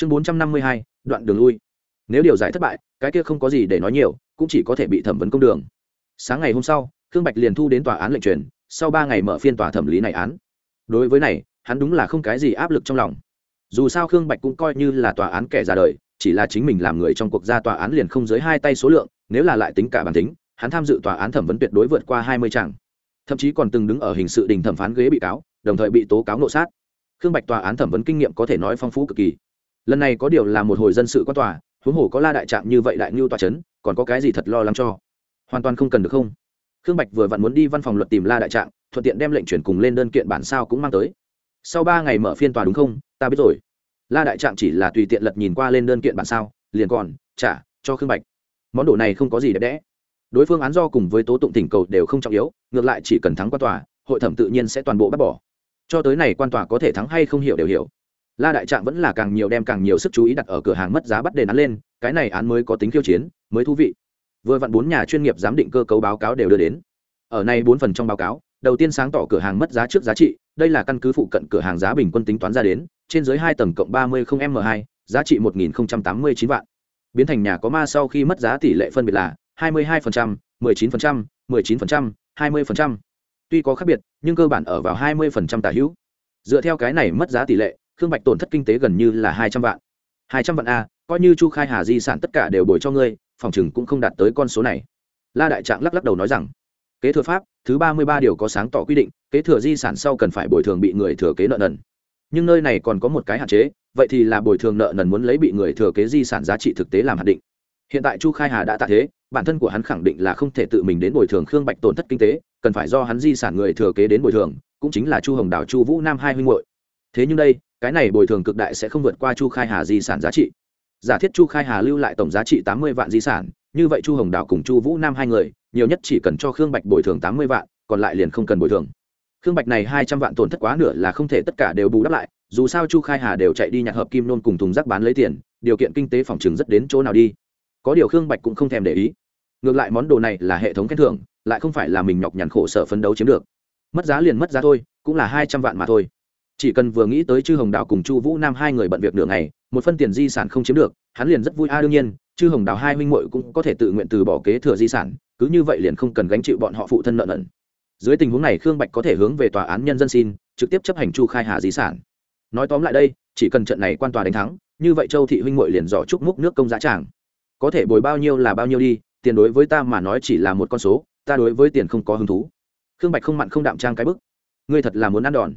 chương bốn trăm năm mươi hai, đoạn đường lui. Nếu điều giải thất bại, cái kia không có gì để nói nhiều, cũng chỉ có thể bị thẩm vấn công đường. Sáng ngày hôm sau, khương bạch liền thu đến tòa án lệnh truyền, sau ba ngày mở phiên tòa thẩm lý này án. Đối với này, hắn đúng là không cái gì áp lực trong lòng. Dù sao khương bạch cũng coi như là tòa án kẻ ra đời, chỉ là chính mình làm người trong cuộc ra tòa án liền không dưới hai tay số lượng, nếu là lại tính cả bản tính, hắn tham dự tòa án thẩm vấn tuyệt đối vượt qua hai mươi tràng thậm chí còn từng đứng ở hình sự đình thẩm phán ghế bị cáo, đồng thời bị tố cáo nộ sát. Khương bạch tòa án thẩm vấn kinh nghiệm có thể nói phong phú cực kỳ lần này có điều là một hồi dân sự quan tòa, huống hồ có la đại trạng như vậy đại ngưu tòa c h ấ n còn có cái gì thật lo lắng cho? Hoàn toàn không cần được không? Khương bạch vừa vặn muốn đi văn phòng luật tìm la đại trạng thuận tiện đem lệnh chuyển cùng lên đơn kiện bản sao cũng mang tới. Sau ba ngày mở phiên tòa đúng không? Ta biết rồi. La đại trạng chỉ là tùy tiện lật nhìn qua lên đơn kiện bản sao, liền còn, trả, cho khương bạch. Món đồ này không có gì đẹp đẽ. Đối phương án do cùng với tố tụng tỉnh cầu đều không trọng yếu, ngược lại chỉ cần thắng qua tòa, hội thẩm tự nhiên sẽ toàn bộ bác bỏ. Cho tới này quan tòa có thể thắng hay không hiểu đều hiểu la đại trạng vẫn là càng nhiều đem càng nhiều sức chú ý đặt ở cửa hàng mất giá bắt đền án lên, cái này án mới có tính khiêu chiến, mới thú vị. Vừa vặn bốn nhà chuyên nghiệp giám định cơ cấu báo cáo đều đưa đến. Ở này bốn phần trong báo cáo, đầu tiên sáng tỏ cửa hàng mất giá trước giá trị, đây là căn cứ phụ cận cửa hàng giá bình quân tính toán ra đến, trên dưới hai tầng cộng ba mươi không m hai, giá trị một nghìn tám mươi chín vạn. Biến thành nhà có ma sau khi mất giá tỷ lệ phân biệt là hai mươi hai mười chín mười chín hai mươi tuy có khác biệt, nhưng cơ bản ở vào hai mươi tả hữu. Dựa theo cái này mất giá tỷ lệ khương bạch tổn thất kinh tế gần như là hai trăm vạn. Hai trăm vạn a, coi như chu khai hà di sản tất cả đều bồi cho ngươi, phòng chừng cũng không đạt tới con số này. La đại trạng lắc lắc đầu nói rằng, kế thừa pháp, thứ ba mươi ba điều có sáng tỏ quy định, kế thừa di sản sau cần phải bồi thường bị người thừa kế nợ nần. Nhưng nơi này còn có một cái hạn chế, vậy thì là bồi thường nợ nần muốn lấy bị người thừa kế di sản giá trị thực tế làm hạn định. Hiện tại chu khai hà đã tạ thế, bản thân của hắn khẳng định là không thể tự mình đến bồi thường khương bạch tổn thất kinh tế, cần phải do hắn di sản người thừa kế đến bồi thường, cũng chính là chu hồng đào chu vũ nam hai huynh hội thế nhưng đây, cái này bồi thường cực đại sẽ không vượt qua chu khai hà di sản giá trị. Giả thiết chu khai hà lưu lại tổng giá trị tám mươi vạn di sản, như vậy chu hồng đào cùng chu vũ nam hai người, nhiều nhất chỉ cần cho khương bạch bồi thường tám mươi vạn, còn lại liền không cần bồi thường. Khương bạch này hai trăm vạn tổn thất quá nửa là không thể tất cả đều bù đắp lại, dù sao chu khai hà đều chạy đi nhặt hợp kim nôn cùng thùng rác bán lấy tiền, điều kiện kinh tế phòng chừng rất đến chỗ nào đi. Có điều khương bạch cũng không thèm để ý. Ngược lại món đồ này là hệ thống khen thưởng, lại không phải là mình nhọc nhằn khổ sở phấn đấu chiếm được. Mất giá liền mất giá thôi, cũng là hai trăm vạn mà thôi chỉ cần vừa nghĩ tới chư hồng đào cùng chu vũ nam hai người bận việc nửa ngày, một phân tiền di sản không chiếm được, hắn liền rất vui. A, đương nhiên, chư hồng đào hai huynh muội cũng có thể tự nguyện từ bỏ kế thừa di sản, cứ như vậy liền không cần gánh chịu bọn họ phụ thân nợ nần. Dưới tình huống này, khương bạch có thể hướng về tòa án nhân dân xin, trực tiếp chấp hành chu khai hà di sản. Nói tóm lại đây, chỉ cần trận này quan tòa đánh thắng, như vậy châu thị huynh muội liền dò chúc múc nước công giá tràng. Có thể bồi bao nhiêu là bao nhiêu đi, tiền đối với ta mà nói chỉ là một con số, ta đối với tiền không có hứng thú. Khương bạch không mặn không đạm trang cái bức. Ngươi thật là muốn ăn đòn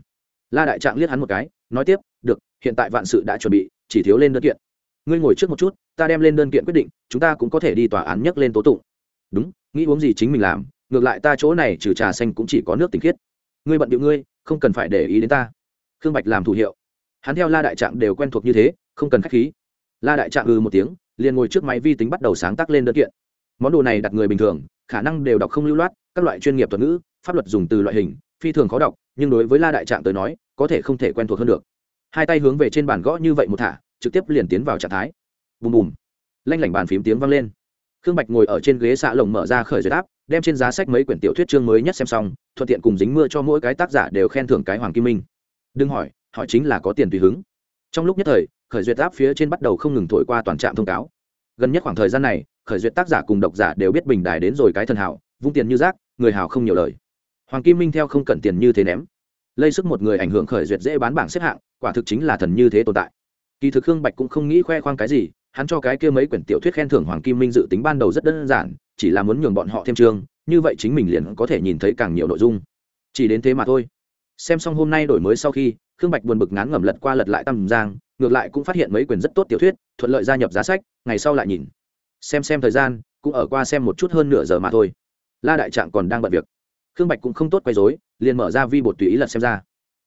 la đại trạng liếc hắn một cái, nói tiếp, được, hiện tại vạn sự đã chuẩn bị, chỉ thiếu lên đơn kiện. Ngươi ngồi trước một chút, ta đem lên đơn kiện quyết định, chúng ta cũng có thể đi tòa án nhắc lên tố tụng. Đúng, nghĩ uống gì chính mình làm, ngược lại ta chỗ này trừ trà xanh cũng chỉ có nước tinh khiết. Ngươi bận điệu ngươi, không cần phải để ý đến ta. Khương bạch làm thủ hiệu. Hắn theo la đại trạng đều quen thuộc như thế, không cần k h á c h khí. La đại trạng ừ một tiếng, liền ngồi trước máy vi tính bắt đầu sáng tác lên đơn kiện. Món đồ này đặt người bình thường, khả năng đều đọc không lưu loát, các loại chuyên nghiệp thuật ngữ, pháp luật dùng từ loại hình phi thường khó đọc, nhưng đối với la đại trạng tới nói, có thể không thể quen thuộc hơn được. Hai tay hướng về trên bàn gõ như vậy một thả, trực tiếp liền tiến vào trạng thái. Bùm bùm. Lanh lảnh bàn phím tiếng vang lên. Khương bạch ngồi ở trên ghế xạ lồng mở ra khởi duyệt áp, đem trên giá sách mấy quyển tiểu thuyết chương mới nhất xem xong, thuận tiện cùng dính mưa cho mỗi cái tác giả đều khen thưởng cái hoàng kim minh. Đừng hỏi hỏi chính là có tiền tùy hứng. Trong lúc nhất thời, khởi duyệt áp phía trên bắt đầu không ngừng thổi qua toàn trạm thông cáo. Gần nhất khoảng thời gian này, khởi duyệt tác giả cùng độc giả đều biết bình đài đến rồi cái thần hảo, vung tiền như rác, người hảo không nhiều lời hoàng kim minh theo không cần tiền như thế ném. Lây sức một người ảnh hưởng khởi duyệt dễ bán bảng xếp hạng, quả thực chính là thần như thế tồn tại. Kỳ thực khương bạch cũng không nghĩ khoe khoang cái gì, hắn cho cái kia mấy quyển tiểu thuyết khen thưởng hoàng kim minh dự tính ban đầu rất đơn giản, chỉ là muốn nhường bọn họ thêm chương như vậy chính mình liền có thể nhìn thấy càng nhiều nội dung. Chỉ đến thế mà thôi. Xem xong hôm nay đổi mới sau khi, khương bạch buồn bực ngán ngẩm lật qua lật lại tầm giang, ngược lại cũng phát hiện mấy quyển rất tốt tiểu thuyết, thuận lợi gia nhập giá sách, ngày sau lại nhìn. Xem xem thời gian, cũng ở qua xem một chút hơn nửa giờ mà thôi. La đại trạng còn đang bận việc khương bạch cũng không tốt quay dối liền mở ra vi bột tùy ý lật xem ra.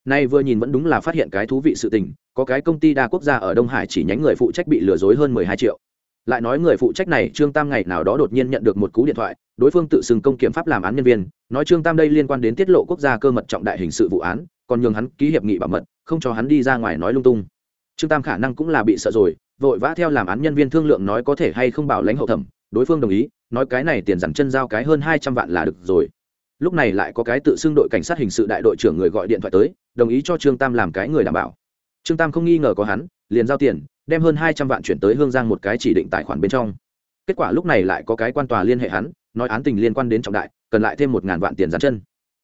Nay vừa nhìn vẫn đúng là phát hiện cái thú vị sự tình, có cái công ty đa quốc gia ở đông hải chỉ nhánh người phụ trách bị lừa dối hơn mười hai triệu. Lại nói người phụ trách này, trương tam ngày nào đó đột nhiên nhận được một cú điện thoại, đối phương tự xưng công kiểm pháp làm án nhân viên, nói trương tam đây liên quan đến tiết lộ quốc gia cơ mật trọng đại hình sự vụ án, còn nhường hắn ký hiệp nghị bảo mật, không cho hắn đi ra ngoài nói lung tung. Trương tam khả năng cũng là bị sợ rồi, vội vã theo làm án nhân viên thương lượng nói có thể hay không bảo lãnh hậu thẩm, đối phương đồng ý, nói cái này tiền dằn chân giao cái hơn hai trăm vạn là được rồi lúc này lại có cái tự xưng đội cảnh sát hình sự đại đội trưởng người gọi điện thoại tới, đồng ý cho trương tam làm cái người đảm bảo. Trương tam không nghi ngờ có hắn, liền giao tiền, đem hơn hai trăm vạn chuyển tới hương giang một cái chỉ định tài khoản bên trong. Kết quả lúc này lại có cái quan tòa liên hệ hắn, nói án tình liên quan đến trọng đại, cần lại thêm một ngàn vạn tiền dán chân.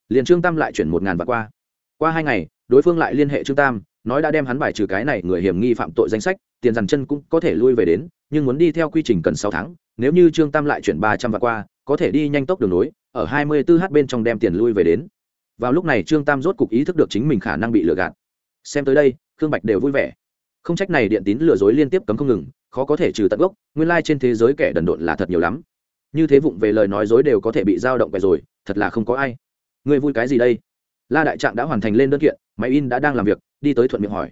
Liền trương tam lại chuyển một ngàn vạn qua. Qua hai ngày, đối phương lại liên hệ trương tam, nói đã đem hắn bài trừ cái này người hiểm nghi phạm tội danh sách, tiền dàn chân cũng có thể lui về đến, nhưng muốn đi theo quy trình cần sáu tháng, nếu như trương tam lại chuyển ba trăm vạn qua, có thể đi nhanh tốc đường nối ở hai mươi 24h bên trong đem tiền lui về đến. Vào lúc này trương tam rốt cục ý thức được chính mình khả năng bị lừa gạt. Xem tới đây, khương bạch đều vui vẻ. Không trách này điện tín lừa dối liên tiếp cấm không ngừng, khó có thể trừ tận gốc, nguyên lai trên thế giới kẻ đần độn là thật nhiều lắm. Như thế vụng về lời nói dối đều có thể bị dao động về rồi, thật là không có ai. Người vui cái gì đây? La đại trạng đã hoàn thành lên đơn kiện, máy in đã đang làm việc, đi tới thuận miệng hỏi.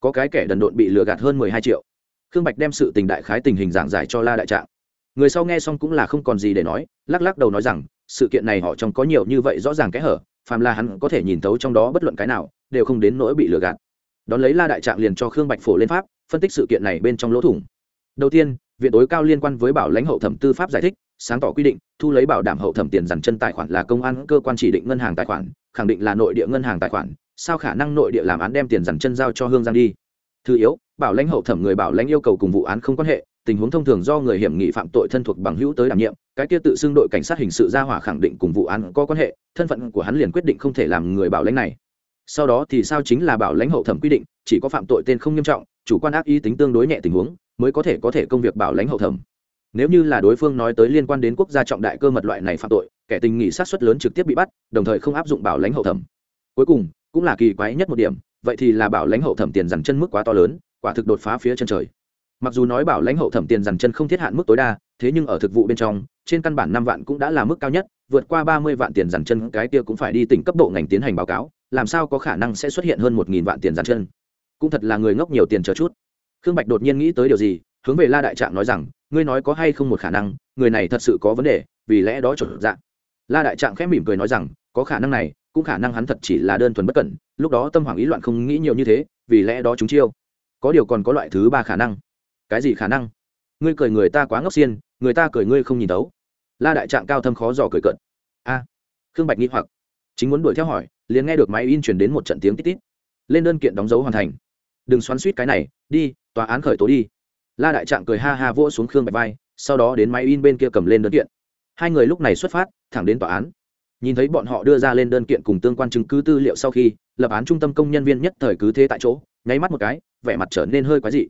Có cái kẻ đần độn bị lừa gạt hơn mười hai triệu. Khương bạch đem sự tình đại khái tình hình giảng giải cho la đại trạng. Người sau nghe xong cũng là không còn gì để nói, lắc lắc đầu nói rằng sự kiện này họ trong có nhiều như vậy rõ ràng cái hở, phàm là hắn có thể nhìn thấu trong đó bất luận cái nào, đều không đến nỗi bị lừa gạt. Đón lấy la đại trạng liền cho khương bạch phổ lên pháp, phân tích sự kiện này bên trong lỗ thủng. Đầu tiên viện tối cao liên quan với bảo lãnh hậu thẩm tư pháp giải thích, sáng tỏ quy định, thu lấy bảo đảm hậu thẩm tiền dằn chân tài khoản là công an cơ quan chỉ định ngân hàng tài khoản, khẳng định là nội địa ngân hàng tài khoản, sao khả năng nội địa làm án đem tiền dằn chân giao cho hương giang đi? Thứ yếu, bảo lãnh hậu thẩm người bảo lãnh yêu cầu cùng vụ án không quan hệ tình huống thông thường do người hiểm nghị phạm tội thân thuộc bằng hữu tới đảm nhiệm, cái kia tự xưng đội cảnh sát hình sự ra hỏa khẳng định cùng vụ án có quan hệ, thân phận của hắn liền quyết định không thể làm người bảo lãnh này. Sau đó thì sao chính là bảo lãnh hậu thẩm quy định, chỉ có phạm tội tên không nghiêm trọng, chủ quan ác ý tính tương đối nhẹ tình huống, mới có thể có thể công việc bảo lãnh hậu thẩm. Nếu như là đối phương nói tới liên quan đến quốc gia trọng đại cơ mật loại này phạm tội, kẻ tình nghị sát xuất lớn trực tiếp bị bắt, đồng thời không áp dụng bảo lãnh hậu thẩm. Cuối cùng, cũng là kỳ quái nhất một điểm, vậy thì là bảo lãnh hậu thẩm tiền dằn chân mức quá to lớn, quả thực đột phá phía chân trời mặc dù nói bảo lãnh hậu thẩm tiền dằn chân không thiết hạn mức tối đa, thế nhưng ở thực vụ bên trong, trên căn bản năm vạn cũng đã là mức cao nhất, vượt qua ba mươi vạn tiền dằn chân, cái kia cũng phải đi tỉnh cấp độ ngành tiến hành báo cáo, làm sao có khả năng sẽ xuất hiện hơn một nghìn vạn tiền dằn chân. Cũng thật là người ngốc nhiều tiền chờ chút. Khương bạch đột nhiên nghĩ tới điều gì, hướng về la đại trạng nói rằng, ngươi nói có hay không một khả năng, người này thật sự có vấn đề, vì lẽ đó chuẩn dạng la đại trạng khẽ mỉm cười nói rằng, có khả năng này, cũng khả năng hắn thật chỉ là đơn thuần bất cẩn, lúc đó tâm hoàng ý loạn không nghĩ nhiều như thế, vì lẽ đó chúng chiêu. Có điều còn có loại thứ ba khả năng cái gì khả năng? Ngươi cười người ta quá ngốc xiên, người ta cười ngươi không nhìn tấu la đại trạng cao thâm khó dò cười cận a, khương bạch nghĩ hoặc. Chính muốn đuổi theo hỏi, liền nghe được máy in chuyển đến một trận tiếng tít tít. Lên đơn kiện đóng dấu hoàn thành. Đừng xoắn suýt cái này, đi, tòa án khởi tố đi. La đại trạng cười ha ha vỗ xuống khương bạch vai, sau đó đến máy in bên kia cầm lên đơn kiện. Hai người lúc này xuất phát, thẳng đến tòa án. Nhìn thấy bọn họ đưa ra lên đơn kiện cùng tương quan chứng cứ tư liệu sau khi, lập án trung tâm công nhân viên nhất thời cứ thế tại chỗ, nháy mắt một cái, vẻ mặt trở nên hơi quái dị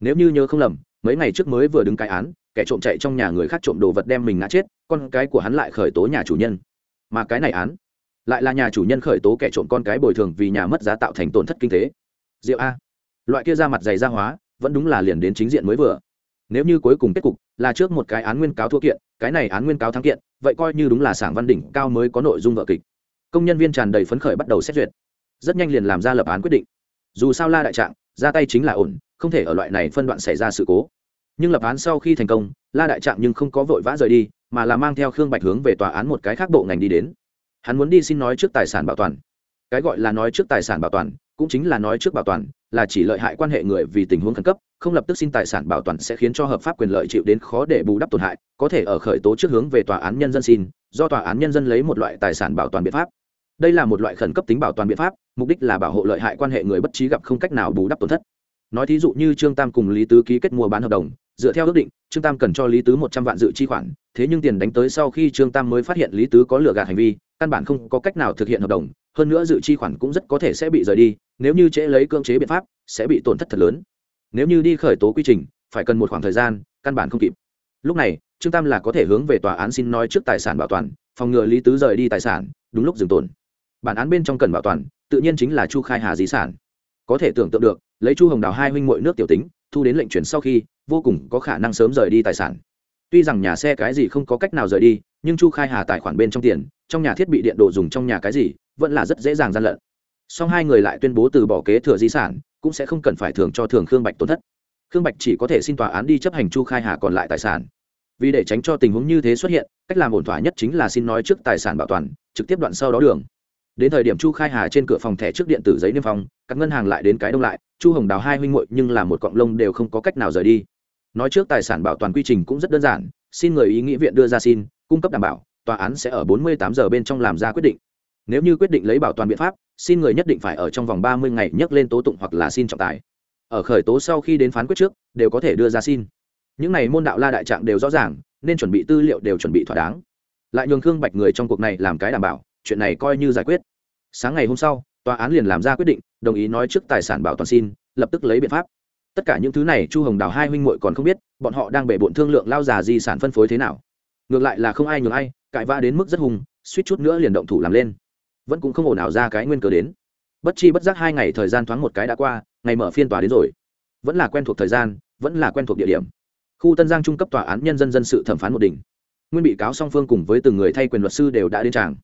nếu như nhớ không lầm, mấy ngày trước mới vừa đứng cái án, kẻ trộm chạy trong nhà người khác trộm đồ vật đem mình ngã chết, con cái của hắn lại khởi tố nhà chủ nhân. Mà cái này án lại là nhà chủ nhân khởi tố kẻ trộm con cái bồi thường vì nhà mất giá tạo thành tổn thất kinh tế. Diệu a. Loại kia ra mặt dày ra hóa, vẫn đúng là liền đến chính diện mới vừa. Nếu như cuối cùng kết cục là trước một cái án nguyên cáo thua kiện, cái này án nguyên cáo thắng kiện, vậy coi như đúng là sảng văn đỉnh cao mới có nội dung vợ kịch. Công nhân viên tràn đầy phấn khởi bắt đầu xét duyệt. Rất nhanh liền làm ra lập án quyết định. Dù sao la đại trạng, ra tay chính là ổn không thể ở loại này phân đoạn xảy ra sự cố. Nhưng lập án sau khi thành công, la đại trạng nhưng không có vội vã rời đi, mà là mang theo khương bạch hướng về tòa án một cái khác bộ ngành đi đến. Hắn muốn đi xin nói trước tài sản bảo toàn. Cái gọi là nói trước tài sản bảo toàn, cũng chính là nói trước bảo toàn, là chỉ lợi hại quan hệ người vì tình huống khẩn cấp, không lập tức xin tài sản bảo toàn sẽ khiến cho hợp pháp quyền lợi chịu đến khó để bù đắp tổn hại, có thể ở khởi tố trước hướng về tòa án nhân dân xin, do tòa án nhân dân lấy một loại tài sản bảo toàn biện pháp. Đây là một loại khẩn cấp tính bảo toàn biện pháp, mục đích là bảo hộ lợi hại quan hệ người bất trí gặp không cách nào bù đắp tổn thất nói thí dụ như trương tam cùng lý tứ ký kết mua bán hợp đồng, dựa theo ước định, trương tam cần cho lý tứ một trăm vạn dự chi khoản, thế nhưng tiền đánh tới sau khi trương tam mới phát hiện lý tứ có lừa gạt hành vi, căn bản không có cách nào thực hiện hợp đồng, hơn nữa dự chi khoản cũng rất có thể sẽ bị rời đi, nếu như trễ lấy cưỡng chế biện pháp, sẽ bị tổn thất thật lớn. Nếu như đi khởi tố quy trình, phải cần một khoảng thời gian, căn bản không kịp. Lúc này, trương tam là có thể hướng về tòa án xin nói trước tài sản bảo toàn, phòng ngừa lý tứ rời đi tài sản, đúng lúc dừng tồn. Bản án bên trong cần bảo toàn, tự nhiên chính là chu khai hà di sản có thể tưởng tượng được, lấy chu hồng đào hai huynh mội nước tiểu tính, thu đến lệnh chuyển sau khi, vô cùng có khả năng sớm rời đi tài sản. Tuy rằng nhà xe cái gì không có cách nào rời đi, nhưng chu khai hà tài khoản bên trong tiền, trong nhà thiết bị điện đồ dùng trong nhà cái gì, vẫn là rất dễ dàng gian lận. Song hai người lại tuyên bố từ bỏ kế thừa di sản, cũng sẽ không cần phải thưởng cho thường khương bạch tổn thất. Khương bạch chỉ có thể xin tòa án đi chấp hành chu khai hà còn lại tài sản. Vì để tránh cho tình huống như thế xuất hiện, cách làm ổn thỏa nhất chính là xin nói trước tài sản bảo toàn, trực tiếp đoạn sau đó đường đến thời điểm chu khai hà trên cửa phòng thẻ trước điện tử giấy niêm phong, các ngân hàng lại đến cái đông lại, chu hồng đào hai huynh muội nhưng là một cọng lông đều không có cách nào rời đi. Nói trước tài sản bảo toàn quy trình cũng rất đơn giản, xin người ý nghĩa viện đưa ra xin, cung cấp đảm bảo, tòa án sẽ ở 48 giờ bên trong làm ra quyết định. Nếu như quyết định lấy bảo toàn biện pháp, xin người nhất định phải ở trong vòng 30 ngày nhắc lên tố tụng hoặc là xin trọng tài. Ở khởi tố sau khi đến phán quyết trước, đều có thể đưa ra xin. Những này môn đạo la đại trạng đều rõ ràng, nên chuẩn bị tư liệu đều chuẩn bị thỏa đáng. Lại nhường khương bạch người trong cuộc này làm cái đảm bảo, chuyện này coi như giải quyết sáng ngày hôm sau, tòa án liền làm ra quyết định, đồng ý nói trước tài sản bảo toàn xin, lập tức lấy biện pháp. Tất cả những thứ này chu hồng đào hai huynh muội còn không biết, bọn họ đang bể bộn thương lượng lao già di sản phân phối thế nào. Ngược lại là không ai nhường ai, cãi vã đến mức rất hùng, suýt chút nữa liền động thủ làm lên. Vẫn cũng không ổn nào ra cái nguyên cớ đến. Bất chi bất giác hai ngày thời gian thoáng một cái đã qua, ngày mở phiên tòa đến rồi. Vẫn là quen thuộc thời gian, vẫn là quen thuộc địa điểm. Khu tân giang trung cấp tòa án nhân dân dân sự thẩm phán một đỉnh. Nguyên bị cáo song phương cùng với từng người thay quyền luật sư đều đã đến tràng.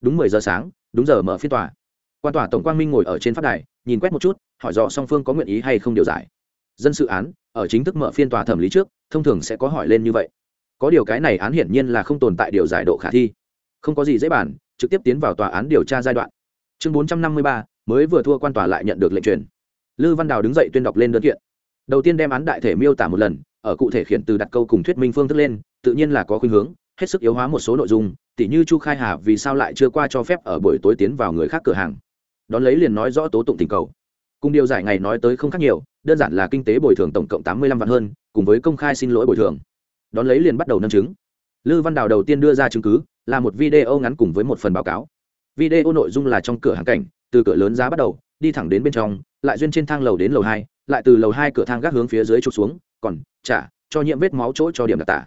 Đúng mười giờ sáng đúng giờ mở phiên tòa. Quan tòa tổng quang minh ngồi ở trên phát đài, nhìn quét một chút, hỏi rõ song phương có nguyện ý hay không điều giải. Dân sự án, ở chính thức mở phiên tòa thẩm lý trước, thông thường sẽ có hỏi lên như vậy. Có điều cái này án hiển nhiên là không tồn tại điều giải độ khả thi. Không có gì dễ bàn, trực tiếp tiến vào tòa án điều tra giai đoạn. Chương bốn trăm năm mươi ba, mới vừa thua quan tòa lại nhận được lệnh truyền. Lư văn đào đứng dậy tuyên đọc lên đơn kiện. Đầu tiên đem án đại thể miêu tả một lần, ở cụ thể khiển từ đặt câu cùng thuyết minh phương thức lên, tự nhiên là có khuynh hướng, hết sức yếu hóa một số nội dung tỉ như chu khai hà vì sao lại chưa qua cho phép ở buổi tối tiến vào người khác cửa hàng? Đón lấy liền nói rõ tố tụng tình cầu. Cùng điều giải ngày nói tới không khác nhiều, đơn giản là kinh tế bồi thường tổng cộng tám mươi lăm vạn hơn, cùng với công khai xin lỗi bồi thường. Đón lấy liền bắt đầu nâng chứng. Lư văn đào đầu tiên đưa ra chứng cứ, là một video ngắn cùng với một phần báo cáo. Video nội dung là trong cửa hàng cảnh, từ cửa lớn giá bắt đầu, đi thẳng đến bên trong, lại duyên trên thang lầu đến lầu hai, lại từ lầu hai cửa thang gác hướng phía dưới trục xuống, còn trả cho nhiễm vết máu chỗ cho điểm đặc tả.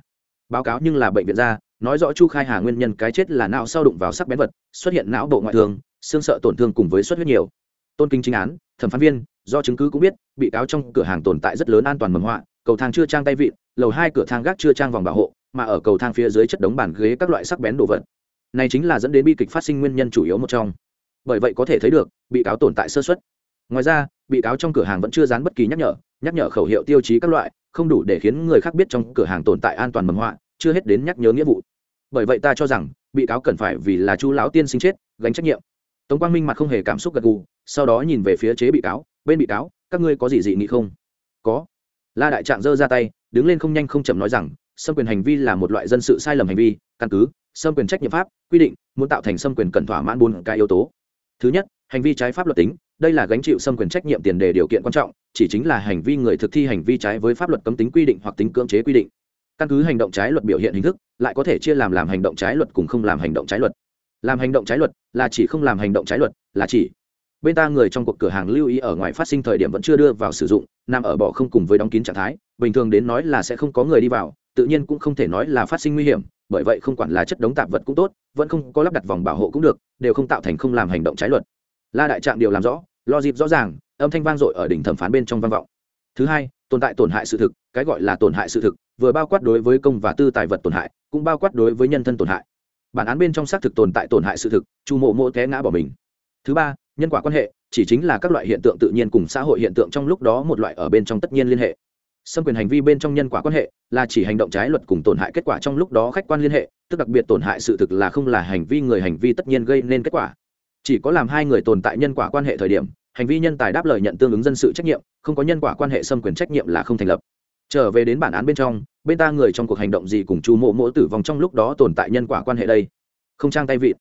Báo cáo nhưng là bệnh viện ra nói rõ chu khai hà nguyên nhân cái chết là não sau đụng vào sắc bén vật, xuất hiện não bộ ngoại thương, xương sợ tổn thương cùng với xuất huyết nhiều. Tôn kinh chính án, thẩm phán viên, do chứng cứ cũng biết, bị cáo trong cửa hàng tồn tại rất lớn an toàn mầm họa, cầu thang chưa trang tay vịn, lầu hai cửa thang gác chưa trang vòng bảo hộ, mà ở cầu thang phía dưới chất đống bàn ghế các loại sắc bén đồ vật. Này chính là dẫn đến bi kịch phát sinh nguyên nhân chủ yếu một trong. Bởi vậy có thể thấy được, bị cáo tồn tại sơ xuất ngoài ra, bị cáo trong cửa hàng vẫn chưa dán bất kỳ nhắc nhở nhắc nhở khẩu hiệu tiêu chí các loại, không đủ để khiến người khác biết trong cửa hàng tồn tại an toàn mầm họa chưa hết đến nhắc nhớ nghĩa vụ. Bởi vậy ta cho rằng, bị cáo cần phải vì là chu lão tiên sinh chết, gánh trách nhiệm. Tống quang minh mặt không hề cảm xúc gật gù, sau đó nhìn về phía chế bị cáo, bên bị cáo, các ngươi có gì dị nghị không? Có. La đại trạng giơ ra tay, đứng lên không nhanh không chậm nói rằng, xâm quyền hành vi là một loại dân sự sai lầm hành vi, căn cứ, xâm quyền trách nhiệm pháp, quy định, muốn tạo thành xâm quyền cần thỏa mãn bốn cái yếu tố. Thứ nhất, hành vi trái pháp luật tính, đây là gánh chịu xâm quyền trách nhiệm tiền đề điều kiện quan trọng, chỉ chính là hành vi người thực thi hành vi trái với pháp luật cấm tính quy định hoặc tính cưỡng chế quy định căn cứ hành động trái luật biểu hiện hình thức, lại có thể chia làm làm hành động trái luật cùng không làm hành động trái luật. Làm hành động trái luật là chỉ không làm hành động trái luật, là chỉ. Bên ta người trong cuộc cửa hàng lưu ý ở ngoài phát sinh thời điểm vẫn chưa đưa vào sử dụng, nằm ở bỏ không cùng với đóng kín trạng thái, bình thường đến nói là sẽ không có người đi vào, tự nhiên cũng không thể nói là phát sinh nguy hiểm, bởi vậy không quản là chất đống tạp vật cũng tốt, vẫn không có lắp đặt vòng bảo hộ cũng được, đều không tạo thành không làm hành động trái luật. La đại trạng điều làm rõ, lo dịp rõ ràng, âm thanh vang dội ở đỉnh thẩm phán bên trong vang vọng. Thứ hai tồn tại tổn hại sự thực, cái gọi là tổn hại sự thực, vừa bao quát đối với công và tư tài vật tổn hại, cũng bao quát đối với nhân thân tổn hại. Bản án bên trong xác thực tồn tại tổn hại sự thực, chu mộ mộ té ngã bỏ mình. Thứ ba, nhân quả quan hệ, chỉ chính là các loại hiện tượng tự nhiên cùng xã hội hiện tượng trong lúc đó một loại ở bên trong tất nhiên liên hệ. Xâm quyền hành vi bên trong nhân quả quan hệ là chỉ hành động trái luật cùng tổn hại kết quả trong lúc đó khách quan liên hệ, tức đặc biệt tổn hại sự thực là không là hành vi người hành vi tất nhiên gây nên kết quả. Chỉ có làm hai người tồn tại nhân quả quan hệ thời điểm hành vi nhân tài đáp lời nhận tương ứng dân sự trách nhiệm, không có nhân quả quan hệ xâm quyền trách nhiệm là không thành lập. Trở về đến bản án bên trong, bên ta người trong cuộc hành động gì cùng chu mộ mỗ tử vong trong lúc đó tồn tại nhân quả quan hệ đây? Không trang tay vịt,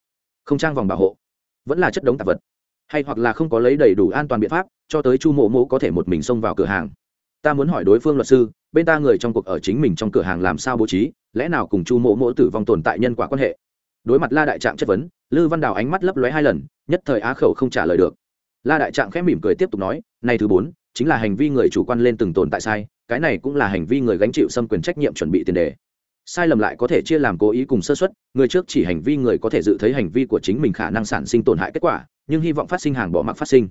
không trang vòng bảo hộ, vẫn là chất đống tạp vật. Hay hoặc là không có lấy đầy đủ an toàn biện pháp, cho tới chu mộ mỗ có thể một mình xông vào cửa hàng. Ta muốn hỏi đối phương luật sư, bên ta người trong cuộc ở chính mình trong cửa hàng làm sao bố trí, lẽ nào cùng chu mộ mỗ tử vong tồn tại nhân quả quan hệ? Đối mặt la đại trạng chất vấn, lư văn đào ánh mắt lấp lóe hai lần, nhất thời á khẩu không trả lời được la đại trạng khẽ mỉm cười tiếp tục nói này thứ bốn, chính là hành vi người chủ quan lên từng tồn tại sai, cái này cũng là hành vi người gánh chịu xâm quyền trách nhiệm chuẩn bị tiền đề. Sai lầm lại có thể chia làm cố ý cùng sơ xuất người trước chỉ hành vi người có thể dự thấy hành vi của chính mình khả năng sản sinh tổn hại kết quả, nhưng hy vọng phát sinh hàng bỏ mặc phát sinh.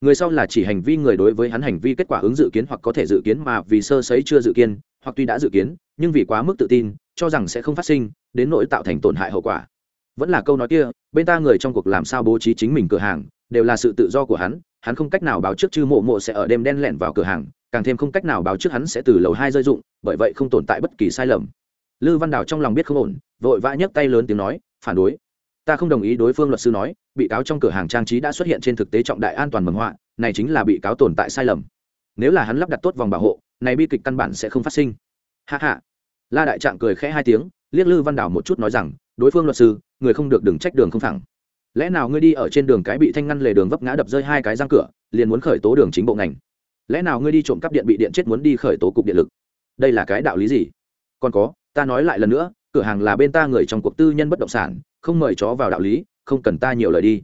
Người sau là chỉ hành vi người đối với hắn hành vi kết quả ứng dự kiến hoặc có thể dự kiến mà vì sơ sấy chưa dự kiến, hoặc tuy đã dự kiến, nhưng vì quá mức tự tin, cho rằng sẽ không phát sinh, đến nỗi tạo thành tổn hại hậu quả vẫn là câu nói kia, bên ta người trong cuộc làm sao bố trí chính mình cửa hàng, đều là sự tự do của hắn hắn không cách nào báo trước chư mộ mộ sẽ ở đêm đen lẹn vào cửa hàng, càng thêm không cách nào báo trước hắn sẽ từ lầu hai rơi dụng, bởi vậy không tồn tại bất kỳ sai lầm. Lư văn đào trong lòng biết không ổn, vội vã nhấc tay lớn tiếng nói, phản đối. Ta không đồng ý đối phương luật sư nói, bị cáo trong cửa hàng trang trí đã xuất hiện trên thực tế trọng đại an toàn mầm họa, này chính là bị cáo tồn tại sai lầm. Nếu là hắn lắp đặt tốt vòng bảo hộ, này bi kịch căn bản sẽ không phát sinh. Hạ hạ la đại trạng cười khẽ hai tiếng, liếc lư văn đào một chút nói rằng, đối phương luật sư người không được đừng trách đường không thẳng lẽ nào ngươi đi ở trên đường cái bị thanh ngăn lề đường vấp ngã đập rơi hai cái răng cửa, liền muốn khởi tố đường chính bộ ngành? Lẽ nào ngươi đi trộm cắp điện bị điện chết muốn đi khởi tố cục điện lực? Đây là cái đạo lý gì? Còn có, ta nói lại lần nữa, cửa hàng là bên ta người trong cuộc tư nhân bất động sản, không mời chó vào đạo lý, không cần ta nhiều lời đi.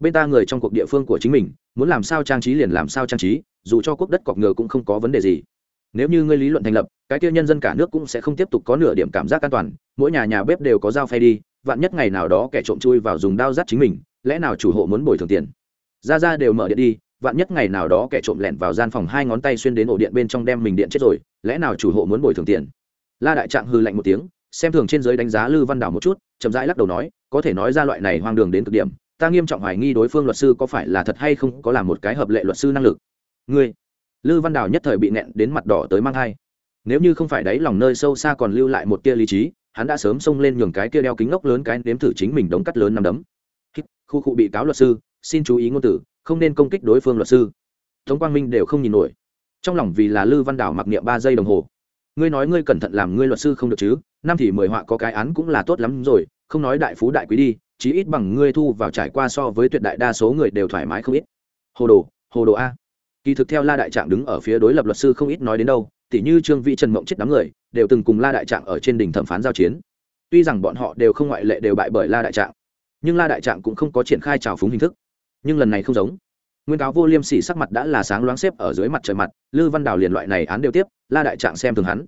Bên ta người trong cuộc địa phương của chính mình, muốn làm sao trang trí liền làm sao trang trí, dù cho quốc đất cọc ngựa cũng không có vấn đề gì. Nếu như ngươi lý luận thành lập, cái kia nhân dân cả nước cũng sẽ không tiếp tục có nửa điểm cảm giác an toàn, mỗi nhà nhà bếp đều có dao phay đi vạn nhất ngày nào đó kẻ trộm chui vào dùng đao rát chính mình, lẽ nào chủ hộ muốn bồi thường tiền? Ra ra đều mở điện đi, vạn nhất ngày nào đó kẻ trộm lẻn vào gian phòng hai ngón tay xuyên đến ổ điện bên trong đem mình điện chết rồi, lẽ nào chủ hộ muốn bồi thường tiền? La đại trạng hư lạnh một tiếng, xem thường trên giới đánh giá lư văn đảo một chút, chậm rãi lắc đầu nói, có thể nói ra loại này hoang đường đến cực điểm, ta nghiêm trọng hoài nghi đối phương luật sư có phải là thật hay không có là một cái hợp lệ luật sư năng lực. Ngươi, lư văn đảo nhất thời bị nẹn đến mặt đỏ tới mang thai. Nếu như không phải đấy lòng nơi sâu xa còn lưu lại một tia lý trí hắn đã sớm xông lên nhường cái kia đeo kính ngốc lớn cái nếm thử chính mình đống cắt lớn nằm đấm. Khu cụ bị cáo luật sư, xin chú ý ngôn tử không nên công kích đối phương luật sư. Tống quang minh đều không nhìn nổi. Trong lòng vì là lư văn đảo mặc niệm ba giây đồng hồ. Ngươi nói ngươi cẩn thận làm ngươi luật sư không được chứ, năm thì mười họa có cái án cũng là tốt lắm rồi, không nói đại phú đại quý đi, chí ít bằng ngươi thu vào trải qua so với tuyệt đại đa số người đều thoải mái không ít. Hồ đồ hồ đồ a. Kỳ thực theo la đại trạng đứng ở phía đối lập luật sư không ít nói đến đâu, tỉ như trương vị trần mộng chết đám người đều từng cùng la đại trạng ở trên đỉnh thẩm phán giao chiến. Tuy rằng bọn họ đều không ngoại lệ đều bại bởi la đại trạng nhưng la đại trạng cũng không có triển khai trào phúng hình thức. Nhưng lần này không giống. Nguyên cáo vô liêm sỉ sắc mặt đã là sáng loáng xếp ở dưới mặt trời mặt, lư văn đào liền loại này án đều tiếp, la đại trạng xem thường hắn.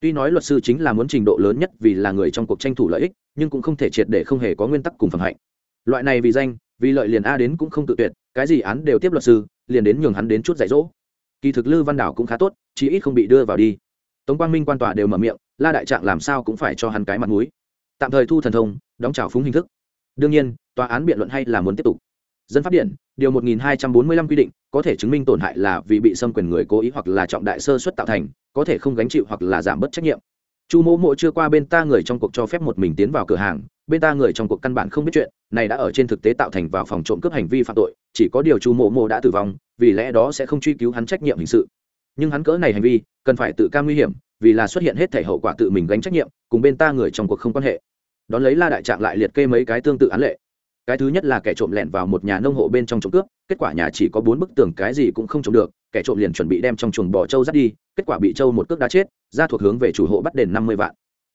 Tuy nói luật sư chính là muốn trình độ lớn nhất vì là người trong cuộc tranh thủ lợi ích, nhưng cũng không thể triệt để không hề có nguyên tắc cùng phẩm hạnh. Loại này vì danh, vì lợi liền a đến cũng không tự tuyệt, cái gì án đều tiếp luật sư, liền đến nhường hắn đến chút dạy dỗ. Kỳ thực lư văn đảo cũng khá tốt, chí ít không bị đưa vào đi tống quang minh quan tòa đều mở miệng, la đại trạng làm sao cũng phải cho hắn cái mặt mũi. Tạm thời thu thần thông, đóng trào phúng hình thức. Đương nhiên, tòa án biện luận hay là muốn tiếp tục. Dân pháp điện, điều 1245 quy định, có thể chứng minh tổn hại là vì bị xâm quyền người cố ý hoặc là trọng đại sơ suất tạo thành, có thể không gánh chịu hoặc là giảm bớt trách nhiệm. Chu mỗ mộ chưa qua bên ta người trong cuộc cho phép một mình tiến vào cửa hàng, bên ta người trong cuộc căn bản không biết chuyện, này đã ở trên thực tế tạo thành vào phòng trộm cướp hành vi phạm tội, chỉ có điều chu mộ mộ đã tử vong, vì lẽ đó sẽ không truy cứu hắn trách nhiệm hình sự. Nhưng hắn cỡ này hành vi cần phải tự ca nguy hiểm, vì là xuất hiện hết thể hậu quả tự mình gánh trách nhiệm, cùng bên ta người trong cuộc không quan hệ. Đón lấy la đại trạng lại liệt kê mấy cái tương tự án lệ. Cái thứ nhất là kẻ trộm lẻn vào một nhà nông hộ bên trong trộm cướp, kết quả nhà chỉ có bốn bức tường cái gì cũng không trộm được, kẻ trộm liền chuẩn bị đem trong chuồng bò trâu dắt đi, kết quả bị trâu một cước đá chết ra thuộc hướng về chủ hộ bắt đền năm mươi vạn.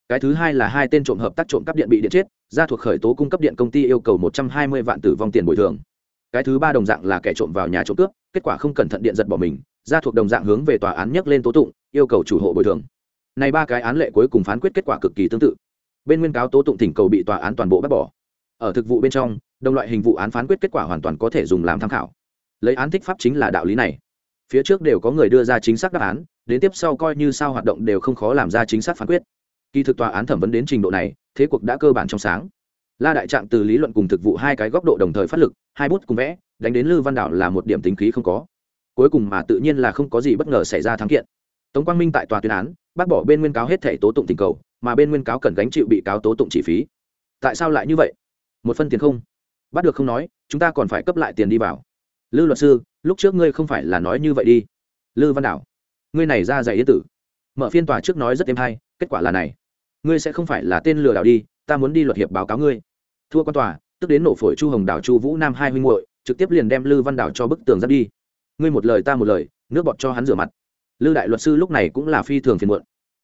Cái thứ hai là hai tên trộm hợp tác trộm cắp điện bị điện chết ra thuộc khởi tố cung cấp điện công ty yêu cầu một trăm hai mươi vạn tử vong tiền bồi thường. Cái thứ ba đồng dạng là kẻ trộm vào nhà trộm cướp, kết quả không cẩn thận điện giật bỏ mình gia thuộc đồng dạng hướng về tòa án nhắc lên tố tụng, yêu cầu chủ hộ bồi thường. Này ba cái án lệ cuối cùng phán quyết kết quả cực kỳ tương tự. Bên nguyên cáo tố tụng thỉnh cầu bị tòa án toàn bộ bác bỏ. Ở thực vụ bên trong, đồng loại hình vụ án phán quyết kết quả hoàn toàn có thể dùng làm tham khảo. Lấy án thích pháp chính là đạo lý này. Phía trước đều có người đưa ra chính xác đáp án, đến tiếp sau coi như sao hoạt động đều không khó làm ra chính xác phán quyết. Kỳ thực tòa án thẩm vấn đến trình độ này, thế cuộc đã cơ bản trong sáng. La đại trạng từ lý luận cùng thực vụ hai cái góc độ đồng thời phát lực, hai bút cùng vẽ, đánh đến lư văn đảo là một điểm tính khí không có cuối cùng mà tự nhiên là không có gì bất ngờ xảy ra thắng kiện. Tống quang minh tại tòa tuyên án, bác bỏ bên nguyên cáo hết thể tố tụng tình cầu, mà bên nguyên cáo cần gánh chịu bị cáo tố tụng chi phí. Tại sao lại như vậy? Một phân tiền không. Bắt được không nói, chúng ta còn phải cấp lại tiền đi vào. Lư luật sư, lúc trước ngươi không phải là nói như vậy đi. Lư văn đảo, ngươi này ra dạy yên tử. Mở phiên tòa trước nói rất êm hay, kết quả là này. Ngươi sẽ không phải là tên lừa đảo đi, ta muốn đi luật hiệp báo cáo ngươi. Thua quan tòa, tức đến nổ phổi chu hồng đảo chu vũ nam hai huynh muội, trực tiếp liền đem lư văn đảo cho bức tường dắt đi ngươi một lời ta một lời, nước bọt cho hắn rửa mặt. Lư đại luật sư lúc này cũng là phi thường phiền muộn.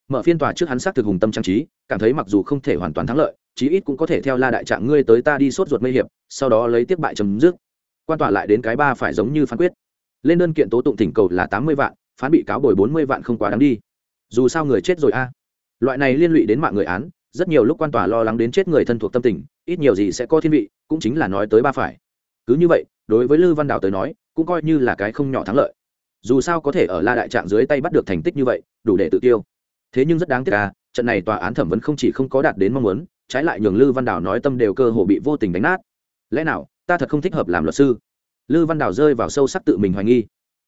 Mở phiên tòa trước hắn xác thực hùng tâm trang trí, cảm thấy mặc dù không thể hoàn toàn thắng lợi, chí ít cũng có thể theo la đại trạng ngươi tới ta đi sốt ruột mây hiệp sau đó lấy tiếp bại chấm dứt. Quan tòa lại đến cái ba phải giống như phán quyết. Lên đơn kiện tố tụng thỉnh cầu là tám mươi vạn, phán bị cáo bồi bốn mươi vạn không quá đáng đi. Dù sao người chết rồi a. Loại này liên lụy đến mạng người án, rất nhiều lúc quan tòa lo lắng đến chết người thân thuộc tâm tình, ít nhiều gì sẽ có thiên vị, cũng chính là nói tới ba phải. Cứ như vậy, đối với lư văn đào tới nói cũng coi như là cái không nhỏ thắng lợi. Dù sao có thể ở la đại trạng dưới tay bắt được thành tích như vậy đủ để tự tiêu. Thế nhưng rất đáng tiếc là, trận này tòa án thẩm vấn không chỉ không có đạt đến mong muốn trái lại nhường lư văn đào nói tâm đều cơ hồ bị vô tình đánh nát. Lẽ nào ta thật không thích hợp làm luật sư? Lư văn đào rơi vào sâu sắc tự mình hoài nghi.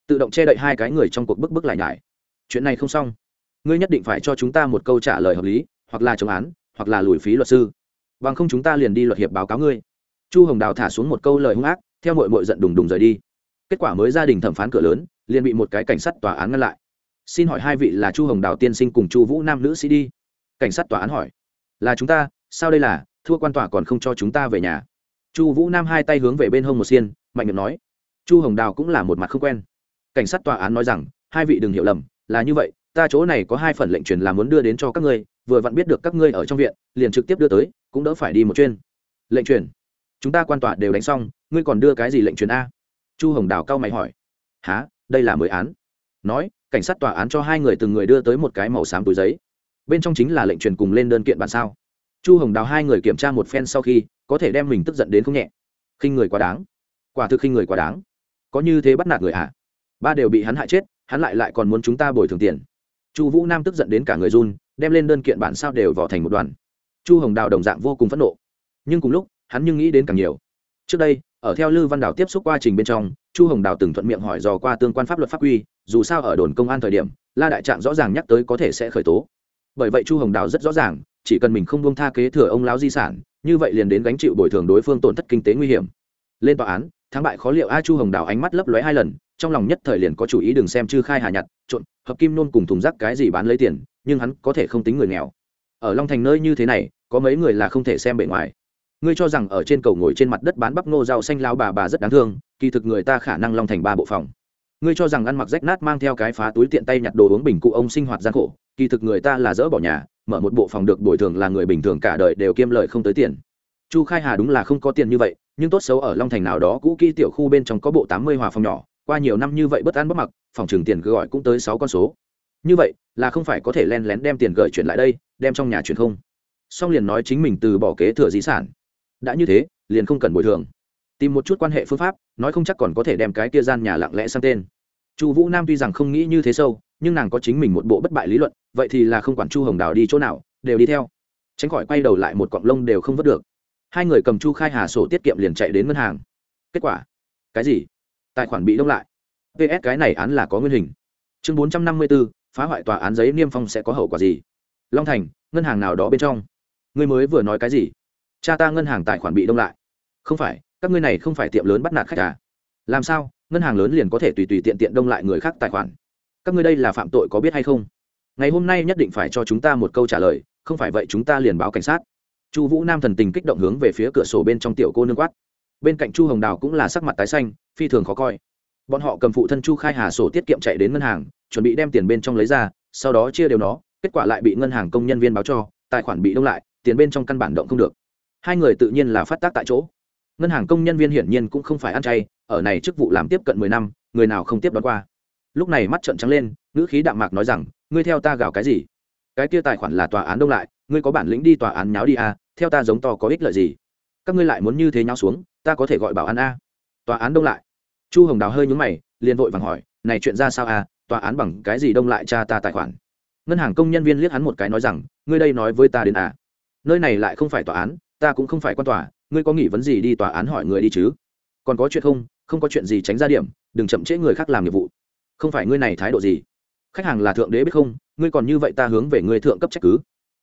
Tự động che đậy hai cái người trong cuộc bức bức lại nhải. Chuyện này không xong. Ngươi nhất định phải cho chúng ta một câu trả lời hợp lý hoặc là chống án hoặc là lùi phí luật sư. Bằng không chúng ta liền đi luật hiệp báo cáo ngươi. Chu hồng đào thả xuống một câu lời hung ác theo mội mội giận đùng đùng rời đi kết quả mới gia đình thẩm phán cửa lớn, liền bị một cái cảnh sát tòa án ngăn lại. Xin hỏi hai vị là chu hồng đào tiên sinh cùng chu vũ nam nữ sĩ đi? Cảnh sát tòa án hỏi. Là chúng ta, sao đây là, thua quan tòa còn không cho chúng ta về nhà? Chu vũ nam hai tay hướng về bên hông một xiên, mạnh miệng nói. Chu hồng đào cũng là một mặt không quen. Cảnh sát tòa án nói rằng, hai vị đừng hiểu lầm, là như vậy, ta chỗ này có hai phần lệnh truyền là muốn đưa đến cho các ngươi, vừa vặn biết được các ngươi ở trong viện, liền trực tiếp đưa tới, cũng đỡ phải đi một chuyên. Lệnh truyền. Chúng ta quan tòa đều đánh xong, ngươi còn đưa cái gì lệnh truyền a? Chu hồng đào cao mày hỏi. Há đây là mới án? Nói, cảnh sát tòa án cho hai người từng người đưa tới một cái màu xám túi giấy. Bên trong chính là lệnh truyền cùng lên đơn kiện bản sao. Chu hồng đào hai người kiểm tra một phen sau khi, có thể đem mình tức giận đến không nhẹ. Khinh người quá đáng. Quả thực khinh người quá đáng. Có như thế bắt nạt người ạ à? ba đều bị hắn hại chết, hắn lại lại còn muốn chúng ta bồi thường tiền. Chu vũ nam tức giận đến cả người run, đem lên đơn kiện bản sao đều vỏ thành một đoàn. Chu hồng đào đồng dạng vô cùng phẫn nộ. Nhưng cùng lúc, hắn nhưng nghĩ đến càng nhiều. Trước đây ở theo lư văn đào tiếp xúc quá trình bên trong, chu hồng đào từng thuận miệng hỏi dò qua tương quan pháp luật pháp quy, dù sao ở đồn công an thời điểm, la đại trạng rõ ràng nhắc tới có thể sẽ khởi tố. Bởi vậy chu hồng đào rất rõ ràng, chỉ cần mình không buông tha kế thừa ông lão di sản, như vậy liền đến gánh chịu bồi thường đối phương tổn thất kinh tế nguy hiểm. Lên tòa án, thắng bại khó liệu a chu hồng đào ánh mắt lấp lóe hai lần, trong lòng nhất thời liền có chủ ý đừng xem chư khai hà nhặt, trộn, hợp kim nôn cùng thùng rác cái gì bán lấy tiền, nhưng hắn có thể không tính người nghèo. Ở long thành nơi như thế này, có mấy người là không thể xem bề ngoài ngươi cho rằng ở trên cầu ngồi trên mặt đất bán bắp ngô rau xanh lao bà bà rất đáng thương, kỳ thực người ta khả năng long thành ba bộ phòng. Ngươi cho rằng ăn mặc rách nát mang theo cái phá túi tiện tay nhặt đồ uống bình cụ ông sinh hoạt gian khổ, kỳ thực người ta là dỡ bỏ nhà, mở một bộ phòng được bồi thường là người bình thường cả đời đều kiêm lợi không tới tiền. Chu khai hà đúng là không có tiền như vậy, nhưng tốt xấu ở long thành nào đó cũ kỹ tiểu khu bên trong có bộ tám mươi hòa phòng nhỏ, qua nhiều năm như vậy bất an bất mặc, phòng trừng tiền cứ gọi cũng tới sáu con số. Như vậy, là không phải có thể len lén đem tiền gửi chuyển lại đây, đem trong nhà chuyển không? Song liền nói chính mình từ bỏ kế thừa di sản đã như thế, liền không cần bồi thường. Tìm một chút quan hệ phương pháp, nói không chắc còn có thể đem cái kia gian nhà lặng lẽ sang tên. Chu vũ nam tuy rằng không nghĩ như thế sâu, nhưng nàng có chính mình một bộ bất bại lý luận, vậy thì là không quản chu hồng đào đi chỗ nào, đều đi theo. Tránh khỏi quay đầu lại một cọng lông đều không vớt được. Hai người cầm chu khai hà sổ tiết kiệm liền chạy đến ngân hàng. Kết quả? Cái gì? Tài khoản bị đông lại. Ps cái này án là có nguyên hình. Chương bốn trăm năm mươi b ố phá hoại tòa án giấy niêm phong sẽ có hậu quả gì? Long thành, ngân hàng nào đó bên trong. Ngươi mới vừa nói cái gì? Cha ta ngân hàng tài khoản bị đông lại. Không phải, các ngươi này không phải tiệm lớn bắt nạt khách à? Làm sao, ngân hàng lớn liền có thể tùy tùy tiện tiện đông lại người khác tài khoản? Các ngươi đây là phạm tội có biết hay không? Ngày hôm nay nhất định phải cho chúng ta một câu trả lời, không phải vậy chúng ta liền báo cảnh sát. Chu vũ nam thần tình kích động hướng về phía cửa sổ bên trong tiểu cô nương quát. Bên cạnh chu hồng đào cũng là sắc mặt tái xanh, phi thường khó coi. Bọn họ cầm phụ thân chu khai hà sổ tiết kiệm chạy đến ngân hàng, chuẩn bị đem tiền bên trong lấy ra, sau đó chia đều nó, kết quả lại bị ngân hàng công nhân viên báo cho, tài khoản bị đông lại, tiền bên trong căn bản động không được hai người tự nhiên là phát tác tại chỗ. Ngân hàng công nhân viên hiển nhiên cũng không phải ăn chay, ở này chức vụ làm tiếp cận mười năm, người nào không tiếp đón qua. Lúc này mắt trợn trắng lên, ngữ khí đạm mạc nói rằng, ngươi theo ta gào cái gì? Cái kia tài khoản là tòa án đông lại, ngươi có bản lĩnh đi tòa án nháo đi à theo ta giống to có ích lợi gì? Các ngươi lại muốn như thế nháo xuống, ta có thể gọi bảo án a. Tòa án đông lại. Chu hồng đào hơi nhúng mày, liền vội vàng hỏi, này chuyện ra sao à tòa án bằng cái gì đông lại cha ta tài khoản? Ngân hàng công nhân viên liếc hắn một cái nói rằng, ngươi đây nói với ta đến à? Nơi này lại không phải tòa án ta cũng không phải quan tòa, ngươi có nghĩ vấn gì đi tòa án hỏi người đi chứ? Còn có chuyện không? Không có chuyện gì tránh ra điểm, đừng chậm trễ người khác làm nhiệm vụ. Không phải ngươi này thái độ gì? Khách hàng là thượng đế biết không? Ngươi còn như vậy ta hướng về ngươi thượng cấp trách cứ.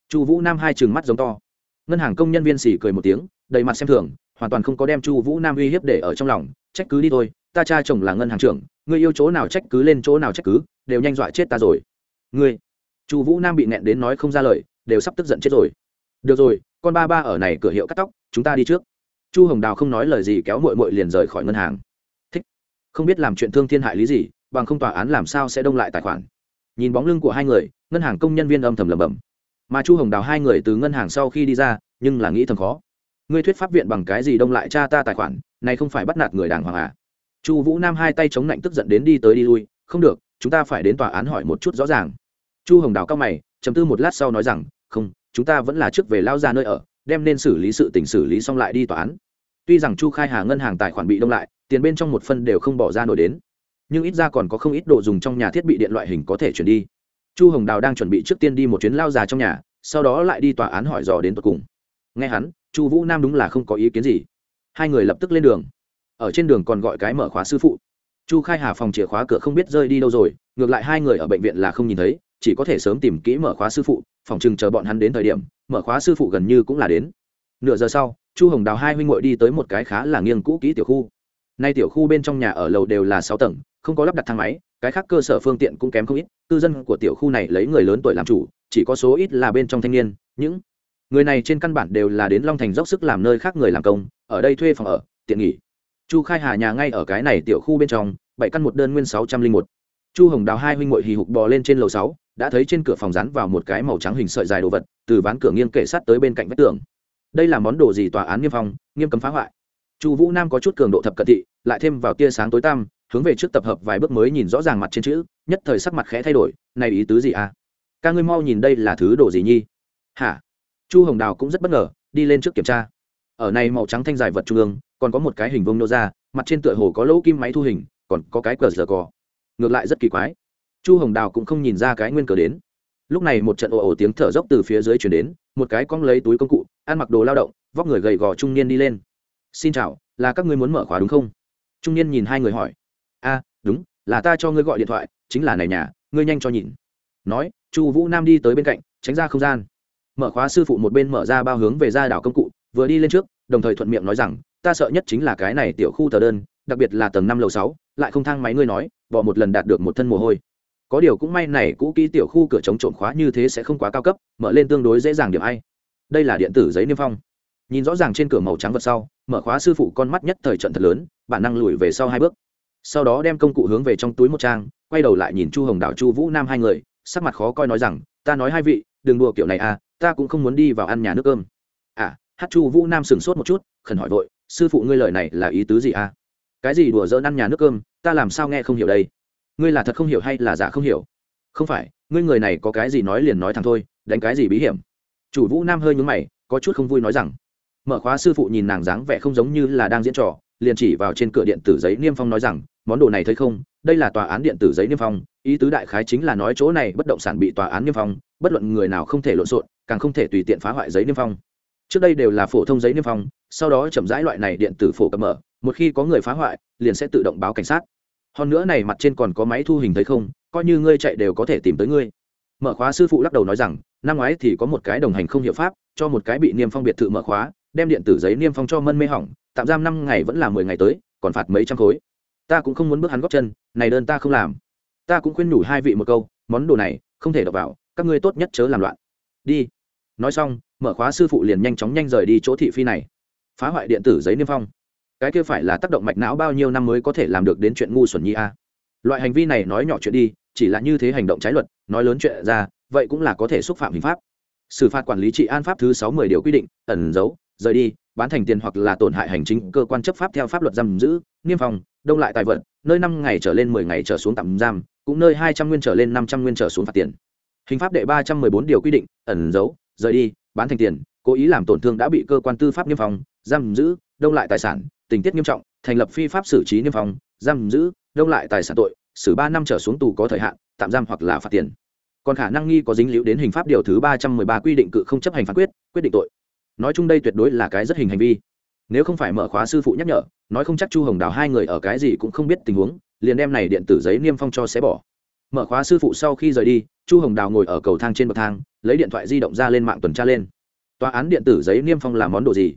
Chu vũ nam hai chừng mắt giống to. Ngân hàng công nhân viên xỉ cười một tiếng, đầy mặt xem thường, hoàn toàn không có đem chu vũ nam uy hiếp để ở trong lòng. Trách cứ đi thôi, ta cha chồng là ngân hàng trưởng, ngươi yêu chỗ nào trách cứ lên chỗ nào trách cứ, đều nhanh dọa chết ta rồi. Ngươi! Chu vũ nam bị nẹn đến nói không ra lời, đều sắp tức giận chết rồi. Được rồi con ba ba ở này cửa hiệu cắt tóc, chúng ta đi trước. Chu hồng đào không nói lời gì kéo mội mội liền rời khỏi ngân hàng. Thích. Không biết làm chuyện thương thiên hại lý gì, bằng không tòa án làm sao sẽ đông lại tài khoản. Nhìn bóng lưng của hai người, ngân hàng công nhân viên âm thầm lầm bầm mà chu hồng đào hai người từ ngân hàng sau khi đi ra, nhưng là nghĩ thầm khó. Ngươi thuyết pháp viện bằng cái gì đông lại cha ta tài khoản, này không phải bắt nạt người đàng hoàng à? Chu vũ nam hai tay chống lạnh tức giận đến đi tới đi lui, không được, chúng ta phải đến tòa án hỏi một chút rõ ràng. Chu hồng đào cao mày chấm tư một lát sau nói rằng, không chúng ta vẫn là trước về lao ra nơi ở, đem nên xử lý sự tình xử lý xong lại đi tòa án. Tuy rằng chu khai hà ngân hàng tài khoản bị đông lại, tiền bên trong một phân đều không bỏ ra nổi đến. Nhưng ít ra còn có không ít đồ dùng trong nhà thiết bị điện loại hình có thể chuyển đi. Chu hồng đào đang chuẩn bị trước tiên đi một chuyến lao già trong nhà, sau đó lại đi tòa án hỏi dò đến tột cùng. Nghe hắn, chu vũ nam đúng là không có ý kiến gì. Hai người lập tức lên đường. Ở trên đường còn gọi cái mở khóa sư phụ. Chu khai hà phòng chìa khóa cửa không biết rơi đi đâu rồi, ngược lại hai người ở bệnh viện là không nhìn thấy chỉ có thể sớm tìm kỹ mở khóa sư phụ, phòng chừng chờ bọn hắn đến thời điểm, mở khóa sư phụ gần như cũng là đến. Nửa giờ sau, chu hồng đào hai huynh ngội đi tới một cái khá là nghiêng cũ kỹ tiểu khu. Nay tiểu khu bên trong nhà ở lầu đều là sáu tầng, không có lắp đặt thang máy, cái khác cơ sở phương tiện cũng kém không ít, cư dân của tiểu khu này lấy người lớn tuổi làm chủ, chỉ có số ít là bên trong thanh niên, những người này trên căn bản đều là đến long thành dốc sức làm nơi khác người làm công, ở đây thuê phòng ở, tiện nghỉ. Chu khai hà nhà ngay ở cái này tiểu khu bên trong, bảy căn một đơn nguyên sáu trăm linh một chu hồng đào hai huynh ngội hì hục bò lên trên lầu sáu, đã thấy trên cửa phòng rán vào một cái màu trắng hình sợi dài đồ vật, từ ván cửa nghiêng kể sát tới bên cạnh vách tường. Đây là món đồ gì tòa án niêm phong, nghiêm cấm phá hoại? Chu vũ nam có chút cường độ thập cận thị, lại thêm vào tia sáng tối tăm, hướng về trước tập hợp vài bước mới nhìn rõ ràng mặt trên chữ, nhất thời sắc mặt khẽ thay đổi, này ý tứ gì à? Ca ngươi mau nhìn đây là thứ đồ gì nhi? Hả? Chu hồng đào cũng rất bất ngờ, đi lên trước kiểm tra. Ở này màu trắng thanh dài vật trung ương, còn có một cái hình vông nô ra, mặt trên tựa hồ có lỗ kim máy thu hình, còn có cái cờ giờ cò ngược lại rất kỳ quái. Chu hồng đào cũng không nhìn ra cái nguyên cờ đến. Lúc này một trận ồ ồ tiếng thở dốc từ phía dưới chuyển đến, một cái cong lấy túi công cụ, ăn mặc đồ lao động, vóc người gầy gò trung niên đi lên. Xin chào, là các ngươi muốn mở khóa đúng không? Trung niên nhìn hai người hỏi. A, đúng, là ta cho ngươi gọi điện thoại, chính là này nhà, ngươi nhanh cho nhìn. Nói, chu vũ nam đi tới bên cạnh, tránh ra không gian. Mở khóa sư phụ một bên mở ra bao hướng về ra đảo công cụ, vừa đi lên trước, đồng thời thuận miệng nói rằng, ta sợ nhất chính là cái này tiểu khu tờ đơn, đặc biệt là tầng năm lầu sáu lại không thang máy ngươi nói, bỏ một lần đạt được một thân mồ hôi. Có điều cũng may này cũ kỹ tiểu khu cửa chống trộm khóa như thế sẽ không quá cao cấp, mở lên tương đối dễ dàng điểm ai. Đây là điện tử giấy niêm phong. Nhìn rõ ràng trên cửa màu trắng vật sau, mở khóa sư phụ con mắt nhất thời trận thật lớn, bản năng lùi về sau hai bước. Sau đó đem công cụ hướng về trong túi một trang, quay đầu lại nhìn chu hồng đảo, chu vũ nam hai người, sắc mặt khó coi nói rằng, ta nói hai vị, đừng đùa kiểu này à ta cũng không muốn đi vào ăn nhà nước cơm. À hát chu vũ nam sửng sốt một chút, khẩn hỏi vội, sư phụ ngươi lời này là ý tứ gì à? Cái gì đùa dỡ ăn nhà nước cơm, ta làm sao nghe không hiểu đây? Ngươi là thật không hiểu hay là giả không hiểu? Không phải, ngươi người này có cái gì nói liền nói thẳng thôi, đánh cái gì bí hiểm? Chủ vũ nam hơi nhúng mày, có chút không vui nói rằng, mở khóa sư phụ nhìn nàng dáng vẻ không giống như là đang diễn trò, liền chỉ vào trên cửa điện tử giấy niêm phong nói rằng, món đồ này thấy không, đây là tòa án điện tử giấy niêm phong, ý tứ đại khái chính là nói chỗ này bất động sản bị tòa án niêm phong, bất luận người nào không thể lộn xộn, càng không thể tùy tiện phá hoại giấy niêm phong. Trước đây đều là phổ thông giấy niêm phong, sau đó chậm rãi loại này điện tử phổ cập mở một khi có người phá hoại, liền sẽ tự động báo cảnh sát. Hơn nữa này mặt trên còn có máy thu hình thấy không, coi như ngươi chạy đều có thể tìm tới ngươi. Mở khóa sư phụ lắc đầu nói rằng, năm ngoái thì có một cái đồng hành không hiệu pháp, cho một cái bị niêm phong biệt thự mở khóa, đem điện tử giấy niêm phong cho mân mê hỏng, tạm giam năm ngày vẫn là mười ngày tới, còn phạt mấy trăm khối. Ta cũng không muốn bước hắn góp chân, này đơn ta không làm. Ta cũng khuyên nhủ hai vị một câu, món đồ này, không thể đọc vào, các ngươi tốt nhất chớ làm loạn. Đi. Nói xong, mở khóa sư phụ liền nhanh chóng nhanh rời đi chỗ thị phi này. Phá hoại điện tử giấy niêm phong cái kia phải là tác động mạch não bao nhiêu năm mới có thể làm được đến chuyện ngu xuẩn nhi a? Loại hành vi này nói nhỏ chuyện đi, chỉ là như thế hành động trái luật, nói lớn chuyện ra, vậy cũng là có thể xúc phạm hình pháp. Xử phạt quản lý trị an pháp thứ sáu mươi điều quy định, ẩn giấu, rời đi, bán thành tiền hoặc là tổn hại hành chính, cơ quan chấp pháp theo pháp luật giam giữ, niêm phòng đông lại tài vật, nơi năm ngày trở lên mười ngày trở xuống tạm giam, cũng nơi hai trăm nguyên trở lên năm trăm nguyên trở xuống phạt tiền. Hình pháp đệ ba trăm mười bốn điều quy định, ẩn giấu, rời đi, bán thành tiền, cố ý làm tổn thương đã bị cơ quan tư pháp niêm phòng giam giữ, đông lại tài sản tình tiết nghiêm trọng, thành lập phi pháp xử trí niêm phòng giam giữ, đông lại tài sản tội, xử ba năm trở xuống tù có thời hạn, tạm giam hoặc là phạt tiền. Còn khả năng nghi có dính liễu đến hình pháp điều thứ ba trăm mười ba quy định cự không chấp hành phán quyết quyết định tội. Nói chung đây tuyệt đối là cái rất hình hành vi. Nếu không phải mở khóa sư phụ nhắc nhở, nói không chắc chu hồng đào hai người ở cái gì cũng không biết tình huống, liền đem này điện tử giấy niêm phong cho xé bỏ. Mở khóa sư phụ sau khi rời đi, chu hồng đào ngồi ở cầu thang trên bậc thang, lấy điện thoại di động ra lên mạng tuần tra lên. Tòa án điện tử giấy niêm phong là món đồ gì?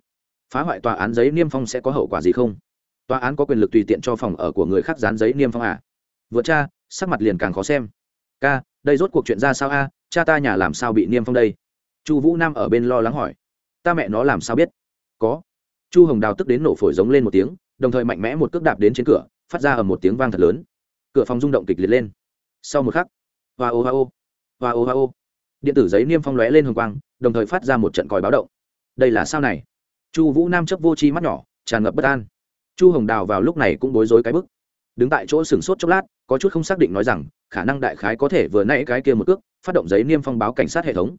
Phá hoại tòa án giấy niêm phong sẽ có hậu quả gì không? Tòa án có quyền lực tùy tiện cho phòng ở của người khác dán giấy niêm phong à? Vượt cha, sắc mặt liền càng khó xem. Ca, đây rốt cuộc chuyện ra sao a? Cha ta nhà làm sao bị niêm phong đây? Chu vũ nam ở bên lo lắng hỏi. Ta mẹ nó làm sao biết? Có. Chu hồng đào tức đến nổ phổi giống lên một tiếng, đồng thời mạnh mẽ một cước đạp đến trên cửa, phát ra ở một tiếng vang thật lớn. Cửa phòng rung động kịch liệt lên. Sau một khắc, hoa ô hoa ô hoa ô hoa ô. Điện tử giấy niêm phong lóe lên hồng quang, đồng thời phát ra một trận còi báo động. Đây là sao này? Chu vũ nam chấp vô chi mắt nhỏ, tràn ngập bất an. Chu hồng đào vào lúc này cũng bối rối cái bức. Đứng tại chỗ sửng sốt chốc lát, có chút không xác định nói rằng, khả năng đại khái có thể vừa nãy cái kia một cước, phát động giấy niêm phong báo cảnh sát hệ thống.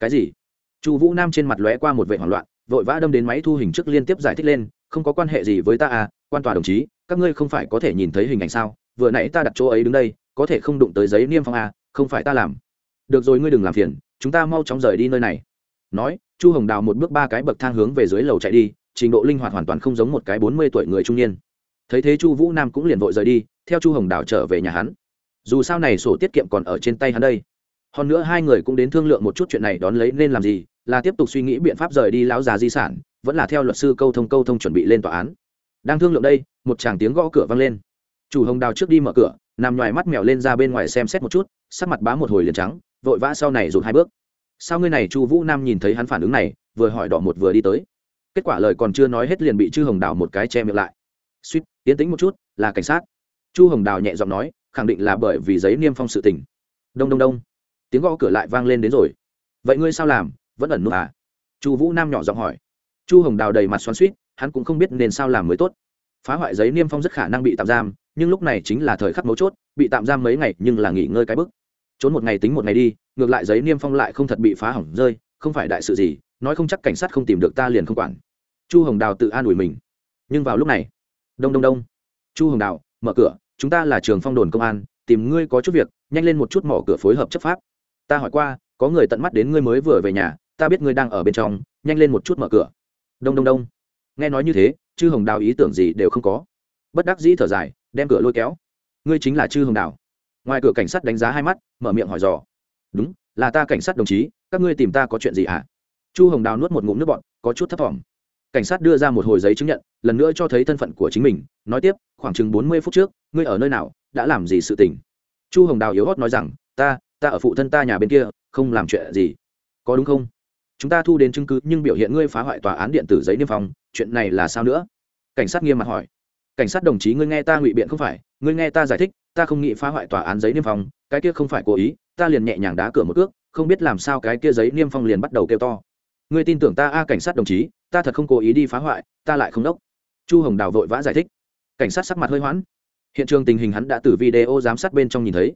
Cái gì? Chu vũ nam trên mặt lóe qua một vệ hoảng loạn, vội vã đâm đến máy thu hình trước liên tiếp giải thích lên, không có quan hệ gì với ta à quan tòa đồng chí, các ngươi không phải có thể nhìn thấy hình ảnh sao? Vừa nãy ta đặt chỗ ấy đứng đây, có thể không đụng tới giấy niêm phong à không phải ta làm. Được rồi, ngươi đừng làm phiền, chúng ta mau chóng rời đi nơi này. Nói chu hồng đào một bước ba cái bậc thang hướng về dưới lầu chạy đi, trình độ linh hoạt hoàn toàn không giống một cái bốn mươi tuổi người trung niên. Thấy thế chu vũ nam cũng liền vội rời đi, theo chu hồng đào trở về nhà hắn. Dù sao này sổ tiết kiệm còn ở trên tay hắn đây. Hơn nữa hai người cũng đến thương lượng một chút chuyện này đón lấy nên làm gì, là tiếp tục suy nghĩ biện pháp rời đi lão già di sản, vẫn là theo luật sư câu thông câu thông chuẩn bị lên tòa án. Đang thương lượng đây, một chàng tiếng gõ cửa vang lên. Chủ hồng đào trước đi mở cửa, nằm ngoài mắt mèo lên ra bên ngoài xem xét một chút, sắc mặt bá một hồi liền trắng, vội vã sau này rụt hai bước sao ngươi này chu vũ nam nhìn thấy hắn phản ứng này, vừa hỏi đỏ một vừa đi tới. Kết quả lời còn chưa nói hết liền bị chư hồng đào một cái che miệng lại. Suýt, tiến tĩnh một chút, là cảnh sát. Chu hồng đào nhẹ giọng nói, khẳng định là bởi vì giấy niêm phong sự tình. Đông đông đông. Tiếng gõ cửa lại vang lên đến rồi. Vậy ngươi sao làm? Vẫn ẩn nút à? Chu vũ nam nhỏ giọng hỏi. Chu hồng đào đầy mặt xoắn suýt hắn cũng không biết nên sao làm mới tốt. Phá hoại giấy niêm phong rất khả năng bị tạm giam, nhưng lúc này chính là thời khắc mấu chốt, bị tạm giam mấy ngày nhưng là nghỉ ngơi cái bức trốn một ngày tính một ngày đi, ngược lại giấy niêm phong lại không thật bị phá hỏng rơi, không phải đại sự gì, nói không chắc cảnh sát không tìm được ta liền không quản. Chu hồng đào tự an ủi mình. Nhưng vào lúc này, đông đông đông, chu hồng đào, mở cửa, chúng ta là trường phong đồn công an, tìm ngươi có chút việc, nhanh lên một chút mỏ cửa phối hợp chấp pháp. Ta hỏi qua, có người tận mắt đến ngươi mới vừa về nhà, ta biết ngươi đang ở bên trong, nhanh lên một chút mở cửa. Đông đông đông. Nghe nói như thế, chư hồng đào ý tưởng gì đều không có. Bất đắc dĩ thở dài, đem cửa lôi kéo. Ngươi chính là chư hồng đào ngoài cửa cảnh sát đánh giá hai mắt, mở miệng hỏi dò. Đúng, là ta cảnh sát đồng chí, các ngươi tìm ta có chuyện gì ạ à? chu hồng đào nuốt một ngụm nước bọn có chút thấp t cảnh sát đưa ra một hồi giấy chứng nhận, lần nữa cho thấy thân phận của chính mình, nói tiếp, khoảng chừng bốn mươi phút trước, ngươi ở nơi nào, đã làm gì sự tình? Chu hồng đào yếu hót nói rằng, ta ta ở phụ thân ta nhà bên kia, không làm chuyện gì. Có đúng không? Chúng ta thu đến chứng cứ nhưng biểu hiện ngươi phá hoại tòa án điện tử giấy niêm phong, chuyện này là sao nữa? Cảnh sát nghiêm mặt hỏi cảnh sát đồng chí ngươi nghe ta ngụy biện không phải, ngươi nghe ta giải thích, ta không nghĩ phá hoại tòa án giấy niêm phong, cái kia không phải cố ý, ta liền nhẹ nhàng đá cửa một ước không biết làm sao cái kia giấy niêm phong liền bắt đầu kêu to. Ngươi tin tưởng ta a, cảnh sát đồng chí, ta thật không cố ý đi phá hoại, ta lại không đốc. Chu hồng đào vội vã giải thích. Cảnh sát sắc mặt hơi hoãn. Hiện trường tình hình hắn đã từ video giám sát bên trong nhìn thấy.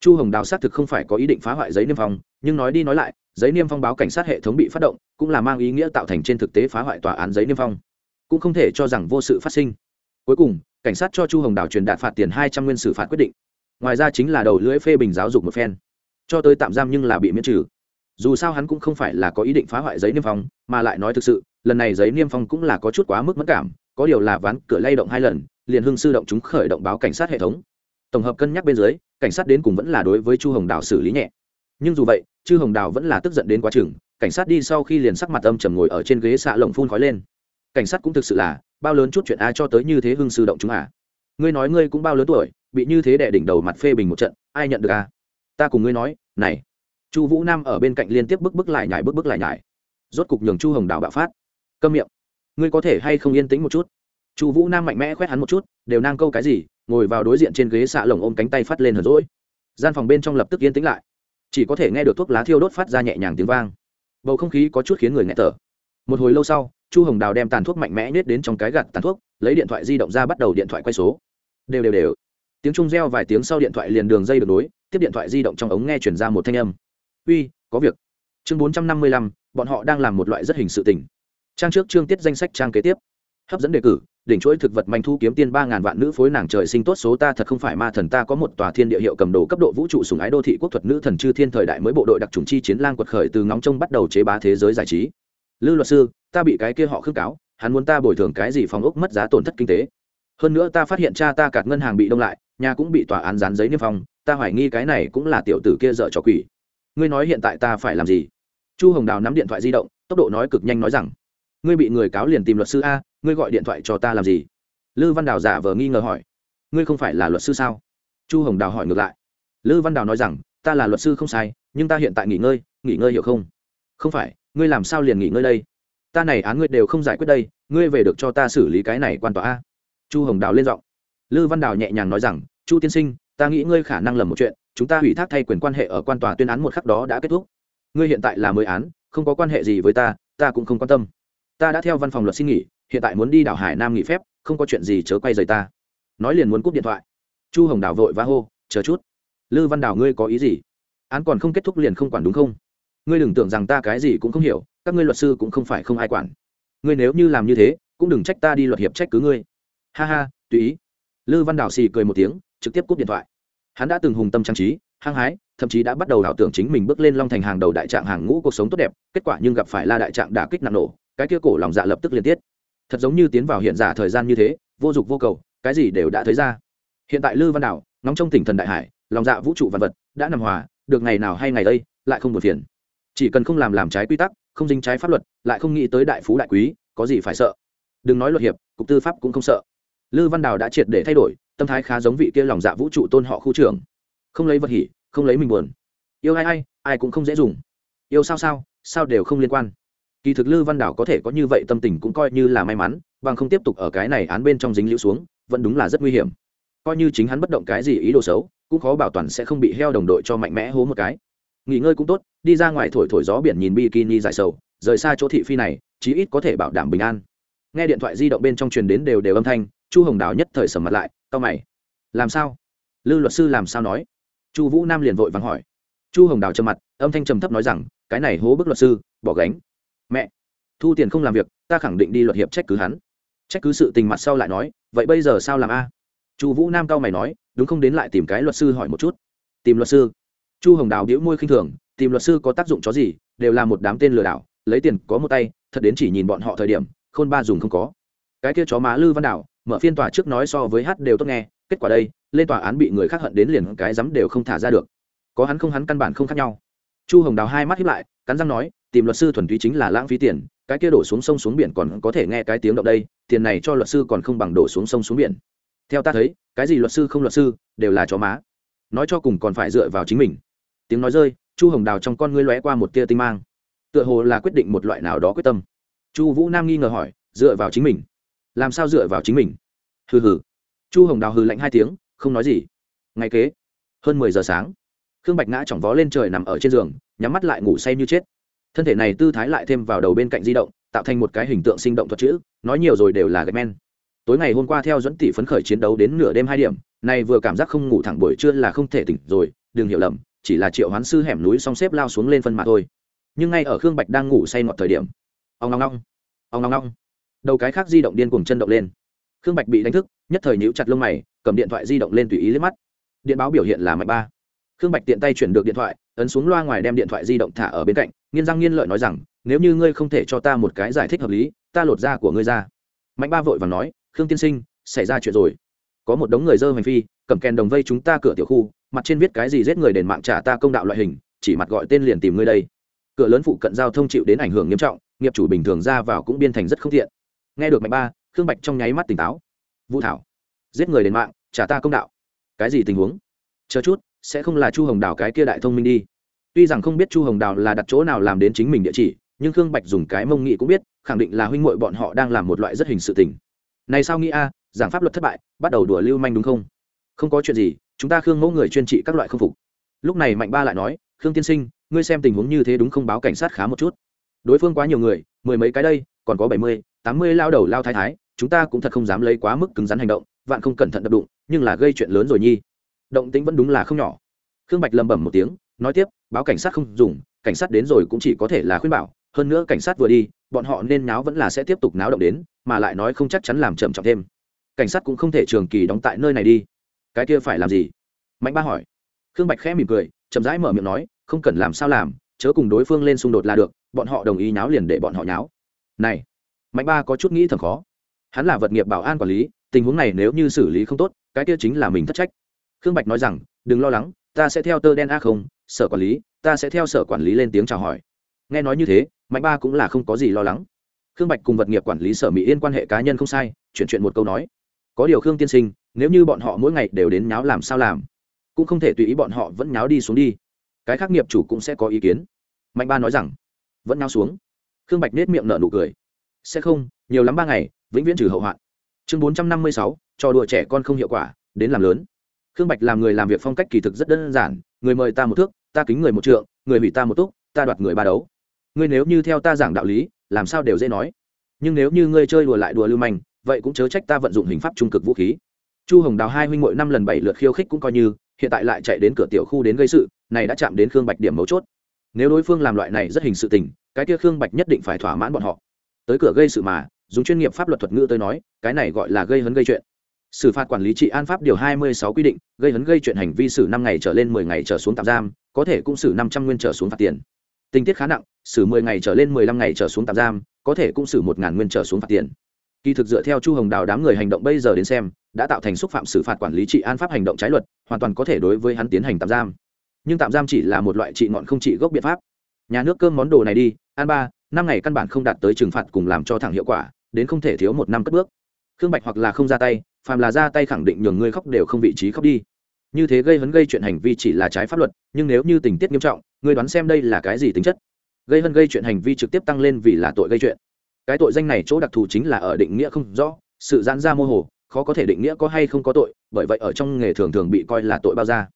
Chu hồng đào xác thực không phải có ý định phá hoại giấy niêm phong, nhưng nói đi nói lại, giấy niêm phong báo cảnh sát hệ thống bị phát động, cũng là mang ý nghĩa tạo thành trên thực tế phá hoại tòa án giấy niêm phong. Cũng không thể cho rằng vô sự phát sinh cuối cùng, cảnh sát cho chu hồng đào truyền đạt phạt tiền hai trăm nguyên xử phạt quyết định. Ngoài ra chính là đầu lưỡi phê bình giáo dục một phen. Cho tới tạm giam nhưng là bị miễn trừ. Dù sao hắn cũng không phải là có ý định phá hoại giấy niêm phong, mà lại nói thực sự, lần này giấy niêm phong cũng là có chút quá mức mất cảm, có điều là ván cửa lay động hai lần, liền hưng sư động chúng khởi động báo cảnh sát hệ thống. Tổng hợp cân nhắc bên dưới, cảnh sát đến cùng vẫn là đối với chu hồng đào xử lý nhẹ. Nhưng dù vậy chư hồng đào vẫn là tức giận đến quá chừng, cảnh sát đi sau khi liền sắc mặt âm trầm ngồi ở trên ghế xạ lồng phun khói lên. Cảnh sát cũng thực sự là bao lớn chút chuyện a cho tới như thế hưng sư động chúng à. Ngươi nói ngươi cũng bao lớn tuổi, bị như thế đẻ đỉnh đầu mặt phê bình một trận, ai nhận được à? Ta cùng ngươi nói, này. Chu vũ nam ở bên cạnh liên tiếp bức bức lại nhải bức bức lại nhải. Rốt cục nhường chu hồng đào bạo phát. Câm miệng. Ngươi có thể hay không yên tĩnh một chút? Chu vũ nam mạnh mẽ quét hắn một chút, đều nang câu cái gì, ngồi vào đối diện trên ghế xạ lồng ôm cánh tay phát lên hờn rỗi gian phòng bên trong lập tức yên tĩnh lại. Chỉ có thể nghe được thuốc lá thiêu đốt phát ra nhẹ nhàng tiếng vang. Bầu không khí có chút khiến người nghe thở. Một hồi lâu sau chu hồng đào đem tàn thuốc mạnh mẽ nhét đến trong cái gạt tàn thuốc, lấy điện thoại di động ra bắt đầu điện thoại quay số. Đều đều đều. Tiếng trung reo vài tiếng sau điện thoại liền đường dây được nối, tiếp điện thoại di động trong ống nghe chuyển ra một thanh âm. Uy, có việc. Chương bốn trăm năm mươi lăm, bọn họ đang làm một loại rất hình sự tình. Trang trước chương tiết danh sách trang kế tiếp. Hấp dẫn đề cử, đỉnh chuỗi thực vật manh thu kiếm tiên ba ngàn vạn nữ phối nàng trời sinh tốt số ta thật không phải ma thần, ta có một tòa thiên địa hiệu cầm đồ cấp độ vũ trụ sùng ái đô thị quốc thuật nữ thần chư thiên thời đại mới bộ đội đặc trùng chi chiến lang quật khởi từ ngóng trông bắt đầu chế bá thế giới giải trí lư luật sư, ta bị cái kia họ khước cáo, hắn muốn ta bồi thường cái gì phòng ốc mất giá tổn thất kinh tế. Hơn nữa ta phát hiện cha ta cạt ngân hàng bị đông lại, nhà cũng bị tòa án dán giấy niêm phong, ta hoài nghi cái này cũng là tiểu tử kia dợ trò quỷ. Ngươi nói hiện tại ta phải làm gì? Chu hồng đào nắm điện thoại di động, tốc độ nói cực nhanh nói rằng, ngươi bị người cáo liền tìm luật sư a, ngươi gọi điện thoại cho ta làm gì? Lư văn đào giả vờ nghi ngờ hỏi, ngươi không phải là luật sư sao? Chu hồng đào hỏi ngược lại, lư văn đào nói rằng, ta là luật sư không sai, nhưng ta hiện tại nghỉ ngơi nghỉ ngơi hiểu không? Không phải ngươi làm sao liền nghỉ ngơi đây? Ta này án ngươi đều không giải quyết đây, ngươi về được cho ta xử lý cái này quan tòa a. Chu hồng đào lên giọng. Lư văn đào nhẹ nhàng nói rằng, chu tiên sinh, ta nghĩ ngươi khả năng lầm một chuyện, chúng ta hủy thác thay quyền quan hệ ở quan tòa tuyên án một khắc đó đã kết thúc. Ngươi hiện tại là mới án, không có quan hệ gì với ta ta cũng không quan tâm. Ta đã theo văn phòng luật xin nghỉ, hiện tại muốn đi đảo hải nam nghỉ phép, không có chuyện gì chớ quay rời ta. Nói liền muốn cúp điện thoại. Chu hồng đào vội vã hô, chờ chút. Lư văn đào ngươi có ý gì? Án còn không kết thúc liền không quản đúng không? Ngươi đừng tưởng rằng ta cái gì cũng không hiểu, các ngươi luật sư cũng không phải không ai quản. Ngươi nếu như làm như thế, cũng đừng trách ta đi luật hiệp trách cứ ngươi. Ha ha, tùy ý. Lư văn đào xì cười một tiếng, trực tiếp cúp điện thoại. Hắn đã từng hùng tâm trang trí, hăng hái, thậm chí đã bắt đầu đảo tưởng chính mình bước lên long thành hàng đầu đại trạng hàng ngũ cuộc sống tốt đẹp, kết quả nhưng gặp phải la đại trạng đả kích nặng nổ, cái kia cổ lòng dạ lập tức liên tiết thật giống như tiến vào hiện giả thời gian như thế, vô dụng vô cầu, cái gì đều đã thấy ra. Hiện tại lư văn đảo nóng trong tỉnh thần đại hải, lòng dạ vũ trụ văn vật, đã nằm hòa, được ngày nào hay ngày đây, lại không buồn phiền chỉ cần không làm làm trái quy tắc, không dính trái pháp luật, lại không nghĩ tới đại phú đại quý, có gì phải sợ? Đừng nói luật hiệp, cục tư pháp cũng không sợ. Lư văn đào đã triệt để thay đổi, tâm thái khá giống vị kia lòng dạ vũ trụ tôn họ khu trưởng. Không lấy vật hỉ, không lấy mình buồn. Yêu ai ai ai cũng không dễ dùng. Yêu sao sao sao đều không liên quan. Kỳ thực lư văn đảo có thể có như vậy tâm tình cũng coi như là may mắn, bằng không tiếp tục ở cái này án bên trong dính liễu xuống, vẫn đúng là rất nguy hiểm. Coi như chính hắn bất động cái gì ý đồ xấu, cũng khó bảo toàn sẽ không bị heo đồng đội cho mạnh mẽ hố một cái. Nghỉ ngơi cũng tốt đi ra ngoài thổi thổi gió biển nhìn bikini dài sầu, rời xa chỗ thị phi này, chí ít có thể bảo đảm bình an. Nghe điện thoại di động bên trong truyền đến đều đều âm thanh, chu hồng đào nhất thời sầm mặt lại tao mày. Làm sao? Lư luật sư làm sao nói? Chu vũ nam liền vội vắng hỏi. Chu hồng đào trầm mặt, âm thanh trầm thấp nói rằng, cái này hố bức luật sư, bỏ gánh. Mẹ! Thu tiền không làm việc, ta khẳng định đi luật hiệp trách cứ hắn. Trách cứ sự tình mặt sau lại nói, vậy bây giờ sao làm a? Chu vũ nam cao mày nói, đúng không đến lại tìm cái luật sư hỏi một chút. Tìm luật sư. Chu hồng đào đĩu môi khinh thường tìm luật sư có tác dụng chó gì, đều là một đám tên lừa đảo, lấy tiền có một tay, thật đến chỉ nhìn bọn họ thời điểm, khôn ba dùng không có. Cái kia chó má lư văn đảo, mở phiên tòa trước nói so với hát đều tốt nghe, kết quả đây, lên tòa án bị người khác hận đến liền cái dám đều không thả ra được. Có hắn không hắn căn bản không khác nhau. Chu hồng đào hai mắt hiếp lại, cắn răng nói, tìm luật sư thuần túy chính là lãng phí tiền, cái kia đổ xuống sông xuống biển còn có thể nghe cái tiếng động đây, tiền này cho luật sư còn không bằng đổ xuống sông xuống biển. Theo ta thấy, cái gì luật sư không luật sư, đều là chó má. Nói cho cùng còn phải dựa vào chính mình. Tiếng nói rơi chu hồng đào trong con ngươi lóe qua một tia tinh mang. Tựa hồ là quyết định một loại nào đó quyết tâm. Chu vũ nam nghi ngờ hỏi, dựa vào chính mình? Làm sao dựa vào chính mình? Hừ hừ. Chu hồng đào hừ lạnh hai tiếng, không nói gì. Ngay kế, hơn mười giờ sáng, khương bạch ngã chỏng vó lên trời nằm ở trên giường, nhắm mắt lại ngủ say như chết. Thân thể này tư thái lại thêm vào đầu bên cạnh di động, tạo thành một cái hình tượng sinh động thuật chữ, nói nhiều rồi đều là gạch men. Tối ngày hôm qua theo dẫn tỷ phấn khởi chiến đấu đến nửa đêm hai điểm, nay vừa cảm giác không ngủ thẳng buổi trưa là không thể tỉnh rồi, đừng hiểu lầm chỉ là triệu hoán sư hẻm núi song xếp lao xuống lên phân mà thôi. Nhưng ngay ở khương bạch đang ngủ say ngọt thời điểm, ông ngong ngong, ông ngong ngong, đầu cái khác di động điên cuồng chân động lên. Khương bạch bị đánh thức, nhất thời nhíu chặt lông mày, cầm điện thoại di động lên tùy ý liếc mắt. Điện báo biểu hiện là mạnh ba. Khương bạch tiện tay chuyển được điện thoại, ấn xuống loa ngoài đem điện thoại di động thả ở bên cạnh, nghiên răng nghiên lợi nói rằng, nếu như ngươi không thể cho ta một cái giải thích hợp lý, ta lột da của ngươi ra. Mạnh ba vội và nói, khương tiên sinh, xảy ra chuyện rồi. Có một đống người dơ hành phi, cầm kèn đồng vây chúng ta cửa tiểu khu mặt trên viết cái gì giết người đền mạng trả ta công đạo loại hình, chỉ mặt gọi tên liền tìm ngươi đây. Cửa lớn phụ cận giao thông chịu đến ảnh hưởng nghiêm trọng, nghiệp chủ bình thường ra vào cũng biên thành rất không thiện nghe được mạnh ba, khương bạch trong nháy mắt tỉnh táo. Vũ thảo, giết người đền mạng, trả ta công đạo. Cái gì tình huống? Chờ chút, sẽ không là chu hồng đào cái kia đại thông minh đi. Tuy rằng không biết chu hồng đào là đặt chỗ nào làm đến chính mình địa chỉ, nhưng khương bạch dùng cái mông nghị cũng biết, khẳng định là huynh muội bọn họ đang làm một loại rất hình sự tình. Này sao nghĩ a, giảng pháp luật thất bại, bắt đầu đùa lưu manh đúng không? Không có chuyện gì chúng ta khương mẫu người chuyên trị các loại không phục lúc này mạnh ba lại nói khương tiên sinh ngươi xem tình huống như thế đúng không báo cảnh sát khá một chút đối phương quá nhiều người mười mấy cái đây còn có bảy mươi tám mươi lao đầu lao thái thái chúng ta cũng thật không dám lấy quá mức cứng rắn hành động vạn không cẩn thận đập đụng nhưng là gây chuyện lớn rồi nhi động tính vẫn đúng là không nhỏ khương bạch lầm bẩm một tiếng nói tiếp báo cảnh sát không dùng cảnh sát đến rồi cũng chỉ có thể là khuyên bảo hơn nữa cảnh sát vừa đi bọn họ nên náo vẫn là sẽ tiếp tục náo động đến mà lại nói không chắc chắn làm trầm trọng thêm cảnh sát cũng không thể trường kỳ đóng tại nơi này đi cái kia phải làm gì? Mạnh ba hỏi. Khương bạch khẽ mỉm cười, chậm rãi mở miệng nói, không cần làm sao làm, chớ cùng đối phương lên xung đột là được, bọn họ đồng ý nháo liền để bọn họ nháo. Này, mạnh ba có chút nghĩ thầm khó. Hắn là vật nghiệp bảo an quản lý, tình huống này nếu như xử lý không tốt, cái kia chính là mình thất trách. Khương bạch nói rằng, đừng lo lắng, ta sẽ theo tơ đen a không, sở quản lý, ta sẽ theo sở quản lý lên tiếng chào hỏi. Nghe nói như thế, mạnh ba cũng là không có gì lo lắng. Khương bạch cùng vật nghiệp quản lý sở mỹ yên quan hệ cá nhân không sai, chuyển chuyện một câu nói có điều khương tiên sinh, nếu như bọn họ mỗi ngày đều đến nháo làm sao làm, cũng không thể tùy ý bọn họ vẫn nháo đi xuống đi. Cái khác nghiệp chủ cũng sẽ có ý kiến. Mạnh ba nói rằng, vẫn nháo xuống. Khương bạch nết miệng nở nụ cười. Sẽ không, nhiều lắm ba ngày, vĩnh viễn trừ hậu hoạn. Chương bốn trăm năm mươi sáu, trò đùa trẻ con không hiệu quả, đến làm lớn. Khương bạch làm người làm việc phong cách kỳ thực rất đơn giản, người mời ta một thước, ta kính người một trượng, người hủy ta một túc, ta đoạt người ba đấu. Ngươi nếu như theo ta giảng đạo lý, làm sao đều dễ nói. Nhưng nếu như ngươi chơi đùa lại đùa lưu manh vậy cũng chớ trách ta vận dụng hình pháp trung cực vũ khí. Chu hồng đào hai huynh mỗi năm lần bảy lượt khiêu khích cũng coi như, hiện tại lại chạy đến cửa tiểu khu đến gây sự, này đã chạm đến khương bạch điểm mấu chốt. Nếu đối phương làm loại này rất hình sự tình, cái kia khương bạch nhất định phải thỏa mãn bọn họ. Tới cửa gây sự mà, dùng chuyên nghiệp pháp luật thuật ngữ tới nói, cái này gọi là gây hấn gây chuyện. Xử phạt quản lý trị an pháp điều hai mươi sáu quy định, gây hấn gây chuyện hành vi xử năm ngày trở lên mười ngày trở xuống tạm giam, có thể cũng xử năm trăm nguyên trở xuống phạt tiền. Tình tiết khá nặng, xử mười ngày trở lên mười lăm ngày trở xuống tạm giam, có thể cũng xử một ngàn nguyên trở xuống phạt tiền kỳ thực dựa theo chu hồng đào đám người hành động bây giờ đến xem, đã tạo thành xúc phạm xử phạt quản lý trị an pháp hành động trái luật, hoàn toàn có thể đối với hắn tiến hành tạm giam. Nhưng tạm giam chỉ là một loại trị ngọn không trị gốc biện pháp. Nhà nước cơm món đồ này đi an ba, năm ngày căn bản không đạt tới trừng phạt cùng làm cho thẳng hiệu quả, đến không thể thiếu một năm cất bước. Khương bạch hoặc là không ra tay, phàm là ra tay khẳng định nhường ngươi khóc đều không vị trí khóc đi. Như thế gây hấn gây chuyện hành vi chỉ là trái pháp luật, nhưng nếu như tình tiết nghiêm trọng, ngươi đoán xem đây là cái gì tính chất? Gây hấn gây chuyện hành vi trực tiếp tăng lên vì là tội gây chuyện cái tội danh này chỗ đặc thù chính là ở định nghĩa không rõ, sự giãn ra mô hồ, khó có thể định nghĩa có hay không có tội, bởi vậy ở trong nghề thường thường bị coi là tội bao ra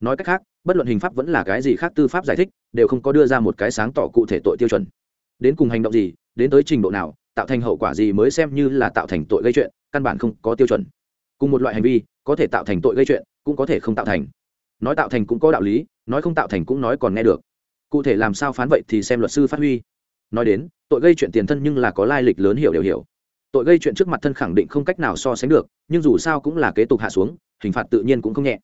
nói cách khác, bất luận hình pháp vẫn là cái gì khác tư pháp giải thích, đều không có đưa ra một cái sáng tỏ cụ thể tội tiêu chuẩn. Đến cùng hành động gì, đến tới trình độ nào, tạo thành hậu quả gì mới xem như là tạo thành tội gây chuyện, căn bản không có tiêu chuẩn. Cùng một loại hành vi, có thể tạo thành tội gây chuyện, cũng có thể không tạo thành. Nói tạo thành cũng có đạo lý, nói không tạo thành cũng nói còn nghe được. Cụ thể làm sao phán vậy thì xem luật sư phát huy. Nói đến tội gây chuyện tiền thân nhưng là có lai lịch lớn hiểu đều hiểu. Tội gây chuyện trước mặt thân khẳng định không cách nào so sánh được, nhưng dù sao cũng là kế tục hạ xuống, hình phạt tự nhiên cũng không nhẹ.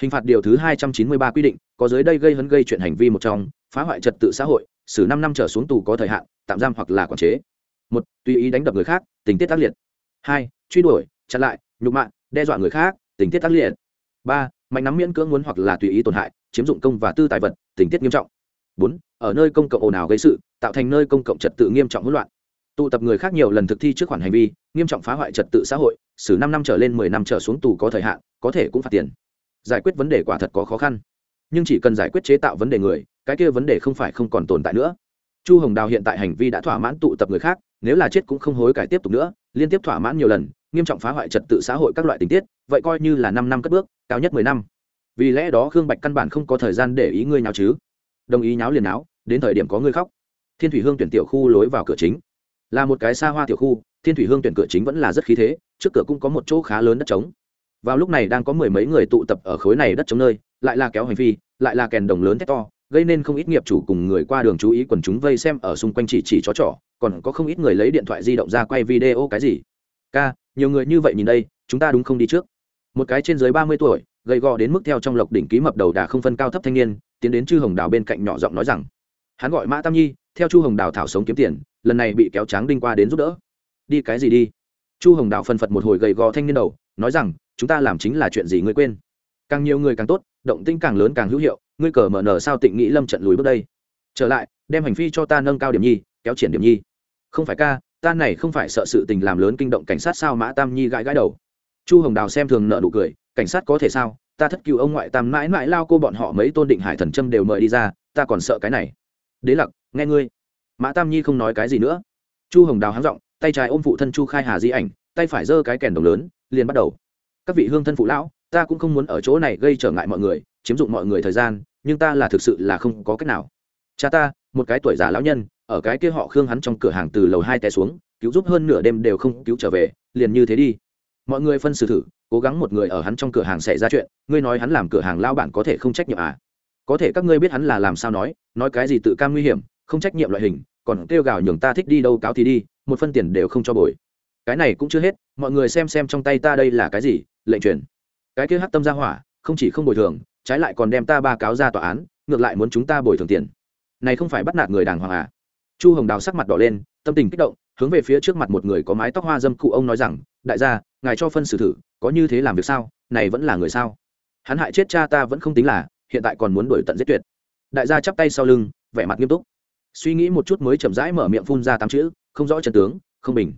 Hình phạt điều thứ hai trăm chín mươi ba quy định, có dưới đây gây hấn gây chuyện hành vi một trong, phá hoại trật tự xã hội, xử năm năm trở xuống tù có thời hạn, tạm giam hoặc là quản chế. Một, tùy ý đánh đập người khác, tình tiết tác liệt. Hai, truy đuổi, chặn lại, nhục mạ, đe dọa người khác, tình tiết tác liệt. Ba, mạnh nắm miễn cưỡng muốn hoặc là tùy ý tổn hại, chiếm dụng công và tư tài vật, tình tiết nghiêm trọng. Bốn, ở nơi công cộng ồn ào gây sự tạo thành nơi công cộng trật tự nghiêm trọng hỗn loạn. Tụ tập người khác nhiều lần thực thi trước khoản hành vi, nghiêm trọng phá hoại trật tự xã hội, xử năm năm trở lên mười năm trở xuống tù có thời hạn, có thể cũng phạt tiền. Giải quyết vấn đề quả thật có khó khăn. Nhưng chỉ cần giải quyết chế tạo vấn đề người, cái kia vấn đề không phải không còn tồn tại nữa. Chu hồng đào hiện tại hành vi đã thỏa mãn tụ tập người khác, nếu là chết cũng không hối cải tiếp tục nữa, liên tiếp thỏa mãn nhiều lần, nghiêm trọng phá hoại trật tự xã hội các loại tình tiết, vậy coi như là năm năm cất bước, cao nhất mười năm. Vì lẽ đó khương bạch căn bản không có thời gian để ý ngươi nào chứ. Đồng ý nháo liền nháo, đến thời điểm có ngươi khóc thiên thủy hương tuyển tiểu khu lối vào cửa chính. Là một cái xa hoa tiểu khu, thiên thủy hương tuyển cửa chính vẫn là rất khí thế, trước cửa cũng có một chỗ khá lớn đất trống. Vào lúc này đang có mười mấy người tụ tập ở khối này đất trống nơi, lại là kéo hành phi, lại là kèn đồng lớn thét to, gây nên không ít nghiệp chủ cùng người qua đường chú ý quần chúng vây xem ở xung quanh chỉ chỉ chó trỏ còn có không ít người lấy điện thoại di động ra quay video cái gì. Ca, nhiều người như vậy nhìn đây, chúng ta đúng không đi trước? Một cái trên dưới ba mươi tuổi, gầy gò đến mức theo trong lộc đỉnh ký mập đầu đà không phân cao thấp thanh niên, tiến đến chư hồng đào bên cạnh nhỏ giọng nói rằng, hắn gọi mã tam nhi theo chu hồng đào thảo sống kiếm tiền, lần này bị kéo trắng đinh qua đến giúp đỡ. Đi cái gì đi? Chu hồng đào phân phật một hồi gầy gò thanh niên đầu, nói rằng, chúng ta làm chính là chuyện gì ngươi quên? Càng nhiều người càng tốt, động tĩnh càng lớn càng hữu hiệu, ngươi cờ mở nở sao tịnh nghĩ lâm trận lùi bước đây. Trở lại, đem hành phi cho ta nâng cao điểm nhi, kéo triển điểm nhi. Không phải ca, ta này không phải sợ sự tình làm lớn kinh động cảnh sát sao mã tam nhi gãi gãi đầu. Chu hồng đào xem thường nợ nụ cười, cảnh sát có thể sao? Ta thất cựu ông ngoại tam mãi mãi lao cô bọn họ mấy tôn định hải thần châm đều mời đi ra, ta còn sợ cái này. Đế lặc nghe ngươi. Mã tam nhi không nói cái gì nữa. Chu hồng đào háng r ộ n g tay trái ôm phụ thân chu khai hà di ảnh, tay phải giơ cái kèn đồng lớn, liền bắt đầu. Các vị hương thân phụ lão, ta cũng không muốn ở chỗ này gây trở ngại mọi người, chiếm dụng mọi người thời gian, nhưng ta là thực sự là không có cách nào. Cha ta, một cái tuổi già lão nhân, ở cái kia họ khương hắn trong cửa hàng từ lầu hai té xuống, cứu giúp hơn nửa đêm đều không cứu trở về, liền như thế đi. Mọi người phân xử thử, cố gắng một người ở hắn trong cửa hàng xảy ra chuyện, ngươi nói hắn làm cửa hàng lao bản có thể không trách nhiệm à? Có thể các ngươi biết hắn là làm sao nói nói cái gì tự cam nguy hiểm không trách nhiệm loại hình, còn kêu gào nhường ta thích đi đâu cáo thì đi, một phân tiền đều không cho bồi. Cái này cũng chưa hết, mọi người xem xem trong tay ta đây là cái gì, lệnh truyền. Cái kia hát tâm ra hỏa, không chỉ không bồi thường, trái lại còn đem ta ba cáo ra tòa án, ngược lại muốn chúng ta bồi thường tiền. Này không phải bắt nạt người đàng hoàng à? Chu hồng đào sắc mặt đỏ lên, tâm tình kích động, hướng về phía trước mặt một người có mái tóc hoa dâm cụ ông nói rằng, đại gia, ngài cho phân xử thử, có như thế làm việc sao? Này vẫn là người sao? Hắn hại chết cha ta vẫn không tính là, hiện tại còn muốn đuổi tận giết tuyệt. Đại gia chắp tay sau lưng, vẻ mặt nghiêm túc suy nghĩ một chút mới chậm rãi mở miệng phun ra tám chữ, không rõ chân tướng, không bình.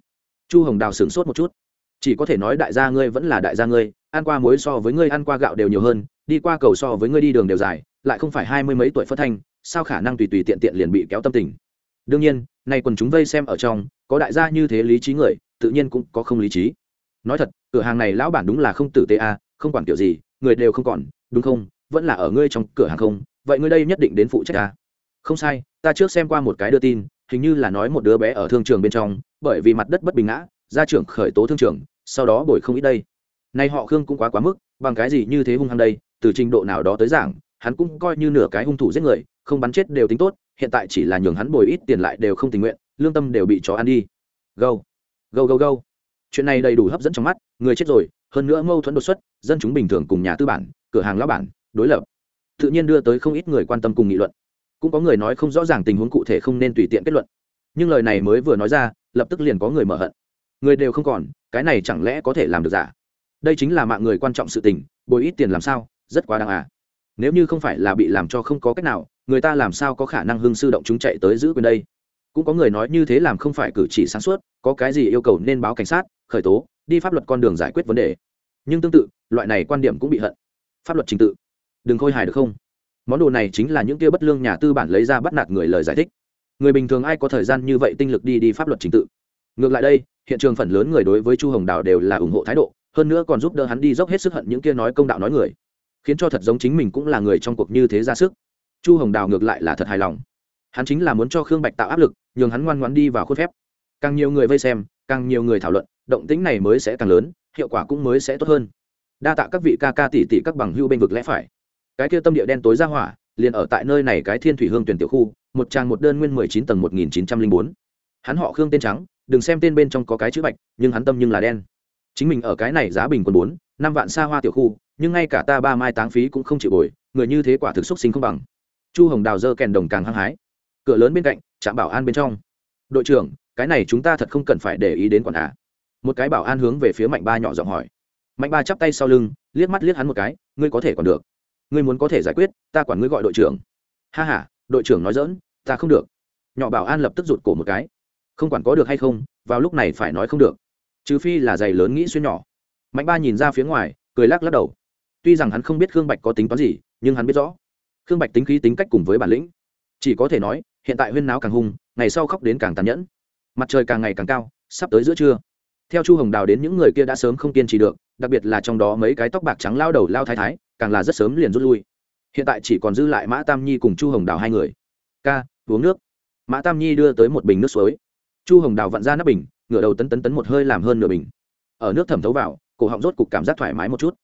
Chu hồng đào sửng sốt một chút. Chỉ có thể nói đại gia ngươi vẫn là đại gia ngươi, ăn qua muối so với ngươi ăn qua gạo đều nhiều hơn, đi qua cầu so với ngươi đi đường đều dài, lại không phải hai mươi mấy tuổi phất thanh, sao khả năng tùy tùy tiện tiện liền bị kéo tâm tình? Đương nhiên, nay quần chúng vây xem ở trong, có đại gia như thế lý trí người, tự nhiên cũng có không lý trí. Nói thật, cửa hàng này lão bản đúng là không tử tế a không quản kiểu gì, người đều không còn, đúng không? Vẫn là ở ngươi trong cửa hàng không? Vậy ngươi đây nhất định đến phụ trách a không sai, ta trước xem qua một cái đưa tin, hình như là nói một đứa bé ở thương trường bên trong, bởi vì mặt đất bất bình ngã, gia trưởng khởi tố thương trường, sau đó bồi không ít đây. Nay họ khương cũng quá quá mức, bằng cái gì như thế hung hăng đây, từ trình độ nào đó tới giảng, hắn cũng coi như nửa cái hung thủ giết người, không bắn chết đều tính tốt, hiện tại chỉ là nhường hắn bồi ít tiền lại đều không tình nguyện, lương tâm đều bị chó ăn đi. Gâu gâu gâu gâu. Chuyện này đầy đủ hấp dẫn trong mắt, người chết rồi, hơn nữa mâu thuẫn đột xuất, dân chúng bình thường cùng nhà tư bản, cửa hàng lão bản, đối lập. Tự nhiên đưa tới không ít người quan tâm cùng nghị luận cũng có người nói không rõ ràng tình huống cụ thể không nên tùy tiện kết luận. Nhưng lời này mới vừa nói ra, lập tức liền có người mở hận. Người đều không còn, cái này chẳng lẽ có thể làm được giả? Đây chính là mạng người quan trọng sự tình, bồi ít tiền làm sao, rất quá đáng à. Nếu như không phải là bị làm cho không có cách nào, người ta làm sao có khả năng hưng sư động chúng chạy tới giữ quyền đây? Cũng có người nói như thế làm không phải cử chỉ sáng suốt, có cái gì yêu cầu nên báo cảnh sát, khởi tố, đi pháp luật con đường giải quyết vấn đề. Nhưng tương tự, loại này quan điểm cũng bị hận. Pháp luật trình tự. Đừng khôi hài được không? Món đồ này chính là những kia bất lương nhà tư bản lấy ra bắt nạt người lời giải thích. Người bình thường ai có thời gian như vậy tinh lực đi đi pháp luật trình tự? Ngược lại đây, hiện trường phần lớn người đối với chu hồng đào đều là ủng hộ thái độ, hơn nữa còn giúp đỡ hắn đi dốc hết sức hận những kia nói công đạo nói người. Khiến cho thật giống chính mình cũng là người trong cuộc như thế ra sức. Chu hồng đào ngược lại là thật hài lòng. Hắn chính là muốn cho khương bạch tạo áp lực, nhường hắn ngoan ngoan đi vào khuôn phép. Càng nhiều người vây xem, càng nhiều người thảo luận, động tính này mới sẽ càng lớn, hiệu quả cũng mới sẽ tốt hơn. Đa tạ các vị ca ca tỷ tỷ các bằng hưu bên vực lẽ phải cái kia tâm địa đen tối ra hỏa, liền ở tại nơi này cái thiên thủy hương tuyển tiểu khu, một trang một đơn nguyên mười chín tầng một nghìn chín trăm linh bốn. Hắn họ khương tên trắng, đừng xem tên bên trong có cái chữ bạch, nhưng hắn tâm nhưng là đen. Chính mình ở cái này giá bình quân bốn, năm vạn xa hoa tiểu khu, nhưng ngay cả ta ba mai táng phí cũng không chịu bồi, người như thế quả thực xúc sinh không bằng. Chu hồng đào dơ kèn đồng càng hăng hái. Cửa lớn bên cạnh, trạm bảo an bên trong. Đội trưởng, cái này chúng ta thật không cần phải để ý đến quản á một cái bảo an hướng về phía mạnh ba nhỏ giọng hỏi. Mạnh ba chắp tay sau lưng, liếc mắt liếc hắn một cái, ngươi có thể còn được ngươi muốn có thể giải quyết, ta quản ngươi gọi đội trưởng. Ha h a đội trưởng nói dỡn ta không được. Nhỏ bảo an lập tức rụt cổ một cái. Không quản có được hay không, vào lúc này phải nói không được. Trừ phi là giày lớn nghĩ xuyên nhỏ. Mạnh ba nhìn ra phía ngoài, cười lắc lắc đầu. Tuy rằng hắn không biết khương bạch có tính toán gì, nhưng hắn biết rõ. Khương bạch tính khí tính cách cùng với bản lĩnh. Chỉ có thể nói, hiện tại huyên náo càng hung, ngày sau khóc đến càng tàn nhẫn. Mặt trời càng ngày càng cao, sắp tới giữa trưa theo chu hồng đào đến những người kia đã sớm không kiên trì được, đặc biệt là trong đó mấy cái tóc bạc trắng lao đầu lao thái thái, càng là rất sớm liền rút lui. Hiện tại chỉ còn dư lại mã tam nhi cùng chu hồng đào hai người. Ca, uống nước. Mã tam nhi đưa tới một bình nước suối. Chu hồng đào vặn ra nắp bình, ngửa đầu tấn tấn tấn một hơi làm hơn nửa bình. Ở nước thẩm thấu vào, cổ họng rốt cục cảm giác thoải mái một chút.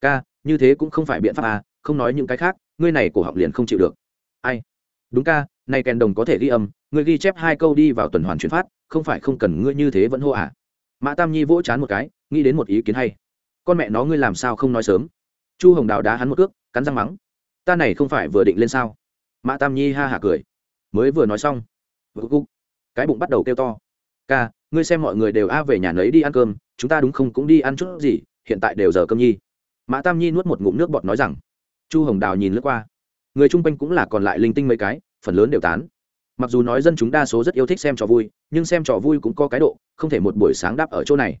Ca, như thế cũng không phải biện pháp à không nói những cái khác, ngươi này cổ họng liền không chịu được. Ai? Đúng ca, này kèn đồng có thể ghi âm, ngươi ghi chép hai câu đi vào tuần hoàn chuyển phát, không phải không cần ngươi như thế vẫn hô à mã tam nhi vỗ chán một cái, nghĩ đến một ý kiến hay. Con mẹ nó ngươi làm sao không nói sớm? Chu hồng đào đá hắn một cước, cắn răng mắng. Ta này không phải vừa định lên sao? Mã tam nhi ha hả cười. Mới vừa nói xong cái bụng bắt đầu kêu to. Ca, ngươi xem mọi người đều a về nhà nấy đi ăn cơm, chúng ta đúng không cũng đi ăn chút gì, hiện tại đều giờ cơm nhi. Mã tam nhi nuốt một ngụm nước bọt nói rằng. Chu hồng đào nhìn lướt qua. Người chung quanh cũng là còn lại linh tinh mấy cái, phần lớn đều tán mặc dù nói dân chúng đa số rất yêu thích xem trò vui, nhưng xem trò vui cũng có cái độ, không thể một buổi sáng đáp ở chỗ này.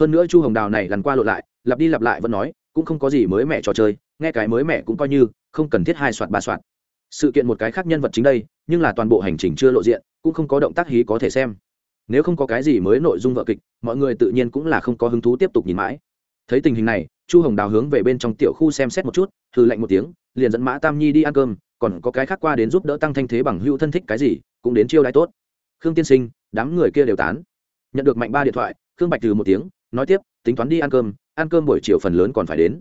Hơn nữa chu hồng đào này lần qua lộ lại, lặp đi lặp lại vẫn nói, cũng không có gì mới mẹ trò chơi, nghe cái mới mẹ cũng coi như, không cần thiết hai soạt ba soạt sự kiện một cái khác nhân vật chính đây, nhưng là toàn bộ hành trình chưa lộ diện, cũng không có động tác hí có thể xem. Nếu không có cái gì mới nội dung vợ kịch, mọi người tự nhiên cũng là không có hứng thú tiếp tục nhìn mãi. Thấy tình hình này, chu hồng đào hướng về bên trong tiểu khu xem xét một chút hư lạnh một tiếng, liền dẫn mã tam nhi đi ăn cơm còn có cái khác qua đến giúp đỡ tăng thanh thế bằng hữu thân thích cái gì, cũng đến chiêu đãi tốt. Khương tiên sinh, đám người kia đều tán. Nhận được mạnh ba điện thoại, khương bạch từ một tiếng, nói tiếp, tính toán đi ăn cơm ăn cơm buổi chiều phần lớn còn phải đến.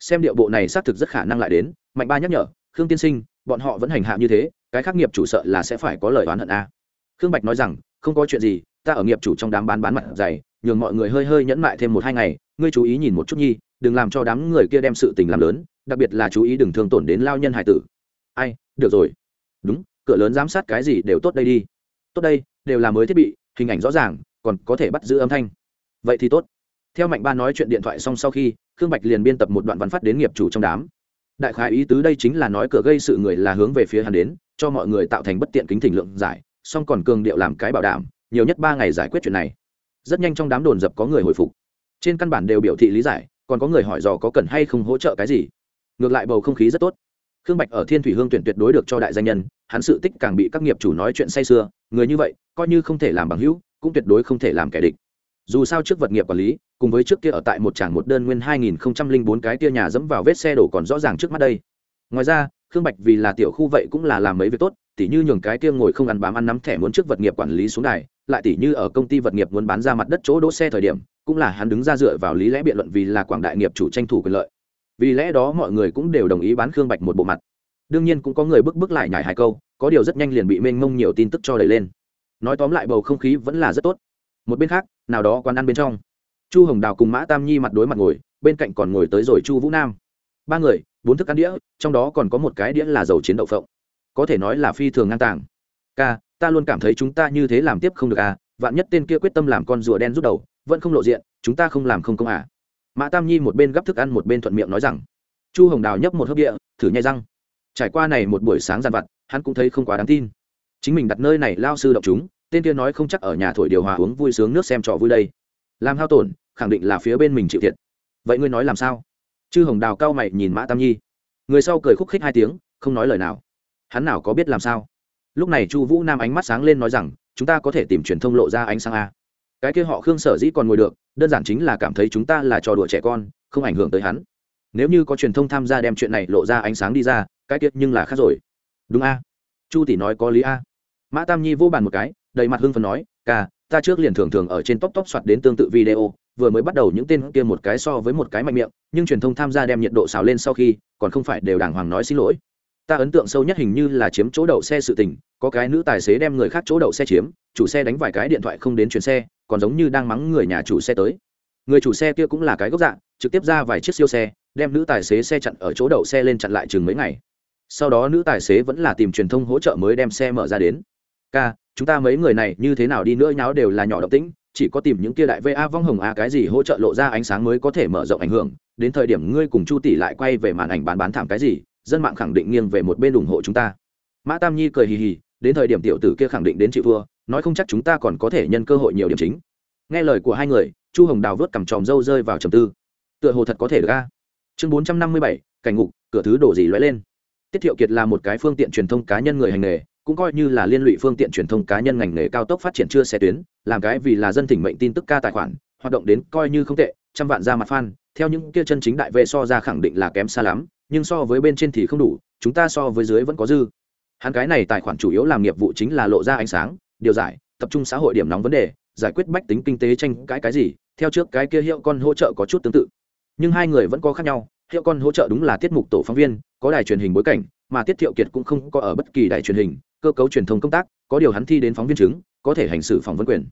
Xem điệu bộ này xác thực rất khả năng lại đến, mạnh ba nhắc nhở, khương tiên sinh, bọn họ vẫn hành hạ như thế, cái khác nghiệp chủ sợ là sẽ phải có lời oán hận a. Khương bạch nói rằng, không có chuyện gì, ta ở nghiệp chủ trong đám bán bán mặt dày, nhường mọi người hơi hơi nhẫn mại thêm một hai ngày, ngươi chú ý nhìn một chút nhi, đừng làm cho đám người kia đem sự tình làm lớn, đặc biệt là chú ý đừng thương tổn đến lao nhân hải tử ai, được rồi. Đúng, cửa lớn giám sát cái gì đều tốt đây đi. Tốt đây, đều là mới thiết bị, hình ảnh rõ ràng, còn có thể bắt giữ âm thanh. Vậy thì tốt. Theo mạnh ba nói chuyện điện thoại xong sau khi, khương bạch liền biên tập một đoạn văn phát đến nghiệp chủ trong đám. Đại khái ý tứ đây chính là nói cửa gây sự người là hướng về phía hắn đến, cho mọi người tạo thành bất tiện kính thỉnh lượng giải, song còn cường điệu làm cái bảo đảm, nhiều nhất ba ngày giải quyết chuyện này. Rất nhanh trong đám đồn dập có người hồi phục. Trên căn bản đều biểu thị lý giải, còn có người hỏi dò có cần hay không hỗ trợ cái gì. Ngược lại bầu không khí rất tốt khương bạch ở thiên thủy hương tuyển tuyệt đối được cho đại danh nhân, hắn sự tích càng bị các nghiệp chủ nói chuyện say sưa, người như vậy, coi như không thể làm bằng hữu, cũng tuyệt đối không thể làm kẻ địch. Dù sao trước vật nghiệp quản lý, cùng với trước kia ở tại một tràng một đơn nguyên hai nghìn bốn cái tia nhà dẫm vào vết xe đổ còn rõ ràng trước mắt đây. Ngoài ra, khương bạch vì là tiểu khu vậy cũng là làm mấy việc tốt, tỉ như nhường cái kia ngồi không ăn bám ăn nắm thẻ muốn trước vật nghiệp quản lý xuống đài, lại tỉ như ở công ty vật nghiệp muốn bán ra mặt đất chỗ đỗ xe thời điểm, cũng là hắn đứng ra dựa vào lý lẽ biện luận vì là quảng đại nghiệp chủ tranh thủ quyền lợi vì lẽ đó mọi người cũng đều đồng ý bán khương bạch một bộ mặt. Đương nhiên cũng có người bức bức lại nhải hai câu, có điều rất nhanh liền bị mênh mông nhiều tin tức cho đẩy lên. Nói tóm lại bầu không khí vẫn là rất tốt. Một bên khác, nào đó quán ăn bên trong, chu hồng đào cùng mã tam nhi mặt đối mặt ngồi, bên cạnh còn ngồi tới rồi chu vũ nam. Ba người, bốn thức ăn đĩa, trong đó còn có một cái đĩa là dầu chiến đậu phộng. Có thể nói là phi thường ngang tàng. Ca, ta luôn cảm thấy chúng ta như thế làm tiếp không được à vạn nhất tên kia quyết tâm làm con rùa đen rút đầu, vẫn không lộ diện, chúng ta không làm không công à mã tam nhi một bên gắp thức ăn một bên thuận miệng nói rằng, chu hồng đào nhấp một hớp địa, thử nhai răng. Trải qua này một buổi sáng giàn vặt, hắn cũng thấy không quá đáng tin. Chính mình đặt nơi này lao sư động chúng, tên kia nói không chắc ở nhà thổi điều hòa uống vui sướng nước xem trò vui đây. Làm hao tổn, khẳng định là phía bên mình chịu thiệt. Vậy ngươi nói làm sao? Chư hồng đào cao mày nhìn mã tam nhi. Người sau cười khúc khích hai tiếng, không nói lời nào. Hắn nào có biết làm sao? Lúc này chu vũ nam ánh mắt sáng lên nói rằng, chúng ta có thể tìm truyền thông lộ ra ánh sáng a. Cái kia họ khương sở dĩ còn ngồi được đơn giản chính là cảm thấy chúng ta là trò đùa trẻ con, không ảnh hưởng tới hắn. Nếu như có truyền thông tham gia đem chuyện này lộ ra ánh sáng đi ra, cái tiết nhưng là khác rồi. Đúng a? Chu tỷ nói có lý a. Mã tam nhi vô bàn một cái, đầy mặt hưng phần nói, ca, ta trước liền thường thường ở trên top top soạt đến tương tự video, vừa mới bắt đầu những tên kia một cái so với một cái mạnh miệng, nhưng truyền thông tham gia đem nhiệt độ xào lên sau khi, còn không phải đều đàng hoàng nói xin lỗi. Ta ấn tượng sâu nhất hình như là chiếm chỗ đậu xe sự tình có cái nữ tài xế đem người khác chỗ đậu xe chiếm, chủ xe đánh vài cái điện thoại không đến chuyển xe, còn giống như đang mắng người nhà chủ xe tới. Người chủ xe kia cũng là cái gốc dạng, trực tiếp ra vài chiếc siêu xe, đem nữ tài xế xe chặn ở chỗ đậu xe lên chặn lại chừng mấy ngày. Sau đó nữ tài xế vẫn là tìm truyền thông hỗ trợ mới đem xe mở ra đến. Ca, chúng ta mấy người này như thế nào đi nữa nháo đều là nhỏ động tĩnh, chỉ có tìm những kia đại va vong hồng a cái gì hỗ trợ lộ ra ánh sáng mới có thể mở rộng ảnh hưởng, đến thời điểm ngươi cùng chu tỷ lại quay về màn ảnh bán bán thảm cái gì, dân mạng khẳng định nghiêng về một bên ủng hộ chúng ta. Mã tam nhi cười hì hì đến thời điểm tiểu tử kia khẳng định đến chịu vua nói không chắc chúng ta còn có thể nhân cơ hội nhiều điểm chính. Nghe lời của hai người, chu hồng đào vớt cằm tròm râu rơi vào trầm tư. Tựa hồ thật có thể được a. Chương bốn trăm năm mươi bảy, cảnh ngục, cửa thứ đổ gì lóe lên. Tiết thiệu kiệt là một cái phương tiện truyền thông cá nhân người hành nghề, cũng coi như là liên lụy phương tiện truyền thông cá nhân ngành nghề cao tốc phát triển chưa xe tuyến, làm cái vì là dân thỉnh mệnh tin tức ca tài khoản, hoạt động đến coi như không tệ, trăm vạn ra mặt fan, theo những kia chân chính đại vệ so ra khẳng định là kém xa lắm, nhưng so với bên trên thì không đủ, chúng ta so với dưới vẫn có dư hắn cái này tài khoản chủ yếu làm nghiệp vụ chính là lộ ra ánh sáng, điều giải, tập trung xã hội điểm nóng vấn đề, giải quyết bách tính kinh tế tranh cãi cái gì, theo trước cái kia hiệu con hỗ trợ có chút tương tự. Nhưng hai người vẫn có khác nhau, hiệu con hỗ trợ đúng là tiết mục tổ phóng viên, có đài truyền hình bối cảnh, mà tiết thiệu kiệt cũng không có ở bất kỳ đài truyền hình, cơ cấu truyền thông công tác, có điều hắn thi đến phóng viên chứng, có thể hành xử phỏng vấn quyền.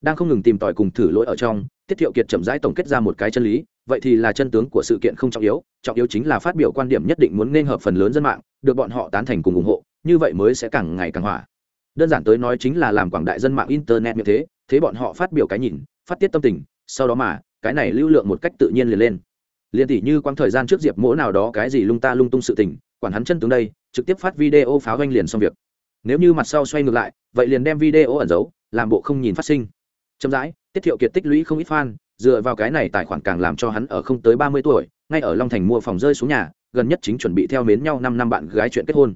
Đang không ngừng tìm tòi cùng thử lỗi ở trong, tiết thiệu kiệt chậm rãi tổng kết ra một cái chân lý, vậy thì là chân tướng của sự kiện không trọng yếu trọng yếu chính là phát biểu quan điểm nhất định muốn nên hợp phần lớn dân mạng, được bọn họ tán thành cùng ủng hộ như vậy mới sẽ càng ngày càng hỏa. Đơn giản tới nói chính là làm quảng đại dân mạng internet như thế thế bọn họ phát biểu cái nhìn, phát tiết tâm tình, sau đó mà, cái này lưu lượng một cách tự nhiên liền lên. Liền tỷ như quãng thời gian trước diệp mỗ nào đó cái gì lung ta lung tung sự tình, quản hắn chân tướng đây, trực tiếp phát video pháo doanh liền xong việc. Nếu như mặt sau xoay ngược lại, vậy liền đem video ẩn giấu, làm bộ không nhìn phát sinh. Chậm rãi, tiết thiệu kiệt tích lũy không ít fan, dựa vào cái này tài khoản càng làm cho hắn ở không tới ba mươi tuổi, ngay ở long thành mua phòng rơi xuống nhà, gần nhất chính chuẩn bị theo mến nhau năm năm bạn gái chuyện kết hôn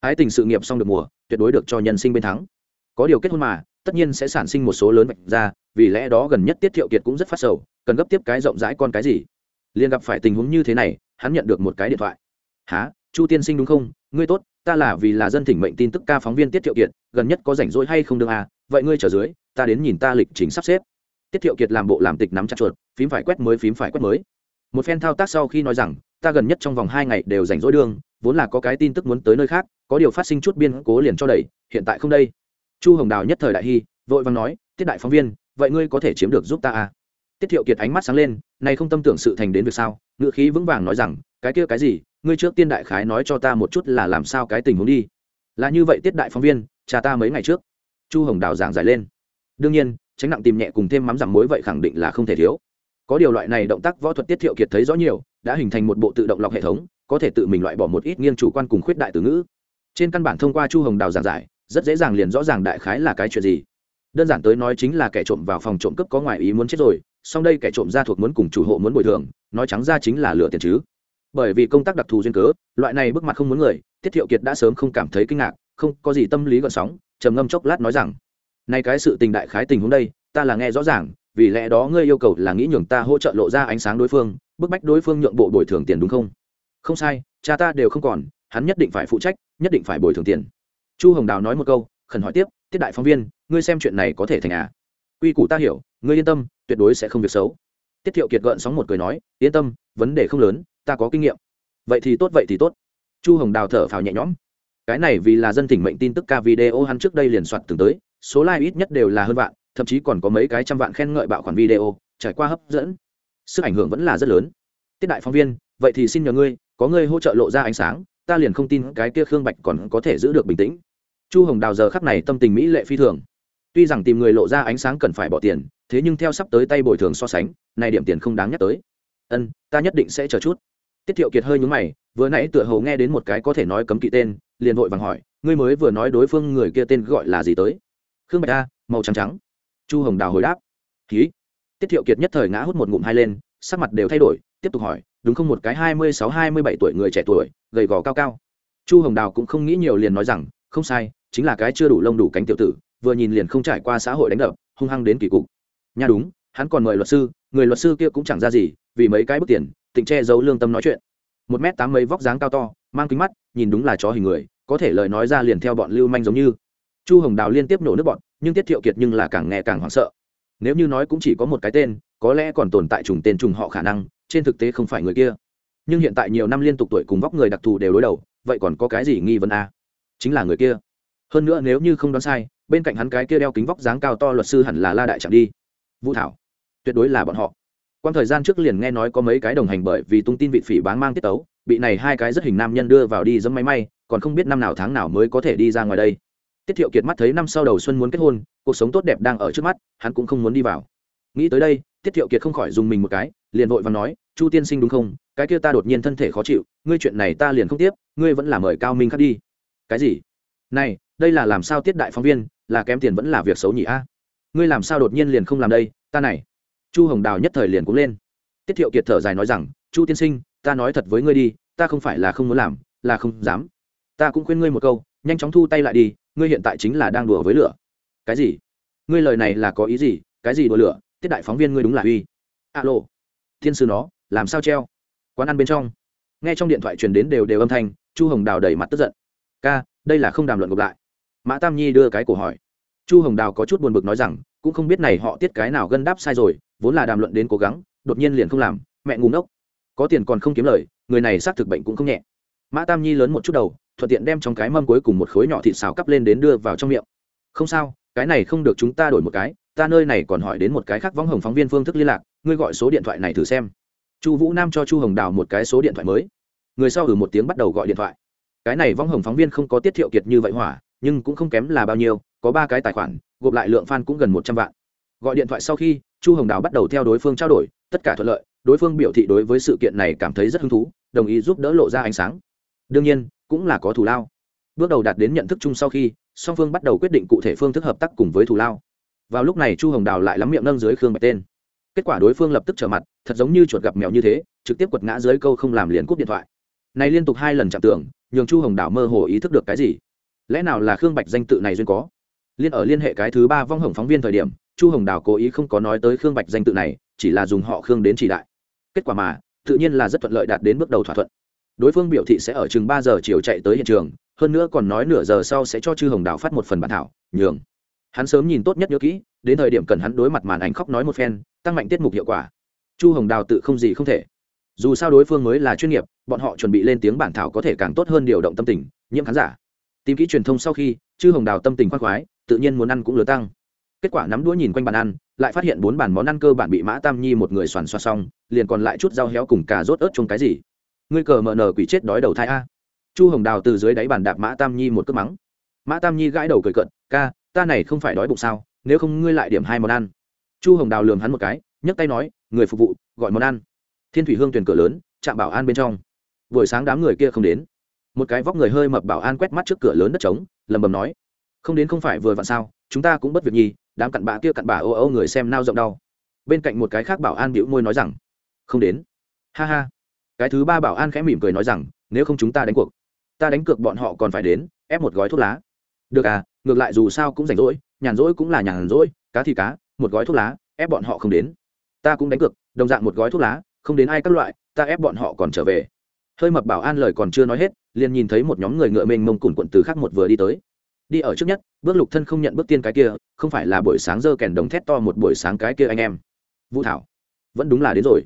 ái tình sự nghiệp xong được mùa tuyệt đối được cho nhân sinh bên thắng. Có điều kết hôn mà tất nhiên sẽ sản sinh một số lớn vạch ra vì lẽ đó gần nhất tiết thiệu kiệt cũng rất phát sầu cần gấp tiếp cái rộng rãi con cái gì. Liền gặp phải tình huống như thế này hắn nhận được một cái điện thoại. Há chu tiên sinh đúng không? Ngươi tốt ta là vì là dân thỉnh mệnh tin tức ca phóng viên tiết thiệu kiệt gần nhất có rảnh rỗi hay không được à? Vậy ngươi trở dưới ta đến nhìn ta lịch trình sắp xếp. Tiết thiệu kiệt làm bộ làm tịch nắm chặt chuột phím phải quét mới phím phải quét mới. Một phen thao tác sau khi nói rằng ta gần nhất trong vòng hai ngày đều rảnh rỗi đường, vốn là có cái tin tức muốn tới nơi khác có điều phát sinh chút biên cố liền cho đẩy, hiện tại không đây. Chu hồng đào nhất thời đại hy vội vàng nói, tiết đại phóng viên, vậy ngươi có thể chiếm được giúp ta à? Tiết thiệu kiệt ánh mắt sáng lên, này không tâm tưởng sự thành đến việc sao? Ngự khí vững vàng nói rằng, cái kia cái gì? Ngươi trước tiên đại khái nói cho ta một chút là làm sao cái tình huống đi. Là như vậy tiết đại phóng viên, cha ta mấy ngày trước. Chu hồng đào giảng giải lên. Đương nhiên, tránh nặng tìm nhẹ cùng thêm mắm giảm muối vậy khẳng định là không thể thiếu. Có điều loại này động tác võ thuật tiết thiệu kiệt thấy rõ nhiều, đã hình thành một bộ tự động lọc hệ thống, có thể tự mình loại bỏ một ít nghiêng chủ quan cùng khuyết đại từ ngữ trên căn bản thông qua chu hồng đào giảng giải, rất dễ dàng liền rõ ràng đại khái là cái chuyện gì. Đơn giản tới nói chính là kẻ trộm vào phòng trộm cướp có ngoại ý muốn chết rồi, song đây kẻ trộm ra thuộc muốn cùng chủ hộ muốn bồi thường, nói trắng ra chính là lừa tiền chứ. Bởi vì công tác đặc thù duyên cớ, loại này bước mặt không muốn người, tiết thiệu kiệt đã sớm không cảm thấy kinh ngạc, không có gì tâm lý gợn sóng, trầm ngâm chốc lát nói rằng, nay cái sự tình đại khái tình huống đây, ta là nghe rõ ràng, vì lẽ đó ngươi yêu cầu là nghĩ nhường ta hỗ trợ lộ ra ánh sáng đối phương, bức bách đối phương nhượng bộ bồi thường tiền đúng không? Không sai, cha ta đều không còn hắn nhất định phải phụ trách, nhất định phải bồi thường tiền. Chu hồng đào nói một câu, khẩn hỏi tiếp, tiết đại phóng viên, ngươi xem chuyện này có thể thành à? Quy củ ta hiểu, ngươi yên tâm, tuyệt đối sẽ không việc xấu. Tiết thiệu kiệt gợn sóng một cười nói, yên tâm, vấn đề không lớn, ta có kinh nghiệm. Vậy thì tốt, vậy thì tốt. Chu hồng đào thở phào nhẹ nhõm. Cái này vì là dân tỉnh mệnh tin tức ca video hắn trước đây liền soạt từng tới, số like ít nhất đều là hơn vạn, thậm chí còn có mấy cái trăm vạn khen ngợi bạo khoản video, trải qua hấp dẫn. Sức ảnh hưởng vẫn là rất lớn. Tiết đại phóng viên, vậy thì xin nhờ ngươi, có ngươi hỗ trợ lộ ra ánh sáng ta liền không tin cái kia khương bạch còn có thể giữ được bình tĩnh. Chu hồng đào giờ khắc này tâm tình mỹ lệ phi thường. Tuy rằng tìm người lộ ra ánh sáng cần phải bỏ tiền, thế nhưng theo sắp tới tay bồi thường so sánh, này điểm tiền không đáng nhắc tới. Ân, ta nhất định sẽ chờ chút. Tiết thiệu kiệt hơi nhúng mày, vừa nãy tựa hầu nghe đến một cái có thể nói cấm kỵ tên, liền vội vàng hỏi, ngươi mới vừa nói đối phương người kia tên gọi là gì tới? Khương bạch a, màu trắng trắng. Chu hồng đào hồi đáp ký tiết thiệu kiệt nhất thời ngã hút một ngụm hai lên, sắc mặt đều thay đổi, tiếp tục hỏi, đúng không một cái hai mươi sáu, hai mươi bảy tuổi người trẻ tuổi gầy gò cao cao. Chu hồng đào cũng không nghĩ nhiều liền nói rằng, không sai, chính là cái chưa đủ lông đủ cánh tiểu tử, vừa nhìn liền không trải qua xã hội đánh đập, hung hăng đến kỳ cục. Nha đúng, hắn còn mời luật sư, người luật sư kia cũng chẳng ra gì, vì mấy cái bức tiền, tịnh che giấu lương tâm nói chuyện. Một m tám mấy vóc dáng cao to, mang kính mắt, nhìn đúng là chó hình người, có thể lời nói ra liền theo bọn lưu manh giống như. Chu hồng đào liên tiếp nổ nước bọn, nhưng tiết thiệu kiệt nhưng là càng nghe càng hoảng sợ. Nếu như nói cũng chỉ có một cái tên, có lẽ còn tồn tại trùng tên trùng họ khả năng, trên thực tế không phải người kia nhưng hiện tại nhiều năm liên tục tuổi cùng vóc người đặc thù đều đối đầu, vậy còn có cái gì nghi vấn a? À? chính là người kia. Hơn nữa nếu như không đoán sai, bên cạnh hắn cái kia đeo kính vóc dáng cao to luật sư hẳn là la đại chẳng đi. Vũ thảo, tuyệt đối là bọn họ. Quan thời gian trước liền nghe nói có mấy cái đồng hành bởi vì tung tin vị phỉ bán mang tiết tấu, bị này hai cái rất hình nam nhân đưa vào đi dẫm máy may, còn không biết năm nào tháng nào mới có thể đi ra ngoài đây. Tiết thiệu kiệt mắt thấy năm sau đầu xuân muốn kết hôn, cuộc sống tốt đẹp đang ở trước mắt, hắn cũng không muốn đi vào. Nghĩ tới đây, tiết thiệu kiệt không khỏi dùng mình một cái, liền vội và nói chu tiên sinh đúng không? Cái kia ta đột nhiên thân thể khó chịu, ngươi chuyện này ta liền không tiếp, ngươi vẫn là mời cao minh khắc đi. Cái gì? Này, đây là làm sao tiết đại phóng viên, là kém tiền vẫn là việc xấu nhỉ a? Ngươi làm sao đột nhiên liền không làm đây, ta này. Chu hồng đào nhất thời liền cũng lên. Tiết thiệu kiệt thở dài nói rằng, chu tiên sinh, ta nói thật với ngươi đi, ta không phải là không muốn làm, là không dám. Ta cũng khuyên ngươi một câu, nhanh chóng thu tay lại đi, ngươi hiện tại chính là đang đùa với lửa. Cái gì? Ngươi lời này là có ý gì? Cái gì đùa lửa? Tiết đại phóng viên ngươi đúng là uy. Alo. Thiên sư nó làm sao treo? Quán ăn bên trong. Nghe trong điện thoại truyền đến đều đều âm thanh, chu hồng đào đẩy mặt tức giận. Ca, đây là không đàm luận ngược lại. Mã tam nhi đưa cái cổ hỏi. Chu hồng đào có chút buồn bực nói rằng, cũng không biết này họ tiết cái nào gân đáp sai rồi, vốn là đàm luận đến cố gắng, đột nhiên liền không làm, mẹ ngủ ngốc. Có tiền còn không kiếm lời, người này xác thực bệnh cũng không nhẹ. Mã tam nhi lớn một chút đầu, thuận tiện đem trong cái mâm cuối cùng một khối nhỏ thịt xào cắp lên đến đưa vào trong miệng. Không sao, cái này không được chúng ta đổi một cái, ta nơi này còn hỏi đến một cái khác võng hồng phóng viên phương thức liên lạc, ngươi gọi số điện thoại này thử xem chu vũ nam cho chu hồng đào một cái số điện thoại mới. Người sau ử một tiếng bắt đầu gọi điện thoại. Cái này võng hồng phóng viên không có tiết thiệu kiệt như vậy hỏa, nhưng cũng không kém là bao nhiêu, có ba cái tài khoản, gộp lại lượng fan cũng gần một trăm vạn. Gọi điện thoại sau khi, chu hồng đào bắt đầu theo đối phương trao đổi, tất cả thuận lợi, đối phương biểu thị đối với sự kiện này cảm thấy rất hứng thú, đồng ý giúp đỡ lộ ra ánh sáng. Đương nhiên, cũng là có thù lao. Bước đầu đạt đến nhận thức chung sau khi, song phương bắt đầu quyết định cụ thể phương thức hợp tác cùng với thù lao. Vào lúc này chu hồng đào lại lắm miệng nâng dưới khương bạch tên kết quả đối phương lập tức trở mặt, thật giống như chuột gặp mèo như thế, trực tiếp quật ngã dưới câu không làm liền cúp điện thoại. Này liên tục hai lần chạm tưởng nhường chu hồng đảo mơ hồ ý thức được cái gì? Lẽ nào là khương bạch danh tự này duyên có? Liên ở liên hệ cái thứ ba vong hồng phóng viên thời điểm, chu hồng đào cố ý không có nói tới khương bạch danh tự này, chỉ là dùng họ khương đến chỉ đại. Kết quả mà, tự nhiên là rất thuận lợi đạt đến bước đầu thỏa thuận. Đối phương biểu thị sẽ ở chừng ba giờ chiều chạy tới hiện trường, hơn nữa còn nói nửa giờ sau sẽ cho chư hồng đào phát một phần bản thảo, nhường. Hắn sớm nhìn tốt nhất nhớ kỹ, đến thời điểm cần hắn đối mặt màn ảnh khóc nói một phen tăng mạnh tiết mục hiệu quả. Chu hồng đào tự không gì không thể. Dù sao đối phương mới là chuyên nghiệp, bọn họ chuẩn bị lên tiếng bản thảo có thể càng tốt hơn điều động tâm tình, nhiễm khán giả. Tìm kỹ truyền thông sau khi chư hồng đào tâm tình khoác khoái, tự nhiên muốn ăn cũng lứa tăng. Kết quả nắm đũa nhìn quanh bàn ăn, lại phát hiện bốn bàn món ăn cơ bản bị mã tam nhi một người soàn xoa xong, liền còn lại chút rau héo cùng cà rốt ớt chung cái gì. Ngươi cờ mờ nờ quỷ chết đói đầu thai a. Chu hồng đào từ dưới đáy bàn đạp mã tam nhi một cước mắng. Mã tam nhi gãi đầu cười cận ca, ta này không phải đói bụng sao? Nếu không ngươi lại điểm hai món ăn chu hồng đào lường hắn một cái, nhấc tay nói, người phục vụ, gọi món ăn. Thiên thủy hương tuyển cửa lớn chạm bảo an bên trong. Buổi sáng đám người kia không đến. Một cái vóc người hơi mập bảo an quét mắt trước cửa lớn đất trống lầm bầm nói, không đến không phải vừa vặn sao, chúng ta cũng bất việc nhi đám cặn bạ kia cặn bạ ô ô người xem nao rộng đau. Bên cạnh một cái khác bảo an bĩu môi nói rằng, không đến. Ha ha. Cái thứ ba bảo an khẽ mỉm cười nói rằng, nếu không chúng ta đánh cuộc, ta đánh cược bọn họ còn phải đến, ép một gói thuốc lá. Được à ngược lại dù sao cũng rảnh rỗi, nhàn rỗi cũng là nhàn rỗi, cá thì cá một gói thuốc lá, ép bọn họ không đến. Ta cũng đánh cược, đồng dạng một gói thuốc lá, không đến ai các loại, ta ép bọn họ còn trở về. Hơi mập bảo an lời còn chưa nói hết, liền nhìn thấy một nhóm người ngựa mênh mông cùn quận từ khác một vừa đi tới. Đi ở trước nhất, bước lục thân không nhận bước tiên cái kia, không phải là buổi sáng dơ kèn đồng thét to một buổi sáng cái kia anh em. Vũ thảo, vẫn đúng là đến rồi.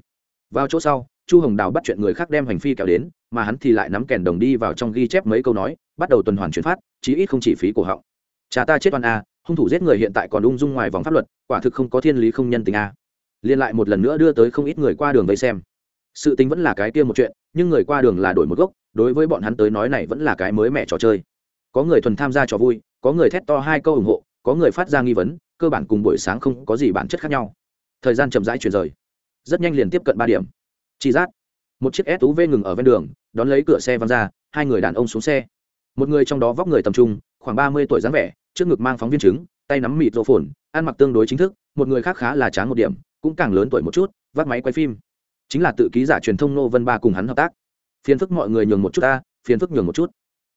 Vào chỗ sau, chu hồng đào bắt chuyện người khác đem hành phi kéo đến, mà hắn thì lại nắm kèn đồng đi vào trong ghi chép mấy câu nói, bắt đầu tuần hoàn chuyển phát, chí ít không chỉ phí cổ họng. Cha ta chết oan a hung thủ giết người hiện tại còn ung dung ngoài vòng pháp luật, quả thực không có thiên lý không nhân tình a. Liên lại một lần nữa đưa tới không ít người qua đường vây xem. Sự tính vẫn là cái kia một chuyện, nhưng người qua đường là đổi một gốc, đối với bọn hắn tới nói này vẫn là cái mới mẹ trò chơi. Có người thuần tham gia trò vui, có người thét to hai câu ủng hộ, có người phát ra nghi vấn, cơ bản cùng buổi sáng không có gì bản chất khác nhau. Thời gian chậm rãi chuyển rời. Rất nhanh liền tiếp cận ba điểm. Chi giác. Một chiếc suv ngừng ở ven đường, đón lấy cửa xe văng ra, hai người đàn ông xuống xe. Một người trong đó vóc người tầm trung, khoảng ba mươi tuổi dáng vẻ trước ngực mang phóng viên chứng tay nắm mịt rộ phồn, ăn mặc tương đối chính thức, một người khác khá là tráng một điểm, cũng càng lớn tuổi một chút, vác máy quay phim. Chính là tự ký giả truyền thông nô vân ba cùng hắn hợp tác. Phiền phức mọi người nhường một chút ta, phiền phức nhường một chút.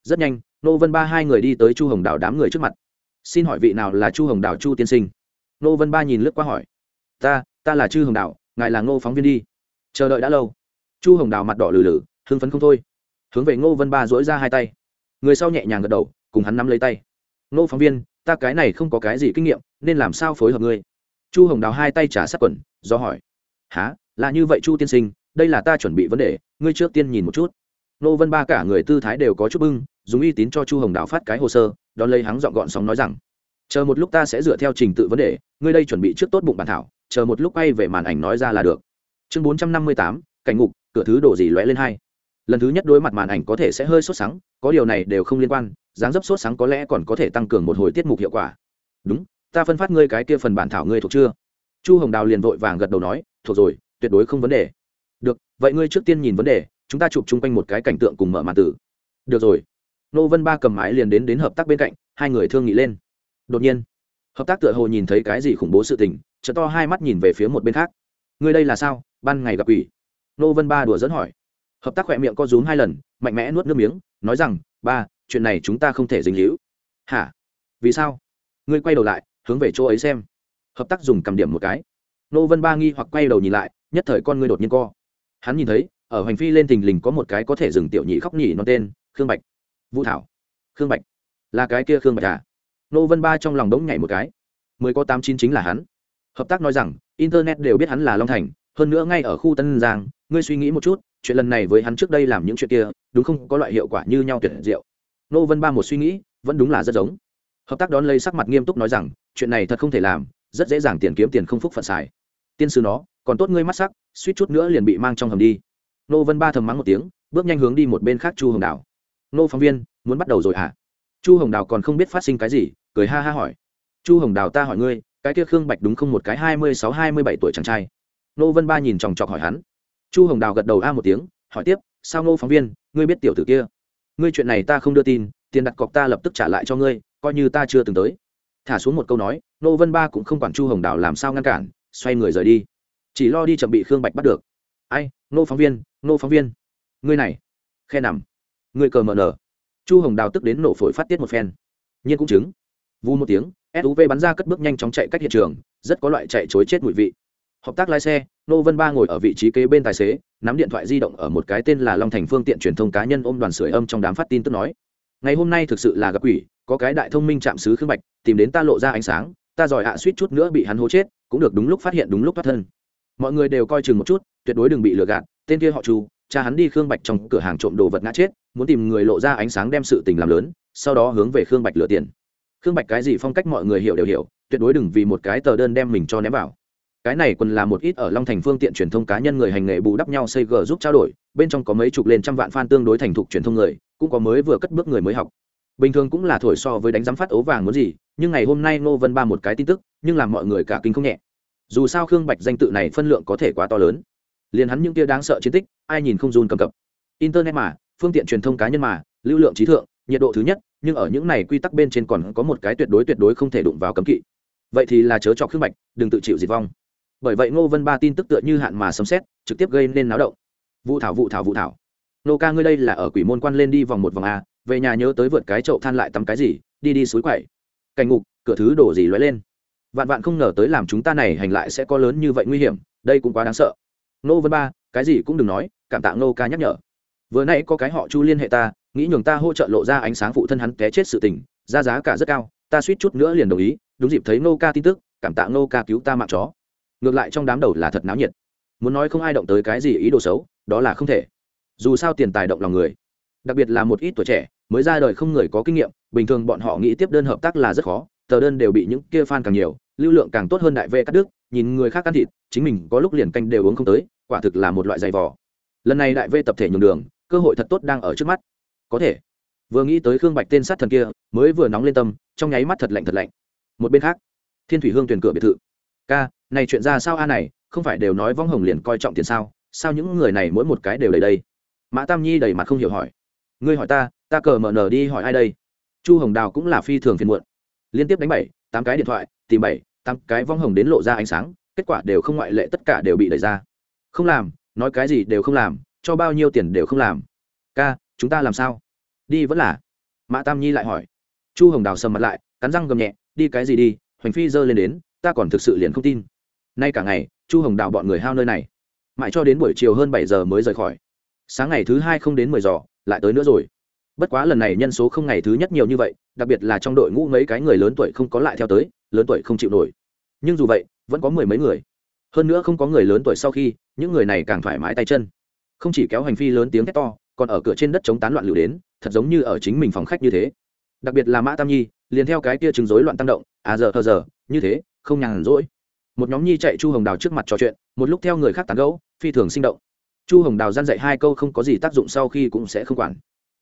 Rất nhanh nô vân ba hai người đi tới chu hồng đào đám người trước mặt. Xin hỏi vị nào là chu hồng đào chu tiên sinh? Nô vân ba nhìn lướt qua hỏi. Ta ta là chư hồng đào ngài là ngô phóng viên đi. Chờ đợi đã lâu. Chu hồng đào mặt đỏ lử lử hưng phấn không thôi. Hướng về ngô vân ba dỗi ra hai tay. Người sau nhẹ nhàng gật đầu, cùng hắn nắm lấy tay nô phóng viên, ta cái này không có cái gì kinh nghiệm, nên làm sao phối hợp ngươi? Chu hồng đào hai tay trả sát quần, do hỏi. Há là như vậy chu tiên sinh, đây là ta chuẩn bị vấn đề, ngươi trước tiên nhìn một chút. Nô vân ba cả người tư thái đều có chút bưng, dùng uy tín cho chu hồng đào phát cái hồ sơ, đón lấy hắn dọn gọn sóng nói rằng, chờ một lúc ta sẽ dựa theo trình tự vấn đề, ngươi đây chuẩn bị trước tốt bụng bản thảo, chờ một lúc quay về màn ảnh nói ra là được. Chương bốn trăm năm mươi tám, cảnh ngục, cửa thứ đổ gì lóe lên hai. Lần thứ nhất đối mặt màn ảnh có thể sẽ hơi sốt sáng có điều này đều không liên quan dáng dấp sốt sáng có lẽ còn có thể tăng cường một hồi tiết mục hiệu quả. Đúng, ta phân phát ngươi cái kia phần bản thảo ngươi thuộc chưa? Chu hồng đào liền vội vàng gật đầu nói, thuộc rồi, tuyệt đối không vấn đề. Được, vậy ngươi trước tiên nhìn vấn đề, chúng ta chụp chung quanh một cái cảnh tượng cùng mở màn tử. Được rồi. Nô vân ba cầm mái liền đến đến hợp tác bên cạnh, hai người thương nghị lên. Đột nhiên, hợp tác tựa hồ nhìn thấy cái gì khủng bố sự tình chợ to hai mắt nhìn về phía một bên khác. Ngươi đây là sao? Ban ngày gặp ủy nô vân ba đùa dẫn hỏi. Hợp tác khỏe miệng co rúm hai lần, mạnh mẽ nuốt nước miếng, nói rằng, ba chuyện này chúng ta không thể dính hữu hả? Vì sao? Ngươi quay đầu lại, hướng về chỗ ấy xem. Hợp tác dùng cầm điểm một cái. Nô vân ba nghi hoặc quay đầu nhìn lại, nhất thời con ngươi đột nhiên co. Hắn nhìn thấy, ở hành phi lên thình lình có một cái có thể dừng tiểu nhị khóc nhỉ nó tên, khương bạch. Vũ thảo. Khương bạch. Là cái kia khương bạch à? Nô vân ba trong lòng đống nhảy một cái. Mười có tám chín chính là hắn. Hợp tác nói rằng, internet đều biết hắn là long thành, hơn nữa ngay ở khu tân giang, ngươi suy nghĩ một chút, chuyện lần này với hắn trước đây làm những chuyện kia, đúng không? Có loại hiệu quả như nhau tuyệt diệu nô vân ba một suy nghĩ, vẫn đúng là rất giống. Hợp tác đón lấy sắc mặt nghiêm túc nói rằng, chuyện này thật không thể làm, rất dễ dàng tiền kiếm tiền không phúc phận xài. Tiên sư nó, còn tốt ngươi mắt sắc, suýt chút nữa liền bị mang trong hầm đi. Nô vân ba thầm mắng một tiếng, bước nhanh hướng đi một bên khác chu hồng đào. Nô phóng viên, muốn bắt đầu rồi hả? À? chu hồng đào còn không biết phát sinh cái gì, cười ha ha hỏi. Chu hồng đào ta hỏi ngươi, cái kia khương bạch đúng không một cái hai mươi sáu hai mươi bảy tuổi chàng trai? Nô vân ba nhìn chòng chọc hỏi hắn. Chu hồng đào gật đầu a một tiếng, hỏi tiếp, sao nô phóng viên, ngươi biết tiểu tử kia? Ngươi chuyện này ta không đưa tin, tiền đặt cọc ta lập tức trả lại cho ngươi, coi như ta chưa từng tới. Thả xuống một câu nói, nô vân ba cũng không quản chu hồng đào làm sao ngăn cản, xoay người rời đi. Chỉ lo đi chậm bị khương bạch bắt được. Ai, nô phóng viên, nô phóng viên. Ngươi này, khe nằm. Ngươi cờ mờ nở. Chu hồng đào tức đến nổ phổi phát tiết một phen. Nhiên cũng chứng. Vu một tiếng suv bắn ra cất bước nhanh chóng chạy cách hiện trường, rất có loại chạy chối chết mùi vị hợp tác lái xe, nô vân ba ngồi ở vị trí kế bên tài xế, nắm điện thoại di động ở một cái tên là long thành phương tiện truyền thông cá nhân ôm đoàn sưởi âm trong đám phát tin tức nói. Ngày hôm nay thực sự là gặp quỷ, có cái đại thông minh chạm sứ khương bạch, tìm đến ta lộ ra ánh sáng, ta giỏi hạ suýt chút nữa bị hắn hố chết, cũng được đúng lúc phát hiện đúng lúc thoát thân. Mọi người đều coi chừng một chút, tuyệt đối đừng bị lừa gạt, tên kia họ chu, cha hắn đi khương bạch trong cửa hàng trộm đồ vật ngã chết, muốn tìm người lộ ra ánh sáng đem sự tình làm lớn, sau đó hướng về khương bạch lừa tiền. Khương bạch cái gì phong cách mọi người hiểu đều hiểu, tuyệt đối đừng vì một cái tờ đơn đem mình cho ném vào cái này còn là một ít ở long thành phương tiện truyền thông cá nhân người hành nghề bù đắp nhau xây g giúp trao đổi, bên trong có mấy chục lên trăm vạn fan tương đối thành thục truyền thông người, cũng có mới vừa cất bước người mới học. Bình thường cũng là thổi so với đánh giám phát ấu vàng muốn gì, nhưng ngày hôm nay ngô vân ba một cái tin tức, nhưng làm mọi người cả kinh không nhẹ. Dù sao khương bạch danh tự này phân lượng có thể quá to lớn. Liền hắn những kia đáng sợ chiến tích, ai nhìn không run cầm cập. Internet mà, phương tiện truyền thông cá nhân mà, lưu lượng trí thượng, nhiệt độ thứ nhất, nhưng ở những này quy tắc bên trên còn có một cái tuyệt đối tuyệt đối không thể đụng vào cấm kỵ. Vậy thì là chớ cho khương bạch, đừng tự chịu diệt vong bởi vậy ngô vân ba tin tức tựa như hạn mà sấm xét trực tiếp gây nên náo động. Vụ thảo vụ thảo vụ thảo. Nô ca ngươi đây là ở quỷ môn quan lên đi vòng một vòng a, về nhà nhớ tới vượt cái chậu than lại tắm cái gì, đi đi suối quậy cảnh ngục, cửa thứ đổ gì lóe lên. Vạn vạn không ngờ tới làm chúng ta này hành lại sẽ có lớn như vậy nguy hiểm, đây cũng quá đáng sợ. Nô vân ba, cái gì cũng đừng nói, cảm tạ nô ca nhắc nhở. Vừa nãy có cái họ chu liên hệ ta, nghĩ nhường ta hỗ trợ lộ ra ánh sáng phụ thân hắn té chết sự tình ra giá cả rất cao, ta suýt chút nữa liền đồng ý, đúng dịp thấy nô ca tin tức, cảm tạ nô ca cứu ta mạng chó ngược lại trong đám đầu là thật náo nhiệt. Muốn nói không ai động tới cái gì ý đồ xấu, đó là không thể. Dù sao tiền tài động lòng người, đặc biệt là một ít tuổi trẻ, mới ra đời không người có kinh nghiệm, bình thường bọn họ nghĩ tiếp đơn hợp tác là rất khó, tờ đơn đều bị những kia fan càng nhiều, lưu lượng càng tốt hơn đại vệ cắt đức nhìn người khác ăn thịt, chính mình có lúc liền canh đều uống không tới, quả thực là một loại dày vò. Lần này đại vệ tập thể nhường đường, cơ hội thật tốt đang ở trước mắt. Có thể, vừa nghĩ tới khương bạch tên sát thần kia, mới vừa nóng lên tâm, trong nháy mắt thật lạnh thật lạnh. Một bên khác, thiên thủy hương tuyển cửa biệt thự. Ca này chuyện ra sao a này, không phải đều nói vong hồng liền coi trọng tiền sao? Sao những người này mỗi một cái đều đầy đây? Mã tam nhi đầy mặt không hiểu hỏi. Ngươi hỏi ta ta cờ mở nở đi hỏi ai đây? Chu hồng đào cũng là phi thường phiền muộn. Liên tiếp đánh bảy, tám cái điện thoại, tìm bảy, tám cái vong hồng đến lộ ra ánh sáng, kết quả đều không ngoại lệ, tất cả đều bị đẩy ra. Không làm, nói cái gì đều không làm, cho bao nhiêu tiền đều không làm. Ca, chúng ta làm sao? Đi vẫn là. Mã tam nhi lại hỏi. Chu hồng đào sầm mặt lại, cắn răng gầm nhẹ, đi cái gì đi hoành phi giơ lên đến, ta còn thực sự liền không tin nay cả ngày, chu hồng đào bọn người hao nơi này. Mãi cho đến buổi chiều hơn bảy giờ mới rời khỏi. Sáng ngày thứ hai không đến mười giờ, lại tới nữa rồi. Bất quá lần này nhân số không ngày thứ nhất nhiều như vậy, đặc biệt là trong đội ngũ mấy cái người lớn tuổi không có lại theo tới, lớn tuổi không chịu nổi. Nhưng dù vậy, vẫn có mười mấy người. Hơn nữa không có người lớn tuổi sau khi, những người này càng thoải mái tay chân. Không chỉ kéo hành phi lớn tiếng thét to, còn ở cửa trên đất chống tán loạn lựu đến, thật giống như ở chính mình phòng khách như thế. Đặc biệt là mã tam nhi, liền theo cái kia chứng rối loạn tăng động à giờ, thờ giờ, như thế, không nhàn rỗi một nhóm nhi chạy chu hồng đào trước mặt trò chuyện, một lúc theo người khác tán gẫu, phi thường sinh động. Chu hồng đào gian dạy hai câu không có gì tác dụng sau khi cũng sẽ không quản.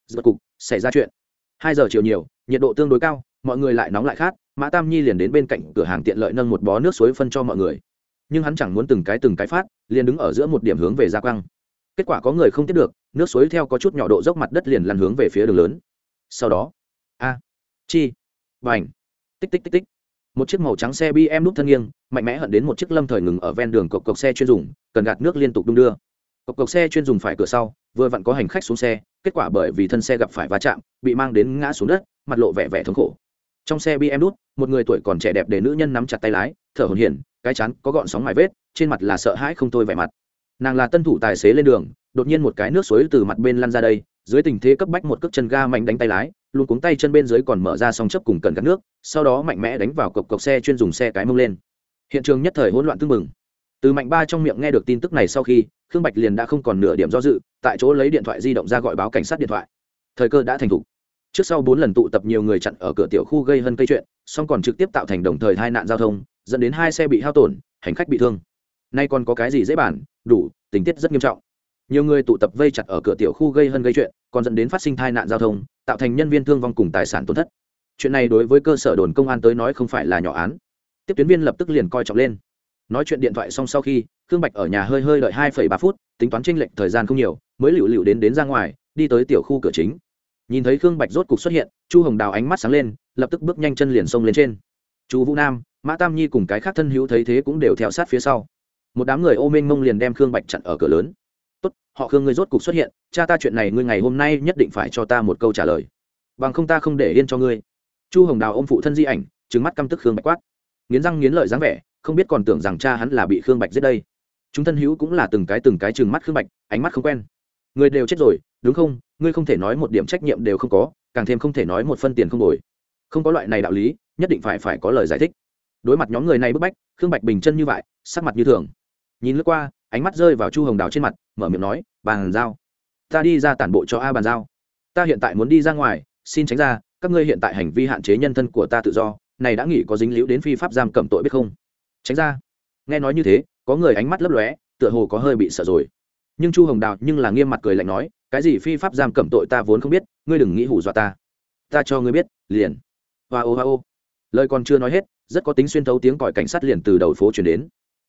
Giật cục, xảy ra chuyện. Hai giờ chiều nhiều, nhiệt độ tương đối cao, mọi người lại nóng lại khát, mã tam nhi liền đến bên cạnh cửa hàng tiện lợi nâng một bó nước suối phân cho mọi người. Nhưng hắn chẳng muốn từng cái từng cái phát, liền đứng ở giữa một điểm hướng về gia quang kết quả có người không tiếp được, nước suối theo có chút nhỏ độ dốc mặt đất liền lăn hướng về phía đường lớn. Sau đó, a, chi b à n h tích tích tích tích một chiếc màu trắng xe bm nút thân nghiêng, mạnh mẽ hận đến một chiếc lâm thời ngừng ở ven đường cộc cộc xe chuyên dùng, cần gạt nước liên tục đung đưa. Cộc cộc xe chuyên dùng phải cửa sau, vừa vặn có hành khách xuống xe, kết quả bởi vì thân xe gặp phải va chạm, bị mang đến ngã xuống đất, mặt lộ vẻ vẻ thống khổ. Trong xe bm nút một người tuổi còn trẻ đẹp để nữ nhân nắm chặt tay lái, thở hồn hiển cái chắn có gọn sóng mài vết, trên mặt là sợ hãi không thôi vẻ mặt. Nàng là tân thủ tài xế lên đường, đột nhiên một cái nước suối từ mặt bên lăn ra đây, dưới tình thế cấp bách một cước chân ga mạnh đánh tay lái luôn cuống tay chân bên dưới còn mở ra song chấp cùng cần cắt nước, sau đó mạnh mẽ đánh vào cộc cộc xe chuyên dùng xe cái mông lên. Hiện trường nhất thời hỗn loạn tưng mừng từ mạnh ba trong miệng nghe được tin tức này sau khi, khương bạch liền đã không còn nửa điểm do dự, tại chỗ lấy điện thoại di động ra gọi báo cảnh sát điện thoại. Thời cơ đã thành thục. Trước sau bốn lần tụ tập nhiều người chặn ở cửa tiểu khu gây hơn cây chuyện, song còn trực tiếp tạo thành đồng thời hai nạn giao thông, dẫn đến hai xe bị hao tổn, hành khách bị thương. Nay còn có cái gì dễ bản đủ, tình tiết rất nghiêm trọng nhiều người tụ tập vây chặt ở cửa tiểu khu gây hơn gây chuyện, còn dẫn đến phát sinh tai nạn giao thông, tạo thành nhân viên thương vong cùng tài sản tổn thất. Chuyện này đối với cơ sở đồn công an tới nói không phải là nhỏ án. Tiếp tuyến viên lập tức liền coi trọng lên. Nói chuyện điện thoại xong sau khi, khương bạch ở nhà hơi hơi đợi hai ba phút, tính toán tranh lệch thời gian không nhiều, mới lựu lựu đến đến ra ngoài, đi tới tiểu khu cửa chính. Nhìn thấy khương bạch rốt cục xuất hiện, chu hồng đào ánh mắt sáng lên, lập tức bước nhanh chân liền xông lên trên. Chu vũ nam, mã tam nhi cùng cái khác thân hữu thấy thế cũng đều theo sát phía sau. Một đám người ô minh mông liền đem khương bạch chặn ở cửa lớn họ khương ngươi rốt cục xuất hiện, cha ta chuyện này ngươi ngày hôm nay nhất định phải cho ta một câu trả lời. Bằng không ta không để yên cho ngươi. Chu hồng đào ô m phụ thân di ảnh trứng mắt căm tức khương bạch quát. Nghiến răng nghiến lợi dáng vẻ, không biết còn tưởng rằng cha hắn là bị khương bạch giết đây. Chúng thân hữu cũng là từng cái từng cái trừng mắt khương bạch, ánh mắt không quen. Người đều chết rồi, đúng không? Ngươi không thể nói một điểm trách nhiệm đều không có, càng thêm không thể nói một phân tiền không đổi. Không có loại này đạo lý, nhất định phải phải có lời giải thích. Đối mặt nhóm người này bức bách, khương bạch bình chân như vậy, sắc mặt như thường. Nhìn lướt qua, ánh mắt rơi vào chu hồng đào trên mặt mở miệng nói, bàn giao. Ta đi ra tản bộ cho a bàn giao. Ta hiện tại muốn đi ra ngoài, xin tránh ra, các ngươi hiện tại hành vi hạn chế nhân thân của ta tự do, này đã nghĩ có dính líu đến phi pháp giam cầm tội biết không? Tránh ra. Nghe nói như thế, có người ánh mắt lấp lóe, tựa hồ có hơi bị sợ rồi. Nhưng chu hồng đào nhưng là nghiêm mặt cười lạnh nói, cái gì phi pháp giam cầm tội ta vốn không biết, ngươi đừng nghĩ hủ dọa ta. Ta cho ngươi biết, liền. Hoa ô hoa ô. Lời còn chưa nói hết, rất có tính xuyên thấu tiếng còi cảnh sát liền từ đầu phố chuyển đến.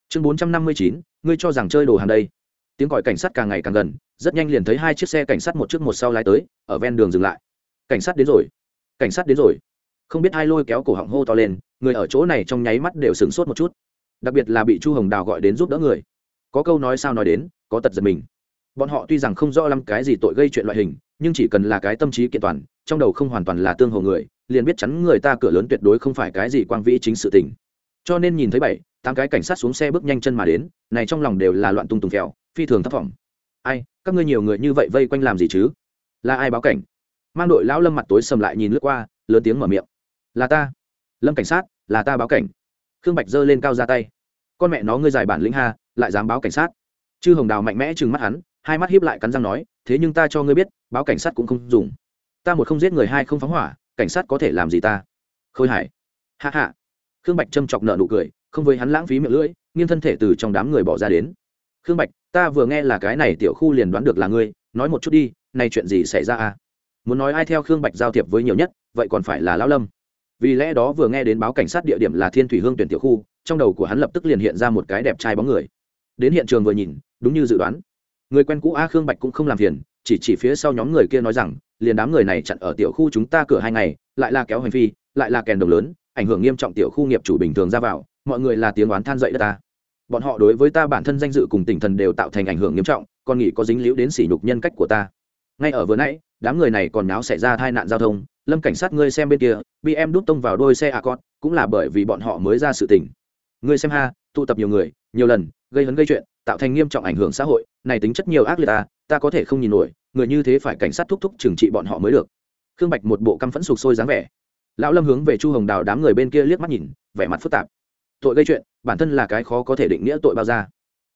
Chương bốn trăm năm mươi chín, ngươi cho rằng chơi đồ hàng đây tiếng còi cảnh sát càng ngày càng gần, rất nhanh liền thấy hai chiếc xe cảnh sát một trước một sau lái tới, ở ven đường dừng lại. Cảnh sát đến rồi. Cảnh sát đến rồi. Không biết ai lôi kéo cổ họng hô to lên, người ở chỗ này trong nháy mắt đều sửng sốt một chút. Đặc biệt là bị chu hồng đào gọi đến giúp đỡ người. Có câu nói sao nói đến, có tật giật mình. Bọn họ tuy rằng không rõ lắm cái gì tội gây chuyện loại hình, nhưng chỉ cần là cái tâm trí kiện toàn, trong đầu không hoàn toàn là tương hồ người, liền biết chắn người ta cửa lớn tuyệt đối không phải cái gì quang vĩ chính sự tình. Cho nên nhìn thấy bảy, tám cái cảnh sát xuống xe bước nhanh chân mà đến, này trong lòng đều là loạn tung tùng kẹo phi thường thất vọng ai, các ngươi nhiều người như vậy vây quanh làm gì chứ? Là ai báo cảnh? Mang đội lão lâm mặt tối sầm lại nhìn lướt qua, lớn tiếng mở miệng. Là ta. Lâm cảnh sát, là ta báo cảnh. Khương bạch giơ lên cao ra tay. Con mẹ nó ngươi giải bản lĩnh ha, lại dám báo cảnh sát. Chư hồng đào mạnh mẽ trừng mắt hắn, hai mắt hiếp lại cắn răng nói, thế nhưng ta cho ngươi biết, báo cảnh sát cũng không dùng. Ta một không giết người hai không phóng hỏa, cảnh sát có thể làm gì ta? Khôi hải. Hạ hạ khương bạch châm chọc nợ nụ cười, không với hắn lãng phí miệng lưỡi, nghiêng thân thể từ trong đám người bỏ ra đến. Khương bạch ta vừa nghe là cái này tiểu khu liền đoán được là ngươi, nói một chút đi nay chuyện gì xảy ra à? Muốn nói ai theo khương bạch giao thiệp với nhiều nhất, vậy còn phải là lão lâm. Vì lẽ đó vừa nghe đến báo cảnh sát địa điểm là thiên thủy hương tuyển tiểu khu, trong đầu của hắn lập tức liền hiện ra một cái đẹp trai bóng người. Đến hiện trường vừa nhìn, đúng như dự đoán. Người quen cũ a khương bạch cũng không làm phiền, chỉ chỉ phía sau nhóm người kia nói rằng, liền đám người này chặn ở tiểu khu chúng ta cửa hai ngày, lại là kéo hành phi, lại là kèn đồng lớn, ảnh hưởng nghiêm trọng tiểu khu nghiệp chủ bình thường ra vào, mọi người là tiếng oán than dậy đất ta bọn họ đối với ta bản thân danh dự cùng tinh thần đều tạo thành ảnh hưởng nghiêm trọng còn nghĩ có dính liễu đến sỉ nhục nhân cách của ta. Ngay ở vừa nãy, đám người này còn náo xảy ra tai nạn giao thông, lâm cảnh sát ngươi xem bên kia bị em đút tông vào đôi xe a con cũng là bởi vì bọn họ mới ra sự tình. Ngươi xem ha, tụ tập nhiều người, nhiều lần, gây hấn gây chuyện, tạo thành nghiêm trọng ảnh hưởng xã hội, này tính chất nhiều ác liệt ta ta có thể không nhìn nổi, người như thế phải cảnh sát thúc thúc trừng trị bọn họ mới được. Khương bạch một bộ căm phẫn sụp sôi dáng vẻ. Lão lâm hướng về chu hồng đào đám người bên kia liếc mắt nhìn, vẻ mặt phức tạp tội gây chuyện, bản thân là cái khó có thể định nghĩa tội bao ra.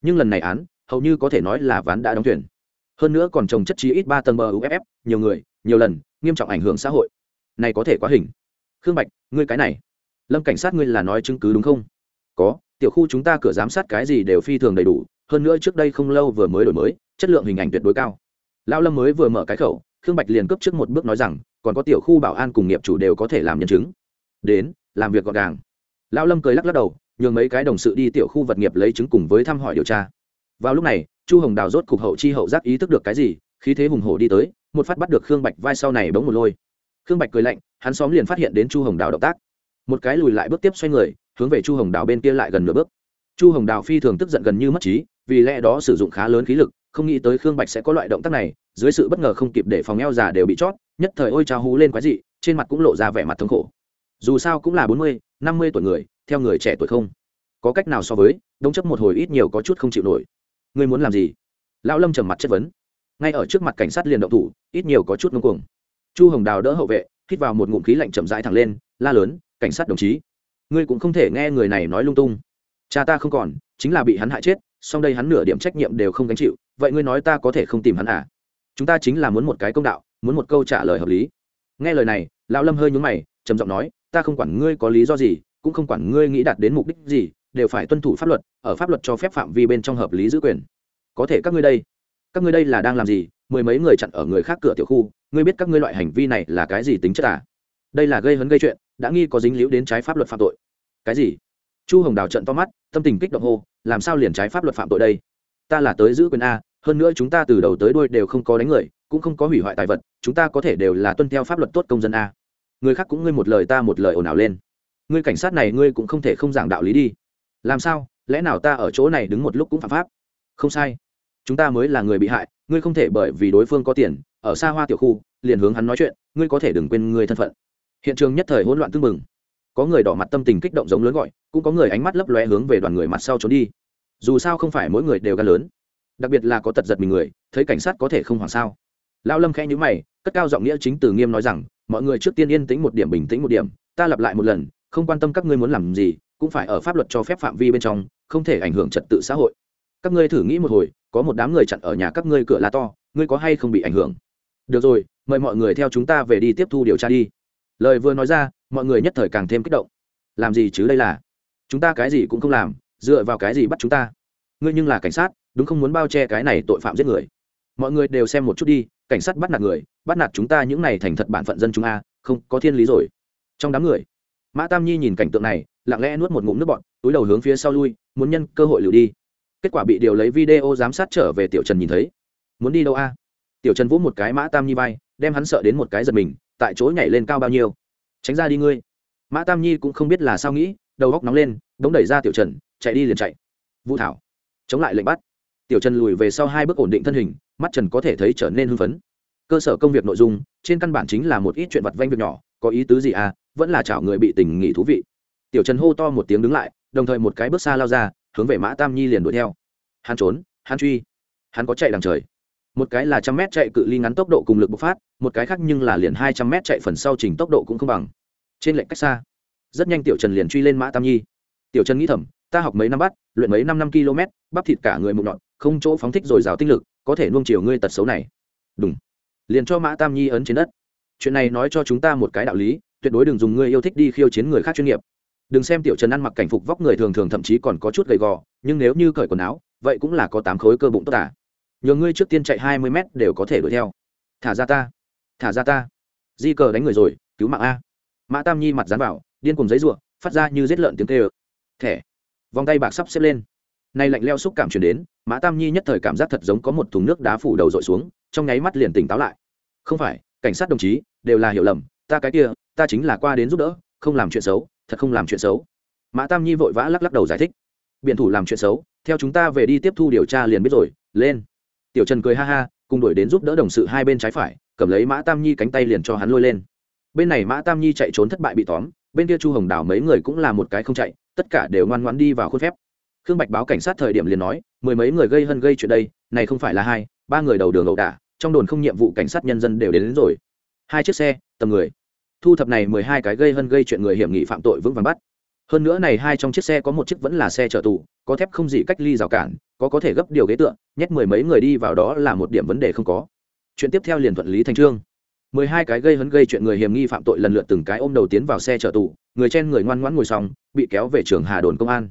Nhưng lần này án, hầu như có thể nói là ván đã đóng thuyền. Hơn nữa còn trồng chất trí ít ba tầng bờ uff nhiều người, nhiều lần, nghiêm trọng ảnh hưởng xã hội. Này có thể quá hình. Khương bạch, ngươi cái này. Lâm cảnh sát ngươi là nói chứng cứ đúng không? Có, tiểu khu chúng ta cửa giám sát cái gì đều phi thường đầy đủ, hơn nữa trước đây không lâu vừa mới đổi mới, chất lượng hình ảnh tuyệt đối cao. Lão lâm mới vừa mở cái khẩu, khương bạch liền cấp trước một bước nói rằng, còn có tiểu khu bảo an cùng nghiệp chủ đều có thể làm nhân chứng. Đến, làm việc gọn gàng lão lâm cười lắc lắc đầu, nhường mấy cái đồng sự đi tiểu khu vật nghiệp lấy chứng cùng với thăm hỏi điều tra. Vào lúc này, chu hồng đào rốt cục hậu chi hậu giác ý thức được cái gì, khí thế hùng hổ đi tới, một phát bắt được khương bạch vai sau này bỗng một lôi. Khương bạch cười lạnh, hắn xóm liền phát hiện đến chu hồng đào động tác. Một cái lùi lại bước tiếp xoay người, hướng về chu hồng đào bên kia lại gần nửa bước. Chu hồng đào phi thường tức giận gần như mất trí, vì lẽ đó sử dụng khá lớn khí lực, không nghĩ tới khương bạch sẽ có loại động tác này, dưới sự bất ngờ không kịp để phòng eo già đều bị chót, nhất thời ôi trao hú lên quái dị, trên mặt cũng lộ ra vẻ mặt thống khổ. Dù sao cũng là bốn mươi năm mươi tuổi người, theo người trẻ tuổi không? Có cách nào so với đống chấp một hồi ít nhiều có chút không chịu nổi. Ngươi muốn làm gì? Lão lâm trầm mặt chất vấn. Ngay ở trước mặt cảnh sát liền động thủ, ít nhiều có chút ngưng cuồng. Chu hồng đào đỡ hậu vệ, hít vào một ngụm khí lạnh chậm rãi thẳng lên, la lớn, cảnh sát đồng chí, ngươi cũng không thể nghe người này nói lung tung. Cha ta không còn, chính là bị hắn hại chết, song đây hắn nửa điểm trách nhiệm đều không gánh chịu, vậy ngươi nói ta có thể không tìm hắn à? Chúng ta chính là muốn một cái công đạo, muốn một câu trả lời hợp lý. Nghe lời này, lão lâm hơi nhúng mày, trầm giọng nói ta không quản ngươi có lý do gì, cũng không quản ngươi nghĩ đạt đến mục đích gì, đều phải tuân thủ pháp luật, ở pháp luật cho phép phạm vi bên trong hợp lý giữ quyền. Có thể các ngươi đây, các ngươi đây là đang làm gì? Mười mấy người chặn ở người khác cửa tiểu khu, ngươi biết các ngươi loại hành vi này là cái gì tính chất à? Đây là gây hấn gây chuyện, đã nghi có dính líu đến trái pháp luật phạm tội. Cái gì? Chu hồng đào trận to mắt, tâm tình kích động hô, làm sao liền trái pháp luật phạm tội đây? Ta là tới giữ quyền a, hơn nữa chúng ta từ đầu tới đuôi đều không có đánh người, cũng không có hủy hoại tài vật, chúng ta có thể đều là tuân theo pháp luật tốt công dân a người khác cũng ngươi một lời ta một lời ồn ào lên. Ngươi cảnh sát này ngươi cũng không thể không giảng đạo lý đi. Làm sao? Lẽ nào ta ở chỗ này đứng một lúc cũng phạm pháp? Không sai. Chúng ta mới là người bị hại, ngươi không thể bởi vì đối phương có tiền, ở xa hoa tiểu khu, liền hướng hắn nói chuyện, ngươi có thể đừng quên ngươi thân phận. Hiện trường nhất thời hỗn loạn tưng mừng có người đỏ mặt tâm tình kích động giống lớn gọi, cũng có người ánh mắt lấp lóe hướng về đoàn người mặt sau trốn đi. Dù sao không phải mỗi người đều gan lớn. Đặc biệt là có tật giật mình người, thấy cảnh sát có thể không hoảng sao? Lao lâm khẽ nhữ mày, cất cao giọng nghĩa chính từ nghiêm nói rằng mọi người trước tiên yên tĩnh một điểm bình tĩnh một điểm, ta lặp lại một lần, không quan tâm các ngươi muốn làm gì, cũng phải ở pháp luật cho phép phạm vi bên trong, không thể ảnh hưởng trật tự xã hội. Các ngươi thử nghĩ một hồi, có một đám người chặn ở nhà các ngươi cửa là to, ngươi có hay không bị ảnh hưởng? Được rồi, mời mọi người theo chúng ta về đi tiếp thu điều tra đi. Lời vừa nói ra, mọi người nhất thời càng thêm kích động. Làm gì chứ đây là? Chúng ta cái gì cũng không làm, dựa vào cái gì bắt chúng ta? Ngươi nhưng là cảnh sát, đúng không muốn bao che cái này tội phạm giết người? Mọi người đều xem một chút đi cảnh sát bắt nạt người, bắt nạt chúng ta những này thành thật bản phận dân chúng a, không, có thiên lý rồi. Trong đám người, mã tam nhi nhìn cảnh tượng này, lặng lẽ nuốt một ngụm nước bọn túi đầu hướng phía sau lui, muốn nhân cơ hội lùi đi. Kết quả bị điều lấy video giám sát trở về tiểu trần nhìn thấy. Muốn đi đâu a? Tiểu trần vỗ một cái mã tam nhi vai, đem hắn sợ đến một cái giật mình, tại chỗ nhảy lên cao bao nhiêu? Tránh ra đi ngươi. Mã tam nhi cũng không biết là sao nghĩ, đầu góc nóng lên, đống đẩy ra tiểu trần, chạy đi liền chạy. Vũ thảo, chống lại lệnh bắt. Tiểu trần lùi về sau hai bước ổn định thân hình mắt trần có thể thấy trở nên hưng phấn. Cơ sở công việc nội dung, trên căn bản chính là một ít chuyện vặt vanh việc nhỏ, có ý tứ gì à vẫn là chảo người bị tình nghỉ thú vị. Tiểu trần hô to một tiếng đứng lại, đồng thời một cái bước xa lao ra, hướng về mã tam nhi liền đuổi theo. Hắn trốn, hắn truy, hắn có chạy đằng trời. Một cái là trăm mét chạy cự ly ngắn tốc độ cùng lực bộc phát, một cái khác nhưng là liền hai trăm mét chạy phần sau trình tốc độ cũng không bằng. Trên lệnh cách xa. Rất nhanh tiểu trần liền truy lên mã tam nhi. Tiểu trần nghĩ thầm, ta học mấy năm bắt, luyện mấy năm năm km, bắp thịt cả người mụn nhọn không chỗ phóng thích rồi dào tinh lực có thể nuông chiều ngươi tật xấu này. Đúng liền cho mã tam nhi ấn trên đất. Chuyện này nói cho chúng ta một cái đạo lý, tuyệt đối đừng dùng ngươi yêu thích đi khiêu chiến người khác chuyên nghiệp. Đừng xem tiểu trần ăn mặc cảnh phục vóc người thường thường thậm chí còn có chút gầy gò, nhưng nếu như cởi quần áo, vậy cũng là có tám khối cơ bụng tốt à. nhờ ngươi trước tiên chạy hai mươi mét đều có thể đuổi theo. Thả ra ta. Thả ra ta. Di cờ đánh người rồi, cứu mạng a. Mã tam nhi mặt dán vào, điên cùng giấy ruộng phát ra như giết lợn tiếng tê ơ thẻ. Vòng tay bạc sắp xếp lên nay lạnh leo xúc cảm chuyển đến, mã tam nhi nhất thời cảm giác thật giống có một thùng nước đá phủ đầu dội xuống, trong nháy mắt liền tỉnh táo lại. Không phải, cảnh sát đồng chí, đều là hiểu lầm, ta cái kia, ta chính là qua đến giúp đỡ, không làm chuyện xấu, thật không làm chuyện xấu. Mã tam nhi vội vã lắc lắc đầu giải thích. Biện thủ làm chuyện xấu, theo chúng ta về đi tiếp thu điều tra liền biết rồi, lên. Tiểu trần cười ha ha, cùng đuổi đến giúp đỡ đồng sự hai bên trái phải, cầm lấy mã tam nhi cánh tay liền cho hắn lôi lên. Bên này mã tam nhi chạy trốn thất bại bị tóm, bên kia chu hồng đào mấy người cũng là một cái không chạy, tất cả đều ngoan ngoãn đi vào khuôn phép khương bạch báo cảnh sát thời điểm liền nói mười mấy người gây hơn gây chuyện đây này không phải là hai ba người đầu đường ẩu đả trong đồn không nhiệm vụ cảnh sát nhân dân đều đến, đến rồi. Hai chiếc xe tầm người. Thu thập này mười hai cái gây hơn gây chuyện người hiểm nghị phạm tội vững vàng bắt. Hơn nữa này hai trong chiếc xe có một chiếc vẫn là xe chở tù có thép không gì cách ly rào cản có có thể gấp điều ghế tựa nhét mười mấy người đi vào đó là một điểm vấn đề không có. Chuyện tiếp theo liền thuận lý thành trương mười hai cái gây hấn gây chuyện người hiểm nghi phạm tội lần lượt từng cái ôm đầu tiến vào xe chở tù người trên người ngoan ngoãn ngồi xong bị kéo về trường hà đồn công an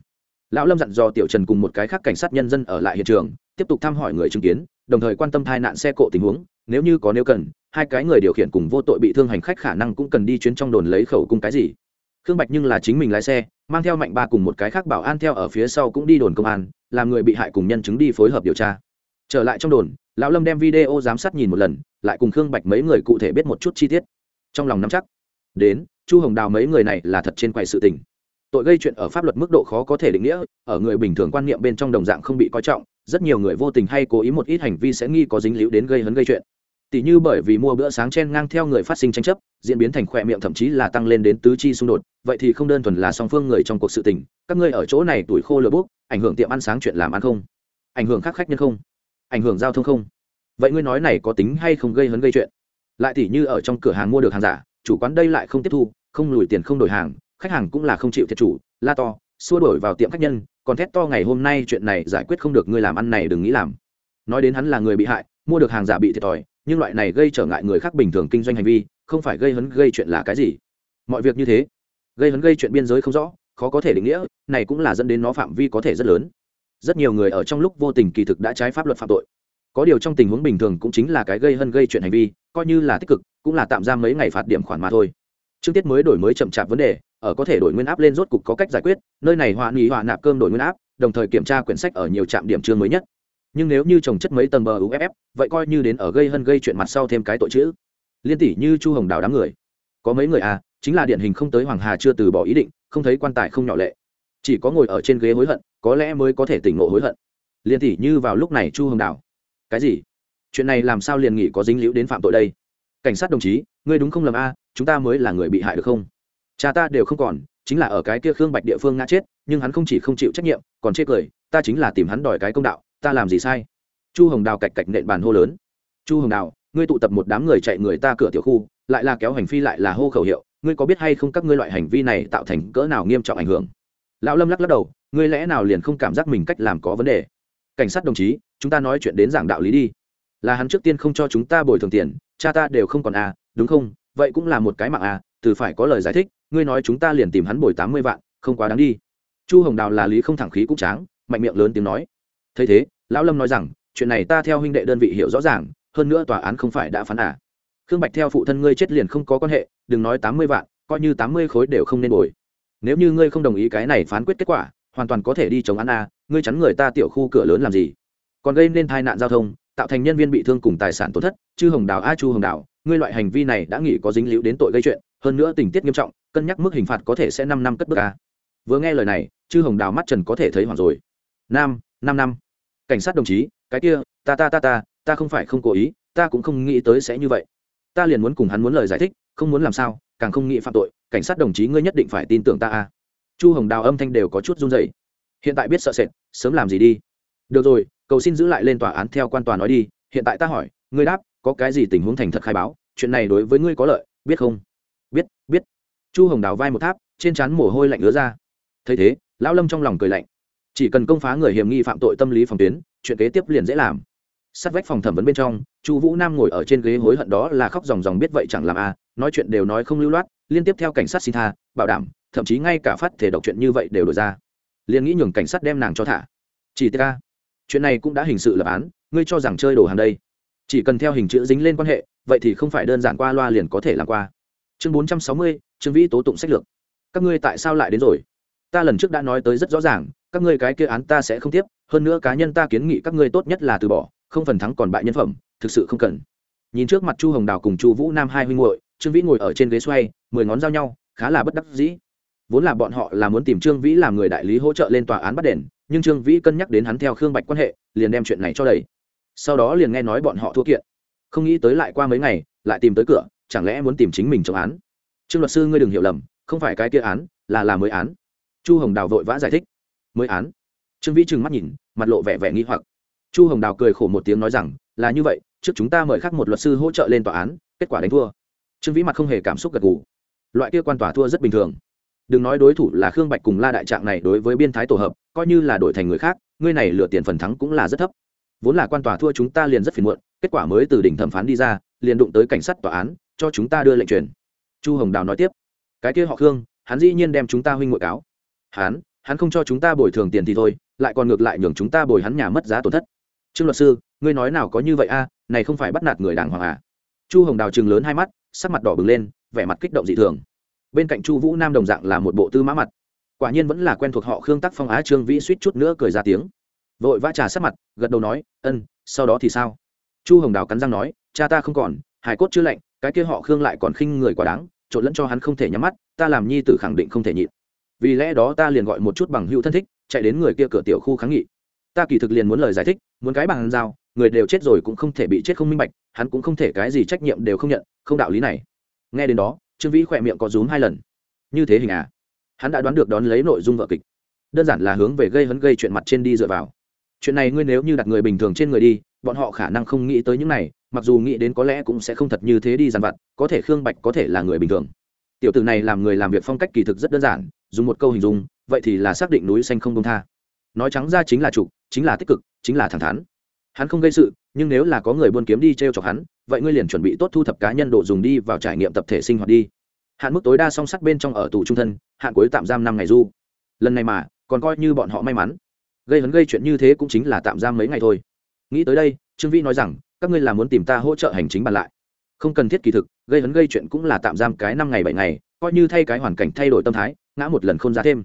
lão lâm dặn dò tiểu trần cùng một cái khác cảnh sát nhân dân ở lại hiện trường, tiếp tục thăm hỏi người chứng kiến, đồng thời quan tâm tai nạn xe cộ tình huống, nếu như có nếu cần, hai cái người điều khiển cùng vô tội bị thương hành khách khả năng cũng cần đi chuyến trong đồn lấy khẩu cung cái gì. Khương bạch nhưng là chính mình lái xe, mang theo mạnh ba cùng một cái khác bảo an theo ở phía sau cũng đi đồn công an, làm người bị hại cùng nhân chứng đi phối hợp điều tra. Trở lại trong đồn, lão lâm đem video giám sát nhìn một lần, lại cùng khương bạch mấy người cụ thể biết một chút chi tiết. Trong lòng nắm chắc. Đến, chu hồng đào mấy người này là thật trên quầy sự tình tội gây chuyện ở pháp luật mức độ khó có thể định nghĩa, ở người bình thường quan niệm bên trong đồng dạng không bị coi trọng, rất nhiều người vô tình hay cố ý một ít hành vi sẽ nghi có dính líu đến gây hấn gây chuyện. Tỷ như bởi vì mua bữa sáng chen ngang theo người phát sinh tranh chấp, diễn biến thành khỏe miệng thậm chí là tăng lên đến tứ chi xung đột, vậy thì không đơn thuần là song phương người trong cuộc sự tình, các ngươi ở chỗ này tuổi khô lửa bốc, ảnh hưởng tiệm ăn sáng chuyện làm ăn không? Ảnh hưởng khác khách nhân không? Ảnh hưởng giao thông không? Vậy ngươi nói này có tính hay không gây hấn gây chuyện? Lại tỷ như ở trong cửa hàng mua được hàng giả, chủ quán đây lại không tiếp thu, không lùi tiền không đổi hàng khách hàng cũng là không chịu thiệt chủ, la to, xua đổi vào tiệm khách nhân, còn thét to ngày hôm nay chuyện này giải quyết không được ngươi làm ăn này đừng nghĩ làm. Nói đến hắn là người bị hại, mua được hàng giả bị thiệt thòi, nhưng loại này gây trở ngại người khác bình thường kinh doanh hành vi, không phải gây hấn, gây chuyện là cái gì? Mọi việc như thế, gây hấn, gây chuyện biên giới không rõ, khó có thể định nghĩa, này cũng là dẫn đến nó phạm vi có thể rất lớn. Rất nhiều người ở trong lúc vô tình kỳ thực đã trái pháp luật phạm tội. Có điều trong tình huống bình thường cũng chính là cái gây hân gây chuyện hành vi, coi như là tích cực, cũng là tạm giam mấy ngày phạt điểm khoản mà thôi. Chương tiết mới đổi mới chậm chạp vấn đề ở có thể đổi nguyên áp lên rốt cục có cách giải quyết, nơi này họa nghỉ họa nạp cơm đổi nguyên áp, đồng thời kiểm tra quyển sách ở nhiều trạm điểm chương mới nhất. Nhưng nếu như trồng chất mấy tầng bờ uff vậy coi như đến ở gây hân gây chuyện mặt sau thêm cái tội chữ. Liên tỷ như chu hồng đào đám người. Có mấy người à chính là điển hình không tới hoàng hà chưa từ bỏ ý định, không thấy quan tài không nhỏ lệ. Chỉ có ngồi ở trên ghế hối hận, có lẽ mới có thể tỉnh ngộ hối hận. Liên tỷ như vào lúc này chu hồng đào. Cái gì? Chuyện này làm sao liền nghị có dính liễu đến phạm tội đây? Cảnh sát đồng chí, ngươi đúng không lầm a, chúng ta mới là người bị hại được không? Cha ta đều không còn, chính là ở cái kia khương bạch địa phương ngã chết, nhưng hắn không chỉ không chịu trách nhiệm, còn chê cười, ta chính là tìm hắn đòi cái công đạo, ta làm gì sai? Chu hồng đào cạch cạch nện bàn hô lớn. Chu hồng đào, ngươi tụ tập một đám người chạy người ta cửa tiểu khu, lại là kéo hành phi lại là hô khẩu hiệu, ngươi có biết hay không các ngươi loại hành vi này tạo thành cỡ nào nghiêm trọng ảnh hưởng? Lão lâm lắc lắc đầu, ngươi lẽ nào liền không cảm giác mình cách làm có vấn đề? Cảnh sát đồng chí, chúng ta nói chuyện đến giảng đạo lý đi. Là hắn trước tiên không cho chúng ta bồi thường tiền, cha ta đều không còn à đúng không? Vậy cũng là một cái mạng à từ phải có lời giải thích ngươi nói chúng ta liền tìm hắn bồi tám mươi vạn, không quá đáng đi. Chu hồng đào là lý không thẳng khí cũng tráng, mạnh miệng lớn tiếng nói. Thấy thế, lão lâm nói rằng, chuyện này ta theo huynh đệ đơn vị hiểu rõ ràng, hơn nữa tòa án không phải đã phán à. Khương bạch theo phụ thân ngươi chết liền không có quan hệ, đừng nói tám mươi vạn, coi như tám mươi khối đều không nên bồi. Nếu như ngươi không đồng ý cái này phán quyết kết quả, hoàn toàn có thể đi chống án a ngươi chắn người ta tiểu khu cửa lớn làm gì? Còn gây nên tai nạn giao thông, tạo thành nhân viên bị thương cùng tài sản tổn thất chư hồng đào a, chu hồng đào, ngươi loại hành vi này đã nghĩ có dính líu đến tội gây chuyện, hơn nữa tình tiết nghiêm trọng cân nhắc mức hình phạt có thể sẽ năm năm cất bước a. Vừa nghe lời này, chư hồng đào mắt trần có thể thấy hoảng rồi. Nam, năm năm. Cảnh sát đồng chí, cái kia, ta ta ta ta ta không phải không cố ý, ta cũng không nghĩ tới sẽ như vậy. Ta liền muốn cùng hắn muốn lời giải thích, không muốn làm sao, càng không nghĩ phạm tội, cảnh sát đồng chí ngươi nhất định phải tin tưởng ta a. Chu hồng đào âm thanh đều có chút run dày hiện tại biết sợ sệt, sớm làm gì đi. Được rồi, cầu xin giữ lại lên tòa án theo quan tòa nói đi, hiện tại ta hỏi, ngươi đáp, có cái gì tình huống thành thật khai báo, chuyện này đối với ngươi có lợi, biết không? Chu hồng đào vai một tháp, trên trán mồ hôi lạnh ứa ra. Thấy thế, lão lâm trong lòng cười lạnh. Chỉ cần công phá người hiểm nghi phạm tội tâm lý phòng tuyến, chuyện kế tiếp liền dễ làm. Sát vách phòng thẩm vấn bên trong, chu vũ nam ngồi ở trên ghế hối hận đó là khóc dòng dòng biết vậy chẳng làm a nói chuyện đều nói không lưu loát, liên tiếp theo cảnh sát xin tha, bảo đảm, thậm chí ngay cả phát thể độc chuyện như vậy đều đổi ra. Liền nghĩ nhường cảnh sát đem nàng cho thả. Chỉ tiết chuyện này cũng đã hình sự lập án, ngươi cho rằng chơi đồ hàng đây. Chỉ cần theo hình chữ dính lên quan hệ, vậy thì không phải đơn giản qua loa liền có thể làm qua chương bốn trăm sáu mươi, trương vĩ tố tụng sách lược. Các ngươi tại sao lại đến rồi? Ta lần trước đã nói tới rất rõ ràng, các ngươi cái kia án ta sẽ không tiếp, hơn nữa cá nhân ta kiến nghị các ngươi tốt nhất là từ bỏ, không phần thắng còn bại nhân phẩm, thực sự không cần. Nhìn trước mặt chu hồng đào cùng chu vũ nam hai huynh hội trương vĩ ngồi ở trên ghế xoay, mười ngón giao nhau, khá là bất đắc dĩ. Vốn là bọn họ là muốn tìm trương vĩ làm người đại lý hỗ trợ lên tòa án bắt đền, nhưng trương vĩ cân nhắc đến hắn theo khương bạch quan hệ, liền đem chuyện này cho đầy. Sau đó liền nghe nói bọn họ thua kiện. Không nghĩ tới lại qua mấy ngày, lại tìm tới cửa chẳng lẽ muốn tìm chính mình trong án? Trương luật sư ngươi đừng hiểu lầm, không phải cái kia án, là là mới án. Chu hồng đào vội vã giải thích. Mới án? Trương vĩ trừng mắt nhìn, mặt lộ vẻ vẻ nghi hoặc. Chu hồng đào cười khổ một tiếng nói rằng, là như vậy, trước chúng ta mời khác một luật sư hỗ trợ lên tòa án, kết quả đánh thua. Trương vĩ mặt không hề cảm xúc gật gù. Loại kia quan tòa thua rất bình thường. Đừng nói đối thủ là khương bạch cùng la đại trạng này đối với biên thái tổ hợp, coi như là đổi thành người khác, ngươi này lựa tiền phần thắng cũng là rất thấp. Vốn là quan tòa thua chúng ta liền rất phiền muộn, kết quả mới từ đỉnh thẩm phán đi ra, liền đụng tới cảnh sát tòa án cho chúng ta đưa lệnh truyền. Chu hồng đào nói tiếp. Cái kia họ khương, hắn dĩ nhiên đem chúng ta huynh ngội cáo. Hắn hắn không cho chúng ta bồi thường tiền thì thôi, lại còn ngược lại nhường chúng ta bồi hắn nhà mất giá tổn thất. Trương luật sư, ngươi nói nào có như vậy a, này không phải bắt nạt người đàng hoàng à? Chu hồng đào chừng lớn hai mắt, sắc mặt đỏ bừng lên, vẻ mặt kích động dị thường. Bên cạnh chu vũ nam đồng dạng là một bộ tư mã mặt. Quả nhiên vẫn là quen thuộc họ khương tắc phong á trương vĩ suýt chút nữa cười ra tiếng. Vội vã trà sát mặt, gật đầu nói, ân, sau đó thì sao? Chu hồng đào cắn răng nói, cha ta không còn hải cốt chưa lạnh cái kia họ khương lại còn khinh người quá đáng, trộn lẫn cho hắn không thể nhắm mắt, ta làm nhi tử khẳng định không thể nhịn. Vì lẽ đó ta liền gọi một chút bằng hữu thân thích, chạy đến người kia cửa tiểu khu kháng nghị. Ta kỳ thực liền muốn lời giải thích, muốn cái bằng giao, người đều chết rồi cũng không thể bị chết không minh bạch, hắn cũng không thể cái gì trách nhiệm đều không nhận, không đạo lý này. Nghe đến đó, trương vĩ khỏe miệng có rúm hai lần. Như thế hình à? Hắn đã đoán được đón lấy nội dung vợ kịch. Đơn giản là hướng về gây hấn gây chuyện mặt trên đi dựa vào. Chuyện này ngươi nếu như đặt người bình thường trên người đi, bọn họ khả năng không nghĩ tới những này mặc dù nghĩ đến có lẽ cũng sẽ không thật như thế đi dàn vặt, có thể khương bạch có thể là người bình thường. Tiểu tử này làm người làm việc phong cách kỳ thực rất đơn giản, dùng một câu hình dung, vậy thì là xác định núi xanh không công tha. Nói trắng ra chính là chủ chính là tích cực, chính là thẳng thắn. Hắn không gây sự, nhưng nếu là có người buôn kiếm đi t r e o chọc hắn, vậy ngươi liền chuẩn bị tốt thu thập cá nhân đồ dùng đi vào trải nghiệm tập thể sinh hoạt đi. Hạn mức tối đa song sắt bên trong ở tù trung thân, hạn cuối tạm giam năm ngày du. Lần này mà, còn coi như bọn họ may mắn. Gây hấn gây chuyện như thế cũng chính là tạm giam mấy ngày thôi. Nghĩ tới đây, trương vĩ nói rằng các ngươi là muốn tìm ta hỗ trợ hành chính bàn lại. Không cần thiết kỳ thực, gây hấn gây chuyện cũng là tạm giam cái năm ngày bảy ngày, coi như thay cái hoàn cảnh thay đổi tâm thái, ngã một lần không ra thêm.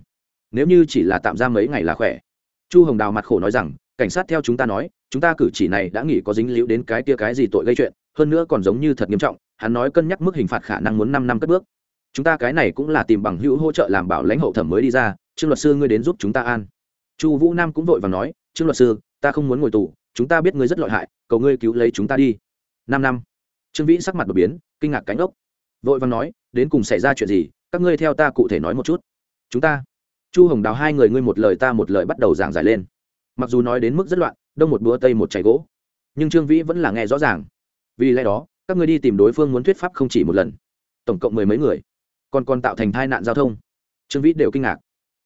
Nếu như chỉ là tạm giam mấy ngày là khỏe. Chu hồng đào mặt khổ nói rằng, cảnh sát theo chúng ta nói, chúng ta cử chỉ này đã nghĩ có dính líu đến cái tia cái gì tội gây chuyện, hơn nữa còn giống như thật nghiêm trọng, hắn nói cân nhắc mức hình phạt khả năng muốn năm năm cất bước. Chúng ta cái này cũng là tìm bằng hữu hỗ trợ làm bảo lãnh hậu thẩm mới đi ra, trương luật sư ngươi đến giúp chúng ta an. Chu vũ nam cũng vội và nói, trương luật sư, ta không muốn ngồi tù chúng ta biết ngươi rất lợi hại, cầu ngươi cứu lấy chúng ta đi. Năm năm. Trương vĩ sắc mặt đột biến, kinh ngạc cánh ốc vội và nói, đến cùng xảy ra chuyện gì, các ngươi theo ta cụ thể nói một chút. Chúng ta. Chu hồng đào hai người ngươi một lời ta một lời bắt đầu giảng giải lên. Mặc dù nói đến mức rất loạn, đông một búa tây một chảy gỗ, nhưng trương vĩ vẫn là nghe rõ ràng. Vì lẽ đó, các ngươi đi tìm đối phương muốn thuyết pháp không chỉ một lần, tổng cộng mười mấy người, còn còn tạo thành tai nạn giao thông. Trương vĩ đều kinh ngạc.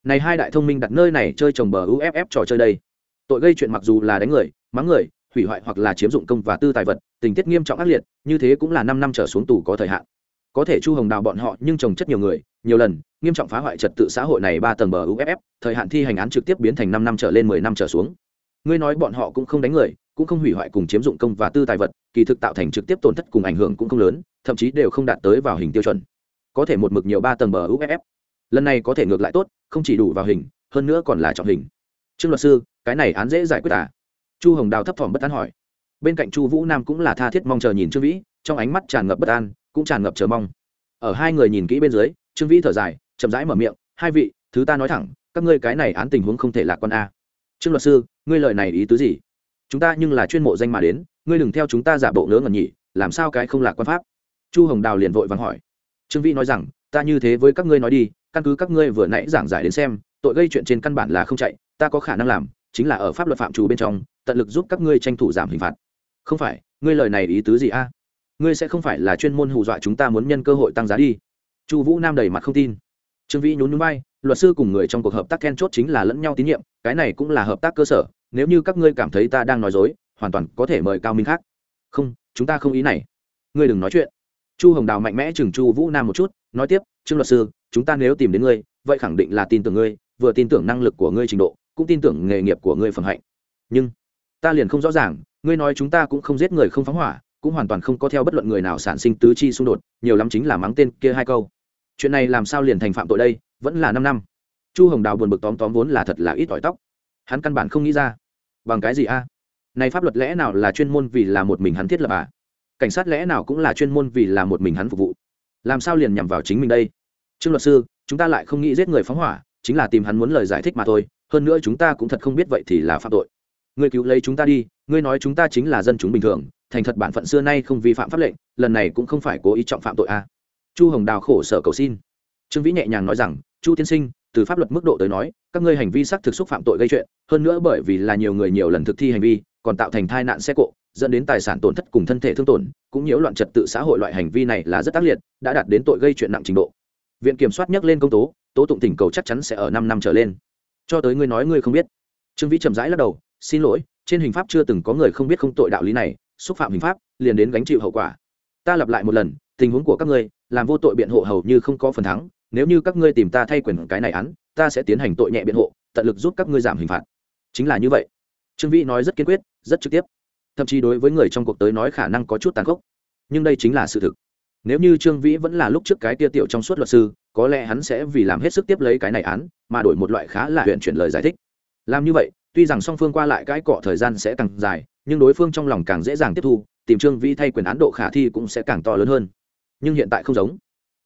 Này hai đại thông minh đặt nơi này chơi trồng bờ uff trò chơi đây. Tội gây chuyện mặc dù là đánh người mắng người, hủy hoại hoặc là chiếm dụng công và tư tài vật, tình tiết nghiêm trọng ác liệt, như thế cũng là năm năm trở xuống tù có thời hạn. Có thể chu hồng đào bọn họ nhưng trồng chất nhiều người, nhiều lần, nghiêm trọng phá hoại trật tự xã hội này ba tầng bờ uff thời hạn thi hành án trực tiếp biến thành năm năm trở lên mười năm trở xuống. Ngươi nói bọn họ cũng không đánh người, cũng không hủy hoại cùng chiếm dụng công và tư tài vật, kỳ thực tạo thành trực tiếp tổn thất cùng ảnh hưởng cũng không lớn, thậm chí đều không đạt tới vào hình tiêu chuẩn. Có thể một mực nhiều ba tầng bờ uff lần này có thể ngược lại tốt, không chỉ đủ vào hình, hơn nữa còn là trọng hình. Trương luật sư, cái này án dễ giải quyết à? Chu hồng đào thấp thỏm bất an hỏi. Bên cạnh chu vũ nam cũng là tha thiết mong chờ nhìn trương vĩ, trong ánh mắt tràn ngập bất an, cũng tràn ngập chờ mong. Ở hai người nhìn kỹ bên dưới, trương vĩ thở dài, chậm rãi mở miệng, hai vị, thứ ta nói thẳng, các ngươi cái này án tình huống không thể lạc quan a. Trương luật sư, ngươi lời này ý tứ gì? Chúng ta nhưng là chuyên mộ danh mà đến, ngươi đừng theo chúng ta giả bộ ngớ ngẩn nhỉ, làm sao cái không lạc quan pháp? Chu hồng đào liền vội vắng hỏi. Trương vĩ nói rằng, ta như thế với các ngươi nói đi, căn cứ các ngươi vừa nãy giảng giải đến xem, tội gây chuyện trên căn bản là không chạy, ta có khả năng làm, chính là ở pháp luật phạm trù bên trong tận lực giúp các ngươi tranh thủ giảm hình phạt. Không phải, ngươi lời này ý tứ gì a? Ngươi sẽ không phải là chuyên môn hù dọa chúng ta muốn nhân cơ hội tăng giá đi. Chu vũ nam đầy mặt không tin. Trương vĩ nhún nhún bay luật sư cùng người trong cuộc hợp tác then chốt chính là lẫn nhau tín nhiệm, cái này cũng là hợp tác cơ sở, nếu như các ngươi cảm thấy ta đang nói dối, hoàn toàn có thể mời cao minh khác. Không, chúng ta không ý này. Ngươi đừng nói chuyện. Chu hồng đào mạnh mẽ chừng chu vũ nam một chút, nói tiếp, trương luật sư, chúng ta nếu tìm đến ngươi, vậy khẳng định là tin tưởng ngươi, vừa tin tưởng năng lực của ngươi trình độ, cũng tin tưởng nghề nghiệp của ngươi phẩm hạnh. Nhưng ta liền không rõ ràng, ngươi nói chúng ta cũng không giết người không phóng hỏa, cũng hoàn toàn không có theo bất luận người nào sản sinh tứ chi xung đột, nhiều lắm chính là mắng tên kia hai câu. Chuyện này làm sao liền thành phạm tội đây, vẫn là năm năm. Chu hồng đào buồn bực tóm tóm vốn là thật là ít ỏi tóc. Hắn căn bản không nghĩ ra. Bằng cái gì a? Này pháp luật lẽ nào là chuyên môn vì là một mình hắn thiết lập à? Cảnh sát lẽ nào cũng là chuyên môn vì là một mình hắn phục vụ. Làm sao liền nhằm vào chính mình đây? Trương luật sư, chúng ta lại không nghĩ giết người phóng hỏa, chính là tìm hắn muốn lời giải thích mà thôi, hơn nữa chúng ta cũng thật không biết vậy thì là phạm tội ngươi cứu lấy chúng ta đi, ngươi nói chúng ta chính là dân chúng bình thường, thành thật bản phận xưa nay không vi phạm pháp lệnh, lần này cũng không phải cố ý trọng phạm tội a. Chu hồng đào khổ sở cầu xin. Trương vĩ nhẹ nhàng nói rằng, chu tiên sinh, từ pháp luật mức độ tới nói, các ngươi hành vi xác thực xúc phạm tội gây chuyện, hơn nữa bởi vì là nhiều người nhiều lần thực thi hành vi, còn tạo thành tai nạn xe cộ, dẫn đến tài sản tổn thất cùng thân thể thương tổn, cũng nhiễu loạn trật tự xã hội loại hành vi này là rất tác liệt, đã đạt đến tội gây chuyện nặng trình độ. Viện kiểm soát nhắc lên công tố tố tụng tỉnh cầu chắc chắn sẽ ở năm năm trở lên. Cho tới ngươi nói ngươi không biết. Trương vĩ chậm rãi lắc đầu xin lỗi, trên hình pháp chưa từng có người không biết không tội đạo lý này, xúc phạm hình pháp, liền đến gánh chịu hậu quả. Ta lặp lại một lần, tình huống của các ngươi, làm vô tội biện hộ hầu như không có phần thắng, nếu như các ngươi tìm ta thay quyền cái này án, ta sẽ tiến hành tội nhẹ biện hộ, tận lực giúp các ngươi giảm hình phạt. Chính là như vậy. Trương vĩ nói rất kiên quyết, rất trực tiếp. Thậm chí đối với người trong cuộc tới nói khả năng có chút tàn khốc. Nhưng đây chính là sự thực. Nếu như trương vĩ vẫn là lúc trước cái tia tiểu trong suốt luật sư, có lẽ hắn sẽ vì làm hết sức tiếp lấy cái này án, mà đổi một loại khá là huyện chuyển lời giải thích. Làm như vậy tuy rằng song phương qua lại cãi cọ thời gian sẽ càng dài, nhưng đối phương trong lòng càng dễ dàng tiếp thu, tìm trương vĩ thay quyền án độ khả thi cũng sẽ càng to lớn hơn. Nhưng hiện tại không giống.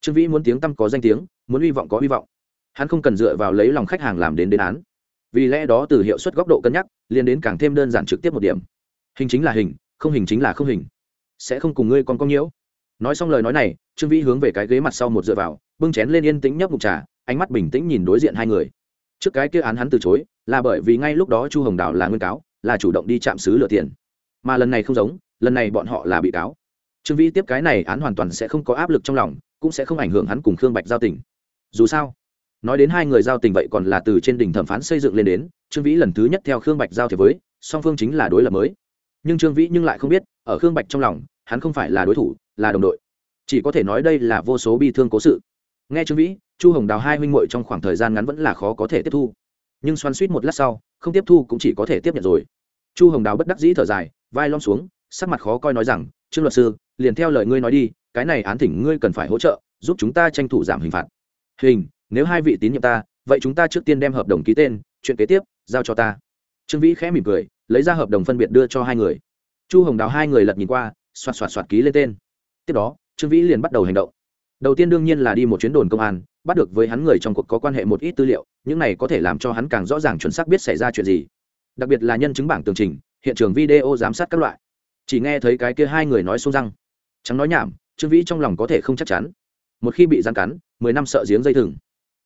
Trương vĩ muốn tiếng tăm có danh tiếng, muốn hy vọng có hy vọng. Hắn không cần dựa vào lấy lòng khách hàng làm đến đến án. Vì lẽ đó từ hiệu suất góc độ cân nhắc liên đến càng thêm đơn giản trực tiếp một điểm. Hình chính là hình, không hình chính là không hình. Sẽ không cùng ngươi còn có nhiễu. Nói xong lời nói này, trương vĩ hướng về cái ghế mặt sau một dựa vào, bưng chén lên yên tĩnh nhấp mục trà, ánh mắt bình tĩnh nhìn đối diện hai người. Trước cái kia án hắn từ chối là bởi vì ngay lúc đó chu hồng đào là nguyên cáo, là chủ động đi chạm xứ lừa tiền. Mà lần này không giống, lần này bọn họ là bị cáo. Trương vĩ tiếp cái này án hoàn toàn sẽ không có áp lực trong lòng, cũng sẽ không ảnh hưởng hắn cùng khương bạch giao tình. Dù sao, nói đến hai người giao tình vậy còn là từ trên đỉnh thẩm phán xây dựng lên đến, trương vĩ lần thứ nhất theo khương bạch giao thiệp với, song phương chính là đối lập mới. Nhưng trương vĩ nhưng lại không biết, ở khương bạch trong lòng, hắn không phải là đối thủ, là đồng đội. Chỉ có thể nói đây là vô số bi thương cố sự. Nghe trương vĩ, chu hồng đào hai huynh muội trong khoảng thời gian ngắn vẫn là khó có thể tiếp thu nhưng xoan suýt một lát sau, không tiếp thu cũng chỉ có thể tiếp nhận rồi. Chu hồng đào bất đắc dĩ thở dài, vai lom xuống, sắc mặt khó coi nói rằng, trương luật sư, liền theo lời ngươi nói đi, cái này án thỉnh ngươi cần phải hỗ trợ, giúp chúng ta tranh thủ giảm hình phạt. Hình, nếu hai vị tín nhiệm ta, vậy chúng ta trước tiên đem hợp đồng ký tên, chuyện kế tiếp, giao cho ta. Trương vĩ khẽ mỉm cười, lấy ra hợp đồng phân biệt đưa cho hai người. Chu hồng đào hai người lật nhìn qua, xoạt xoạt xoạt ký lên tên. Tiếp đó, trương vĩ liền bắt đầu hành động. Đầu tiên đương nhiên là đi một chuyến đồn công an bắt được với hắn người trong cuộc có quan hệ một ít tư liệu, những này có thể làm cho hắn càng rõ ràng chuẩn xác biết xảy ra chuyện gì. Đặc biệt là nhân chứng bảng tường trình, hiện trường video giám sát các loại. Chỉ nghe thấy cái kia hai người nói xung răng. Trắng nói nhảm, trương vĩ trong lòng có thể không chắc chắn. Một khi bị gian cắn, mười năm sợ giếng dây thừng.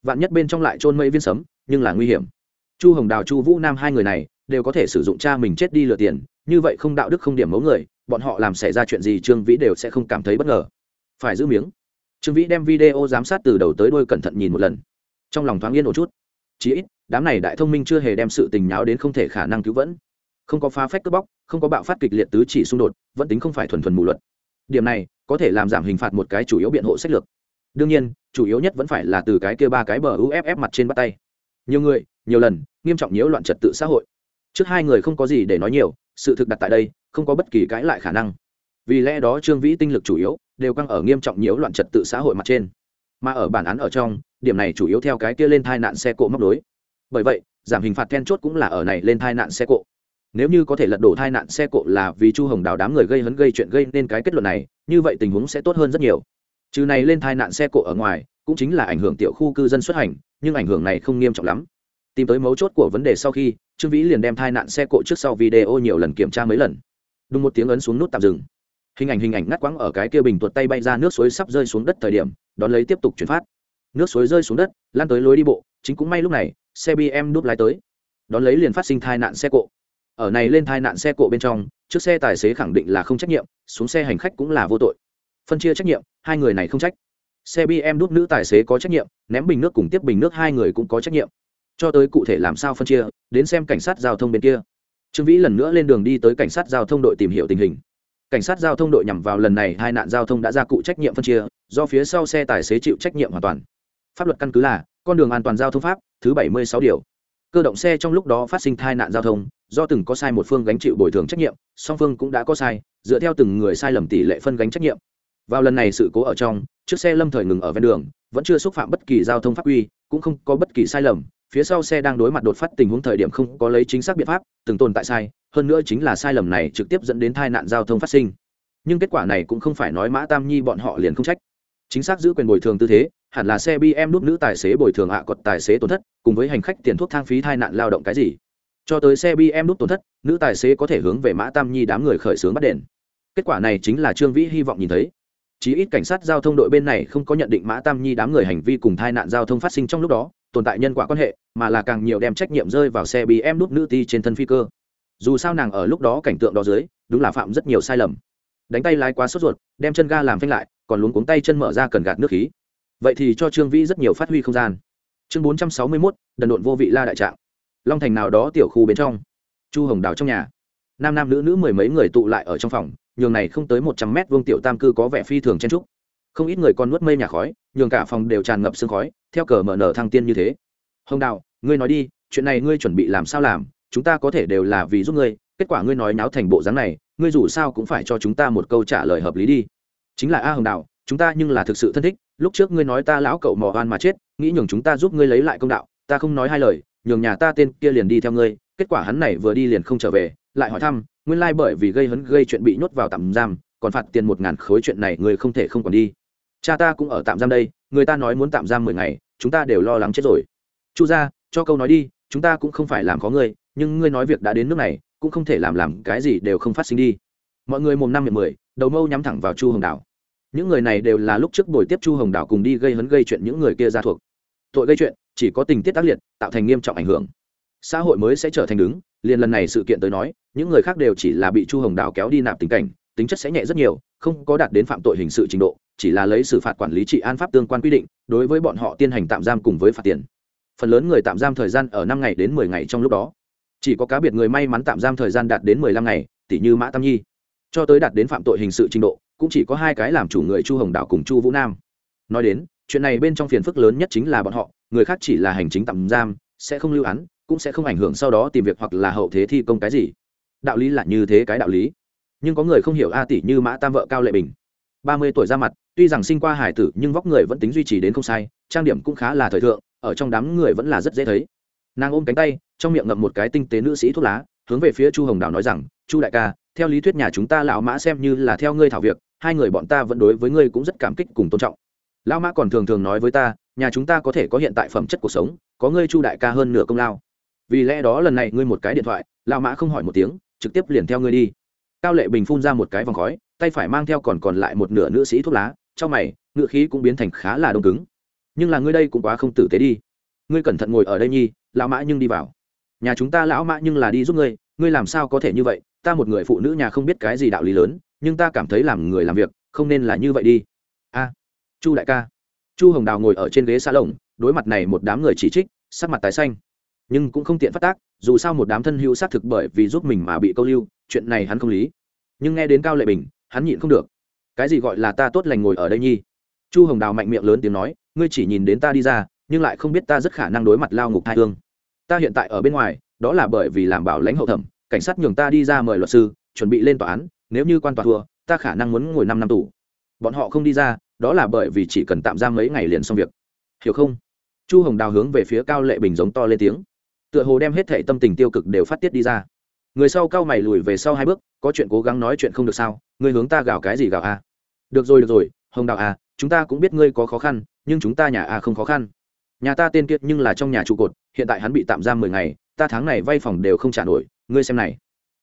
Vạn nhất bên trong lại trôn mây viên sấm, nhưng là nguy hiểm. Chu hồng đào, chu vũ nam hai người này đều có thể sử dụng cha mình chết đi lừa tiền, như vậy không đạo đức không điểm mấu người, bọn họ làm xảy ra chuyện gì trương vĩ đều sẽ không cảm thấy bất ngờ. Phải giữ miếng trương vĩ đem video giám sát từ đầu tới đôi cẩn thận nhìn một lần. Trong lòng thoáng yên một chút. Chí ít, đám này đại thông minh chưa hề đem sự tình nháo đến không thể khả năng cứu vẫn không có phá phách cướp bóc, không có bạo phát kịch liệt tứ chỉ xung đột, vẫn tính không phải thuần thuần mù luật. Điểm này, có thể làm giảm hình phạt một cái chủ yếu biện hộ sách lược. Đương nhiên, chủ yếu nhất vẫn phải là từ cái kia ba cái bờ uff mặt trên bắt tay. Nhiều người, nhiều lần, nghiêm trọng nhiễu loạn trật tự xã hội. Trước hai người không có gì để nói nhiều, sự thực đặt tại đây, không có bất kỳ cãi lại khả năng vì lẽ đó trương vĩ tinh lực chủ yếu đều căng ở nghiêm trọng nhiễu loạn trật tự xã hội mặt trên. Mà ở bản án ở trong, điểm này chủ yếu theo cái kia lên tai nạn xe cộ móc đối bởi vậy, giảm hình phạt then chốt cũng là ở này lên tai nạn xe cộ. Nếu như có thể lật đổ tai nạn xe cộ là vì chu hồng đào đám người gây hấn gây chuyện gây nên cái kết luận này, như vậy tình huống sẽ tốt hơn rất nhiều. Trừ này lên tai nạn xe cộ ở ngoài, cũng chính là ảnh hưởng tiểu khu cư dân xuất hành, nhưng ảnh hưởng này không nghiêm trọng lắm. Tìm tới mấu chốt của vấn đề sau khi, trương vĩ liền đem tai nạn xe cộ trước sau video nhiều lần kiểm tra mấy lần. Đúng một tiếng ấn xuống nút tạm dừng hình ảnh hình ảnh ngắt quãng ở cái kia bình tuột tay bay ra, nước suối sắp rơi xuống đất thời điểm, đón lấy tiếp tục chuyển phát. Nước suối rơi xuống đất, lan tới lối đi bộ, chính cũng may lúc này, xe bm đút lái tới. Đón lấy liền phát sinh thai nạn xe cộ. Ở này lên thai nạn xe cộ bên trong, chiếc xe tài xế khẳng định là không trách nhiệm, xuống xe hành khách cũng là vô tội. Phân chia trách nhiệm, hai người này không trách. Xe bm đút nữ tài xế có trách nhiệm, ném bình nước cùng tiếp bình nước hai người cũng có trách nhiệm. Cho tới cụ thể làm sao phân chia, đến xem cảnh sát giao thông bên kia. Trương vĩ lần nữa lên đường đi tới cảnh sát giao thông đội tìm hiểu tình hình cảnh sát giao thông đội nhằm vào lần này hai nạn giao thông đã ra cụ trách nhiệm phân chia, do phía sau xe tài xế chịu trách nhiệm hoàn toàn. Pháp luật căn cứ là, con đường an toàn giao thông pháp, thứ bảy mươi sáu điều. Cơ động xe trong lúc đó phát sinh tai nạn giao thông, do từng có sai một phương gánh chịu bồi thường trách nhiệm, song phương cũng đã có sai, dựa theo từng người sai lầm tỷ lệ phân gánh trách nhiệm. Vào lần này sự cố ở trong, chiếc xe lâm thời ngừng ở ven đường, vẫn chưa xúc phạm bất kỳ giao thông pháp quy, cũng không có bất kỳ sai lầm, phía sau xe đang đối mặt đột phát tình huống thời điểm không có lấy chính xác biện pháp, từng tồn tại sai hơn nữa chính là sai lầm này trực tiếp dẫn đến tai nạn giao thông phát sinh. Nhưng kết quả này cũng không phải nói mã tam nhi bọn họ liền không trách. Chính xác giữ quyền bồi thường tư thế, hẳn là xe bm đút nữ tài xế bồi thường hạ à cột tài xế tổn thất, cùng với hành khách tiền thuốc thang phí tai nạn lao động cái gì. Cho tới xe bm đút tổn thất, nữ tài xế có thể hướng về mã tam nhi đám người khởi xướng bắt đền. Kết quả này chính là trương vĩ hy vọng nhìn thấy. Chí ít cảnh sát giao thông đội bên này không có nhận định mã tam nhi đám người hành vi cùng tai nạn giao thông phát sinh trong lúc đó tồn tại nhân quả quan hệ, mà là càng nhiều đem trách nhiệm rơi vào xe bị em đút nữ ti trên thân phi cơ dù sao nàng ở lúc đó cảnh tượng đó dưới, đúng là phạm rất nhiều sai lầm. Đánh tay lái quá sốt ruột, đem chân ga làm phanh lại, còn luống cuống tay chân mở ra cần gạt nước khí. Vậy thì cho trương vĩ rất nhiều phát huy không gian. Chương bốn trăm sáu mươi mốt, đần độn vô vị la đại trạng. Long thành nào đó tiểu khu bên trong. Chu hồng đào trong nhà. Nam nam nữ nữ mười mấy người tụ lại ở trong phòng, nhường này không tới một trăm mét vuông tiểu tam cư có vẻ phi thường chen trúc. Không ít người còn nuốt mây nhà khói, nhường cả phòng đều tràn ngập sương khói, theo cờ mở nở thăng tiên như thế. Hồng đào, ngươi nói đi, chuyện này ngươi chuẩn bị làm sao làm? Chúng ta có thể đều là vì giúp ngươi kết quả ngươi nói náo thành bộ dáng này ngươi dù sao cũng phải cho chúng ta một câu trả lời hợp lý đi. Chính là a hồng đạo, chúng ta nhưng là thực sự thân thích lúc trước ngươi nói ta lão cậu mò oan mà chết nghĩ nhường chúng ta giúp ngươi lấy lại công đạo ta không nói hai lời nhường nhà ta tên kia liền đi theo ngươi kết quả hắn này vừa đi liền không trở về lại hỏi thăm nguyên lai bởi vì gây hấn gây chuyện bị nhốt vào tạm giam còn phạt tiền một ngàn khối chuyện này ngươi không thể không còn đi. Cha ta cũng ở tạm giam đây người ta nói muốn tạm giam mười ngày chúng ta đều lo lắng chết rồi. Chu ra cho câu nói đi chúng ta cũng không phải làm khó ngươi nhưng ngươi nói việc đã đến nước này, cũng không thể làm làm cái gì đều không phát sinh đi. Mọi người mồm năm miệng mười, đầu mâu nhắm thẳng vào chu hồng đảo. Những người này đều là lúc trước buổi tiếp chu hồng đảo cùng đi gây hấn gây chuyện những người kia ra thuộc. Tội gây chuyện, chỉ có tình tiết tác liệt, tạo thành nghiêm trọng ảnh hưởng. Xã hội mới sẽ trở thành đứng, liền lần này sự kiện tới nói, những người khác đều chỉ là bị chu hồng đảo kéo đi nạp tình cảnh, tính chất sẽ nhẹ rất nhiều, không có đạt đến phạm tội hình sự trình độ, chỉ là lấy xử phạt quản lý trị an pháp tương quan quy định, đối với bọn họ tiến hành tạm giam cùng với phạt tiền. Phần lớn người tạm giam thời gian ở năm ngày đến mười ngày trong lúc đó chỉ có cá biệt người may mắn tạm giam thời gian đạt đến mười lăm ngày tỷ như mã tam nhi. Cho tới đạt đến phạm tội hình sự trình độ, cũng chỉ có hai cái làm chủ người chu hồng đảo cùng chu vũ nam. Nói đến, chuyện này bên trong phiền phức lớn nhất chính là bọn họ, người khác chỉ là hành chính tạm giam, sẽ không lưu án, cũng sẽ không ảnh hưởng sau đó tìm việc hoặc là hậu thế thi công cái gì. Đạo lý là như thế cái đạo lý. Nhưng có người không hiểu a tỷ như mã tam vợ cao lệ bình. Ba mươi tuổi ra mặt, tuy rằng sinh qua hải tử nhưng vóc người vẫn tính duy trì đến không sai, trang điểm cũng khá là thời thượng, ở trong đám người vẫn là rất dễ thấy nàng ôm cánh tay, trong miệng ngậm một cái tinh tế nữ sĩ thuốc lá, hướng về phía chu hồng đào nói rằng, chu đại ca, theo lý thuyết nhà chúng ta lão mã xem như là theo ngươi thảo việc, hai người bọn ta vẫn đối với ngươi cũng rất cảm kích cùng tôn trọng. Lão mã còn thường thường nói với ta, nhà chúng ta có thể có hiện tại phẩm chất cuộc sống, có ngươi chu đại ca hơn nửa công lao. Vì lẽ đó lần này ngươi một cái điện thoại, lão mã không hỏi một tiếng, trực tiếp liền theo ngươi đi. Cao lệ bình phun ra một cái vòng khói, tay phải mang theo còn còn lại một nửa nữ sĩ thuốc lá, trong mày ngựa khí cũng biến thành khá là đông cứng. Nhưng là ngươi đây cũng quá không tử tế đi ngươi cẩn thận ngồi ở đây nhi, lão mã nhưng đi vào. Nhà chúng ta lão mã nhưng là đi giúp ngươi ngươi làm sao có thể như vậy? Ta một người phụ nữ nhà không biết cái gì đạo lý lớn, nhưng ta cảm thấy làm người làm việc, không nên là như vậy đi. A, chu đại ca. Chu hồng đào ngồi ở trên ghế xa lồng đối mặt này một đám người chỉ trích, sắc mặt tái xanh. Nhưng cũng không tiện phát tác, dù sao một đám thân hữu xác thực bởi vì giúp mình mà bị câu lưu, chuyện này hắn không lý. Nhưng nghe đến cao lệ bình, hắn nhịn không được. Cái gì gọi là ta tốt lành ngồi ở đây nhi? Chu hồng đào mạnh miệng lớn tiếng nói, ngươi chỉ nhìn đến ta đi ra nhưng lại không biết ta rất khả năng đối mặt lao ngục thai hương. Ta hiện tại ở bên ngoài, đó là bởi vì làm bảo lãnh hậu thẩm, cảnh sát nhường ta đi ra mời luật sư, chuẩn bị lên tòa án, nếu như quan tòa thua, ta khả năng muốn ngồi năm năm tù. Bọn họ không đi ra, đó là bởi vì chỉ cần tạm giam mấy ngày liền xong việc. Hiểu không? Chu hồng đào hướng về phía cao lệ bình giống to lên tiếng. Tựa hồ đem hết thệ tâm tình tiêu cực đều phát tiết đi ra. Người sau cao mày lùi về sau hai bước, có chuyện cố gắng nói chuyện không được sao? Người hướng ta gào cái gì gào à? được rồi được rồi, hồng đào à chúng ta cũng biết ngươi có khó khăn, nhưng chúng ta nhà à không khó khăn nhà ta tên kiệt nhưng là trong nhà trụ cột, hiện tại hắn bị tạm giam mười ngày, ta tháng này vay phòng đều không trả nổi, ngươi xem này.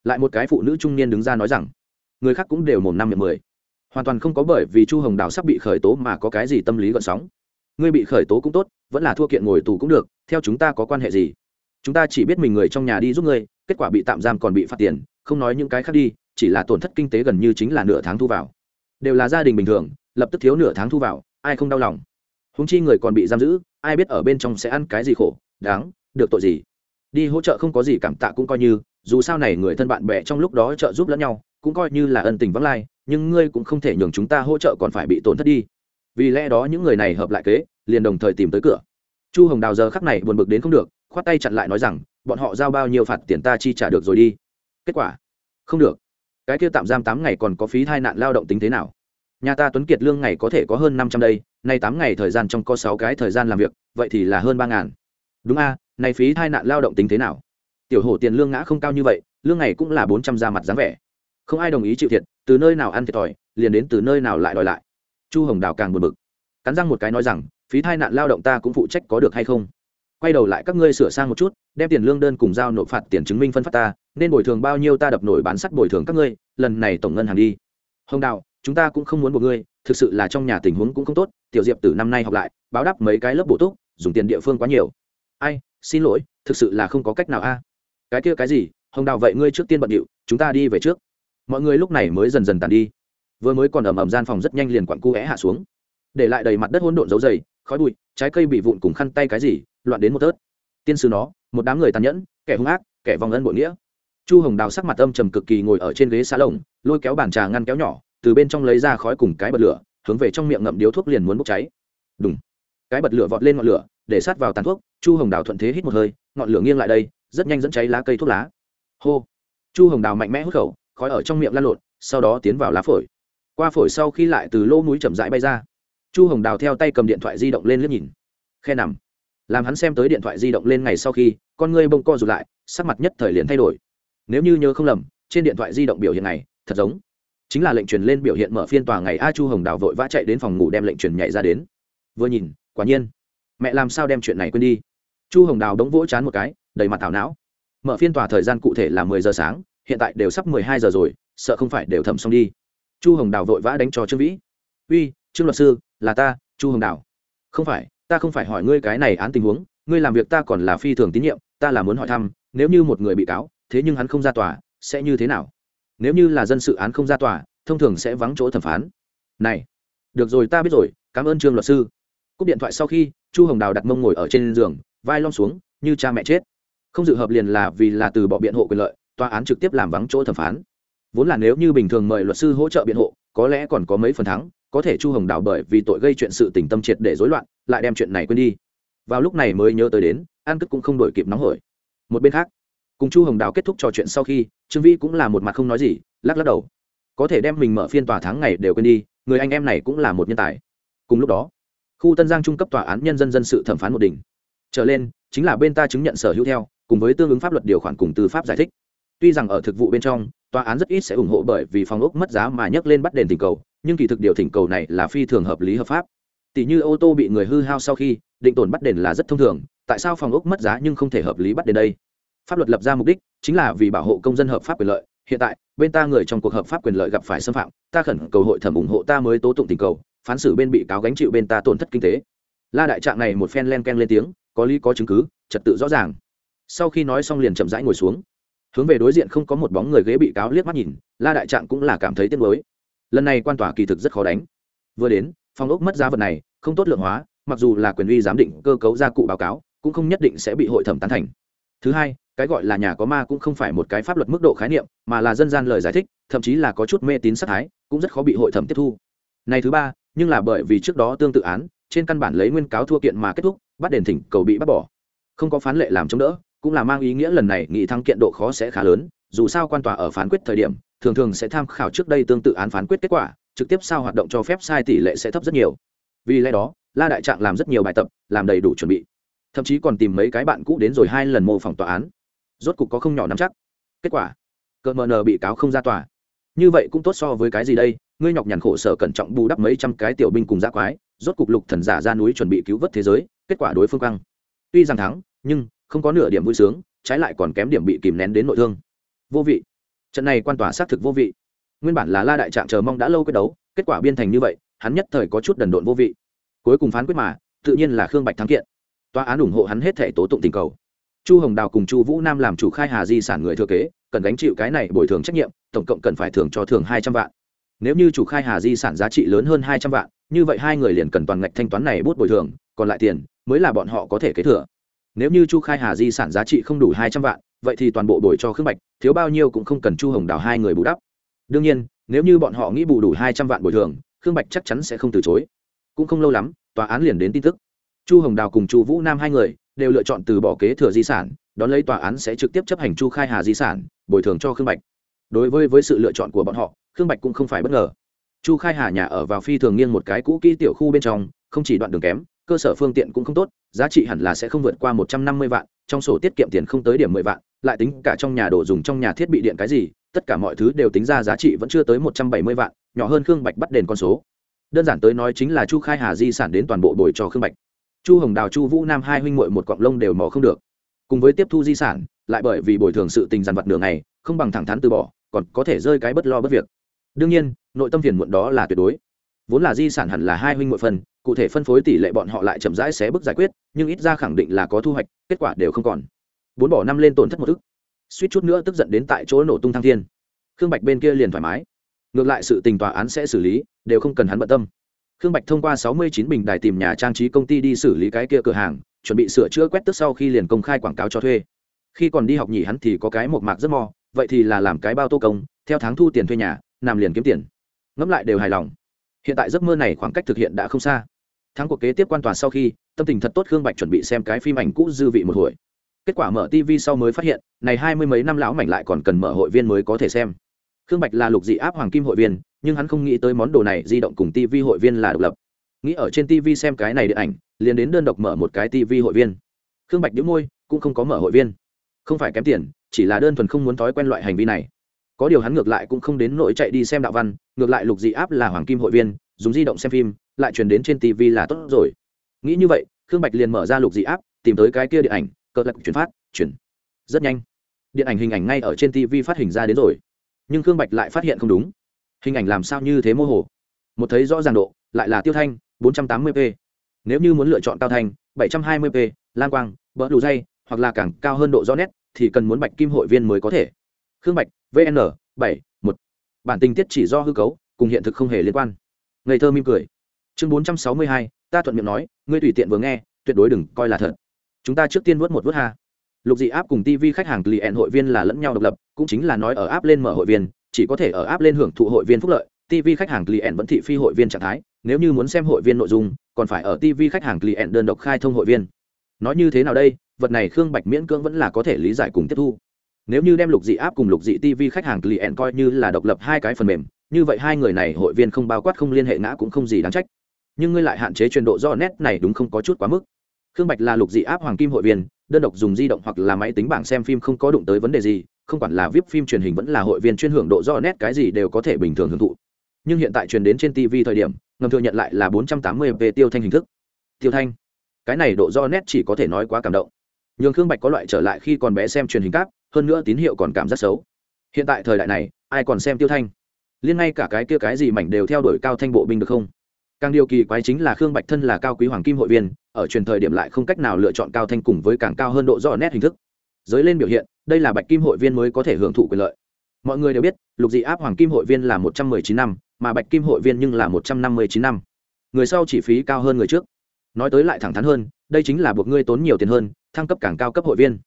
Lại một cái phụ nữ trung niên đứng ra nói rằng, người khác cũng đều mồm năm miệng mười. Hoàn toàn không có bởi vì chu hồng đào sắp bị khởi tố mà có cái gì tâm lý gợn sóng. Ngươi bị khởi tố cũng tốt, vẫn là thua kiện ngồi tù cũng được, theo chúng ta có quan hệ gì? Chúng ta chỉ biết mình người trong nhà đi giúp ngươi, kết quả bị tạm giam còn bị phạt tiền, không nói những cái khác đi, chỉ là tổn thất kinh tế gần như chính là nửa tháng thu vào. Đều là gia đình bình thường, lập tức thiếu nửa tháng thu vào, ai không đau lòng? Húng chi người còn bị giam giữ, ai biết ở bên trong sẽ ăn cái gì khổ, đáng, được tội gì. Đi hỗ trợ không có gì cảm tạ cũng coi như, dù sao này người thân bạn bè trong lúc đó trợ giúp lẫn nhau, cũng coi như là ân tình vắng lai, nhưng ngươi cũng không thể nhường chúng ta hỗ trợ còn phải bị tổn thất đi. Vì lẽ đó những người này hợp lại kế, liền đồng thời tìm tới cửa. Chu hồng đào giờ khắc này buồn bực đến không được, khoát tay chặn lại nói rằng, bọn họ giao bao nhiêu phạt tiền ta chi trả được rồi đi. Kết quả? Không được. Cái kia tạm giam tám ngày còn có phí thai nạn lao động tính thế nào? Nhà ta tuấn kiệt lương ngày có thể có hơn năm trăm đây, nay tám ngày thời gian trong có sáu cái thời gian làm việc, vậy thì là hơn ba ngàn. Đúng a này phí thai nạn lao động tính thế nào? Tiểu hổ tiền lương ngã không cao như vậy, lương ngày cũng là bốn trăm ra mặt dáng vẻ. Không ai đồng ý chịu thiệt, từ nơi nào ăn thiệt thòi, liền đến từ nơi nào lại đòi lại. Chu hồng đào càng buồn bực. Cắn răng một cái nói rằng, phí thai nạn lao động ta cũng phụ trách có được hay không? Quay đầu lại các ngươi sửa sang một chút, đem tiền lương đơn cùng giao nộp phạt tiền chứng minh phân phát ta, nên bồi thường bao nhiêu ta đập nổi bán sắt bồi thường các ngươi, lần này tổng ngân hàng đi. Hồng đào chúng ta cũng không muốn một ngươi, thực sự là trong nhà tình huống cũng không tốt, tiểu diệp từ năm nay học lại, báo đáp mấy cái lớp bổ túc, dùng tiền địa phương quá nhiều. Ai, xin lỗi, thực sự là không có cách nào a. Cái kia cái gì, hồng đào vậy ngươi trước tiên bận điệu, chúng ta đi về trước. Mọi người lúc này mới dần dần tàn đi. Vừa mới còn ẩm ẩm gian phòng rất nhanh liền quặn cu é hạ xuống. Để lại đầy mặt đất hỗn độn dấu dày, khói bụi, trái cây bị vụn cùng khăn tay cái gì, loạn đến một tớt. Tiên sư nó, một đám người tàn nhẫn, kẻ hung ác, kẻ vòng ân bội nghĩa. Chu hồng đào sắc mặt âm trầm cực kỳ ngồi ở trên ghế xa lồng, lôi kéo bàn trà ngăn kéo nhỏ từ bên trong lấy ra khói cùng cái bật lửa, hướng về trong miệng ngậm điếu thuốc liền muốn bốc cháy. Đúng cái bật lửa vọt lên ngọn lửa, để sát vào tàn thuốc, chu hồng đào thuận thế hít một hơi, ngọn lửa nghiêng lại đây, rất nhanh dẫn cháy lá cây thuốc lá. Hô. Chu hồng đào mạnh mẽ hút khẩu, khói ở trong miệng lan lộn, sau đó tiến vào lá phổi. Qua phổi sau khi lại từ lỗ núi chậm rãi bay ra, chu hồng đào theo tay cầm điện thoại di động lên liếc nhìn. Khe nằm. Làm hắn xem tới điện thoại di động lên ngày sau khi, con ngươi bông co rụt lại, sắc mặt nhất thời liền thay đổi. Nếu như nhớ không lầm, trên điện thoại di động biểu hiện này, thật giống chính là lệnh truyền lên biểu hiện mở phiên tòa ngày a chu hồng đào vội vã chạy đến phòng ngủ đem lệnh truyền nhảy ra đến. Vừa nhìn, quả nhiên, mẹ làm sao đem chuyện này quên đi? Chu hồng đào đống vỗ chán một cái, đầy mặt thảo não. Mở phiên tòa thời gian cụ thể là mười giờ sáng, hiện tại đều sắp mười hai giờ rồi, sợ không phải đều thẩm xong đi. Chu hồng đào vội vã đánh cho trương vĩ. Uy, trương luật sư, là ta, chu hồng đào. Không phải, ta không phải hỏi ngươi cái này án tình huống, ngươi làm việc ta còn là phi thường tín nhiệm, ta là muốn hỏi thăm, nếu như một người bị cáo, thế nhưng hắn không ra tòa, sẽ như thế nào? Nếu như là dân sự án không ra tòa, thông thường sẽ vắng chỗ thẩm phán. Này, được rồi, ta biết rồi, cảm ơn trương luật sư. Cúp điện thoại sau khi, chu hồng đào đặt mông ngồi ở trên giường, vai lom xuống, như cha mẹ chết. Không dự hợp liền là vì là từ bỏ biện hộ quyền lợi, tòa án trực tiếp làm vắng chỗ thẩm phán. Vốn là nếu như bình thường mời luật sư hỗ trợ biện hộ, có lẽ còn có mấy phần thắng, có thể chu hồng đào bởi vì tội gây chuyện sự tình tâm triệt để rối loạn, lại đem chuyện này quên đi. Vào lúc này mới nhớ tới đến an cất cũng không đổi kịp nóng hổi. Một bên khác cùng chu hồng đào kết thúc trò chuyện sau khi, trương vĩ cũng là một mặt không nói gì, lắc lắc đầu. Có thể đem mình mở phiên tòa tháng ngày đều quên đi, người anh em này cũng là một nhân tài. Cùng lúc đó, khu tân giang trung cấp tòa án nhân dân dân sự thẩm phán một đỉnh. Trở lên, chính là bên ta chứng nhận sở hữu theo, cùng với tương ứng pháp luật điều khoản cùng tư pháp giải thích. Tuy rằng ở thực vụ bên trong, tòa án rất ít sẽ ủng hộ bởi vì phòng ốc mất giá mà nhắc lên bắt đền tình cầu, nhưng kỳ thực điều thỉnh cầu này là phi thường hợp lý hợp pháp. Tỷ như ô tô bị người hư hao sau khi, định tổn bắt đền là rất thông thường, tại sao phòng ốc mất giá nhưng không thể hợp lý bắt đền đây? Pháp luật lập ra mục đích chính là vì bảo hộ công dân hợp pháp quyền lợi. Hiện tại, bên ta người trong cuộc hợp pháp quyền lợi gặp phải xâm phạm, ta khẩn cầu hội thẩm ủng hộ ta mới tố tụng tình cầu, phán xử bên bị cáo gánh chịu bên ta tổn thất kinh tế. La đại trạng này một phen len ken lên tiếng, có lý có chứng cứ, trật tự rõ ràng. Sau khi nói xong liền chậm rãi ngồi xuống. Hướng về đối diện không có một bóng người ghế bị cáo liếc mắt nhìn, la đại trạng cũng là cảm thấy tiếc nuối. Lần này quan tòa kỳ thực rất khó đánh. Vừa đến, phòng ốc mất giá vật này, không tốt lượng hóa, mặc dù là quyền uy giám định cơ cấu gia cụ báo cáo, cũng không nhất định sẽ bị hội thẩm tán thành thứ hai, cái gọi là nhà có ma cũng không phải một cái pháp luật mức độ khái niệm, mà là dân gian lời giải thích, thậm chí là có chút mê tín sắc thái, cũng rất khó bị hội thẩm tiếp thu. Này thứ ba, nhưng là bởi vì trước đó tương tự án, trên căn bản lấy nguyên cáo thua kiện mà kết thúc, bắt đền thỉnh cầu bị bắt bỏ. Không có phán lệ làm chống đỡ, cũng là mang ý nghĩa lần này nghị thắng kiện độ khó sẽ khá lớn, dù sao quan tòa ở phán quyết thời điểm, thường thường sẽ tham khảo trước đây tương tự án phán quyết kết quả, trực tiếp sao hoạt động cho phép sai tỷ lệ sẽ thấp rất nhiều. Vì lẽ đó, la đại trạng làm rất nhiều bài tập, làm đầy đủ chuẩn bị thậm chí còn tìm mấy cái bạn cũ đến rồi hai lần mô phỏng tòa án. Rốt cục có không nhỏ nắm chắc. Kết quả, cờ mờ nờ bị cáo không ra tòa. Như vậy cũng tốt so với cái gì đây? Ngươi nhọc nhằn khổ sở cẩn trọng bù đắp mấy trăm cái tiểu binh cùng giã quái, rốt cục lục thần giả ra núi chuẩn bị cứu vớt thế giới, kết quả đối phương căng. Tuy rằng thắng, nhưng không có nửa điểm vui sướng, trái lại còn kém điểm bị kìm nén đến nội thương. Vô vị. Trận này quan tòa xác thực vô vị. Nguyên bản là la đại trạng chờ mong đã lâu quyết đấu, kết quả biên thành như vậy, hắn nhất thời có chút đần độn vô vị. Cuối cùng phán quyết mà, tự nhiên là khương bạch thắng kiện tòa án ủng hộ hắn hết thể tố tụng tình cầu. Chu hồng đào cùng chu vũ nam làm chủ khai hà di sản người thừa kế, cần gánh chịu cái này bồi thường trách nhiệm, tổng cộng cần phải thưởng cho thường hai trăm vạn. Nếu như chủ khai hà di sản giá trị lớn hơn hai trăm vạn, như vậy hai người liền cần toàn ngạch thanh toán này bút bồi thường, còn lại tiền mới là bọn họ có thể kế thừa. Nếu như chu khai hà di sản giá trị không đủ hai trăm vạn, vậy thì toàn bộ bồi cho khương bạch, thiếu bao nhiêu cũng không cần chu hồng đào hai người bù đắp. Đương nhiên, nếu như bọn họ nghĩ bù đủ hai trăm vạn bồi thường, khương bạch chắc chắn sẽ không từ chối. Cũng không lâu lắm, tòa án liền đến tin tức chu hồng đào cùng chu vũ nam hai người đều lựa chọn từ bỏ kế thừa di sản, đón lấy tòa án sẽ trực tiếp chấp hành chu khai hà di sản, bồi thường cho khương bạch. Đối với với sự lựa chọn của bọn họ, khương bạch cũng không phải bất ngờ. Chu khai hà nhà ở vào phi thường nghiêng một cái cũ kỹ tiểu khu bên trong, không chỉ đoạn đường kém, cơ sở phương tiện cũng không tốt, giá trị hẳn là sẽ không vượt qua một trăm năm mươi vạn, trong sổ tiết kiệm tiền không tới điểm mười vạn, lại tính cả trong nhà đồ dùng trong nhà thiết bị điện cái gì, tất cả mọi thứ đều tính ra giá trị vẫn chưa tới một trăm bảy mươi vạn, nhỏ hơn khương bạch bắt đền con số. Đơn giản tới nói chính là chu khai hà di sản đến toàn bộ bồi cho khương bạch chu hồng đào, chu vũ nam hai huynh muội một cọng lông đều mò không được. Cùng với tiếp thu di sản, lại bởi vì bồi thường sự tình dằn vặt nửa ngày, không bằng thẳng thắn từ bỏ, còn có thể rơi cái bất lo bất việc. Đương nhiên, nội tâm phiền muộn đó là tuyệt đối. Vốn là di sản hẳn là hai huynh muội phần, cụ thể phân phối tỷ lệ bọn họ lại chậm rãi xé bước giải quyết, nhưng ít ra khẳng định là có thu hoạch, kết quả đều không còn. Bốn bỏ năm lên tổn thất một ức. Suýt chút nữa tức giận đến tại chỗ nổ tung thăng thiên. Khương bạch bên kia liền thoải mái. Ngược lại sự tình tòa án sẽ xử lý, đều không cần hắn bận tâm khương bạch thông qua sáu mươi chín bình đài tìm nhà trang trí công ty đi xử lý cái kia cửa hàng, chuẩn bị sửa chữa quét tức sau khi liền công khai quảng cáo cho thuê. Khi còn đi học nhỉ hắn thì có cái một mạc rất mò vậy thì là làm cái bao tô công, theo tháng thu tiền thuê nhà, nằm liền kiếm tiền. Ngẫm lại đều hài lòng. Hiện tại giấc mơ này khoảng cách thực hiện đã không xa. Tháng cuộc kế tiếp quan tòa sau khi, tâm tình thật tốt khương bạch chuẩn bị xem cái phim ảnh cũ dư vị một hồi. Kết quả mở tv sau mới phát hiện, này hai mươi mấy năm lão mảnh lại còn cần mở hội viên mới có thể xem. Khương bạch là lục dị áp hoàng kim hội viên nhưng hắn không nghĩ tới món đồ này di động cùng tv hội viên là độc lập. Nghĩ ở trên tv xem cái này điện ảnh, liền đến đơn độc mở một cái tv hội viên. Khương bạch đĩu môi, cũng không có mở hội viên. Không phải kém tiền, chỉ là đơn thuần không muốn thói quen loại hành vi này. Có điều hắn ngược lại cũng không đến nỗi chạy đi xem đạo văn, ngược lại lục dị áp là hoàng kim hội viên, dùng di động xem phim, lại truyền đến trên tv là tốt rồi. Nghĩ như vậy, khương bạch liền mở ra lục dị áp, tìm tới cái kia điện ảnh cỡ lạc chuyển phát, chuyển. Rất nhanh. Điện ảnh hình ảnh ngay ở trên tv phát hình ra đến rồi. Nhưng khương bạch lại phát hiện không đúng hình ảnh làm sao như thế mô hồ? Một thấy rõ ràng độ lại là tiêu thanh 480p nếu như muốn lựa chọn cao thanh 720p lan quang bỡ đủ dây hoặc là càng cao hơn độ rõ nét thì cần muốn bạch kim hội viên mới có thể. Khương bạch vn 7 1 bản tình tiết chỉ do hư cấu cùng hiện thực không hề liên quan. Ngây thơ mỉm cười. Chương 462, ta thuận miệng nói ngươi tùy tiện vừa nghe tuyệt đối đừng coi là thật. Chúng ta trước tiên vớt một vớt ha. Lục dị áp cùng tv khách hàng client hội viên là lẫn nhau độc lập cũng chính là nói ở áp lên mở hội viên chỉ có thể ở áp lên hưởng thụ hội viên phúc lợi tv khách hàng client vẫn thị phi hội viên trạng thái, nếu như muốn xem hội viên nội dung, còn phải ở tv khách hàng client đơn độc khai thông hội viên. Nói như thế nào đây, vật này khương bạch miễn cưỡng vẫn là có thể lý giải cùng tiếp thu. Nếu như đem lục dị áp cùng lục dị tv khách hàng client coi như là độc lập hai cái phần mềm, như vậy hai người này hội viên không bao quát không liên hệ ngã cũng không gì đáng trách. Nhưng ngươi lại hạn chế truyền độ do nét này đúng không có chút quá mức. Khương bạch là lục dị áp hoàng kim hội viên, đơn độc dùng di động hoặc là máy tính bảng xem phim không có đụng tới vấn đề gì không quản là vip phim truyền hình vẫn là hội viên chuyên hưởng độ do nét cái gì đều có thể bình thường hưởng thụ. Nhưng hiện tại truyền đến trên tv thời điểm, ngầm thừa nhận lại là 480 p tiêu thanh hình thức. Tiêu thanh, cái này độ do nét chỉ có thể nói quá cảm động. Nhường khương bạch có loại trở lại khi còn bé xem truyền hình cáp, hơn nữa tín hiệu còn cảm giác xấu. Hiện tại thời đại này, ai còn xem tiêu thanh? Liên ngay cả cái kia cái gì mảnh đều theo đuổi cao thanh bộ binh được không? Càng điều kỳ quái chính là khương bạch thân là cao quý hoàng kim hội viên, ở truyền thời điểm lại không cách nào lựa chọn cao thanh cùng với càng cao hơn độ rõ nét hình thức. Giới lên biểu hiện đây là bạch kim hội viên mới có thể hưởng thụ quyền lợi. Mọi người đều biết, lục dị áp hoàng kim hội viên là một trăm mười chín năm, mà bạch kim hội viên nhưng là một trăm năm mươi chín năm. Người sau chỉ phí cao hơn người trước. Nói tới lại thẳng thắn hơn, đây chính là buộc ngươi tốn nhiều tiền hơn, thăng cấp càng cao cấp hội viên.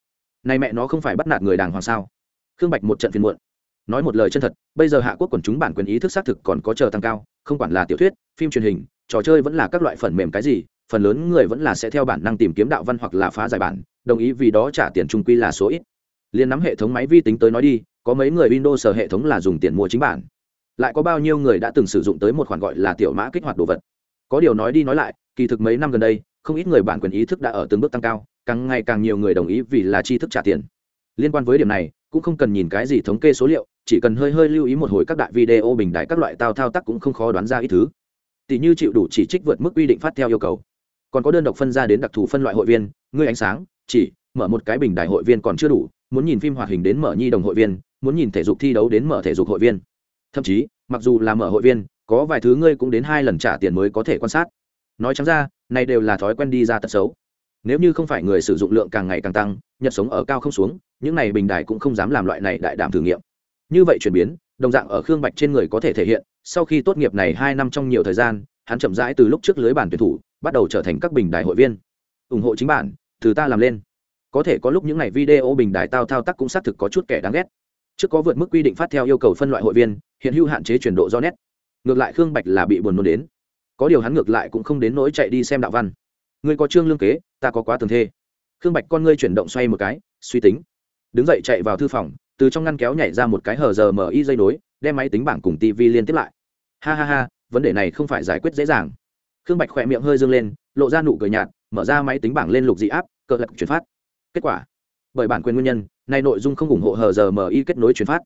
Này mẹ nó không phải bắt nạt người đàng hoàng sao? Khương bạch một trận phiền muộn. Nói một lời chân thật, bây giờ hạ quốc quần chúng bản quyền ý thức xác thực còn có chờ tăng cao, không quản là tiểu thuyết, phim truyền hình, trò chơi vẫn là các loại phần mềm cái gì, phần lớn người vẫn là sẽ theo bản năng tìm kiếm đạo văn hoặc là phá giải bản, đồng ý vì đó trả tiền trung quy là số ít liên nắm hệ thống máy vi tính tới nói đi, có mấy người windows sở hệ thống là dùng tiền mua chính bản. Lại có bao nhiêu người đã từng sử dụng tới một khoản gọi là tiểu mã kích hoạt đồ vật. Có điều nói đi nói lại, kỳ thực mấy năm gần đây, không ít người bản quyền ý thức đã ở từng bước tăng cao, càng ngày càng nhiều người đồng ý vì là chi thức trả tiền. Liên quan với điểm này, cũng không cần nhìn cái gì thống kê số liệu, chỉ cần hơi hơi lưu ý một hồi các đại video bình đại các loại tao thao tác cũng không khó đoán ra ít thứ. Tỷ như chịu đủ chỉ trích vượt mức quy định phát theo yêu cầu. Còn có đơn độc phân ra đến đặc thù phân loại hội viên, ngươi ánh sáng, chỉ, mở một cái bình đại hội viên còn chưa đủ muốn nhìn phim hoạt hình đến mở nhi đồng hội viên, muốn nhìn thể dục thi đấu đến mở thể dục hội viên. Thậm chí, mặc dù là mở hội viên, có vài thứ ngươi cũng đến hai lần trả tiền mới có thể quan sát. Nói chẳng ra, này đều là thói quen đi ra tật xấu. Nếu như không phải người sử dụng lượng càng ngày càng tăng, nhật sống ở cao không xuống, những này bình đài cũng không dám làm loại này đại đảm thử nghiệm. Như vậy chuyển biến, đồng dạng ở khương bạch trên người có thể thể hiện, sau khi tốt nghiệp này hai năm trong nhiều thời gian, hắn chậm rãi từ lúc trước lưới bản tuyển thủ, bắt đầu trở thành các bình đài hội viên. Ủng hộ chính bản, từ ta làm lên có thể có lúc những ngày video bình đài tao thao tác cũng xác thực có chút kẻ đáng ghét. Trước có vượt mức quy định phát theo yêu cầu phân loại hội viên, hiện hữu hạn chế chuyển độ do nét. Ngược lại khương bạch là bị buồn nôn đến. Có điều hắn ngược lại cũng không đến nỗi chạy đi xem đạo văn. Ngươi có trương lương kế, ta có quá tường thê. Khương bạch con ngươi chuyển động xoay một cái, suy tính. Đứng dậy chạy vào thư phòng, từ trong ngăn kéo nhảy ra một cái hờ giờ mở y dây nối, đem máy tính bảng cùng tv liên tiếp lại. Ha ha ha, vấn đề này không phải giải quyết dễ dàng. Khương bạch khỏe miệng hơi dâng lên, lộ ra nụ cười nhạt, mở ra máy tính bảng lên lục dị áp cờ lật chuyển phát kết quả. Bởi bản quyền nguyên nhân này nội dung không ủng hộ hờ giờ mở y kết nối chuyển phát.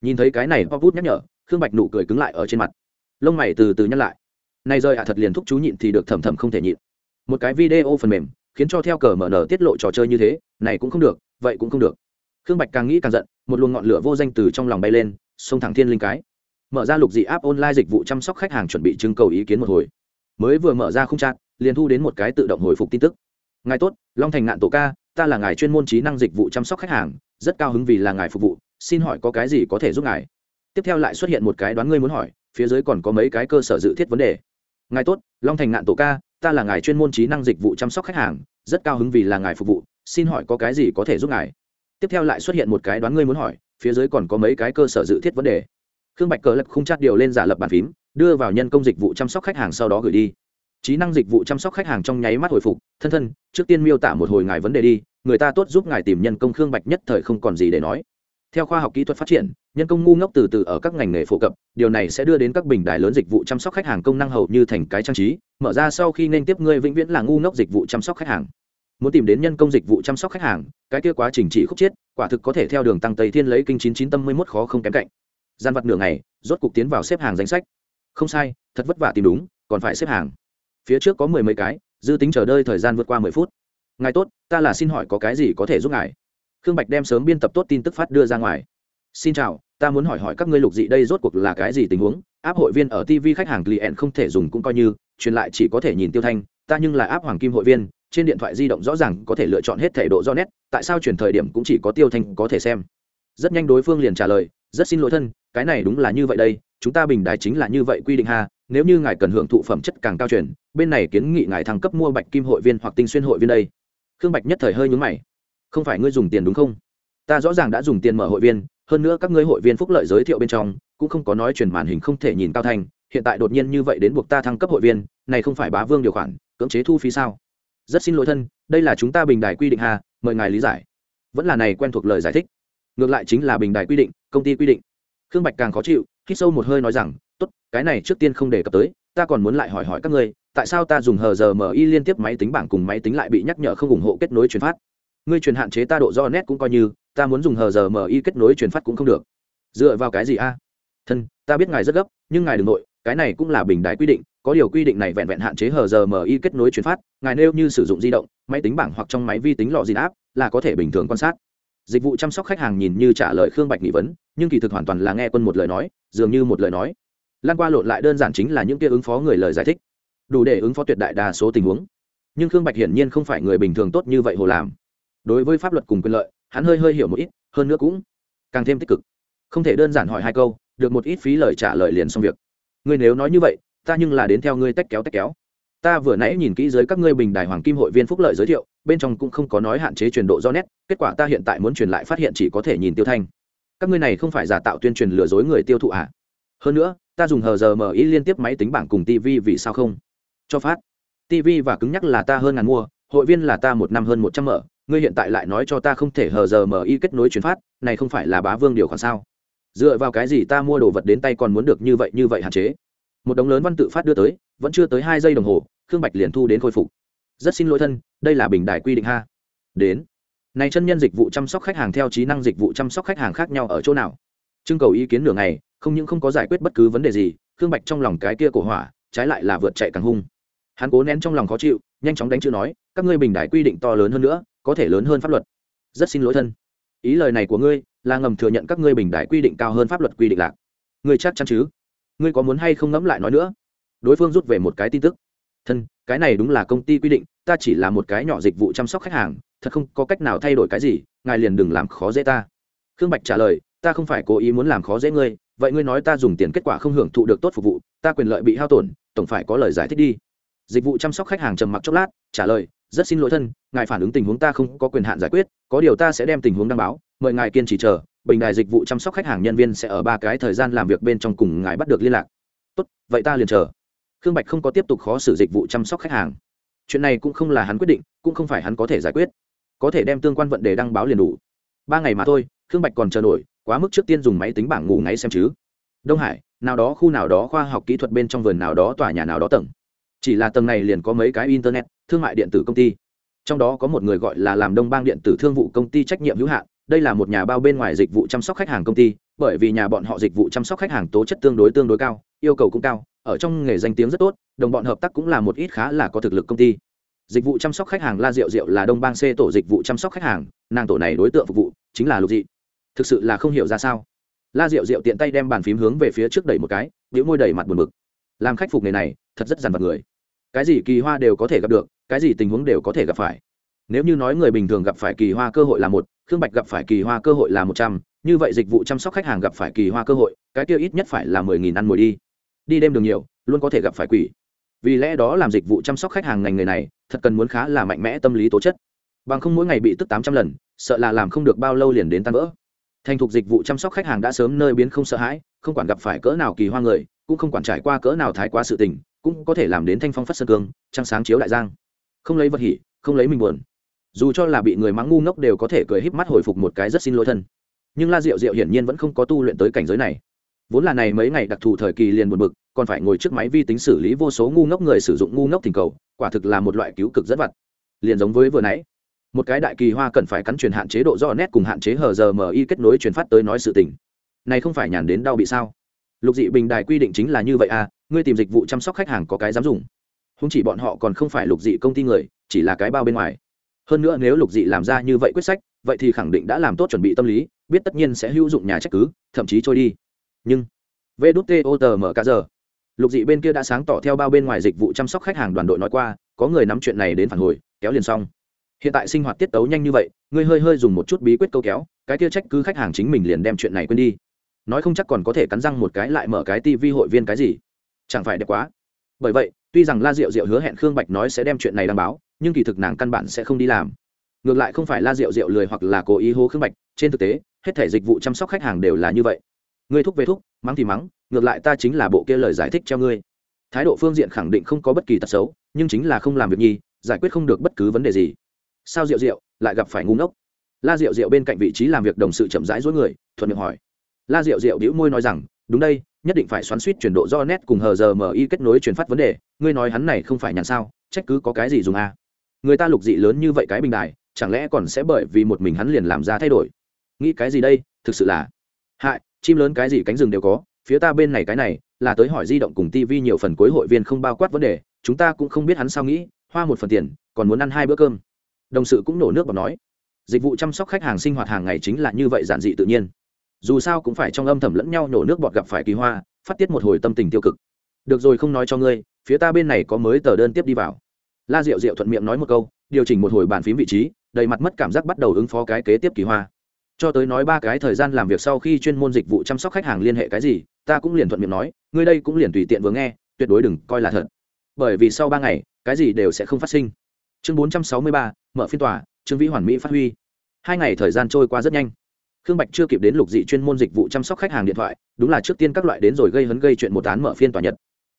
Nhìn thấy cái này pop bút nhắc nhở, khương bạch nụ cười cứng lại ở trên mặt. Lông mày từ từ nhắc lại. Này rơi ạ, thật liền thúc chú nhịn thì được thầm thầm không thể nhịn. Một cái video phần mềm, khiến cho theo cờ mở nở tiết lộ trò chơi như thế, này cũng không được, vậy cũng không được. Khương bạch càng nghĩ càng giận, một luồng ngọn lửa vô danh từ trong lòng bay lên, xông thẳng thiên linh cái. Mở ra lục dị app online dịch vụ chăm sóc khách hàng chuẩn bị trưng cầu ý kiến một hồi. Mới vừa mở ra khung trạng liền thu đến một cái tự động hồi phục tin tức. Ngài tốt, long thành ngạn tổ ca ta là ngài chuyên môn trí năng dịch vụ chăm sóc khách hàng, rất cao hứng vì là ngài phục vụ, xin hỏi có cái gì có thể giúp ngài? Tiếp theo lại xuất hiện một cái đoán ngươi muốn hỏi, phía dưới còn có mấy cái cơ sở dự thiết vấn đề. Ngài tốt, long thành ngạn tổ ca, ta là ngài chuyên môn trí năng dịch vụ chăm sóc khách hàng, rất cao hứng vì là ngài phục vụ, xin hỏi có cái gì có thể giúp ngài? Tiếp theo lại xuất hiện một cái đoán ngươi muốn hỏi, phía dưới còn có mấy cái cơ sở dự thiết vấn đề. Khương bạch cờ lập khung chát điều lên giả lập bàn phím, đưa vào nhân công dịch vụ chăm sóc khách hàng sau đó gửi đi trí năng dịch vụ chăm sóc khách hàng trong nháy mắt hồi phục. Thân thân, trước tiên miêu tả một hồi ngài vấn đề đi, người ta tốt giúp ngài tìm nhân công khương bạch nhất thời không còn gì để nói. Theo khoa học kỹ thuật phát triển, nhân công ngu ngốc từ từ ở các ngành nghề phổ cập, điều này sẽ đưa đến các bình đài lớn dịch vụ chăm sóc khách hàng công năng hầu như thành cái trang trí, mở ra sau khi nên tiếp ngươi vĩnh viễn là ngu ngốc dịch vụ chăm sóc khách hàng. Muốn tìm đến nhân công dịch vụ chăm sóc khách hàng, cái kia quá trình trị khúc chiết quả thực có thể theo đường tăng tây thiên lấy kinh chín chín tâm mươi mốt khó không kém cạnh. Gian vật nửa ngày, rốt cục tiến vào xếp hàng danh sách. Không sai, thật vất vả tìm đúng, còn phải xếp hàng phía trước có mười mấy cái, dư tính chờ đợi thời gian vượt qua mười phút. Ngài tốt, ta là xin hỏi có cái gì có thể giúp ngài? Khương bạch đem sớm biên tập tốt tin tức phát đưa ra ngoài. Xin chào, ta muốn hỏi hỏi các ngươi lục dị đây rốt cuộc là cái gì tình huống? Áp hội viên ở tv khách hàng client không thể dùng cũng coi như, truyền lại chỉ có thể nhìn tiêu thanh, ta nhưng là áp hoàng kim hội viên, trên điện thoại di động rõ ràng có thể lựa chọn hết thể độ do nét, tại sao chuyển thời điểm cũng chỉ có tiêu thanh có thể xem? Rất nhanh đối phương liền trả lời, rất xin lỗi thân, cái này đúng là như vậy đây, chúng ta bình đài chính là như vậy quy định ha nếu như ngài cần hưởng thụ phẩm chất càng cao truyền bên này kiến nghị ngài thăng cấp mua bạch kim hội viên hoặc tinh xuyên hội viên đây. Khương bạch nhất thời hơi nhúng mày. Không phải ngươi dùng tiền đúng không? Ta rõ ràng đã dùng tiền mở hội viên hơn nữa các ngươi hội viên phúc lợi giới thiệu bên trong cũng không có nói truyền màn hình không thể nhìn cao thành, hiện tại đột nhiên như vậy đến buộc ta thăng cấp hội viên này không phải bá vương điều khoản cưỡng chế thu phí sao? Rất xin lỗi thân đây là chúng ta bình đài quy định hà mời ngài lý giải. Vẫn là này quen thuộc lời giải thích. Ngược lại chính là bình đài quy định công ty quy định. Khương bạch càng khó chịu hít sâu một hơi nói rằng cái này trước tiên không đề cập tới, ta còn muốn lại hỏi hỏi các ngươi, tại sao ta dùng hờ giờ mi liên tiếp máy tính bảng cùng máy tính lại bị nhắc nhở không ủng hộ kết nối truyền phát? Ngươi truyền hạn chế ta độ do nét cũng coi như, ta muốn dùng hờ giờ mi kết nối truyền phát cũng không được. Dựa vào cái gì a? Thân, ta biết ngài rất gấp, nhưng ngài đ ừ n g nội, cái này cũng là bình đài quy định, có điều quy định này vẹn vẹn hạn chế hờ giờ mi kết nối truyền phát, ngài nêu như sử dụng di động, máy tính bảng hoặc trong máy vi tính lọ dìn áp, là có thể bình thường quan sát. Dịch vụ chăm sóc khách hàng nhìn như trả lời khương bạch nghị vấn, nhưng kỳ thực hoàn toàn là nghe quân một lời nói, dường như một lời nói lan qua lộn lại đơn giản chính là những kia ứng phó người lời giải thích, đủ để ứng phó tuyệt đại đa số tình huống. Nhưng khương bạch hiển nhiên không phải người bình thường tốt như vậy hồ làm. Đối với pháp luật cùng quyền lợi, hắn hơi hơi hiểu một ít, hơn nữa cũng càng thêm tích cực. Không thể đơn giản hỏi hai câu, được một ít phí lời trả lời liền xong việc. Ngươi nếu nói như vậy, ta nhưng là đến theo ngươi tách kéo tách kéo. Ta vừa nãy nhìn kỹ dưới các ngươi bình đài hoàng kim hội viên phúc lợi giới thiệu, bên trong cũng không có nói hạn chế truyền độ do nét, kết quả ta hiện tại muốn truyền lại phát hiện chỉ có thể nhìn tiêu thanh. Các ngươi này không phải giả tạo tuyên truyền lừa dối người tiêu thụ à? Hơn nữa ta dùng hờ giờ mở ý liên tiếp máy tính bảng cùng tv vì sao không? Cho phát. tv và cứng nhắc là ta hơn ngàn mua, hội viên là ta một năm hơn một trăm mở, ngươi hiện tại lại nói cho ta không thể hờ giờ mở y kết nối chuyển phát, này không phải là bá vương điều khoản sao? Dựa vào cái gì ta mua đồ vật đến tay còn muốn được như vậy như vậy hạn chế? Một đống lớn văn tự phát đưa tới, vẫn chưa tới hai giây đồng hồ, khương bạch liền thu đến khôi phục. Rất xin lỗi thân, đây là bình đài quy định ha. Đến. Này chân nhân dịch vụ chăm sóc khách hàng theo trí năng dịch vụ chăm sóc khách hàng khác nhau ở chỗ nào? Trưng cầu ý kiến nửa ngày không những không có giải quyết bất cứ vấn đề gì, khương bạch trong lòng cái kia cổ hỏa, trái lại là vượt chạy càng hung. Hắn cố nén trong lòng khó chịu, nhanh chóng đánh chữ nói, các ngươi bình đại quy định to lớn hơn nữa, có thể lớn hơn pháp luật. Rất xin lỗi thân. Ý lời này của ngươi là ngầm thừa nhận các ngươi bình đại quy định cao hơn pháp luật quy định lạc. Ngươi chắc chắn chứ? Ngươi có muốn hay không ngẫm lại nói nữa? Đối phương rút về một cái tin tức. Thân, cái này đúng là công ty quy định, ta chỉ là một cái nhỏ dịch vụ chăm sóc khách hàng, thật không có cách nào thay đổi cái gì, ngài liền đừng làm khó dễ ta. Khương bạch trả lời, ta không phải cố ý muốn làm khó dễ ngươi vậy ngươi nói ta dùng tiền kết quả không hưởng thụ được tốt phục vụ, ta quyền lợi bị hao tổn, tổng phải có lời giải thích đi. Dịch vụ chăm sóc khách hàng trầm mặc chốc lát, trả lời, rất xin lỗi thân, ngài phản ứng tình huống ta không có quyền hạn giải quyết, có điều ta sẽ đem tình huống đăng báo, mời ngài kiên trì chờ, bình đài dịch vụ chăm sóc khách hàng nhân viên sẽ ở ba cái thời gian làm việc bên trong cùng ngài bắt được liên lạc. Tốt, vậy ta liền chờ. Khương bạch không có tiếp tục khó xử dịch vụ chăm sóc khách hàng. Chuyện này cũng không là hắn quyết định, cũng không phải hắn có thể giải quyết. Có thể đem tương quan vận đề đăng báo liền đủ. Ba ngày mà thôi, khương bạch còn chờ nổi quá mức trước tiên dùng máy tính bảng ngủ ngáy xem chứ. Đông hải, nào đó khu nào đó khoa học kỹ thuật bên trong vườn nào đó tòa nhà nào đó tầng. Chỉ là tầng này liền có mấy cái internet, thương mại điện tử công ty. Trong đó có một người gọi là làm đông bang điện tử thương vụ công ty trách nhiệm hữu hạn, đây là một nhà bao bên ngoài dịch vụ chăm sóc khách hàng công ty, bởi vì nhà bọn họ dịch vụ chăm sóc khách hàng tố chất tương đối tương đối cao, yêu cầu cũng cao, ở trong nghề danh tiếng rất tốt, đồng bọn hợp tác cũng là một ít khá là có thực lực công ty. Dịch vụ chăm sóc khách hàng la diệu diệu là đông bang c tổ dịch vụ chăm sóc khách hàng, nàng tổ này đối tượng phục vụ chính là lục dị thực sự là không hiểu ra sao. La diệu diệu tiện tay đem bàn phím hướng về phía trước đẩy một cái biểu môi đẩy mặt buồn bực. Làm khách phục nghề này, thật rất dằn vặt người. Cái gì kỳ hoa đều có thể gặp được, cái gì tình huống đều có thể gặp phải. Nếu như nói người bình thường gặp phải kỳ hoa cơ hội là một, khương bạch gặp phải kỳ hoa cơ hội là một trăm, như vậy dịch vụ chăm sóc khách hàng gặp phải kỳ hoa cơ hội, cái tiêu ít nhất phải là mười nghìn ăn mồi đi. Đi đêm đường nhiều, luôn có thể gặp phải quỷ. Vì lẽ đó làm dịch vụ chăm sóc khách hàng ngành người này, thật cần muốn khá là mạnh mẽ tâm lý tố chất. Bằng không mỗi ngày bị tức tám trăm lần, sợ là làm không được bao lâu liền đến tan vỡ thành thục dịch vụ chăm sóc khách hàng đã sớm nơi biến không sợ hãi, không quản gặp phải cỡ nào kỳ hoa người, cũng không quản trải qua cỡ nào thái quá sự tình, cũng có thể làm đến thanh phong phát sơn cương, trăng sáng chiếu đại giang. Không lấy vật hỉ, không lấy mình buồn. Dù cho là bị người mắng ngu ngốc đều có thể cười híp mắt hồi phục một cái rất xin lỗi thân. Nhưng la diệu diệu hiển nhiên vẫn không có tu luyện tới cảnh giới này. Vốn là này mấy ngày đặc thù thời kỳ liền buồn bực, còn phải ngồi trước máy vi tính xử lý vô số ngu ngốc người sử dụng ngu ngốc thỉnh cầu, quả thực là một loại cứu cực rất vặt. Liền giống với vừa nãy một cái đại kỳ hoa cần phải cắn truyền hạn chế độ do nét cùng hạn chế hờ giờ mi kết nối truyền phát tới nói sự tình. Này không phải nhàn đến đau bị sao? Lục dị bình đài quy định chính là như vậy à ngươi tìm dịch vụ chăm sóc khách hàng có cái dám dùng. Không chỉ bọn họ còn không phải lục dị công ty người, chỉ là cái bao bên ngoài. Hơn nữa nếu lục dị làm ra như vậy quyết sách, vậy thì khẳng định đã làm tốt chuẩn bị tâm lý, biết tất nhiên sẽ hữu dụng nhà trách cứ, thậm chí trôi đi. Nhưng, vê đút tô mở cả giờ. Lục dị bên kia đã sáng tỏ theo bao bên ngoài dịch vụ chăm sóc khách hàng đoàn đội nói qua, có người nắm chuyện này đến phản hồi, kéo liền xong hiện tại sinh hoạt tiết tấu nhanh như vậy, ngươi hơi hơi dùng một chút bí quyết câu kéo, cái kia trách cứ khách hàng chính mình liền đem chuyện này quên đi. Nói không chắc còn có thể cắn răng một cái lại mở cái tivi hội viên cái gì. Chẳng phải đẹp quá. Bởi vậy, tuy rằng la diệu diệu hứa hẹn khương bạch nói sẽ đem chuyện này đăng báo, nhưng kỳ thực nàng căn bản sẽ không đi làm. Ngược lại không phải la diệu diệu lười hoặc là cố ý hô khương bạch, trên thực tế, hết thể dịch vụ chăm sóc khách hàng đều là như vậy. Ngươi thúc về thúc, mắng thì mắng, ngược lại ta chính là bộ kia lời giải thích cho ngươi. Thái độ phương diện khẳng định không có bất kỳ tật xấu, nhưng chính là không làm việc nhi, giải quyết không được bất cứ vấn đề gì sao diệu diệu lại gặp phải ngu ngốc? La diệu diệu bên cạnh vị trí làm việc đồng sự chậm rãi dối người, thuận miệng hỏi. La diệu diệu đĩu môi nói rằng, đúng đây, nhất định phải xoắn suýt chuyển độ do nét cùng hờ giờ mi kết nối truyền phát vấn đề. Ngươi nói hắn này không phải nhàn sao, trách cứ có cái gì dùng à. người ta lục dị lớn như vậy cái bình đài, chẳng lẽ còn sẽ bởi vì một mình hắn liền làm ra thay đổi? Nghĩ cái gì đây, thực sự là hại, chim lớn cái gì cánh rừng đều có, phía ta bên này cái này, là tới hỏi di động cùng tv nhiều phần cuối hội viên không bao quát vấn đề, chúng ta cũng không biết hắn sao nghĩ, hoa một phần tiền, còn muốn ăn hai bữa cơm đồng sự cũng nổ nước bọc nói, dịch vụ chăm sóc khách hàng sinh hoạt hàng ngày chính là như vậy giản dị tự nhiên. Dù sao cũng phải trong âm thầm lẫn nhau nổ nước bọt gặp phải kỳ hoa, phát tiết một hồi tâm tình tiêu cực. Được rồi không nói cho ngươi, phía ta bên này có mới tờ đơn tiếp đi vào. La diệu diệu thuận miệng nói một câu, điều chỉnh một hồi bàn phím vị trí, đầy mặt mất cảm giác bắt đầu ứng phó cái kế tiếp kỳ hoa. Cho tới nói ba cái thời gian làm việc sau khi chuyên môn dịch vụ chăm sóc khách hàng liên hệ cái gì, ta cũng liền thuận miệng nói, ngươi đây cũng liền tùy tiện vừa nghe, tuyệt đối đừng coi là thật. Bởi vì sau ba ngày, cái gì đều sẽ không phát sinh. Chương bốn trăm sáu mươi ba mở phiên tòa, trương vĩ hoàn mỹ phát huy. Hai ngày thời gian trôi qua rất nhanh. Khương bạch chưa kịp đến lục dị chuyên môn dịch vụ chăm sóc khách hàng điện thoại, đúng là trước tiên các loại đến rồi gây hấn gây chuyện một án mở phiên tòa nhật.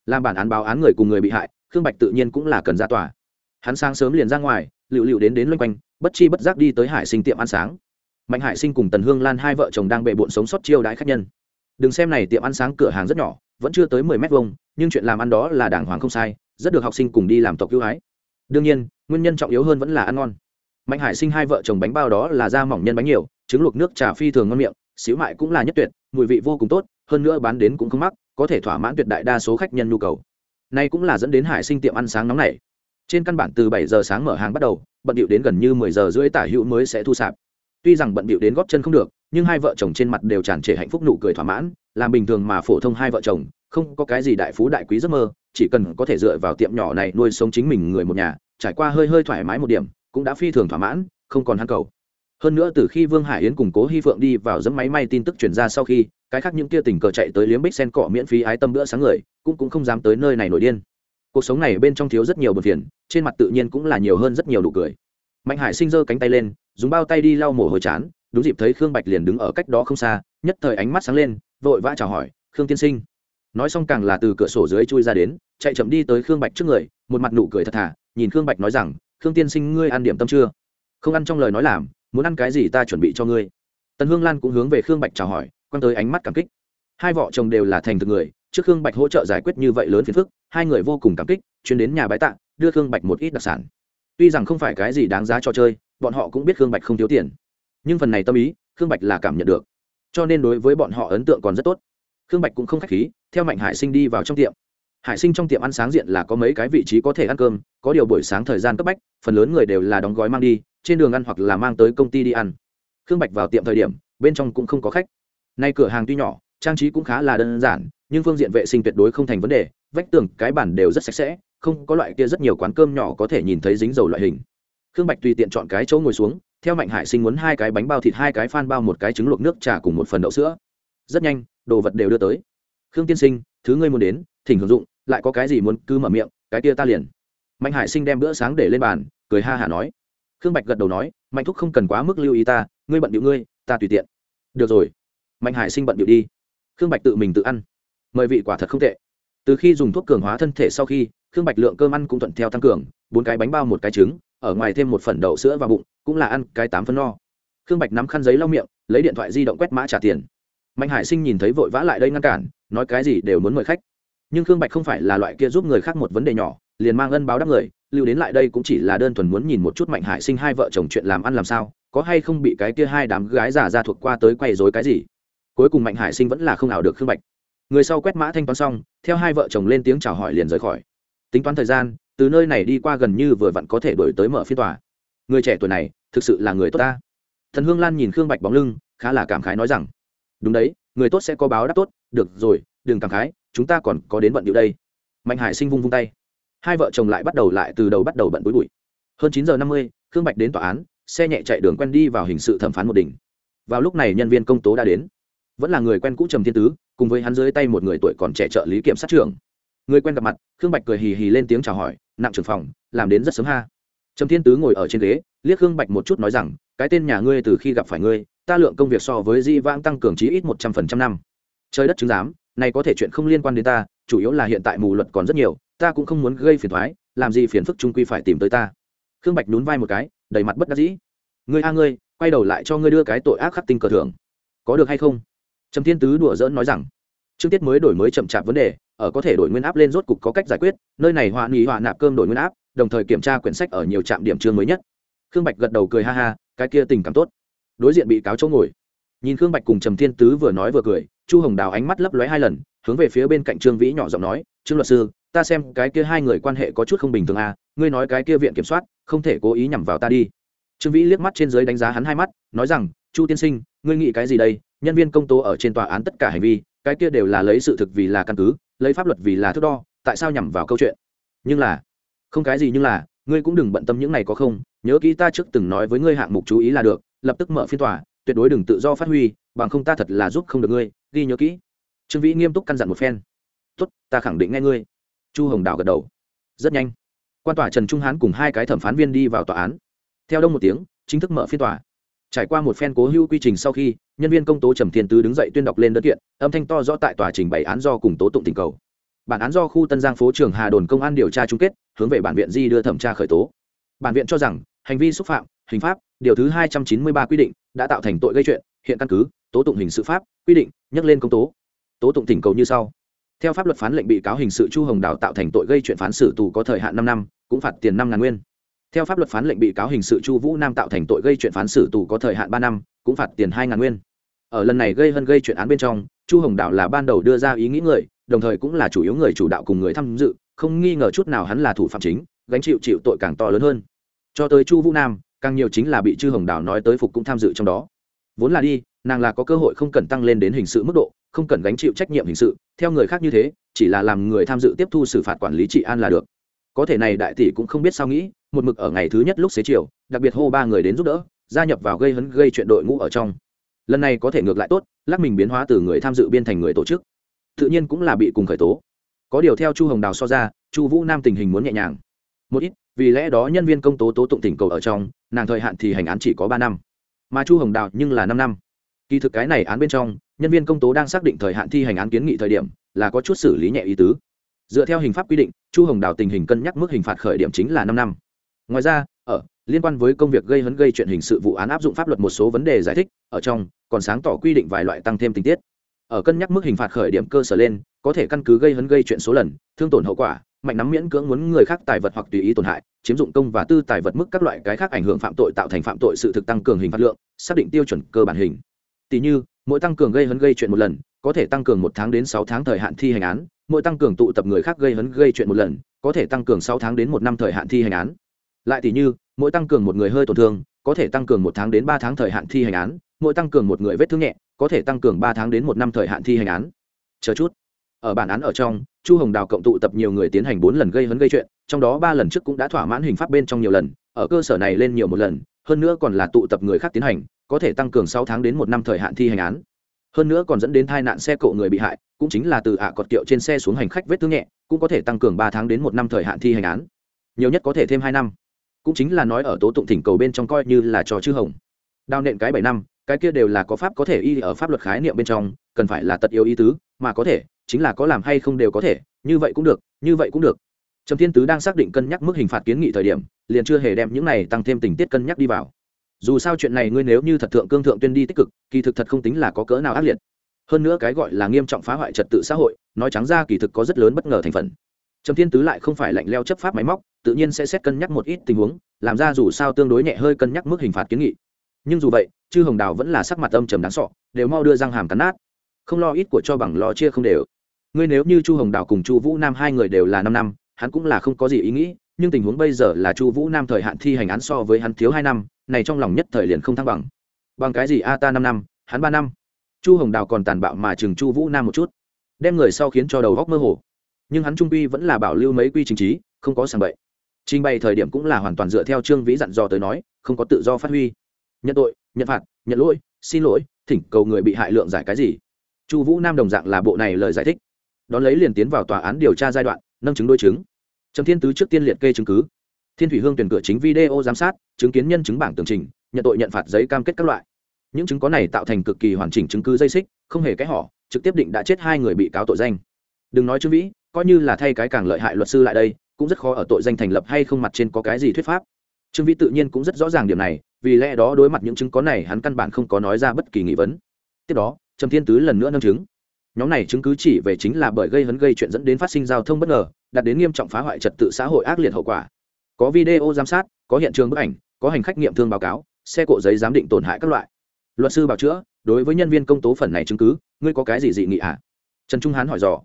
Làm bản án báo án người cùng người bị hại, khương bạch tự nhiên cũng là cần ra tòa. Hắn sáng sớm liền ra ngoài, lựu lựu đến đến loanh quanh, bất chi bất giác đi tới hải sinh tiệm ăn sáng. Mạnh hải sinh cùng tần hương lan hai vợ chồng đang bệ bộn sống sót chiêu đãi khách nhân. Đừng xem này tiệm ăn sáng cửa hàng rất nhỏ, vẫn chưa tới mười mét vuông, nhưng chuyện làm ăn đó là đàng hoàng không sai, rất được học sinh cùng đi làm tộc cứu ái. Đương nhiên nguyên nhân trọng yếu hơn vẫn là ăn ngon. Mạnh hải sinh hai vợ chồng bánh bao đó là da mỏng nhân bánh nhiều, trứng luộc nước trà phi thường ngon miệng, xíu mại cũng là nhất tuyệt, mùi vị vô cùng tốt, hơn nữa bán đến cũng không mắc, có thể thỏa mãn tuyệt đại đa số khách nhân nhu cầu. Nay cũng là dẫn đến hải sinh tiệm ăn sáng nóng này trên căn bản từ bảy giờ sáng mở hàng bắt đầu, bận điệu đến gần như mười giờ rưỡi tả hữu mới sẽ thu sạp. Tuy rằng bận điệu đến góp chân không được, nhưng hai vợ chồng trên mặt đều tràn trề hạnh phúc nụ cười thỏa mãn, làm bình thường mà phổ thông hai vợ chồng, không có cái gì đại phú đại quý giấc mơ, chỉ cần có thể dựa vào tiệm nhỏ này nuôi sống chính mình người một nhà trải qua hơi hơi thoải mái một điểm, cũng đã phi thường thỏa mãn, không còn hắn cầu. Hơn nữa từ khi vương hải yến cùng cố hy phượng đi vào dẫm máy may tin tức chuyển ra sau khi, cái khác những kia tình cờ chạy tới liếm bích sen cọ miễn phí ái tâm bữa sáng người, cũng cũng không dám tới nơi này nổi điên. Cuộc sống này bên trong thiếu rất nhiều bờ phiền, trên mặt tự nhiên cũng là nhiều hơn rất nhiều nụ cười. Mạnh hải sinh giơ cánh tay lên, dùng bao tay đi lau mồ hôi chán, đúng dịp thấy khương bạch liền đứng ở cách đó không xa, nhất thời ánh mắt sáng lên, vội vã chào hỏi, khương tiên sinh. Nói xong càng là từ cửa sổ dưới chui ra đến, chạy chậm đi tới khương bạch trước người, một mặt nụ cười thật thà nhìn khương bạch nói rằng, khương tiên sinh, ngươi ăn điểm tâm chưa? Không ăn trong lời nói làm, muốn ăn cái gì ta chuẩn bị cho ngươi. Tần hương lan cũng hướng về khương bạch chào hỏi, quăng tới ánh mắt cảm kích. Hai vợ chồng đều là thành thực người, trước khương bạch hỗ trợ giải quyết như vậy lớn phiền phức, hai người vô cùng cảm kích, chuyến đến nhà bái tạ, đưa khương bạch một ít đặc sản. Tuy rằng không phải cái gì đáng giá cho chơi, bọn họ cũng biết khương bạch không thiếu tiền. Nhưng phần này tâm ý, khương bạch là cảm nhận được. Cho nên đối với bọn họ ấn tượng còn rất tốt. Khương bạch cũng không k h á c h khí, theo mạnh hải sinh đi vào trong tiệm hải sinh trong tiệm ăn sáng diện là có mấy cái vị trí có thể ăn cơm, có điều buổi sáng thời gian cấp bách, phần lớn người đều là đóng gói mang đi, trên đường ăn hoặc là mang tới công ty đi ăn. Khương bạch vào tiệm thời điểm, bên trong cũng không có khách. Nay cửa hàng tuy nhỏ, trang trí cũng khá là đơn giản, nhưng phương diện vệ sinh tuyệt đối không thành vấn đề, vách tường, cái bản đều rất sạch sẽ, không có loại kia rất nhiều quán cơm nhỏ có thể nhìn thấy dính dầu loại hình. Khương bạch tùy tiện chọn cái chỗ ngồi xuống, theo mạnh hải sinh muốn hai cái bánh bao thịt, hai cái phan bao, một cái trứng luộc nước trà cùng một phần đậu sữa. Rất nhanh, đồ vật đều đưa tới. Khương tiên sinh, thứ ngươi muốn đến, thỉnh hưởng dụng lại có cái gì muốn cứ mở miệng, cái kia ta liền. Mạnh hải sinh đem bữa sáng để lên bàn, cười ha hả nói. Khương bạch gật đầu nói, mạnh thúc không cần quá mức lưu ý ta, ngươi bận điệu ngươi, ta tùy tiện. Được rồi. Mạnh hải sinh bận điệu đi. Khương bạch tự mình tự ăn. Mời vị quả thật không tệ. Từ khi dùng thuốc cường hóa thân thể sau khi, khương bạch lượng cơm ăn cũng thuận theo tăng cường, bốn cái bánh bao một cái trứng, ở ngoài thêm một phần đậu sữa và bụng, cũng là ăn cái tám phân no. Khương bạch nắm khăn giấy lau miệng, lấy điện thoại di động quét mã trả tiền. Mạnh hải sinh nhìn thấy vội vã lại đây ngăn cản, nói cái gì đều muốn mời khách nhưng khương bạch không phải là loại kia giúp người khác một vấn đề nhỏ, liền mang ân báo đáp người, lưu đến lại đây cũng chỉ là đơn thuần muốn nhìn một chút mạnh hải sinh hai vợ chồng chuyện làm ăn làm sao, có hay không bị cái kia hai đám gái giả ra thuộc qua tới quay dối cái gì. Cuối cùng mạnh hải sinh vẫn là không ảo được khương bạch. Người sau quét mã thanh toán xong, theo hai vợ chồng lên tiếng chào hỏi liền rời khỏi. Tính toán thời gian, từ nơi này đi qua gần như vừa vặn có thể đổi tới mở phiên tòa. Người trẻ tuổi này, thực sự là người tốt ta. Thần hương lan nhìn khương bạch bóng lưng, khá là cảm khái nói rằng, đúng đấy, người tốt sẽ có báo đáp tốt, được rồi, đừng cảm khái chúng ta còn có đến bận điệu đây. Mạnh hải sinh vung vung tay. Hai vợ chồng lại bắt đầu lại từ đầu bắt đầu bận bụi bụi. Hơn chín giờ năm mươi, khương bạch đến tòa án, xe nhẹ chạy đường quen đi vào hình sự thẩm phán một đỉnh. Vào lúc này nhân viên công tố đã đến. Vẫn là người quen cũ trầm thiên tứ, cùng với hắn dưới tay một người tuổi còn trẻ trợ lý kiểm sát trưởng. Người quen gặp mặt, khương bạch cười hì hì lên tiếng chào hỏi, nặng trưởng phòng, làm đến rất sớm ha. Trầm thiên tứ ngồi ở trên ghế, liếc khương bạch một chút nói rằng, cái tên nhà ngươi từ khi gặp phải ngươi, ta lượng công việc so với di vãng tăng cường chí ít một trăm phần trăm năm. Trời đất chứng giám này có thể chuyện không liên quan đến ta, chủ yếu là hiện tại mù luật còn rất nhiều, ta cũng không muốn gây phiền thoái làm gì phiền phức trung quy phải tìm tới ta. Khương bạch nhún vai một cái, đầy mặt bất đắc dĩ. Ngươi a ngươi, quay đầu lại cho ngươi đưa cái tội ác khắc tinh cờ thưởng. Có được hay không? Trầm thiên tứ đùa dỡn nói rằng. Chương tiết mới đổi mới chậm chạp vấn đề, ở có thể đổi nguyên áp lên rốt cục có cách giải quyết, nơi này họa nghỉ họa nạp cơm đổi nguyên áp, đồng thời kiểm tra quyển sách ở nhiều trạm điểm chương mới nhất. Khương bạch gật đầu cười ha ha, cái kia tình cảm tốt. Đối diện bị cáo chỗ ngồi. Nhìn khương bạch cùng trầm thiên tứ vừa nói vừa cười chu hồng đào ánh mắt lấp lóe hai lần, hướng về phía bên cạnh trương vĩ nhỏ giọng nói, trương luật sư, ta xem cái kia hai người quan hệ có chút không bình thường à ngươi nói cái kia viện kiểm soát, không thể cố ý nhằm vào ta đi. Trương vĩ liếc mắt trên dưới đánh giá hắn hai mắt, nói rằng, chu tiên sinh, ngươi nghĩ cái gì đây? Nhân viên công tố ở trên tòa án tất cả hành vi, cái kia đều là lấy sự thực vì là căn cứ, lấy pháp luật vì là thước đo, tại sao nhằm vào câu chuyện? Nhưng là, không cái gì nhưng là, ngươi cũng đừng bận tâm những này có không, nhớ kỹ ta trước từng nói với ngươi hạng mục chú ý là được, lập tức mở phiên tòa tuyệt đối đừng tự do phát huy, bằng không ta thật là giúp không được ngươi, ghi nhớ kỹ. Trương vĩ nghiêm túc căn dặn một phen. Tốt, ta khẳng định nghe ngươi. Chu hồng đào gật đầu. Rất nhanh. Quan tòa trần trung hán cùng hai cái thẩm phán viên đi vào tòa án. Theo đông một tiếng, chính thức mở phiên tòa. Trải qua một phen cố hữu quy trình sau khi, nhân viên công tố trầm thiên tứ đứng dậy tuyên đọc lên đơn kiện, âm thanh to rõ tại tòa trình bày án do cùng tố tụng tình cầu. Bản án do khu tân giang phố trường hà đồn công an điều tra chung kết, hướng về bản viện di đưa thẩm tra khởi tố. Bản viện cho rằng, hành vi xúc phạm hình pháp, điều thứ hai trăm chín mươi ba quy định đã tạo thành tội gây chuyện, hiện căn cứ, tố tụng hình sự pháp, quy định, nhắc lên công tố. Tố tụng tỉnh cầu như sau. Theo pháp luật phán lệnh bị cáo hình sự chu hồng đào tạo thành tội gây chuyện phán xử tù có thời hạn năm năm, cũng phạt tiền năm ngàn nguyên. Theo pháp luật phán lệnh bị cáo hình sự chu vũ nam tạo thành tội gây chuyện phán xử tù có thời hạn ba năm, cũng phạt tiền hai ngàn nguyên. Ở lần này gây hơn gây chuyện án bên trong, chu hồng đạo là ban đầu đưa ra ý nghĩ người, đồng thời cũng là chủ yếu người chủ đạo cùng người tham dự, không nghi ngờ chút nào hắn là thủ phạm chính, gánh chịu chịu tội càng to lớn hơn. Cho tới chu vũ nam càng nhiều chính là bị chư hồng đào nói tới phục cũng tham dự trong đó. Vốn là đi, nàng là có cơ hội không cần tăng lên đến hình sự mức độ, không cần gánh chịu trách nhiệm hình sự, theo người khác như thế, chỉ là làm người tham dự tiếp thu xử phạt quản lý trị an là được. Có thể này đại tỷ cũng không biết sao nghĩ, một mực ở ngày thứ nhất lúc xế chiều, đặc biệt hô ba người đến giúp đỡ, gia nhập vào gây hấn gây chuyện đội ngũ ở trong. Lần này có thể ngược lại tốt lắc mình biến hóa từ người tham dự biên thành người tổ chức. Tự nhiên cũng là bị cùng khởi tố. Có điều theo chu hồng đào so ra, chu vũ nam tình hình muốn nhẹ nhàng. Một ít vì lẽ đó nhân viên công tố tố tụng tỉnh cầu ở trong, nàng thời hạn thì hành án chỉ có ba năm. Mà chu hồng đào nhưng là năm năm. Kỳ thực cái này án bên trong, nhân viên công tố đang xác định thời hạn thi hành án kiến nghị thời điểm, là có chút xử lý nhẹ ý tứ. Dựa theo hình pháp quy định, chu hồng đào tình hình cân nhắc mức hình phạt khởi điểm chính là năm năm. Ngoài ra, ở, liên quan với công việc gây hấn gây chuyện hình sự vụ án áp dụng pháp luật một số vấn đề giải thích, ở trong, còn sáng tỏ quy định vài loại tăng thêm tình tiết. Ở cân nhắc mức hình phạt khởi điểm cơ sở lên, có thể căn cứ gây hấn gây chuyện số lần, thương tổn hậu quả mạnh nắm miễn cưỡng muốn người khác tài vật hoặc tùy ý tổn hại, chiếm dụng công và tư tài vật mức các loại cái khác ảnh hưởng phạm tội tạo thành phạm tội sự thực tăng cường hình phạt lượng, xác định tiêu chuẩn cơ bản hình. Tỷ như, mỗi tăng cường gây hấn gây chuyện một lần, có thể tăng cường một tháng đến sáu tháng thời hạn thi hành án, mỗi tăng cường tụ tập người khác gây hấn gây chuyện một lần, có thể tăng cường sáu tháng đến một năm thời hạn thi hành án. Lại tỷ như, mỗi tăng cường một người hơi tổn thương, có thể tăng cường một tháng đến ba tháng thời hạn thi hành án, mỗi tăng cường một người vết thương nhẹ, có thể tăng cường ba tháng đến một năm thời hạn thi hành án. Chờ chút. Ở bản án ở trong chu hồng đào cộng tụ tập nhiều người tiến hành bốn lần gây hấn gây chuyện, trong đó ba lần trước cũng đã thỏa mãn hình pháp bên trong nhiều lần, ở cơ sở này lên nhiều một lần, hơn nữa còn là tụ tập người khác tiến hành, có thể tăng cường sáu tháng đến một năm thời hạn thi hành án. Hơn nữa còn dẫn đến tai nạn xe cộ người bị hại, cũng chính là từ ạ cọt kiệu trên xe xuống hành khách vết thương nhẹ, cũng có thể tăng cường ba tháng đến một năm thời hạn thi hành án. Nhiều nhất có thể thêm hai năm. Cũng chính là nói ở tố tụng thỉnh cầu bên trong coi như là trò chư hồng. Đao nện cái bảy năm, cái kia đều là có pháp có thể y ở pháp luật khái niệm bên trong, cần phải là tật yếu ý tứ, mà có thể chính là có làm hay không đều có thể, như vậy cũng được, như vậy cũng được. Trầm thiên tứ đang xác định cân nhắc mức hình phạt kiến nghị thời điểm, liền chưa hề đem những này tăng thêm tình tiết cân nhắc đi vào. Dù sao chuyện này ngươi nếu như thật thượng cương thượng tuyên đi tích cực, kỳ thực thật không tính là có cỡ nào ác liệt. Hơn nữa cái gọi là nghiêm trọng phá hoại trật tự xã hội, nói trắng ra kỳ thực có rất lớn bất ngờ thành phần. Trầm thiên tứ lại không phải lạnh leo chấp pháp máy móc, tự nhiên sẽ xét cân nhắc một ít tình huống, làm ra dù sao tương đối nhẹ hơi cân nhắc mức hình phạt kiến nghị. Nhưng dù vậy, chư hồng đào vẫn là sắc mặt âm trầm đáng sọ đều mau đưa răng hàm cắn nát. Không lo ít của cho bằng lo chia không đều ngươi nếu như chu hồng đào cùng chu vũ nam hai người đều là năm năm, hắn cũng là không có gì ý nghĩ, nhưng tình huống bây giờ là chu vũ nam thời hạn thi hành án so với hắn thiếu hai năm, này trong lòng nhất thời liền không thăng bằng. Bằng cái gì? A, ta năm năm, hắn ba năm. Chu hồng đào còn tàn bạo mà chừng chu vũ nam một chút, đem người sau khiến cho đầu góc mơ hồ. Nhưng hắn trung quy vẫn là bảo lưu mấy quy trình trí, không có sàng bậy. Trình bày thời điểm cũng là hoàn toàn dựa theo trương vĩ dặn dò tới nói, không có tự do phát huy. Nhận tội, nhận phạt, nhận lỗi, xin lỗi, thỉnh cầu người bị hại lượng giải cái gì? Chu vũ nam đồng dạng là bộ này lời giải thích đón lấy liền tiến vào tòa án điều tra giai đoạn, nâng chứng đối chứng. Trầm thiên tứ trước tiên liệt kê chứng cứ. Thiên thủy hương tuyển cửa chính video giám sát, chứng kiến nhân chứng bảng tường trình, nhận tội nhận phạt giấy cam kết các loại. Những chứng có này tạo thành cực kỳ hoàn chỉnh chứng cứ dây xích, không hề cái họ trực tiếp định đã chết hai người bị cáo tội danh. Đừng nói trương vĩ, coi như là thay cái càng lợi hại luật sư lại đây, cũng rất khó ở tội danh thành lập hay không mặt trên có cái gì thuyết pháp. Trương vĩ tự nhiên cũng rất rõ ràng điểm này, vì lẽ đó đối mặt những chứng có này hắn căn bản không có nói ra bất kỳ nghi vấn. Tiếp đó, trầm thiên tứ lần nữa nâng chứng nhóm này chứng cứ chỉ về chính là bởi gây hấn gây chuyện dẫn đến phát sinh giao thông bất ngờ, đạt đến nghiêm trọng phá hoại trật tự xã hội ác liệt hậu quả. Có video giám sát, có hiện trường bức ảnh, có hành khách nghiệm thương báo cáo, xe cộ giấy giám định tổn hại các loại. Luật sư bảo chữa, đối với nhân viên công tố phần này chứng cứ, ngươi có cái gì dị nghị ạ à? trần trung hán hỏi dò.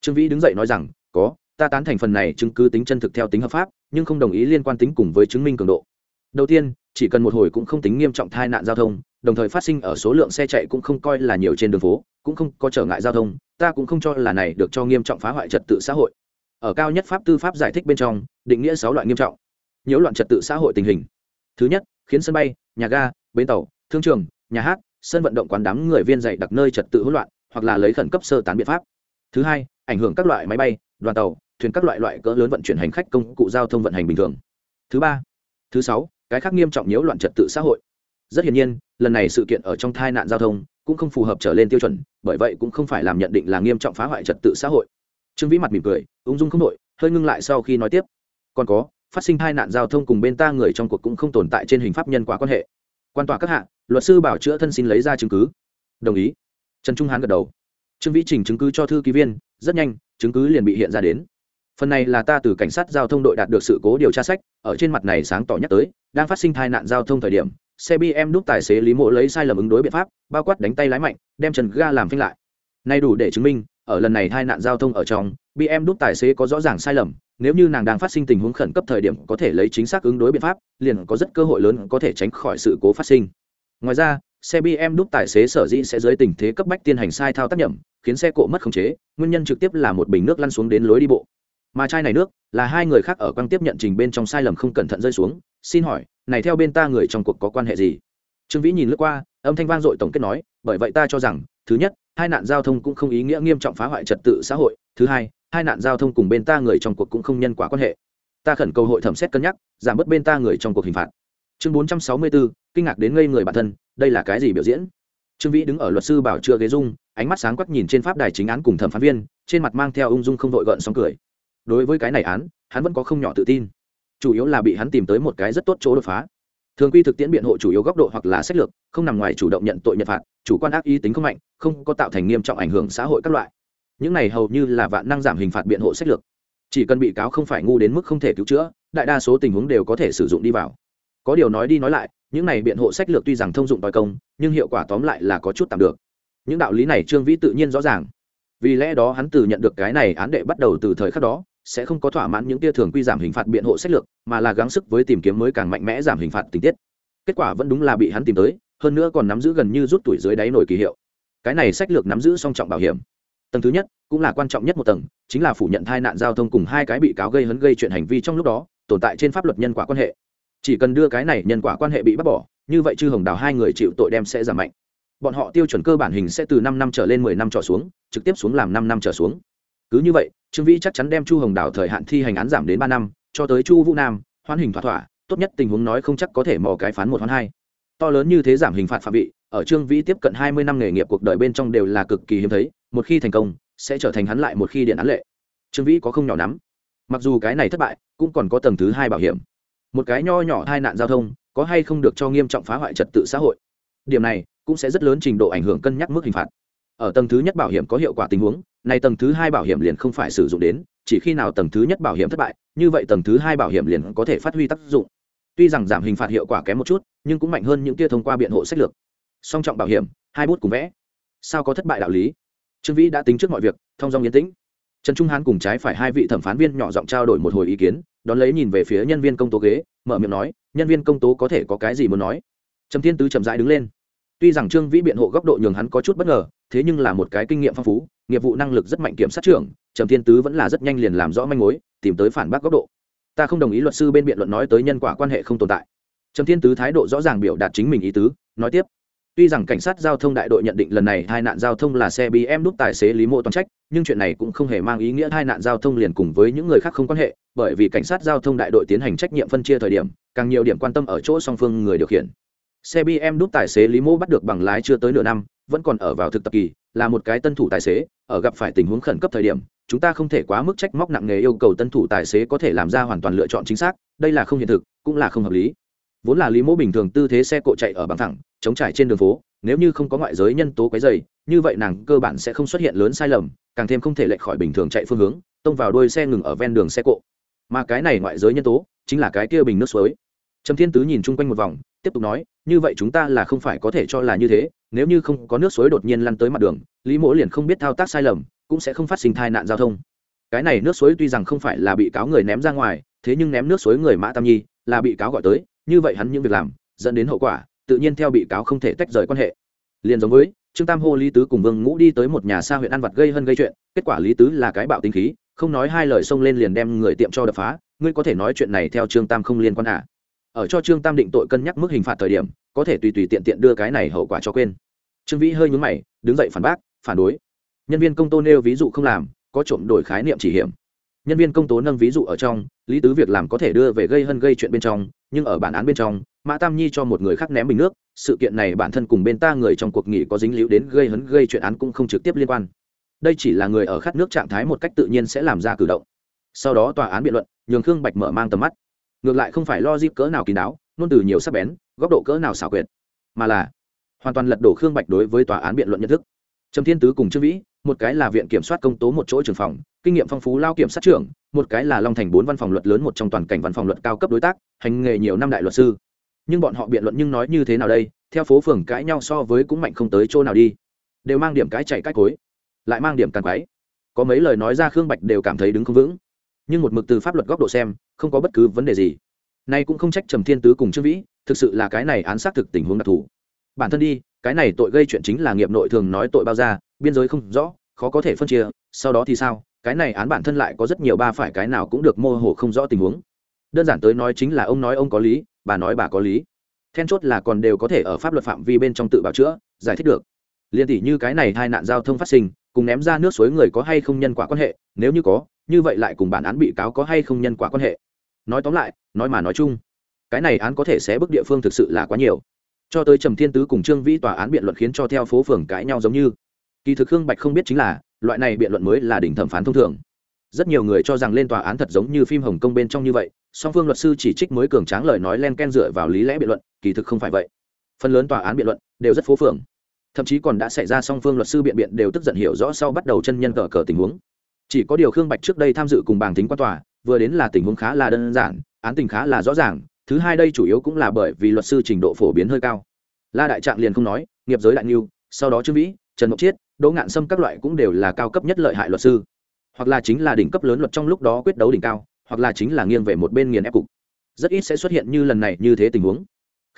Trương vĩ đứng dậy nói rằng, có, ta tán thành phần này chứng cứ tính chân thực theo tính hợp pháp, nhưng không đồng ý liên quan tính cùng với chứng minh cường độ. Đầu tiên, chỉ cần một hồi cũng không tính nghiêm trọng tai nạn giao thông đồng thời phát sinh ở số lượng xe chạy cũng không coi là nhiều trên đường phố, cũng không có trở ngại giao thông, ta cũng không cho là này được cho nghiêm trọng phá hoại trật tự xã hội. Ở cao nhất pháp tư pháp giải thích bên trong, định nghĩa sáu loại nghiêm trọng. Nhiễu loạn trật tự xã hội tình hình. Thứ nhất, khiến sân bay, nhà ga, bến tàu, thương trường, nhà hát, sân vận động quán đám người viên dạy đặc nơi trật tự hỗn loạn, hoặc là lấy khẩn cấp sơ tán biện pháp. Thứ hai, ảnh hưởng các loại máy bay, đoàn tàu, thuyền các loại loại cỡ lớn vận chuyển hành khách công cụ giao thông vận hành bình thường. Thứ ba, thứ sáu, cái khác nghiêm trọng nhiễu loạn trật tự xã hội rất hiển nhiên, lần này sự kiện ở trong tai nạn giao thông cũng không phù hợp trở lên tiêu chuẩn, bởi vậy cũng không phải làm nhận định là nghiêm trọng phá hoại trật tự xã hội. Trương vĩ mặt mỉm cười, ung dung không đội hơi ngưng lại sau khi nói tiếp. Còn có, phát sinh tai nạn giao thông cùng bên ta người trong cuộc cũng không tồn tại trên hình pháp nhân quả quan hệ. Quan tòa các hạ, luật sư bảo chữa thân xin lấy ra chứng cứ. Đồng ý. Trần trung hán gật đầu. Trương vĩ trình chứng cứ cho thư ký viên, rất nhanh, chứng cứ liền bị hiện ra đến. Phần này là ta từ cảnh sát giao thông đội đạt được sự cố điều tra sách, ở trên mặt này sáng tỏ nhắc tới, đang phát sinh tai nạn giao thông thời điểm xe bm đúc tài xế lý mộ lấy sai lầm ứng đối biện pháp, bao quát đánh tay lái mạnh, đem trần ga làm phanh lại. Nay đủ để chứng minh, ở lần này hai nạn giao thông ở trong bm đúc tài xế có rõ ràng sai lầm, nếu như nàng đang phát sinh tình huống khẩn cấp thời điểm có thể lấy chính xác ứng đối biện pháp, liền có rất cơ hội lớn có thể tránh khỏi sự cố phát sinh. Ngoài ra, xe bm đúc tài xế sở dĩ sẽ dưới tình thế cấp bách tiến hành sai thao tác nhầm khiến xe cộ mất khống chế, nguyên nhân trực tiếp là một bình nước lăn xuống đến lối đi bộ. Mà chai này nước là hai người khác ở quang tiếp nhận trình bên trong sai lầm không cẩn thận rơi xuống, xin hỏi này theo bên ta người trong cuộc có quan hệ gì? Trương vĩ nhìn lướt qua, âm thanh vang dội tổng kết nói, bởi vậy ta cho rằng, thứ nhất, hai nạn giao thông cũng không ý nghĩa nghiêm trọng phá hoại trật tự xã hội. Thứ hai hai nạn giao thông cùng bên ta người trong cuộc cũng không nhân quả quan hệ. Ta khẩn cầu hội thẩm xét cân nhắc, giảm bớt bên ta người trong cuộc hình phạt. Chương bốn trăm sáu mươi bốn kinh ngạc đến ngây người bản thân, đây là cái gì biểu diễn? Trương vĩ đứng ở luật sư bảo chưa ghế dung ánh mắt sáng quắc nhìn trên pháp đài chính án cùng thẩm phán viên, trên mặt mang theo ung dung không đội gợn sóng cười. Đối với cái này án, hắn vẫn có không nhỏ tự tin chủ yếu là bị hắn tìm tới một cái rất tốt chỗ đột phá. Thường quy thực tiễn biện hộ chủ yếu góc độ hoặc là sách lược, không nằm ngoài chủ động nhận tội nhận phạt, chủ quan ác ý tính không mạnh, không có tạo thành nghiêm trọng ảnh hưởng xã hội các loại. Những này hầu như là vạn năng giảm hình phạt biện hộ sách lược. Chỉ cần bị cáo không phải ngu đến mức không thể cứu chữa, đại đa số tình huống đều có thể sử dụng đi vào. Có điều nói đi nói lại, những này biện hộ sách lược tuy rằng thông dụng đòi công, nhưng hiệu quả tóm lại là có chút tạm được. Những đạo lý này trương vĩ tự nhiên rõ ràng. Vì lẽ đó hắn từ nhận được cái này án đệ bắt đầu từ thời khắc đó sẽ không có thỏa mãn những tia thường quy giảm hình phạt biện hộ sách lược, mà là gắng sức với tìm kiếm mới càng mạnh mẽ giảm hình phạt tình tiết. Kết quả vẫn đúng là bị hắn tìm tới, hơn nữa còn nắm giữ gần như rút tuổi dưới đáy nổi kỳ hiệu. Cái này sách lược nắm giữ song trọng bảo hiểm. Tầng thứ nhất, cũng là quan trọng nhất một tầng, chính là phủ nhận tai nạn giao thông cùng hai cái bị cáo gây hấn gây chuyện hành vi trong lúc đó, tồn tại trên pháp luật nhân quả quan hệ. Chỉ cần đưa cái này nhân quả quan hệ bị bác bỏ, như vậy chư hồng đào hai người chịu tội đem sẽ giảm mạnh. Bọn họ tiêu chuẩn cơ bản hình sẽ từ năm năm trở lên mười năm trở xuống, trực tiếp xuống làm năm năm trở xuống cứ như vậy, trương vĩ chắc chắn đem chu hồng đào thời hạn thi hành án giảm đến ba năm, cho tới chu vũ nam hoan hình thỏa thỏa, tốt nhất tình huống nói không chắc có thể mò cái phán một hoán hai. To lớn như thế giảm hình phạt phạm vị, ở trương vĩ tiếp cận hai mươi năm nghề nghiệp cuộc đời bên trong đều là cực kỳ hiếm thấy, một khi thành công, sẽ trở thành hắn lại một khi điện án lệ. Trương vĩ có không nhỏ lắm mặc dù cái này thất bại, cũng còn có tầng thứ hai bảo hiểm. Một cái nho nhỏ hai nạn giao thông, có hay không được cho nghiêm trọng phá hoại trật tự xã hội. Điểm này cũng sẽ rất lớn trình độ ảnh hưởng cân nhắc mức hình phạt. Ở tầng thứ nhất bảo hiểm có hiệu quả tình huống này tầng thứ hai bảo hiểm liền không phải sử dụng đến, chỉ khi nào tầng thứ nhất bảo hiểm thất bại, như vậy tầng thứ hai bảo hiểm liền có thể phát huy tác dụng. Tuy rằng giảm hình phạt hiệu quả kém một chút, nhưng cũng mạnh hơn những kia thông qua biện hộ sách lược. Song trọng bảo hiểm, hai bút cùng vẽ. Sao có thất bại đạo lý? Trương vĩ đã tính trước mọi việc, thông dong yên tĩnh. Trần trung hán cùng trái phải hai vị thẩm phán viên nhỏ giọng trao đổi một hồi ý kiến, đón lấy nhìn về phía nhân viên công tố ghế, mở miệng nói, nhân viên công tố có thể có cái gì muốn nói? Trầm thiên tứ chậm rãi đứng lên. Tuy rằng trương vĩ biện hộ góc độ nhường hắn có chút bất ngờ, thế nhưng là một cái kinh nghiệm phong phú nghiệp vụ năng lực rất mạnh kiểm sát trưởng, trầm thiên tứ vẫn là rất nhanh liền làm rõ manh mối, tìm tới phản bác góc độ. Ta không đồng ý luật sư bên biện luận nói tới nhân quả quan hệ không tồn tại. Trầm thiên tứ thái độ rõ ràng biểu đạt chính mình ý tứ, nói tiếp. Tuy rằng cảnh sát giao thông đại đội nhận định lần này hai nạn giao thông là xe bm đút tài xế lý mộ toàn trách, nhưng chuyện này cũng không hề mang ý nghĩa hai nạn giao thông liền cùng với những người khác không quan hệ, bởi vì cảnh sát giao thông đại đội tiến hành trách nhiệm phân chia thời điểm, càng nhiều điểm quan tâm ở chỗ song phương người điều khiển. Xe bm đút tài xế lý mô bắt được bằng lái chưa tới nửa năm vẫn còn ở vào thực tập kỳ, là một cái tân thủ tài xế, ở gặp phải tình huống khẩn cấp thời điểm, chúng ta không thể quá mức trách móc nặng nề yêu cầu tân thủ tài xế có thể làm ra hoàn toàn lựa chọn chính xác, đây là không hiện thực, cũng là không hợp lý. Vốn là lý mẫu bình thường tư thế xe cộ chạy ở bằng thẳng, chống trải trên đường phố, nếu như không có ngoại giới nhân tố quấy dày như vậy nàng cơ bản sẽ không xuất hiện lớn sai lầm, càng thêm không thể lệch khỏi bình thường chạy phương hướng, tông vào đuôi xe ngừng ở ven đường xe cộ. Mà cái này ngoại giới nhân tố, chính là cái kia bình nước suối trầm thiên tứ nhìn chung quanh một vòng, tiếp tục nói, như vậy chúng ta là không phải có thể cho là như thế, nếu như không có nước suối đột nhiên lăn tới mặt đường, lý mỗ liền không biết thao tác sai lầm, cũng sẽ không phát sinh tai nạn giao thông. Cái này nước suối tuy rằng không phải là bị cáo người ném ra ngoài, thế nhưng ném nước suối người mã tam nhi là bị cáo gọi tới, như vậy hắn những việc làm, dẫn đến hậu quả, tự nhiên theo bị cáo không thể tách rời quan hệ. Liền giống với, trương tam hô, lý tứ cùng vương ngũ đi tới một nhà xa huyện ăn vặt gây hơn gây chuyện, kết quả lý tứ là cái bạo tính khí, không nói hai lời xông lên liền đem người tiệm cho đập phá. Ngươi có thể nói chuyện này theo trương tam không liên quan à? Ở cho trương tam định tội cân nhắc mức hình phạt thời điểm, có thể tùy tùy tiện tiện đưa cái này hậu quả cho quên. Trương vĩ hơi nhún mày, đứng dậy phản bác, phản đối. Nhân viên công tố nêu ví dụ không làm, có trộm đổi khái niệm chỉ hiểm. Nhân viên công tố nâng ví dụ ở trong, lý tứ việc làm có thể đưa về gây hân gây chuyện bên trong, nhưng ở bản án bên trong, mã tam nhi cho một người khác ném bình nước, sự kiện này bản thân cùng bên ta người trong cuộc nghỉ có dính líu đến gây hấn gây chuyện án cũng không trực tiếp liên quan. Đây chỉ là người ở khát nước trạng thái một cách tự nhiên sẽ làm ra cử động. Sau đó tòa án biện luận, nhường khương bạch mở mang tầm mắt ngược lại không phải lo dịp cỡ nào kín đáo nôn từ nhiều sắc bén, góc độ cỡ nào xảo quyệt, mà là hoàn toàn lật đổ khương bạch đối với tòa án biện luận nhận thức. Trầm thiên tứ cùng trương vĩ, một cái là viện kiểm soát công tố một chỗ trường phòng, kinh nghiệm phong phú lao kiểm sát trưởng, một cái là long thành bốn văn phòng luật lớn một trong toàn cảnh văn phòng luật cao cấp đối tác, hành nghề nhiều năm đại luật sư. Nhưng bọn họ biện luận nhưng nói như thế nào đây? Theo phố phường cãi nhau so với cũng mạnh không tới chỗ nào đi. Đều mang điểm cái chạy cách cối, lại mang điểm càng quái. Có mấy lời nói ra khương bạch đều cảm thấy đứng không vững nhưng một mực từ pháp luật góc độ xem, không có bất cứ vấn đề gì. Nay cũng không trách trầm thiên tứ cùng trương vĩ, thực sự là cái này án xác thực tình huống đặc thù. Bản thân đi, cái này tội gây chuyện chính là nghiệp nội thường nói tội bao ra, biên giới không rõ, khó có thể phân chia, sau đó thì sao, cái này án bản thân lại có rất nhiều ba phải cái nào cũng được mô hồ không rõ tình huống. Đơn giản tới nói chính là ông nói ông có lý, bà nói bà có lý. Then chốt là còn đều có thể ở pháp luật phạm vi bên trong tự bào chữa, giải thích được. Liên tỷ như cái này hai nạn giao thông phát sinh, cùng ném ra nước suối người có hay không nhân quả quan hệ, nếu như có như vậy lại cùng bản án bị cáo có hay không nhân quả quan hệ? Nói tóm lại, nói mà nói chung, cái này án có thể sẽ bức địa phương thực sự là quá nhiều. Cho tới trầm thiên tứ cùng trương vĩ tòa án biện luận khiến cho theo phố phường cãi nhau giống như. Kỳ thực hương bạch không biết chính là, loại này biện luận mới là đỉnh thẩm phán thông thường. Rất nhiều người cho rằng lên tòa án thật giống như phim hồng kông bên trong như vậy, song phương luật sư chỉ trích mới cường tráng lời nói len ken dựa vào lý lẽ biện luận, kỳ thực không phải vậy. Phần lớn tòa án biện luận đều rất phố phường. Thậm chí còn đã xảy ra song phương luật sư biện biện đều tức giận hiểu rõ sau bắt đầu chân nhân cờ cờ tình huống chỉ có điều khương bạch trước đây tham dự cùng bảng tính quan tòa, vừa đến là tình huống khá là đơn giản, án tình khá là rõ ràng, thứ hai đây chủ yếu cũng là bởi vì luật sư trình độ phổ biến hơi cao. La đại trạng liền không nói, nghiệp giới đại niu sau đó trương vĩ, trần mộc chiết, đỗ ngạn sâm các loại cũng đều là cao cấp nhất lợi hại luật sư. Hoặc là chính là đỉnh cấp lớn luật trong lúc đó quyết đấu đỉnh cao, hoặc là chính là nghiêng về một bên nghiền ép cục. Rất ít sẽ xuất hiện như lần này như thế tình huống.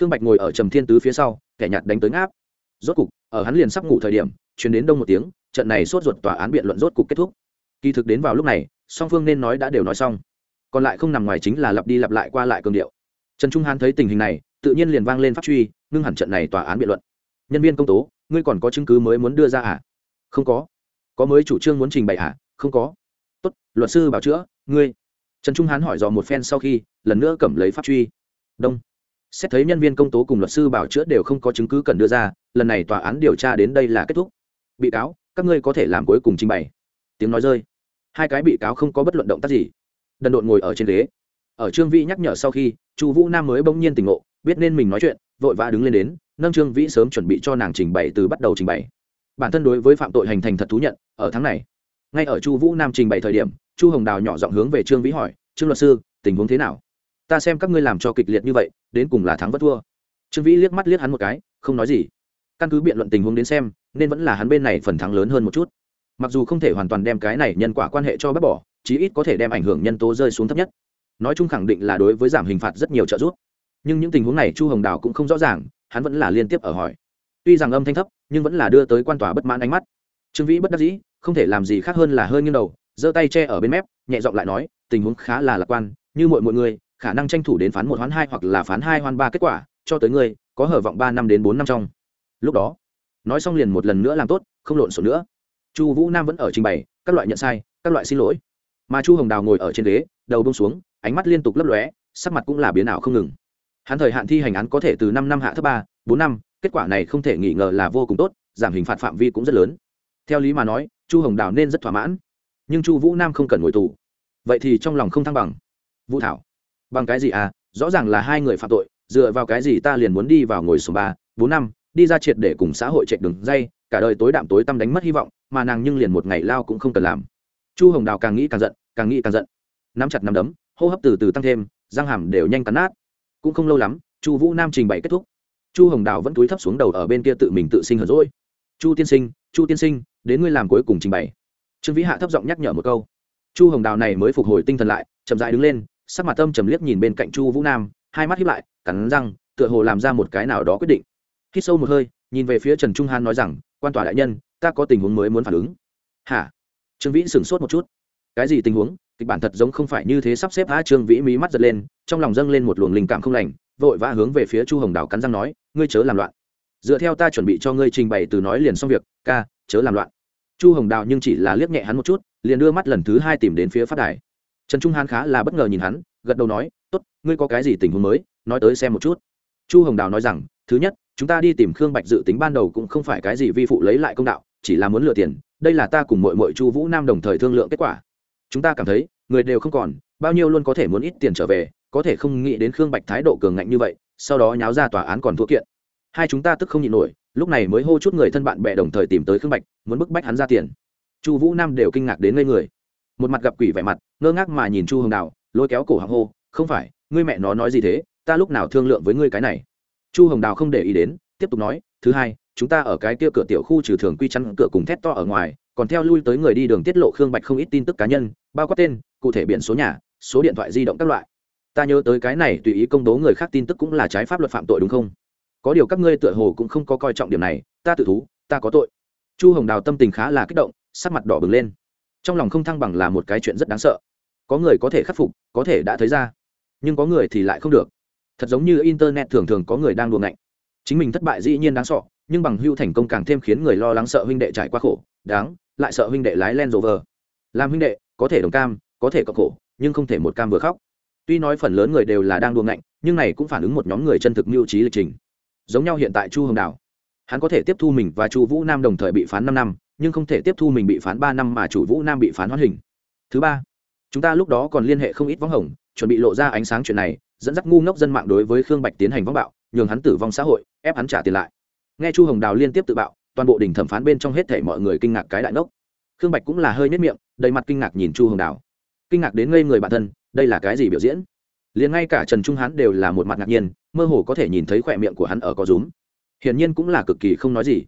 Khương bạch ngồi ở trầm thiên tứ phía sau, kẻ nhạt đánh tới ngáp. Rốt cục, ở hắn liền sắp ngủ thời điểm chuyển đến đông một tiếng, trận này sốt ruột tòa án biện luận rốt cục kết thúc kỳ thực đến vào lúc này, song phương nên nói đã đều nói xong. Còn lại không nằm ngoài chính là lặp đi lặp lại qua lại cường điệu. Trần trung hán thấy tình hình này, tự nhiên liền vang lên pháp truy, ngưng hẳn trận này tòa án biện luận. Nhân viên công tố, ngươi còn có chứng cứ mới muốn đưa ra à? Không có. Có mới chủ trương muốn trình bày à? Không có. Tốt, luật sư bảo chữa, ngươi. Trần trung hán hỏi dò một phen sau khi, lần nữa cầm lấy pháp truy. Đông. Xét thấy nhân viên công tố cùng luật sư bảo chữa đều không có chứng cứ cần đưa ra, lần này tòa án điều tra đến đây là kết thúc. Bị cáo, các ngươi có thể làm cuối cùng trình bày tiếng nói rơi. Hai cái bị cáo không có bất luận động tác gì. Đần độn ngồi ở trên ghế. Ở trương vĩ nhắc nhở sau khi, chu vũ nam mới bỗng nhiên tỉnh ngộ, biết nên mình nói chuyện, vội vã đứng lên đến, nâng trương vĩ sớm chuẩn bị cho nàng trình bày từ bắt đầu trình bày. Bản thân đối với phạm tội hành thành thật thú nhận, ở tháng này, ngay ở chu vũ nam trình bày thời điểm, chu hồng đào nhỏ giọng hướng về trương vĩ hỏi, trương luật sư, tình huống thế nào? Ta xem các ngươi làm cho kịch liệt như vậy, đến cùng là thắng vất thua. Trương vĩ liếc mắt liếc hắn một cái, không nói gì. Căn cứ biện luận tình huống đến xem, nên vẫn là hắn bên này phần thắng lớn hơn một chút mặc dù không thể hoàn toàn đem cái này nhân quả quan hệ cho bác bỏ, chí ít có thể đem ảnh hưởng nhân tố rơi xuống thấp nhất. Nói chung khẳng định là đối với giảm hình phạt rất nhiều trợ giúp. Nhưng những tình huống này chu hồng đào cũng không rõ ràng, hắn vẫn là liên tiếp ở hỏi. Tuy rằng âm thanh thấp, nhưng vẫn là đưa tới quan tòa bất mãn ánh mắt. Trương vĩ bất đắc dĩ, không thể làm gì khác hơn là hơi nghiêng đầu, giơ tay che ở bên mép, nhẹ giọng lại nói, tình huống khá là lạc quan, như mọi mọi người, khả năng tranh thủ đến phán một hoán hai hoặc là phán hai hoán ba kết quả, cho tới ngươi, có hở vọng ba năm đến bốn năm trong. Lúc đó, nói xong liền một lần nữa làm tốt, không lộn xộn nữa chu vũ nam vẫn ở trình bày, các loại nhận sai, các loại xin lỗi. Mà chu hồng đào ngồi ở trên ghế, đầu bông xuống, ánh mắt liên tục lấp lóe, sắc mặt cũng là biến ảo không ngừng. Hắn thời hạn thi hành án có thể từ năm năm hạ thấp ba, bốn năm, kết quả này không thể nghi ngờ là vô cùng tốt, giảm hình phạt phạm vi cũng rất lớn. Theo lý mà nói, chu hồng đào nên rất thỏa mãn. Nhưng chu vũ nam không cần ngồi tù. Vậy thì trong lòng không thăng bằng. Vũ thảo, bằng cái gì à? Rõ ràng là hai người phạm tội, dựa vào cái gì ta liền muốn đi vào ngồi số ba, bốn năm, đi ra triệt để cùng xã hội chạy đường dây cả đời tối đạm tối tăm đánh mất hy vọng, mà nàng nhưng liền một ngày lao cũng không cần làm. Chu hồng đào càng nghĩ càng giận, càng nghĩ càng giận. Nắm chặt nắm đấm, hô hấp từ từ tăng thêm, răng hàm đều nhanh cắn nát. Cũng không lâu lắm, chu vũ nam trình bày kết thúc. Chu hồng đào vẫn túi thấp xuống đầu ở bên kia tự mình tự sinh hờn rỗi chu tiên sinh, chu tiên sinh, đến ngươi làm cuối cùng trình bày. Trương vĩ hạ thấp giọng nhắc nhở một câu. Chu hồng đào này mới phục hồi tinh thần lại, chậm dại đứng lên, sắc mặt tâm trầm liếc nhìn bên cạnh chu vũ nam, hai mắt hiếp lại, cắn răng, tựa hồ làm ra một cái nào đó quyết định. Hít sâu một hơi, nhìn về phía trần trung han nói rằng quan tòa đại nhân, ta có tình huống mới muốn phản ứng. Hả? Trương vĩ sửng sốt một chút. Cái gì tình huống? Kịch bản thật giống không phải như thế sắp xếp a trương vĩ mí mắt giật lên, trong lòng dâng lên một luồng linh cảm không lành, vội vã hướng về phía chu hồng đào cắn răng nói, ngươi chớ làm loạn. Dựa theo ta chuẩn bị cho ngươi trình bày từ nói liền xong việc, ca, chớ làm loạn. Chu hồng đào nhưng chỉ là liếc nhẹ hắn một chút, liền đưa mắt lần thứ hai tìm đến phía phát đài. Trần trung hán khá là bất ngờ nhìn hắn, gật đầu nói, tốt, ngươi có cái gì tình huống mới? Nói tới xem một chút. Chu hồng đào nói rằng thứ nhất, chúng ta đi tìm khương bạch dự tính ban đầu cũng không phải cái gì vi phụ lấy lại công đạo, chỉ là muốn lừa tiền, đây là ta cùng mội mội chu vũ nam đồng thời thương lượng kết quả. Chúng ta cảm thấy, người đều không còn, bao nhiêu luôn có thể muốn ít tiền trở về, có thể không nghĩ đến khương bạch thái độ cường ngạnh như vậy, sau đó nháo ra tòa án còn thua kiện. Hai chúng ta tức không nhịn nổi, lúc này mới hô chút người thân bạn bè đồng thời tìm tới khương bạch, muốn bức bách hắn ra tiền. Chu vũ nam đều kinh ngạc đến ngây người. Một mặt gặp quỷ vẻ mặt, ngơ ngác mà nhìn chu hồng đào lôi kéo cổ hạng hô, không phải, ngươi mẹ nó nói gì thế? Ta lúc nào thương lượng với ngươi cái này? Chu hồng đào không để ý đến, tiếp tục nói, thứ hai, chúng ta ở cái kia cửa tiểu khu trừ thường quy chắn cửa cùng thét to ở ngoài, còn theo lui tới người đi đường tiết lộ khương bạch không ít tin tức cá nhân, bao quát tên, cụ thể biển số nhà, số điện thoại di động các loại. Ta nhớ tới cái này tùy ý công bố người khác tin tức cũng là trái pháp luật phạm tội đúng không? Có điều các ngươi tựa hồ cũng không có coi trọng điểm này, ta tự thú, ta có tội. Chu hồng đào tâm tình khá là kích động, sắc mặt đỏ bừng lên. Trong lòng không thăng bằng là một cái chuyện rất đáng sợ. Có người có thể khắc phục, có thể đã thấy ra, nhưng có người thì lại không được thật giống như internet thường thường có người đang đùa ngạnh chính mình thất bại dĩ nhiên đáng sợ, nhưng bằng hưu thành công càng thêm khiến người lo lắng sợ huynh đệ trải qua khổ, đáng, lại sợ huynh đệ lái len rộ vờ. Làm huynh đệ, có thể đồng cam, có thể cộng khổ, nhưng không thể một cam vừa khóc. Tuy nói phần lớn người đều là đang đùa ngạnh nhưng này cũng phản ứng một nhóm người chân thực mưu trí lịch trình. Giống nhau hiện tại chu hồng đào. Hắn có thể tiếp thu mình và chu vũ nam đồng thời bị phán năm năm, nhưng không thể tiếp thu mình bị phán ba năm mà chủ vũ nam bị phán hoãn hình. Thứ ba, chúng ta lúc đó còn liên hệ không ít võng hồng, chuẩn bị lộ ra ánh sáng chuyện này dẫn dắt ngu ngốc dân mạng đối với khương bạch tiến hành vong bạo, nhường hắn tử vong xã hội, ép hắn trả tiền lại. Nghe chu hồng đào liên tiếp tự bạo, toàn bộ đỉnh thẩm phán bên trong hết thể mọi người kinh ngạc cái đại ngốc. Khương bạch cũng là hơi nếp miệng, đầy mặt kinh ngạc nhìn chu hồng đào. Kinh ngạc đến ngây người bản thân, đây là cái gì biểu diễn? Liền ngay cả trần trung hắn đều là một mặt ngạc nhiên, mơ hồ có thể nhìn thấy khỏe miệng của hắn ở có rúm. Hiển nhiên cũng là cực kỳ không nói gì.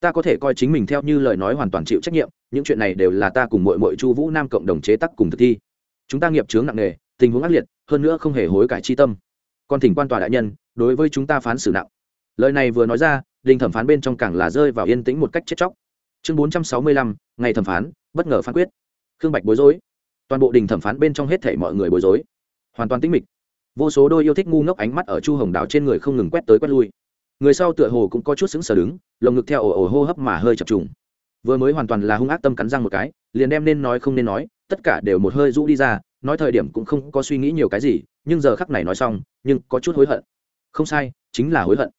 Ta có thể coi chính mình theo như lời nói hoàn toàn chịu trách nhiệm, những chuyện này đều là ta cùng mội mội chu vũ nam cộng đồng chế tác cùng thực thi. Chúng ta nghiệp chướng nặng nề, tình huống ác liệt hơn nữa không hề hối cải chi tâm. Còn thỉnh quan tòa đại nhân, đối với chúng ta phán xử nặng. Lời này vừa nói ra, đình thẩm phán bên trong càng là rơi vào yên tĩnh một cách chết chóc. Chương bốn trăm sáu mươi lăm, ngày thẩm phán, bất ngờ phán quyết. Khương bạch bối rối. Toàn bộ đình thẩm phán bên trong hết thể mọi người bối rối. Hoàn toàn tĩnh mịch. Vô số đôi yêu thích ngu ngốc ánh mắt ở chu hồng đào trên người không ngừng quét tới quét lui. Người sau tựa hồ cũng có chút xứng sở đứng, lồng ngực theo ổ ổ hô hấp mà hơi chập trùng. Vừa mới hoàn toàn là hung ác tâm cắn răng một cái, liền đem nên nói không nên nói tất cả đều một hơi rũ đi ra, nói thời điểm cũng không có suy nghĩ nhiều cái gì, nhưng giờ khắc này nói xong, nhưng có chút hối hận. Không sai, chính là hối hận.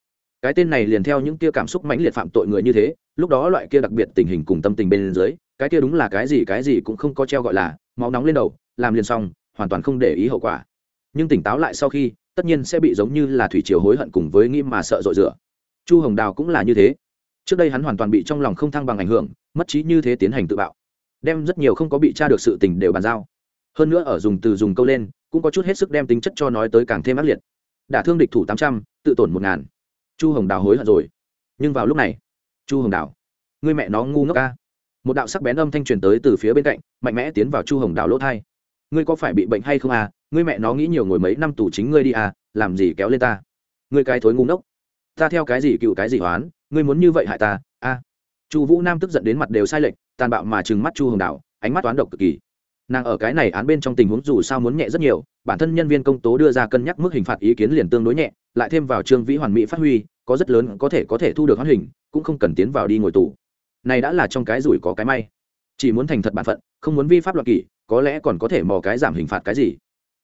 Cái tên này liền theo những kia cảm xúc mãnh liệt phạm tội người như thế, lúc đó loại kia đặc biệt tình hình cùng tâm tình bên dưới, cái kia đúng là cái gì cái gì cũng không có treo gọi là, máu nóng lên đầu, làm liền xong, hoàn toàn không để ý hậu quả. Nhưng tỉnh táo lại sau khi, tất nhiên sẽ bị giống như là thủy chiều hối hận cùng với nghĩ mà sợ dội rửa. Chu hồng đào cũng là như thế. Trước đây hắn hoàn toàn bị trong lòng không thăng bằng ảnh hưởng, mất trí như thế tiến hành tự bạo đem rất nhiều không có bị tra được sự tình đều bàn giao. Hơn nữa ở dùng từ dùng câu lên, cũng có chút hết sức đem tính chất cho nói tới càng thêm ác liệt. Đả thương địch thủ tám trăm, tự tổn một ngàn. Chu hồng đào hối hận rồi. Nhưng vào lúc này, chu hồng đào người mẹ nó ngu ngốc ca. Một đạo sắc bén âm thanh truyền tới từ phía bên cạnh, mạnh mẽ tiến vào chu hồng đào lỗ thai. Ngươi có phải bị bệnh hay không à? Ngươi mẹ nó nghĩ nhiều ngồi mấy năm tù chính ngươi đi à? Làm gì kéo lên ta? Ngươi cái thối ngu ngốc. Ta theo cái gì cựu cái gì hoán? Ngươi muốn như vậy hại ta chu vũ nam tức giận đến mặt đều sai lệch, tàn bạo mà trừng mắt chu hồng đào ánh mắt toán độc cực kỳ. Nàng ở cái này án bên trong tình huống dù sao muốn nhẹ rất nhiều, bản thân nhân viên công tố đưa ra cân nhắc mức hình phạt ý kiến liền tương đối nhẹ, lại thêm vào trương vĩ hoàn mỹ phát huy, có rất lớn có thể có thể thu được hoán hình, cũng không cần tiến vào đi ngồi tù. Này đã là trong cái rủi có cái may. Chỉ muốn thành thật bản phận, không muốn vi pháp luật kỷ, có lẽ còn có thể mò cái giảm hình phạt cái gì.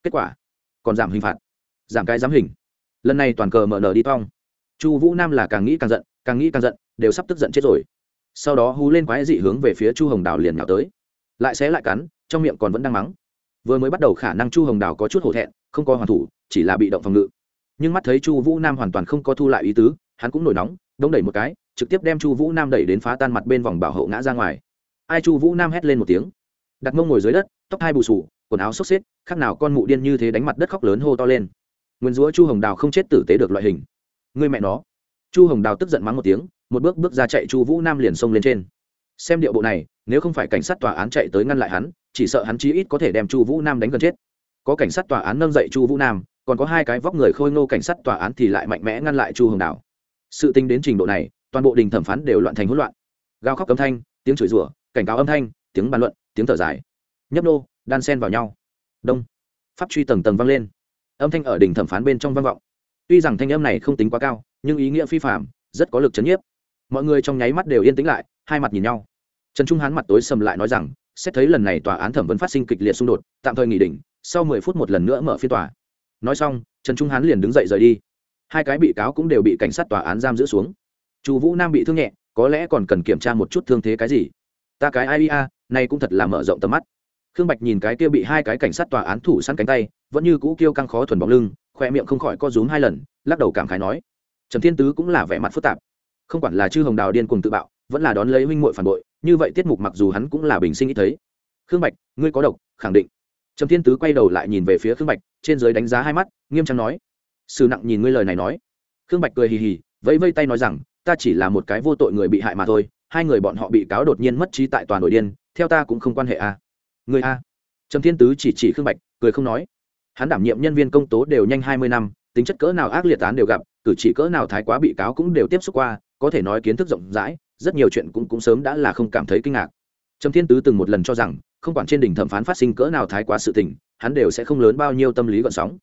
Kết quả, còn giảm hình phạt. Giảm cái giám hình. Lần này toàn cờ mở nở đi thong. Chu vũ nam là càng nghĩ càng giận, càng nghĩ càng giận, đều sắp tức giận chết rồi sau đó hú lên quái dị hướng về phía chu hồng đào liền nhào tới. Lại xé lại cắn, trong miệng còn vẫn đang mắng. Vừa mới bắt đầu khả năng chu hồng đào có chút hổ thẹn, không có hoàn thủ, chỉ là bị động phòng ngự. Nhưng mắt thấy chu vũ nam hoàn toàn không có thu lại ý tứ, hắn cũng nổi nóng, đống đẩy một cái, trực tiếp đem chu vũ nam đẩy đến phá tan mặt bên vòng bảo hộ ngã ra ngoài. Ai chu vũ nam hét lên một tiếng. Đặt mông ngồi dưới đất, tóc hai bù sù, quần áo xốc xếp khác nào con mụ điên như thế đánh mặt đất khóc lớn hô to lên. Nguyên rúa chu hồng đào không chết tử tế được loại hình. Người mẹ nó chu hồng đào tức giận mắng một tiếng, một bước bước ra chạy chu vũ nam liền xông lên trên. Xem điệu bộ này, nếu không phải cảnh sát tòa án chạy tới ngăn lại hắn, chỉ sợ hắn chí ít có thể đem chu vũ nam đánh gần chết. Có cảnh sát tòa án nâng dậy chu vũ nam, còn có hai cái vóc người khôi ngô cảnh sát tòa án thì lại mạnh mẽ ngăn lại chu hồng đào. Sự tính đến trình độ này, toàn bộ đình thẩm phán đều loạn thành hỗn loạn. Gào khóc âm thanh, tiếng chửi rủa, cảnh cáo âm thanh, tiếng bàn luận, tiếng thở dài. Nhấp nô, đan sen vào nhau. Đông. Pháp truy tầng tầng vang lên. Âm thanh ở đỉnh thẩm phán bên trong vang vọng. Tuy rằng thanh âm này không tính quá cao nhưng ý nghĩa phi phạm, rất có lực chấn nhiếp. Mọi người trong nháy mắt đều yên tĩnh lại, hai mặt nhìn nhau. Trần trung hán mặt tối sầm lại nói rằng, xét thấy lần này tòa án thẩm vấn phát sinh kịch liệt xung đột, tạm thời nghỉ đỉnh, sau mười phút một lần nữa mở phiên tòa. Nói xong, trần trung hán liền đứng dậy rời đi. Hai cái bị cáo cũng đều bị cảnh sát tòa án giam giữ xuống. Chu vũ nam bị thương nhẹ, có lẽ còn cần kiểm tra một chút thương thế cái gì. Ta cái ai a, này cũng thật là mở rộng tầm mắt. Khương bạch nhìn cái kia bị hai cái cảnh sát tòa án thủ săn cánh tay, vẫn như cũ kêu căng khó thuần bóng lưng khoe miệng không khỏi co rúm hai lần, lắc đầu cảm khái nói trầm thiên tứ cũng là vẻ mặt phức tạp. Không quản là chư hồng đào điên cùng tự bạo, vẫn là đón lấy huynh muội phản bội, như vậy tiết mục mặc dù hắn cũng là bình sinh ít thấy. Khương bạch, ngươi có độc, khẳng định. Trầm thiên tứ quay đầu lại nhìn về phía khương bạch, trên dưới đánh giá hai mắt, nghiêm trang nói. Sự nặng nhìn ngươi lời này nói. Khương bạch cười hì hì, vẫy vây tay nói rằng, ta chỉ là một cái vô tội người bị hại mà thôi, hai người bọn họ bị cáo đột nhiên mất trí tại toàn nội điên, theo ta cũng không quan hệ a à. người a à. trầm thiên tứ chỉ chỉ khương bạch, cười không nói. Hắn đảm nhiệm nhân viên công tố đều nhanh hai mươi năm tính chất cỡ nào ác liệt án đều gặp, cử chỉ cỡ nào thái quá bị cáo cũng đều tiếp xúc qua, có thể nói kiến thức rộng rãi, rất nhiều chuyện cũng cũng sớm đã là không cảm thấy kinh ngạc. Trầm thiên tứ từng một lần cho rằng, không quản trên đỉnh thẩm phán phát sinh cỡ nào thái quá sự tình, hắn đều sẽ không lớn bao nhiêu tâm lý gợn sóng.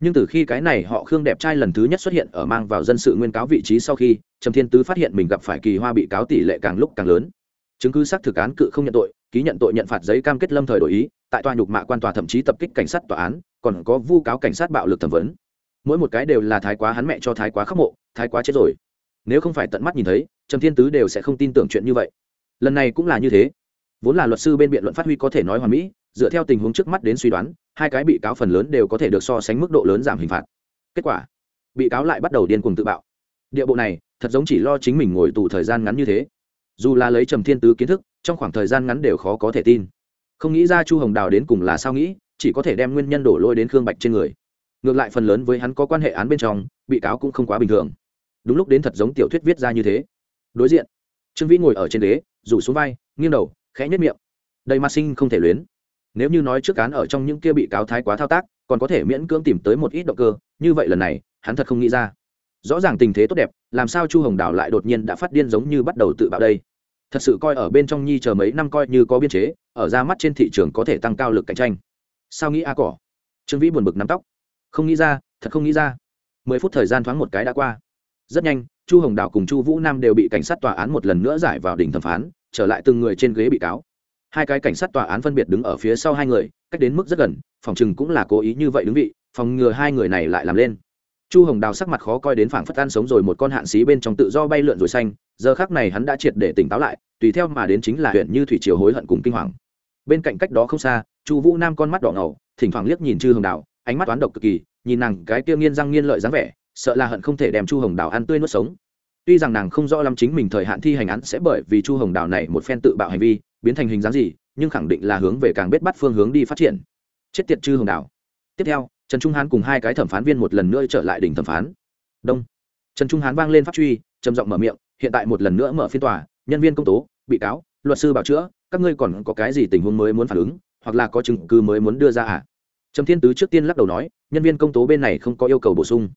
Nhưng từ khi cái này họ khương đẹp trai lần thứ nhất xuất hiện ở mang vào dân sự nguyên cáo vị trí sau khi, trầm thiên tứ phát hiện mình gặp phải kỳ hoa bị cáo tỷ lệ càng lúc càng lớn. Chứng cứ xác thực án cự không nhận tội, ký nhận tội nhận phạt giấy cam kết lâm thời đổi ý, tại tòa nhục mạ quan tòa thậm chí tập kích cảnh sát tòa án, còn có vu cáo cảnh sát bạo lực thẩm vấn mỗi một cái đều là thái quá hắn mẹ cho thái quá khắc mộ, thái quá chết rồi. Nếu không phải tận mắt nhìn thấy, trầm thiên tứ đều sẽ không tin tưởng chuyện như vậy. Lần này cũng là như thế. Vốn là luật sư bên biện luận phát huy có thể nói hoàn mỹ, dựa theo tình huống trước mắt đến suy đoán, hai cái bị cáo phần lớn đều có thể được so sánh mức độ lớn giảm hình phạt. Kết quả, bị cáo lại bắt đầu điên cuồng tự bạo. Địa bộ này, thật giống chỉ lo chính mình ngồi tù thời gian ngắn như thế. Dù là lấy trầm thiên tứ kiến thức, trong khoảng thời gian ngắn đều khó có thể tin. Không nghĩ ra chu hồng đào đến cùng là sao nghĩ, chỉ có thể đem nguyên nhân đổ lôi đến khương bạch trên người ngược lại phần lớn với hắn có quan hệ án bên trong, bị cáo cũng không quá bình thường. Đúng lúc đến thật giống tiểu thuyết viết ra như thế. Đối diện, trương vĩ ngồi ở trên ghế, rủ xuống vai, nghiêng đầu, khẽ nhất miệng. Đầy mặt sinh không thể luyến. Nếu như nói trước cán ở trong những kia bị cáo thái quá thao tác, còn có thể miễn cưỡng tìm tới một ít động cơ, như vậy lần này, hắn thật không nghĩ ra. Rõ ràng tình thế tốt đẹp, làm sao chu hồng đào lại đột nhiên đã phát điên giống như bắt đầu tự bạo đây? Thật sự coi ở bên trong nhi chờ mấy năm coi như có biên chế, ở ra mắt trên thị trường có thể tăng cao lực cạnh tranh. Sao nghĩ a cỏ? Trương vĩ buồn bực nắm tóc không nghĩ ra, thật không nghĩ ra. Mười phút thời gian thoáng một cái đã qua. Rất nhanh, chu hồng đào cùng chu vũ nam đều bị cảnh sát tòa án một lần nữa giải vào đỉnh thẩm phán, trở lại từng người trên ghế bị cáo. Hai cái cảnh sát tòa án phân biệt đứng ở phía sau hai người, cách đến mức rất gần, phòng chừng cũng là cố ý như vậy đứng vị, phòng ngừa hai người này lại làm lên. Chu hồng đào sắc mặt khó coi đến phảng phất ăn sống rồi một con hạn xí bên trong tự do bay lượn rồi xanh, giờ khác này hắn đã triệt để tỉnh táo lại, tùy theo mà đến chính là huyện như thủy triều hối hận cùng kinh hoàng. Bên cạnh cách đó không xa, chu vũ nam con mắt đỏ ngầu, thỉnh thoảng liếc nhìn chư hồng đào ánh mắt toán độc cực kỳ, nhìn nàng cái kia nghiên răng nghiên lợi dáng vẻ, sợ là hận không thể đem chu hồng đào ăn tươi nuốt sống. Tuy rằng nàng không rõ lắm chính mình thời hạn thi hành án sẽ bởi vì chu hồng đào này một phen tự bạo hành vi, biến thành hình dáng gì, nhưng khẳng định là hướng về càng biết bắt phương hướng đi phát triển. Chết tiệt chư hồng đào tiếp theo, trần trung hán cùng hai cái thẩm phán viên một lần nữa trở lại đỉnh thẩm phán. Đông. Trần trung hán vang lên pháp truy, trầm giọng mở miệng, hiện tại một lần nữa mở phiên tòa, nhân viên công tố, bị cáo, luật sư bảo chữa, các ngươi còn có cái gì tình huống mới muốn phản ứng, hoặc là có chứng cứ mới muốn đưa ra à? Trầm thiên tứ trước tiên lắc đầu nói, nhân viên công tố bên này không có yêu cầu bổ sung.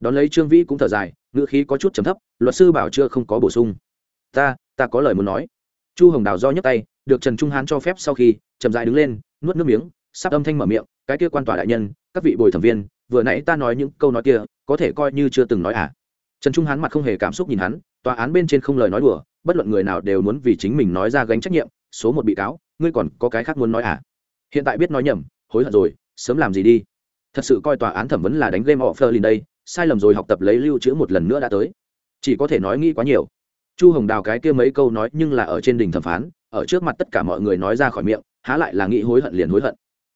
Đón lấy trương vĩ cũng thở dài, ngữ khí có chút trầm thấp, luật sư bảo chưa không có bổ sung. Ta ta có lời muốn nói. Chu hồng đào do nhấc tay, được trần trung hán cho phép sau khi, chậm dại đứng lên, nuốt nước miếng, sắp âm thanh mở miệng, cái kia quan tòa đại nhân, các vị bồi thẩm viên, vừa nãy ta nói những câu nói kia, có thể coi như chưa từng nói à? Trần trung hán mặt không hề cảm xúc nhìn hắn, tòa án bên trên không lời nói đùa, bất luận người nào đều muốn vì chính mình nói ra gánh trách nhiệm, số một bị cáo, ngươi còn có cái khác muốn nói à? Hiện tại biết nói nhầm, hối hận rồi sớm làm gì đi. Thật sự coi tòa án thẩm vấn là đánh game offer lìn đây, sai lầm rồi học tập lấy lưu trữ một lần nữa đã tới. Chỉ có thể nói nghĩ quá nhiều. Chu hồng đào cái kia mấy câu nói nhưng là ở trên đỉnh thẩm phán, ở trước mặt tất cả mọi người nói ra khỏi miệng, há lại là nghĩ hối hận liền hối hận.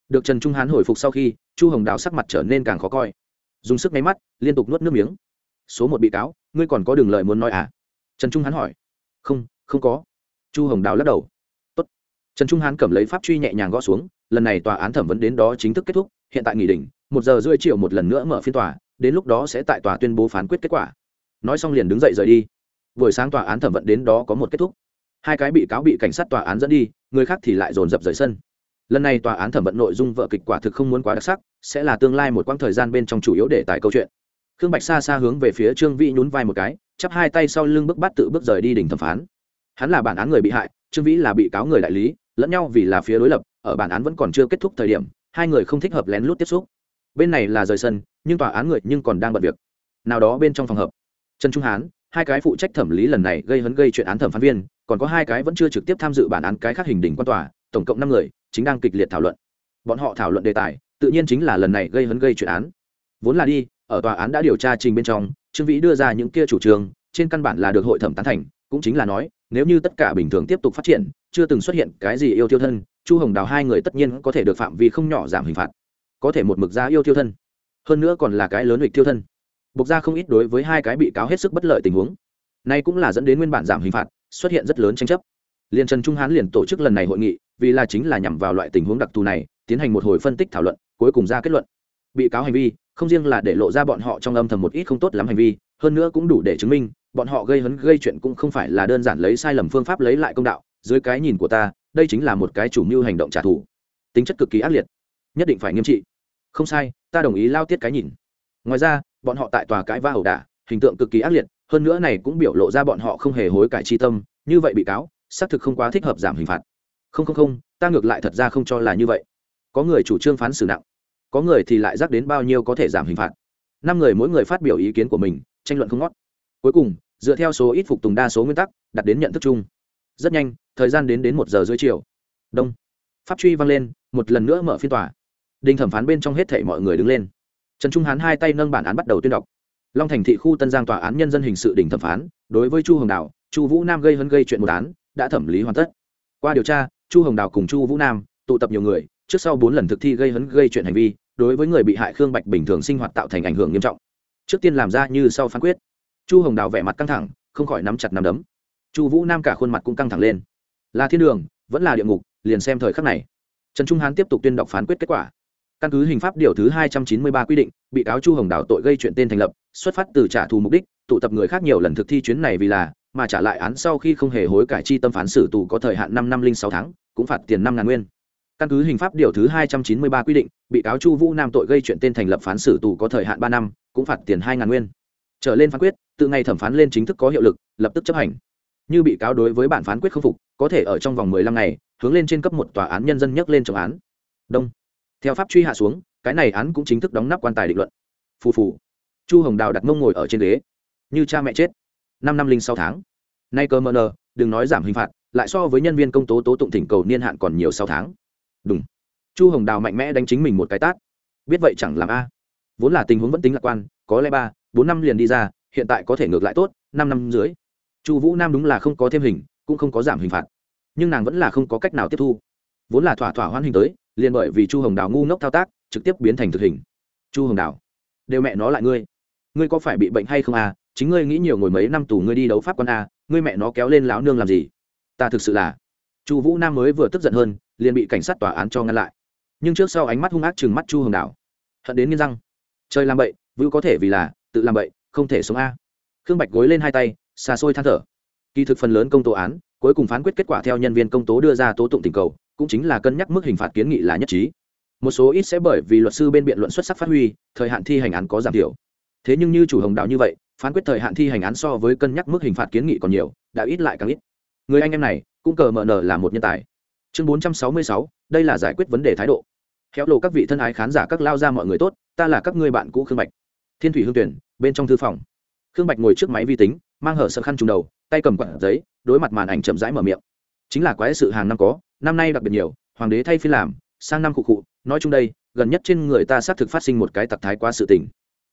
Được trần trung hán hồi phục sau khi, chu hồng đào sắc mặt trở nên càng khó coi. Dùng sức máy mắt, liên tục nuốt nước miếng. Số một bị cáo, ngươi còn có đường lời muốn nói à? Trần trung hán hỏi. Không không có. Chu hồng đào lắc đầu. Tốt. trần trung hán cầm lấy pháp truy nhẹ nhàng gõ xuống lần này tòa án thẩm vấn đến đó chính thức kết thúc, hiện tại nghỉ đỉnh, một giờ rưỡi chiều một lần nữa mở phiên tòa, đến lúc đó sẽ tại tòa tuyên bố phán quyết kết quả. Nói xong liền đứng dậy rời đi. Buổi sáng tòa án thẩm vấn đến đó có một kết thúc. Hai cái bị cáo bị cảnh sát tòa án dẫn đi, người khác thì lại dồn dập rời sân. Lần này tòa án thẩm vấn nội dung vợ kịch quả thực không muốn quá đặc sắc, sẽ là tương lai một quãng thời gian bên trong chủ yếu để tài câu chuyện. Khương bạch xa xa hướng về phía trương vĩ nhún vai một cái, chắp hai tay sau lưng bước bắt tự bước rời đi đỉnh thẩm phán. Hắn là bản án người bị hại, trương vĩ là bị cáo người đại lý, lẫn nhau vì là phía đối lập ở bản án vẫn còn chưa kết thúc thời điểm, hai người không thích hợp lén lút tiếp xúc. Bên này là rời sân, nhưng tòa án người nhưng còn đang bận việc. Nào đó bên trong phòng hợp trần trung hán, hai cái phụ trách thẩm lý lần này gây hấn gây chuyện án thẩm phán viên, còn có hai cái vẫn chưa trực tiếp tham dự bản án cái khác hình đỉnh quan tòa, tổng cộng năm người, chính đang kịch liệt thảo luận. Bọn họ thảo luận đề tài, tự nhiên chính là lần này gây hấn gây chuyện án. Vốn là đi, ở tòa án đã điều tra trình bên trong, trương vĩ đưa ra những kia chủ trương, trên căn bản là được hội thẩm tán thành, cũng chính là nói, nếu như tất cả bình thường tiếp tục phát triển, chưa từng xuất hiện cái gì yêu tiêu thân chu hồng đào hai người tất nhiên có thể được phạm vi không nhỏ giảm hình phạt, có thể một mực ra yêu tiêu thân, hơn nữa còn là cái lớn lịch tiêu thân. Buộc ra không ít đối với hai cái bị cáo hết sức bất lợi tình huống. Nay cũng là dẫn đến nguyên bản giảm hình phạt, xuất hiện rất lớn tranh chấp. Liền trần trung hán liền tổ chức lần này hội nghị, vì là chính là nhằm vào loại tình huống đặc thù này, tiến hành một hồi phân tích thảo luận, cuối cùng ra kết luận. Bị cáo hành vi, không riêng là để lộ ra bọn họ trong âm thầm một ít không tốt lắm hành vi, hơn nữa cũng đủ để chứng minh, bọn họ gây hấn, gây chuyện cũng không phải là đơn giản lấy sai lầm phương pháp lấy lại công đạo, dưới cái nhìn của ta đây chính là một cái chủ mưu hành động trả thù. Tính chất cực kỳ ác liệt. Nhất định phải nghiêm trị. Không sai, ta đồng ý lao tiết cái nhìn. Ngoài ra, bọn họ tại tòa cãi va ẩu đả, hình tượng cực kỳ ác liệt, hơn nữa này cũng biểu lộ ra bọn họ không hề hối cải chi tâm, như vậy bị cáo, xác thực không quá thích hợp giảm hình phạt. Không không không, ta ngược lại thật ra không cho là như vậy. Có người chủ trương phán xử nặng, có người thì lại dắt đến bao nhiêu có thể giảm hình phạt. Năm người mỗi người phát biểu ý kiến của mình, tranh luận không ngót. Cuối cùng, dựa theo số ít phục tùng đa số nguyên tắc, đặt đến nhận thức chung. Rất nhanh thời gian đến đến một giờ dưới chiều. Đông. Pháp truy vang lên, một lần nữa mở phiên tòa. Đình thẩm phán bên trong hết thảy mọi người đứng lên. Trần trung hán hai tay nâng bản án bắt đầu tuyên đọc. Long thành thị khu tân giang tòa án nhân dân hình sự đình thẩm phán, đối với chu hồng đào, chu vũ nam gây hấn gây chuyện một án, đã thẩm lý hoàn tất. Qua điều tra, chu hồng đào cùng chu vũ nam tụ tập nhiều người, trước sau bốn lần thực thi gây hấn gây chuyện hành vi, đối với người bị hại khương bạch bình thường sinh hoạt tạo thành ảnh hưởng nghiêm trọng. Trước tiên làm ra như sau phán quyết. Chu hồng đào vẻ mặt căng thẳng, không khỏi nắm chặt nắm đấm. Chu vũ nam cả khuôn mặt cũng căng thẳng lên là thiên đường, vẫn là địa ngục, liền xem thời khắc này. Trần trung hán tiếp tục tuyên đọc phán quyết kết quả. Căn cứ hình pháp điều thứ hai trăm chín mươi ba quy định, bị cáo chu hồng đào tội gây chuyện tên thành lập, xuất phát từ trả thù mục đích, tụ tập người khác nhiều lần thực thi chuyến này vì là, mà trả lại án sau khi không hề hối cải chi tâm phán xử tù có thời hạn năm năm linh sáu tháng, cũng phạt tiền năm ngàn nguyên. Căn cứ hình pháp điều thứ hai trăm chín mươi ba quy định, bị cáo chu vũ nam tội gây chuyện tên thành lập phán xử tù có thời hạn ba năm, cũng phạt tiền hai ngàn nguyên. Trở lên phán quyết từ ngày thẩm phán lên chính thức có hiệu lực, lập tức chấp hành như bị cáo đối với bản phán quyết khâm phục, có thể ở trong vòng mười lăm ngày, hướng lên trên cấp một tòa án nhân dân nhắc lên trọng án. Đông. Theo pháp truy hạ xuống, cái này án cũng chính thức đóng nắp quan tài định luận. Phù phù. Chu hồng đào đặt mông ngồi ở trên ghế. Như cha mẹ chết. Năm năm linh sáu tháng. Nay cơ mờ nờ, đừng nói giảm hình phạt, lại so với nhân viên công tố tố tụng thỉnh cầu niên hạn còn nhiều sáu tháng. Đúng chu hồng đào mạnh mẽ đánh chính mình một cái tát. Biết vậy chẳng làm a. Vốn là tình huống vẫn tính lạc quan, có lẽ ba, bốn năm liền đi ra, hiện tại có thể ngược lại tốt, năm năm dưới chu vũ nam đúng là không có thêm hình, cũng không có giảm hình phạt. Nhưng nàng vẫn là không có cách nào tiếp thu. Vốn là thỏa thỏa hoan hình tới, liền bởi vì chu hồng đào ngu ngốc thao tác, trực tiếp biến thành thực hình. Chu hồng đào, đều mẹ nó lại ngươi. Ngươi có phải bị bệnh hay không à? Chính ngươi nghĩ nhiều ngồi mấy năm tù ngươi đi đấu pháp con à? Ngươi mẹ nó kéo lên láo nương làm gì? Ta thực sự là. Chu vũ nam mới vừa tức giận hơn, liền bị cảnh sát tòa án cho ngăn lại. Nhưng trước sau ánh mắt hung ác chừng mắt chu hồng đào. Hận đến nghiêng răng. Chơi làm bậy, vưu có thể vì là, tự làm bậy, không thể sống a. Khương bạch gối lên hai tay xa xôi than thở. Kỳ thực phần lớn công tố án, cuối cùng phán quyết kết quả theo nhân viên công tố đưa ra tố tụng tình cầu, cũng chính là cân nhắc mức hình phạt kiến nghị là nhất trí. Một số ít sẽ bởi vì luật sư bên biện luận xuất sắc phát huy, thời hạn thi hành án có giảm thiểu. Thế nhưng như chủ hồng đạo như vậy, phán quyết thời hạn thi hành án so với cân nhắc mức hình phạt kiến nghị còn nhiều, đã ít lại càng ít. Người anh em này, cũng cờ mở nở là một nhân tài. Chương bốn trăm sáu mươi sáu, đây là giải quyết vấn đề thái độ. Khéo lộ các vị thân ái khán giả các lao ra mọi người tốt, ta là các ngươi bạn cũ khương bạch. Thiên thủy hương tuyển, bên trong thư phòng. Khương bạch ngồi trước máy vi tính mang hở sợ khăn trùng đầu, tay cầm quặn giấy, đối mặt màn ảnh chậm rãi mở miệng. Chính là quái sự hàng năm có, năm nay đặc biệt nhiều, hoàng đế thay phi làm, sang năm cụ cụ nói chung đây, gần nhất trên người ta xác thực phát sinh một cái tặc thái quá sự tình.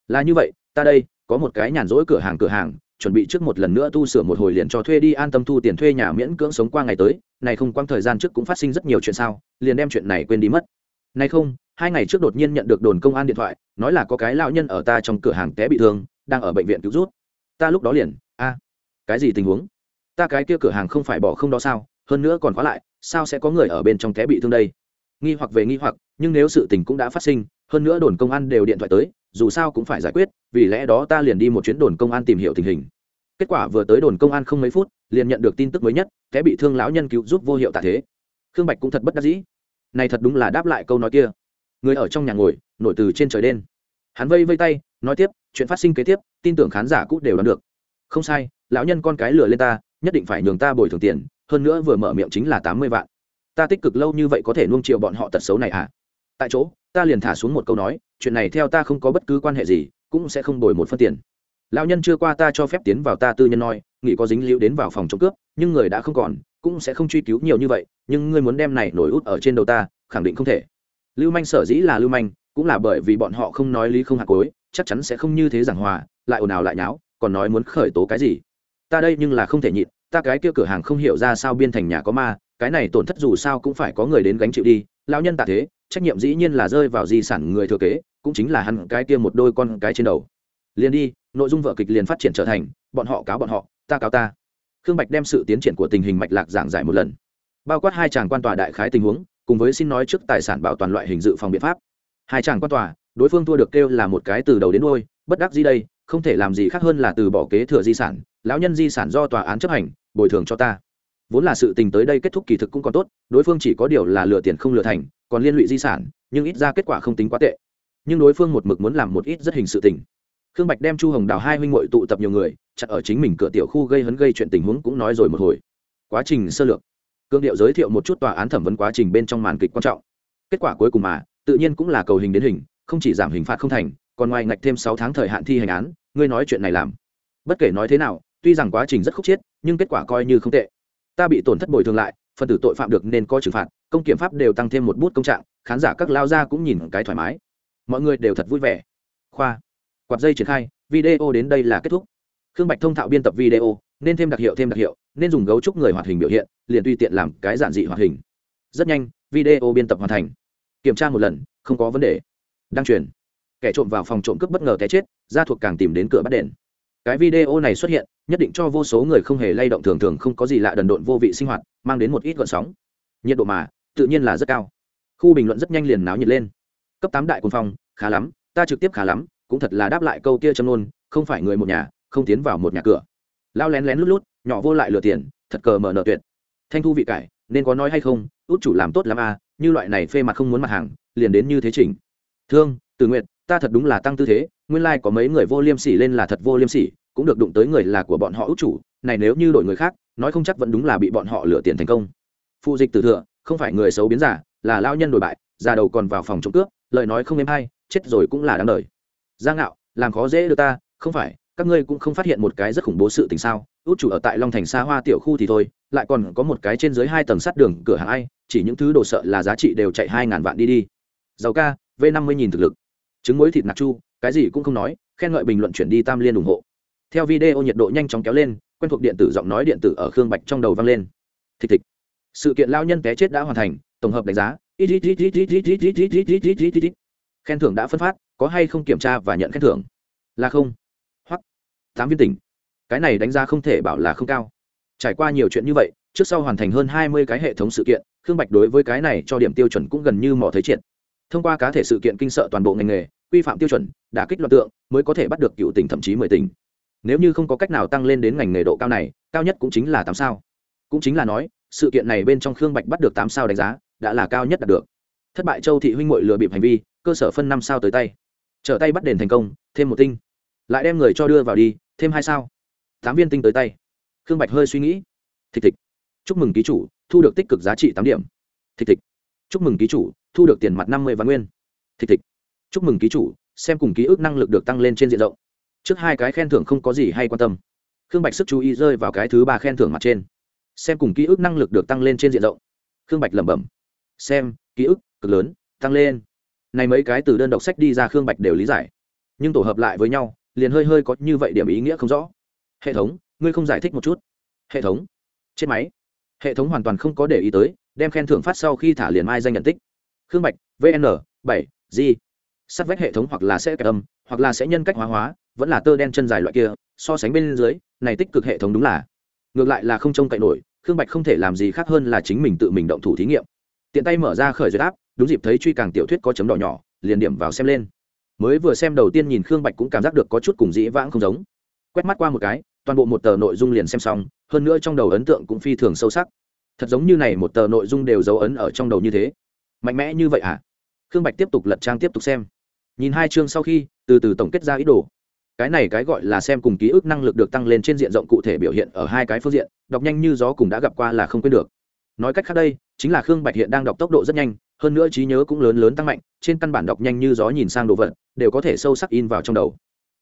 Là như vậy, ta đây, có một cái nhàn rỗi cửa hàng cửa hàng, chuẩn bị trước một lần nữa tu sửa một hồi liền cho thuê đi an tâm thu tiền thuê nhà miễn cưỡng sống qua ngày tới, này không quang thời gian trước cũng phát sinh rất nhiều chuyện sao, liền đem chuyện này quên đi mất. Này không, hai ngày trước đột nhiên nhận được đồn công an điện thoại, nói là có cái lão nhân ở ta trong cửa hàng té bị thương, đang ở bệnh viện cứu rút. Ta lúc đó liền cái gì tình huống? Ta cái kia cửa hàng không phải bỏ không đó sao? Hơn nữa còn khóa lại, sao sẽ có người ở bên trong té bị thương đây? Nghi hoặc về nghi hoặc, nhưng nếu sự tình cũng đã phát sinh, hơn nữa đồn công an đều điện thoại tới, dù sao cũng phải giải quyết, vì lẽ đó ta liền đi một chuyến đồn công an tìm hiểu tình hình. Kết quả vừa tới đồn công an không mấy phút, liền nhận được tin tức mới nhất, té bị thương lão nhân cứu giúp vô hiệu tạ thế. Khương bạch cũng thật bất đắc dĩ. Này thật đúng là đáp lại câu nói kia. Người ở trong nhà ngồi, nổi từ trên trời đen. Hắn vây vây tay, nói tiếp, chuyện phát sinh kế tiếp, tin tưởng khán giả cũng đều đoán được. Không sai lão nhân con cái lừa lên ta, nhất định phải nhường ta bồi thường tiền, hơn nữa vừa mở miệng chính là tám mươi vạn. Ta tích cực lâu như vậy có thể nuông chiều bọn họ tật xấu này à? Tại chỗ, ta liền thả xuống một câu nói, chuyện này theo ta không có bất cứ quan hệ gì, cũng sẽ không bồi một phân tiền. Lão nhân chưa qua ta cho phép tiến vào ta tư nhân nói, nghĩ có dính liễu đến vào phòng trộm cướp, nhưng người đã không còn, cũng sẽ không truy cứu nhiều như vậy, nhưng ngươi muốn đem này nổi út ở trên đầu ta, khẳng định không thể. Lưu manh sở dĩ là lưu manh, cũng là bởi vì bọn họ không nói lý không hạt cối, chắc chắn sẽ không như thế giảng hòa, lại ồn ào lại nháo, còn nói muốn khởi tố cái gì? Ta đây nhưng là không thể nhịn, ta cái kia cửa hàng không hiểu ra sao biên thành nhà có ma, cái này tổn thất dù sao cũng phải có người đến gánh chịu đi, lão nhân tạ thế, trách nhiệm dĩ nhiên là rơi vào di sản người thừa kế, cũng chính là hắn cái kia một đôi con cái trên đầu. Liền đi, nội dung vở kịch liền phát triển trở thành, bọn họ cáo bọn họ, ta cáo ta. Khương bạch đem sự tiến triển của tình hình mạch lạc giảng giải một lần. Bao quát hai chàng quan tòa đại khái tình huống, cùng với xin nói trước tài sản bảo toàn loại hình dự phòng biện pháp. Hai chàng quan tòa, đối phương thua được kêu là một cái từ đầu đến đôi bất đắc gì đây, không thể làm gì khác hơn là từ bỏ kế thừa di sản lão nhân di sản do tòa án chấp hành, bồi thường cho ta. Vốn là sự tình tới đây kết thúc kỳ thực cũng còn tốt, đối phương chỉ có điều là lừa tiền không lừa thành, còn liên lụy di sản, nhưng ít ra kết quả không tính quá tệ. Nhưng đối phương một mực muốn làm một ít rất hình sự tình. Khương bạch đem chu hồng đào hai huynh ngội tụ tập nhiều người, chặt ở chính mình cửa tiểu khu gây hấn gây chuyện tình huống cũng nói rồi một hồi. Quá trình sơ lược. Cương điệu giới thiệu một chút tòa án thẩm vấn quá trình bên trong màn kịch quan trọng. Kết quả cuối cùng mà, tự nhiên cũng là cầu hình đến hình, không chỉ giảm hình phạt không thành, còn ngoài ngạch thêm sáu tháng thời hạn thi hành án, ngươi nói chuyện này làm. Bất kể nói thế nào tuy rằng quá trình rất khúc chiết, nhưng kết quả coi như không tệ. Ta bị tổn thất bồi thường lại, phần tử tội phạm được nên có trừng phạt, công kiểm pháp đều tăng thêm một bút công trạng, khán giả các lao ra cũng nhìn cái thoải mái. Mọi người đều thật vui vẻ. Khoa. Quạt dây triển khai, video đến đây là kết thúc. Khương bạch thông thạo biên tập video, nên thêm đặc hiệu thêm đặc hiệu, nên dùng gấu trúc người hoạt hình biểu hiện, liền tùy tiện làm cái giản dị hoạt hình. Rất nhanh, video biên tập hoàn thành. Kiểm tra một lần, không có vấn đề. Đăng truyền. Kẻ trộm vào phòng trộm cướp bất ngờ té chết, gia thuộc càng tìm đến cửa bắt đền cái video này xuất hiện, nhất định cho vô số người không hề lay động thường thường không có gì lạ đần độn vô vị sinh hoạt, mang đến một ít gợn sóng. Nhiệt độ mà, tự nhiên là rất cao. Khu bình luận rất nhanh liền náo nhiệt lên. Cấp tám đại quân phong, khá lắm, ta trực tiếp khá lắm, cũng thật là đáp lại câu kia châm nôn không phải người một nhà, không tiến vào một nhà cửa. Lao lén lén lút lút, nhỏ vô lại lừa tiền, thật cờ mở nợ tuyệt. Thanh thu vị cải, nên có nói hay không, út chủ làm tốt lắm à như loại này phê mặt không muốn mặt hàng, liền đến như thế chỉnh. Thương, từ nguyện ta thật đúng là tăng tư thế, nguyên lai、like、có mấy người vô liêm sỉ lên là thật vô liêm sỉ, cũng được đụng tới người là của bọn họ út chủ, này nếu như đổi người khác, nói không chắc vẫn đúng là bị bọn họ lừa tiền thành công. Phụ dịch tử thừa, không phải người xấu biến giả, là lao nhân đổi bại, già đầu còn vào phòng trộm cướp, lời nói không êm hay, chết rồi cũng là đáng đời. Giang ngạo, làm khó dễ được ta, không phải, các ngươi cũng không phát hiện một cái rất khủng bố sự tình sao út chủ ở tại long thành xa hoa tiểu khu thì thôi, lại còn có một cái trên dưới hai tầng sắt đường, cửa hàng ai, chỉ những thứ đồ sợ là giá trị đều chạy hai ngàn vạn đi đi. Giàu ca, v năm mươi nghìn thực lực trứng muối thịt nạc chu cái gì cũng không nói khen ngợi bình luận chuyển đi tam liên ủng hộ theo video nhiệt độ nhanh chóng kéo lên quen thuộc điện tử giọng nói điện tử ở khương bạch trong đầu vang lên thịt thịt sự kiện lao nhân té chết đã hoàn thành tổng hợp đánh giá khen thưởng đã phân phát có hay không kiểm tra và nhận khen thưởng là không hoặc tám viên tỉnh cái này đánh giá không thể bảo là không cao trải qua nhiều chuyện như vậy trước sau hoàn thành hơn hai mươi cái hệ thống sự kiện khương bạch đối với cái này cho điểm tiêu chuẩn cũng gần như mỏ thấy triệt thông qua cá thể sự kiện kinh sợ toàn bộ ngành nghề, quy phạm tiêu chuẩn, đả kích loạn tượng, mới có thể bắt được cựu tỉnh thậm chí mười tỉnh. Nếu như không có cách nào tăng lên đến ngành nghề độ cao này, cao nhất cũng chính là tám sao. Cũng chính là nói, sự kiện này bên trong khương bạch bắt được tám sao đánh giá, đã là cao nhất đạt được. Thất bại châu thị huynh mội lừa bịp hành vi, cơ sở phân năm sao tới tay. Trở tay bắt đền thành công, thêm một tinh. Lại đem người cho đưa vào đi, thêm hai sao. Tám viên tinh tới tay. Khương bạch hơi suy nghĩ. Thịch thịch. Chúc mừng ký chủ, thu được tích cực giá trị tám điểm. Thịch thịch. Chúc mừng ký chủ thu được tiền mặt năm mươi vạn nguyên. Thịch thịch. Chúc mừng ký chủ, xem cùng ký ức năng lực được tăng lên trên diện rộng. Trước hai cái khen thưởng không có gì hay quan tâm. Khương bạch sức chú ý rơi vào cái thứ ba khen thưởng mặt trên. Xem cùng ký ức năng lực được tăng lên trên diện rộng. Khương bạch lẩm bẩm. Xem, ký ức cực lớn, tăng lên. Này mấy cái từ đơn độc sách đi ra khương bạch đều lý giải. Nhưng tổ hợp lại với nhau, liền hơi hơi có như vậy điểm ý nghĩa không rõ. Hệ thống, ngươi không giải thích một chút. Hệ thống. Chết máy. Hệ thống hoàn toàn không có để ý tới, đem khen thưởng phát sau khi thả liền mai danh nhận tích khương bạch, vn bảy, g. Sắt vách hệ thống hoặc là sẽ kẹp âm, hoặc là sẽ nhân cách hóa hóa, vẫn là tơ đen chân dài loại kia, so sánh bên dưới, này tích cực hệ thống đúng là. Ngược lại là không trông cậy nổi, khương bạch không thể làm gì khác hơn là chính mình tự mình động thủ thí nghiệm. Tiện tay mở ra khởi duyệt áp đúng dịp thấy truy càng tiểu thuyết có chấm đỏ nhỏ, liền điểm vào xem lên. Mới vừa xem đầu tiên nhìn khương bạch cũng cảm giác được có chút cùng dĩ vãng không giống. Quét mắt qua một cái, toàn bộ một tờ nội dung liền xem xong, hơn nữa trong đầu ấn tượng cũng phi thường sâu sắc. Thật giống như này một tờ nội dung đều dấu ấn ở trong đầu như thế mạnh mẽ như vậy à? Khương bạch tiếp tục lật trang tiếp tục xem. Nhìn hai chương sau khi, từ từ tổng kết ra ý đồ. Cái này cái gọi là xem cùng ký ức năng lực được tăng lên trên diện rộng cụ thể biểu hiện ở hai cái phương diện, đọc nhanh như gió cùng đã gặp qua là không quên được. Nói cách khác đây, chính là khương bạch hiện đang đọc tốc độ rất nhanh, hơn nữa trí nhớ cũng lớn lớn tăng mạnh, trên căn bản đọc nhanh như gió nhìn sang đồ vật, đều có thể sâu sắc in vào trong đầu.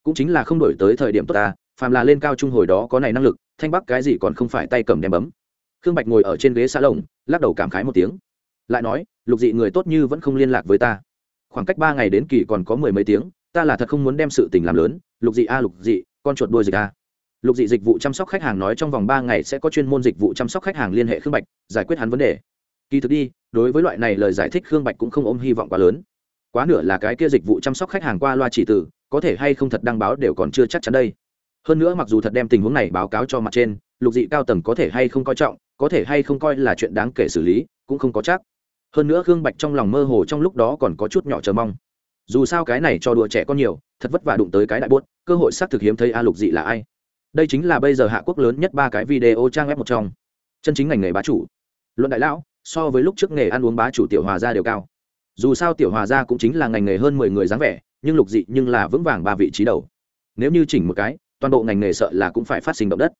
Cũng chính là không đổi tới thời điểm tốt ta, phàm là lên cao trung hồi đó có này năng lực, thanh bắc cái gì còn không phải tay cầm đem bấm. Khương bạch ngồi ở trên ghế xa lồng lắc đầu cảm khái một tiếng lại nói, lục dị người tốt như vẫn không liên lạc với ta. Khoảng cách ba ngày đến kỳ còn có mười mấy tiếng, ta là thật không muốn đem sự tình làm lớn. Lục dị a, lục dị, con chuột đuôi dịch a. Lục dị dịch vụ chăm sóc khách hàng nói trong vòng ba ngày sẽ có chuyên môn dịch vụ chăm sóc khách hàng liên hệ khương bạch, giải quyết hắn vấn đề. Kỳ thực đi, đối với loại này lời giải thích khương bạch cũng không ôm hy vọng quá lớn. Quá nửa là cái kia dịch vụ chăm sóc khách hàng qua loa chỉ từ có thể hay không thật đăng báo đều còn chưa chắc chắn đây. Hơn nữa mặc dù thật đem tình huống này báo cáo cho mặt trên, lục dị cao tầng có thể hay không coi trọng, có thể hay không coi là chuyện đáng kể xử lý, cũng không có chắc hơn nữa khương bạch trong lòng mơ hồ trong lúc đó còn có chút nhỏ chờ mong. Dù sao cái này cho đùa trẻ con nhiều, thật vất vả đụng tới cái đại buốt, cơ hội xác thực hiếm thấy a lục dị là ai. Đây chính là bây giờ hạ quốc lớn nhất ba cái video trang web một trong. Chân chính ngành nghề bá chủ. Luận đại lão, so với lúc trước nghề ăn uống bá chủ tiểu hòa gia đều cao. Dù sao tiểu hòa gia cũng chính là ngành nghề hơn mười người dáng vẻ, nhưng lục dị nhưng là vững vàng ba vị trí đầu. Nếu như chỉnh một cái, toàn bộ ngành nghề sợ là cũng phải phát sinh động đất.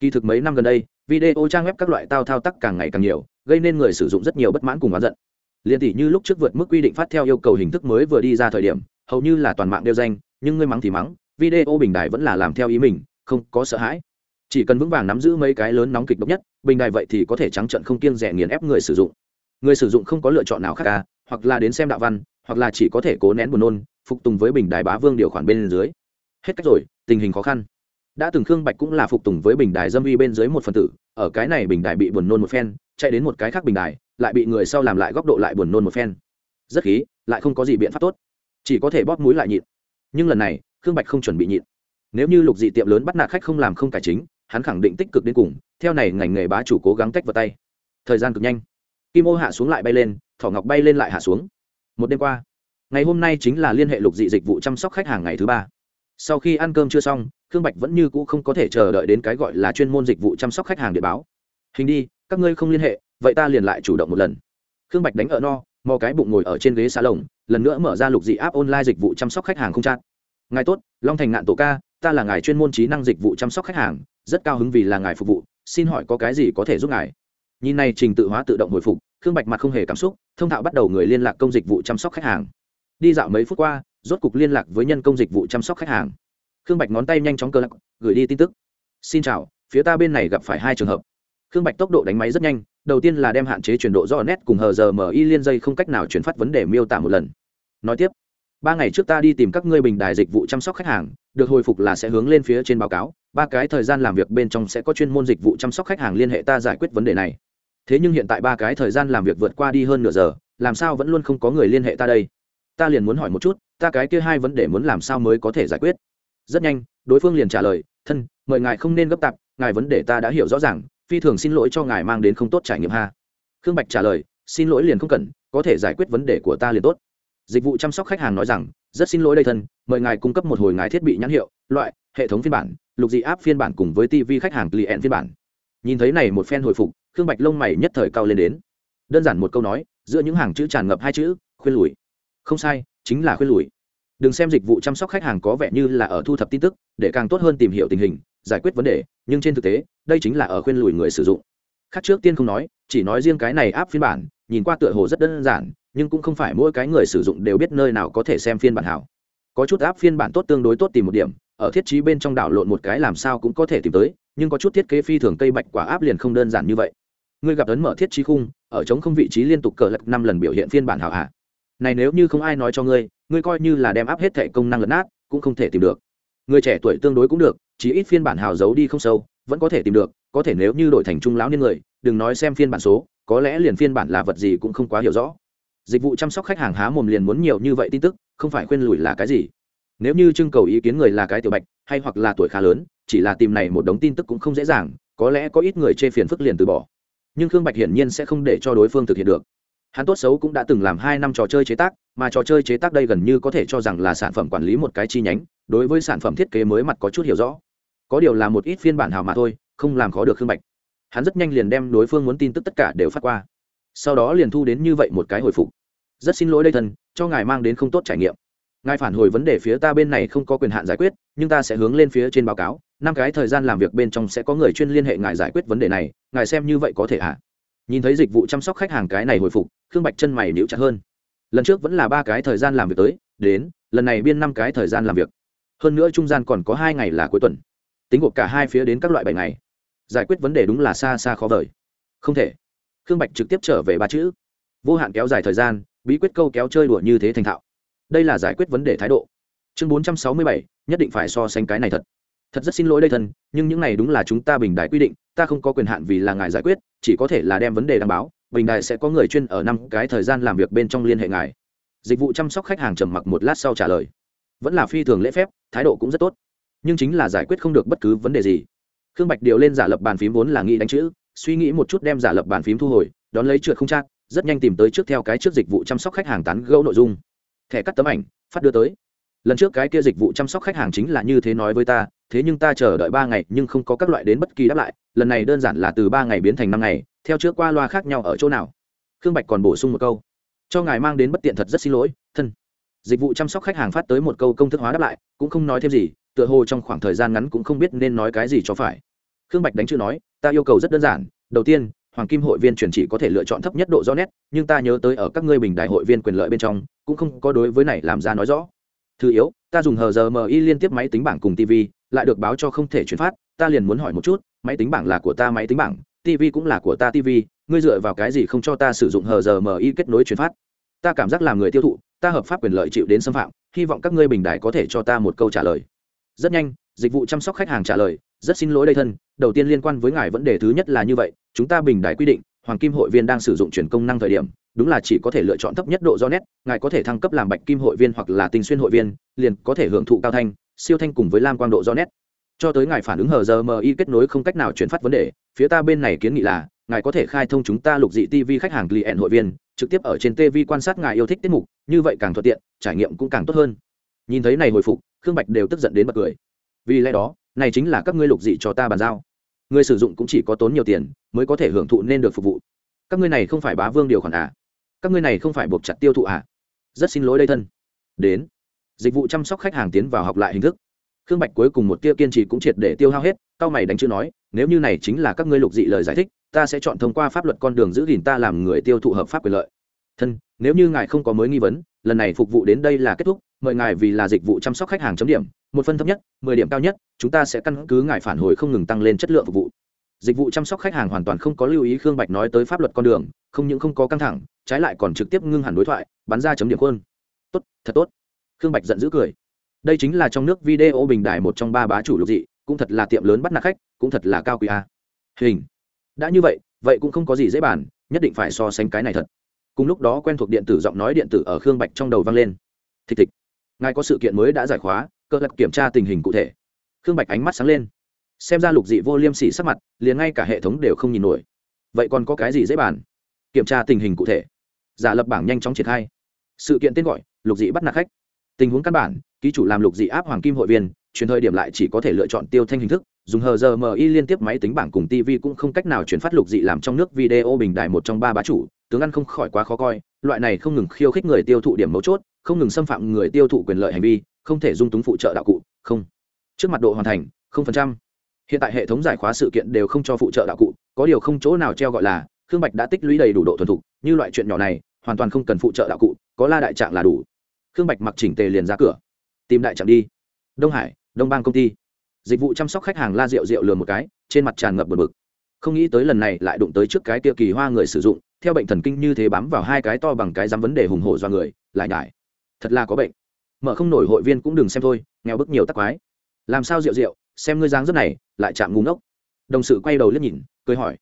Kỳ thực mấy năm gần đây video trang web các loại tao thao tác càng ngày càng nhiều, gây nên người sử dụng rất nhiều bất mãn cùng oán giận. Liên tỷ như lúc trước vượt mức quy định phát theo yêu cầu hình thức mới vừa đi ra thời điểm, hầu như là toàn mạng đeo danh, nhưng ngươi mắng thì mắng, video bình đài vẫn là làm theo ý mình, không có sợ hãi. Chỉ cần vững vàng nắm giữ mấy cái lớn nóng kịch độc nhất, bình đài vậy thì có thể trắng trận không kiêng rẻ nghiền ép người sử dụng. Người sử dụng không có lựa chọn nào khác cả hoặc là đến xem đạo văn, hoặc là chỉ có thể cố nén buồn nôn, phục tùng với bình đài bá vương điều khoản bên dưới. Hết cách rồi, tình hình khó khăn đã từng khương bạch cũng là phục tùng với bình đài dâm uy bên dưới một phần tử, ở cái này bình đài bị buồn nôn một phen, chạy đến một cái khác bình đài, lại bị người sau làm lại góc độ lại buồn nôn một phen. Rất khí, lại không có gì biện pháp tốt. Chỉ có thể bóp mũi lại nhịn. Nhưng lần này, khương bạch không chuẩn bị nhịn. Nếu như lục dị tiệm lớn bắt nạt khách không làm không cải chính, hắn khẳng định tích cực đến cùng, theo này ngành nghề bá chủ cố gắng tách vào tay. Thời gian cực nhanh. Kim ô hạ xuống lại bay lên, thỏ ngọc bay lên lại hạ xuống. Một đêm qua, ngày hôm nay chính là liên hệ lục dị dịch vụ chăm sóc khách hàng ngày thứ ba sau khi ăn cơm chưa xong, khương bạch vẫn như cũ không có thể chờ đợi đến cái gọi là chuyên môn dịch vụ chăm sóc khách hàng để báo. Hình đi, các ngươi không liên hệ, vậy ta liền lại chủ động một lần. Khương bạch đánh ở no, mò cái bụng ngồi ở trên ghế xa lồng, lần nữa mở ra lục dị app online dịch vụ chăm sóc khách hàng không chát ngài tốt, long thành ngạn tổ ca, ta là ngài chuyên môn trí năng dịch vụ chăm sóc khách hàng, rất cao hứng vì là ngài phục vụ, xin hỏi có cái gì có thể giúp ngài? Nhìn này trình tự hóa tự động hồi phục, khương bạch mặt không hề cảm xúc, thông thạo bắt đầu người liên lạc công dịch vụ chăm sóc khách hàng đi dạo mấy phút qua, rốt cục liên lạc với nhân công dịch vụ chăm sóc khách hàng. Khương bạch ngón tay nhanh chóng cơ lắc gửi đi tin tức. Xin chào, phía ta bên này gặp phải hai trường hợp. Khương bạch tốc độ đánh máy rất nhanh, đầu tiên là đem hạn chế chuyển độ do nét cùng hờ giờ mi liên dây không cách nào chuyển phát vấn đề miêu tả một lần. Nói tiếp, ba ngày trước ta đi tìm các ngươi bình đài dịch vụ chăm sóc khách hàng, được hồi phục là sẽ hướng lên phía trên báo cáo, ba cái thời gian làm việc bên trong sẽ có chuyên môn dịch vụ chăm sóc khách hàng liên hệ ta giải quyết vấn đề này. Thế nhưng hiện tại ba cái thời gian làm việc vượt qua đi hơn nửa giờ, làm sao vẫn luôn không có người liên hệ ta đây? Ta liền muốn hỏi một chút, ta cái kia hai vấn đề muốn làm sao mới có thể giải quyết? Rất nhanh, đối phương liền trả lời, thân, mời ngài không nên gấp tạp, ngài vấn đề ta đã hiểu rõ ràng, phi thường xin lỗi cho ngài mang đến không tốt trải nghiệm ha. Khương bạch trả lời, xin lỗi liền không cần, có thể giải quyết vấn đề của ta liền tốt. Dịch vụ chăm sóc khách hàng nói rằng, rất xin lỗi đây thân, mời ngài cung cấp một hồi ngài thiết bị nhãn hiệu, loại, hệ thống phiên bản, lục dị áp phiên bản cùng với tv khách hàng client phiên bản. Nhìn thấy này một phen hồi phục, khương bạch lông mày nhất thời cao lên đến. Đơn giản một câu nói, giữa những hàng chữ tràn ngập hai chữ, khuyên lùi không sai, chính là khuyên lùi. Đừng xem dịch vụ chăm sóc khách hàng có vẻ như là ở thu thập tin tức, để càng tốt hơn tìm hiểu tình hình, giải quyết vấn đề, nhưng trên thực tế, đây chính là ở khuyên lùi người sử dụng. Khác trước tiên không nói, chỉ nói riêng cái này áp phiên bản, nhìn qua tựa hồ rất đơn giản, nhưng cũng không phải mỗi cái người sử dụng đều biết nơi nào có thể xem phiên bản hảo. Có chút áp phiên bản tốt tương đối tốt tìm một điểm, ở thiết trí bên trong đảo lộn một cái làm sao cũng có thể tìm tới, nhưng có chút thiết kế phi thường cây bạch quả áp liền không đơn giản như vậy. Ngươi gặp ấn mở thiết trí khung, ở chống không vị trí liên tục cờ lật năm lần biểu hiện phiên bản hảo hạ này nếu như không ai nói cho ngươi ngươi coi như là đem áp hết thẻ công năng lấn át cũng không thể tìm được. Người trẻ tuổi tương đối cũng được chỉ ít phiên bản hào giấu đi không sâu, vẫn có thể tìm được, có thể nếu như đổi thành trung lão niên người, đừng nói xem phiên bản số, có lẽ liền phiên bản là vật gì cũng không quá hiểu rõ. Dịch vụ chăm sóc khách hàng há mồm liền muốn nhiều như vậy tin tức, không phải khuyên lùi là cái gì. Nếu như trưng cầu ý kiến người là cái tiểu bạch, hay hoặc là tuổi khá lớn, chỉ là tìm này một đống tin tức cũng không dễ dàng, có lẽ có ít người chê phiền phức liền từ bỏ. Nhưng khương bạch hiển nhiên sẽ không để cho đối phương thực hiện được hắn tốt xấu cũng đã từng làm hai năm trò chơi chế tác, mà trò chơi chế tác đây gần như có thể cho rằng là sản phẩm quản lý một cái chi nhánh, đối với sản phẩm thiết kế mới mặt có chút hiểu rõ. Có điều là một ít phiên bản hào mà thôi, không làm khó được khương bạch. Hắn rất nhanh liền đem đối phương muốn tin tức tất cả đều phát qua. Sau đó liền thu đến như vậy một cái hồi phục. Rất xin lỗi đây thân cho ngài mang đến không tốt trải nghiệm. Ngài phản hồi vấn đề phía ta bên này không có quyền hạn giải quyết, nhưng ta sẽ hướng lên phía trên báo cáo, năm cái thời gian làm việc bên trong sẽ có người chuyên liên hệ ngài giải quyết vấn đề này, ngài xem như vậy có thể ạ à? Nhìn thấy dịch vụ chăm sóc khách hàng cái này hồi phục, khương bạch chân mày níu chặt hơn. Lần trước vẫn là ba cái thời gian làm việc tới, đến, lần này biên năm cái thời gian làm việc. Hơn nữa trung gian còn có hai ngày là cuối tuần. Tính gộp cả hai phía đến các loại bảy ngày. Giải quyết vấn đề đúng là xa xa khó vời. Không thể. Khương bạch trực tiếp trở về ba chữ. Vô hạn kéo dài thời gian, bí quyết câu kéo chơi đùa như thế thành thạo. Đây là giải quyết vấn đề thái độ. Chương bốn trăm sáu mươi bảy, nhất định phải so sánh cái này thật thật rất xin lỗi đây thân, nhưng những này đúng là chúng ta bình đại quy định, ta không có quyền hạn vì là ngài giải quyết, chỉ có thể là đem vấn đề đảm báo, bình đại sẽ có người chuyên ở năm cái thời gian làm việc bên trong liên hệ ngài. Dịch vụ chăm sóc khách hàng trầm mặc một lát sau trả lời. Vẫn là phi thường lễ phép, thái độ cũng rất tốt. Nhưng chính là giải quyết không được bất cứ vấn đề gì. Khương bạch điều lên giả lập bàn phím vốn là nghĩ đánh chữ, suy nghĩ một chút đem giả lập bàn phím thu hồi, đón lấy trượt không trác rất nhanh tìm tới trước theo cái trước dịch vụ chăm sóc khách hàng tán gẫu nội dung. Thẻ cắt tấm ảnh, phát đưa tới. Lần trước cái kia dịch vụ chăm sóc khách hàng chính là như thế nói với ta thế nhưng ta chờ đợi ba ngày, nhưng không có các loại đến bất kỳ đáp lại, lần này đơn giản là từ ba ngày biến thành năm ngày, theo trước qua loa khác nhau ở chỗ nào. Khương bạch còn bổ sung một câu, cho ngài mang đến bất tiện thật rất xin lỗi, thân. Dịch vụ chăm sóc khách hàng phát tới một câu công thức hóa đáp lại, cũng không nói thêm gì, tựa hồ trong khoảng thời gian ngắn cũng không biết nên nói cái gì cho phải. Khương bạch đánh chữ nói, ta yêu cầu rất đơn giản, đầu tiên, hoàng kim hội viên chuyển chỉ có thể lựa chọn thấp nhất độ rõ nét, nhưng ta nhớ tới ở các ngươi bình đại hội viên quyền lợi bên trong, cũng không có đối với này làm ra nói rõ. Thứ yếu, ta dùng hờ giờ mi liên tiếp máy tính bảng cùng tv lại được báo cho không thể chuyển phát, ta liền muốn hỏi một chút, máy tính bảng là của ta máy tính bảng tv cũng là của ta tv ngươi dựa vào cái gì không cho ta sử dụng hờ giờ mi kết nối chuyển phát? Ta cảm giác làm người tiêu thụ, ta hợp pháp quyền lợi chịu đến xâm phạm, hy vọng các ngươi bình đại có thể cho ta một câu trả lời. Rất nhanh, dịch vụ chăm sóc khách hàng trả lời, rất xin lỗi đây thân, đầu tiên liên quan với ngài vấn đề thứ nhất là như vậy, chúng ta bình đại quy định, hoàng kim hội viên đang sử dụng chuyển công năng thời điểm, đúng là chỉ có thể lựa chọn thấp nhất độ do nét, ngài có thể thăng cấp làm bạch kim hội viên hoặc là tinh xuyên hội viên, liền có thể hưởng thụ cao thanh siêu thanh cùng với lam quang độ do nét. Cho tới ngài phản ứng hờ giờ mi kết nối không cách nào chuyển phát vấn đề, phía ta bên này kiến nghị là, ngài có thể khai thông chúng ta lục dị tv khách hàng client hội viên, trực tiếp ở trên tv quan sát ngài yêu thích tiết mục, như vậy càng thuận tiện, trải nghiệm cũng càng tốt hơn. Nhìn thấy này hồi phục, khương bạch đều tức giận đến bật cười. Vì lẽ đó, này chính là các ngươi lục dị cho ta bàn giao. Người sử dụng cũng chỉ có tốn nhiều tiền, mới có thể hưởng thụ nên được phục vụ. Các ngươi này không phải bá vương điều khoản à? Các ngươi này không phải buộc chặt tiêu thụ à? Rất xin lỗi đây thân. Đến dịch vụ chăm sóc khách hàng tiến vào học lại hình thức. Khương bạch cuối cùng một tia kiên trì cũng triệt để tiêu hao hết, cao mày đánh chữ nói, nếu như này chính là các ngươi lục dị lời giải thích, ta sẽ chọn thông qua pháp luật con đường giữ gìn ta làm người tiêu thụ hợp pháp quyền lợi. Thân, nếu như ngài không có mới nghi vấn, lần này phục vụ đến đây là kết thúc, mời ngài vì là dịch vụ chăm sóc khách hàng chấm điểm, một phân thấp nhất, mười điểm cao nhất, chúng ta sẽ căn cứ ngài phản hồi không ngừng tăng lên chất lượng phục vụ. Dịch vụ chăm sóc khách hàng hoàn toàn không có lưu ý khương bạch nói tới pháp luật con đường, không những không có căng thẳng, trái lại còn trực tiếp ngưng hẳn đối thoại, bắn ra chấm điểm khuôn. Tốt, thật tốt khương bạch giận dữ cười. Đây chính là trong nước video bình đài một trong ba bá chủ lục dị, cũng thật là tiệm lớn bắt nạt khách, cũng thật là cao quý a. Hình. Đã như vậy vậy cũng không có gì dễ bàn, nhất định phải so sánh cái này thật. Cùng lúc đó quen thuộc điện tử giọng nói điện tử ở khương bạch trong đầu vang lên. Thịch thịch. Ngài có sự kiện mới đã giải khóa, cơ lập kiểm tra tình hình cụ thể. Khương bạch ánh mắt sáng lên. Xem ra lục dị vô liêm sỉ sắc mặt, liền ngay cả hệ thống đều không nhìn nổi. Vậy còn có cái gì dễ bàn? Kiểm tra tình hình cụ thể. Giả lập bảng nhanh chóng triển khai. Sự kiện tên gọi, lục dị bắt nạt khách tình huống căn bản, ký chủ làm lục dị áp hoàng kim hội viên, chuyển thời điểm lại chỉ có thể lựa chọn tiêu thanh hình thức, dùng hờ giờ mi liên tiếp máy tính bảng cùng tv cũng không cách nào chuyển phát lục dị làm trong nước video bình đại một trong ba bá chủ, tướng ăn không khỏi quá khó coi, loại này không ngừng khiêu khích người tiêu thụ điểm mấu chốt, không ngừng xâm phạm người tiêu thụ quyền lợi hành vi, không thể dung túng phụ trợ đạo cụ, không. Trước mặt độ hoàn thành, không phần trăm. Hiện tại hệ thống giải khóa sự kiện đều không cho phụ trợ đạo cụ, có điều không chỗ nào treo gọi là, khương bạch đã tích lũy đầy đủ độ thuần thục, như loại chuyện nhỏ này, hoàn toàn không cần phụ trợ đạo cụ, có la đại trạng là đủ khương bạch mặc chỉnh tề liền ra cửa. Tìm đại trạm đi. Đông hải, đông bang công ty. Dịch vụ chăm sóc khách hàng la rượu rượu lừa một cái, trên mặt tràn ngập bờ bực. Không nghĩ tới lần này lại đụng tới trước cái kia kỳ hoa người sử dụng, theo bệnh thần kinh như thế bám vào hai cái to bằng cái dám vấn đề hùng hổ do người, lại nhải. Thật là có bệnh. Mở không nổi hội viên cũng đừng xem thôi, nghèo bức nhiều tắc quái. Làm sao rượu rượu xem ngươi dáng rất này, lại chạm ngúng ốc đồng sự quay đầu liếc nhìn, cười hỏi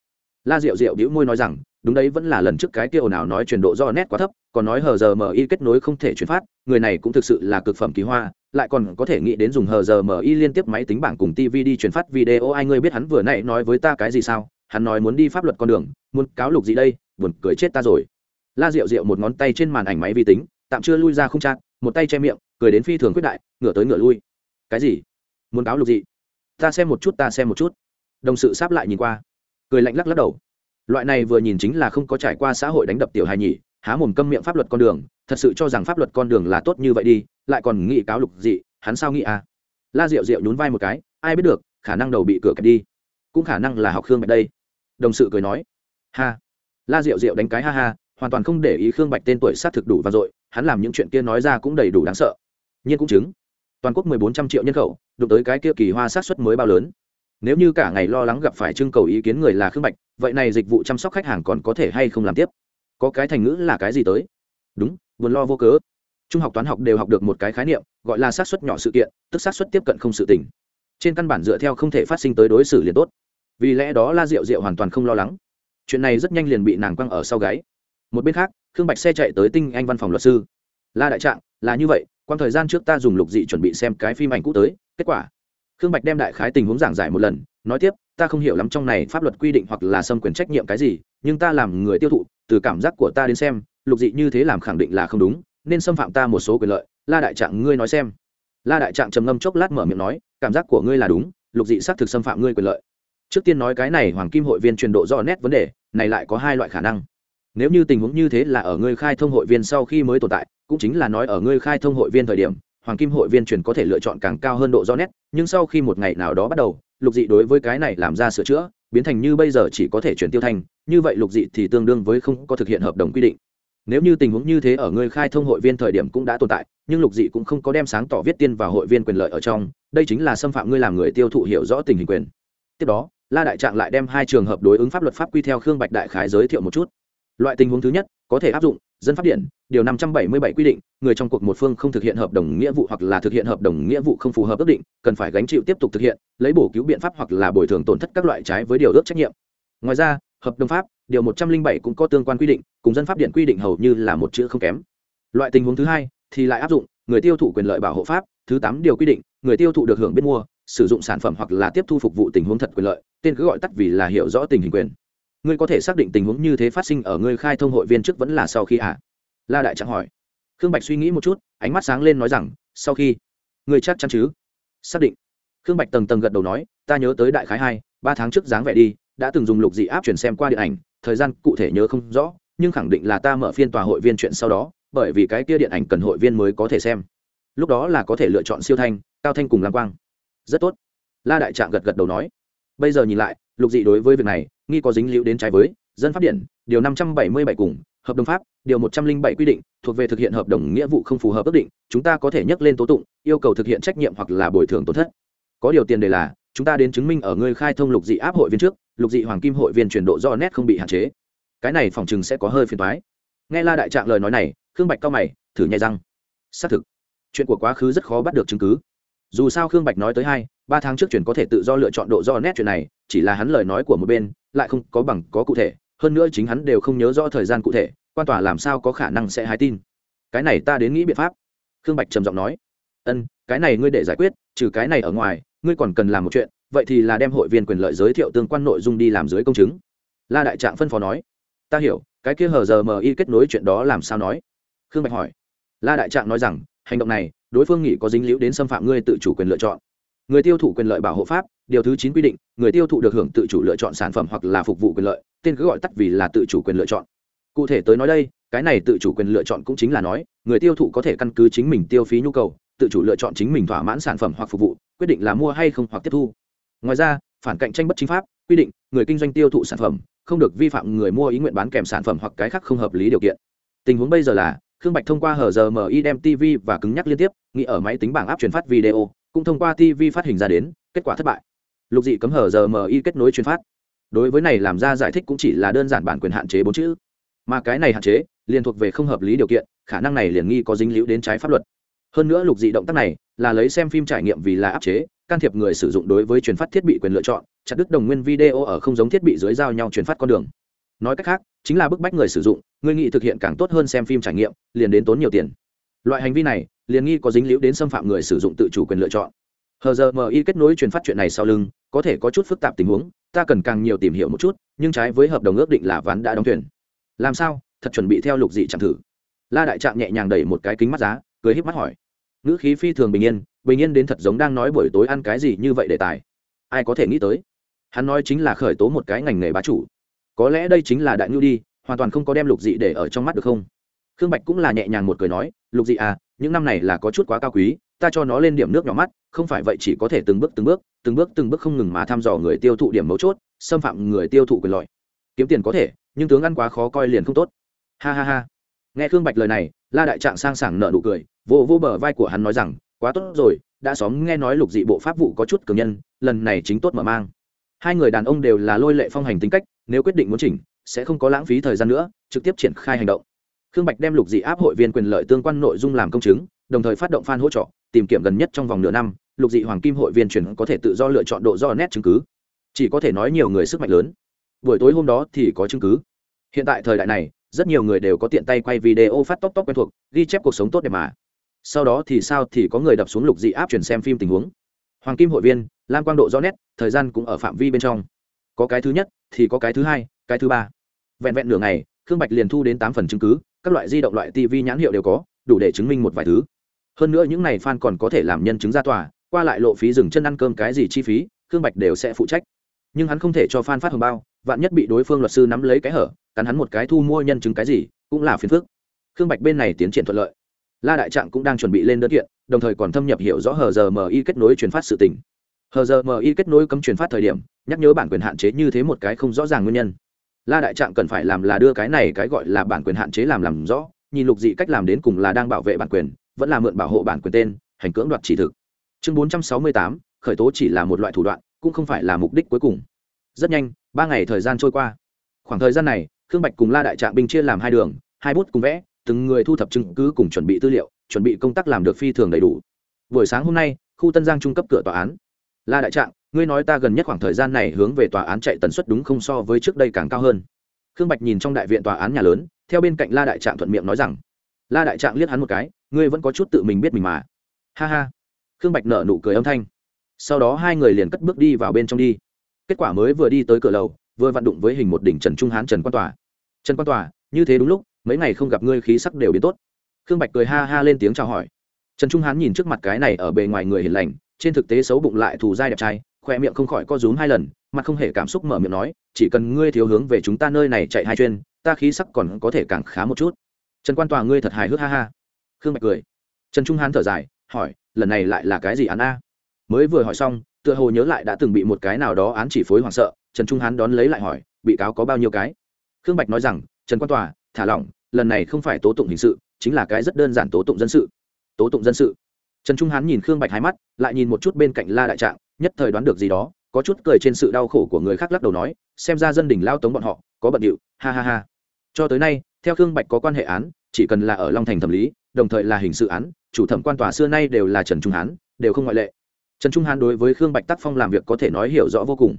la diệu diệu đĩu môi nói rằng, đúng đấy, vẫn là lần trước cái kia ồn ào nói truyền độ do nét quá thấp, còn nói hờ giờ mi kết nối không thể chuyển phát, người này cũng thực sự là cực phẩm kỳ hoa, lại còn có thể nghĩ đến dùng hờ giờ mi liên tiếp máy tính bảng cùng tv đi truyền phát video, ai ngươi biết hắn vừa nãy nói với ta cái gì sao? Hắn nói muốn đi pháp luật con đường, muốn cáo lục gì đây? Buồn cười chết ta rồi. La Diệu Diệu một ngón tay trên màn ảnh máy vi tính, tạm chưa lui ra không trang một tay che miệng, cười đến phi thường quyết đại, ngửa tới ngửa lui. Cái gì? Muốn cáo lục gì? Ta xem một chút, ta xem một chút. Đồng sự sáp lại nhìn qua cười lạnh lắc lắc đầu. Loại này vừa nhìn chính là không có trải qua xã hội đánh đập tiểu hài nhỉ, há mồm câm miệng pháp luật con đường, thật sự cho rằng pháp luật con đường là tốt như vậy đi, lại còn nghĩ cáo lục dị, hắn sao nghĩ à? La rượu rượu nhún vai một cái, ai biết được, khả năng đầu bị cửa kẹp đi. Cũng khả năng là học khương bạch đây. Đồng sự cười nói. Ha. La rượu rượu đánh cái ha ha, hoàn toàn không để ý khương bạch tên tuổi sát thực đủ và dội, hắn làm những chuyện kia nói ra cũng đầy đủ đáng sợ. Nhiên cũng chứng. Toàn quốc mười bốn trăm triệu nhân khẩu, đụng tới cái kia kỳ hoa sát xuất mới bao lớn nếu như cả ngày lo lắng gặp phải trưng cầu ý kiến người là khương bạch, vậy này dịch vụ chăm sóc khách hàng còn có thể hay không làm tiếp? Có cái thành ngữ là cái gì tới? Đúng, buồn lo vô cớ. Trung học toán học đều học được một cái khái niệm, gọi là xác suất nhỏ sự kiện, tức xác suất tiếp cận không sự tình. Trên căn bản dựa theo không thể phát sinh tới đối xử liền tốt. Vì lẽ đó la diệu diệu hoàn toàn không lo lắng. Chuyện này rất nhanh liền bị nàng quăng ở sau gáy. Một bên khác, khương bạch xe chạy tới tinh anh văn phòng luật sư. La đại trạng, là như vậy quan thời gian trước ta dùng lục dị chuẩn bị xem cái phim ảnh cũ tới, kết quả khương bạch đem đại khái tình huống giảng giải một lần, nói tiếp, ta không hiểu lắm trong này pháp luật quy định hoặc là xâm quyền trách nhiệm cái gì, nhưng ta làm người tiêu thụ, từ cảm giác của ta đến xem, lục dị như thế làm khẳng định là không đúng, nên xâm phạm ta một số quyền lợi. La đại trạng, ngươi nói xem. La đại trạng trầm ngâm chốc lát mở miệng nói, cảm giác của ngươi là đúng, lục dị xác thực xâm phạm ngươi quyền lợi. Trước tiên nói cái này hoàng kim hội viên truyền độ do nét vấn đề, này lại có hai loại khả năng. Nếu như tình huống như thế là ở ngươi khai thông hội viên sau khi mới tồn tại, cũng chính là nói ở ngươi khai thông hội viên thời điểm hoàng kim hội viên truyền có thể lựa chọn càng cao hơn độ do nét, nhưng sau khi một ngày nào đó bắt đầu, lục dị đối với cái này làm ra sửa chữa, biến thành như bây giờ chỉ có thể chuyển tiêu thành. như vậy lục dị thì tương đương với không có thực hiện hợp đồng quy định nếu như tình huống như thế ở ngươi khai thông hội viên thời điểm cũng đã tồn tại, nhưng lục dị cũng không có đem sáng tỏ viết tiên vào hội viên quyền lợi ở trong, đây chính là xâm phạm ngươi làm người tiêu thụ hiểu rõ tình hình quyền tiếp đó, la đại trạng lại đem hai trường hợp đối ứng pháp luật pháp quy theo khương bạch đại khái giới thiệu một chút loại tình huống thứ nhất, có thể áp dụng, dân pháp điện, điều năm trăm bảy mươi bảy quy định, người trong cuộc một phương không thực hiện hợp đồng nghĩa vụ hoặc là thực hiện hợp đồng nghĩa vụ không phù hợp ước định, cần phải gánh chịu tiếp tục thực hiện, lấy bổ cứu biện pháp hoặc là bồi thường tổn thất các loại trái với điều ước trách nhiệm. Ngoài ra, hợp đồng pháp, điều một trăm linh bảy cũng có tương quan quy định, cùng dân pháp điện quy định hầu như là một chữ không kém. Loại tình huống thứ hai thì lại áp dụng, người tiêu thụ quyền lợi bảo hộ pháp, thứ tám điều quy định, người tiêu thụ được hưởng biết mua, sử dụng sản phẩm hoặc là tiếp thu phục vụ tình huống thật quyền lợi, tên cứ gọi tắt vì là hiểu rõ tình hình quyền ngươi có thể xác định tình huống như thế phát sinh ở ngươi khai thông hội viên trước vẫn là sau khi ạ à? la đại trạng hỏi. Khương bạch suy nghĩ một chút, ánh mắt sáng lên nói rằng, sau khi. Ngươi chắc chắn chứ? Xác định. Khương bạch tầng tầng gật đầu nói, ta nhớ tới đại khái hai, ba tháng trước dáng vẻ đi, đã từng dùng lục dị áp chuyển xem qua điện ảnh, thời gian cụ thể nhớ không rõ, nhưng khẳng định là ta mở phiên tòa hội viên chuyện sau đó, bởi vì cái kia điện ảnh cần hội viên mới có thể xem. Lúc đó là có thể lựa chọn siêu thanh, cao thanh cùng lam quang. Rất tốt. La đại trạng gật gật đầu nói. Bây giờ nhìn lại, lục dị đối với việc này nghi có dính liễu đến trái với dân pháp điện, điều năm trăm bảy mươi bảy cùng, hợp đồng pháp, điều một trăm linh bảy quy định, thuộc về thực hiện hợp đồng nghĩa vụ không phù hợp ước định, chúng ta có thể nhắc lên tố tụng, yêu cầu thực hiện trách nhiệm hoặc là bồi thường tổn thất. Có điều tiền đề là, chúng ta đến chứng minh ở ngươi khai thông lục dị áp hội viên trước, lục dị hoàng kim hội viên chuyển độ do nét không bị hạn chế. Cái này phòng chừng sẽ có hơi phiền toái. Nghe la đại trạng lời nói này, khương bạch cao mày, thử nhai răng. Xác thực, chuyện của quá khứ rất khó bắt được chứng cứ. Dù sao khương bạch nói tới hai ba tháng trước chuyển có thể tự do lựa chọn độ do nét chuyện này, chỉ là hắn lời nói của một bên lại không có bằng có cụ thể, hơn nữa chính hắn đều không nhớ rõ thời gian cụ thể, quan tòa làm sao có khả năng sẽ hái tin. Cái này ta đến nghĩ biện pháp. Khương bạch trầm giọng nói. Ân, cái này ngươi để giải quyết, trừ cái này ở ngoài, ngươi còn cần làm một chuyện, vậy thì là đem hội viên quyền lợi giới thiệu tương quan nội dung đi làm dưới công chứng. La đại trạng phân phó nói. Ta hiểu, cái kia hờ giờ mờ y kết nối chuyện đó làm sao nói? Khương bạch hỏi. La đại trạng nói rằng, hành động này, đối phương nghĩ có dính liễu đến xâm phạm ngươi tự chủ quyền lựa chọn. Người tiêu thụ quyền lợi bảo hộ pháp điều thứ chín quy định, người tiêu thụ được hưởng tự chủ lựa chọn sản phẩm hoặc là phục vụ quyền lợi, tên cứ gọi tắt vì là tự chủ quyền lựa chọn. Cụ thể tới nói đây, cái này tự chủ quyền lựa chọn cũng chính là nói, người tiêu thụ có thể căn cứ chính mình tiêu phí nhu cầu, tự chủ lựa chọn chính mình thỏa mãn sản phẩm hoặc phục vụ, quyết định là mua hay không hoặc tiếp thu. Ngoài ra, phản cạnh tranh bất chính pháp, quy định, người kinh doanh tiêu thụ sản phẩm, không được vi phạm người mua ý nguyện bán kèm sản phẩm hoặc cái khác không hợp lý điều kiện. Tình huống bây giờ là, khương bạch thông qua hở giờ mi đem tv và cứng nhắc liên tiếp, nghĩ ở máy tính bảng áp truyền phát video, cũng thông qua tv phát hình ra đến, kết quả thất bại lục dị cấm hở giờ mi kết nối truyền phát. Đối với này làm ra giải thích cũng chỉ là đơn giản bản quyền hạn chế bốn chữ. Mà cái này hạn chế, liền thuộc về không hợp lý điều kiện, khả năng này liền nghi có dính líu đến trái pháp luật. Hơn nữa lục dị động tác này là lấy xem phim trải nghiệm vì là áp chế, can thiệp người sử dụng đối với truyền phát thiết bị quyền lựa chọn, chặt đứt đồng nguyên video ở không giống thiết bị dưới giao nhau truyền phát con đường. Nói cách khác, chính là bức bách người sử dụng, người nghị thực hiện càng tốt hơn xem phim trải nghiệm, liền đến tốn nhiều tiền. Loại hành vi này, liền nghi có dính líu đến xâm phạm người sử dụng tự chủ quyền lựa chọn. Hờ giờ mi kết nối truyền phát chuyện này sau lưng có thể có chút phức tạp tình huống, ta cần càng nhiều tìm hiểu một chút, nhưng trái với hợp đồng ước định là ván đã đóng thuyền. Làm sao? Thật chuẩn bị theo lục dị chẳng thử. La đại trạng nhẹ nhàng đẩy một cái kính mắt giá, cười híp mắt hỏi. Ngữ khí phi thường bình yên bình yên đến thật giống đang nói buổi tối ăn cái gì như vậy đề tài. Ai có thể nghĩ tới? Hắn nói chính là khởi tố một cái ngành nghề bá chủ. Có lẽ đây chính là đại ngưu đi, hoàn toàn không có đem lục dị để ở trong mắt được không? Khương bạch cũng là nhẹ nhàng một cười nói, lục dị à những năm này là có chút quá cao quý, ta cho nó lên điểm nước nhỏ mắt, không phải vậy chỉ có thể từng bước từng bước từng bước từng bước không ngừng mà thăm dò người tiêu thụ điểm mấu chốt, xâm phạm người tiêu thụ quyền lợi. Kiếm tiền có thể, nhưng tướng ăn quá khó coi liền không tốt. Ha ha ha. Nghe khương bạch lời này, la đại trạng sang sảng nợ nụ cười, vô vô bờ vai của hắn nói rằng, quá tốt rồi, đã xóm nghe nói lục dị bộ pháp vụ có chút cường nhân, lần này chính tốt mở mang. Hai người đàn ông đều là lôi lệ phong hành tính cách, nếu quyết định muốn chỉnh, sẽ không có lãng phí thời gian nữa, trực tiếp triển khai hành động khương bạch đem lục dị áp hội viên quyền lợi tương quan nội dung làm công chứng, đồng thời phát động f hỗ trợ, tìm kiếm gần nhất trong vòng nửa năm, lục dị hoàng kim hội viên chuyển có thể tự do lựa chọn độ do nét chứng cứ. Chỉ có thể nói nhiều người sức mạnh lớn. Buổi tối hôm đó thì có chứng cứ. Hiện tại thời đại này, rất nhiều người đều có tiện tay quay video phát tóc tóc quen thuộc, ghi chép cuộc sống tốt đẹp mà. Sau đó thì sao thì có người đập xuống lục dị áp chuyển xem phim tình huống. Hoàng kim hội viên, lam quang độ rõ nét, thời gian cũng ở phạm vi bên trong. Có cái thứ nhất, thì có cái thứ hai, cái thứ ba. Vẹn vẹn nửa ngày, khương bạch liền thu đến tám phần chứng cứ các loại di động loại tv nhãn hiệu đều có, đủ để chứng minh một vài thứ. Hơn nữa những này fan còn có thể làm nhân chứng ra tòa, qua lại lộ phí dừng chân ăn cơm cái gì chi phí, khương bạch đều sẽ phụ trách. Nhưng hắn không thể cho fan phát hồng bao, vạn nhất bị đối phương luật sư nắm lấy cái hở, cắn hắn một cái thu mua nhân chứng cái gì, cũng là phiền phức. Khương bạch bên này tiến triển thuận lợi. La đại trạng cũng đang chuẩn bị lên đơn kiện, đồng thời còn thâm nhập hiểu rõ hờ giờ mi kết nối truyền phát sự tình. Hờ giờ mi kết nối cấm truyền phát thời điểm, nhắc nhớ bản quyền hạn chế như thế một cái không rõ ràng nguyên nhân la đại trạng cần phải làm là đưa cái này cái gọi là bản quyền hạn chế làm làm rõ, nhìn lục dị cách làm đến cùng là đang bảo vệ bản quyền, vẫn là mượn bảo hộ bản quyền tên, hành cưỡng đoạt chỉ thực. Chương bốn trăm sáu mươi tám, khởi tố chỉ là một loại thủ đoạn, cũng không phải là mục đích cuối cùng. Rất nhanh, ba ngày thời gian trôi qua. Khoảng thời gian này, khương bạch cùng la đại trạng binh chia làm hai đường, hai bút cùng vẽ, từng người thu thập chứng cứ cùng chuẩn bị tư liệu, chuẩn bị công tác làm được phi thường đầy đủ. Buổi sáng hôm nay, khu tân giang trung cấp cửa tòa án. La đại trạng ngươi nói ta gần nhất khoảng thời gian này hướng về tòa án chạy tần suất đúng không so với trước đây càng cao hơn. Khương bạch nhìn trong đại viện tòa án nhà lớn, theo bên cạnh la đại trạng thuận miệng nói rằng, la đại trạng liếc hắn một cái, ngươi vẫn có chút tự mình biết mình mà. Ha ha. Khương bạch nở nụ cười âm thanh. Sau đó hai người liền cất bước đi vào bên trong đi. Kết quả mới vừa đi tới cửa lầu, vừa vặn đụng với hình một đỉnh trần trung hán trần quan tòa. Trần quan tòa, như thế đúng lúc, mấy ngày không gặp ngươi khí sắc đều biến tốt. Khương bạch cười ha ha lên tiếng chào hỏi. Trần trung hán nhìn trước mặt cái này ở bề ngoài người hiền lành, trên thực tế xấu bụng lại thù dai đẹp trai khoe miệng không khỏi co rúm hai lần mặt không hề cảm xúc mở miệng nói, chỉ cần ngươi thiếu hướng về chúng ta nơi này chạy hai chuyên ta khí sắc còn có thể càng khá một chút. Trần quan tòa ngươi thật hài hước, ha ha. Khương bạch cười. Trần trung hán thở dài, hỏi, lần này lại là cái gì án a? Mới vừa hỏi xong, tựa hồ nhớ lại đã từng bị một cái nào đó án chỉ phối hoảng sợ, trần trung hán đón lấy lại hỏi, bị cáo có bao nhiêu cái? Khương bạch nói rằng, trần quan tòa, thả lỏng, lần này không phải tố tụng hình sự, chính là cái rất đơn giản tố tụng dân sự. Tố tụng dân sự? Trần trung hán nhìn khương bạch hai mắt, lại nhìn một chút bên cạnh la đại trạng nhất thời đoán được gì đó, có chút cười trên sự đau khổ của người khác lắc đầu nói, xem ra dân đình lao tống bọn họ, có bận điệu, ha ha ha. Cho tới nay, theo khương bạch có quan hệ án, chỉ cần là ở long thành thẩm lý, đồng thời là hình sự án, chủ thẩm quan tòa xưa nay đều là trần trung hán, đều không ngoại lệ. Trần trung hán đối với khương bạch tác phong làm việc có thể nói hiểu rõ vô cùng.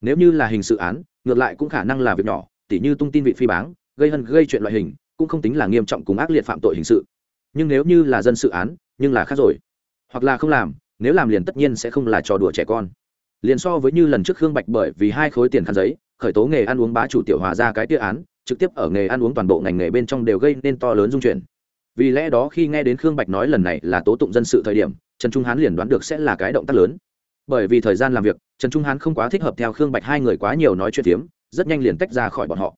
Nếu như là hình sự án, ngược lại cũng khả năng là việc nhỏ, tỉ như tung tin vị phi báng, gây hân, gây chuyện loại hình, cũng không tính là nghiêm trọng cùng ác liệt phạm tội hình sự. Nhưng nếu như là dân sự án, nhưng là khác rồi. Hoặc là không làm nếu làm liền tất nhiên sẽ không là trò đùa trẻ con. Liền so với như lần trước khương bạch bởi vì hai khối tiền khăn giấy khởi tố nghề ăn uống bá chủ tiểu hòa ra cái tia án trực tiếp ở nghề ăn uống toàn bộ ngành nghề bên trong đều gây nên to lớn dung chuyển. Vì lẽ đó khi nghe đến khương bạch nói lần này là tố tụng dân sự thời điểm trần trung hán liền đoán được sẽ là cái động tác lớn. Bởi vì thời gian làm việc trần trung hán không quá thích hợp theo khương bạch hai người quá nhiều nói chuyện tiếm, rất nhanh liền tách ra khỏi bọn họ.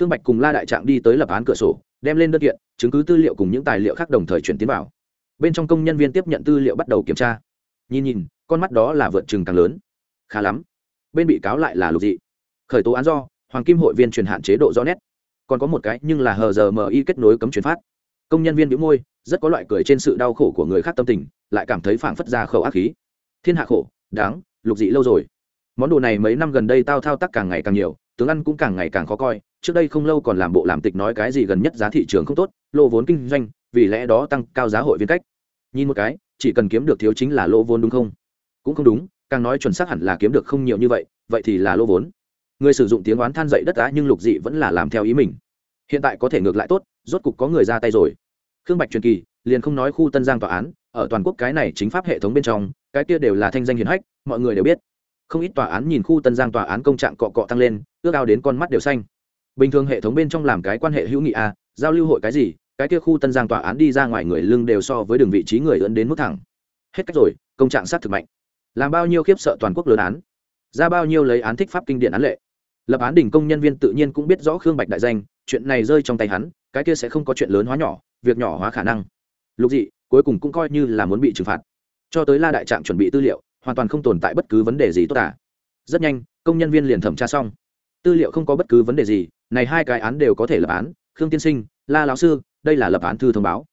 Khương bạch cùng la đại trạng đi tới lập án cửa sổ đem lên đơn kiện chứng cứ tư liệu cùng những tài liệu khác đồng thời chuyển tiến vào. Bên trong công nhân viên tiếp nhận tư liệu bắt đầu kiểm tra nhìn nhìn, con mắt đó là vượt chừng càng lớn. Khá lắm. Bên bị cáo lại là lục dị. Khởi tố án do, hoàng kim hội viên truyền hạn chế độ rõ nét. Còn có một cái nhưng là hờ giờ mi kết nối cấm truyền phát. Công nhân viên đĩu môi, rất có loại cười trên sự đau khổ của người khác tâm tình, lại cảm thấy phảng phất ra khẩu ác khí. Thiên hạ khổ, đáng, lục dị lâu rồi. Món đồ này mấy năm gần đây tao thao tác càng ngày càng nhiều, tướng ăn cũng càng ngày càng khó coi. Trước đây không lâu còn làm bộ làm tịch nói cái gì gần nhất giá thị trường không tốt, lô vốn kinh doanh, vì lẽ đó tăng cao giá hội viên cách. Nhìn một cái chỉ cần kiếm được thiếu chính là lỗ vốn đúng không? Cũng không đúng, càng nói chuẩn xác hẳn là kiếm được không nhiều như vậy vậy thì là lỗ vốn. Người sử dụng tiếng oán than dậy đất á nhưng lục dị vẫn là làm theo ý mình. Hiện tại có thể ngược lại tốt, rốt cục có người ra tay rồi. Khương bạch truyền kỳ, liền không nói khu tân giang tòa án, ở toàn quốc cái này chính pháp hệ thống bên trong, cái kia đều là thanh danh hiền hách, mọi người đều biết. Không ít tòa án nhìn khu tân giang tòa án công trạng cọ cọ tăng lên, ước ao đến con mắt đều xanh. Bình thường hệ thống bên trong làm cái quan hệ hữu nghị a giao lưu hội cái gì cái kia khu tân giang tòa án đi ra ngoài người lưng đều so với đường vị trí người ấn đến mức thẳng. Hết cách rồi, công trạng sát thực mạnh. Làm bao nhiêu khiếp sợ toàn quốc lớn án. Ra bao nhiêu lấy án thích pháp kinh điển án lệ. Lập án đình công nhân viên tự nhiên cũng biết rõ khương bạch đại danh, chuyện này rơi trong tay hắn, cái kia sẽ không có chuyện lớn hóa nhỏ, việc nhỏ hóa khả năng. Lục dị, cuối cùng cũng coi như là muốn bị trừng phạt. Cho tới la đại trạm chuẩn bị tư liệu, hoàn toàn không tồn tại bất cứ vấn đề gì tốt cả. Rất nhanh, công nhân viên liền thẩm tra xong. Tư liệu không có bất cứ vấn đề gì, này hai cái án đều có thể lập án, khương tiên sinh, la lão sư đây là lập án thư thông báo.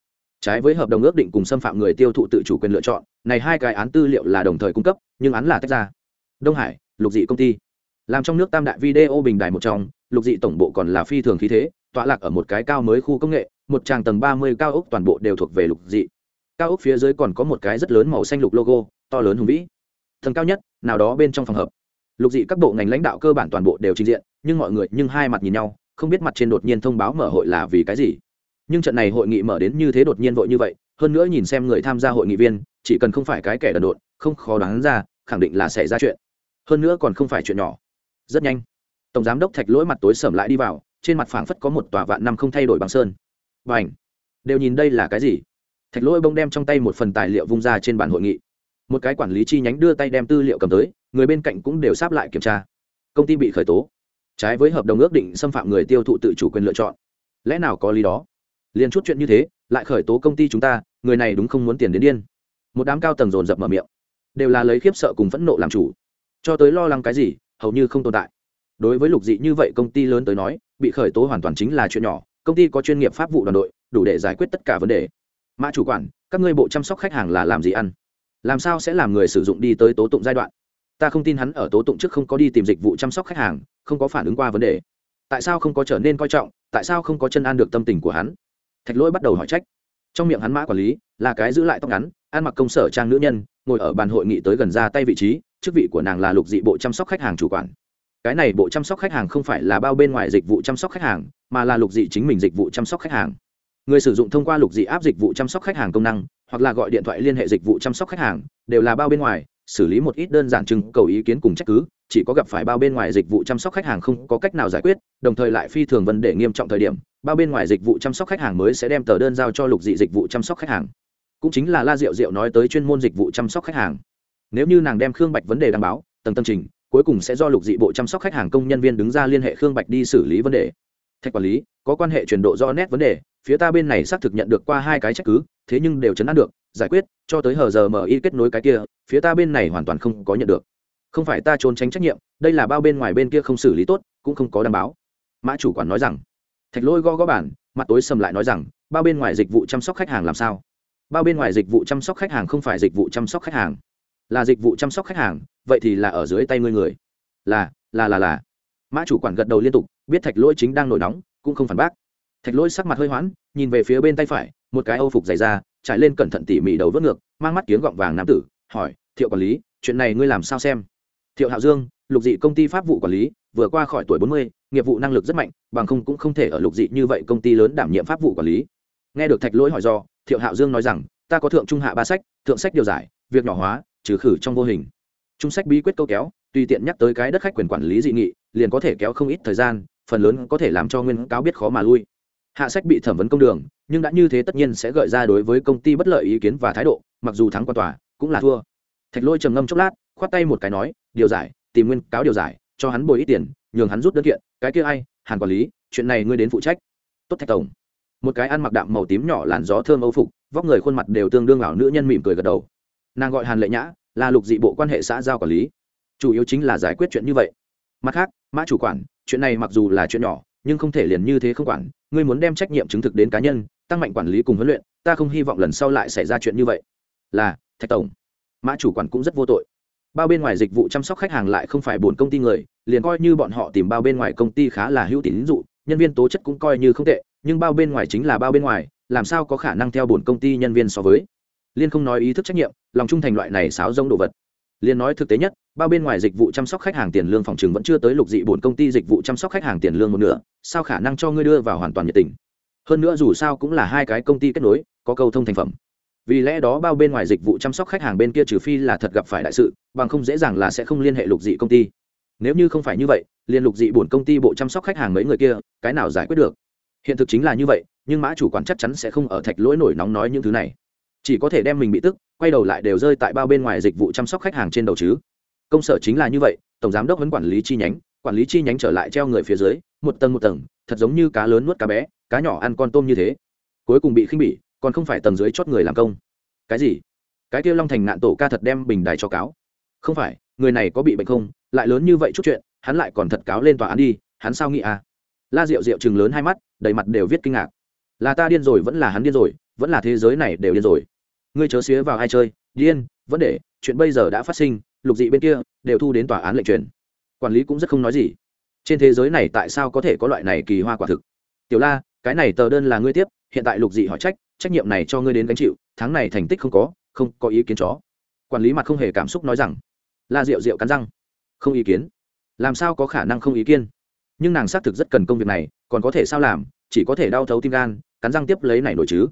Trái với hợp đồng ước định cùng xâm phạm người tiêu thụ tự chủ quyền lựa chọn, này hai cái án tư liệu là đồng thời cung cấp, nhưng án là tách ra. Đông hải, lục dị công ty. Làm trong nước tam đại video bình đài một trong, lục dị tổng bộ còn là phi thường khí thế, tọa lạc ở một cái cao mới khu công nghệ, một tràng tầng ba mươi cao ốc toàn bộ đều thuộc về lục dị. Cao ốc phía dưới còn có một cái rất lớn màu xanh lục logo, to lớn hùng vĩ. Tầng cao nhất, nào đó bên trong phòng hợp. Lục dị các bộ ngành lãnh đạo cơ bản toàn bộ đều trình diện, nhưng mọi người nhưng hai mặt nhìn nhau, không biết mặt trên đột nhiên thông báo mở hội là vì cái gì nhưng trận này hội nghị mở đến như thế đột nhiên vội như vậy, hơn nữa nhìn xem người tham gia hội nghị viên, chỉ cần không phải cái kẻ đần độn, không khó đoán ra, khẳng định là sẽ ra chuyện. Hơn nữa còn không phải chuyện nhỏ. Rất nhanh, tổng giám đốc thạch lỗi mặt tối sầm lại đi vào, trên mặt phảng phất có một tòa vạn năm không thay đổi bằng sơn. Và ảnh đều nhìn đây là cái gì? Thạch lỗi bông đem trong tay một phần tài liệu vung ra trên bàn hội nghị. Một cái quản lý chi nhánh đưa tay đem tư liệu cầm tới, người bên cạnh cũng đều sáp lại kiểm tra. Công ty bị khởi tố. Trái với hợp đồng ước định xâm phạm người tiêu thụ tự chủ quyền lựa chọn. Lẽ nào có lý đó? Liền chút chuyện như thế, lại khởi tố công ty chúng ta, người này đúng không muốn tiền đến điên. Một đám cao tầng dồn dập mở miệng. Đều là lấy khiếp sợ cùng phẫn nộ làm chủ. Cho tới lo lắng cái gì, hầu như không tồn tại. Đối với lục dị như vậy công ty lớn tới nói, bị khởi tố hoàn toàn chính là chuyện nhỏ, công ty có chuyên nghiệp pháp vụ đoàn đội, đủ để giải quyết tất cả vấn đề. Mã chủ quản, các ngươi bộ chăm sóc khách hàng là làm gì ăn? Làm sao sẽ làm người sử dụng đi tới tố tụng giai đoạn? Ta không tin hắn ở tố tụng trước không có đi tìm dịch vụ chăm sóc khách hàng, không có phản ứng qua vấn đề. Tại sao không có trở nên coi trọng, tại sao không có chân an được tâm tình của hắn? Thạch lỗi bắt đầu hỏi trách. Trong miệng hắn mã quản lý, là cái giữ lại tóc ngắn, ăn mặc công sở trang nữ nhân, ngồi ở bàn hội nghị tới gần ra tay vị trí, chức vị của nàng là lục dị bộ chăm sóc khách hàng chủ quản. Cái này bộ chăm sóc khách hàng không phải là bao bên ngoài dịch vụ chăm sóc khách hàng, mà là lục dị chính mình dịch vụ chăm sóc khách hàng. Người sử dụng thông qua lục dị áp dịch vụ chăm sóc khách hàng công năng, hoặc là gọi điện thoại liên hệ dịch vụ chăm sóc khách hàng, đều là bao bên ngoài, xử lý một ít đơn giản trưng cầu ý kiến cùng trách cứ chỉ có gặp phải bao bên ngoài dịch vụ chăm sóc khách hàng không có cách nào giải quyết, đồng thời lại phi thường vấn đề nghiêm trọng thời điểm, bao bên ngoài dịch vụ chăm sóc khách hàng mới sẽ đem tờ đơn giao cho lục dị dịch vụ chăm sóc khách hàng. Cũng chính là la diệu diệu nói tới chuyên môn dịch vụ chăm sóc khách hàng. Nếu như nàng đem khương bạch vấn đề đăng báo tầng tâm trình cuối cùng sẽ do lục dị bộ chăm sóc khách hàng công nhân viên đứng ra liên hệ khương bạch đi xử lý vấn đề. Thạch quản lý, có quan hệ chuyển độ do nét vấn đề, phía ta bên này xác thực nhận được qua hai cái trách cứ, thế nhưng đều chấn an được, giải quyết, cho tới hờ giờ mở y kết nối cái kia, phía ta bên này hoàn toàn không có nhận được không phải ta trốn tránh trách nhiệm, đây là bao bên ngoài bên kia không xử lý tốt, cũng không có đảm bảo. Mã chủ quản nói rằng. Thạch lôi gõ gõ bản mặt tối sầm lại nói rằng, bao bên ngoài dịch vụ chăm sóc khách hàng làm sao? Bao bên ngoài dịch vụ chăm sóc khách hàng không phải dịch vụ chăm sóc khách hàng. Là dịch vụ chăm sóc khách hàng, vậy thì là ở dưới tay ngươi người. Là là là là. Mã chủ quản gật đầu liên tục, biết thạch lỗi chính đang nổi nóng, cũng không phản bác. Thạch lỗi sắc mặt hơi hoãn, nhìn về phía bên tay phải, một cái âu phục dày ra trải lên cẩn thận tỉ mỉ đầu vớt ngược, mang mắt kiếng gọng vàng nam tử, hỏi, thiệu quản lý, chuyện này ngươi làm sao xem? Thiệu hạo dương, lục dị công ty pháp vụ quản lý, vừa qua khỏi tuổi bốn mươi, nghiệp vụ năng lực rất mạnh, bằng không cũng không thể ở lục dị như vậy công ty lớn đảm nhiệm pháp vụ quản lý. Nghe được thạch lỗi hỏi do, thiệu hạo dương nói rằng, ta có thượng trung hạ ba sách, thượng sách điều giải, việc nhỏ hóa, trừ khử trong vô hình. Trung sách bí quyết câu kéo, tùy tiện nhắc tới cái đất khách quyền quản lý dị nghị, liền có thể kéo không ít thời gian, phần lớn có thể làm cho nguyên cáo biết khó mà lui. Hạ sách bị thẩm vấn công đường, nhưng đã như thế tất nhiên sẽ gợi ra đối với công ty bất lợi ý kiến và thái độ, mặc dù thắng qua tòa, cũng là thua. Thạch lôi trầm ngâm chốc lát, khoát tay một cái nói điều giải, tìm nguyên cáo điều giải, cho hắn bồi ít tiền, nhường hắn rút đơn kiện, cái kia ai, hàn quản lý, chuyện này ngươi đến phụ trách. Tốt thạch tổng. Một cái ăn mặc đạm màu tím nhỏ làn gió thơm âu phục, vóc người khuôn mặt đều tương đương ảo nữ nhân mỉm cười gật đầu. Nàng gọi hàn lệ nhã, là lục dị bộ quan hệ xã giao quản lý. Chủ yếu chính là giải quyết chuyện như vậy. Mặt khác, mã chủ quản, chuyện này mặc dù là chuyện nhỏ, nhưng không thể liền như thế không quản, ngươi muốn đem trách nhiệm chứng thực đến cá nhân, tăng mạnh quản lý cùng huấn luyện, ta không hy vọng lần sau lại xảy ra chuyện như vậy. Là, thạch tổng. Mã chủ quản cũng rất vô tội bao bên ngoài dịch vụ chăm sóc khách hàng lại không phải bốn công ty người, liền coi như bọn họ tìm bao bên ngoài công ty khá là hữu tín dụ nhân viên tố chất cũng coi như không tệ, nhưng bao bên ngoài chính là bao bên ngoài, làm sao có khả năng theo buồn công ty nhân viên so với? Liên không nói ý thức trách nhiệm, lòng trung thành loại này sáo rông đồ vật. Liên nói thực tế nhất, bao bên ngoài dịch vụ chăm sóc khách hàng tiền lương phòng trường vẫn chưa tới lục dị bổn công ty dịch vụ chăm sóc khách hàng tiền lương một nửa, sao khả năng cho ngươi đưa vào hoàn toàn nhiệt tình? Hơn nữa dù sao cũng là hai cái công ty kết nối, có câu thông thành phẩm vì lẽ đó bao bên ngoài dịch vụ chăm sóc khách hàng bên kia trừ phi là thật gặp phải đại sự, bằng không dễ dàng là sẽ không liên hệ lục dị công ty. Nếu như không phải như vậy liên lục dị bổn công ty bộ chăm sóc khách hàng mấy người kia, cái nào giải quyết được? Hiện thực chính là như vậy, nhưng mã chủ quán chắc chắn sẽ không ở thạch lỗi nổi nóng nói những thứ này. Chỉ có thể đem mình bị tức, quay đầu lại đều rơi tại bao bên ngoài dịch vụ chăm sóc khách hàng trên đầu chứ. Công sở chính là như vậy, tổng giám đốc vẫn quản lý chi nhánh, quản lý chi nhánh trở lại treo người phía dưới, một tầng một tầng, thật giống như cá lớn nuốt cá bé, cá nhỏ ăn con tôm như thế. Cuối cùng bị khinh bỉ còn không phải tầng dưới chót người làm công. Cái gì? Cái kia long thành nạn tổ ca thật đem bình đài cho cáo. Không phải, người này có bị bệnh không? Lại lớn như vậy chút chuyện, hắn lại còn thật cáo lên tòa án đi, hắn sao nghĩ à? La rượu rượu chừng lớn hai mắt, đầy mặt đều viết kinh ngạc. Là ta điên rồi vẫn là hắn điên rồi, vẫn là thế giới này đều điên rồi. Ngươi chớ xía vào ai chơi, điên vấn đề chuyện bây giờ đã phát sinh, lục dị bên kia, đều thu đến tòa án lệnh truyền. Quản lý cũng rất không nói gì. Trên thế giới này tại sao có thể có loại này kỳ hoa quả thực? Tiểu la, cái này tờ đơn là ngươi tiếp, hiện tại lục dị hỏi trách trách nhiệm này cho ngươi đến gánh chịu, tháng này thành tích không có không có ý kiến chó. Quản lý mặt không hề cảm xúc nói rằng, la rượu rượu cắn răng, không ý kiến. Làm sao có khả năng không ý kiến? Nhưng nàng xác thực rất cần công việc này, còn có thể sao làm, chỉ có thể đau thấu tim gan, cắn răng tiếp lấy này nổi chứ.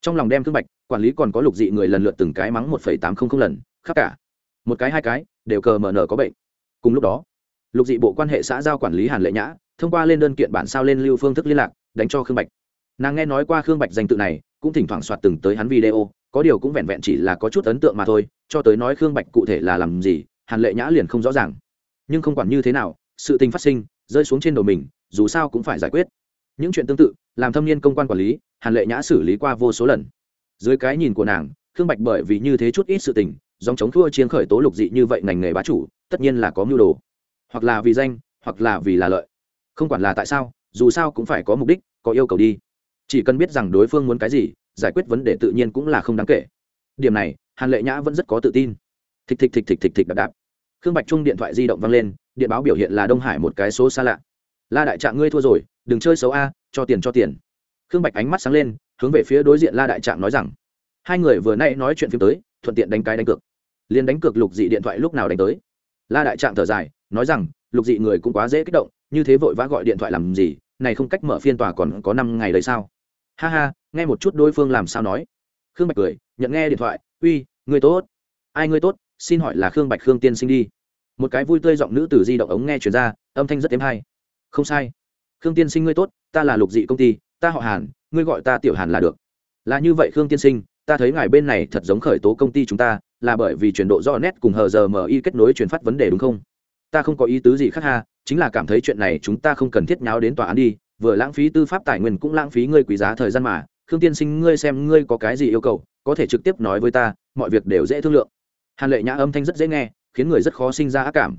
Trong lòng đem thương bạch, quản lý còn có lục dị người lần lượt từng cái mắng một phẩy tám không không lần, khắp cả. Một cái hai cái, đều cờ mờ nở có bệnh. Cùng lúc đó, lục dị bộ quan hệ xã giao quản lý hàn lệ nhã, thông qua lên đơn kiện bản sao lên lưu phương thức liên lạc, đánh cho khương bạch. Nàng nghe nói qua khương bạch danh tự này cũng thỉnh thoảng soạt từng tới hắn video, có điều cũng vẹn vẹn chỉ là có chút ấn tượng mà thôi, cho tới nói khương bạch cụ thể là làm gì, hàn lệ nhã liền không rõ ràng. Nhưng không quản như thế nào, sự tình phát sinh, rơi xuống trên đầu mình, dù sao cũng phải giải quyết. Những chuyện tương tự, làm thâm niên công quan quản lý, hàn lệ nhã xử lý qua vô số lần. Dưới cái nhìn của nàng, khương bạch bởi vì như thế chút ít sự tình dòng chống thua chiến khởi tố lục dị như vậy ngành nghề bá chủ, tất nhiên là có mưu đồ. Hoặc là vì danh, hoặc là vì là lợi. Không quản là tại sao, dù sao cũng phải có mục đích, có yêu cầu đi chỉ cần biết rằng đối phương muốn cái gì, giải quyết vấn đề tự nhiên cũng là không đáng kể. Điểm này, hàn lệ nhã vẫn rất có tự tin. Thịch thịch thịch thịch thịch thịch đạp đạp. Khương bạch trung điện thoại di động văng lên, điện báo biểu hiện là đông hải một cái số xa lạ. La đại trạng ngươi thua rồi, đừng chơi xấu a, cho tiền cho tiền. Khương bạch ánh mắt sáng lên, hướng về phía đối diện la đại trạng nói rằng, hai người vừa nay nói chuyện phim tới, thuận tiện đánh cái đánh cược. Liền đánh cược lục dị điện thoại lúc nào đánh tới? La đại trạng thở dài, nói rằng, lục dị người cũng quá dễ kích động, như thế vội vã gọi điện thoại làm gì, này không cách mở phiên tòa còn có năm ngày đấy sao? Ha ha, nghe một chút đối phương làm sao nói. Khương bạch cười, nhận nghe điện thoại, uy, người tốt. Ai người tốt? Xin hỏi là khương bạch khương tiên sinh đi. Một cái vui tươi giọng nữ từ di động ống nghe chuyển ra, âm thanh rất êm hay. Không sai. Khương tiên sinh ngươi tốt, ta là lục dị công ty, ta họ hàn, ngươi gọi ta tiểu hàn là được. Là như vậy khương tiên sinh, ta thấy ngài bên này thật giống khởi tố công ty chúng ta, là bởi vì chuyển độ do nét cùng hờ giờ mi kết nối chuyển phát vấn đề đúng không? Ta không có ý tứ gì khác ha, chính là cảm thấy chuyện này chúng ta không cần thiết nháo đến tòa án đi vừa lãng phí tư pháp tài nguyên cũng lãng phí ngươi quý giá thời gian mà. Khương tiên sinh ngươi xem ngươi có cái gì yêu cầu có thể trực tiếp nói với ta mọi việc đều dễ thương lượng. Hàn lệ nhã âm thanh rất dễ nghe khiến người rất khó sinh ra ác cảm.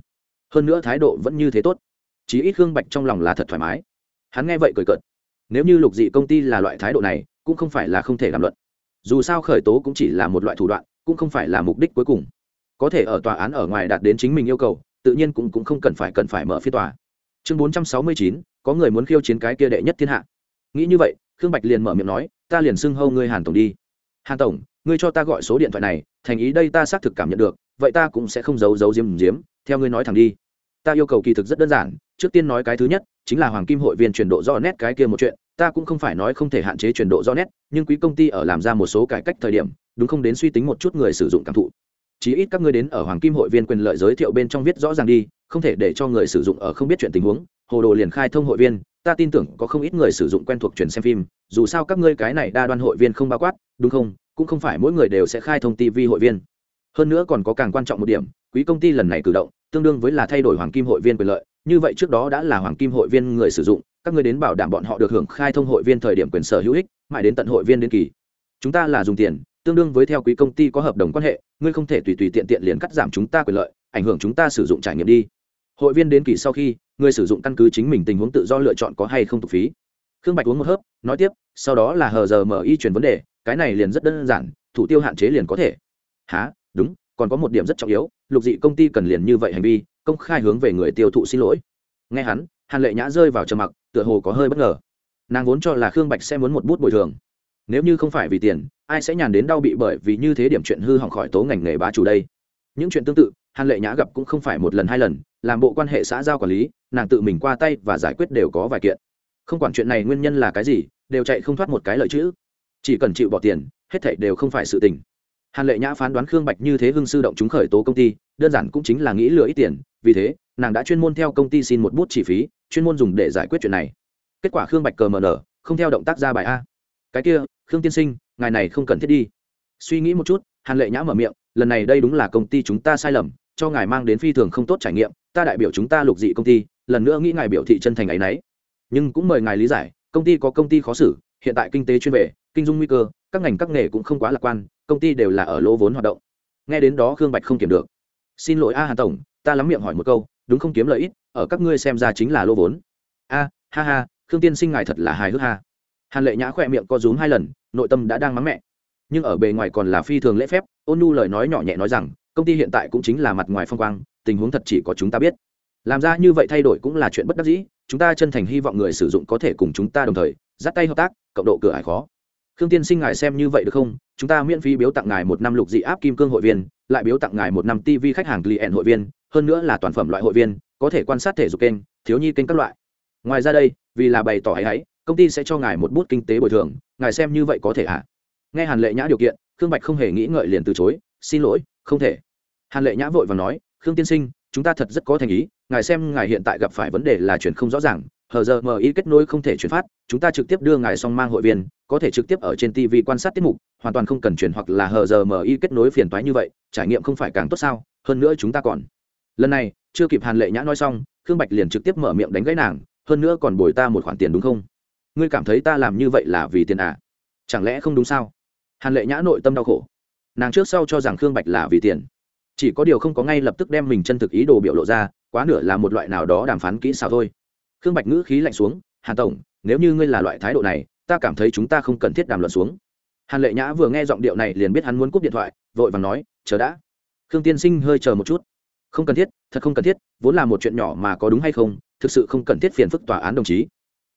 Hơn nữa thái độ vẫn như thế tốt. Chí ít khương bạch trong lòng là thật thoải mái. Hắn nghe vậy cười cợt. Nếu như lục dị công ty là loại thái độ này cũng không phải là không thể làm luận. Dù sao khởi tố cũng chỉ là một loại thủ đoạn cũng không phải là mục đích cuối cùng. Có thể ở tòa án ở ngoài đạt đến chính mình yêu cầu tự nhiên cũng, cũng không cần phải cần phải mở phiên tòa chương bốn trăm sáu mươi chín, có người muốn khiêu chiến cái kia đệ nhất thiên hạ. Nghĩ như vậy, khương bạch liền mở miệng nói, ta liền xưng hâu ngươi hàn tổng đi. Hàn tổng, ngươi cho ta gọi số điện thoại này, thành ý đây ta xác thực cảm nhận được, vậy ta cũng sẽ không giấu giấu diếm diếm theo ngươi nói thẳng đi. Ta yêu cầu kỳ thực rất đơn giản, trước tiên nói cái thứ nhất, chính là hoàng kim hội viên chuyển độ do nét cái kia một chuyện, ta cũng không phải nói không thể hạn chế chuyển độ do nét, nhưng quý công ty ở làm ra một số cải cách thời điểm, đúng không đến suy tính một chút người sử dụng cảm thụ. Chí ít các ngươi đến ở hoàng kim hội viên quyền lợi giới thiệu bên trong viết rõ ràng đi không thể để cho người sử dụng ở không biết chuyện tình huống. Hồ đồ liền khai thông hội viên, ta tin tưởng có không ít người sử dụng quen thuộc truyền xem phim, dù sao các ngươi cái này đa đoan hội viên không bao quát, đúng không? Cũng không phải mỗi người đều sẽ khai thông tv hội viên. Hơn nữa còn có càng quan trọng một điểm, quý công ty lần này cử động, tương đương với là thay đổi hoàng kim hội viên quyền lợi, như vậy trước đó đã là hoàng kim hội viên người sử dụng, các ngươi đến bảo đảm bọn họ được hưởng khai thông hội viên thời điểm quyền sở hữu ích, mãi đến tận hội viên đến kỳ. Chúng ta là dùng tiền, tương đương với theo quý công ty có hợp đồng quan hệ, ngươi không thể tùy tùy tiện tiện liền cắt giảm chúng ta quyền lợi, ảnh hưởng chúng ta sử dụng trải nghiệm đi hội viên đến kỳ sau khi, người sử dụng căn cứ chính mình tình huống tự do lựa chọn có hay không tục phí. Khương bạch uống một hớp, nói tiếp, sau đó là hờ giờ mở y chuyển vấn đề, cái này liền rất đơn giản, thủ tiêu hạn chế liền có thể. Há đúng, còn có một điểm rất trọng yếu, lục dị công ty cần liền như vậy hành vi, công khai hướng về người tiêu thụ xin lỗi. Nghe hắn, hàn lệ nhã rơi vào trầm mặc, tựa hồ có hơi bất ngờ. Nàng vốn cho là khương bạch sẽ muốn một bút bồi thường. Nếu như không phải vì tiền, ai sẽ nhàn đến đau bị bởi vì như thế điểm chuyện hư hỏng khỏi tố ngành nghề bá chủ đây? Những chuyện tương tự hàn lệ nhã gặp cũng không phải một lần hai lần, làm bộ quan hệ xã giao quản lý, nàng tự mình qua tay và giải quyết đều có vài kiện. Không quản chuyện này nguyên nhân là cái gì, đều chạy không thoát một cái lợi chữ. Chỉ cần chịu bỏ tiền, hết thảy đều không phải sự tình. Hàn lệ nhã phán đoán khương bạch như thế hưng sư động chúng khởi tố công ty, đơn giản cũng chính là nghĩ lừa ít tiền, vì thế, nàng đã chuyên môn theo công ty xin một bút chi phí, chuyên môn dùng để giải quyết chuyện này. Kết quả khương bạch cờ mờ nở, không theo động tác ra bài a. Cái kia, khương tiên sinh, ngài này không cần thiết đi. Suy nghĩ một chút, hàn lệ nhã mở miệng, lần này đây đúng là công ty chúng ta sai lầm cho ngài mang đến phi thường không tốt trải nghiệm, ta đại biểu chúng ta lục dị công ty, lần nữa nghĩ ngài biểu thị chân thành ấ y n ấ y nhưng cũng mời ngài lý giải, công ty có công ty khó xử, hiện tại kinh tế chuyên về, kinh dung nguy cơ, các ngành các nghề cũng không quá lạc quan, công ty đều là ở lỗ vốn hoạt động. Nghe đến đó khương bạch không kiểm được. Xin lỗi a hà tổng, ta lắm miệng hỏi một câu, đúng không kiếm lợi ít ở các ngươi xem ra chính là lỗ vốn. A, ha ha, khương tiên sinh ngài thật là hài hước ha. Hàn lệ nhã khỏe miệng co rúm hai lần, nội tâm đã đang mắng mẹ. Nhưng ở bề ngoài còn là phi thường lễ phép, ôn nhu lời nói nhỏ nhẹ nói rằng công ty hiện tại cũng chính là mặt ngoài phong quang, tình huống thật chỉ có chúng ta biết. Làm ra như vậy thay đổi cũng là chuyện bất đắc dĩ, chúng ta chân thành hy vọng người sử dụng có thể cùng chúng ta đồng thời, dắt tay hợp tác, cộng độ cửa ải khó. Khương tiên sinh ngài xem như vậy được không? Chúng ta miễn phí biếu tặng ngài một năm lục dị áp kim cương hội viên, lại biếu tặng ngài một năm tv khách hàng client hội viên, hơn nữa là toàn phẩm loại hội viên, có thể quan sát thể dục kênh, thiếu nhi kênh các loại. Ngoài ra đây, vì là bày tỏ ấy ấy, công ty sẽ cho ngài một bút kinh tế bồi thường, ngài xem như vậy có thể ạ à? nghe hàn lệ nhã điều kiện, khương bạch không hề nghĩ ngợi liền từ chối, xin lỗi không thể. Hàn lệ nhã vội và nói, khương tiên sinh, chúng ta thật rất có thành ý, ngài xem ngài hiện tại gặp phải vấn đề là chuyển không rõ ràng. Hờ giờ mở ý kết nối không thể chuyển phát, chúng ta trực tiếp đưa ngài song mang hội viên, có thể trực tiếp ở trên tv quan sát tiết mục, hoàn toàn không cần chuyển hoặc là hờ giờ mở ý kết nối phiền toái như vậy, trải nghiệm không phải càng tốt sao? Hơn nữa chúng ta còn lần này, chưa kịp hàn lệ nhã nói xong, khương bạch liền trực tiếp mở miệng đánh gãy nàng, hơn nữa còn bồi ta một khoản tiền đúng không? Ngươi cảm thấy ta làm như vậy là vì tiền à? Chẳng lẽ không đúng sao? Hàn lệ nhã nội tâm đau khổ nàng trước sau cho rằng khương bạch là vì tiền. Chỉ có điều không có ngay lập tức đem mình chân thực ý đồ biểu lộ ra, quá nửa là một loại nào đó đàm phán kỹ xảo thôi. Khương bạch ngữ khí lạnh xuống, hàn tổng, nếu như ngươi là loại thái độ này, ta cảm thấy chúng ta không cần thiết đàm luận xuống. Hàn lệ nhã vừa nghe giọng điệu này liền biết hắn muốn cúp điện thoại, vội vàng nói, chờ đã. Khương tiên sinh hơi chờ một chút. Không cần thiết, thật không cần thiết, vốn là một chuyện nhỏ mà có đúng hay không, thực sự không cần thiết phiền phức tòa án đồng chí.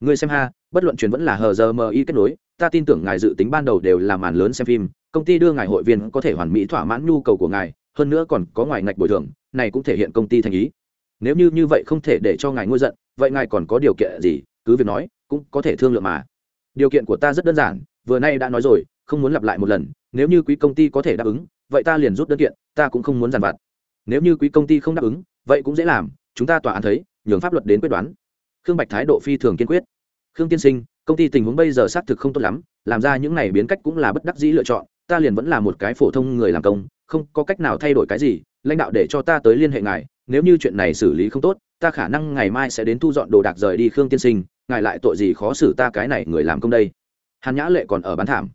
Ngươi xem ha, bất luận chuyện vẫn là hờ giờ mi kết nối ta tin tưởng ngài dự tính ban đầu đều là màn lớn xem phim, công ty đưa ngài hội viên có thể hoàn mỹ thỏa mãn nhu cầu của ngài, hơn nữa còn có ngoài ngạch bồi thường, này cũng thể hiện công ty thành ý. Nếu như như vậy không thể để cho ngài ngôi giận, vậy ngài còn có điều kiện gì? Cứ việc nói, cũng có thể thương lượng mà. Điều kiện của ta rất đơn giản, vừa nay đã nói rồi, không muốn lặp lại một lần, nếu như quý công ty có thể đáp ứng, vậy ta liền rút đơn kiện, ta cũng không muốn giàn vặt. Nếu như quý công ty không đáp ứng, vậy cũng dễ làm, chúng ta tòa án thấy, nhường pháp luật đến quyết đoán. Khương bạch thái độ phi thường kiên quyết. Khương tiên sinh công ty tình huống bây giờ xác thực không tốt lắm, làm ra những này biến cách cũng là bất đắc dĩ lựa chọn, ta liền vẫn là một cái phổ thông người làm công, không có cách nào thay đổi cái gì, lãnh đạo để cho ta tới liên hệ ngài, nếu như chuyện này xử lý không tốt, ta khả năng ngày mai sẽ đến thu dọn đồ đạc rời đi khương tiên sinh, ngài lại tội gì khó xử ta cái này người làm công đây? Hàn nhã lệ còn ở bán thảm.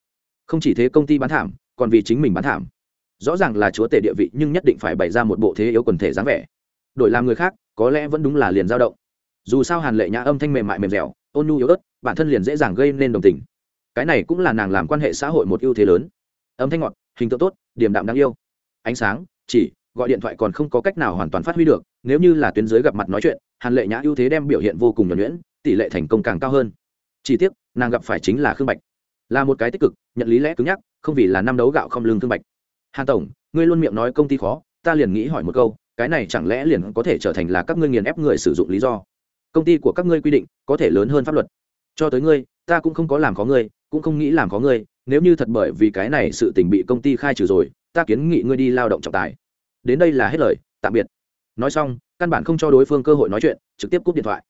Không chỉ thế công ty bán thảm, còn vì chính mình bán thảm. Rõ ràng là chúa tể địa vị nhưng nhất định phải bày ra một bộ thế yếu quần thể dáng vẻ. Đổi làm người khác, có lẽ vẫn đúng là liền dao động. Dù sao hàn lệ nhã âm thanh mềm mại mềm dẻo, ôn nhu yếu ớt bản thân liền dễ dàng gây nên đồng tình. Cái này cũng là nàng làm quan hệ xã hội một ưu thế lớn. Âm thanh ngọt, hình tượng tốt điểm đạm đáng yêu. Ánh sáng, chỉ, gọi điện thoại còn không có cách nào hoàn toàn phát huy được, nếu như là tuyến giới gặp mặt nói chuyện, hàn lệ nhã ưu thế đem biểu hiện vô cùng nhuẩn nhuyễn, tỷ lệ thành công càng cao hơn. Chỉ tiếc, nàng gặp phải chính là khương bạch. Là một cái tích cực, nhận lý lẽ cứng nhắc, không vì là năm đấu gạo không lương khương bạch. Hàn tổng, ngươi luôn miệng nói công ty khó, ta liền nghĩ hỏi một câu, cái này chẳng lẽ liền có thể trở thành là các ngươi nghiền ép người sử dụng lý do? Công ty của các ngươi quy định có thể lớn hơn pháp luật cho tới ngươi, ta cũng không có làm khó ngươi, cũng không nghĩ làm khó ngươi, nếu như thật bởi vì cái này sự tình bị công ty khai trừ rồi, ta kiến nghị ngươi đi lao động trọng tài. Đến đây là hết lời, tạm biệt. Nói xong, căn bản không cho đối phương cơ hội nói chuyện, trực tiếp cúp điện thoại.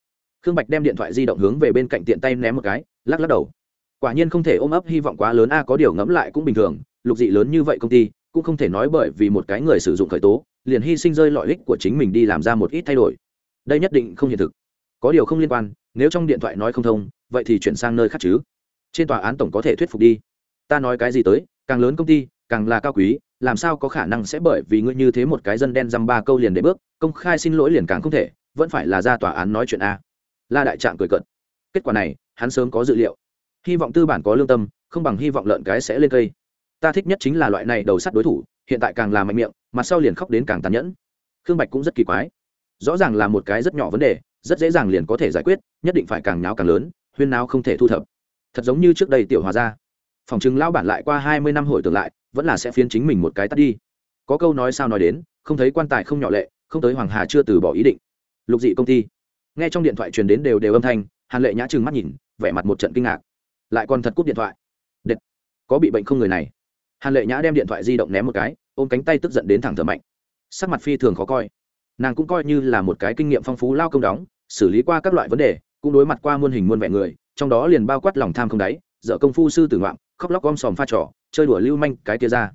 Khương bạch đem điện thoại di động hướng về bên cạnh tiện tay ném một cái, lắc lắc đầu. Quả nhiên không thể ôm ấp hy vọng quá lớn, a, có điều ngẫm lại cũng bình thường, lục dị lớn như vậy công ty, cũng không thể nói bởi vì một cái người sử dụng khởi tố, liền hy sinh rơi lợi ích của chính mình đi làm ra một ít thay đổi. Đây nhất định không hiện thực có điều không liên quan, nếu trong điện thoại nói không thông, vậy thì chuyển sang nơi khác chứ. Trên tòa án tổng có thể thuyết phục đi. Ta nói cái gì tới, càng lớn công ty, càng là cao quý, làm sao có khả năng sẽ bởi vì ngươi như thế một cái dân đen dăm ba câu liền để bước, công khai xin lỗi liền càng không thể, vẫn phải là ra tòa án nói chuyện a. La đại trạng cười cận kết quả này, hắn sớm có dự liệu. Hy vọng tư bản có lương tâm, không bằng hy vọng lợn cái sẽ lên cây. Ta thích nhất chính là loại này đầu sắt đối thủ, hiện tại càng là mạnh miệng mặt sau liền khóc đến càng tàn nhẫn. Khương bạch cũng rất kỳ quái. Rõ ràng là một cái rất nhỏ vấn đề rất dễ dàng liền có thể giải quyết, nhất định phải càng nháo càng lớn, huyên náo không thể thu thập. Thật giống như trước đây tiểu hòa ra phòng chứng lão bản lại qua hai mươi năm hồi tưởng lại, vẫn là sẽ phiến chính mình một cái tắt đi. Có câu nói sao nói đến, không thấy quan tài không nhỏ lệ, không tới hoàng hà chưa từ bỏ ý định. Lục dị công ty. Nghe trong điện thoại truyền đến đều đều âm thanh, hàn lệ nhã trừng mắt nhìn, vẻ mặt một trận kinh ngạc. Lại còn thật cúp điện thoại. Đệt. có bị bệnh không người này? Hàn lệ nhã đem điện thoại di động ném một cái, ôm cánh tay tức giận đến thẳng thở mạnh. Sắc mặt phi thường khó coi. Nàng cũng coi như là một cái kinh nghiệm phong phú lao công đóng xử lý qua các loại vấn đề, cũng đối mặt qua muôn hình muôn vẻ người, trong đó liền bao quát lòng tham không đáy, dở công phu sư tử ngoạm, khóc lóc gom sòm pha trò, chơi đùa lưu manh cái kia ra.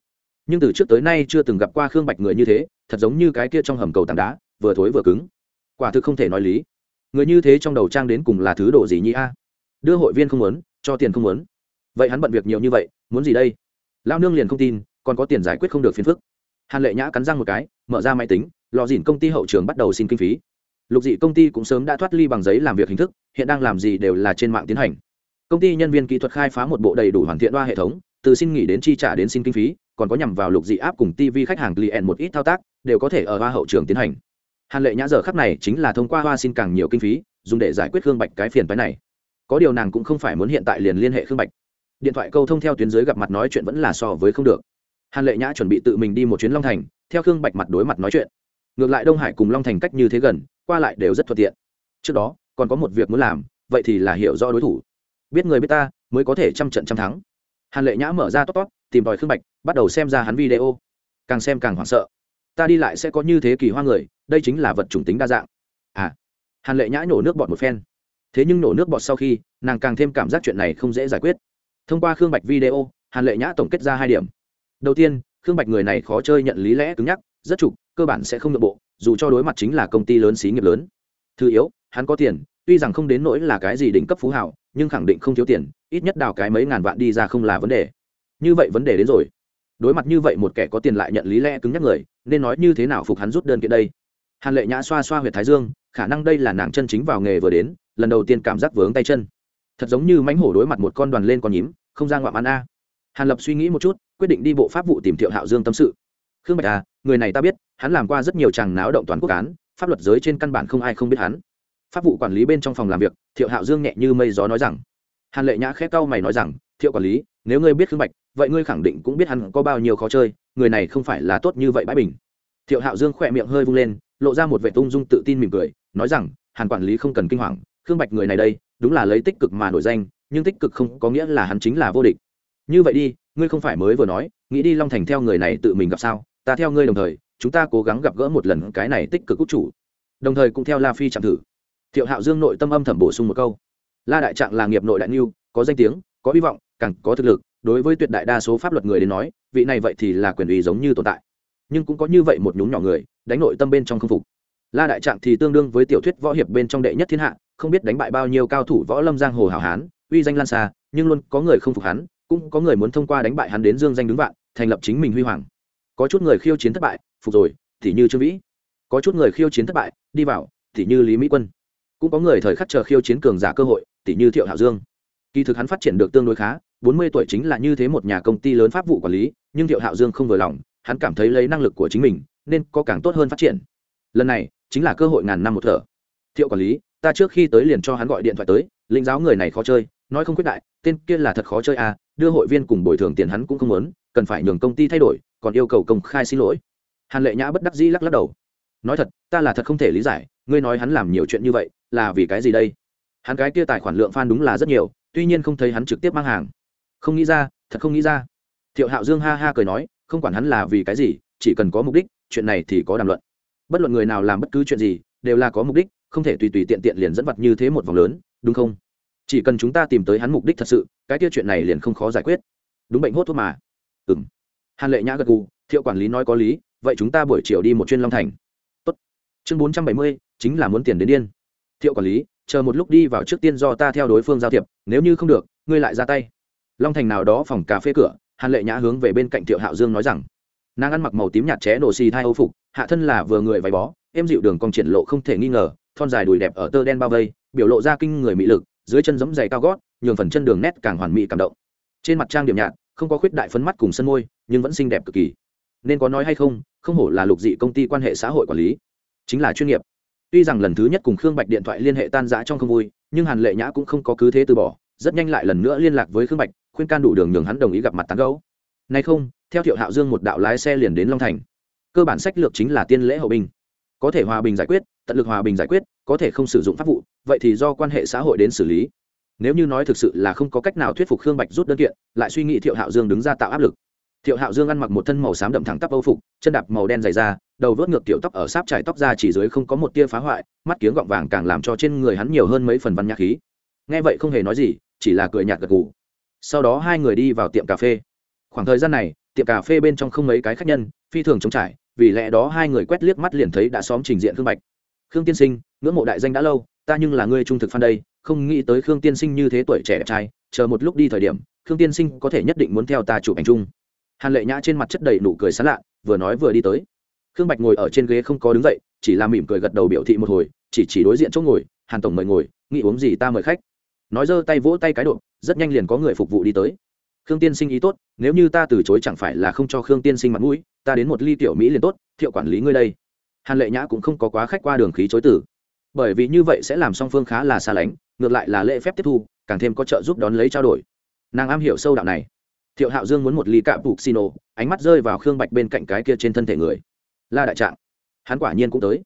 Nhưng từ trước tới nay chưa từng gặp qua khương bạch người như thế, thật giống như cái kia trong hầm cầu tảng đá, vừa thối vừa cứng. Quả thực không thể nói lý. Người như thế trong đầu trang đến cùng là thứ độ gì nhỉ a? Đưa hội viên không muốn, cho tiền không muốn. Vậy hắn bận việc nhiều như vậy, muốn gì đây? Lao nương liền không tin, còn có tiền giải quyết không được phiền phức. Hàn lệ nhã cắn răng một cái, mở ra máy tính lò dìn công ty hậu trường bắt đầu xin kinh phí lục dị công ty cũng sớm đã thoát ly bằng giấy làm việc hình thức, hiện đang làm gì đều là trên mạng tiến hành. Công ty nhân viên kỹ thuật khai phá một bộ đầy đủ hoàn thiện đoa hệ thống, từ xin nghỉ đến chi trả đến xin kinh phí, còn có nhằm vào lục dị áp cùng tv khách hàng client một ít thao tác, đều có thể ở hoa hậu trường tiến hành. Hàn lệ nhã giờ khắp này chính là thông qua hoa xin càng nhiều kinh phí, dùng để giải quyết khương bạch cái phiền phái này. Có điều nàng cũng không phải muốn hiện tại liền liên hệ khương bạch. Điện thoại câu thông theo tuyến dưới gặp mặt nói chuyện vẫn là so với không được. Hàn lệ nhã chuẩn bị tự mình đi một chuyến long thành, theo khương bạch mặt đối mặt nói chuyện. Ngược lại đông hải cùng long thành cách như thế gần qua lại đều rất thuận tiện. Trước đó, còn có một việc muốn làm, vậy thì là hiểu rõ đối thủ. Biết người biết ta, mới có thể trăm trận trăm thắng. Hàn lệ nhã mở ra tót tót tìm tòi khương bạch, bắt đầu xem ra hắn video. Càng xem càng hoảng sợ. Ta đi lại sẽ có như thế kỳ hoa người, đây chính là vật chủng tính đa dạng. À hàn lệ nhã nổ nước bọt một phen. Thế nhưng nổ nước bọt sau khi, nàng càng thêm cảm giác chuyện này không dễ giải quyết. Thông qua khương bạch video, hàn lệ nhã tổng kết ra hai điểm. Đầu tiên, khương bạch người này khó chơi nhận lý lẽ cứng nhắc rất trục, cơ bản sẽ không nội bộ, dù cho đối mặt chính là công ty lớn xí nghiệp lớn. Thứ yếu, hắn có tiền, tuy rằng không đến nỗi là cái gì đỉnh cấp phú hảo nhưng khẳng định không thiếu tiền, ít nhất đào cái mấy ngàn vạn đi ra không là vấn đề. Như vậy vấn đề đến rồi. Đối mặt như vậy một kẻ có tiền lại nhận lý lẽ cứng nhắc người, nên nói như thế nào phục hắn rút đơn kiện đây? Hàn lệ nhã xoa xoa h u y ệ t thái dương, khả năng đây là nàng chân chính vào nghề vừa đến, lần đầu tiên cảm giác vướng tay chân. Thật giống như mánh hổ đối mặt một con đoàn lên con nhím, không ra ngoạm ăn a. Hàn lập suy nghĩ một chút, quyết định đi bộ pháp vụ tìm thiệu hạo dương tâm sự khương bạch à người này ta biết, hắn làm qua rất nhiều chàng náo động toàn quốc án, pháp luật giới trên căn bản không ai không biết hắn. Pháp vụ quản lý bên trong phòng làm việc, thiệu hạo dương nhẹ như mây gió nói rằng. Hàn lệ nhã khét cau mày nói rằng, thiệu quản lý, nếu ngươi biết khương bạch, vậy ngươi khẳng định cũng biết hắn có bao nhiêu khó chơi, người này không phải là tốt như vậy bãi bình. Thiệu hạo dương khỏe miệng hơi vung lên, lộ ra một vệ tung dung tự tin mỉm cười, nói rằng, hàn quản lý không cần kinh hoàng, khương bạch người này đây, đúng là lấy tích cực mà nổi danh, nhưng tích cực không có nghĩa là hắn chính là vô địch. Như vậy đi, ngươi không phải mới vừa nói, nghĩ đi long thành theo người này tự mình gặp sao? Ta theo ngươi đồng thời, chúng ta cố gắng gặp gỡ một lần cái này tích cực quốc chủ. Đồng thời cũng theo la phi chạm thử. Thiệu hạo dương nội tâm âm thầm bổ sung một câu. La đại trạng là nghiệp nội đại niu có danh tiếng, có hy vọng, càng có thực lực, đối với tuyệt đại đa số pháp luật người đến nói, vị này vậy thì là quyền ủy giống như tồn tại. Nhưng cũng có như vậy một nhúng nhỏ người, đánh nội tâm bên trong không phục. La đại trạng thì tương đương với tiểu thuyết võ hiệp bên trong đệ nhất thiên hạ, không biết đánh bại bao nhiêu cao thủ võ lâm giang hồ hảo hán, uy danh lan xa, nhưng luôn có người không phục hắn, cũng có người muốn thông qua đánh bại hắn đến dương danh đứng vạn, thành lập chính mình huy hoàng có chút người khiêu chiến thất bại, phục rồi, thì như trương vĩ. Có chút người khiêu chiến thất bại, đi vào, thì như lý mỹ quân. Cũng có người thời khắc chờ khiêu chiến cường giả cơ hội tỷ như thiệu hạo dương. Kỳ thực hắn phát triển được tương đối khá, bốn mươi tuổi chính là như thế một nhà công ty lớn pháp vụ quản lý, nhưng thiệu hạo dương không vừa lòng, hắn cảm thấy lấy năng lực của chính mình, nên có càng tốt hơn phát triển. Lần này, chính là cơ hội ngàn năm một thở. Thiệu quản lý, ta trước khi tới liền cho hắn gọi điện thoại tới, lĩnh giáo người này khó chơi, nói không quyết đại, tên kia là thật khó chơi à đưa hội viên cùng bồi thường tiền hắn cũng không muốn, cần phải nhường công ty thay đổi còn yêu cầu công khai xin lỗi. Hàn lệ nhã bất đắc dĩ lắc lắc đầu. Nói thật, ta là thật không thể lý giải, ngươi nói hắn làm nhiều chuyện như vậy, là vì cái gì đây? Hắn cái kia tài khoản lượng f a n đúng là rất nhiều, tuy nhiên không thấy hắn trực tiếp mang hàng. Không nghĩ ra, thật không nghĩ ra. Thiệu hạo dương ha ha cười nói, không quản hắn là vì cái gì, chỉ cần có mục đích, chuyện này thì có đàm luận. Bất luận người nào làm bất cứ chuyện gì, đều là có mục đích, không thể tùy tùy tiện tiện liền dẫn vặt như thế một vòng lớn, đúng không? Chỉ cần chúng ta tìm tới hắn mục đích thật sự, cái kia chuyện này liền không khó giải quyết. Đúng bệnh hốt thuốc mà. Ừ m hàn lệ nhã gật gù, thiệu quản lý nói có lý, vậy chúng ta buổi chiều đi một chuyên long thành. Tốt. chương bốn trăm bảy mươi, chính là muốn tiền đến điên. Thiệu quản lý, chờ một lúc đi vào trước tiên do ta theo đối phương giao thiệp, nếu như không được, ngươi lại ra tay. Long thành nào đó phòng cà phê cửa, hàn lệ nhã hướng về bên cạnh thiệu hạo dương nói rằng, nàng ăn mặc màu tím nhạt ché nổ xì thai âu phục, hạ thân là vừa người váy bó em dịu đường cong triển lộ không thể nghi ngờ, thon dài đùi đẹp ở tơ đen bao vây, biểu lộ ra kinh người mỹ lực, dưới chân giẫm giày cao gót, nhường phần chân đường nét càng hoàn mỹ cảm động. Trên mặt trang điểm nhạt không có khuyết đại phấn mắt cùng sân môi, nhưng vẫn xinh đẹp cực kỳ. Nên có nói hay không không hổ là lục dị công ty quan hệ xã hội quản lý. Chính là chuyên nghiệp. Tuy rằng lần thứ nhất cùng khương bạch điện thoại liên hệ tan rã trong không vui, nhưng hàn lệ nhã cũng không có cứ thế từ bỏ, rất nhanh lại lần nữa liên lạc với khương bạch, khuyên can đủ đường nhường hắn đồng ý gặp mặt tán gấu nay không, theo thiệu hạo dương một đạo lái xe liền đến long thành. Cơ bản sách lược chính là tiên lễ hậu bình. Có thể hòa bình giải quyết, tận lực hòa bình giải quyết, có thể không sử dụng pháp vụ, vậy thì do quan hệ xã hội đến xử lý nếu như nói thực sự là không có cách nào thuyết phục khương bạch rút đơn kiện, lại suy nghĩ thiệu hạo dương đứng ra tạo áp lực. Thiệu hạo dương ăn mặc một thân màu xám đậm thẳng tắp âu phục, chân đạp màu đen dày da, đầu vớt ngược tiểu tóc ở sáp trải tóc ra chỉ dưới không có một tia phá hoại, mắt kiếng gọng vàng càng làm cho trên người hắn nhiều hơn mấy phần văn nhạc khí. Nghe vậy không hề nói gì, chỉ là cười nhạt gật gù. Sau đó hai người đi vào tiệm cà phê. Khoảng thời gian này, tiệm cà phê bên trong không mấy cái khách nhân, phi thường trống trải, vì lẽ đó hai người quét liếc mắt liền thấy đã xóm trình diện khương bạch. Khương tiên sinh, ngưỡng mộ đại danh đã lâu, ta nhưng là người trung thực phan đây không nghĩ tới khương tiên sinh như thế tuổi trẻ đẹp trai, chờ một lúc đi thời điểm, khương tiên sinh có thể nhất định muốn theo ta chụp ảnh chung. Hàn lệ nhã trên mặt chất đầy nụ cười sán lạ, vừa nói vừa đi tới. Khương bạch ngồi ở trên ghế không có đứng dậy, chỉ là mỉm cười gật đầu biểu thị một hồi, chỉ chỉ đối diện chỗ ngồi, hàn tổng mời ngồi, nghĩ uống gì ta mời khách. Nói giơ tay vỗ tay cái độ rất nhanh liền có người phục vụ đi tới. Khương tiên sinh ý tốt, nếu như ta từ chối chẳng phải là không cho khương tiên sinh mặt mũi, ta đến một ly tiểu mỹ liền tốt, thiệu quản lý ngươi đây. Hàn lệ nhã cũng không có quá khách qua đường khí chối tử bởi vì như vậy sẽ làm song phương khá là xa lánh, ngược lại là lễ phép tiếp thu, càng thêm có trợ giúp đón lấy trao đổi. Nàng am hiểu sâu đạo này. Thiệu hạo dương muốn một ly cạm bục xino ánh mắt rơi vào khương bạch bên cạnh cái kia trên thân thể người. La đại trạng. Hắn quả nhiên cũng tới.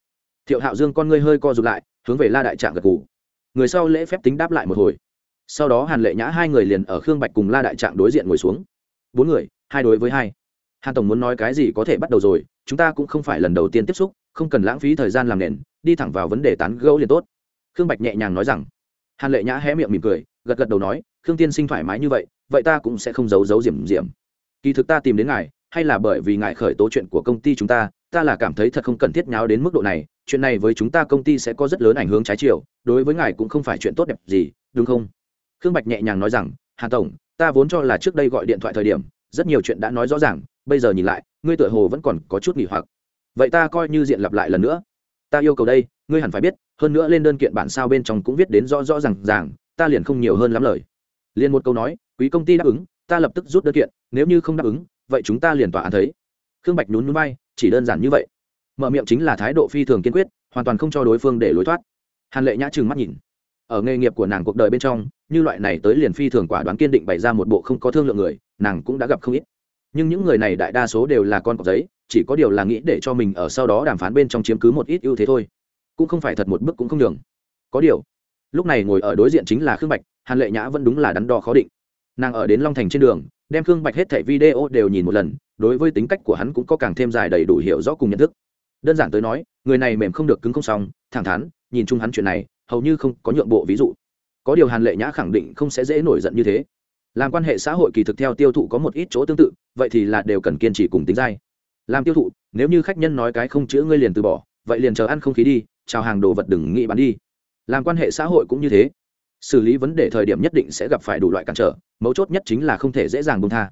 Thiệu hạo dương con ngươi hơi co rụt lại, hướng về la đại trạng gật g ủ người sau lễ phép tính đáp lại một hồi. Sau đó hàn lệ nhã hai người liền ở khương bạch cùng la đại trạng đối diện ngồi xuống. Bốn người, hai đối với hai. Hàn tổng muốn nói cái gì có thể bắt đầu rồi, chúng ta cũng không phải lần đầu tiên tiếp xúc, không cần lãng phí thời gian làm nền đi thẳng vào vấn đề tán gẫu liền tốt. Khương bạch nhẹ nhàng nói rằng. Hàn lệ nhã hé miệng mỉm cười, gật gật đầu nói, khương tiên sinh thoải mái như vậy vậy ta cũng sẽ không giấu giấu diểm diểm. Kỳ thực ta tìm đến ngài, hay là bởi vì ngài khởi tố chuyện của công ty chúng ta ta là cảm thấy thật không cần thiết nháo đến mức độ này, chuyện này với chúng ta công ty sẽ có rất lớn ảnh hưởng trái chiều, đối với ngài cũng không phải chuyện tốt đẹp gì, đúng không? Khương bạch nhẹ nhàng nói rằng, hà tổng, ta vốn cho là trước đây gọi điện thoại thời điểm, rất nhiều chuyện đã nói rõ ràng, bây giờ nhìn lại, ngươi tựa hồ vẫn còn có chút nghỉ hoặc. Vậy ta coi như diện lặp lại lần nữa ta yêu cầu đây, ngươi hẳn phải biết, hơn nữa lên đơn kiện bản sao bên trong cũng viết đến rõ rõ r à n g ràng, ta liền không nhiều hơn lắm lời. Liền một câu nói, quý công ty đáp ứng, ta lập tức rút đơn kiện, nếu như không đáp ứng, vậy chúng ta liền tòa án thấy. Khương bạch nhún núi bay chỉ đơn giản như vậy. Mở miệng chính là thái độ phi thường kiên quyết, hoàn toàn không cho đối phương để lối thoát. Hàn lệ nhã trừng mắt nhìn. Ở nghề nghiệp của nàng cuộc đời bên trong, như loại này tới liền phi thường quả đoán kiên định bày ra một bộ không có thương lượng người, nàng cũng đã gặp không ít. Nhưng những người này đại đa số đều là con cọc giấy chỉ có điều là nghĩ để cho mình ở sau đó đàm phán bên trong chiếm cứ một ít ưu thế thôi. Cũng không phải thật một bước cũng không đường có điều, lúc này ngồi ở đối diện chính là khương bạch, hàn lệ nhã vẫn đúng là đắn đo khó định. Nàng ở đến long thành trên đường, đem khương bạch hết thẻ video đều nhìn một lần, đối với tính cách của hắn cũng có càng thêm dài đầy đủ hiểu rõ cùng nhận thức. Đơn giản tới nói, người này mềm không được cứng không xong, thẳng thắn, nhìn chung hắn chuyện này, hầu như không có nhượng bộ ví dụ. Có điều hàn lệ nhã khẳng định không sẽ dễ nổi giận như thế. Làm quan hệ xã hội kỳ thực theo tiêu thụ có một ít chỗ tương tự, vậy thì là đều cần kiên trì cùng tính dai làm tiêu thụ, nếu như khách nhân nói cái không chữ ngươi liền từ bỏ, vậy liền chờ ăn không khí đi, chào hàng đồ vật đừng nghĩ bán đi. Làm quan hệ xã hội cũng như thế. Xử lý vấn đề thời điểm nhất định sẽ gặp phải đủ loại cản trở, mấu chốt nhất chính là không thể dễ dàng bông tha.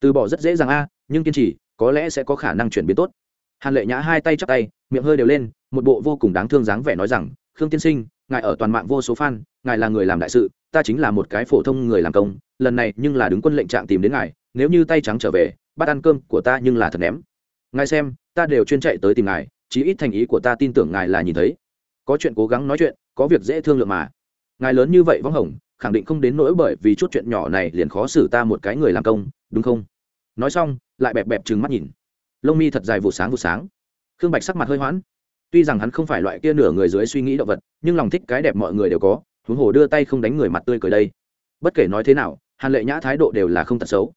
Từ bỏ rất dễ dàng a, nhưng kiên trì, có lẽ sẽ có khả năng chuyển biến tốt. Hàn lệ nhã hai tay chắp tay, miệng hơi đều lên, một bộ vô cùng đáng thương dáng vẻ nói rằng, khương tiên sinh, ngài ở toàn mạng vô số fan, ngài là người làm đại sự, ta chính là một cái phổ thông người làm công, lần này nhưng là đứng quân lệnh trạng tìm đến ngài, nếu như tay trắng trở về bắt ăn cơm của ta nhưng là thật ném ngài xem, ta đều chuyên chạy tới tìm ngài, chí ít thành ý của ta tin tưởng ngài là nhìn thấy. Có chuyện cố gắng nói chuyện, có việc dễ thương lượng mà. Ngài lớn như vậy võng hồng, khẳng định không đến nỗi bởi vì chút chuyện nhỏ này liền khó xử ta một cái người làm công, đúng không? Nói xong, lại bẹp bẹp trừng mắt nhìn. Lông mi thật dài vụ sáng vụ sáng. Khương bạch sắc mặt hơi hoãn. Tuy rằng hắn không phải loại kia nửa người dưới suy nghĩ động vật, nhưng lòng thích cái đẹp mọi người đều có, huống hồ đưa tay không đánh người mặt tươi cười đây. Bất kể nói thế nào, hàn lệ nhã thái độ đều là không tật xấu.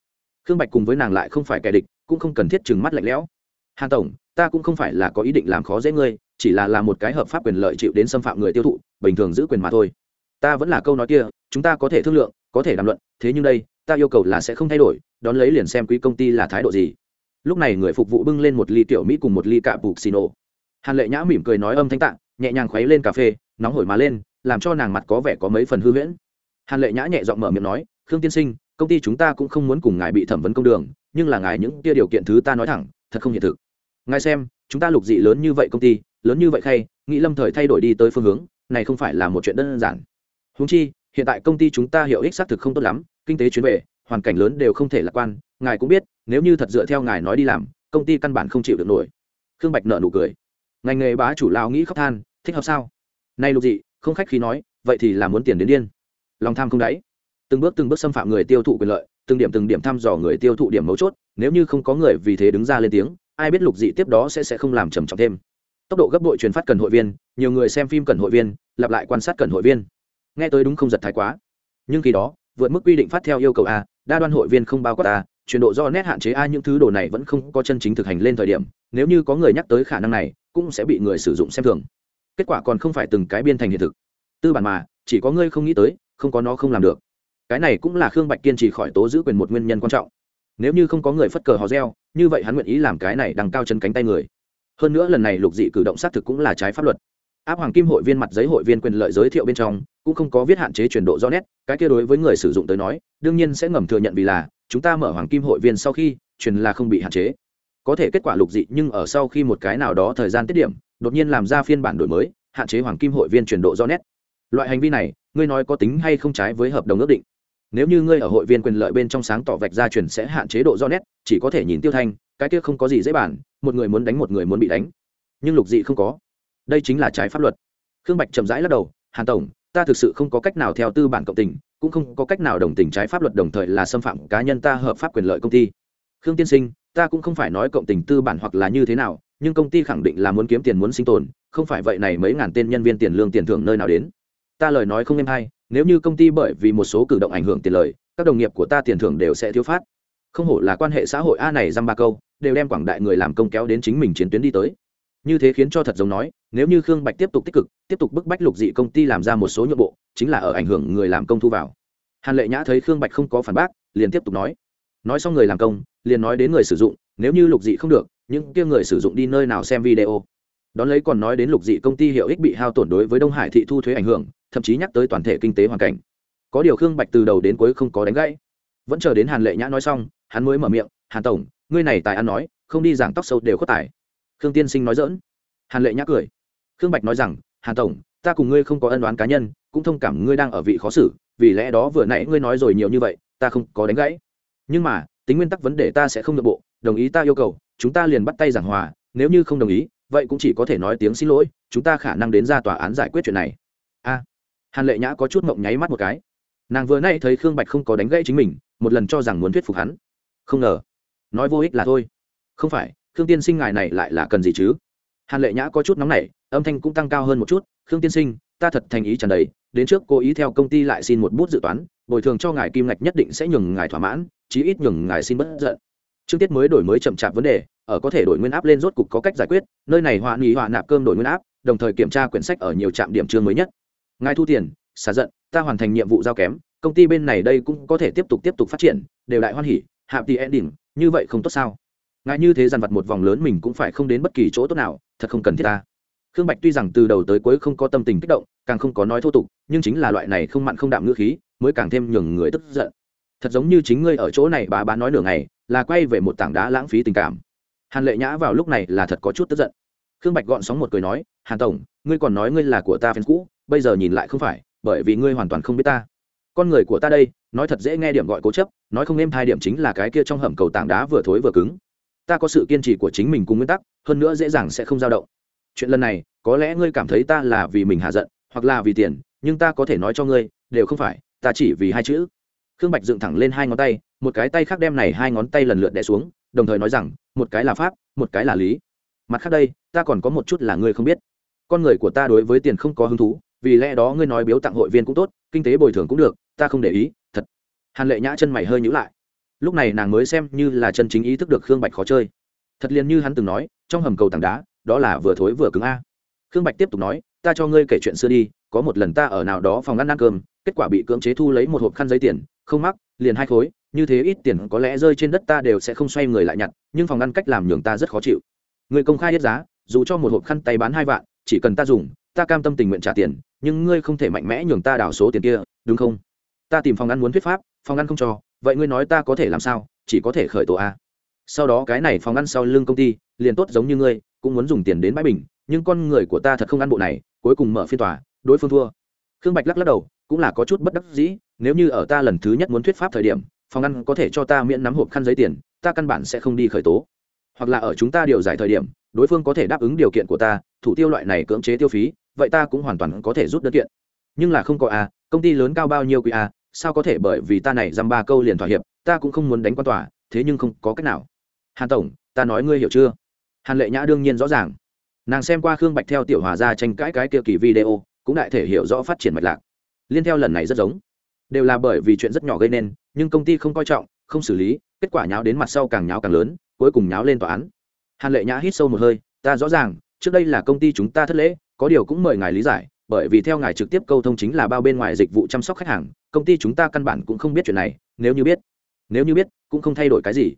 Khương bạch cùng với nàng lại không phải kẻ địch, cũng không cần thiết trừng mắt lạnh lẽo hàn tổng, ta cũng không phải là có ý định làm khó dễ ngươi, chỉ là làm một cái hợp pháp quyền lợi chịu đến xâm phạm người tiêu thụ, bình thường giữ quyền mà thôi. Ta vẫn là câu nói kia, chúng ta có thể thương lượng, có thể đàm luận, thế nhưng đây, ta yêu cầu là sẽ không thay đổi, đón lấy liền xem quý công ty là thái độ gì. Lúc này người phục vụ bưng lên một ly tiểu mỹ cùng một ly cạ bục xì nổ. Hàn lệ nhã mỉm cười nói âm thanh tạng nhẹ nhàng khuấy lên cà phê, nóng hổi mà lên, làm cho nàng mặt có vẻ có mấy phần hư huyễn. Hàn lệ nhã nhẹ giọng mở miệng nói, khương tiên sinh, công ty chúng ta cũng không muốn cùng ngài bị thẩm vấn công đường, nhưng là ngài những tia điều kiện thứ ta nói thẳng, thật không hiện thực ngài xem, chúng ta lục dị lớn như vậy công ty, lớn như vậy khay nghĩ lâm thời thay đổi đi tới phương hướng, này không phải là một chuyện đơn giản. Húng chi, hiện tại công ty chúng ta hiệu ích xác thực không tốt lắm, kinh tế chuyến về, hoàn cảnh lớn đều không thể lạc quan, ngài cũng biết, nếu như thật dựa theo ngài nói đi làm, công ty căn bản không chịu được nổi. Khương bạch nợ nụ cười. Ngành nghề bá chủ lao nghĩ khóc than, thích hợp sao? Nay lục dị, không khách khi nói, vậy thì là muốn tiền đến điên. Lòng tham không đáy. Từng bước từng bước xâm phạm người tiêu thụ quyền lợi, từng điểm từng điểm thăm dò người tiêu thụ điểm mấu chốt, nếu như không có người vì thế đứng ra lên tiếng ai biết lục dị tiếp đó sẽ sẽ không làm trầm trọng thêm. Tốc độ gấp đội truyền phát cần hội viên, nhiều người xem phim cần hội viên, lặp lại quan sát cần hội viên. Nghe tới đúng không giật thái quá. Nhưng khi đó, vượt mức quy định phát theo yêu cầu a, đa đoan hội viên không bao quát a, chuyển độ do nét hạn chế a, những thứ đồ này vẫn không có chân chính thực hành lên thời điểm, nếu như có người nhắc tới khả năng này, cũng sẽ bị người sử dụng xem thường. Kết quả còn không phải từng cái biên thành hiện thực. Tư bản mà, chỉ có ngươi không nghĩ tới, không có nó không làm được. Cái này cũng là khương bạch kiên trì khỏi tố giữ quyền một nguyên nhân quan trọng nếu như không có người phất cờ hò reo, như vậy hắn nguyện ý làm cái này đằng cao chân cánh tay người. Hơn nữa lần này lục dị cử động xác thực cũng là trái pháp luật. Áp hoàng kim hội viên mặt giấy hội viên quyền lợi giới thiệu bên trong, cũng không có viết hạn chế chuyển độ rõ nét, cái kia đối với người sử dụng tới nói, đương nhiên sẽ ngầm thừa nhận vì là, chúng ta mở hoàng kim hội viên sau khi, truyền là không bị hạn chế. Có thể kết quả lục dị nhưng ở sau khi một cái nào đó thời gian tiết điểm, đột nhiên làm ra phiên bản đổi mới, hạn chế hoàng kim hội viên chuyển độ rõ nét. Loại hành vi này, ngươi nói có tính hay không trái với hợp đồng ước định? Nếu như ngươi ở hội viên quyền lợi bên trong sáng tỏ vạch ra truyền sẽ hạn chế độ rõ nét, chỉ có thể nhìn tiêu thanh, cái kia không có gì dễ bản một người muốn đánh một người muốn bị đánh. Nhưng lục dị không có. Đây chính là trái pháp luật. Khương bạch chậm rãi lắc đầu, hàn tổng, ta thực sự không có cách nào theo tư bản cộng tình, cũng không có cách nào đồng tình trái pháp luật đồng thời là xâm phạm cá nhân ta hợp pháp quyền lợi công ty. Khương tiên sinh, ta cũng không phải nói cộng tình tư bản hoặc là như thế nào, nhưng công ty khẳng định là muốn kiếm tiền muốn sinh tồn, không phải vậy này mấy ngàn tên nhân viên tiền lương tiền thưởng nơi nào đến. Ta lời nói không êm hay nếu như công ty bởi vì một số cử động ảnh hưởng tiền lời, các đồng nghiệp của ta tiền thưởng đều sẽ thiếu phát. Không hổ là quan hệ xã hội a này dăm ba câu, đều đem quảng đại người làm công kéo đến chính mình chiến tuyến đi tới. Như thế khiến cho thật giống nói, nếu như khương bạch tiếp tục tích cực, tiếp tục bức bách lục dị công ty làm ra một số nhượng bộ, chính là ở ảnh hưởng người làm công thu vào. Hàn lệ nhã thấy khương bạch không có phản bác, liền tiếp tục nói. Nói xong người làm công, liền nói đến người sử dụng, nếu như lục dị không được, những kia người sử dụng đi nơi nào xem video. Đón lấy còn nói đến lục dị công ty hiệu ích bị hao tổn đối với đông hải thị thu thuế ảnh hưởng thậm chí nhắc tới toàn thể kinh tế hoàn cảnh. Có điều khương bạch từ đầu đến cuối không có đánh gãy. Vẫn chờ đến hàn lệ nhã nói xong, hắn mới mở miệng, hàn tổng, ngươi này tài ăn nói, không đi giảng tóc sâu đều có tài. Khương tiên sinh nói dỡn hàn lệ nhã cười. Khương bạch nói rằng, hàn tổng, ta cùng ngươi không có ân đoán cá nhân, cũng thông cảm ngươi đang ở vị khó xử, vì lẽ đó vừa nãy ngươi nói rồi nhiều như vậy, ta không có đánh gãy. Nhưng mà, tính nguyên tắc vấn đề ta sẽ không nội bộ, đồng ý ta yêu cầu, chúng ta liền bắt tay giảng hòa, nếu như không đồng ý, vậy cũng chỉ có thể nói tiếng xin lỗi, chúng ta khả năng đến ra tòa án giải quyết chuyện này hàn lệ nhã có chút mộng nháy mắt một cái. Nàng vừa nay thấy khương bạch không có đánh gãy chính mình, một lần cho rằng muốn thuyết phục hắn. Không ngờ, nói vô ích là thôi. Không phải, khương tiên sinh ngài này lại là cần gì chứ? Hàn lệ nhã có chút nóng nảy, âm thanh cũng tăng cao hơn một chút. Khương tiên sinh, ta thật thành ý tràn đầy. Đến trước cô ý theo công ty lại xin một bút dự toán. Bồi thường cho ngài kim ngạch nhất định sẽ nhường ngài thỏa mãn, chí ít nhường ngài xin bất giận. Chương tiết mới đổi mới chậm chạp vấn đề, ở có thể đổi nguyên áp lên rốt cục có cách giải quyết. Nơi này họa nghỉ họa nạp cơm đổi nguyên áp, đồng thời kiểm tra quyển sách ở nhiều trạm điểm chương mới nhất ngài thu tiền, xả giận, ta hoàn thành nhiệm vụ giao kém, công ty bên này đây cũng có thể tiếp tục tiếp tục phát triển, đều đại hoan hỉ hạ tỷ ending như vậy không tốt sao? Ngài như thế dằn vặt một vòng lớn mình cũng phải không đến bất kỳ chỗ tốt nào, thật không cần thiết ta. Khương bạch tuy rằng từ đầu tới cuối không có tâm tình kích động, càng không có nói thô tục, nhưng chính là loại này không mặn không đạm ngữ khí, mới càng thêm nhường người tức giận. Thật giống như chính ngươi ở chỗ này bà bá nói nửa ngày, là quay về một tảng đá lãng phí tình cảm. Hàn lệ nhã vào lúc này là thật có chút tức giận khương bạch gọn sóng một cười nói, hàn tổng, ngươi còn nói ngươi là của ta phen cũ, bây giờ nhìn lại không phải, bởi vì ngươi hoàn toàn không biết ta. Con người của ta đây, nói thật dễ nghe điểm gọi cố chấp, nói không êm thai điểm chính là cái kia trong hầm cầu tảng đá vừa thối vừa cứng. Ta có sự kiên trì của chính mình cùng nguyên tắc, hơn nữa dễ dàng sẽ không dao động. Chuyện lần này, có lẽ ngươi cảm thấy ta là vì mình hạ giận, hoặc là vì tiền, nhưng ta có thể nói cho ngươi, đều không phải, ta chỉ vì hai chữ. Khương bạch dựng thẳng lên hai ngón tay, một cái tay khác đem này hai ngón tay lần lượt đè xuống, đồng thời nói rằng, một cái là pháp, một cái là lý mặt khác đây, ta còn có một chút là ngươi không biết. Con người của ta đối với tiền không có hứng thú, vì lẽ đó ngươi nói biếu tặng hội viên cũng tốt, kinh tế bồi thường cũng được, ta không để ý, thật. Hàn lệ nhã chân mày hơi nhữ lại. Lúc này nàng mới xem như là chân chính ý thức được khương bạch khó chơi. Thật liền như hắn từng nói, trong hầm cầu tảng đá, đó là vừa thối vừa cứng a. Khương bạch tiếp tục nói, ta cho ngươi kể chuyện xưa đi, có một lần ta ở nào đó phòng ăn ăn cơm, kết quả bị cưỡng chế thu lấy một hộp khăn giấy tiền, không mắc, liền hai khối, như thế ít tiền có lẽ rơi trên đất ta đều sẽ không xoay người lại nhặt, nhưng phòng ăn cách làm nhường ta rất khó chịu người công khai hết giá, dù cho một hộp khăn tay bán hai vạn, chỉ cần ta dùng, ta cam tâm tình nguyện trả tiền, nhưng ngươi không thể mạnh mẽ nhường ta đảo số tiền kia, đúng không? Ta tìm phòng ăn muốn thuyết pháp, phòng ăn không cho, vậy ngươi nói ta có thể làm sao, chỉ có thể khởi tổ a. Sau đó cái này phòng ăn sau lưng công ty, liền tốt giống như ngươi, cũng muốn dùng tiền đến bãi bình, nhưng con người của ta thật không ăn bộ này, cuối cùng mở phiên tòa, đối phương thua. Khương bạch lắc lắc đầu, cũng là có chút bất đắc dĩ, nếu như ở ta lần thứ nhất muốn thuyết pháp thời điểm, phòng ăn có thể cho ta miễn nắm hộp khăn giấy tiền, ta căn bản sẽ không đi khởi tố hoặc là ở chúng ta điều giải thời điểm, đối phương có thể đáp ứng điều kiện của ta, thủ tiêu loại này cưỡng chế tiêu phí, vậy ta cũng hoàn toàn có thể rút đơn kiện. Nhưng là không có a công ty lớn cao bao nhiêu quý a sao có thể bởi vì ta này dăm ba câu liền thỏa hiệp, ta cũng không muốn đánh quan tòa, thế nhưng không có cách nào. Hàn tổng, ta nói ngươi hiểu chưa? Hàn lệ nhã đương nhiên rõ ràng. Nàng xem qua khương bạch theo tiểu hòa ra tranh cãi cái kia kỳ video, cũng đại thể hiểu rõ phát triển mạch lạc. Liên theo lần này rất giống. Đều là bởi vì chuyện rất nhỏ gây nên, nhưng công ty không coi trọng, không xử lý, kết quả nháo đến mặt sau càng nháo càng lớn cuối cùng nháo lên tòa án. Hàn lệ nhã hít sâu một hơi, ta rõ ràng, trước đây là công ty chúng ta thất lễ, có điều cũng mời ngài lý giải, bởi vì theo ngài trực tiếp câu thông chính là bao bên ngoài dịch vụ chăm sóc khách hàng, công ty chúng ta căn bản cũng không biết chuyện này, nếu như biết, nếu như biết, cũng không thay đổi cái gì.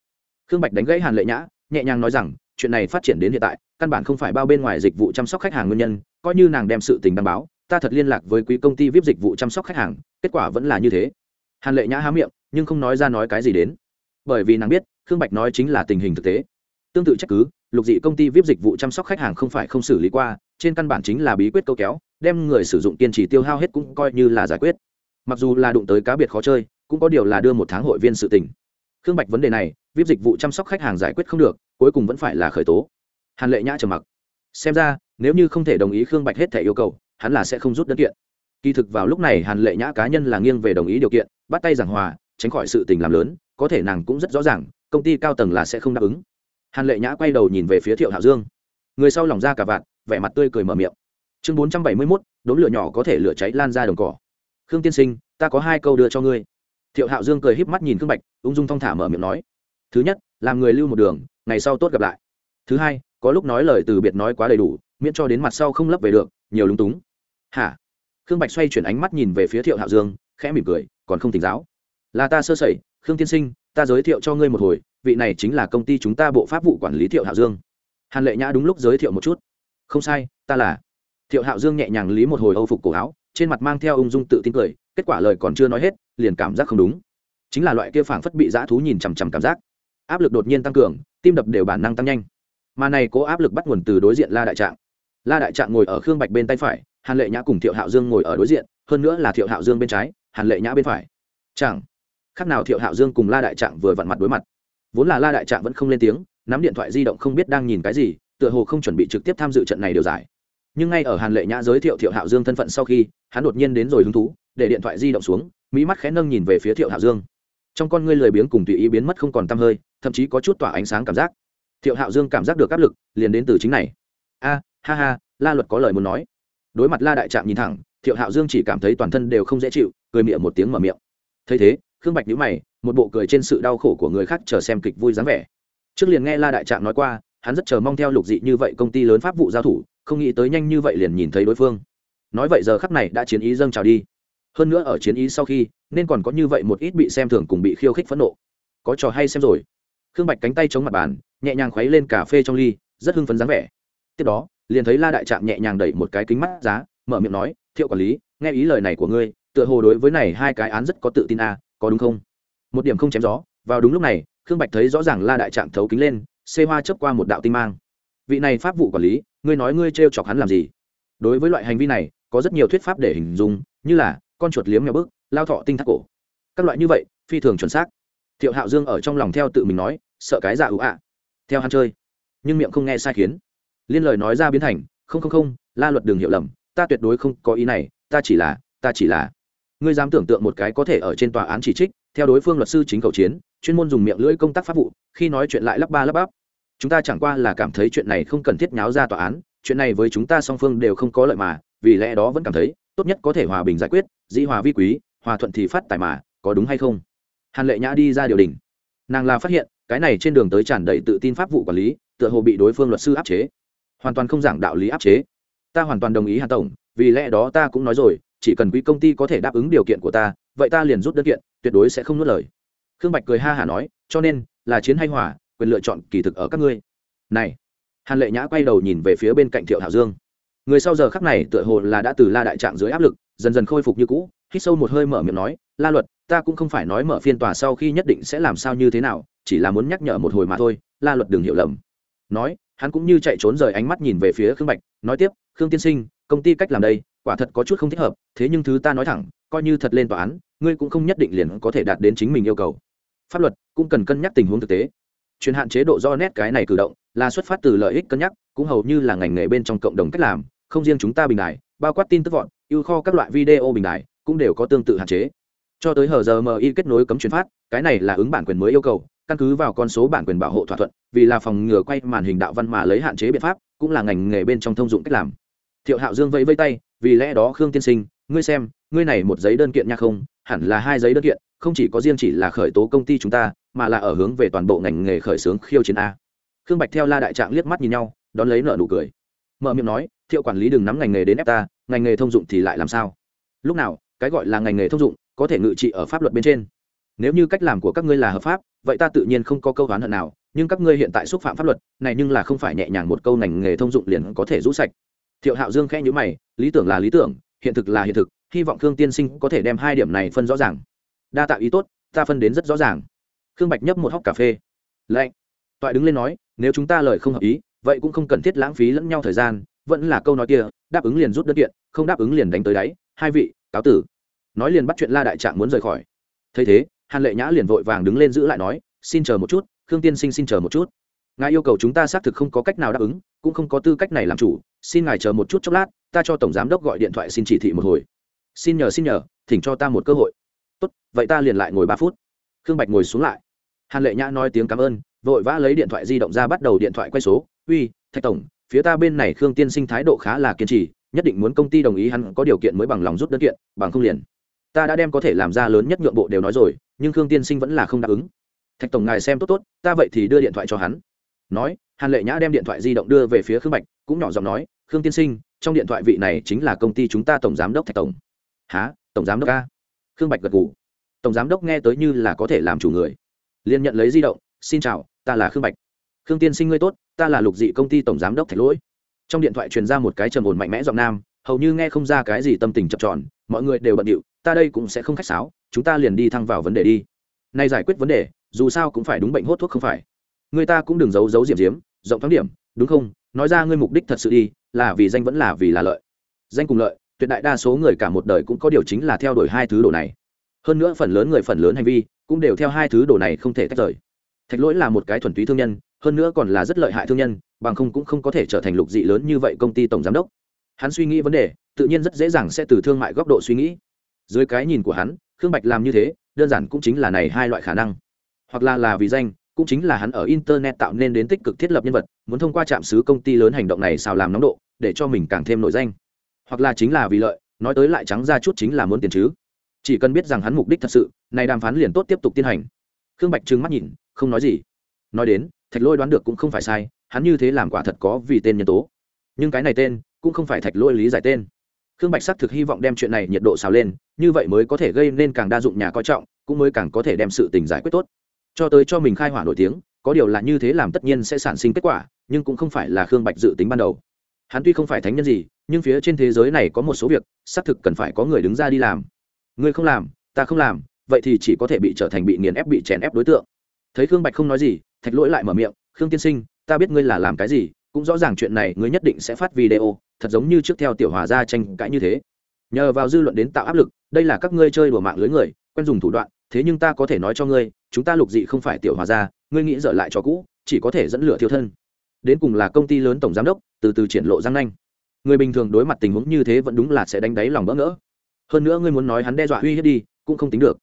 Khương bạch đánh gãy hàn lệ nhã, nhẹ nhàng nói rằng, chuyện này phát triển đến hiện tại, căn bản không phải bao bên ngoài dịch vụ chăm sóc khách hàng nguyên nhân, coi như nàng đem sự tình đăng báo, ta thật liên lạc với quý công ty vip dịch vụ chăm sóc khách hàng, kết quả vẫn là như thế. Hàn lệ nhã há miệng, nhưng không nói ra nói cái gì đến. Bởi vì nàng biết khương bạch nói chính là tình hình thực tế. Tương tự trách cứ, lục dị công ty vip dịch vụ chăm sóc khách hàng không phải không xử lý qua, trên căn bản chính là bí quyết câu kéo, đem người sử dụng kiên trì tiêu hao hết cũng coi như là giải quyết. Mặc dù là đụng tới cá biệt khó chơi, cũng có điều là đưa một tháng hội viên sự tình. Khương bạch vấn đề này vip dịch vụ chăm sóc khách hàng giải quyết không được, cuối cùng vẫn phải là khởi tố. Hàn lệ nhã trầm mặc. Xem ra, nếu như không thể đồng ý khương bạch hết thẻ yêu cầu, hắn là sẽ không rút đơn kiện. Kỳ thực vào lúc này hàn lệ nhã cá nhân là nghiêng về đồng ý điều kiện, bắt tay giảng hòa, tránh khỏi sự tình làm lớn, có thể nàng cũng rất rõ ràng công ty cao tầng là sẽ không đáp ứng. Hàn lệ nhã quay đầu nhìn về phía thiệu hạo dương. Người sau lỏng ra cả vạn, vẻ mặt tươi cười mở miệng. Chương bốn trăm bảy mươi mốt đốn lửa nhỏ có thể lửa cháy lan ra đồng cỏ. Khương tiên sinh, ta có hai câu đưa cho ngươi. Thiệu hạo dương cười híp mắt nhìn khương bạch, ung dung thong thả mở miệng nói. Thứ nhất, làm người lưu một đường, ngày sau tốt gặp lại. Thứ hai, có lúc nói lời từ biệt nói quá đầy đủ, miễn cho đến mặt sau không lấp về được, nhiều lúng túng. Hả? Khương bạch xoay chuyển ánh mắt nhìn về phía thiệu hạo dương, khẽ mỉm cười, còn không tỉnh giáo. Là ta sơ sẩy, khương tiên sinh ta giới thiệu cho ngươi một hồi, vị này chính là công ty chúng ta bộ pháp vụ quản lý thiệu hạo dương. Hàn lệ nhã đúng lúc giới thiệu một chút. Không sai, ta là. Thiệu hạo dương nhẹ nhàng lý một hồi âu phục cổ áo, trên mặt mang theo ung dung tự tin cười, kết quả lời còn chưa nói hết, liền cảm giác không đúng. Chính là loại kia phảng phất bị dã thú nhìn chằm chằm cảm giác. Áp lực đột nhiên tăng cường, tim đập đều bản năng tăng nhanh. Mà này cố áp lực bắt nguồn từ đối diện la đại trạng. La đại trạng ngồi ở khương bạch bên tay phải, hàn lệ nhã cùng thiệu hạo dương ngồi ở đối diện, hơn nữa là thiệu hạo dương bên trái, hàn lệ nhã bên phải. Chẳng khác nào thiệu hạo dương cùng la đại trạng vừa vặn mặt đối mặt vốn là la đại trạng vẫn không lên tiếng nắm điện thoại di động không biết đang nhìn cái gì tựa hồ không chuẩn bị trực tiếp tham dự trận này điều giải nhưng ngay ở hàn lệ nhã giới thiệu thiệu hạo dương thân phận sau khi hắn đột nhiên đến rồi hứng thú để điện thoại di động xuống mỹ mắt khẽ nâng nhìn về phía thiệu hạo dương trong con ngươi lười biếng cùng tùy ý biến mất không còn tăm hơi thậm chí có chút tỏa ánh sáng cảm giác thiệu hạo dương cảm giác được áp lực liền đến từ chính này a ha ha la luật có lời muốn nói đối mặt la đại trạm nhìn thẳng thiệu hạo dương chỉ cảm thấy toàn thân đều không dễ chịu cười miệng một tiếng mở miệng thấy thế khương bạch nhữ mày một bộ cười trên sự đau khổ của người khác chờ xem kịch vui dáng vẻ. Trước liền nghe la đại Trạng nói qua hắn rất chờ mong theo lục dị như vậy công ty lớn pháp vụ giao thủ không nghĩ tới nhanh như vậy liền nhìn thấy đối phương. Nói vậy giờ khắc này đã chiến ý dâng trào đi. Hơn nữa ở chiến ý sau khi nên còn có như vậy một ít bị xem thường cùng bị khiêu khích phẫn nộ. Có trò hay xem rồi. Khương bạch cánh tay chống mặt bàn nhẹ nhàng khuấy lên cà phê trong ly rất hưng phấn dáng vẻ. Tiếp đó liền thấy la đại trạm nhẹ nhàng đẩy một cái kính mắt giá mở miệng nói thiệu quản lý nghe ý lời này của ngươi tựa hồ đối với này hai cái án rất có tự tin à, có đúng không? Một điểm không chém gió, vào đúng lúc này, khương bạch thấy rõ ràng la đại trạng thấu kính lên, xê hoa chớp qua một đạo tinh mang. Vị này pháp vụ quản lý, ngươi nói ngươi t chọc hắn làm gì? Đối với loại hành vi này, có rất nhiều thuyết pháp để hình dung, như là, con chuột liếm nhỏ bức, lao thọ tinh thác cổ. Các loại như vậy, phi thường chuẩn xác. Thiệu hạo dương ở trong lòng theo tự mình nói, sợ cái dạ ưu ạ. Theo hắn chơi. Nhưng miệng không nghe sai khiến. Liên lời nói ra biến thành, không không không, la luật đường hiểu lầm, ta tuyệt đối không có ý này, ta chỉ là, ta chỉ là ngươi dám tưởng tượng một cái có thể ở trên tòa án chỉ trích, theo đối phương luật sư chính cầu chiến, chuyên môn dùng miệng lưỡi công tác pháp vụ, khi nói chuyện lại lắp ba lắp bắp. Chúng ta chẳng qua là cảm thấy chuyện này không cần thiết nháo ra tòa án, chuyện này với chúng ta song phương đều không có lợi mà, vì lẽ đó vẫn cảm thấy, tốt nhất có thể hòa bình giải quyết, dĩ hòa vi quý, hòa thuận thì phát tài mà, có đúng hay không? Hàn lệ nhã đi ra điều đình. Nàng là phát hiện, cái này trên đường tới tràn đầy tự tin pháp vụ quản lý, tựa hồ bị đối phương luật sư áp chế. Hoàn toàn không giảng đạo lý áp chế. Ta hoàn toàn đồng ý hàn tổng, vì lẽ đó ta cũng nói rồi chỉ cần quý công ty có thể đáp ứng điều kiện của ta, vậy ta liền rút đơn kiện, tuyệt đối sẽ không nuốt lời. Khương bạch cười ha hả nói, cho nên, là chiến hay hỏa quyền lựa chọn kỳ thực ở các ngươi. Này. Hàn lệ nhã quay đầu nhìn về phía bên cạnh thiệu hảo dương. Người sau giờ khắc này tựa hồ là đã từ la đại trạng dưới áp lực, dần dần khôi phục như cũ, hít sâu một hơi mở miệng nói, la luật, ta cũng không phải nói mở phiên tòa sau khi nhất định sẽ làm sao như thế nào, chỉ là muốn nhắc nhở một hồi mà thôi, la luật đừng hiểu lầm. Nói, hắn cũng như chạy trốn rời ánh mắt nhìn về phía khương bạch, nói tiếp, khương tiên sinh, công ty cách làm đây quả thật có chút không thích hợp, thế nhưng thứ ta nói thẳng, coi như thật lên tòa án, ngươi cũng không nhất định liền có thể đạt đến chính mình yêu cầu. Pháp luật cũng cần cân nhắc tình huống thực tế. Truyền hạn chế độ do nét cái này cử động, là xuất phát từ lợi ích cân nhắc, cũng hầu như là ngành nghề bên trong cộng đồng cách làm, không riêng chúng ta bình đại bao quát tin tức vọn ưu kho các loại video bình đại cũng đều có tương tự hạn chế. Cho tới hờ giờ mi kết nối cấm truyền phát, cái này là ứng bản quyền mới yêu cầu, căn cứ vào con số bản quyền bảo hộ thỏa thuận, vì là phòng ngừa quay màn hình đạo văn mà lấy hạn chế biện pháp, cũng là ngành nghề bên trong thông dụng cách làm thiệu hạo dương vẫy vây tay, vì lẽ đó khương tiên sinh, ngươi xem, ngươi này một giấy đơn kiện nha không, hẳn là hai giấy đơn kiện, không chỉ có riêng chỉ là khởi tố công ty chúng ta, mà là ở hướng về toàn bộ ngành nghề khởi xướng khiêu chiến a. Khương bạch theo la đại trạng liếc mắt nhìn nhau, đón lấy nợ nụ cười. Mở miệng nói, thiệu quản lý đừng nắm ngành nghề đến ép ta, ngành nghề thông dụng thì lại làm sao? Lúc nào, cái gọi là ngành nghề thông dụng, có thể ngự trị ở pháp luật bên trên. Nếu như cách làm của các ngươi là hợp pháp, vậy ta tự nhiên không có câu oán hận nào, nhưng các ngươi hiện tại xúc phạm pháp luật, này nhưng là không phải nhẹ nhàng một câu ngành nghề thông dụng liền có thể rũ sạch thiệu hạo dương khẽ nhữ mày, lý tưởng là lý tưởng, hiện thực là hiện thực, hy vọng khương tiên sinh có thể đem hai điểm này phân rõ ràng. Đa tạo ý tốt, ta phân đến rất rõ ràng. Khương bạch nhấp một hóc cà phê. Lạnh. Toại đứng lên nói, nếu chúng ta lời không hợp ý, vậy cũng không cần thiết lãng phí lẫn nhau thời gian, vẫn là câu nói kia, đáp ứng liền rút đơn kiện, không đáp ứng liền đánh tới đáy. Hai vị, cáo tử. Nói liền bắt chuyện la đại trạng muốn rời khỏi. Thấy thế, hàn lệ nhã liền vội vàng đứng lên giữ lại nói, xin chờ một chút, khương tiên sinh xin chờ một chút ngài yêu cầu chúng ta xác thực không có cách nào đáp ứng, cũng không có tư cách này làm chủ. Xin ngài chờ một chút chốc lát, ta cho tổng giám đốc gọi điện thoại xin chỉ thị một hồi. Xin nhờ xin nhờ, thỉnh cho ta một cơ hội. Tốt, vậy ta liền lại ngồi ba phút. Khương bạch ngồi xuống lại. Hàn lệ nhã nói tiếng cảm ơn, vội vã lấy điện thoại di động ra bắt đầu điện thoại quay số. Uy, thạch tổng, phía ta bên này khương tiên sinh thái độ khá là kiên trì, nhất định muốn công ty đồng ý hắn có điều kiện mới bằng lòng rút đơn kiện, bằng không liền. Ta đã đem có thể làm ra lớn nhất nhượng bộ đều nói rồi, nhưng khương tiên sinh vẫn là không đáp ứng. Thạch tổng, ngài xem tốt tốt, ta vậy thì đưa điện thoại cho hắn nói hàn lệ nhã đem điện thoại di động đưa về phía khương bạch cũng nhỏ giọng nói khương tiên sinh trong điện thoại vị này chính là công ty chúng ta tổng giám đốc thạch tổng. Há tổng giám đốc a? Khương bạch gật gù, tổng giám đốc nghe tới như là có thể làm chủ người. Liền nhận lấy di động xin chào ta là khương bạch. Khương tiên sinh ngươi tốt ta là lục dị công ty tổng giám đốc thạch lỗi. Trong điện thoại truyền ra một cái trầm ổn mạnh mẽ giọng nam hầu như nghe không ra cái gì tâm tình chập tròn mọi người đều bận điệu ta đây cũng sẽ không khách sáo chúng ta liền đi thăng vào vấn đề đi. Nay giải quyết vấn đề dù sao cũng phải đúng bệnh hốt thuốc không phải người ta cũng đừng giấu giấu diệm diếm, rộng thoáng điểm, đúng không? Nói ra ngươi mục đích thật sự đi, là vì danh vẫn là vì là lợi. Danh cùng lợi, tuyệt đại đa số người cả một đời cũng có điều chính là theo đuổi hai thứ đồ này. Hơn nữa phần lớn người phần lớn hành vi, cũng đều theo hai thứ đồ này không thể tách rời. Thạch lỗi là một cái thuần túy thương nhân, hơn nữa còn là rất lợi hại thương nhân, bằng không cũng không có thể trở thành lục dị lớn như vậy công ty tổng giám đốc. Hắn suy nghĩ vấn đề, tự nhiên rất dễ dàng sẽ từ thương mại góc độ suy nghĩ. Dưới cái nhìn của hắn, khương bạch làm như thế, đơn giản cũng chính là này hai loại khả năng. Hoặc là là vì danh cũng chính là hắn ở internet tạo nên đến tích cực thiết lập nhân vật, muốn thông qua trạm sứ công ty lớn hành động này xào làm nóng độ, để cho mình càng thêm nổi danh. Hoặc là chính là vì lợi, nói tới lại trắng ra chút chính là muốn tiền chứ. Chỉ cần biết rằng hắn mục đích thật sự, này đàm phán liền tốt tiếp tục tiến hành. Khương bạch trừng mắt nhìn, không nói gì. Nói đến, thạch lôi đoán được cũng không phải sai, hắn như thế làm quả thật có vì tên nhân tố. Nhưng cái này tên, cũng không phải thạch lôi lý giải tên. Khương bạch sắc thực hy vọng đem chuyện này nhiệt độ xào lên, như vậy mới có thể gây nên càng đa dụng nhà coi trọng, cũng mới càng có thể đem sự tình giải quyết tốt cho tới cho mình khai hỏa nổi tiếng, có điều là như thế làm tất nhiên sẽ sản sinh kết quả, nhưng cũng không phải là khương bạch dự tính ban đầu. Hắn tuy không phải thánh nhân gì, nhưng phía trên thế giới này có một số việc, xác thực cần phải có người đứng ra đi làm. Ngươi không làm, ta không làm, vậy thì chỉ có thể bị trở thành bị nghiền ép, bị chèn ép đối tượng. Thấy khương bạch không nói gì, thạch lỗi lại mở miệng, khương tiên sinh, ta biết ngươi là làm cái gì, cũng rõ ràng chuyện này ngươi nhất định sẽ phát video, thật giống như trước theo tiểu hòa ra tranh cãi như thế. Nhờ vào dư luận đến tạo áp lực, đây là các ngươi chơi đùa mạng lưới người, quen dùng thủ đoạn, thế nhưng ta có thể nói cho ngươi chúng ta lục dị không phải tiểu hòa ra ngươi nghĩ dở lại cho cũ, chỉ có thể dẫn lửa thiêu thân. Đến cùng là công ty lớn tổng giám đốc, từ từ triển lộ giang nanh. Người bình thường đối mặt tình huống như thế vẫn đúng là sẽ đánh đáy lòng bỡ ngỡ. Hơn nữa ngươi muốn nói hắn đe dọa uy hiếp đi, cũng không tính được.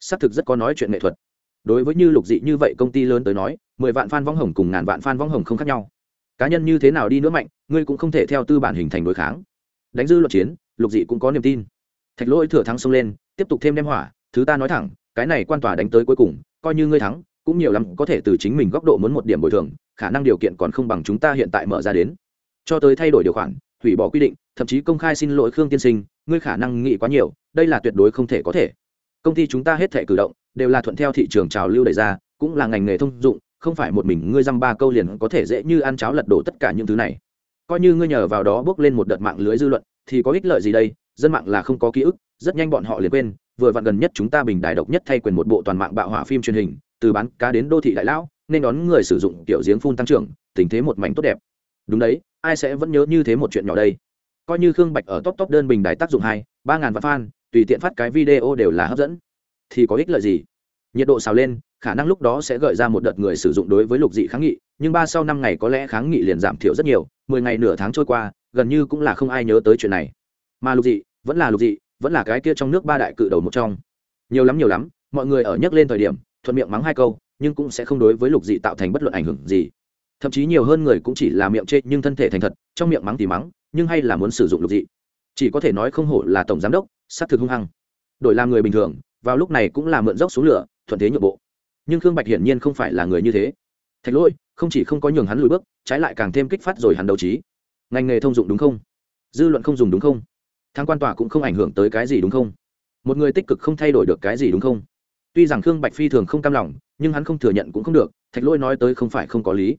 Xác thực rất có nói chuyện nghệ thuật. Đối với như lục dị như vậy công ty lớn tới nói, mười vạn fan vong hồng cùng ngàn vạn fan vong hồng không khác nhau. Cá nhân như thế nào đi nữa mạnh, ngươi cũng không thể theo tư bản hình thành đối kháng. Đánh dư luận chiến, lục dị cũng có niềm tin. Thạch lỗi thừa thắng xông lên, tiếp tục thêm đem hỏa, thứ ta nói thẳng, cái này quan tòa đánh tới cuối cùng coi như ngươi thắng, cũng nhiều lắm có thể từ chính mình góc độ muốn một điểm bồi thường, khả năng điều kiện còn không bằng chúng ta hiện tại mở ra đến. Cho tới thay đổi điều khoản, hủy bỏ quy định, thậm chí công khai xin lỗi khương tiên sinh, ngươi khả năng nghĩ quá nhiều, đây là tuyệt đối không thể có thể. Công ty chúng ta hết thể cử động, đều là thuận theo thị trường trào lưu đẩy ra, cũng là ngành nghề thông dụng, không phải một mình ngươi dăm ba câu liền có thể dễ như ăn cháo lật đổ tất cả những thứ này. Coi như ngươi nhờ vào đó bước lên một đợt mạng lưới dư luận, thì có ích lợi gì đây? Dân mạng là không có ký ức, rất nhanh bọn họ liền quên vừa vặn gần nhất chúng ta bình đài độc nhất thay quyền một bộ toàn mạng bạo hỏa phim truyền hình, từ bán cá đến đô thị đại lão, nên đón người sử dụng tiểu giếng phun tăng trưởng, tình thế một mảnh tốt đẹp. Đúng đấy, ai sẽ vẫn nhớ như thế một chuyện nhỏ đây? Coi như khương bạch ở top top đơn bình đài tác dụng hai, ba ngàn vạn fan, tùy tiện phát cái video đều là hấp dẫn. Thì có ích lợi gì? Nhiệt độ xào lên, khả năng lúc đó sẽ gợi ra một đợt người sử dụng đối với lục dị kháng nghị, nhưng ba sau năm ngày có lẽ kháng nghị liền giảm thiểu rất nhiều, mười ngày nửa tháng trôi qua, gần như cũng là không ai nhớ tới chuyện này. Mà lục dị, vẫn là lục dị vẫn là cái kia trong nước ba đại cự đầu một trong. Nhiều lắm nhiều lắm, mọi người ở nhắc lên thời điểm, thuận miệng mắng hai câu, nhưng cũng sẽ không đối với lục dị tạo thành bất luận ảnh hưởng gì. Thậm chí nhiều hơn người cũng chỉ là miệng chê nhưng thân thể thành thật, trong miệng mắng thì mắng, nhưng hay là muốn sử dụng lục dị. Chỉ có thể nói không hổ là tổng giám đốc s á c thực hung hăng. Đổi làm người bình thường, vào lúc này cũng là mượn dốc xuống lửa, thuận thế nhượng bộ. Nhưng khương bạch hiển nhiên không phải là người như thế. Thạch lỗi, không chỉ không có nhường hắn lùi bước, trái lại càng thêm kích phát rồi hắn đấu trí. Ngành nghề thông dụng đúng không? Dư luận không dùng đúng không? Thang quan tòa cũng không ảnh hưởng tới cái gì đúng không? Một người tích cực không thay đổi được cái gì đúng không? Tuy rằng khương bạch phi thường không cam lòng, nhưng hắn không thừa nhận cũng không được, thạch lỗi nói tới không phải không có lý.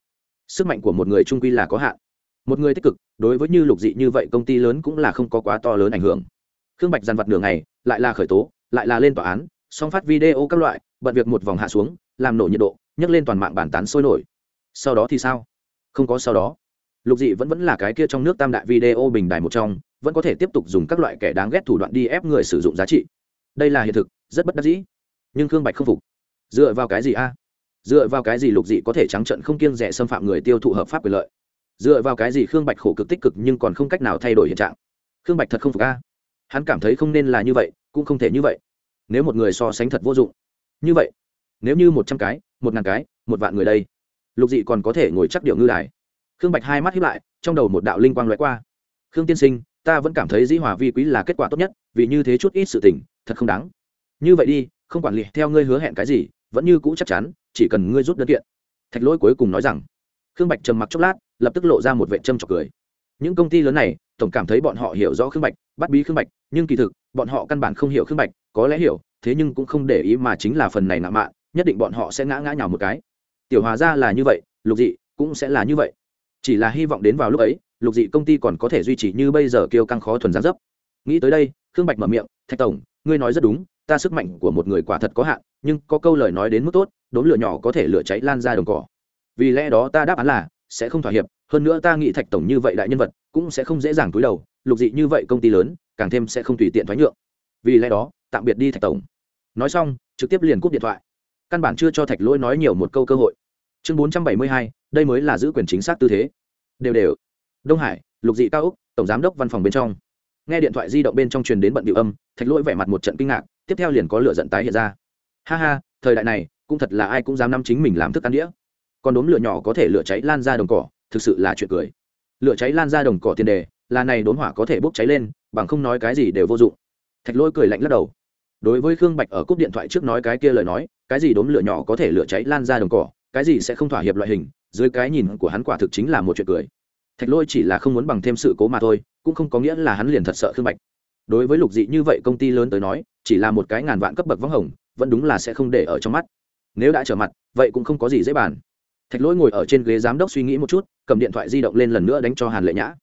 Sức mạnh của một người trung quy là có hạn. Một người tích cực, đối với như lục dị như vậy công ty lớn cũng là không có quá to lớn ảnh hưởng. Khương bạch dằn vặt đường này lại là khởi tố, lại là lên tòa án song phát video các loại, bận việc một vòng hạ xuống, làm nổ nhiệt độ, nhấc lên toàn mạng bàn tán sôi nổi. Sau đó thì sao? Không có sau đó lục dị vẫn vẫn là cái kia trong nước tam đại video bình đài một trong, vẫn có thể tiếp tục dùng các loại kẻ đáng ghét thủ đoạn đi ép người sử dụng giá trị. Đây là hiện thực, rất bất đắc dĩ. Nhưng khương bạch không phục. Dựa vào cái gì a? Dựa vào cái gì lục dị có thể trắng trận không kiêng rẻ xâm phạm người tiêu thụ hợp pháp quyền lợi? Dựa vào cái gì khương bạch khổ cực tích cực nhưng còn không cách nào thay đổi hiện trạng? Khương bạch thật không phục a. Hắn cảm thấy không nên là như vậy, cũng không thể như vậy. Nếu một người so sánh thật vô dụng. Như vậy, nếu như một trăm cái, một ngàn cái, một vạn người đây, lục dị còn có thể ngồi chắc điệu ngư đài khương bạch hai mắt hiếp lại, trong đầu một đạo linh quang loại qua. Khương tiên sinh, ta vẫn cảm thấy dĩ hòa vi quý là kết quả tốt nhất, vì như thế chút ít sự tình, thật không đáng. Như vậy đi, không quản lý theo ngươi hứa hẹn cái gì, vẫn như cũ chắc chắn, chỉ cần ngươi rút đơn kiện. Thạch lỗi cuối cùng nói rằng. Khương bạch trầm mặc chốc lát, lập tức lộ ra một vệ châm trọc cười. Những công ty lớn này, tổng cảm thấy bọn họ hiểu rõ khương bạch, bắt bí khương bạch, nhưng kỳ thực, bọn họ căn bản không hiểu khương bạch, có lẽ hiểu, thế nhưng cũng không để ý mà chính là phần này nạ mạ nhất định bọn họ sẽ ngã ngã nhào một cái. Tiểu hòa ra là như vậy, lục dị cũng sẽ là như vậy chỉ là hy vọng đến vào lúc ấy, lục dị công ty còn có thể duy trì như bây giờ kêu căng khó thuần gián dấp. Nghĩ tới đây, khương bạch mở miệng, thạch tổng, ngươi nói rất đúng, ta sức mạnh của một người quả thật có hạn, nhưng có câu lời nói đến mức tốt, đốm lửa nhỏ có thể lửa cháy lan ra đồng cỏ. Vì lẽ đó ta đáp án là, sẽ không thỏa hiệp, hơn nữa ta nghĩ thạch tổng như vậy đại nhân vật, cũng sẽ không dễ dàng túi đầu, lục dị như vậy công ty lớn, càng thêm sẽ không tùy tiện thoái nhượng. Vì lẽ đó, tạm biệt đi thạch tổng. Nói xong, trực tiếp liền cúp điện thoại. Căn bản chưa cho thạch lỗi nói nhiều một câu cơ hội. Chương bốn trăm bảy mươi hai đây mới là giữ quyền chính xác tư thế. Đều đều. Đông hải, lục dị cao úc, tổng giám đốc văn phòng bên trong. Nghe điện thoại di động bên trong truyền đến bận điệu âm, thạch lỗi vẻ mặt một trận kinh ngạc, tiếp theo liền có lửa giận tái hiện ra. Ha ha, thời đại này, cũng thật là ai cũng dám nắm chính mình làm thức ăn đĩa. Còn đốm lửa nhỏ có thể lửa cháy lan ra đồng cỏ, thực sự là chuyện cười. Lửa cháy lan ra đồng cỏ tiền đề, là này đốn hỏa có thể bốc cháy lên, bằng không nói cái gì đều vô dụng. Thạch lỗi cười lạnh lắc đầu. Đối với khương bạch ở cúp điện thoại trước nói cái kia lời nói, cái gì đốm lửa nhỏ có thể lửa cháy lan ra đồng cỏ, cái gì sẽ không thỏa hiệp loại hình dưới cái nhìn của hắn quả thực chính là một chuyện cười. Thạch lôi chỉ là không muốn bằng thêm sự cố mà thôi, cũng không có nghĩa là hắn liền thật sợ khương bạch. Đối với lục dị như vậy công ty lớn tới nói, chỉ là một cái ngàn vạn cấp bậc vắng hồng, vẫn đúng là sẽ không để ở trong mắt. Nếu đã trở mặt, vậy cũng không có gì dễ bàn. Thạch lỗi ngồi ở trên ghế giám đốc suy nghĩ một chút, cầm điện thoại di động lên lần nữa đánh cho hàn lệ nhã.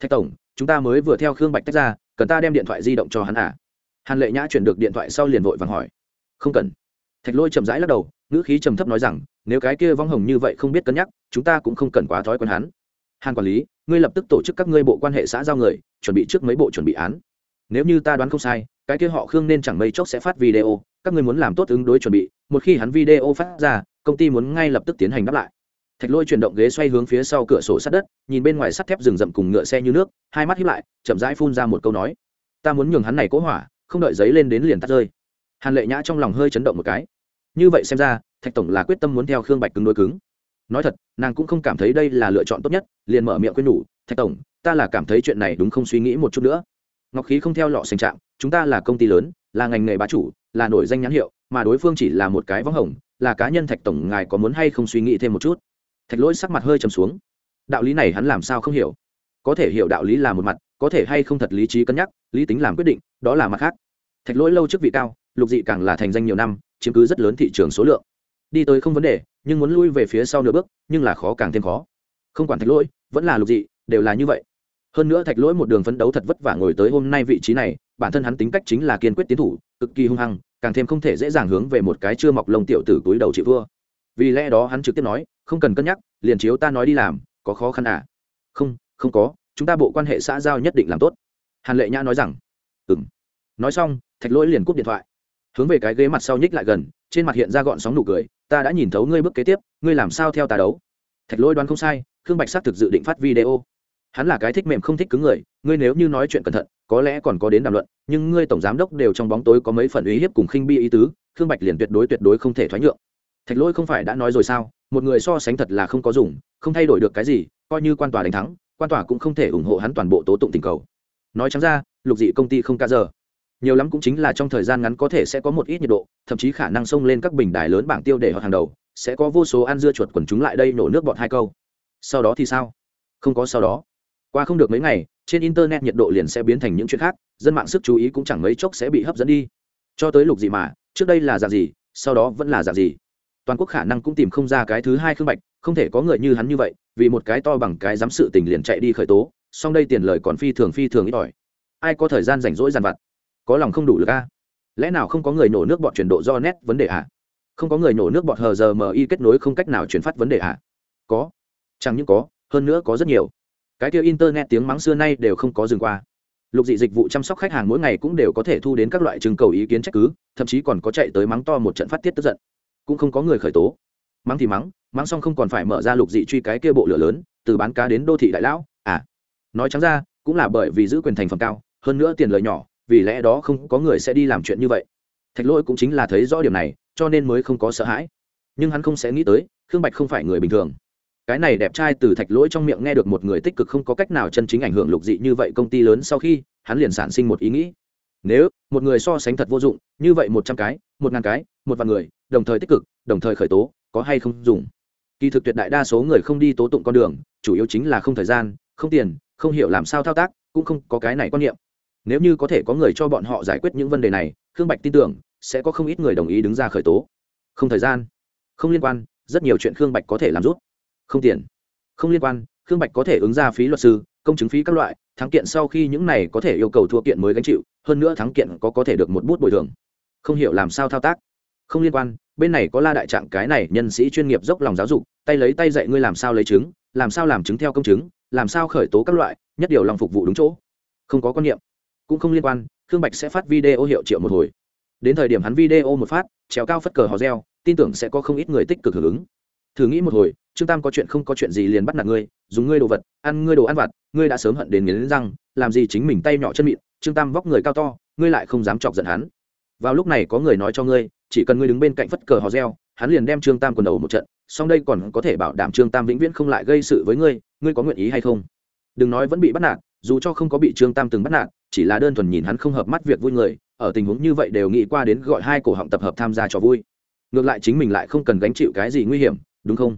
Thạch tổng, chúng ta mới vừa theo khương bạch tách ra, cần ta đem điện thoại di động cho hắn à? Hàn lệ nhã chuyển được điện thoại sau liền vội vàng hỏi. Không cần thạch lôi chậm rãi lắc đầu, ngữ khí trầm thấp nói rằng, nếu cái kia vong hồng như vậy không biết cân nhắc, chúng ta cũng không cần quá thói quen hắn. Hàn quản lý, ngươi lập tức tổ chức các ngươi bộ quan hệ xã giao người, chuẩn bị trước mấy bộ chuẩn bị án. Nếu như ta đoán không sai, cái kia họ khương nên chẳng mấy chốc sẽ phát video, các ngươi muốn làm tốt ứng đối chuẩn bị, một khi hắn video phát ra, công ty muốn ngay lập tức tiến hành đáp lại. Thạch lôi chuyển động ghế xoay hướng phía sau cửa sổ sát đất, nhìn bên ngoài sắt thép rừng rậm cùng ngựa xe như nước, hai mắt hiếp lại, chậm rãi phun ra một câu nói. Ta muốn nhường hắn này cố hỏa, không đợi giấy lên đến liền tắt rơi. Hàn lệ nhã trong lòng hơi chấn động một cái như vậy xem ra, thạch tổng là quyết tâm muốn theo khương bạch cứng đối cứng. Nói thật, nàng cũng không cảm thấy đây là lựa chọn tốt nhất, liền mở miệng quên nhủ, thạch tổng, ta là cảm thấy chuyện này đúng không suy nghĩ một chút nữa. Ngọc khí không theo lọ sành trạng chúng ta là công ty lớn, là ngành nghề bá chủ, là nổi danh nhãn hiệu, mà đối phương chỉ là một cái võng hồng, là cá nhân thạch tổng ngài có muốn hay không suy nghĩ thêm một chút? Thạch lỗi sắc mặt hơi trầm xuống. Đạo lý này hắn làm sao không hiểu? Có thể hiểu đạo lý là một mặt, có thể hay không thật lý trí cân nhắc, lý tính làm quyết định, đó là mặt khác. Thạch lỗi lâu trước vị cao, lục dị càng là thành danh nhiều năm chiếm cứ rất lớn thị trường số lượng. Đi tới không vấn đề, nhưng muốn lui về phía sau nửa bước, nhưng là khó càng thêm khó. Không quản thạch lỗi, vẫn là lục dị, đều là như vậy. Hơn nữa thạch lỗi một đường phấn đấu thật vất vả ngồi tới hôm nay vị trí này, bản thân hắn tính cách chính là kiên quyết tiến thủ, cực kỳ hung hăng, càng thêm không thể dễ dàng hướng về một cái chưa mọc lông tiểu tử túi đầu chịu vua vì lẽ đó hắn trực tiếp nói, không cần cân nhắc, liền chiếu ta nói đi làm, có khó khăn à? Không không có, chúng ta bộ quan hệ xã giao nhất định làm tốt. Hàn lệ nhã nói rằng ừ m nói xong, thạch lỗi liền cúp điện thoại hướng về cái ghế mặt sau nhích lại gần, trên mặt hiện ra gọn sóng nụ cười, ta đã nhìn thấu ngươi bước kế tiếp, ngươi làm sao theo ta đấu? Thạch lôi đoán không sai, khương bạch xác thực dự định phát video. Hắn là cái thích mềm không thích cứng người, ngươi nếu như nói chuyện cẩn thận, có lẽ còn có đến đàm luận, nhưng ngươi tổng giám đốc đều trong bóng tối có mấy phần uy hiếp cùng khinh bi ý tứ, khương bạch liền tuyệt đối tuyệt đối không thể thoái nhượng. Thạch lôi không phải đã nói rồi sao, một người so sánh thật là không có dùng, không thay đổi được cái gì, coi như quan tòa đánh thắng, quan tòa cũng không thể ủng hộ hắn toàn bộ tố tụng tình cầu. Nói chẳng ra, lục dị công ty không ca giờ nhiều lắm cũng chính là trong thời gian ngắn có thể sẽ có một ít nhiệt độ, thậm chí khả năng xông lên các bình đài lớn bảng tiêu để họ hàng đầu, sẽ có vô số ăn dưa chuột quần chúng lại đây nổ nước bọt hai câu. Sau đó thì sao? Không có sau đó. Qua không được mấy ngày, trên internet nhiệt độ liền sẽ biến thành những chuyện khác, dân mạng sức chú ý cũng chẳng mấy chốc sẽ bị hấp dẫn đi. Cho tới lục gì mà, trước đây là dạng gì, sau đó vẫn là dạng gì. Toàn quốc khả năng cũng tìm không ra cái thứ hai khương bạch, không thể có người như hắn như vậy, vì một cái to bằng cái dám sự tình liền chạy đi khởi tố, song đây tiền lời còn phi thường phi thường ít ỏi. Ai có thời gian rảnh rỗi dàn vặt? Có lòng không đủ lực a? Lẽ nào không có người nổ nước bọt chuyển độ do nét vấn đề ạ à? không có người nổ nước bọt hờ giờ mi kết nối không cách nào chuyển phát vấn đề ạ à? có. Chẳng những có, hơn nữa có rất nhiều. Cái kia internet tiếng mắng xưa nay đều không có dừng qua. Lục dị dịch vụ chăm sóc khách hàng mỗi ngày cũng đều có thể thu đến các loại trưng cầu ý kiến trách cứ, thậm chí còn có chạy tới mắng to một trận phát tiết tức giận. Cũng không có người khởi tố. Mắng thì mắng mắng xong không còn phải mở ra lục dị truy cái kia bộ lửa lớn, từ bán cá đến đô thị đại lão à. Nói trắng ra, cũng là bởi vì giữ quyền thành phẩm cao, hơn nữa tiền lời nhỏ vì lẽ đó không có người sẽ đi làm chuyện như vậy. Thạch lỗi cũng chính là thấy rõ điểm này, cho nên mới không có sợ hãi. Nhưng hắn không sẽ nghĩ tới, khương bạch không phải người bình thường. Cái này đẹp trai từ thạch lỗi trong miệng nghe được một người tích cực không có cách nào chân chính ảnh hưởng lục dị như vậy công ty lớn sau khi, hắn liền sản sinh một ý nghĩ. Nếu một người so sánh thật vô dụng, như vậy một trăm cái, một ngàn cái, một vạn người, đồng thời tích cực, đồng thời khởi tố, có hay không dùng? Kỳ thực tuyệt đại đa số người không đi tố tụng con đường, chủ yếu chính là không thời gian, không tiền, không hiểu làm sao thao tác, cũng không có cái này quan niệm nếu như có thể có người cho bọn họ giải quyết những vấn đề này, khương bạch tin tưởng sẽ có không ít người đồng ý đứng ra khởi tố. Không thời gian. Không liên quan, rất nhiều chuyện khương bạch có thể làm rút không tiền. Không liên quan, khương bạch có thể ứng ra phí luật sư, công chứng phí các loại, thắng kiện sau khi những này có thể yêu cầu thua kiện mới gánh chịu, hơn nữa thắng kiện có có thể được một bút bồi thường. Không hiểu làm sao thao tác. Không liên quan, bên này có la đại trạng, cái này nhân sĩ chuyên nghiệp dốc lòng giáo dục, tay lấy tay dạy ngươi làm sao lấy chứng, làm sao làm chứng theo công chứng, làm sao khởi tố các loại, nhất điều lòng phục vụ đúng chỗ. Không có quan niệm cũng không liên quan, khương bạch sẽ phát video hiệu triệu một hồi. Đến thời điểm hắn video một phát, trèo cao phất cờ hò reo, tin tưởng sẽ có không ít người tích cực hưởng ứng. Thử nghĩ một hồi, trương tam có chuyện không có chuyện gì liền bắt nạt ngươi, dùng ngươi đồ vật, ăn ngươi đồ ăn vặt, ngươi đã sớm hận đến nghiến răng, làm gì chính mình tay nhỏ chân mịn, trương tam vóc người cao to, ngươi lại không dám chọc giận hắn. Vào lúc này có người nói cho ngươi, chỉ cần ngươi đứng bên cạnh phất cờ hò reo, hắn liền đem trương tam quần đầu một trận, song đây còn có thể bảo đảm trương tam vĩnh viễn không lại gây sự với ngươi ngươi có nguyện ý hay không? Đừng nói vẫn bị bắt nạt, dù cho không có bị trương tam từng bắt nạt chỉ là đơn thuần nhìn hắn không hợp mắt việc vui người, ở tình huống như vậy đều nghĩ qua đến gọi hai cổ họng tập hợp tham gia cho vui. Ngược lại chính mình lại không cần gánh chịu cái gì nguy hiểm, đúng không?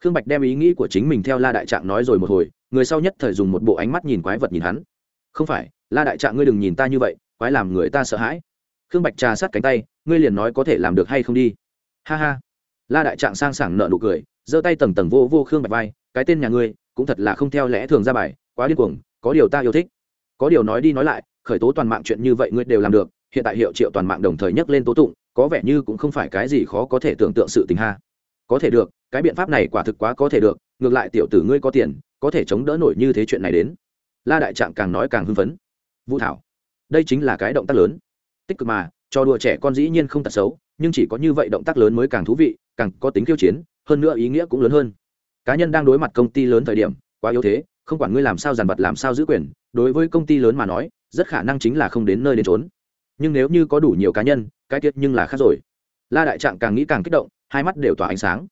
Khương bạch đem ý nghĩ của chính mình theo la đại trạng nói rồi một hồi, người sau nhất thời dùng một bộ ánh mắt nhìn quái vật nhìn hắn. Không phải, la đại trạng ngươi đừng nhìn ta như vậy, quái làm người ta sợ hãi. Khương bạch trà sát cánh tay, ngươi liền nói có thể làm được hay không đi. Ha ha. La đại trạng sang sảng nợ nụ cười, giơ tay tầng tầng vô vô khương bạch vai, cái tên nhà ngươi, cũng thật là không theo lẽ thường ra bài, quá điên cuồng, có điều ta yêu thích có điều nói đi nói lại, khởi tố toàn mạng chuyện như vậy ngươi đều làm được, hiện tại hiệu triệu toàn mạng đồng thời nhắc lên tố tụng, có vẻ như cũng không phải cái gì khó có thể tưởng tượng sự tình ha. Có thể được, cái biện pháp này quả thực quá có thể được, ngược lại tiểu tử ngươi có tiền, có thể chống đỡ nổi như thế chuyện này đến. La đại trạng càng nói càng hưng phấn. Vũ thảo, đây chính là cái động tác lớn. Tích cực mà cho đùa trẻ con dĩ nhiên không tật xấu, nhưng chỉ có như vậy động tác lớn mới càng thú vị, càng có tính khiêu chiến, hơn nữa ý nghĩa cũng lớn hơn. Cá nhân đang đối mặt công ty lớn thời điểm, quá yếu thế, không quản ngươi làm sao giàn vật làm sao giữ quyền đối với công ty lớn mà nói, rất khả năng chính là không đến nơi đến trốn nhưng nếu như có đủ nhiều cá nhân, cái tiết nhưng là khác rồi. La đại trạng càng nghĩ càng kích động, hai mắt đều tỏa ánh sáng.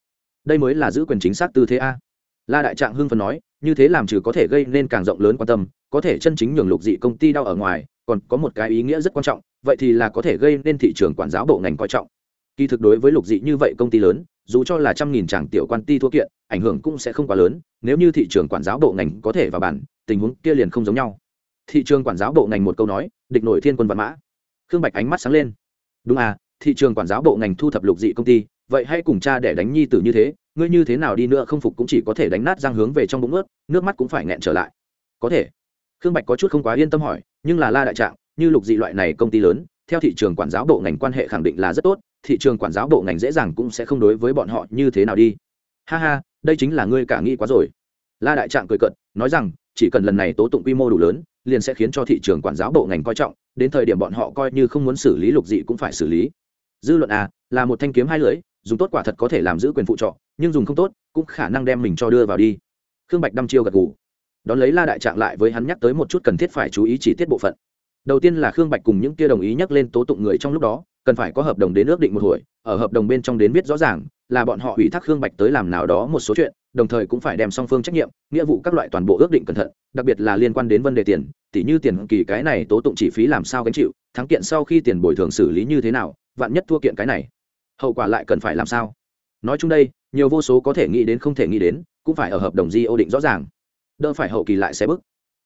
Đây mới là giữ quyền chính xác tư thế a. La đại trạng hưng phần nói, như thế làm trừ có thể gây nên càng rộng lớn quan tâm, có thể chân chính nhường lục dị công ty đau ở ngoài, còn có một cái ý nghĩa rất quan trọng, vậy thì là có thể gây nên thị trường quản giáo bộ ngành coi trọng kỳ thực đối với lục dị như vậy công ty lớn, dù cho là trăm nghìn chàng tiểu quan ty thua kiện, ảnh hưởng cũng sẽ không quá lớn, nếu như thị trường quản giáo bộ ngành có thể vào bản, tình huống kia liền không giống nhau. Thị trường quản giáo bộ ngành một câu nói, địch nổi thiên quân văn mã. Khương bạch ánh mắt sáng lên. Đúng à thị trường quản giáo bộ ngành thu thập lục dị công ty, vậy hãy cùng cha để đánh nhi tử như thế, ngươi như thế nào đi nữa không phục cũng chỉ có thể đánh nát răng hướng về trong bụng ướt, nước mắt cũng phải nghẹn trở lại. Có thể. Khương bạch có chút không quá yên tâm hỏi, nhưng là la đại trạng, như lục dị loại này công ty lớn, theo thị trường quản giáo bộ ngành quan hệ khẳng định là rất tốt thị trường quản giáo bộ ngành dễ dàng cũng sẽ không đối với bọn họ như thế nào đi. Ha ha, đây chính là ngươi cả nghĩ quá rồi. La đại trạng cười cận nói rằng, chỉ cần lần này tố tụng quy mô đủ lớn, liền sẽ khiến cho thị trường quản giáo bộ ngành coi trọng, đến thời điểm bọn họ coi như không muốn xử lý lục dị cũng phải xử lý. Dư luận à là một thanh kiếm hai lưỡi, dùng tốt quả thật có thể làm giữ quyền phụ trọ, nhưng dùng không tốt, cũng khả năng đem mình cho đưa vào đi. Khương bạch đăm chiêu gật gù. Đón lấy la đại trạng lại với hắn nhắc tới một chút cần thiết phải chú ý chỉ tiết bộ phận. Đầu tiên là khương bạch cùng những kia đồng ý nhắc lên tố tụng người trong lúc đó cần phải có hợp đồng đến ước định một hồi, ở hợp đồng bên trong đến viết rõ ràng là bọn họ ủy thác khương bạch tới làm nào đó một số chuyện, đồng thời cũng phải đem song phương trách nhiệm, nghĩa vụ các loại toàn bộ ước định cẩn thận, đặc biệt là liên quan đến vấn đề tiền, tỉ như tiền kỳ cái này tố tụng chi phí làm sao gánh chịu, thắng kiện sau khi tiền bồi thường xử lý như thế nào, vạn nhất thua kiện cái này. Hậu quả lại cần phải làm sao? Nói chung đây, nhiều vô số có thể nghĩ đến không thể nghĩ đến, cũng phải ở hợp đồng di ô định rõ ràng. Đỡ phải hậu kỳ lại sẽ bức.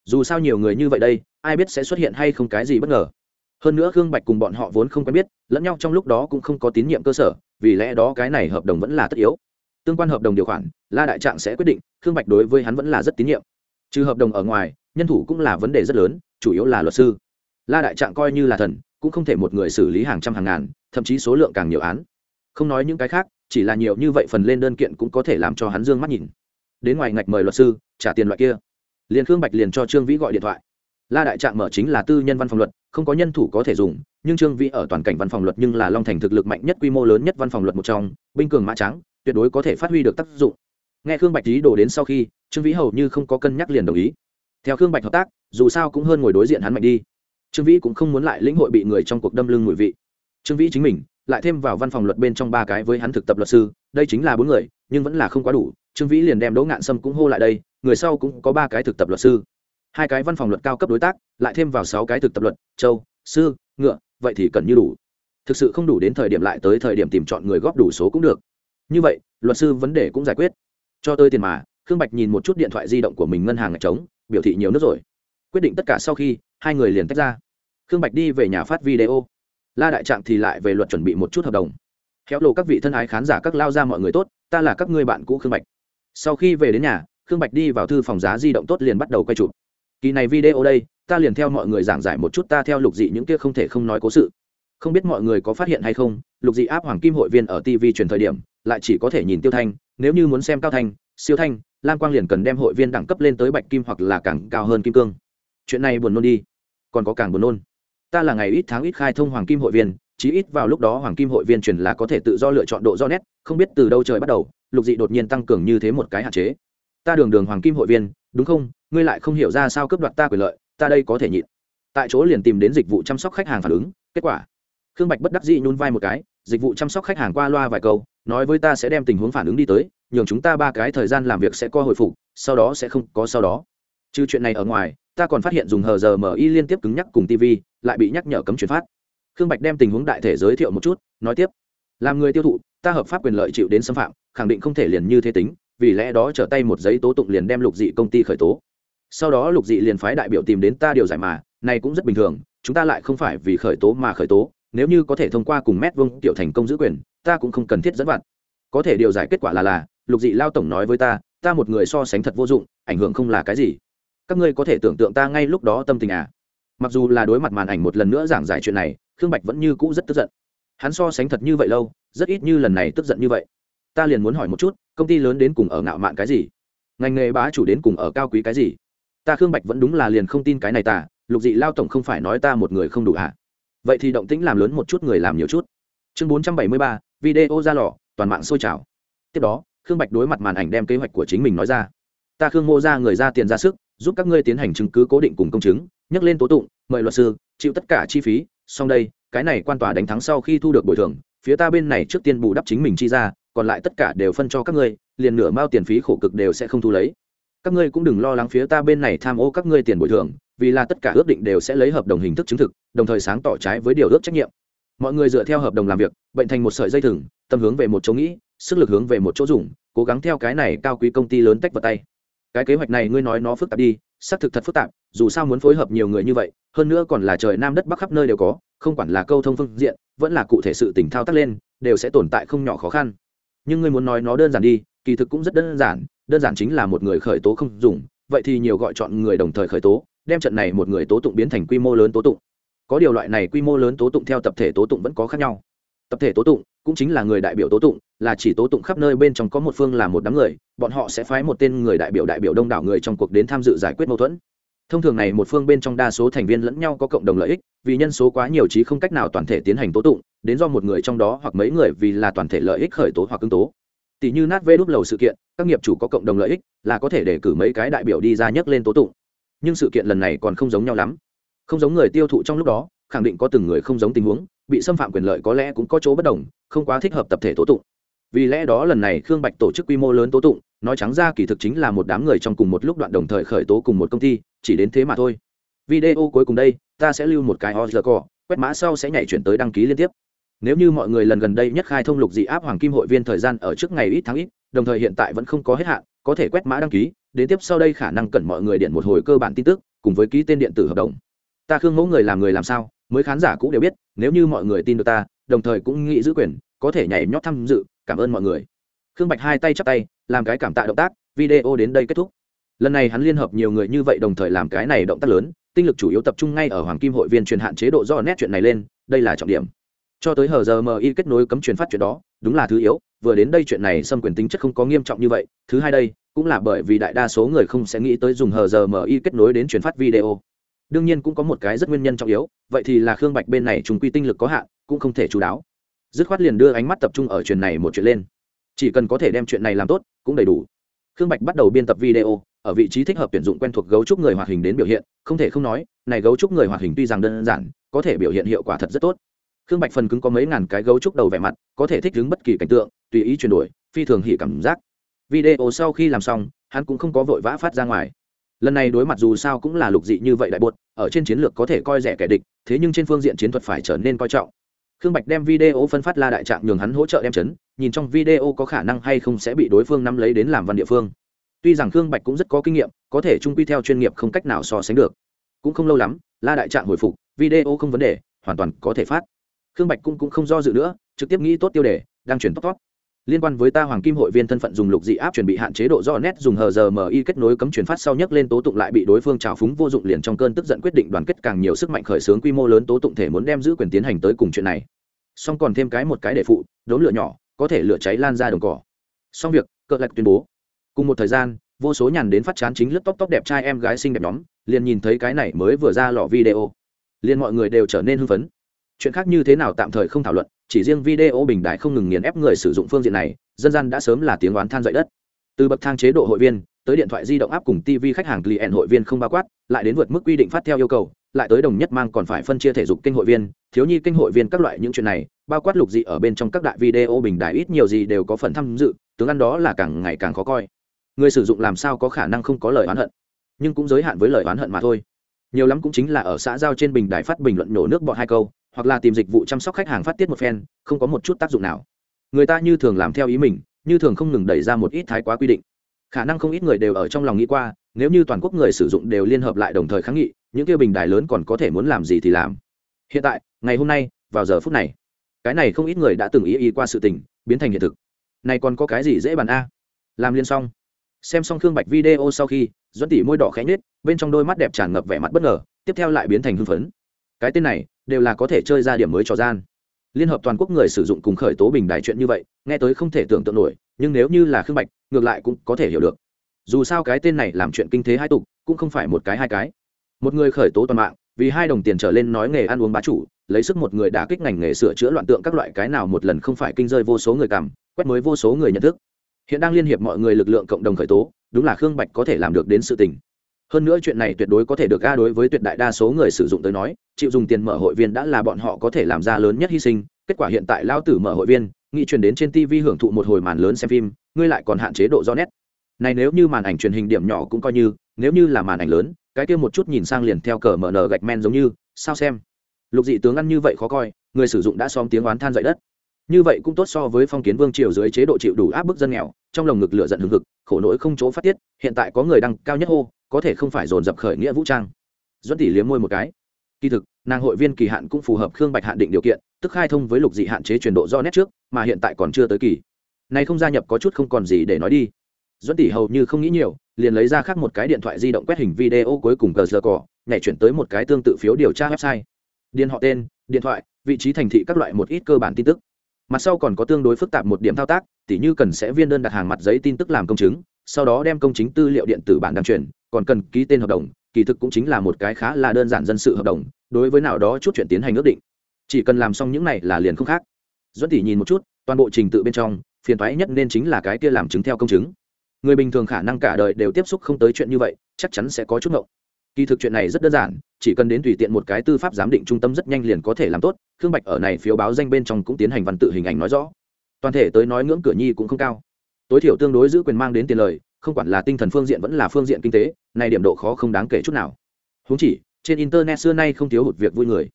Dù sao nhiều người như vậy đây, ai biết sẽ xuất hiện hay không cái gì bất ngờ hơn nữa khương bạch cùng bọn họ vốn không quen biết, lẫn nhau trong lúc đó cũng không có tín nhiệm cơ sở, vì lẽ đó cái này hợp đồng vẫn là tất yếu. Tương quan hợp đồng điều khoản, la đại trạng sẽ quyết định, khương bạch đối với hắn vẫn là rất tín nhiệm. Trừ hợp đồng ở ngoài, nhân thủ cũng là vấn đề rất lớn, chủ yếu là luật sư. La đại trạng coi như là thần, cũng không thể một người xử lý hàng trăm hàng ngàn, thậm chí số lượng càng nhiều án. Không nói những cái khác, chỉ là nhiều như vậy phần lên đơn kiện cũng có thể làm cho hắn dương mắt nhìn. Đến ngoài ngạch mời luật sư, trả tiền loại kia. Liền khương bạch liền cho trương vĩ gọi điện thoại la đại trạng mở chính là tư nhân văn phòng luật, không có nhân thủ có thể dùng, nhưng trương vĩ ở toàn cảnh văn phòng luật nhưng là long thành thực lực mạnh nhất quy mô lớn nhất văn phòng luật một trong, binh cường mã trắng tuyệt đối có thể phát huy được tác dụng. Nghe khương bạch lý đổ đến sau khi, trương vĩ hầu như không có cân nhắc liền đồng ý. Theo khương bạch hợp tác, dù sao cũng hơn ngồi đối diện hắn mạnh đi. Trương vĩ cũng không muốn lại lĩnh hội bị người trong cuộc đâm lưng mùi vị. Trương vĩ chính mình, lại thêm vào văn phòng luật bên trong ba cái với hắn thực tập luật sư, đây chính là bốn người, nhưng vẫn là không quá đủ. Trương vĩ liền đem đỗ ngạn sâm cũng hô lại đây, người sau cũng có ba cái thực tập luật sư hai cái văn phòng luật cao cấp đối tác, lại thêm vào sáu cái thực tập luật, châu, sư, ngựa, vậy thì cần như đủ. Thực sự không đủ đến thời điểm lại tới thời điểm tìm chọn người góp đủ số cũng được. Như vậy, luật sư vấn đề cũng giải quyết. Cho tôi tiền mà, khương bạch nhìn một chút điện thoại di động của mình ngân hàng ngạch trống, biểu thị nhiều nước rồi. Quyết định tất cả sau khi, hai người liền tách ra. Khương bạch đi về nhà phát video. La đại trạng thì lại về luật chuẩn bị một chút hợp đồng. Khéo lộ các vị thân ái khán giả các lao ra mọi người tốt, ta là các ngươi bạn cũ khương bạch. Sau khi về đến nhà, khương bạch đi vào thư phòng giá di động tốt liền bắt đầu quay chụp kỳ này video đây, ta liền theo mọi người giảng giải một chút ta theo lục dị những kia không thể không nói cố sự. Không biết mọi người có phát hiện hay không, lục dị áp hoàng kim hội viên ở tv truyền thời điểm, lại chỉ có thể nhìn tiêu thanh, nếu như muốn xem cao thanh, siêu thanh, lam quang liền cần đem hội viên đẳng cấp lên tới bạch kim hoặc là càng cao hơn kim cương. Chuyện này buồn nôn đi. Còn có càng buồn nôn. Ta là ngày ít tháng ít khai thông hoàng kim hội viên, chí ít vào lúc đó hoàng kim hội viên truyền là có thể tự do lựa chọn độ do nét, không biết từ đâu trời bắt đầu, lục dị đột nhiên tăng cường như thế một cái hạn chế ta đường đường hoàng kim hội viên, đúng không? Ngươi lại không hiểu ra sao cướp đoạt ta quyền lợi, ta đây có thể nhịn. Tại chỗ liền tìm đến dịch vụ chăm sóc khách hàng phản ứng, kết quả. Khương bạch bất đắc dĩ nhún vai một cái, dịch vụ chăm sóc khách hàng qua loa vài câu, nói với ta sẽ đem tình huống phản ứng đi tới, nhường chúng ta ba cái thời gian làm việc sẽ co hồi phục, sau đó sẽ không có sau đó. Trừ chuyện này ở ngoài, ta còn phát hiện dùng hờ giờ mi liên tiếp cứng nhắc cùng tv lại bị nhắc nhở cấm chuyển phát. Khương bạch đem tình huống đại thể giới thiệu một chút, nói tiếp. Làm người tiêu thụ, ta hợp pháp quyền lợi chịu đến xâm phạm, khẳng định không thể liền như thế tính vì lẽ đó trở tay một giấy tố tụng liền đem lục dị công ty khởi tố. Sau đó lục dị liền phái đại biểu tìm đến ta điều giải mà, này cũng rất bình thường, chúng ta lại không phải vì khởi tố mà khởi tố, nếu như có thể thông qua cùng mét vuông tiểu thành công giữ quyền, ta cũng không cần thiết dẫn vặt. Có thể điều giải kết quả là là, lục dị lao tổng nói với ta ta một người so sánh thật vô dụng, ảnh hưởng không là cái gì. Các ngươi có thể tưởng tượng ta ngay lúc đó tâm tình à. Mặc dù là đối mặt màn ảnh một lần nữa giảng giải chuyện này, khương bạch vẫn như cũ rất tức giận. Hắn so sánh thật như vậy lâu, rất ít như lần này tức giận như vậy ta liền muốn hỏi một chút, công ty lớn đến cùng ở ngạo mạn cái gì? Ngành nghề bá chủ đến cùng ở cao quý cái gì? Ta khương bạch vẫn đúng là liền không tin cái này ta, lục dị lao tổng không phải nói ta một người không đủ hả vậy thì động tĩnh làm lớn một chút người làm nhiều chút. Chương bốn trăm bảy mươi ba, video ra lò, toàn mạng sôi trào. Tiếp đó, khương bạch đối mặt màn ảnh đem kế hoạch của chính mình nói ra. Ta khương mô ra người ra tiền ra sức, giúp các ngươi tiến hành chứng cứ cố định cùng công chứng, nhắc lên tố tụng, mời luật sư, chịu tất cả chi phí. Song đây, cái này quan tòa đánh thắng sau khi thu được bồi thường, phía ta bên này trước tiên bù đắp chính mình chi ra còn lại tất cả đều phân cho các ngươi, liền nửa mao tiền phí khổ cực đều sẽ không thu lấy. Các ngươi cũng đừng lo lắng phía ta bên này tham ô các ngươi tiền bồi thường, vì là tất cả ước định đều sẽ lấy hợp đồng hình thức chứng thực, đồng thời sáng tỏ trái với điều ước trách nhiệm. Mọi người dựa theo hợp đồng làm việc, bệnh thành một sợi dây thừng, tâm hướng về một chỗ nghĩ, sức lực hướng về một chỗ dùng, cố gắng theo cái này cao quý công ty lớn tách vào tay. Cái kế hoạch này ngươi nói nó phức tạp đi, xác thực thật phức tạp, dù sao muốn phối hợp nhiều người như vậy, hơn nữa còn là trời nam đất bắc khắp nơi đều có, không quản là câu thông phương diện, vẫn là cụ thể sự tỉnh thao tác lên, đều sẽ tồn tại không nhỏ khó khăn nhưng ngươi muốn nói nó đơn giản đi, kỳ thực cũng rất đơn giản đơn giản chính là một người khởi tố không dùng, vậy thì nhiều gọi chọn người đồng thời khởi tố, đem trận này một người tố tụng biến thành quy mô lớn tố tụng. Có điều loại này quy mô lớn tố tụng theo tập thể tố tụng vẫn có khác nhau. Tập thể tố tụng cũng chính là người đại biểu tố tụng, là chỉ tố tụng khắp nơi bên trong có một phương là một đám người, bọn họ sẽ phái một tên người đại biểu đại biểu đông đảo người trong cuộc đến tham dự giải quyết mâu thuẫn thông thường này một phương bên trong đa số thành viên lẫn nhau có cộng đồng lợi ích, vì nhân số quá nhiều chí không cách nào toàn thể tiến hành tố tụng, đến do một người trong đó hoặc mấy người vì là toàn thể lợi ích khởi tố hoặc cưng tố. Tỷ như nát vê đúc lầu sự kiện, các nghiệp chủ có cộng đồng lợi ích, là có thể để cử mấy cái đại biểu đi ra nhấc lên tố tụng. Nhưng sự kiện lần này còn không giống nhau lắm. Không giống người tiêu thụ trong lúc đó, khẳng định có từng người không giống tình huống, bị xâm phạm quyền lợi có lẽ cũng có chỗ bất đồng, không quá thích hợp tập thể tố tụng. Vì lẽ đó lần này khương bạch tổ chức quy mô lớn tố tụng nói trắng ra kỳ thực chính là một đám người trong cùng một lúc đoạn đồng thời khởi tố cùng một công ty, chỉ đến thế mà thôi. Video cuối cùng đây, ta sẽ lưu một cái org quét mã sau sẽ nhảy chuyển tới đăng ký liên tiếp. Nếu như mọi người lần gần đây nhất khai thông lục dị áp hoàng kim hội viên thời gian ở trước ngày ít tháng ít, đồng thời hiện tại vẫn không có hết hạn, có thể quét mã đăng ký, đến tiếp sau đây khả năng cần mọi người điện một hồi cơ bản tin tức, cùng với ký tên điện tử hợp đồng. Ta khương mẫu người làm người làm sao, mới khán giả cũng đều biết, nếu như mọi người tin được ta, đồng thời cũng nghĩ giữ quyền, có thể nhảy nhót tham dự, cảm ơn mọi người. Khương bạch hai tay chắp tay làm cái cảm tạ động tác, video đến đây kết thúc. Lần này hắn liên hợp nhiều người như vậy đồng thời làm cái này động tác lớn, tinh lực chủ yếu tập trung ngay ở hoàng kim hội viên truyền hạn chế độ do nét chuyện này lên, đây là trọng điểm. Cho tới hờ giờ mi kết nối cấm truyền phát chuyện đó, đúng là thứ yếu, vừa đến đây chuyện này xâm quyền tính chất không có nghiêm trọng như vậy, thứ hai đây, cũng là bởi vì đại đa số người không sẽ nghĩ tới dùng hờ giờ mi kết nối đến truyền phát video. Đương nhiên cũng có một cái rất nguyên nhân trọng yếu, vậy thì là khương bạch bên này chúng quy tinh lực có hạn, cũng không thể chú đáo. Dứt khoát liền đưa ánh mắt tập trung ở chuyện này một chuyện lên chỉ cần có thể đem chuyện này làm tốt, cũng đầy đủ. Khương bạch bắt đầu biên tập video, ở vị trí thích hợp tuyển dụng quen thuộc gấu trúc người hoạt hình đến biểu hiện, không thể không nói, này gấu trúc người hoạt hình tuy rằng đơn giản, có thể biểu hiện hiệu quả thật rất tốt. Khương bạch phần cứng có mấy ngàn cái gấu trúc đầu vẻ mặt, có thể thích ứng bất kỳ cảnh tượng, tùy ý chuyển đổi, phi thường hỉ cảm giác. Video sau khi làm xong, hắn cũng không có vội vã phát ra ngoài. Lần này đối mặt dù sao cũng là lục dị như vậy đại bột, ở trên chiến lược có thể coi rẻ kẻ địch, thế nhưng trên phương diện chiến thuật phải trở nên coi trọng khương bạch đem video phân phát la đại trạng nhường hắn hỗ trợ đem chấn nhìn trong video có khả năng hay không sẽ bị đối phương nắm lấy đến làm văn địa phương. Tuy rằng khương bạch cũng rất có kinh nghiệm có thể trung quy theo chuyên nghiệp không cách nào so sánh được. Cũng không lâu lắm la đại trạng hồi phục video không vấn đề hoàn toàn có thể phát. Khương bạch cũng, cũng không do dự nữa trực tiếp nghĩ tốt tiêu đề đang chuyển tóc tóc liên quan với ta hoàng kim hội viên thân phận dùng lục dị áp chuẩn bị hạn chế độ do nét, dùng hờ giờ mi kết nối cấm chuyển phát sau nhấc lên tố tụng lại bị đối phương trào phúng vô dụng liền trong cơn tức giận quyết định đoàn kết càng nhiều sức mạnh khởi xướng quy mô lớn tố tụng thể muốn đem giữ quyền tiến hành tới cùng chuyện này. Song còn thêm cái một cái để phụ, đốn lửa nhỏ, có thể lửa cháy lan ra đồng cỏ. Song việc cỡ lạch tuyên bố. Cùng một thời gian, vô số nhàn đến phát chán chính lớp tóc tóc đẹp trai em gái xinh đẹp nhóm, liền nhìn thấy cái này mới vừa ra lò video. Liền mọi người đều trở nên hưng phấn. Chuyện khác như thế nào tạm thời không thảo luận chỉ riêng video bình đại không ngừng nghiền ép người sử dụng phương diện này, dân gian đã sớm là tiếng oán than dậy đất. Từ bậc thang chế độ hội viên, tới điện thoại di động áp cùng tv khách hàng client hội viên không bao quát, lại đến vượt mức quy định phát theo yêu cầu, lại tới đồng nhất mang còn phải phân chia thể dục kênh hội viên, thiếu nhi kênh hội viên các loại những chuyện này, bao quát lục dị ở bên trong các đại video bình đại ít nhiều gì đều có phần tham dự, tướng ăn đó là càng ngày càng khó coi. Người sử dụng làm sao có khả năng không có lời oán hận, nhưng cũng giới hạn với lời oán hận mà thôi. Nhiều lắm cũng chính là ở xã giao trên bình đài phát bình luận nổ nước bọn hai câu hoặc là tìm dịch vụ chăm sóc khách hàng phát tiết một phen, không có một chút tác dụng nào. Người ta như thường làm theo ý mình, như thường không ngừng đẩy ra một ít thái quá quy định. Khả năng không ít người đều ở trong lòng nghĩ qua, nếu như toàn quốc người sử dụng đều liên hợp lại đồng thời kháng nghị, những kia bình đài lớn còn có thể muốn làm gì thì làm. Hiện tại, ngày hôm nay, vào giờ phút này, cái này không ít người đã từng ý ý qua sự tình, biến thành hiện thực. Này còn có cái gì dễ bàn a? Làm liên xong. Xem xong khương bạch video sau khi dẫn tỉ môi đỏ khẽ nhết bên trong đôi mắt đẹp tràn ngập vẻ mặt bất ngờ, tiếp theo lại biến thành hưng phấn. Cái tên này đều là có thể chơi ra điểm mới cho gian. Liên hợp toàn quốc người sử dụng cùng khởi tố bình đại chuyện như vậy, nghe tới không thể tưởng tượng nổi, nhưng nếu như là khương bạch, ngược lại cũng có thể hiểu được. Dù sao cái tên này làm chuyện kinh thế hai tục, cũng không phải một cái hai cái. Một người khởi tố toàn mạng, vì hai đồng tiền trở lên nói nghề ăn uống bá chủ, lấy sức một người đã kích ngành nghề sửa chữa loạn tượng các loại cái nào một lần không phải kinh rơi vô số người cầm quét mới vô số người nhận thức. Hiện đang liên hiệp mọi người lực lượng cộng đồng khởi tố, đúng là khương bạch có thể làm được đến sự tình hơn nữa chuyện này tuyệt đối có thể được ga đối với tuyệt đại đa số người sử dụng tới nói, chịu dùng tiền mở hội viên đã là bọn họ có thể làm ra lớn nhất hy sinh. Kết quả hiện tại lao tử mở hội viên nghị truyền đến trên tv hưởng thụ một hồi màn lớn xem phim, ngươi lại còn hạn chế độ do nét. Này nếu như màn ảnh truyền hình điểm nhỏ cũng coi như, nếu như là màn ảnh lớn, cái kia một chút nhìn sang liền theo cờ mở nở gạch men giống như, sao xem? Lục dị tướng ăn như vậy khó coi, người sử dụng đã xóm tiếng oán than dậy đất. Như vậy cũng tốt so với phong kiến vương triều dưới chế độ chịu đủ áp bức dân nghèo, trong lồng ngực lửa giận hừng hực, khổ nỗi không chỗ phát tiết, hiện tại có người đăng cao nhất hô có thể không phải dồn dập khởi nghĩa vũ trang. Duẫn tỷ liếm môi một cái. Kỳ thực, nàng hội viên kỳ hạn cũng phù hợp khương bạch hạn định điều kiện, tức khai thông với lục dị hạn chế truyền độ do nét trước, mà hiện tại còn chưa tới kỳ. Này không gia nhập có chút không còn gì để nói đi. Duẫn tỷ hầu như không nghĩ nhiều, liền lấy ra khác một cái điện thoại di động quét hình video cuối cùng cờ giờ cỏ nhảy chuyển tới một cái tương tự phiếu điều tra website. Điền họ tên, điện thoại, vị trí thành thị các loại một ít cơ bản tin tức. Mặt sau còn có tương đối phức tạp một điểm thao tác, tỉ như cần sẽ viên đơn đặt hàng mặt giấy tin tức làm công chứng, sau đó đem công chính tư liệu điện tử bản đăng truyền còn cần ký tên hợp đồng, kỳ thực cũng chính là một cái khá là đơn giản dân sự hợp đồng, đối với nào đó chút chuyện tiến hành ước định. Chỉ cần làm xong những này là liền không khác. Duẫn tỷ nhìn một chút, toàn bộ trình tự bên trong, phiền toái nhất nên chính là cái kia làm chứng theo công chứng. Người bình thường khả năng cả đời đều tiếp xúc không tới chuyện như vậy, chắc chắn sẽ có chút ngộng. Kỳ thực chuyện này rất đơn giản, chỉ cần đến tùy tiện một cái tư pháp giám định trung tâm rất nhanh liền có thể làm tốt, khương bạch ở này phiếu báo danh bên trong cũng tiến hành văn tự hình ảnh nói rõ. Toàn thể tới nói ngưỡng cửa nhi cũng không cao. Tối thiểu tương đối giữ quyền mang đến tiền lời không quản là tinh thần phương diện vẫn là phương diện kinh tế này điểm độ khó không đáng kể chút nào. Húng chỉ, trên internet xưa nay không thiếu hụt việc vui người.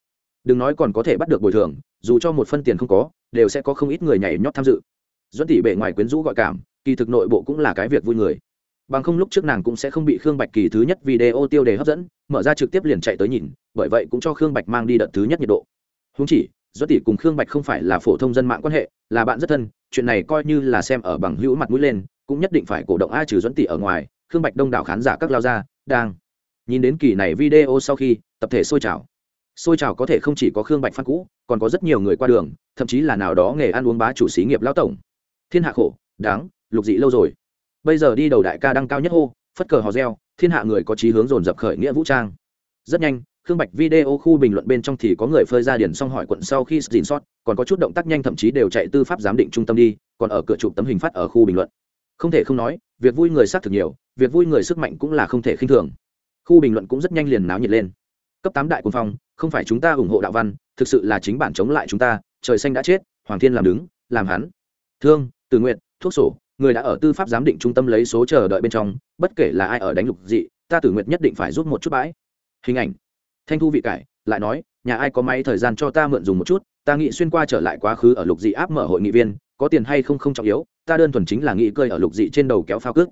Đừng nói còn có thể bắt được bồi thường, dù cho một phân tiền không có, đều sẽ có không ít người nhảy nhót tham dự. Dẫn tỷ bề ngoài quyến rũ gọi cảm, kỳ thực nội bộ cũng là cái việc vui người. Bằng không lúc trước nàng cũng sẽ không bị khương bạch kỳ thứ nhất video tiêu đề hấp dẫn, mở ra trực tiếp liền chạy tới nhìn, bởi vậy cũng cho khương bạch mang đi đợt thứ nhất nhiệt độ. Húng chỉ do tỷ cùng khương bạch không phải là phổ thông dân mạng quan hệ, là bạn rất thân, chuyện này coi như là xem ở bằng hữu mặt mũi lên cũng nhất định phải cổ động a trừ dẫn tỷ ở ngoài, khương bạch đông đảo khán giả các lao ra đang nhìn đến kỳ này video sau khi, tập thể sôi trào. Sôi trào có thể không chỉ có khương bạch phát cũ, còn có rất nhiều người qua đường, thậm chí là nào đó nghề ăn uống bá chủ xí nghiệp lao tổng. Thiên hạ khổ, đáng, lục dị lâu rồi. Bây giờ đi đầu đại ca đăng cao nhất hô, phất cờ hò reo, thiên hạ người có chí hướng dồn dập khởi nghĩa vũ trang. Rất nhanh, khương bạch video khu bình luận bên trong thì có người phơi ra điển xong hỏi quận sau khi dìn sót, còn có chút động tác nhanh thậm chí đều chạy tư pháp giám định trung tâm đi, còn ở cửa chụp tấm hình phát ở khu bình luận không thể không nói, việc vui người xác thực nhiều, việc vui người sức mạnh cũng là không thể khinh thường. Khu bình luận cũng rất nhanh liền náo nhiệt lên. Cấp tám đại quân phong, không phải chúng ta ủng hộ đạo văn, thực sự là chính bản chống lại chúng ta, trời xanh đã chết, hoàng thiên làm đứng, làm hắn. Thương, từ nguyện thuốc sổ, người đã ở tư pháp giám định trung tâm lấy số chờ đợi bên trong, bất kể là ai ở đánh lục dị, ta tử nguyện nhất định phải rút một chút bãi. Hình ảnh. Thanh thu vị cải, lại nói, nhà ai có máy thời gian cho ta mượn dùng một chút, ta nghĩ xuyên qua trở lại quá khứ ở lục dị áp mở hội nghị viên có tiền hay không không trọng yếu, ta đơn thuần chính là nghĩ cơi ở lục dị trên đầu kéo phao cước.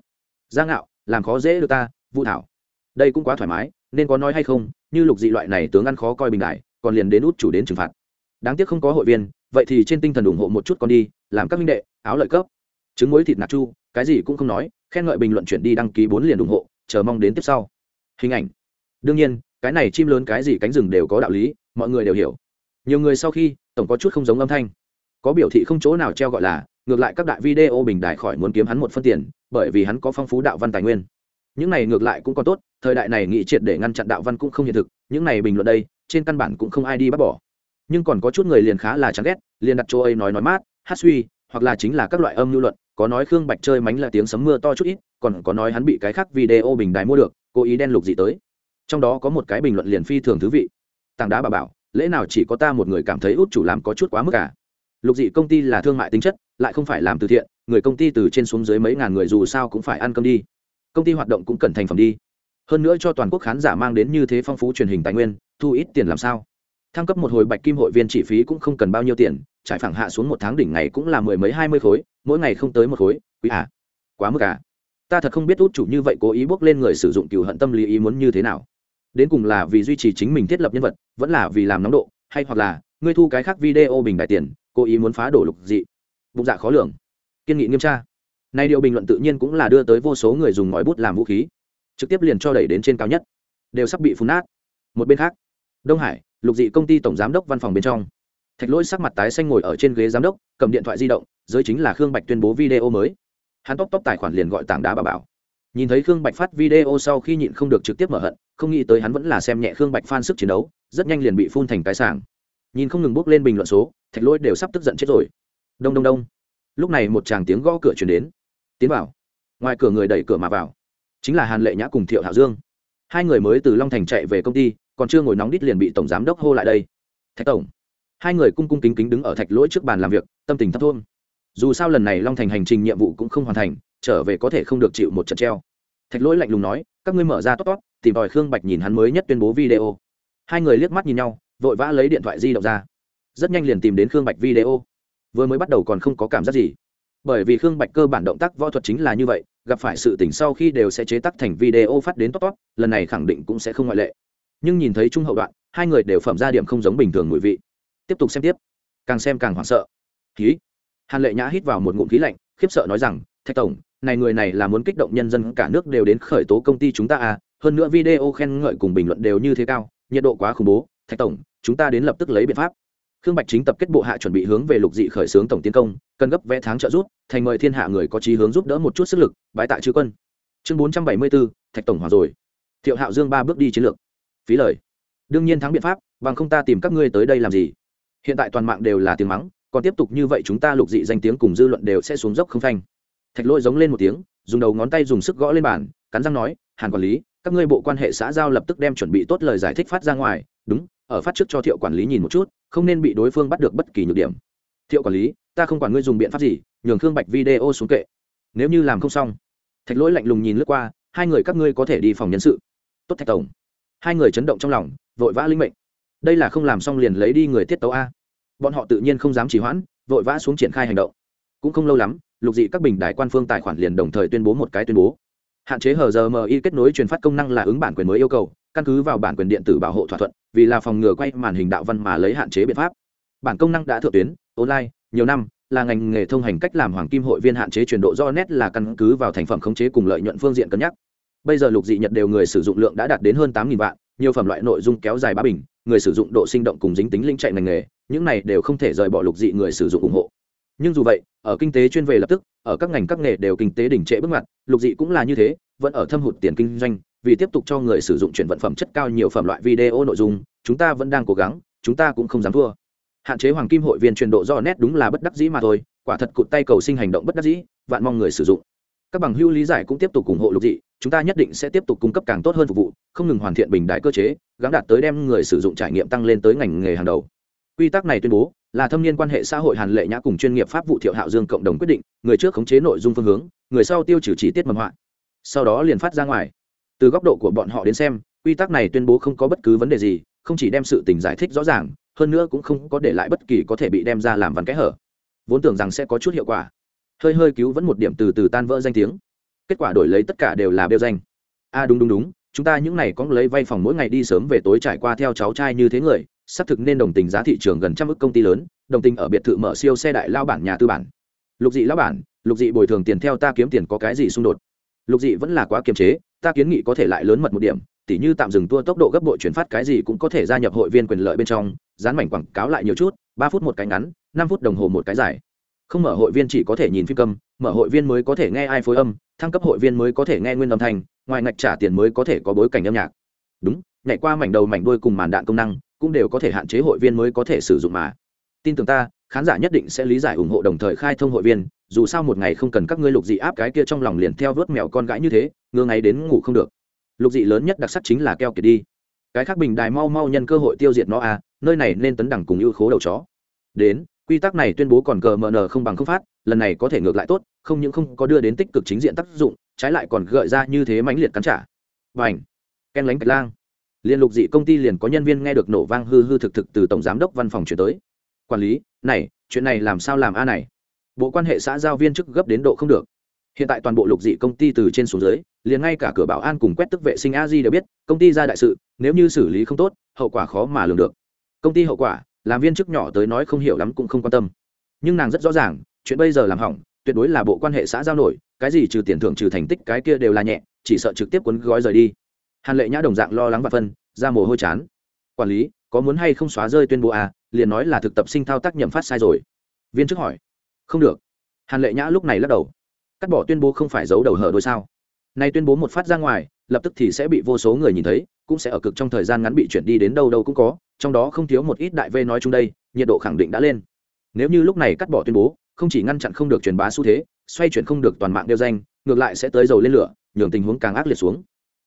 Giang ngạo, làm khó dễ được ta, vũ thảo. Đây cũng quá thoải mái, nên có nói hay không, như lục dị loại này tướng ăn khó coi bình đại, còn liền đến út chủ đến trừng phạt. Đáng tiếc không có hội viên, vậy thì trên tinh thần ủng hộ một chút con đi, làm các minh đệ, áo lợi cấp. Trứng muối thịt nạc chu, cái gì cũng không nói, khen ngợi bình luận chuyển đi đăng ký bốn liền ủng hộ, chờ mong đến tiếp sau. Hình ảnh. Đương nhiên, cái này chim lớn cái gì cánh rừng đều có đạo lý, mọi người đều hiểu. Nhiều người sau khi, tổng có chút không giống âm thanh có biểu thị không chỗ nào treo gọi là, ngược lại các đại video bình đại khỏi muốn kiếm hắn một phân tiền, bởi vì hắn có phong phú đạo văn tài nguyên. Những này ngược lại cũng còn tốt, thời đại này nghị triệt để ngăn chặn đạo văn cũng không hiện thực, những này bình luận đây, trên căn bản cũng không ai đi bác bỏ. Nhưng còn có chút người liền khá là chán ghét, liền đặt chỗ ấy nói nói mát, hát suy, hoặc là chính là các loại âm lưu luận, có nói khương bạch chơi mánh là tiếng sấm mưa to chút ít, còn có nói hắn bị cái khác video bình đài mua được, cố ý đen lục gì tới. Trong đó có một cái bình luận liền phi thường thú vị. Tàng đá bà bảo, lẽ nào chỉ có ta một người cảm thấy út chủ làm có chút quá mức cả lục dị công ty là thương mại tính chất, lại không phải làm từ thiện, người công ty từ trên xuống dưới mấy ngàn người dù sao cũng phải ăn cơm đi. Công ty hoạt động cũng cần thành phẩm đi. Hơn nữa cho toàn quốc khán giả mang đến như thế phong phú truyền hình tài nguyên, thu ít tiền làm sao? Thăng cấp một hồi bạch kim hội viên chi phí cũng không cần bao nhiêu tiền, trải phẳng hạ xuống một tháng đỉnh ngày cũng là mười mấy hai mươi khối, mỗi ngày không tới một khối, quý à quá mức à. Ta thật không biết út chủ như vậy cố ý bước lên người sử dụng cừu hận tâm lý ý muốn như thế nào. Đến cùng là vì duy trì chính mình thiết lập nhân vật, vẫn là vì làm nóng độ, hay hoặc là ngươi thu cái khác video bình đại tiền cố ý muốn phá đổ lục dị. Bụng dạ khó lường. Kiên nghị nghiêm tra. Nay điều bình luận tự nhiên cũng là đưa tới vô số người dùng ngòi bút làm vũ khí. Trực tiếp liền cho đẩy đến trên cao nhất. Đều sắp bị phun nát. Một bên khác, đông hải, lục dị công ty tổng giám đốc văn phòng bên trong. Thạch lỗi sắc mặt tái xanh ngồi ở trên ghế giám đốc, cầm điện thoại di động, giới chính là khương bạch tuyên bố video mới. Hắn tóc tóc tài khoản liền gọi tảng đá bà bảo. Nhìn thấy khương bạch phát video sau khi nhịn không được trực tiếp mở hận, không nghĩ tới hắn vẫn là xem nhẹ khương bạch phan sức chiến đấu, rất nhanh liền bị phun thành cái sảng. Nhìn không ngừng bước lên bình luận số thạch lỗi đều sắp tức giận chết rồi. Đông đông đông. Lúc này một chàng tiếng gõ cửa chuyển đến. Tiến vào. Ngoài cửa người đẩy cửa mà vào. Chính là hàn lệ nhã cùng thiệu hạo dương. Hai người mới từ long thành chạy về công ty, còn chưa ngồi nóng đít liền bị tổng giám đốc hô lại đây. Thạch tổng. Hai người cung cung kính kính đứng ở thạch lỗi trước bàn làm việc, tâm tình thấp thôn dù sao lần này long thành hành trình nhiệm vụ cũng không hoàn thành, trở về có thể không được chịu một trận treo. Thạch lỗi lạnh lùng nói, các ngươi mở ra tốt tốt, tìm tòi khương bạch nhìn hắn mới nhất tuyên bố video. Hai người liếc mắt nhìn nhau, vội vã lấy điện thoại di động ra rất nhanh liền tìm đến khương bạch video. Vừa mới bắt đầu còn không có cảm giác gì. Bởi vì khương bạch cơ bản động tác võ thuật chính là như vậy, gặp phải sự tỉnh sau khi đều sẽ chế tác thành video phát đến top top, lần này khẳng định cũng sẽ không ngoại lệ. Nhưng nhìn thấy trung hậu đoạn, hai người đều phẩm ra điểm không giống bình thường mùi vị. Tiếp tục xem tiếp. Càng xem càng hoảng sợ. Khí. Hàn lệ nhã hít vào một ngụm khí lạnh, khiếp sợ nói rằng, thạch tổng, này người này là muốn kích động nhân dân cả nước đều đến khởi tố công ty chúng ta à hơn nữa video khen ngợi cùng bình luận đều như thế cao, nhiệt độ quá khủng bố. Thạch tổng, chúng ta đến lập tức lấy biện pháp khương bạch chính tập kết bộ hạ chuẩn bị hướng về lục dị khởi xướng tổng tiến công, cần gấp vẽ tháng trợ giúp, thành mời thiên hạ người có chí hướng giúp đỡ một chút sức lực, bái tại chư quân. Chương bốn trăm bảy mươi bốn thạch tổng hòa rồi. Thiệu hạo dương ba bước đi chiến lược. Phí lời. Đương nhiên thắng biện pháp, bằng không ta tìm các ngươi tới đây làm gì? Hiện tại toàn mạng đều là tiếng mắng, còn tiếp tục như vậy chúng ta lục dị danh tiếng cùng dư luận đều sẽ xuống dốc không phanh. Thạch lôi giống lên một tiếng, dùng đầu ngón tay dùng sức gõ lên bàn, cắn răng nói, hàn quản lý, các ngươi bộ quan hệ xã giao lập tức đem chuẩn bị tốt lời giải thích phát ra ngoài, đúng ở phát trước cho thiệu quản lý nhìn một chút, không nên bị đối phương bắt được bất kỳ nhược điểm. Thiệu quản lý, ta không quản ngươi dùng biện pháp gì, nhường khương bạch video xuống kệ. Nếu như làm không xong, thạch lỗi lạnh lùng nhìn lướt qua, hai người các ngươi có thể đi phòng nhân sự. Tốt, thạch tổng. Hai người chấn động trong lòng, vội vã linh mệnh. Đây là không làm xong liền lấy đi người tiết tấu a. Bọn họ tự nhiên không dám trì hoãn, vội vã xuống triển khai hành động. Cũng không lâu lắm, lục dị các bình đại quan phương tài khoản liền đồng thời tuyên bố một cái tuyên bố. Hạn chế hờ giờ mi kết nối truyền phát công năng là ứng bản quyền mới yêu cầu căn cứ vào bản quyền điện tử bảo hộ thỏa thuận, vì là phòng ngừa quay màn hình đạo văn mà lấy hạn chế biện pháp. Bản công năng đã thượng tuyến, online, nhiều năm, là ngành nghề thông hành cách làm hoàng kim hội viên hạn chế chuyển độ do nét là căn cứ vào thành phẩm khống chế cùng lợi nhuận phương diện cân nhắc. Bây giờ lục dị nhật đều người sử dụng lượng đã đạt đến hơn tám vạn, nhiều phẩm loại nội dung kéo dài ba bình, người sử dụng độ sinh động cùng dính tính linh chạy ngành nghề, những này đều không thể rời bỏ lục dị người sử dụng ủng hộ. Nhưng dù vậy, ở kinh tế chuyên về lập tức, ở các ngành các nghề đều kinh tế đỉnh trệ bước ngoặt, lục dị cũng là như thế, vẫn ở thâm hụt tiền kinh doanh vì tiếp tục cho người sử dụng chuyển vận phẩm chất cao nhiều phẩm loại video nội dung, chúng ta vẫn đang cố gắng, chúng ta cũng không dám thua. Hạn chế hoàng kim hội viên truyền độ do nét đúng là bất đắc dĩ mà thôi, quả thật cụt tay cầu sinh hành động bất đắc dĩ, vạn mong người sử dụng. Các bằng hưu lý giải cũng tiếp tục ủng hộ lục dị, chúng ta nhất định sẽ tiếp tục cung cấp càng tốt hơn phục vụ, không ngừng hoàn thiện bình đại cơ chế gắn đạt tới đem người sử dụng trải nghiệm tăng lên tới ngành nghề hàng đầu. Quy tắc này tuyên bố là thâm niên quan hệ xã hội hàn lệ nhã cùng chuyên nghiệp pháp vụ thiệu hạo dương cộng đồng quyết định, người trước khống chế nội dung phương hướng, người sau tiêu trừ chi tiết mầm họa. Sau đó liền phát ra ngoài từ góc độ của bọn họ đến xem, quy tắc này tuyên bố không có bất cứ vấn đề gì, không chỉ đem sự tình giải thích rõ ràng, hơn nữa cũng không có để lại bất kỳ có thể bị đem ra làm văn kẽ hở. Vốn tưởng rằng sẽ có chút hiệu quả. Hơi hơi cứu vẫn một điểm từ từ tan vỡ danh tiếng. Kết quả đổi lấy tất cả đều là bêu danh. A à đúng đúng đúng, chúng ta những này có lấy vay phòng mỗi ngày đi sớm về tối trải qua theo cháu trai như thế người, xác thực nên đồng tình giá thị trường gần trăm ước công ty lớn, đồng tình ở biệt thự mở siêu xe đại lao bản nhà tư bản. Lục dị lao bản, lục dị bồi thường tiền theo ta kiếm tiền có cái gì xung đột? Lục dị vẫn là quá kiềm chế ta kiến nghị có thể lại lớn mật một điểm, tỉ như tạm dừng tua tốc độ gấp bội chuyển phát cái gì cũng có thể gia nhập hội viên quyền lợi bên trong, dán mảnh quảng cáo lại nhiều chút, ba phút một cái ngắn, năm phút đồng hồ một cái dài. Không mở hội viên chỉ có thể nhìn phim cầm mở hội viên mới có thể nghe ai phối âm, thăng cấp hội viên mới có thể nghe nguyên âm thanh, ngoài ngạch trả tiền mới có thể có bối cảnh âm nhạc. Đúng, nhảy qua mảnh đầu mảnh đuôi cùng màn đạn công năng, cũng đều có thể hạn chế hội viên mới có thể sử dụng mà. Tin tưởng ta, khán giả nhất định sẽ lý giải ủng hộ đồng thời khai thông hội viên dù sao một ngày không cần các ngươi lục dị áp cái kia trong lòng liền theo vớt mèo con gái như thế ngơ ngày đến ngủ không được. Lục dị lớn nhất đặc sắc chính là keo kiệt đi. Cái khác bình đài mau mau nhân cơ hội tiêu diệt nó à nơi này nên tấn đẳng cùng ưu khố đầu chó. Đến, quy tắc này tuyên bố còn cờ mờ nờ không bằng không phát, lần này có thể ngược lại tốt, không những không có đưa đến tích cực chính diện tác dụng, trái lại còn gợi ra như thế mãnh liệt cắn trả. Và ảnh ken lánh cạch lang. Liên lục dị công ty liền có nhân viên nghe được nổ vang hư hư thực thực từ tổng giám đốc văn phòng chuyển tới. Quản lý, này, chuyện này làm sao làm a này? Bộ quan hệ xã giao viên chức gấp đến độ không được. Hiện tại toàn bộ lục dị công ty từ trên xuống dưới, liền ngay cả cửa bảo an cùng quét tức vệ sinh a di đều biết, công ty ra đại sự, nếu như xử lý không tốt, hậu quả khó mà lường được. Công ty hậu quả, làm viên chức nhỏ tới nói không hiểu lắm cũng không quan tâm. Nhưng nàng rất rõ ràng, chuyện bây giờ làm hỏng, tuyệt đối là bộ quan hệ xã giao nổi, cái gì trừ tiền thưởng trừ thành tích cái kia đều là nhẹ, chỉ sợ trực tiếp cuốn gói rời đi. Hàn lệ nhã đồng dạng lo lắng và phân ra mồ hôi chán. Quản lý, có muốn hay không xóa rơi tuyên bố à liền nói là thực tập sinh thao tác nhầm phát sai rồi. Viên chức hỏi không được. Hàn lệ nhã lúc này lắc đầu. Cắt bỏ tuyên bố không phải giấu đầu hở đôi sao? Nay tuyên bố một phát ra ngoài, lập tức thì sẽ bị vô số người nhìn thấy, cũng sẽ ở cực trong thời gian ngắn bị chuyển đi đến đâu đâu cũng có, trong đó không thiếu một ít đại v nói chung đây, nhiệt độ khẳng định đã lên. Nếu như lúc này cắt bỏ tuyên bố, không chỉ ngăn chặn không được truyền bá xu thế, xoay chuyển không được toàn mạng đeo danh, ngược lại sẽ tới dầu lên lửa, nhường tình huống càng ác liệt xuống.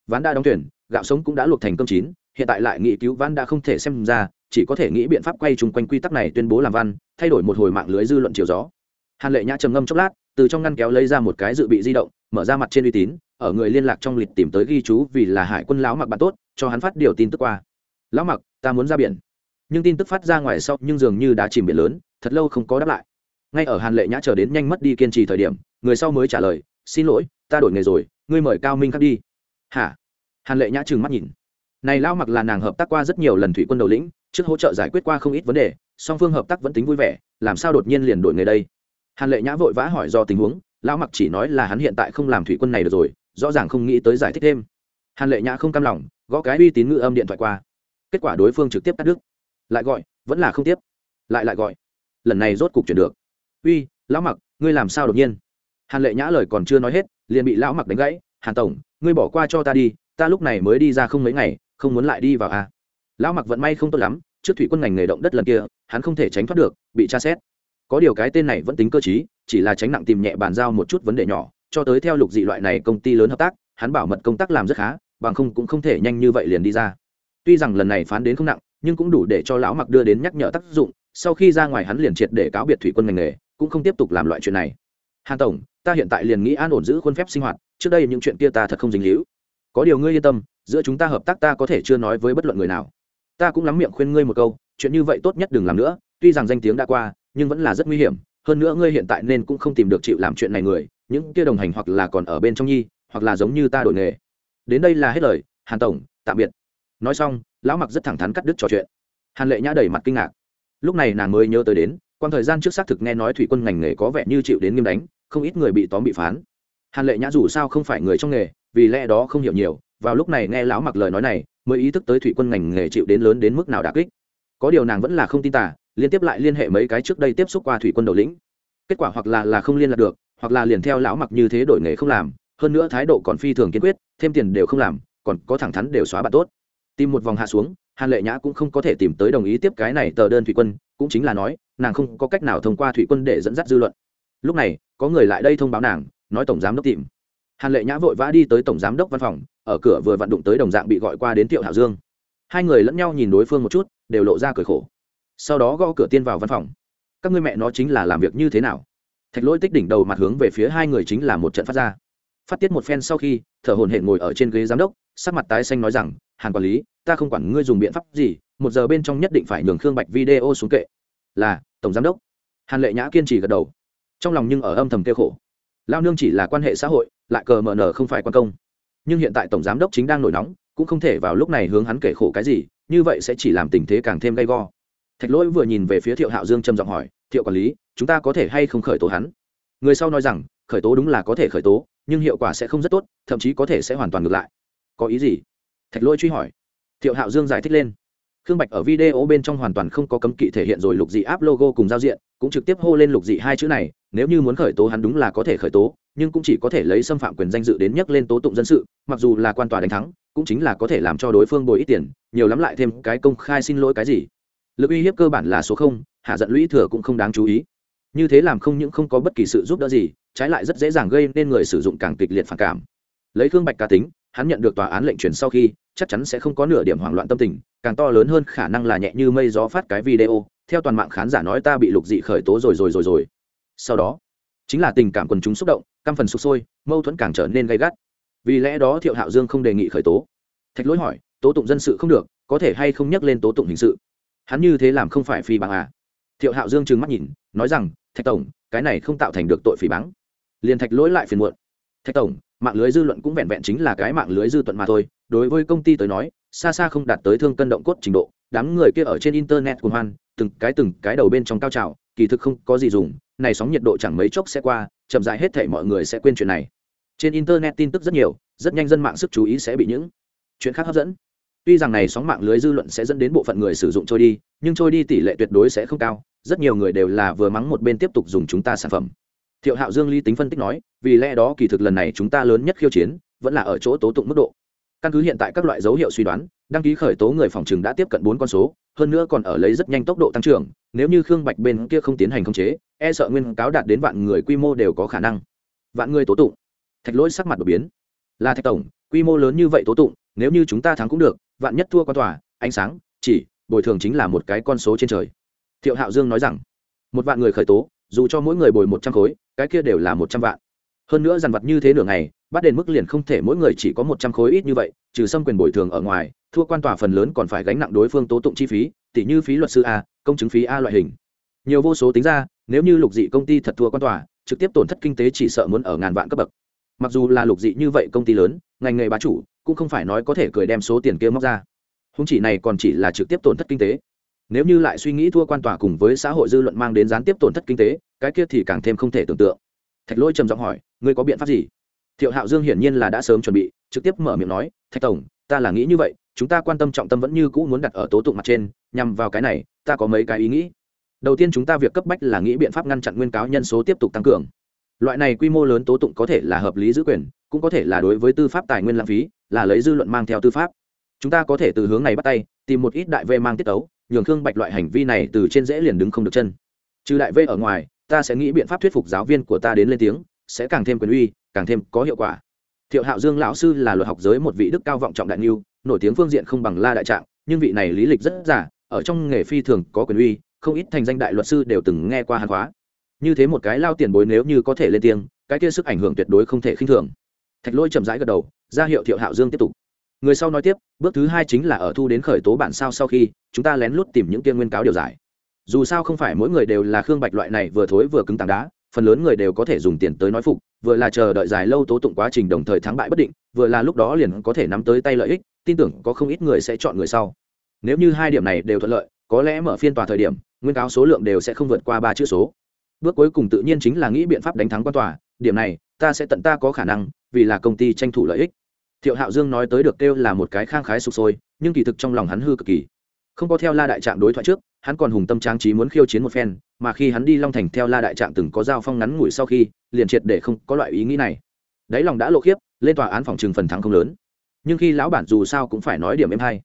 Ván đã đóng tuyển, gạo sống cũng đã luộc thành cơm chín, hiện tại lại nghị cứu ván đã không thể xem ra, chỉ có thể nghĩ biện pháp quay chung quanh quy tắc này tuyên bố làm văn, thay đổi một hồi mạng lưới dư luận chiều gió hàn lệ nhã trầm ngâm chốc lát, từ trong ngăn kéo lấy ra một cái dự bị di động, mở ra mặt trên uy tín, ở người liên lạc trong lịch tìm tới ghi chú vì là hải quân lão mặc bạn tốt, cho hắn phát điều tin tức qua. Lão mặc, ta muốn ra biển. Nhưng tin tức phát ra ngoài sau, nhưng dường như đã chìm biển lớn, thật lâu không có đáp lại. Ngay ở hàn lệ nhã chờ đến nhanh mất đi kiên trì thời điểm, người sau mới trả lời, xin lỗi, ta đổi nghề rồi, ngươi mời cao minh khắc đi. Hả? Hàn lệ nhã trừng mắt nhìn. Này lão mặc là nàng hợp tác qua rất nhiều lần thủy quân đầu lĩnh, trước hỗ trợ giải quyết qua không ít vấn đề, song phương hợp tác vẫn tính vui vẻ, làm sao đột nhiên liền đổi nghề đây? Hàn lệ nhã vội vã hỏi do tình huống lão mặc chỉ nói là hắn hiện tại không làm thủy quân này được rồi rõ ràng không nghĩ tới giải thích thêm hàn lệ nhã không cam lòng gõ cái uy tín ngữ âm điện thoại qua kết quả đối phương trực tiếp cắt đứt lại gọi vẫn là không tiếp lại lại gọi lần này rốt cục chuyển được uy lão mặc ngươi làm sao đột nhiên hàn lệ nhã lời còn chưa nói hết liền bị lão mặc đánh gãy hàn tổng ngươi bỏ qua cho ta đi ta lúc này mới đi ra không mấy ngày không muốn lại đi vào à. lão mặc vận may không tốt lắm trước thủy quân ngành nghề động đất lần kia hắn không thể tránh thoát được bị tra xét có điều cái tên này vẫn tính cơ t chỉ là tránh nặng tìm nhẹ bàn giao một chút vấn đề nhỏ, cho tới theo lục dị loại này công ty lớn hợp tác, hắn bảo mật công tác làm rất khá, bằng không cũng không thể nhanh như vậy liền đi ra. Tuy rằng lần này phán đến không nặng, nhưng cũng đủ để cho lão mặc đưa đến nhắc nhở tác dụng, sau khi ra ngoài hắn liền triệt để cáo biệt thủy quân ngành nghề, cũng không tiếp tục làm loại chuyện này. Hàn tổng, ta hiện tại liền nghĩ an ổn giữ khuôn phép sinh hoạt, trước đây những chuyện kia ta thật không dính hữu có điều ngươi yên tâm, giữa chúng ta hợp tác ta có thể chưa nói với bất luận người nào. Ta cũng lắm miệng khuyên ngươi một câu, chuyện như vậy tốt nhất đừng làm nữa, tuy rằng danh tiếng đã qua nhưng vẫn là rất nguy hiểm. Hơn nữa ngươi hiện tại nên cũng không tìm được chịu làm chuyện này người. Những kia đồng hành hoặc là còn ở bên trong nhi, hoặc là giống như ta đổi nghề. Đến đây là hết lời, hàn tổng, tạm biệt. Nói xong, lão mặc rất thẳng thắn cắt đứt trò chuyện. Hàn lệ nhã đầy mặt kinh ngạc. Lúc này nàng mới nhớ tới đến quan thời gian trước xác thực nghe nói thủy quân ngành nghề có vẻ như chịu đến nghiêm đánh, không ít người bị tóm bị phán. Hàn lệ nhã dù sao không phải người trong nghề, vì lẽ đó không hiểu nhiều, vào lúc này nghe lão mặc lời nói này, mới ý thức tới thủy quân ngành nghề chịu đến lớn đến mức nào đà kích. Có điều nàng vẫn là không tin tả liên tiếp lại liên hệ mấy cái trước đây tiếp xúc qua thủy quân đầu lĩnh. Kết quả hoặc là là không liên lạc được, hoặc là liền theo lão mặc như thế đổi nghề không làm, hơn nữa thái độ còn phi thường kiên quyết, thêm tiền đều không làm, còn có thẳng thắn đều xóa bạn tốt. Tìm một vòng hạ xuống, hàn lệ nhã cũng không có thể tìm tới đồng ý tiếp cái này tờ đơn thủy quân, cũng chính là nói, nàng không có cách nào thông qua thủy quân để dẫn dắt dư luận. Lúc này, có người lại đây thông báo nàng, nói tổng giám đốc tìm. Hàn lệ nhã vội vã đi tới tổng giám đốc văn phòng, ở cửa vừa vặn đụng tới đồng dạng bị gọi qua đến tiệu hảo dương. Hai người lẫn nhau nhìn đối phương một chút, đều lộ ra cười khổ sau đó gõ cửa tiên vào văn phòng. Các ngươi mẹ nó chính là làm việc như thế nào? Thạch lỗi tích đỉnh đầu mặt hướng về phía hai người chính là một trận phát ra. Phát tiết một phen sau khi, thở hồn hển ngồi ở trên ghế giám đốc, sắc mặt tái xanh nói rằng, hàn quản lý, ta không quản ngươi dùng biện pháp gì, một giờ bên trong nhất định phải nhường khương bạch video xuống kệ. Là, tổng giám đốc. Hàn lệ nhã kiên trì gật đầu. Trong lòng nhưng ở âm thầm kêu khổ. Lao nương chỉ là quan hệ xã hội, lại cờ mờ nở không phải quan công. Nhưng hiện tại tổng giám đốc chính đang nổi nóng, cũng không thể vào lúc này hướng hắn kể khổ cái gì, như vậy sẽ chỉ làm tình thế càng thêm gay go thạch lỗi vừa nhìn về phía thiệu hạo dương trầm giọng hỏi, thiệu quản lý, chúng ta có thể hay không khởi tố hắn? Người sau nói rằng, khởi tố đúng là có thể khởi tố, nhưng hiệu quả sẽ không rất tốt, thậm chí có thể sẽ hoàn toàn ngược lại. Có ý gì? Thạch lỗi truy hỏi. Thiệu hạo dương giải thích lên. Khương bạch ở video bên trong hoàn toàn không có cấm kỵ thể hiện rồi lục dị áp logo cùng giao diện, cũng trực tiếp hô lên lục dị hai chữ này, nếu như muốn khởi tố hắn đúng là có thể khởi tố, nhưng cũng chỉ có thể lấy xâm phạm quyền danh dự đến nhắc lên tố tụng dân sự, mặc dù là quan tòa đánh thắng, cũng chính là có thể làm cho đối phương bồi ít tiền, nhiều lắm lại thêm cái công khai xin lỗi cái gì lực uy hiếp cơ bản là số không, hạ giận lũy thừa cũng không đáng chú ý. Như thế làm không những không có bất kỳ sự giúp đỡ gì, trái lại rất dễ dàng gây nên người sử dụng càng kịch liệt phản cảm. Lấy thương bạch cá tính, hắn nhận được tòa án lệnh truyền sau khi, chắc chắn sẽ không có nửa điểm hoảng loạn tâm tình, càng to lớn hơn khả năng là nhẹ như mây gió phát cái video, theo toàn mạng khán giả nói ta bị lục dị khởi tố rồi rồi rồi rồi. Sau đó, chính là tình cảm quần chúng xúc động, căm phần sụp sôi, mâu thuẫn càng trở nên gay gắt. Vì lẽ đó thiệu hạo dương không đề nghị khởi tố. Thạch lỗi hỏi, tố tụng dân sự không được, có thể hay không nhắc lên tố tụng hình sự? Hắn như thế làm không phải phi bằng à? Thiệu hạo dương trừng mắt nhìn, nói rằng, thạch tổng, cái này không tạo thành được tội phỉ báng. Liền thạch lỗi lại phiền muộn. Thạch tổng, mạng lưới dư luận cũng vẹn vẹn chính là cái mạng lưới dư tuận mà thôi. Đối với công ty tới nói, xa xa không đạt tới thương cân động cốt trình độ. Đám người kia ở trên internet cùng hoan, từng cái từng cái đầu bên trong cao trào, kỳ thực không có gì dùng. Này sóng nhiệt độ chẳng mấy chốc sẽ qua, chậm dại hết thể mọi người sẽ quên chuyện này. Trên internet tin tức rất nhiều, rất nhanh dân mạng sức chú ý sẽ bị những chuyện khác hấp dẫn tuy rằng này sóng mạng lưới dư luận sẽ dẫn đến bộ phận người sử dụng trôi đi, nhưng trôi đi tỷ lệ tuyệt đối sẽ không cao, rất nhiều người đều là vừa mắng một bên tiếp tục dùng chúng ta sản phẩm. Thiệu hạo dương ly tính phân tích nói, vì lẽ đó kỳ thực lần này chúng ta lớn nhất khiêu chiến, vẫn là ở chỗ tố tụng mức độ. Căn cứ hiện tại các loại dấu hiệu suy đoán, đăng ký khởi tố người phòng trừng đã tiếp cận bốn con số, hơn nữa còn ở lấy rất nhanh tốc độ tăng trưởng, nếu như khương bạch bên kia không tiến hành khống chế e sợ nguyên cáo đạt đến vạn người quy mô đều có khả năng. Vạn người tố tụng. Thạch lỗi sắc mặt đột biến. Là thạch tổng, quy mô lớn như vậy tố tụng, nếu như chúng ta thắng cũng được vạn nhất thua qua tòa, ánh sáng, chỉ, bồi thường chính là một cái con số trên trời. Thiệu hạo dương nói rằng, một vạn người khởi tố, dù cho mỗi người bồi một trăm khối, cái kia đều là một trăm vạn. Hơn nữa dằn vặt như thế nửa ngày, bắt đền mức liền không thể mỗi người chỉ có một trăm khối ít như vậy, trừ xâm quyền bồi thường ở ngoài, thua quan tòa phần lớn còn phải gánh nặng đối phương tố tụng chi phí, tỷ như phí luật sư a, công chứng phí a loại hình. Nhiều vô số tính ra, nếu như lục dị công ty thật thua quan tòa, trực tiếp tổn thất kinh tế chỉ sợ muốn ở ngàn vạn cấp bậc. Mặc dù là lục dị như vậy công ty lớn, ngành nghề bá chủ cũng không phải nói có thể cười đem số tiền kia móc ra. Không chỉ này còn chỉ là trực tiếp tổn thất kinh tế. Nếu như lại suy nghĩ thua quan tòa cùng với xã hội dư luận mang đến gián tiếp tổn thất kinh tế, cái kia thì càng thêm không thể tưởng tượng. Thạch lỗi trầm giọng hỏi, ngươi có biện pháp gì? Thiệu hạo dương hiển nhiên là đã sớm chuẩn bị, trực tiếp mở miệng nói, thạch tổng, ta là nghĩ như vậy, chúng ta quan tâm trọng tâm vẫn như cũ muốn đặt ở tố tụng mặt trên, nhằm vào cái này, ta có mấy cái ý nghĩ. Đầu tiên chúng ta việc cấp bách là nghĩ biện pháp ngăn chặn nguyên cáo nhân số tiếp tục tăng cường loại này quy mô lớn tố tụng có thể là hợp lý giữ quyền, cũng có thể là đối với tư pháp tài nguyên lãng phí, là lấy dư luận mang theo tư pháp. Chúng ta có thể từ hướng này bắt tay, tìm một ít đại vệ mang tiết tấu, nhường khương bạch loại hành vi này từ trên dễ liền đứng không được chân. Trừ đại vệ ở ngoài, ta sẽ nghĩ biện pháp thuyết phục giáo viên của ta đến lên tiếng, sẽ càng thêm quyền uy, càng thêm có hiệu quả. Thiệu hạo dương lão sư là luật học giới một vị đức cao vọng trọng đại niu nổi tiếng phương diện không bằng la đại trạng, nhưng vị này lý lịch rất giả ở trong nghề phi thường có quyền uy, không ít thành danh đại luật sư đều từng nghe qua hàn hóa như thế một cái lao tiền bối nếu như có thể lên tiếng, cái kia sức ảnh hưởng tuyệt đối không thể khinh thường. Thạch lôi chậm rãi gật đầu, ra hiệu thiệu hạo dương tiếp tục. Người sau nói tiếp, bước thứ hai chính là ở thu đến khởi tố bản sao sau khi, chúng ta lén lút tìm những tiên nguyên cáo điều giải. Dù sao không phải mỗi người đều là khương bạch loại này vừa thối vừa cứng tảng đá, phần lớn người đều có thể dùng tiền tới nói phục, vừa là chờ đợi dài lâu tố tụng quá trình đồng thời thắng bại bất định, vừa là lúc đó liền có thể nắm tới tay lợi ích, tin tưởng có không ít người sẽ chọn người sau. Nếu như hai điểm này đều thuận lợi, có lẽ mở phiên tòa thời điểm, nguyên cáo số lượng đều sẽ không vượt qua ba chữ số bước cuối cùng tự nhiên chính là nghĩ biện pháp đánh thắng quan tòa, điểm này, ta sẽ tận ta có khả năng, vì là công ty tranh thủ lợi ích. Thiệu hạo dương nói tới được kêu là một cái khang khái sụp sôi, nhưng kỳ thực trong lòng hắn hư cực kỳ. Không có theo la đại trạng đối thoại trước, hắn còn hùng tâm trang trí muốn khiêu chiến một phen, mà khi hắn đi long thành theo la đại trạng từng có giao phong ngắn ngủi sau khi, liền triệt để không có loại ý nghĩ này. Đáy lòng đã lộ khiếp, lên tòa án phòng trừng phần thắng không lớn. Nhưng khi lão bản dù sao cũng phải nói điểm em hay.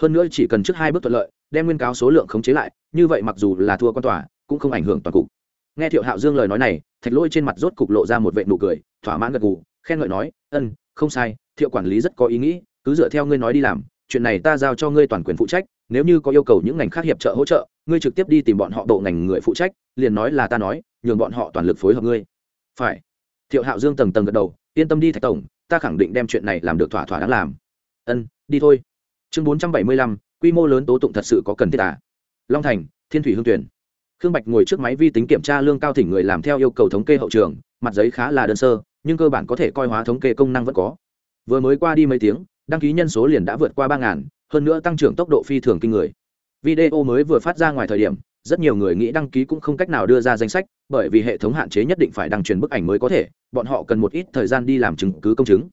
Hơn nữa chỉ cần trước hai bước thuận lợi, đem nguyên cáo số lượng khống chế lại, như vậy mặc dù là thua quan tòa, cũng không ảnh hưởng toàn cục nghe thiệu hạo dương lời nói này, thạch lỗi trên mặt rốt cục lộ ra một vệ nụ cười, thỏa mãn gật gù, khen ngợi nói, ân, không sai, thiệu quản lý rất có ý nghĩ, cứ dựa theo ngươi nói đi làm, chuyện này ta giao cho ngươi toàn quyền phụ trách, nếu như có yêu cầu những ngành khác hiệp trợ hỗ trợ, ngươi trực tiếp đi tìm bọn họ bộ ngành người phụ trách, liền nói là ta nói, nhường bọn họ toàn lực phối hợp ngươi. Phải. Thiệu hạo dương tầng tầng gật đầu, yên tâm đi, thạch tổng, ta khẳng định đem chuyện này làm được thỏa thỏa đáng làm. Ân, đi thôi. Chương bốn trăm bảy mươi lăm, quy mô lớn tố tụng thật sự có cần thiết à? Long thành, thiên thủy hương tuyển khương bạch ngồi trước máy vi tính kiểm tra lương cao thỉnh người làm theo yêu cầu thống kê hậu trường, mặt giấy khá là đơn sơ, nhưng cơ bản có thể coi hóa thống kê công năng vẫn có. Vừa mới qua đi mấy tiếng, đăng ký nhân số liền đã vượt qua ba ngàn, hơn nữa tăng trưởng tốc độ phi thường kinh người. Video mới vừa phát ra ngoài thời điểm, rất nhiều người nghĩ đăng ký cũng không cách nào đưa ra danh sách, bởi vì hệ thống hạn chế nhất định phải đăng truyền bức ảnh mới có thể, bọn họ cần một ít thời gian đi làm chứng cứ công chứng.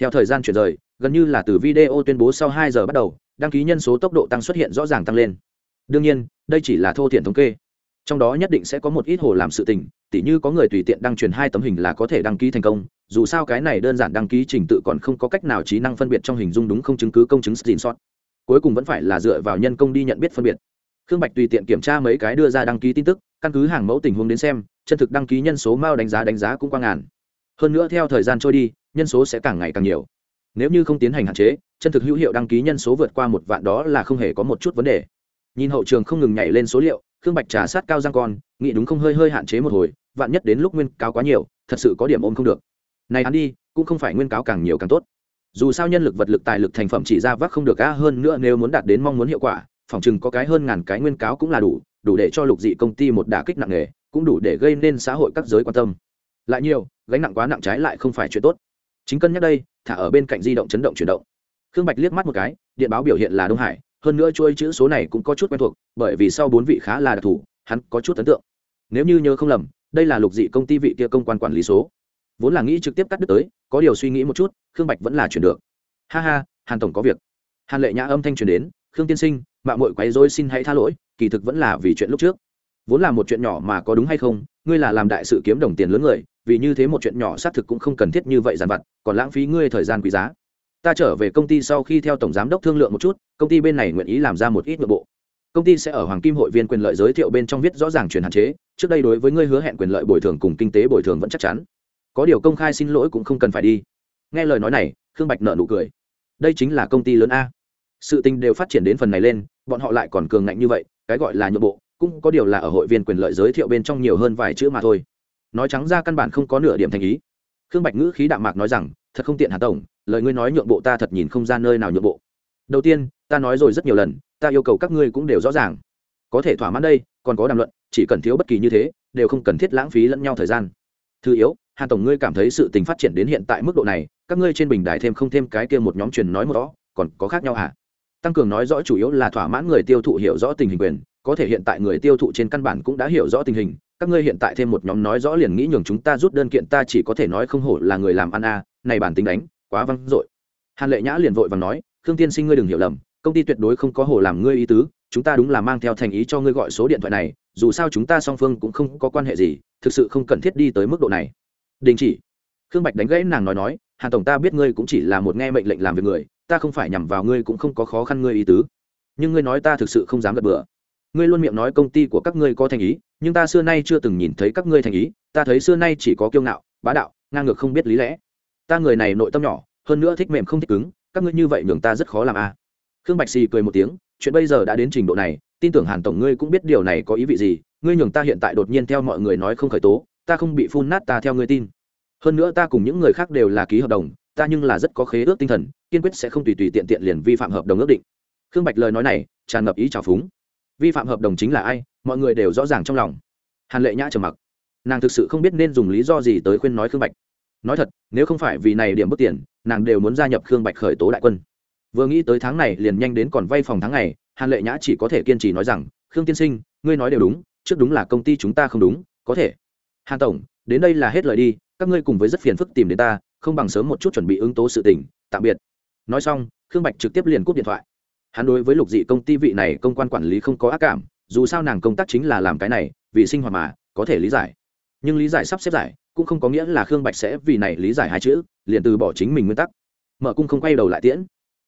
Theo thời gian chuyển rời, gần như là từ video tuyên bố sau hai giờ bắt đầu, đăng ký nhân số tốc độ tăng xuất hiện rõ ràng tăng lên. Đương nhiên, đây chỉ là thô thiện thống kê trong đó nhất định sẽ có một ít hồ làm sự tình, tỉ như có người tùy tiện đăng truyền hai tấm hình là có thể đăng ký thành công, dù sao cái này đơn giản đăng ký trình tự còn không có cách nào trí năng phân biệt trong hình dung đúng không chứng cứ công chứng xin sót cuối cùng vẫn phải là dựa vào nhân công đi nhận biết phân biệt. Khương bạch tùy tiện kiểm tra mấy cái đưa ra đăng ký tin tức, căn cứ hàng mẫu tình huống đến xem, chân thực đăng ký nhân số mao đánh giá đánh giá cũng qua ngàn. Hơn nữa theo thời gian trôi đi, nhân số sẽ càng ngày càng nhiều. Nếu như không tiến hành hạn chế, chân thực hữu hiệu đăng ký nhân số vượt qua một vạn đó là không hề có một chút vấn đề. Nhìn hậu trường không ngừng nhảy lên số liệu khương bạch trà sát cao răng con, nghĩ đúng không hơi hơi hạn chế một hồi, vạn nhất đến lúc nguyên cáo quá nhiều, thật sự có điểm ôm không được. Này hắn đi, cũng không phải nguyên cáo càng nhiều càng tốt. Dù sao nhân lực vật lực tài lực thành phẩm chỉ ra vác không được a hơn nữa nếu muốn đạt đến mong muốn hiệu quả, phòng chừng có cái hơn ngàn cái nguyên cáo cũng là đủ đủ để cho lục dị công ty một đả kích nặng nề, cũng đủ để gây nên xã hội các giới quan tâm. Lại nhiều, gánh nặng quá nặng trái lại không phải chuyện tốt. Chính cân nhắc đây, thả ở bên cạnh di động chấn động chuyển động. Khương bạch liếc mắt một cái, điện báo biểu hiện là đông hải hơn nữa chuôi chữ số này cũng có chút quen thuộc, bởi vì sau bốn vị khá là đặc thù, hắn có chút ấn tượng. Nếu như nhớ không lầm, đây là lục dị công ty vị kia công quan quản lý số. Vốn là nghĩ trực tiếp cắt đứt tới, có điều suy nghĩ một chút, khương bạch vẫn là chuyển được. Ha ha, hàn tổng có việc. Hàn lệ nhã âm thanh truyền đến, khương tiên sinh mạng mội quấy dối xin hãy tha lỗi, kỳ thực vẫn là vì chuyện lúc trước. Vốn là một chuyện nhỏ mà có đúng hay không, ngươi là làm đại sự kiếm đồng tiền lớn người, vì như thế một chuyện nhỏ xác thực cũng không cần thiết như vậy dàn vặt, còn lãng phí ngươi thời gian quý giá ta trở về công ty sau khi theo tổng giám đốc thương lượng một chút, công ty bên này nguyện ý làm ra một ít nội bộ. Công ty sẽ ở hoàng kim hội viên quyền lợi giới thiệu bên trong viết rõ ràng chuyển hạn chế, trước đây đối với ngươi hứa hẹn quyền lợi bồi thường cùng kinh tế bồi thường vẫn chắc chắn. Có điều công khai xin lỗi cũng không cần phải đi. Nghe lời nói này, khương bạch nợ nụ cười. Đây chính là công ty lớn a. Sự tình đều phát triển đến phần này lên, bọn họ lại còn cường ngạnh như vậy, cái gọi là nhượng bộ, cũng có điều là ở hội viên quyền lợi giới thiệu bên trong nhiều hơn vài chữ mà thôi. Nói trắng ra căn bản không có nửa điểm thành ý khương bạch ngữ khí đạm mạc nói rằng, thật không tiện hà tổng, lời ngươi nói nhượng bộ ta thật nhìn không ra nơi nào nhượng bộ. Đầu tiên, ta nói rồi rất nhiều lần, ta yêu cầu các ngươi cũng đều rõ ràng. Có thể thỏa mãn đây, còn có đàm luận, chỉ cần thiếu bất kỳ như thế, đều không cần thiết lãng phí lẫn nhau thời gian. Thứ yếu hàn tổng ngươi cảm thấy sự tình phát triển đến hiện tại mức độ này, các ngươi trên bình đài thêm không thêm cái kia một nhóm truyền nói một đó, còn có khác nhau hả? Tăng cường nói rõ chủ yếu là thỏa mãn người tiêu thụ hiểu rõ tình hình quyền, có thể hiện tại người tiêu thụ trên căn bản cũng đã hiểu rõ tình hình các ngươi hiện tại thêm một nhóm nói rõ liền nghĩ nhường chúng ta rút đơn kiện, ta chỉ có thể nói không hổ là người làm ăn a, này bản tính đánh, quá văng dội. Hàn lệ nhã liền vội và nói, khương tiên sinh ngươi đừng hiểu lầm, công ty tuyệt đối không có hồ làm ngươi ý tứ, chúng ta đúng là mang theo thành ý cho ngươi gọi số điện thoại này, dù sao chúng ta song phương cũng không có quan hệ gì, thực sự không cần thiết đi tới mức độ này. Đình chỉ. Khương bạch đánh gãy nàng nói nói, hàn tổng ta biết ngươi cũng chỉ là một nghe mệnh lệnh làm việc người, ta không phải nhằm vào ngươi cũng không có khó khăn ngươi ý tứ. Nhưng ngươi nói ta thực sự không dám gật bừa. Ngươi luôn miệng nói công ty của các ngươi có thành ý nhưng ta xưa nay chưa từng nhìn thấy các ngươi thành ý, ta thấy xưa nay chỉ có kiêu ngạo, bá đạo, ngang ngược không biết lý lẽ. Ta người này nội tâm nhỏ, hơn nữa thích mềm không thích cứng, các ngươi như vậy nhường ta rất khó làm a. À. khương bạch xì cười một tiếng, chuyện bây giờ đã đến trình độ này, tin tưởng hàn tổng ngươi cũng biết điều này có ý vị gì, ngươi nhường ta hiện tại đột nhiên theo mọi người nói không khởi tố, ta không bị phun nát ta theo ngươi tin. Hơn nữa ta cùng những người khác đều là ký hợp đồng, ta nhưng là rất có khế ước tinh thần, kiên quyết sẽ không tùy tùy tiện tiện liền vi phạm hợp đồng ước định. Khương bạch lời nói này, tràn ngập ý trào phúng. Vi phạm hợp đồng chính là ai? Mọi người đều rõ ràng trong lòng. Hàn lệ nhã trầm mặc. Nàng thực sự không biết nên dùng lý do gì tới khuyên nói khương bạch. Nói thật, nếu không phải vì này điểm bất tiền, nàng đều muốn gia nhập khương bạch khởi tố đại quân. Vừa nghĩ tới tháng này liền nhanh đến còn vay phòng tháng này hàn lệ nhã chỉ có thể kiên trì nói rằng, khương tiên sinh, ngươi nói đều đúng, trước đúng là công ty chúng ta không đúng, có thể. Hàn tổng, đến đây là hết lời đi, các ngươi cùng với rất phiền phức tìm đến ta, không bằng sớm một chút chuẩn bị ứng tố sự tình, tạm biệt. Nói xong, khương bạch trực tiếp liền cúp điện thoại. Hắn đối với lục dị công ty vị này công quan quản lý không có ác cảm dù sao nàng công tác chính là làm cái này, vì sinh hoạt mà, có thể lý giải. Nhưng lý giải sắp xếp giải, cũng không có nghĩa là khương bạch sẽ vì này lý giải hai chữ, liền từ bỏ chính mình nguyên tắc. Mở cung không quay đầu lại tiễn.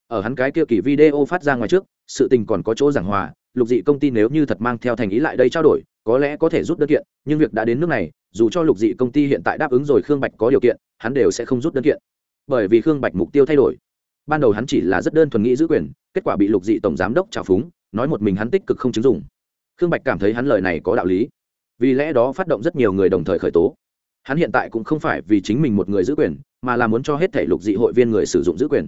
Ở hắn cái kia kỳ video phát ra ngoài trước, sự tình còn có chỗ giảng hòa, lục dị công ty nếu như thật mang theo thành ý lại đây trao đổi, có lẽ có thể rút đơn kiện, nhưng việc đã đến nước này, dù cho lục dị công ty hiện tại đáp ứng rồi khương bạch có điều kiện, hắn đều sẽ không rút đơn kiện. Bởi vì khương bạch mục tiêu thay đổi. Ban đầu hắn chỉ là rất đơn thuần nghĩ giữ quyền, kết quả bị lục dị tổng giám đốc trào phúng, nói một mình hắn tích cực không chứng dụng khương bạch cảm thấy hắn lời này có đạo lý. Vì lẽ đó phát động rất nhiều người đồng thời khởi tố. Hắn hiện tại cũng không phải vì chính mình một người giữ quyền, mà là muốn cho hết thể lục dị hội viên người sử dụng giữ quyền.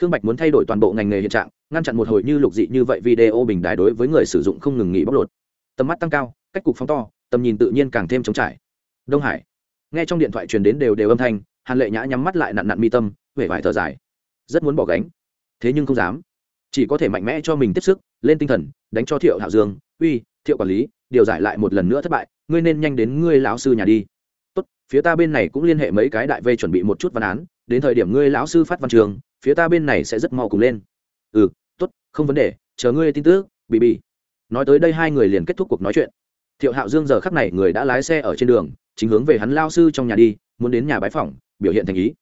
Khương bạch muốn thay đổi toàn bộ ngành nghề hiện trạng, ngăn chặn một hồi như lục dị như vậy video bình đài đối với người sử dụng không ngừng nghỉ bóc lột. Tầm mắt tăng cao, cách cục phóng to, tầm nhìn tự nhiên càng thêm trống trải. Đông hải. Nghe trong điện thoại truyền đến đều đều âm thanh, hàn lệ nhã nhắm mắt lại nặn nặn mi tâm huệ vải thở dài. Rất muốn bỏ gánh. Thế nhưng không dám chỉ có thể mạnh mẽ cho mình tiếp sức, lên tinh thần, đánh cho thiệu hạo dương, uy, thiệu quản lý, điều giải lại một lần nữa thất bại, ngươi nên nhanh đến ngươi lão sư nhà đi. Tốt, phía ta bên này cũng liên hệ mấy cái đại vây chuẩn bị một chút văn án, đến thời điểm ngươi lão sư phát văn trường, phía ta bên này sẽ rất mau cùng lên. Ừ tốt, không vấn đề, chờ ngươi tin tức bị bị nói tới đây hai người liền kết thúc cuộc nói chuyện. Thiệu hạo dương giờ khắc này người đã lái xe ở trên đường, chính hướng về hắn lao sư trong nhà đi, muốn đến nhà bái phỏng, biểu hiện thành ý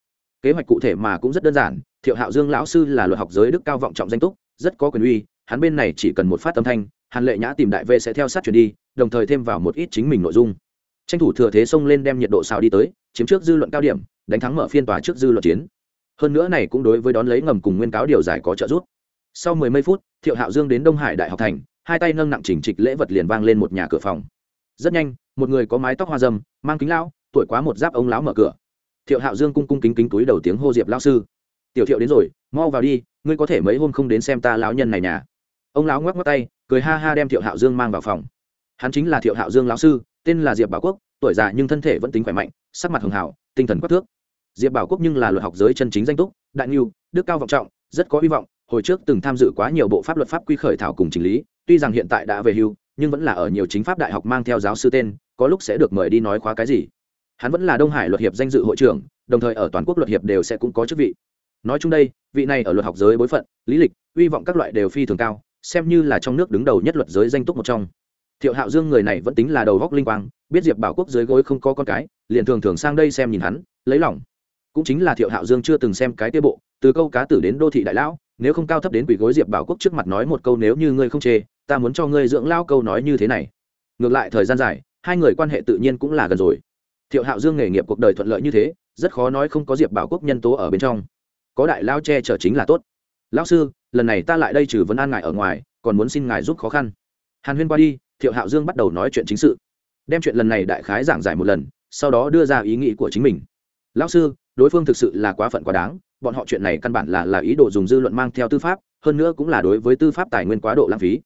kế hoạch cụ thể mà cũng rất đơn giản, thiệu hạo dương lão sư là luật học giới đức cao vọng trọng danh túc, rất có quyền uy, hắn bên này chỉ cần một phát âm thanh, hàn lệ nhã tìm đại vệ sẽ theo sát chuyển đi, đồng thời thêm vào một ít chính mình nội dung. Tranh thủ thừa thế xông lên đem nhiệt độ xào đi tới, chiếm trước dư luận cao điểm, đánh thắng mở phiên tòa trước dư luận chiến. Hơn nữa này cũng đối với đón lấy ngầm cùng nguyên cáo điều giải có trợ giúp. Sau mười mấy phút, thiệu hạo dương đến đông hải đại học thành, hai tay nâng nặng chỉnh trịch lễ vật liền vang lên một nhà cửa phòng. Rất nhanh, một người có mái tóc hoa dâm, mang kính lão, tuổi quá một giáp ông lão mở cửa thiệu hạo dương cung cung kính kính túi đầu tiếng hô diệp lão sư. Tiểu thiệu đến rồi, mau vào đi, ngươi có thể mấy hôm không đến xem ta lão nhân này nhà. Ông lão ngoắc ngoắc tay, cười ha ha đem thiệu hạo dương mang vào phòng. Hắn chính là thiệu hạo dương lão sư, tên là diệp bảo quốc, tuổi già nhưng thân thể vẫn tính khỏe mạnh, sắc mặt hường hảo, tinh thần quắc thước. Diệp bảo quốc nhưng là luật học giới chân chính danh túc, đại niu đức cao vọng trọng, rất có hy vọng, hồi trước từng tham dự quá nhiều bộ pháp luật pháp quy khởi thảo cùng chỉnh lý, tuy rằng hiện tại đã về hưu, nhưng vẫn là ở nhiều chính pháp đại học mang theo giáo sư tên, có lúc sẽ được mời đi nói khóa cái gì hắn vẫn là đông hải luật hiệp danh dự hội trưởng, đồng thời ở toàn quốc luật hiệp đều sẽ cũng có chức vị. Nói chung đây, vị này ở luật học giới bối phận, lý lịch, uy vọng các loại đều phi thường cao, xem như là trong nước đứng đầu nhất luật giới danh túc một trong. Thiệu hạo dương người này vẫn tính là đầu góc linh quang, biết diệp bảo quốc dưới gối không có con cái, liền thường thường sang đây xem nhìn hắn, lấy lòng. Cũng chính là thiệu hạo dương chưa từng xem cái tiêu bộ, từ câu cá tử đến đô thị đại lão, nếu không cao thấp đến quỷ gối diệp bảo quốc trước mặt nói một câu nếu như ngươi không chê, ta muốn cho ngươi dưỡng lao câu nói như thế này. Ngược lại thời gian dài, hai người quan hệ tự nhiên cũng là gần rồi thiệu hạo dương nghề nghiệp cuộc đời thuận lợi như thế, rất khó nói không có diệp bảo quốc nhân tố ở bên trong. Có đại lao che chở chính là tốt. Lão sư, lần này ta lại đây trừ vấn an ngài ở ngoài, còn muốn xin ngài giúp khó khăn. Hàn huyên qua đi, thiệu hạo dương bắt đầu nói chuyện chính sự. Đem chuyện lần này đại khái giảng giải một lần, sau đó đưa ra ý nghĩ của chính mình. Lão sư, đối phương thực sự là quá phận quá đáng, bọn họ chuyện này căn bản là là ý đồ dùng dư luận mang theo tư pháp, hơn nữa cũng là đối với tư pháp tài nguyên quá độ lãng phí.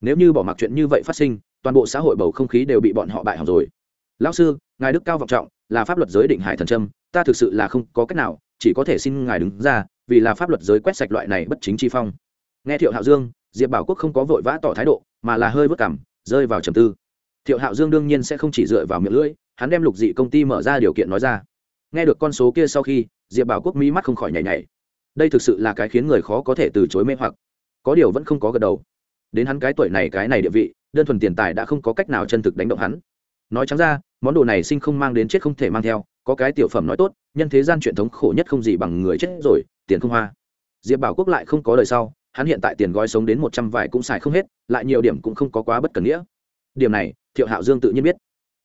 Nếu như bỏ mặc chuyện như vậy phát sinh, toàn bộ xã hội bầu không khí đều bị bọn họ bại hỏng rồi lão sư, ngài đức cao vọng trọng, là pháp luật giới định hải thần trâm ta thực sự là không có cách nào, chỉ có thể xin ngài đứng ra, vì là pháp luật giới quét sạch loại này bất chính chi phong. Nghe thiệu hạo dương, diệp bảo quốc không có vội vã tỏ thái độ, mà là hơi vất cảm, rơi vào trầm tư. Thiệu hạo dương đương nhiên sẽ không chỉ dựa vào miệng lưỡi, hắn đem lục dị công ty mở ra điều kiện nói ra. Nghe được con số kia sau khi, diệp bảo quốc mỹ mắt không khỏi nhảy nhảy. Đây thực sự là cái khiến người khó có thể từ chối mê hoặc. Có điều vẫn không có gật đầu. Đến hắn cái tuổi này, cái này địa vị, đơn thuần tiền tài đã không có cách nào chân thực đánh động hắn nói trắng ra, món đồ này sinh không mang đến chết không thể mang theo, có cái tiểu phẩm nói tốt, nhân thế gian truyền thống khổ nhất không gì bằng người chết rồi, tiền không hoa. Diệp bảo quốc lại không có đời sau, hắn hiện tại tiền gói sống đến một trăm vải cũng xài không hết, lại nhiều điểm cũng không có quá bất cần nghĩa. Điểm này, thiệu hạo dương tự nhiên biết.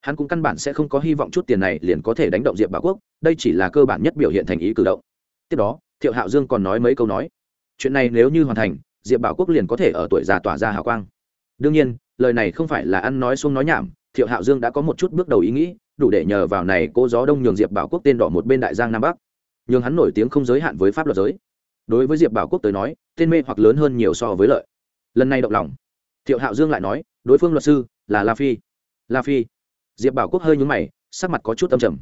Hắn cũng căn bản sẽ không có hy vọng chút tiền này liền có thể đánh động diệp bảo quốc, đây chỉ là cơ bản nhất biểu hiện thành ý cử động. Tiếp đó, thiệu hạo dương còn nói mấy câu nói. Chuyện này nếu như hoàn thành, diệp bảo quốc liền có thể ở tuổi già tỏa ra hào quang. Đương nhiên, lời này không phải là ăn nói xuống nói nhảm thiệu hạo dương đã có một chút bước đầu ý nghĩ, đủ để nhờ vào này cố gió đông nhường diệp bảo quốc tên đỏ một bên đại giang nam bắc. Nhường hắn nổi tiếng không giới hạn với pháp luật giới. Đối với diệp bảo quốc tới nói, tên mê hoặc lớn hơn nhiều so với lợi. Lần này động lòng. Thiệu hạo dương lại nói, đối phương luật sư là la phi. La phi. Diệp bảo quốc hơi nhúng mày, sắc mặt có chút âm trầm.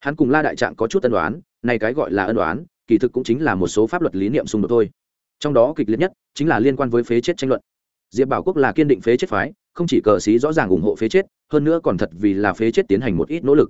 Hắn cùng la đại trạng có chút ân đoán này cái gọi là ân đoán kỳ thực cũng chính là một số pháp luật lý niệm xung đột thôi. Trong đó kịch liệt nhất chính là liên quan với phế chết tranh luận. Diệp bảo quốc là kiên định phế chết phái, không chỉ cờ xí rõ ràng ủng hộ phế chết hơn nữa còn thật vì là phế chết tiến hành một ít nỗ lực.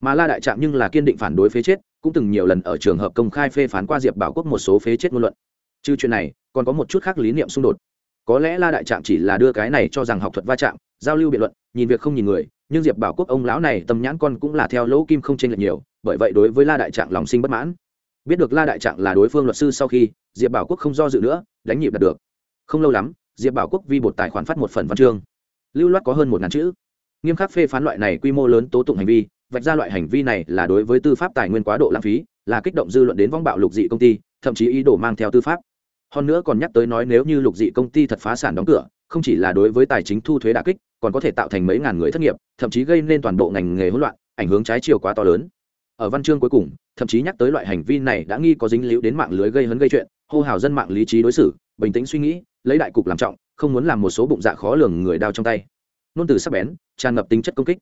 Mà la đại trạm nhưng là kiên định phản đối phế chết, cũng từng nhiều lần ở trường hợp công khai phê phán qua diệp bảo quốc một số phế chết ngôn luận. Trừ chuyện này, còn có một chút khác lý niệm xung đột. Có lẽ la đại trạm chỉ là đưa cái này cho rằng học thuật va chạm, giao lưu biện luận, nhìn việc không nhìn người, nhưng diệp bảo quốc ông lão này tâm nhãn con cũng là theo lỗ kim không tranh lệch nhiều, bởi vậy đối với la đại trạng lòng sinh bất mãn. Biết được la đại trạng là đối phương luật sư sau khi, diệp bảo quốc không do dự nữa, đánh nhịp đạt được. Không lâu lắm, diệp bảo quốc vi bột tài khoản phát một phần văn chương. Lưu loát có hơn một ngàn chữ nghiêm khắc phê phán loại này quy mô lớn tố tụng hành vi, vạch ra loại hành vi này là đối với tư pháp tài nguyên quá độ lãng phí, là kích động dư luận đến vong bạo lục dị công ty, thậm chí ý đồ mang theo tư pháp. Hơn nữa còn nhắc tới nói nếu như lục dị công ty thật phá sản đóng cửa, không chỉ là đối với tài chính thu thuế đà kích, còn có thể tạo thành mấy ngàn người thất nghiệp, thậm chí gây nên toàn bộ ngành nghề hỗn loạn, ảnh hưởng trái chiều quá to lớn. Ở văn chương cuối cùng, thậm chí nhắc tới loại hành vi này đã nghi có dính líu đến mạng lưới gây hấn gây chuyện, hô hào dân mạng lý trí đối xử, bình tĩnh suy nghĩ, lấy đại cục làm trọng, không muốn làm một số bụng dạ khó lường người đao trong tay nôn từ sắc bén, tràn ngập tính chất công kích.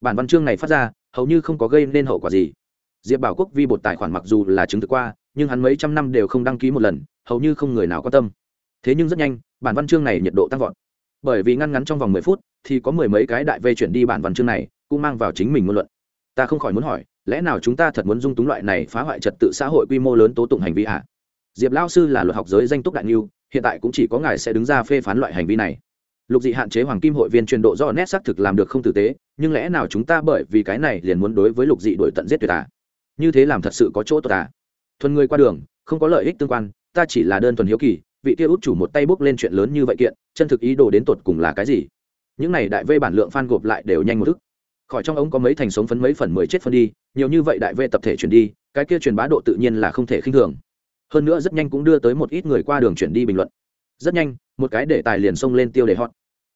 Bản văn chương này phát ra, hầu như không có gây nên hậu quả gì. Diệp bảo quốc vi bột tài khoản mặc dù là chứng thực qua, nhưng hắn mấy trăm năm đều không đăng ký một lần, hầu như không người nào quan tâm. Thế nhưng rất nhanh, bản văn chương này nhiệt độ tăng vọt. Bởi vì ngăn ngắn trong vòng mười phút, thì có mười mấy cái đại vây chuyển đi bản văn chương này, cũng mang vào chính mình ngôn luận. Ta không khỏi muốn hỏi, lẽ nào chúng ta thật muốn dung túng loại này phá hoại trật tự xã hội quy mô lớn tố tụng hành vi ạ à? diệp lao sư là luật học giới danh túc đại niu hiện tại cũng chỉ có ngài sẽ đứng ra phê phán loại hành vi này lục dị hạn chế hoàng kim hội viên truyền độ do nét xác thực làm được không tử tế, nhưng lẽ nào chúng ta bởi vì cái này liền muốn đối với lục dị đổi tận giết tuyệt à? như thế làm thật sự có chỗ tốt à? thuần người qua đường, không có lợi ích tương quan, ta chỉ là đơn thuần hiếu kỳ, vị kia út chủ một tay bốc lên chuyện lớn như vậy kiện, chân thực ý đồ đến tột cùng là cái gì? Những này đại vê bản lượng fan gộp lại đều nhanh một thức. Khỏi trong ống có mấy thành sống phấn mấy phần mới chết phân đi, nhiều như vậy đại vê tập thể chuyển đi, cái kia truyền bá độ tự nhiên là không thể khinh thường. Hơn nữa rất nhanh cũng đưa tới một ít người qua đường chuyển đi bình luận. Rất nhanh, một cái đề tài liền xông lên tiêu đề hot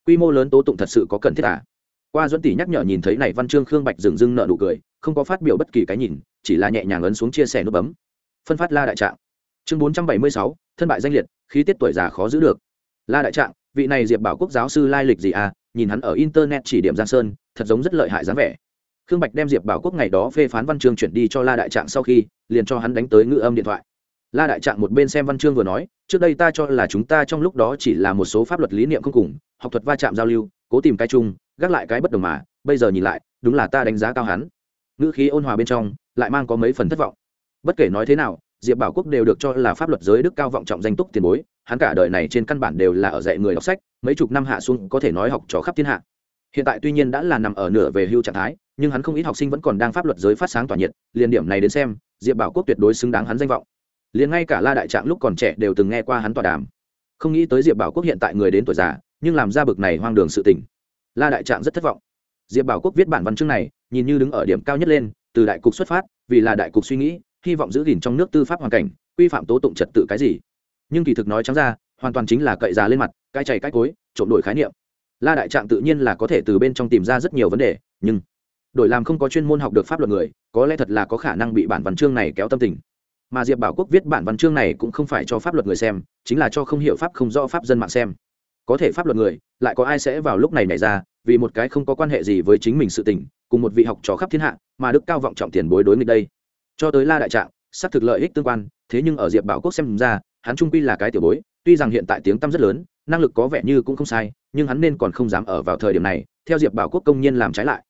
quy mô lớn tố tụng thật sự có cần thiết à? Qua dẫn tỷ nhắc nhở nhìn thấy này văn chương khương bạch dừng dưng nợ nụ cười, không có phát biểu bất kỳ cái nhìn, chỉ là nhẹ nhàng ấn xuống chia sẻ nút bấm. Phân phát la đại trạng. Chương bốn trăm bảy mươi sáu, thân bại danh liệt, khí tiết tuổi già khó giữ được. La đại trạng, vị này diệp bảo quốc giáo sư lai lịch gì à? Nhìn hắn ở internet chỉ điểm giang sơn, thật giống rất lợi hại dáng vẻ. Khương bạch đem diệp bảo quốc ngày đó phê phán văn chương chuyển đi cho la đại trạng sau khi, liền cho hắn đánh tới ngữ âm điện thoại. La đại trạng một bên xem văn chương vừa nói, trước đây ta cho là chúng ta trong lúc đó chỉ là một số pháp luật lý niệm không cùng học thuật va chạm giao lưu, cố tìm cái chung, gác lại cái bất đồng mà, bây giờ nhìn lại, đúng là ta đánh giá cao hắn. Ngữ khí ôn hòa bên trong, lại mang có mấy phần thất vọng. Bất kể nói thế nào, diệp bảo quốc đều được cho là pháp luật giới đức cao vọng trọng danh túc tiền bối, hắn cả đời này trên căn bản đều là ở dạy người đọc sách, mấy chục năm hạ xuống có thể nói học trò khắp thiên hạ. Hiện tại tuy nhiên đã là nằm ở nửa về hưu trạng thái, nhưng hắn không ít học sinh vẫn còn đang pháp luật giới phát sáng tỏa nhiệt, liền điểm này đến xem, diệp bảo quốc tuyệt đối xứng đáng hắn danh vọng. Liền ngay cả la đại trạng lúc còn trẻ đều từng nghe qua hắn tọa đàm. Không nghĩ tới diệp bảo quốc hiện tại người đến tuổi già nhưng làm ra bực này hoang đường sự tình. La đại trạng rất thất vọng. Diệp bảo quốc viết bản văn chương này, nhìn như đứng ở điểm cao nhất lên, từ đại cục xuất phát, vì là đại cục suy nghĩ, hy vọng giữ gìn trong nước tư pháp hoàn cảnh, quy phạm tố tụng trật tự cái gì. Nhưng kỳ thực nói trắng ra, hoàn toàn chính là cậy già lên mặt, cái chày cái cối, trộm đổi khái niệm. La đại trạng tự nhiên là có thể từ bên trong tìm ra rất nhiều vấn đề, nhưng đổi làm không có chuyên môn học được pháp luật người, có lẽ thật là có khả năng bị bản văn chương này kéo tâm tình. Mà diệp bảo quốc viết bản văn chương này cũng không phải cho pháp luật người xem, chính là cho không hiểu pháp không rõ pháp dân mạng xem có thể pháp luật người, lại có ai sẽ vào lúc này nảy ra, vì một cái không có quan hệ gì với chính mình sự tình, cùng một vị học trò khắp thiên hạ, mà đức cao vọng trọng tiền bối đối nghịch đây. Cho tới la đại trạng, xác thực lợi ích tương quan, thế nhưng ở diệp bảo quốc xem ra, hắn trung quy là cái tiểu bối, tuy rằng hiện tại tiếng tăm rất lớn, năng lực có vẻ như cũng không sai, nhưng hắn nên còn không dám ở vào thời điểm này, theo diệp bảo quốc công nhiên làm trái lại.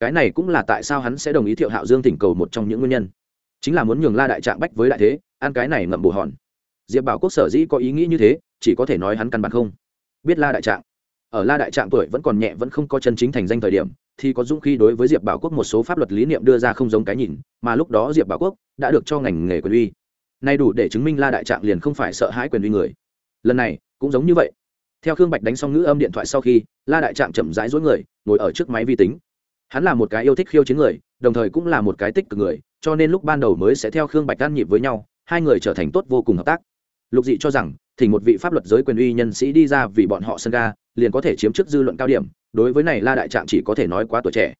Cái này cũng là tại sao hắn sẽ đồng ý thiệu hạo dương thỉnh cầu một trong những nguyên nhân. Chính là muốn nhường la đại trạng bách với đại thế, ăn cái này ngậm bù hòn. Diệp bảo quốc sở dĩ có ý nghĩ như thế, chỉ có thể nói hắn căn bản không biết la đại trạng. Ở la đại trạng tuổi vẫn còn nhẹ, vẫn không có chân chính thành danh thời điểm, thì có dũng khí đối với diệp bảo quốc một số pháp luật lý niệm đưa ra không giống cái nhìn, mà lúc đó diệp bảo quốc đã được cho ngành nghề quyền uy. Nay đủ để chứng minh la đại trạng liền không phải sợ hãi quyền uy người. Lần này, cũng giống như vậy. Theo khương bạch đánh xong ngữ âm điện thoại sau khi, la đại trạng chậm rãi dối người, ngồi ở trước máy vi tính. Hắn là một cái yêu thích khiêu chiến người, đồng thời cũng là một cái tích cực người, cho nên lúc ban đầu mới sẽ theo khương bạch can nhịp với nhau, hai người trở thành tốt vô cùng hợp tác lục dị cho rằng, thỉnh một vị pháp luật giới quyền uy nhân sĩ đi ra vì bọn họ sân ga, liền có thể chiếm chức dư luận cao điểm, đối với này la đại trạng chỉ có thể nói quá tuổi trẻ.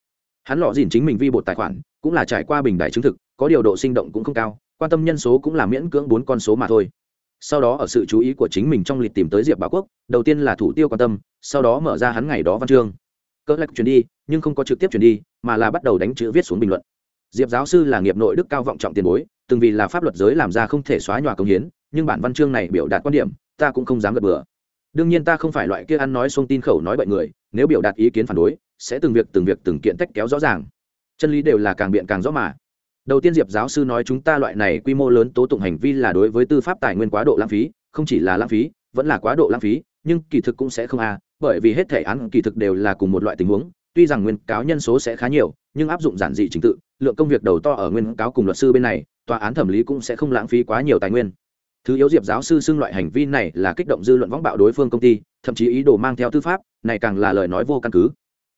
Hắn lọ dìn chính mình vi bột tài khoản, cũng là trải qua bình đại chứng thực, có điều độ sinh động cũng không cao, quan tâm nhân số cũng là miễn cưỡng bốn con số mà thôi. Sau đó ở sự chú ý của chính mình trong lịch tìm tới diệp bảo quốc, đầu tiên là thủ tiêu quan tâm, sau đó mở ra hắn ngày đó văn chương. Cỡ lạch chuyển đi, nhưng không có trực tiếp chuyển đi, mà là bắt đầu đánh chữ viết xuống bình luận. Diệp giáo sư là nghiệp nội đức cao vọng trọng tiền bối, từng vì là pháp luật giới làm ra không thể xóa nhòa công hiến nhưng bản văn chương này biểu đạt quan điểm, ta cũng không dám gật bừa. Đương nhiên ta không phải loại kia ăn nói xuông tin khẩu nói bậy người, nếu biểu đạt ý kiến phản đối, sẽ từng việc từng việc từng kiện tách kéo rõ ràng. Chân lý đều là càng biện càng rõ mà. Đầu tiên diệp giáo sư nói chúng ta loại này quy mô lớn tố tụng hành vi là đối với tư pháp tài nguyên quá độ lãng phí, không chỉ là lãng phí, vẫn là quá độ lãng phí, nhưng kỳ thực cũng sẽ không a, bởi vì hết thể án kỳ thực đều là cùng một loại tình huống, tuy rằng nguyên cáo nhân số sẽ khá nhiều, nhưng áp dụng giản dị trình tự, lượng công việc đầu to ở nguyên cáo cùng luật sư bên này, tòa án thẩm lý cũng sẽ không lãng phí quá nhiều tài nguyên thứ yếu diệp giáo sư xưng loại hành vi này là kích động dư luận võng bạo đối phương công ty, thậm chí ý đồ mang theo tư pháp, này càng là lời nói vô căn cứ.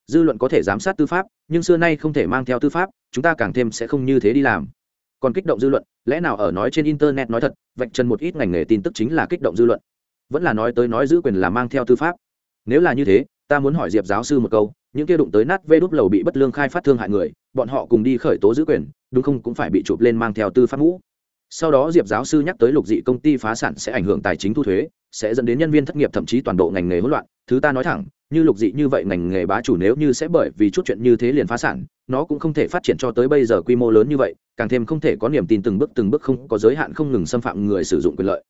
Dư luận có thể giám sát tư pháp, nhưng xưa nay không thể mang theo tư pháp, chúng ta càng thêm sẽ không như thế đi làm. Còn kích động dư luận, lẽ nào ở nói trên internet nói thật, vạch trần một ít ngành nghề tin tức chính là kích động dư luận? Vẫn là nói tới nói giữ quyền là mang theo tư pháp. Nếu là như thế, ta muốn hỏi diệp giáo sư một câu, những kia đụng tới nát vê đúp lầu bị bất lương khai phát thương hại người, bọn họ cùng đi khởi tố giữ quyền, đúng không cũng phải bị chụp lên mang theo tư pháp ngũ? Sau đó diệp giáo sư nhắc tới lục dị công ty phá sản sẽ ảnh hưởng tài chính thu thuế, sẽ dẫn đến nhân viên thất nghiệp thậm chí toàn bộ ngành nghề hỗn loạn. Thứ ta nói thẳng, như lục dị như vậy ngành nghề bá chủ nếu như sẽ bởi vì chút chuyện như thế liền phá sản, nó cũng không thể phát triển cho tới bây giờ quy mô lớn như vậy, càng thêm không thể có niềm tin từng bước từng bước không có giới hạn không ngừng xâm phạm người sử dụng quyền lợi.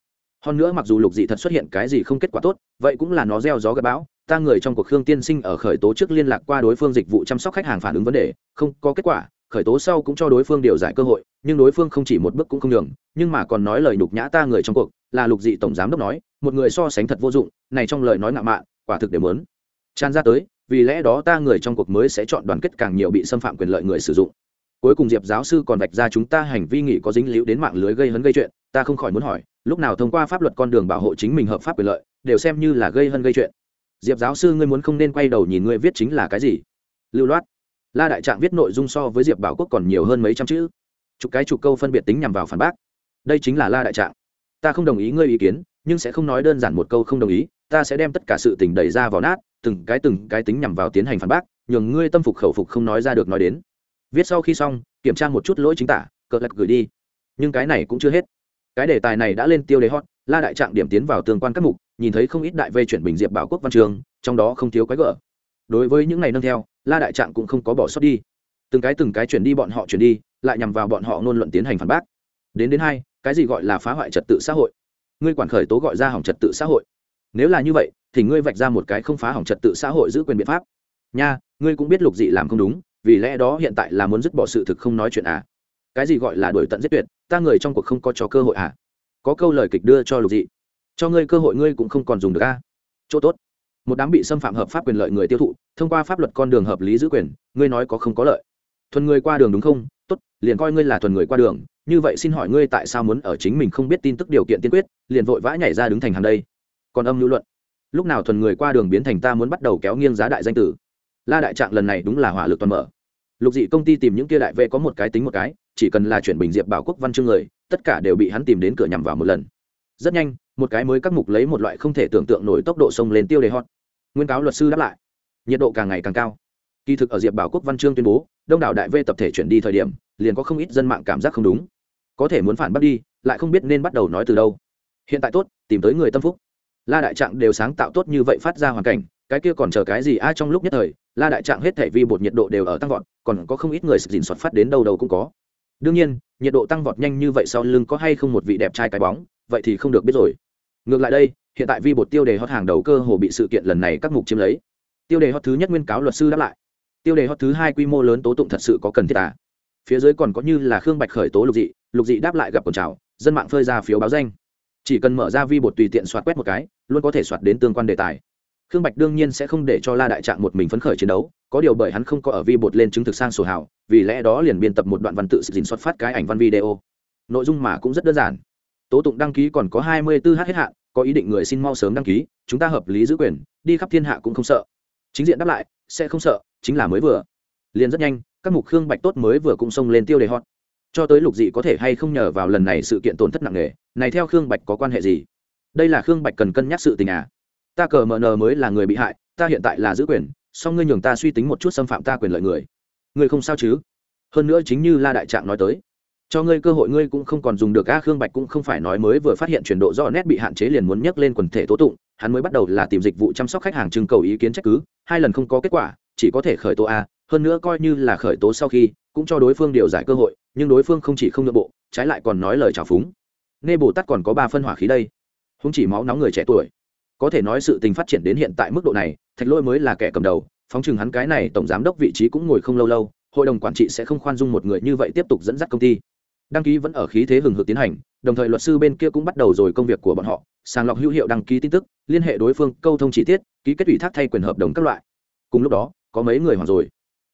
Hơn nữa mặc dù lục dị thật xuất hiện cái gì không kết quả tốt, vậy cũng là nó gieo gió gặp bão, ta người trong cuộc khương tiên sinh ở khởi tố trước liên lạc qua đối phương dịch vụ chăm sóc khách hàng phản ứng vấn đề, không có kết quả khởi tố sau cũng cho đối phương điều giải cơ hội, nhưng đối phương không chỉ một bước cũng không nhường, nhưng mà còn nói lời nhục nhã ta người trong cuộc, là lục dị tổng giám đốc nói, một người so sánh thật vô dụng, này trong lời nói ngạo mạn, quả thực để muốn tràn ra tới, vì lẽ đó ta người trong cuộc mới sẽ chọn đoàn kết càng nhiều bị xâm phạm quyền lợi người sử dụng. Cuối cùng diệp giáo sư còn vạch ra chúng ta hành vi nghỉ có dính líu đến mạng lưới gây hấn gây chuyện, ta không khỏi muốn hỏi, lúc nào thông qua pháp luật con đường bảo hộ chính mình hợp pháp quyền lợi, đều xem như là gây hấn gây chuyện. Diệp giáo sư ngươi muốn không nên quay đầu nhìn ngươi viết chính là cái gì? Lưu loát la đại trạng viết nội dung so với diệp bảo quốc còn nhiều hơn mấy trăm chữ. Chục cái chục câu phân biệt tính nhằm vào phản bác. Đây chính là la đại trạng ta không đồng ý ngươi ý kiến, nhưng sẽ không nói đơn giản một câu không đồng ý. Ta sẽ đem tất cả sự tình đẩy ra vào nát, từng cái từng cái tính nhằm vào tiến hành phản bác, nhường ngươi tâm phục khẩu phục không nói ra được nói đến. Viết sau khi xong, kiểm tra một chút lỗi chính tả, cờ lật gửi đi. Nhưng cái này cũng chưa hết. Cái đề tài này đã lên tiêu đề hot, la đại trạng điểm tiến vào tương quan các mục, nhìn thấy không ít đại vây chuyển bình diệp bảo quốc văn trường, trong đó không thiếu quái gở. Đối với những này nâng theo la đại trạng cũng không có bỏ sót đi. Từng cái từng cái chuyển đi bọn họ chuyển đi, lại nhằm vào bọn họ ngôn luận tiến hành phản bác. Đến đến hai, cái gì gọi là phá hoại trật tự xã hội? Ngươi quản khởi tố gọi ra hỏng trật tự xã hội. Nếu là như vậy, thì ngươi vạch ra một cái không phá hỏng trật tự xã hội giữ quyền biện pháp. Nha, ngươi cũng biết lục dị làm không đúng, vì lẽ đó hiện tại là muốn dứt bỏ sự thực không nói chuyện à? Cái gì gọi là đổi tận giết tuyệt, ta người trong cuộc không có cho cơ hội à? Có câu lời kịch đưa cho lục dị. Cho ngươi cơ hội ngươi cũng không còn dùng được a chỗ tốt một đám bị xâm phạm hợp pháp quyền lợi người tiêu thụ, thông qua pháp luật con đường hợp lý giữ quyền, ngươi nói có không có lợi? Thuần người qua đường đúng không? Tốt, liền coi ngươi là thuần người qua đường, như vậy xin hỏi ngươi tại sao muốn ở chính mình không biết tin tức điều kiện tiên quyết, liền vội vã nhảy ra đứng thành hàng đây? Còn âm lưu luận. Lúc nào thuần người qua đường biến thành ta muốn bắt đầu kéo nghiêng giá đại danh tử? La đại trạng lần này đúng là hỏa lực toàn mở. Lục dị công ty tìm những kia đại vệ có một cái tính một cái, chỉ cần là chuyển bình diệp bảo quốc văn chương người, tất cả đều bị hắn tìm đến cửa nhằm vào một lần. Rất nhanh, một cái mới các mục lấy một loại không thể tưởng tượng nổi tốc độ sông lên tiêu đề hot nguyên cáo luật sư đáp lại. Nhiệt độ càng ngày càng cao. Kỳ thực ở diệp bảo quốc văn chương tuyên bố, đông đảo đại v tập thể chuyển đi thời điểm, liền có không ít dân mạng cảm giác không đúng. Có thể muốn phản bác đi, lại không biết nên bắt đầu nói từ đâu. Hiện tại tốt, tìm tới người tâm phúc. La đại trạng đều sáng tạo tốt như vậy phát ra hoàn cảnh, cái kia còn chờ cái gì? Ai trong lúc nhất thời, la đại trạng hết thể vi bột nhiệt độ đều ở tăng vọt, còn có không ít người dình soạt phát đến đâu đâu cũng có. Đương nhiên, nhiệt độ tăng vọt nhanh như vậy sau lưng có hay không một vị đẹp trai cái bóng, vậy thì không được biết rồi. Ngược lại đây hiện tại vi bột tiêu đề hot hàng đầu cơ hồ bị sự kiện lần này các mục chiếm lấy. Tiêu đề hot thứ nhất nguyên cáo luật sư đáp lại. Tiêu đề hot thứ hai quy mô lớn tố tụng thật sự có cần thiết à? Phía dưới còn có như là khương bạch khởi tố lục dị lục dị đáp lại gặp cổng trào, dân mạng phơi ra phiếu báo danh. Chỉ cần mở ra vi bột tùy tiện soạt quét một cái, luôn có thể soạt đến tương quan đề tài. Khương bạch đương nhiên sẽ không để cho la đại trạng một mình phấn khởi chiến đấu, có điều bởi hắn không có ở vi bột lên chứng thực sang sổ hào, vì lẽ đó liền biên tập một đoạn văn tự dình xuất phát cái ảnh văn video. Nội dung mà cũng rất đơn giản. Tố tụng đăng ký còn có hai mươi 24 h hết hạn có ý định người xin mau sớm đăng ký, chúng ta hợp lý giữ quyền, đi khắp thiên hạ cũng không sợ. Chính diện đáp lại, sẽ không sợ, chính là mới vừa. Liền rất nhanh, các mục khương bạch tốt mới vừa cũng xông lên tiêu đề hot. Cho tới lục dị có thể hay không nhờ vào lần này sự kiện tổn thất nặng nề, này theo khương bạch có quan hệ gì? Đây là khương bạch cần cân nhắc sự tình à? Ta cờ mờ nờ mới là người bị hại, ta hiện tại là giữ quyền, song ngươi nhường ta suy tính một chút xâm phạm ta quyền lợi người. Ngươi không sao chứ? Hơn nữa chính như la đại trạng nói tới cho ngươi cơ hội ngươi cũng không còn dùng được a khương bạch cũng không phải nói mới vừa phát hiện chuyển độ do nét bị hạn chế liền muốn nhắc lên quần thể tố tụng, hắn mới bắt đầu là tìm dịch vụ chăm sóc khách hàng trưng cầu ý kiến trách cứ, hai lần không có kết quả, chỉ có thể khởi tố a, hơn nữa coi như là khởi tố sau khi, cũng cho đối phương điều giải cơ hội, nhưng đối phương không chỉ không nội bộ, trái lại còn nói lời trào phúng. Nghe bồ tát còn có ba phân hỏa khí đây. Không chỉ máu nóng người trẻ tuổi. Có thể nói sự tình phát triển đến hiện tại mức độ này, thạch lôi mới là kẻ cầm đầu, phóng chừng hắn cái này tổng giám đốc vị trí cũng ngồi không lâu lâu, hội đồng quản trị sẽ không khoan dung một người như vậy tiếp tục dẫn dắt công ty đăng ký vẫn ở khí thế hừng hực tiến hành, đồng thời luật sư bên kia cũng bắt đầu rồi công việc của bọn họ. Sàng lọc hữu hiệu đăng ký tin tức, liên hệ đối phương, câu thông chi tiết, ký kết ủy thác thay quyền hợp đồng các loại. Cùng lúc đó, có mấy người hoảng rồi.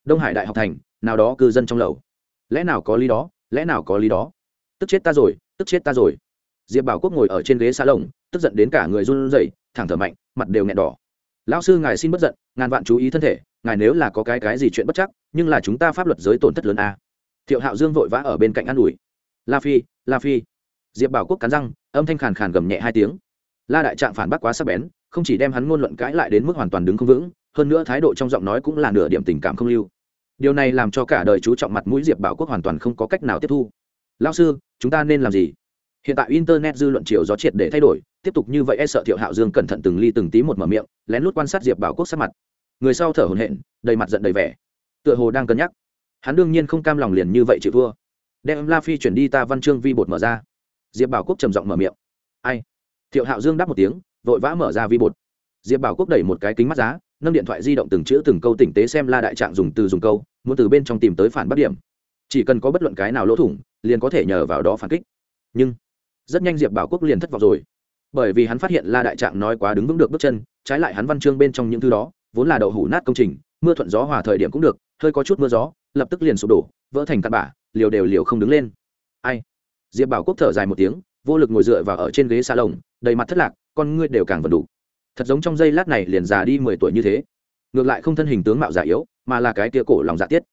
Đông hải đại học thành, nào đó cư dân trong lầu. Lẽ nào có lý đó, lẽ nào có lý đó? Tức chết ta rồi, tức chết ta rồi. Diệp bảo quốc ngồi ở trên ghế xa lồng, tức giận đến cả người run rẩy, thẳng thở mạnh, mặt đều nghẹn đỏ. Lão sư ngài xin bất giận, ngàn vạn chú ý thân thể, ngài nếu là có cái cái gì chuyện bất chắc, nhưng là chúng ta pháp luật giới tổn thất lớn a thiệu hạo dương vội vã ở bên cạnh an ủi. La phi la phi. Diệp bảo quốc cắn răng, âm thanh khàn khàn gầm nhẹ hai tiếng. La đại trạng phản bác quá sắc bén, không chỉ đem hắn ngôn luận cãi lại đến mức hoàn toàn đứng không vững, hơn nữa thái độ trong giọng nói cũng là nửa điểm tình cảm không lưu. Điều này làm cho cả đời chú trọng mặt mũi diệp bảo quốc hoàn toàn không có cách nào tiếp thu. Lao sư, chúng ta nên làm gì? Hiện tại internet dư luận chiều gió triệt để thay đổi, tiếp tục như vậy e sợ thiệu hạo dương cẩn thận từng ly từng tí một mở miệng, lén lút quan sát diệp bảo quốc sát mặt. Người sau thở hổn hển, đầy mặt giận đầy vẻ. Tựa hồ đang cân nhắc hắn đương nhiên không cam lòng liền như vậy chịu thua. Đem la phi chuyển đi ta văn chương vi bột mở ra. Diệp bảo quốc trầm giọng mở miệng. Ai? Thiệu hạo dương đáp một tiếng, vội vã mở ra vi bột. Diệp bảo quốc đẩy một cái kính mắt giá, nâng điện thoại di động từng chữ từng câu tỉnh tế xem la đại trạng dùng từ dùng câu, muốn từ bên trong tìm tới phản bắt điểm. Chỉ cần có bất luận cái nào lỗ thủng, liền có thể nhờ vào đó phản kích. Nhưng, rất nhanh diệp bảo quốc liền thất vọng rồi. Bởi vì hắn phát hiện la đại trạng nói quá đứng vững được bước chân, trái lại hắn văn chương bên trong những thứ đó, vốn là đậu hủ nát công trình, mưa thuận gió hòa thời điểm cũng được hơi có chút mưa gió, lập tức liền sụp đổ, vỡ thành cặn bã, liều đều liều không đứng lên. Ai? Diệp bảo quốc thở dài một tiếng, vô lực ngồi dựa vào ở trên ghế xa lồng, đầy mặt thất lạc, con ngươi đều càng vần đủ. Thật giống trong giây lát này liền già đi mười tuổi như thế. Ngược lại không thân hình tướng mạo già yếu, mà là cái kia cổ lòng dạ tiết.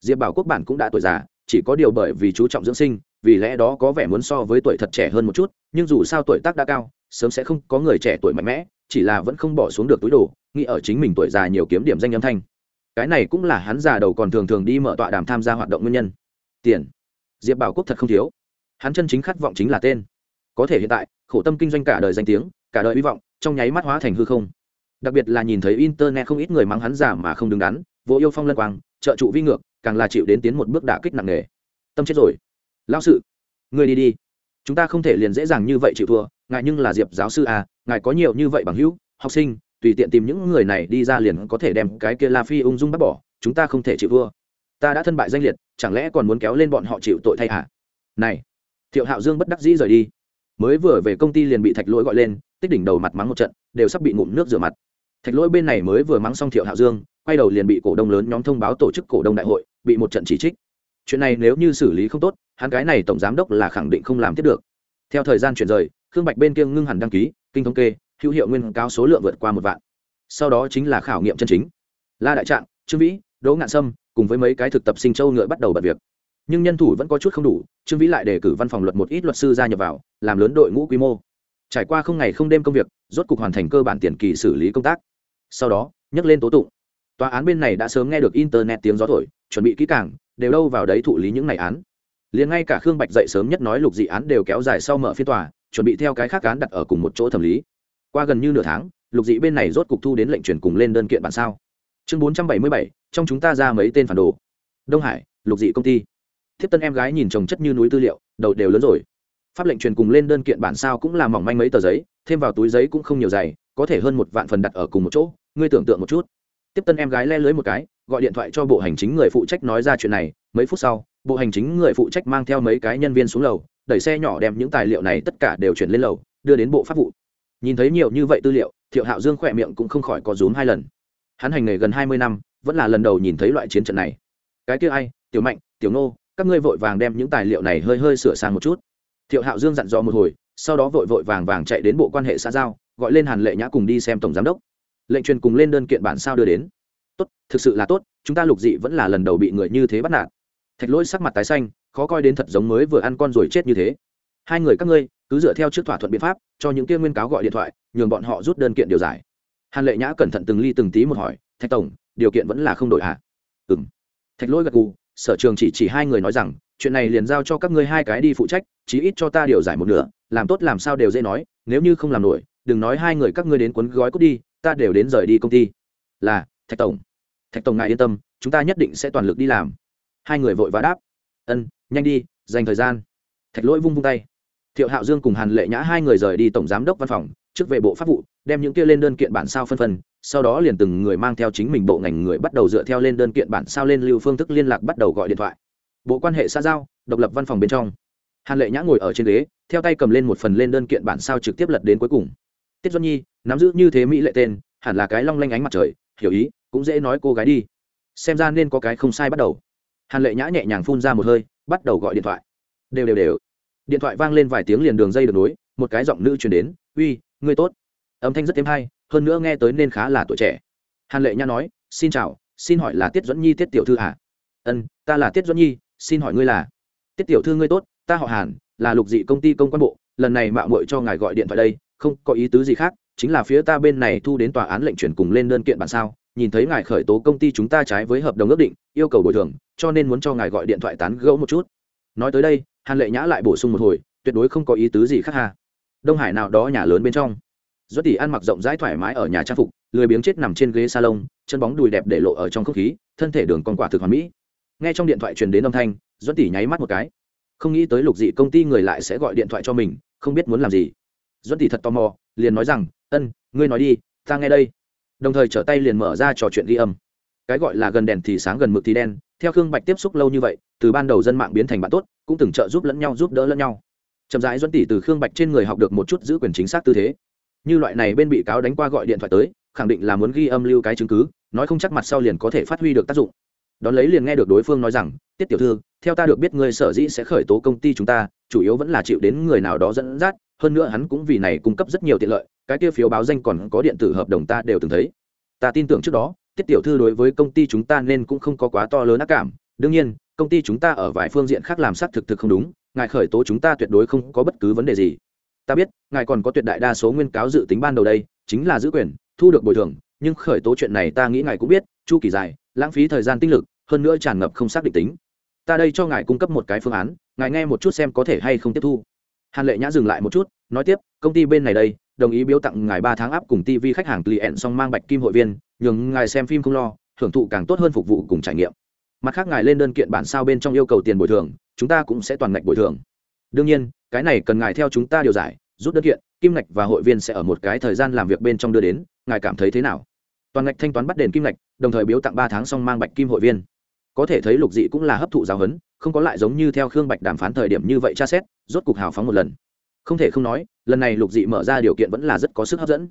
Diệp bảo quốc bản cũng đã tuổi già, chỉ có điều bởi vì chú trọng dưỡng sinh, vì lẽ đó có vẻ muốn so với tuổi thật trẻ hơn một chút, nhưng dù sao tuổi tác đã cao, sớm sẽ không có người trẻ tuổi mạnh mẽ, chỉ là vẫn không bỏ xuống được túi đồ, nghĩ ở chính mình tuổi già nhiều kiếm điểm danh âm thanh cái này cũng là hắn già đầu còn thường thường đi mở tọa đàm tham gia hoạt động nguyên nhân. Tiền. Diệp bảo quốc thật không thiếu. Hắn chân chính khát vọng chính là tên. Có thể hiện tại, khổ tâm kinh doanh cả đời danh tiếng, cả đời hy vọng, trong nháy mắt hóa thành hư không. Đặc biệt là nhìn thấy internet không ít người mắng hắn giả mà không đứng đắn, vô yêu phong lân quang, trợ trụ vi ngược, càng là chịu đến tiến một bước đả kích nặng nề. Tâm chết rồi. Lão sự. Người đi đi. Chúng ta không thể liền dễ dàng như vậy chịu thua ngài nhưng là diệp giáo sư à ngài có nhiều như vậy bằng hữu, học sinh tùy tiện tìm những người này đi ra liền có thể đem cái kia la phi ung dung bắt bỏ, chúng ta không thể chịu thua. Ta đã thân bại danh liệt, chẳng lẽ còn muốn kéo lên bọn họ chịu tội thay hả? Này, thiệu hạo dương bất đắc dĩ rời đi. Mới vừa về công ty liền bị thạch lỗi gọi lên, tích đỉnh đầu mặt mắng một trận, đều sắp bị ngụm nước rửa mặt. Thạch lỗi bên này mới vừa mắng xong thiệu hạo dương, quay đầu liền bị cổ đông lớn nhóm thông báo tổ chức cổ đông đại hội, bị một trận chỉ trích. Chuyện này nếu như xử lý không tốt, hắn cái này tổng giám đốc là khẳng định không làm tiếp được. Theo thời gian chuyển rời, khương bạch bên kia ngưng hẳn đăng ký, kinh thống kê hữu hiệu nguyên cao số lượng vượt qua một vạn. Sau đó chính là khảo nghiệm chân chính. La đại trạng, trương vĩ, đỗ ngạn sâm cùng với mấy cái thực tập sinh châu ngựa bắt đầu bật việc. Nhưng nhân thủ vẫn có chút không đủ, trương vĩ lại đề cử văn phòng luật một ít luật sư gia nhập vào, làm lớn đội ngũ quy mô. Trải qua không ngày không đêm công việc, rốt cục hoàn thành cơ bản tiền kỳ xử lý công tác. Sau đó, nhắc lên tố tụng. Tòa án bên này đã sớm nghe được internet tiếng gió thổi, chuẩn bị kỹ càng, đều đâu vào đấy thụ lý những ngày án. Liền ngay cả khương bạch dậy sớm nhất nói lục dị án đều kéo dài sau mở phiên tòa, chuẩn bị theo cái khác án đặt ở cùng một chỗ thẩm lý qua gần như nửa tháng, lục dị bên này rốt cục thu đến lệnh chuyển cùng lên đơn kiện bản sao. Chương bốn trăm bảy mươi bảy, trong chúng ta ra mấy tên phản đồ. Đông hải, lục dị công ty. Thiếp tân em gái nhìn chồng chất như núi tư liệu, đầu đều lớn rồi. Pháp lệnh truyền cùng lên đơn kiện bản sao cũng là mỏng manh mấy tờ giấy, thêm vào túi giấy cũng không nhiều dày, có thể hơn một vạn phần đặt ở cùng một chỗ, ngươi tưởng tượng một chút. Tiếp tân em gái le lưới một cái, gọi điện thoại cho bộ hành chính người phụ trách nói ra chuyện này, mấy phút sau, bộ hành chính người phụ trách mang theo mấy cái nhân viên xuống lầu, đẩy xe nhỏ đem những tài liệu này tất cả đều chuyển lên lầu, đưa đến bộ pháp vụ nhìn thấy nhiều như vậy tư liệu, thiệu hạo dương khỏe miệng cũng không khỏi có rúm hai lần. Hắn hành nghề gần hai mươi năm, vẫn là lần đầu nhìn thấy loại chiến trận này. Cái kia ai? Tiểu mạnh, tiểu nô các ngươi vội vàng đem những tài liệu này hơi hơi sửa sang một chút. Thiệu hạo dương dặn dò một hồi, sau đó vội vội vàng vàng chạy đến bộ quan hệ xã giao, gọi lên hàn lệ nhã cùng đi xem tổng giám đốc. Lệnh truyền cùng lên đơn kiện bản sao đưa đến. Tốt, thực sự là tốt, chúng ta lục dị vẫn là lần đầu bị người như thế bắt nạt. Thạch lỗi sắc mặt tái xanh, khó coi đến thật giống mới vừa ăn con rồi chết như thế. Hai người các ngươi cứ dựa theo trước thỏa thuận biện pháp, cho những kia nguyên cáo gọi điện thoại, nhường bọn họ rút đơn kiện điều giải. Hàn lệ nhã cẩn thận từng ly từng tí một hỏi, thạch tổng, điều kiện vẫn là không đổi à? Ừ m thạch lỗi gật gù, sở trường chỉ chỉ hai người nói rằng, chuyện này liền giao cho các ngươi hai cái đi phụ trách, chí ít cho ta điều giải một nửa, làm tốt làm sao đều dễ nói, nếu như không làm nổi, đừng nói hai người các ngươi đến cuốn gói cút đi, ta đều đến rời đi công ty. Là, thạch tổng. Thạch tổng ngài yên tâm, chúng ta nhất định sẽ toàn lực đi làm. Hai người vội vã đáp, ân, nhanh đi, dành thời gian. Thạch lỗi vung vung tay thiệu hạo dương cùng hàn lệ nhã hai người rời đi tổng giám đốc văn phòng, trước vệ bộ pháp vụ, đem những kia lên đơn kiện bản sao phân phân, sau đó liền từng người mang theo chính mình bộ ngành người bắt đầu dựa theo lên đơn kiện bản sao lên lưu phương thức liên lạc bắt đầu gọi điện thoại. Bộ quan hệ xã giao, độc lập văn phòng bên trong. Hàn lệ nhã ngồi ở trên ghế, theo tay cầm lên một phần lên đơn kiện bản sao trực tiếp lật đến cuối cùng. Tiết doan nhi, nắm giữ như thế mỹ lệ tên, hẳn là cái long lanh ánh mặt trời, hiểu ý, cũng dễ nói cô gái đi. Xem ra nên có cái không sai bắt đầu. Hàn lệ nhã nhẹ nhàng phun ra một hơi, bắt đầu gọi điện thoại. Đều đều đều điện thoại vang lên vài tiếng liền đường dây được nối, một cái giọng nữ chuyển đến, uy, ngươi tốt. Âm thanh rất êm hay, hơn nữa nghe tới nên khá là tuổi trẻ. Hàn lệ nha nói, xin chào, xin hỏi là tiết dẫn nhi, tiết tiểu thư à? ân ta là tiết dẫn nhi, xin hỏi ngươi là? Tiết tiểu thư ngươi tốt, ta họ hàn, là lục dị công ty công quan bộ, lần này mạo muội cho ngài gọi điện thoại đây, không có ý tứ gì khác, chính là phía ta bên này thu đến tòa án lệnh chuyển cùng lên đơn kiện bản sao, nhìn thấy ngài khởi tố công ty chúng ta trái với hợp đồng ước định, yêu cầu bồi thường, cho nên muốn cho ngài gọi điện thoại tán gẫu một chút. Nói tới đây hàn lệ nhã lại bổ sung một hồi, tuyệt đối không có ý tứ gì khác hà đông hải nào đó nhà lớn bên trong. Duất tỷ ăn mặc rộng rãi thoải mái ở nhà trang phục, lười biếng chết nằm trên ghế salon, chân bóng đùi đẹp để lộ ở trong không khí, thân thể đường con quả thực hoàn mỹ. Nghe trong điện thoại truyền đến âm thanh, duất tỷ nháy mắt một cái. Không nghĩ tới lục dị công ty người lại sẽ gọi điện thoại cho mình, không biết muốn làm gì. Duất tỷ thật tò mò, liền nói rằng, ân, ngươi nói đi, ta nghe đây. Đồng thời trở tay liền mở ra trò chuyện ghi âm. Cái gọi là gần đèn thì sáng gần mực thì đen theo khương bạch tiếp xúc lâu như vậy, từ ban đầu dân mạng biến thành bạn tốt, cũng từng trợ giúp lẫn nhau, giúp đỡ lẫn nhau. Chậm rãi dẫn tỷ từ khương bạch trên người học được một chút giữ quyền chính xác tư thế. Như loại này bên bị cáo đánh qua gọi điện thoại tới, khẳng định là muốn ghi âm lưu cái chứng cứ, nói không chắc mặt sau liền có thể phát huy được tác dụng. Đón lấy liền nghe được đối phương nói rằng, tiết tiểu thư, theo ta được biết ngươi sở dĩ sẽ khởi tố công ty chúng ta, chủ yếu vẫn là chịu đến người nào đó dẫn dắt, hơn nữa hắn cũng vì này cung cấp rất nhiều tiện lợi, cái kia phiếu báo danh còn có điện tử hợp đồng ta đều từng thấy. Ta tin tưởng trước đó tiết tiểu thư đối với công ty chúng ta nên cũng không có quá to lớn ác cảm. Đương nhiên, công ty chúng ta ở vài phương diện khác làm xác thực thực không đúng, ngài khởi tố chúng ta tuyệt đối không có bất cứ vấn đề gì. Ta biết, ngài còn có tuyệt đại đa số nguyên cáo dự tính ban đầu đây, chính là giữ quyền, thu được bồi thường, nhưng khởi tố chuyện này ta nghĩ ngài cũng biết, chu kỳ dài, lãng phí thời gian tinh lực, hơn nữa tràn ngập không xác định tính. Ta đây cho ngài cung cấp một cái phương án, ngài nghe một chút xem có thể hay không tiếp thu. Hàn lệ nhã dừng lại một chút, nói tiếp, công ty bên này đây, đồng ý biếu tặng ngài ba tháng áp cùng tv khách hàng client song mang bạch kim hội viên nhường ngài xem phim không lo, hưởng thụ càng tốt hơn phục vụ cùng trải nghiệm. Mặt khác ngài lên đơn kiện bản sao bên trong yêu cầu tiền bồi thường, chúng ta cũng sẽ toàn ngạch bồi thường. Đương nhiên, cái này cần ngài theo chúng ta điều giải, rút đơn kiện, kim ngạch và hội viên sẽ ở một cái thời gian làm việc bên trong đưa đến, ngài cảm thấy thế nào? Toàn ngạch thanh toán bắt đền kim ngạch, đồng thời biếu tặng ba tháng xong mang bạch kim hội viên. Có thể thấy lục dị cũng là hấp thụ giáo huấn, không có lại giống như theo khương bạch đàm phán thời điểm như vậy tra xét, rốt cục hào phóng một lần. Không thể không nói, lần này lục dị mở ra điều kiện vẫn là rất có sức hấp dẫn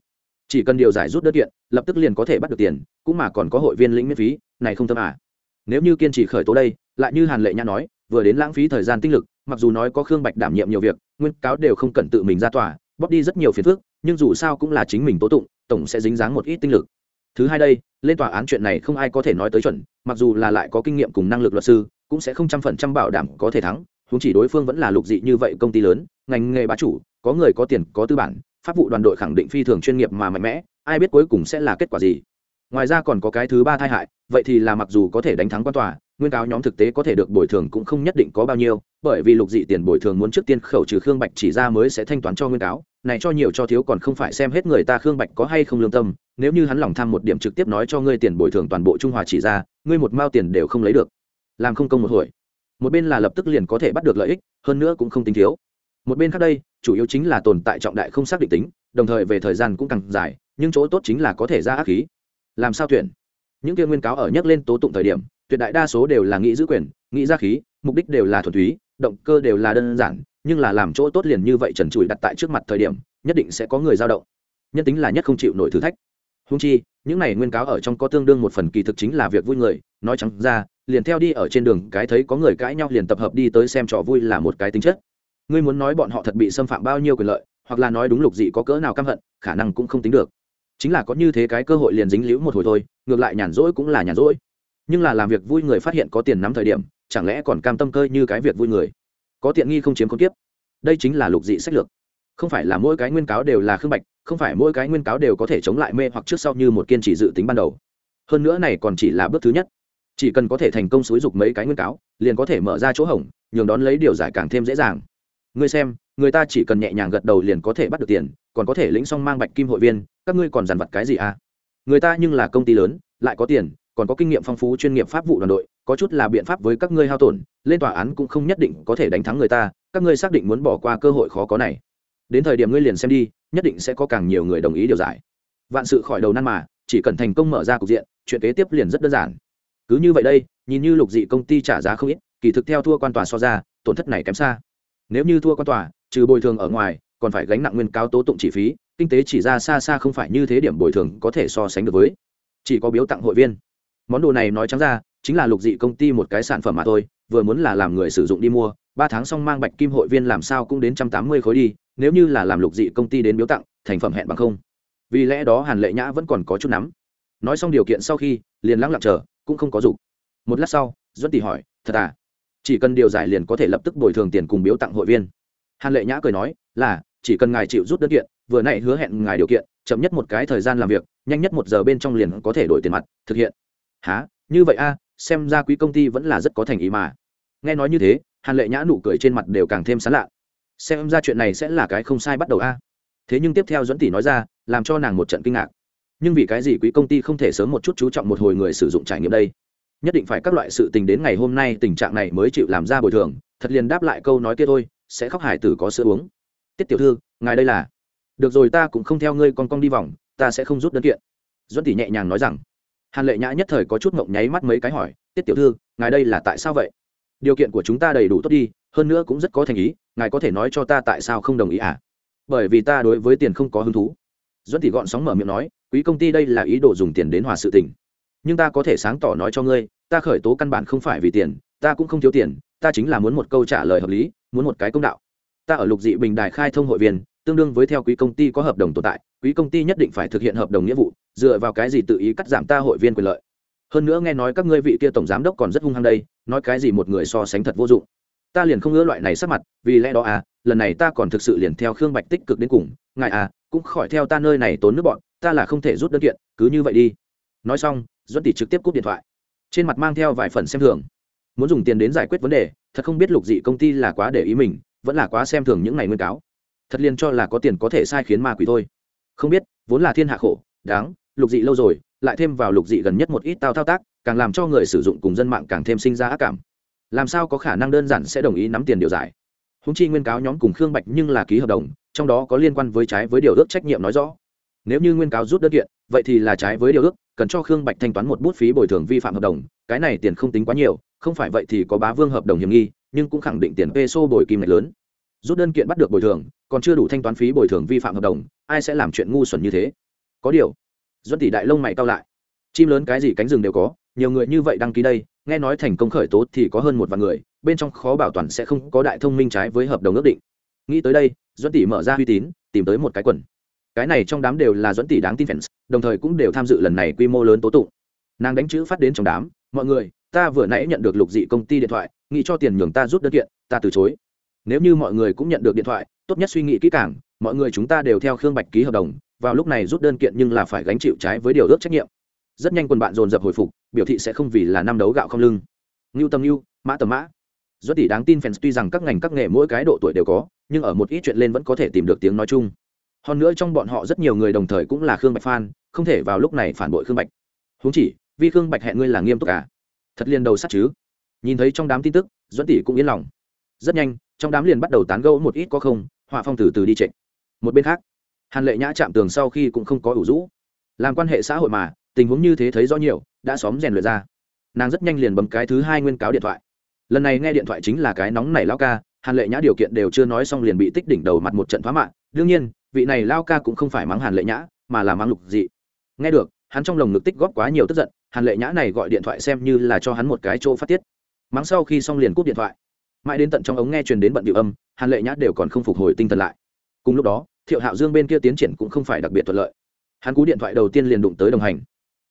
chỉ cần điều giải rút đơn kiện, lập tức liền có thể bắt được tiền, cũng mà còn có hội viên lĩnh miễn phí, này không tâm à. Nếu như kiên trì khởi tố đây, lại như hàn lệ nhã nói, vừa đến lãng phí thời gian tinh lực, mặc dù nói có khương bạch đảm nhiệm nhiều việc, nguyên cáo đều không cần tự mình ra tòa, bóp đi rất nhiều phiền phức, nhưng dù sao cũng là chính mình tố tụng, tổng sẽ dính dáng một ít tinh lực. Thứ hai đây, lên tòa án chuyện này không ai có thể nói tới chuẩn, mặc dù là lại có kinh nghiệm cùng năng lực luật sư, cũng sẽ không trăm phần trăm bảo đảm có thể thắng, huống chỉ đối phương vẫn là lục dị như vậy công ty lớn, ngành nghề bá chủ có người có tiền, có tư bản, pháp vụ đoàn đội khẳng định phi thường chuyên nghiệp mà mạnh mẽ, ai biết cuối cùng sẽ là kết quả gì. Ngoài ra còn có cái thứ ba tai hại, vậy thì là mặc dù có thể đánh thắng quan tòa, nguyên cáo nhóm thực tế có thể được bồi thường cũng không nhất định có bao nhiêu, bởi vì lục dị tiền bồi thường muốn trước tiên khẩu trừ khương bạch chỉ ra mới sẽ thanh toán cho nguyên cáo, này cho nhiều cho thiếu còn không phải xem hết người ta khương bạch có hay không lương tâm, nếu như hắn lòng tham một điểm trực tiếp nói cho ngươi tiền bồi thường toàn bộ trung hòa chỉ ra, ngươi một mao tiền đều không lấy được. Làm không công một hồi. Một bên là lập tức liền có thể bắt được lợi ích, hơn nữa cũng không tính thiếu một bên khác đây, chủ yếu chính là tồn tại trọng đại không xác định tính, đồng thời về thời gian cũng càng dài, nhưng chỗ tốt chính là có thể ra ác khí. Làm sao tuyển? Những kia nguyên cáo ở nhắc lên tố tụng thời điểm, tuyệt đại đa số đều là nghĩ giữ quyền, nghĩ ra khí, mục đích đều là thuần túy, động cơ đều là đơn giản, nhưng là làm chỗ tốt liền như vậy trần trụi đặt tại trước mặt thời điểm, nhất định sẽ có người dao động. Nhân tính là nhất không chịu nổi thử thách. Húng chi, những này nguyên cáo ở trong có tương đương một phần kỳ thực chính là việc vui người, nói trắng ra, liền theo đi ở trên đường cái thấy có người cãi nhau liền tập hợp đi tới xem trò vui là một cái tính chất ngươi muốn nói bọn họ thật bị xâm phạm bao nhiêu quyền lợi, hoặc là nói đúng lục dị có cỡ nào căm hận, khả năng cũng không tính được. Chính là có như thế cái cơ hội liền dính liễu một hồi thôi, ngược lại nhàn rỗi cũng là nhàn rỗi. Nhưng là làm việc vui người phát hiện có tiền nắm thời điểm, chẳng lẽ còn cam tâm cơi như cái việc vui người? Có tiện nghi không chiếm con tiếp đây chính là lục dị sách lược. Không phải là mỗi cái nguyên cáo đều là khương bạch, không phải mỗi cái nguyên cáo đều có thể chống lại mê hoặc trước sau như một kiên trì dự tính ban đầu. Hơn nữa này còn chỉ là bước thứ nhất. Chỉ cần có thể thành công xúi dục mấy cái nguyên cáo, liền có thể mở ra chỗ hỏng nhường đón lấy điều giải càng thêm dễ dàng ngươi xem, người ta chỉ cần nhẹ nhàng gật đầu liền có thể bắt được tiền, còn có thể lĩnh xong mang bạch kim hội viên, các ngươi còn dằn vặt cái gì à? Người ta nhưng là công ty lớn, lại có tiền, còn có kinh nghiệm phong phú chuyên nghiệp pháp vụ đoàn đội, có chút là biện pháp với các ngươi hao tổn, lên tòa án cũng không nhất định có thể đánh thắng người ta, các ngươi xác định muốn bỏ qua cơ hội khó có này. Đến thời điểm ngươi liền xem đi, nhất định sẽ có càng nhiều người đồng ý điều giải. Vạn sự khỏi đầu nan mà, chỉ cần thành công mở ra cục diện, chuyện kế tiếp liền rất đơn giản. Cứ như vậy đây, nhìn như lục dị công ty trả giá không ít, kỳ thực theo thua quan tòa so ra, tổn thất này kém xa nếu như thua quan tòa, trừ bồi thường ở ngoài, còn phải gánh nặng nguyên cao tố tụng chi phí, kinh tế chỉ ra xa xa không phải như thế điểm bồi thường có thể so sánh được với. Chỉ có biếu tặng hội viên. Món đồ này nói trắng ra, chính là lục dị công ty một cái sản phẩm mà thôi, vừa muốn là làm người sử dụng đi mua, ba tháng xong mang bạch kim hội viên làm sao cũng đến trăm tám mươi khối đi, nếu như là làm lục dị công ty đến biếu tặng, thành phẩm hẹn bằng không. Vì lẽ đó hàn lệ nhã vẫn còn có chút nắm. Nói xong điều kiện sau khi, liền lắng lặng chờ, cũng không có dục một lát sau duân tỷ hỏi, thật à? Chỉ cần điều giải liền có thể lập tức bồi thường tiền cùng biếu tặng hội viên. Hàn lệ nhã cười nói, là, chỉ cần ngài chịu rút đơn kiện, vừa nãy hứa hẹn ngài điều kiện, chậm nhất một cái thời gian làm việc, nhanh nhất một giờ bên trong liền có thể đổi tiền mặt, thực hiện. Há như vậy a, xem ra quý công ty vẫn là rất có thành ý mà. Nghe nói như thế, hàn lệ nhã nụ cười trên mặt đều càng thêm sán lạ. Xem ra chuyện này sẽ là cái không sai bắt đầu a. Thế nhưng tiếp theo dẫn tỷ nói ra, làm cho nàng một trận kinh ngạc. Nhưng vì cái gì quý công ty không thể sớm một chút chú trọng một hồi người sử dụng trải nghiệm đây? Nhất định phải các loại sự tình đến ngày hôm nay tình trạng này mới chịu làm ra bồi thường, thật liền đáp lại câu nói kia thôi, sẽ khóc hải tử có sữa uống. Tiết tiểu thư, ngài đây là. Được rồi ta cũng không theo ngươi con con đi vòng, ta sẽ không rút đơn kiện. Duẫn tỷ nhẹ nhàng nói rằng. Hàn lệ nhã nhất thời có chút mộng nháy mắt mấy cái hỏi, tiết tiểu thư, ngài đây là tại sao vậy? Điều kiện của chúng ta đầy đủ tốt đi, hơn nữa cũng rất có thành ý, ngài có thể nói cho ta tại sao không đồng ý à? Bởi vì ta đối với tiền không có hứng thú. Duẫn tỷ gọn sóng mở miệng nói, quý công ty đây là ý đồ dùng tiền đến hòa sự tình nhưng ta có thể sáng tỏ nói cho ngươi, ta khởi tố căn bản không phải vì tiền, ta cũng không thiếu tiền, ta chính là muốn một câu trả lời hợp lý, muốn một cái công đạo. Ta ở lục dị bình đài khai thông hội viên, tương đương với theo quý công ty có hợp đồng tồn tại, quý công ty nhất định phải thực hiện hợp đồng nghĩa vụ, dựa vào cái gì tự ý cắt giảm ta hội viên quyền lợi. Hơn nữa nghe nói các ngươi vị kia tổng giám đốc còn rất hung hăng đây, nói cái gì một người so sánh thật vô dụng. Ta liền không ngỡ loại này sắc mặt, vì lẽ đó à lần này ta còn thực sự liền theo khương bạch tích cực đến cùng, ngài à cũng khỏi theo ta nơi này tốn nước bọn, ta là không thể rút đơn kiện, cứ như vậy đi. Nói xong dẫn tỷ trực tiếp cúp điện thoại. Trên mặt mang theo vài phần xem thường. Muốn dùng tiền đến giải quyết vấn đề, thật không biết lục dị công ty là quá để ý mình, vẫn là quá xem thường những ngày nguyên cáo. Thật liền cho là có tiền có thể sai khiến ma quỷ thôi. Không biết, vốn là thiên hạ khổ, đáng, lục dị lâu rồi, lại thêm vào lục dị gần nhất một ít tao thao tác, càng làm cho người sử dụng cùng dân mạng càng thêm sinh ra ác cảm. Làm sao có khả năng đơn giản sẽ đồng ý nắm tiền điều giải? Húng chi nguyên cáo nhóm cùng khương bạch nhưng là ký hợp đồng, trong đó có liên quan với trái với điều ước trách nhiệm nói rõ. Nếu như nguyên cáo rút đơn kiện, vậy thì là trái với điều ước cần cho khương bạch thanh toán một bút phí bồi thường vi phạm hợp đồng, cái này tiền không tính quá nhiều, không phải vậy thì có bá vương hợp đồng hiểm nghi, nhưng cũng khẳng định tiền peso bồi kim ngạch lớn. Rút đơn kiện bắt được bồi thường, còn chưa đủ thanh toán phí bồi thường vi phạm hợp đồng, ai sẽ làm chuyện ngu xuẩn như thế? Có điều duân tỷ đại lông mày cao lại. Chim lớn cái gì cánh rừng đều có, nhiều người như vậy đăng ký đây, nghe nói thành công khởi tố thì có hơn một vạn người, bên trong khó bảo toàn sẽ không có đại thông minh trái với hợp đồng ước định. Nghĩ tới đây duân tỷ mở ra uy tín, tìm tới một cái quần cái này trong đám đều là dẫn tỷ đáng tin fans, đồng thời cũng đều tham dự lần này quy mô lớn tố tụng. Nàng đánh chữ phát đến trong đám, mọi người, ta vừa nãy nhận được lục dị công ty điện thoại, nghĩ cho tiền nhường ta rút đơn kiện, ta từ chối. Nếu như mọi người cũng nhận được điện thoại, tốt nhất suy nghĩ kỹ càng, mọi người chúng ta đều theo khương bạch ký hợp đồng, vào lúc này rút đơn kiện nhưng là phải gánh chịu trái với điều ước trách nhiệm. Rất nhanh quân bạn dồn dập hồi phục, biểu thị sẽ không vì là năm đấu gạo không lưng. Ngưu tâm ngưu, mã tầm mã. Do tỷ đáng tin fans tuy rằng các ngành các nghề mỗi cái độ tuổi đều có, nhưng ở một ít chuyện lên vẫn có thể tìm được tiếng nói chung hơn nữa trong bọn họ rất nhiều người đồng thời cũng là khương bạch fan, không thể vào lúc này phản bội khương bạch. Huống chỉ, vì khương bạch hẹn ngươi là nghiêm túc à? Thật liền đầu sắt chứ. Nhìn thấy trong đám tin tức doãn tỷ cũng yên lòng. Rất nhanh, trong đám liền bắt đầu tán gẫu một ít có không, họa phong từ từ đi trịnh. Một bên khác, hàn lệ nhã chạm tường sau khi cũng không có ủ rũ. Làm quan hệ xã hội mà, tình huống như thế thấy rõ nhiều, đã xóm rèn luyện ra. Nàng rất nhanh liền bấm cái thứ hai nguyên cáo điện thoại. Lần này nghe điện thoại chính là cái nóng này lao ca, hàn lệ nhã điều kiện đều chưa nói xong liền bị tích đỉnh đầu mặt một trận phá mạng. Đương nhiên vị này lao ca cũng không phải mắng hàn lệ nhã, mà là mắng lục dị. Nghe được, hắn trong lồng ngực tích góp quá nhiều tức giận, hàn lệ nhã này gọi điện thoại xem như là cho hắn một cái chỗ phát tiết. Mắng sau khi xong liền cúp điện thoại. Mãi đến tận trong ống nghe truyền đến bận điệu âm, hàn lệ nhã đều còn không phục hồi tinh thần lại. Cùng lúc đó, thiệu hạo dương bên kia tiến triển cũng không phải đặc biệt thuận lợi. Hắn cú điện thoại đầu tiên liền đụng tới đồng hành.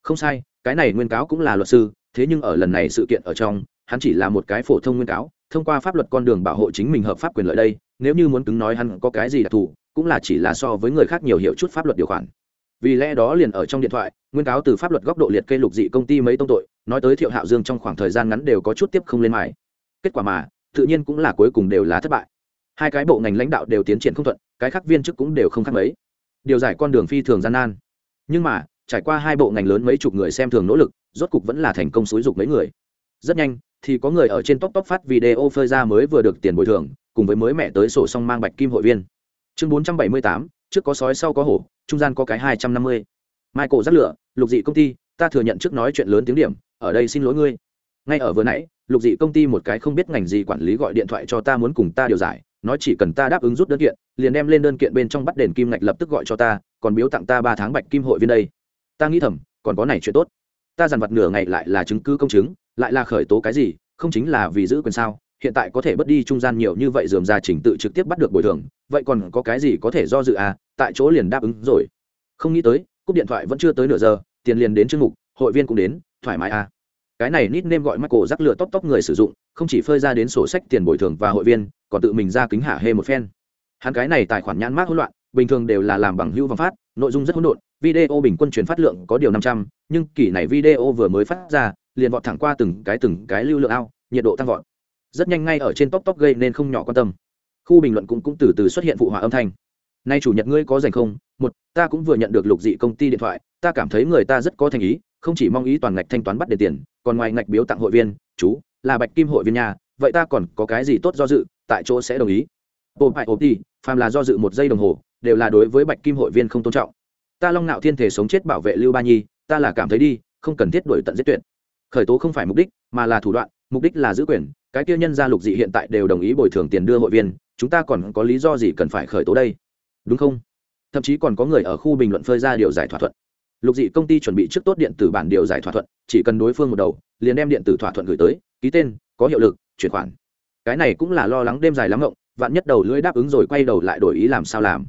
Không sai, cái này nguyên cáo cũng là luật sư, thế nhưng ở lần này sự kiện ở trong, hắn chỉ là một cái phổ thông nguyên cáo, thông qua pháp luật con đường bảo hộ chính mình hợp pháp quyền lợi đây, nếu như muốn cứng nói hắn có cái gì đặc thù cũng là chỉ là so với người khác nhiều hiểu chút pháp luật điều khoản. Vì lẽ đó liền ở trong điện thoại, nguyên cáo từ pháp luật góc độ liệt kê lục dị công ty mấy tông tội, nói tới thiệu hạo dương trong khoảng thời gian ngắn đều có chút tiếp không lên mài. Kết quả mà, tự nhiên cũng là cuối cùng đều là thất bại. Hai cái bộ ngành lãnh đạo đều tiến triển không thuận, cái khác viên chức cũng đều không khác mấy. Điều giải con đường phi thường gian nan. Nhưng mà, trải qua hai bộ ngành lớn mấy chục người xem thường nỗ lực, rốt cục vẫn là thành công xúi dục mấy người. Rất nhanh, thì có người ở trên top top phát video phơi ra mới vừa được tiền bồi thường, cùng với mới mẹ tới sổ song mang bạch kim hội viên chương bốn trăm bảy mươi tám, trước có sói sau có hổ, trung gian có cái hai trăm năm mươi. Michael rắc lửa, lục dị công ty, ta thừa nhận trước nói chuyện lớn tiếng điểm, ở đây xin lỗi ngươi. Ngay ở vừa nãy, lục dị công ty một cái không biết ngành gì quản lý gọi điện thoại cho ta muốn cùng ta điều giải, nói chỉ cần ta đáp ứng rút đơn kiện, liền đem lên đơn kiện bên trong bắt đền kim ngạch lập tức gọi cho ta, còn biếu tặng ta ba tháng bạch kim hội viên đây. Ta nghĩ thầm, còn có này chuyện tốt. Ta dằn vặt nửa ngày lại là chứng cứ công chứng, lại là khởi tố cái gì, không chính là vì giữ quyền sao? Hiện tại có thể bất đi trung gian nhiều như vậy dườm ra trình tự trực tiếp bắt được bồi thường, vậy còn có cái gì có thể do dự à? Tại chỗ liền đáp ứng rồi. Không nghĩ tới, cúp điện thoại vẫn chưa tới nửa giờ, tiền liền đến chương mục, hội viên cũng đến, thoải mái à? Cái này nít nêm gọi mắt cổ rắc lửa tóc tóc người sử dụng, không chỉ phơi ra đến sổ sách tiền bồi thường và hội viên, còn tự mình ra kính hạ hê một phen. Hắn cái này tài khoản nhãn mát hỗn loạn, bình thường đều là làm bằng hữu vắng phát, nội dung rất hỗn độn, video bình quân truyền phát lượng có điều năm trăm, nhưng kỳ này video vừa mới phát ra, liền vọt thẳng qua từng cái từng cái lưu lượng ao, nhiệt độ tăng vọt rất nhanh ngay ở trên tóc tóc gây nên không nhỏ quan tâm. Khu bình luận cũng cũng từ từ xuất hiện phụ họa âm thanh. Nay chủ nhật ngươi có dành không? Một, ta cũng vừa nhận được lục dị công ty điện thoại, ta cảm thấy người ta rất có thành ý, không chỉ mong ý toàn ngạch thanh toán bắt để tiền, còn ngoài ngạch biếu tặng hội viên, chú, là bạch kim hội viên nhà, vậy ta còn có cái gì tốt do dự, tại chỗ sẽ đồng ý. Ôm hại ốp đi, phàm là do dự một giây đồng hồ, đều là đối với bạch kim hội viên không tôn trọng. Ta long nạo thiên thể sống chết bảo vệ lưu ba nhi, ta là cảm thấy đi, không cần thiết đuổi tận giết tuyệt. Khởi tố không phải mục đích, mà là thủ đoạn, mục đích là giữ quyền cái kia nhân gia lục dị hiện tại đều đồng ý bồi thường tiền đưa hội viên, chúng ta còn có lý do gì cần phải khởi tố đây? Đúng không? Thậm chí còn có người ở khu bình luận phơi ra điều giải thỏa thuận. Lục dị công ty chuẩn bị trước tốt điện tử bản điều giải thỏa thuận, chỉ cần đối phương một đầu, liền đem điện tử thỏa thuận gửi tới, ký tên, có hiệu lực, chuyển khoản. Cái này cũng là lo lắng đêm dài lắm ngộng, vạn nhất đầu lưỡi đáp ứng rồi quay đầu lại đổi ý làm sao làm.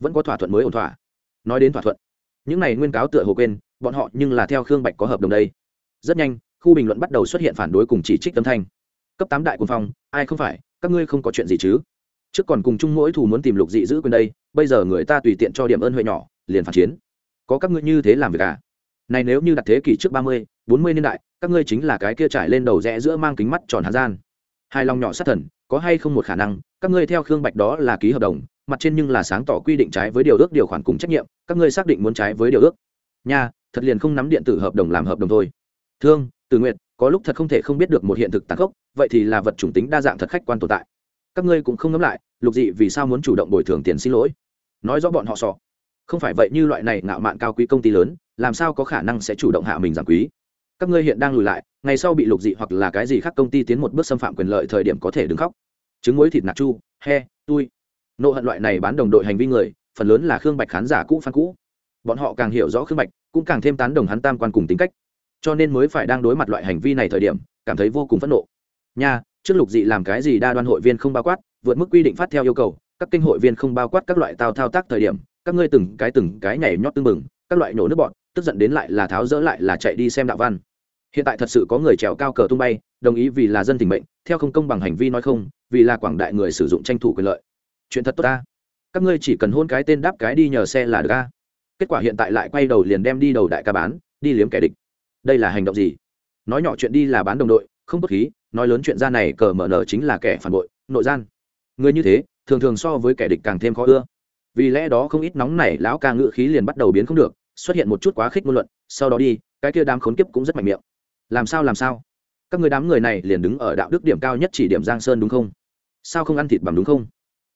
Vẫn có thỏa thuận mới ổn thỏa. Nói đến thỏa thuận, những này nguyên cáo tựa hồ quên, bọn họ nhưng là theo khương bạch có hợp đồng đây. Rất nhanh, khu bình luận bắt đầu xuất hiện phản đối cùng chỉ trích âm thanh cấp tám đại quân phong, ai không phải, các ngươi không có chuyện gì chứ? Trước còn cùng chung mỗi thủ muốn tìm lục dị giữ quyền đây, bây giờ người ta tùy tiện cho điểm ơn huệ nhỏ, liền phản chiến. Có các ngươi như thế làm việc à? Này nếu như đặt thế kỷ trước ba mươi, bốn mươi niên đại, các ngươi chính là cái kia trải lên đầu rẽ giữa mang kính mắt tròn hà gian. Hai lòng nhỏ sát thần, có hay không một khả năng, các ngươi theo khương bạch đó là ký hợp đồng, mặt trên nhưng là sáng tỏ quy định trái với điều ước, điều khoản cùng trách nhiệm, các ngươi xác định muốn trái với điều ước. Nha, thật liền không nắm điện tử hợp đồng làm hợp đồng thôi. Thương, từ nguyện có lúc thật không thể không biết được một hiện thực tàn khốc, vậy thì là vật chủng tính đa dạng thật khách quan tồn tại. Các ngươi cũng không ngẫm lại, lục dị vì sao muốn chủ động bồi thường tiền xin lỗi? Nói rõ bọn họ sọ. Không phải vậy như loại này ngạo mạn cao quý công ty lớn, làm sao có khả năng sẽ chủ động hạ mình giảm quý? Các ngươi hiện đang lùi lại, ngày sau bị lục dị hoặc là cái gì khác công ty tiến một bước xâm phạm quyền lợi thời điểm có thể đứng khóc. Trứng muối thịt nạc chu, he, tui. Nộ hận loại này bán đồng đội hành vi người, phần lớn là khương bạch khán giả cũ phan cũ. Bọn họ càng hiểu rõ khương bạch, cũng càng thêm tán đồng hắn tam quan cùng tính cách cho nên mới phải đang đối mặt loại hành vi này thời điểm, cảm thấy vô cùng phẫn nộ. Nha, trước lục dị làm cái gì đa đoan hội viên không bao quát, vượt mức quy định phát theo yêu cầu, các kênh hội viên không bao quát các loại tao thao tác thời điểm, các ngươi từng cái từng cái nhảy nhót tưng bừng, các loại nổ nước bọn tức giận đến lại là tháo rỡ lại là chạy đi xem đạo văn. Hiện tại thật sự có người trèo cao cờ tung bay, đồng ý vì là dân tình mệnh, theo không công bằng hành vi nói không, vì là quảng đại người sử dụng tranh thủ quyền lợi. Chuyện thật tốt ta. Các ngươi chỉ cần hôn cái tên đáp cái đi nhờ xe là được ca kết quả hiện tại lại quay đầu liền đem đi đầu đại ca bán, đi liếm kẻ địch đây là hành động gì? Nói nhỏ chuyện đi là bán đồng đội, không bất khí, nói lớn chuyện ra này cờ mở nở chính là kẻ phản bội, nội gian. Người như thế, thường thường so với kẻ địch càng thêm khó ưa. Vì lẽ đó không ít nóng nảy lão ca ngự khí liền bắt đầu biến không được, xuất hiện một chút quá khích ngôn luận, sau đó đi, cái kia đám khốn kiếp cũng rất mạnh miệng. Làm sao làm sao? Các người đám người này liền đứng ở đạo đức điểm cao nhất chỉ điểm giang sơn đúng không? Sao không ăn thịt bằng đúng không?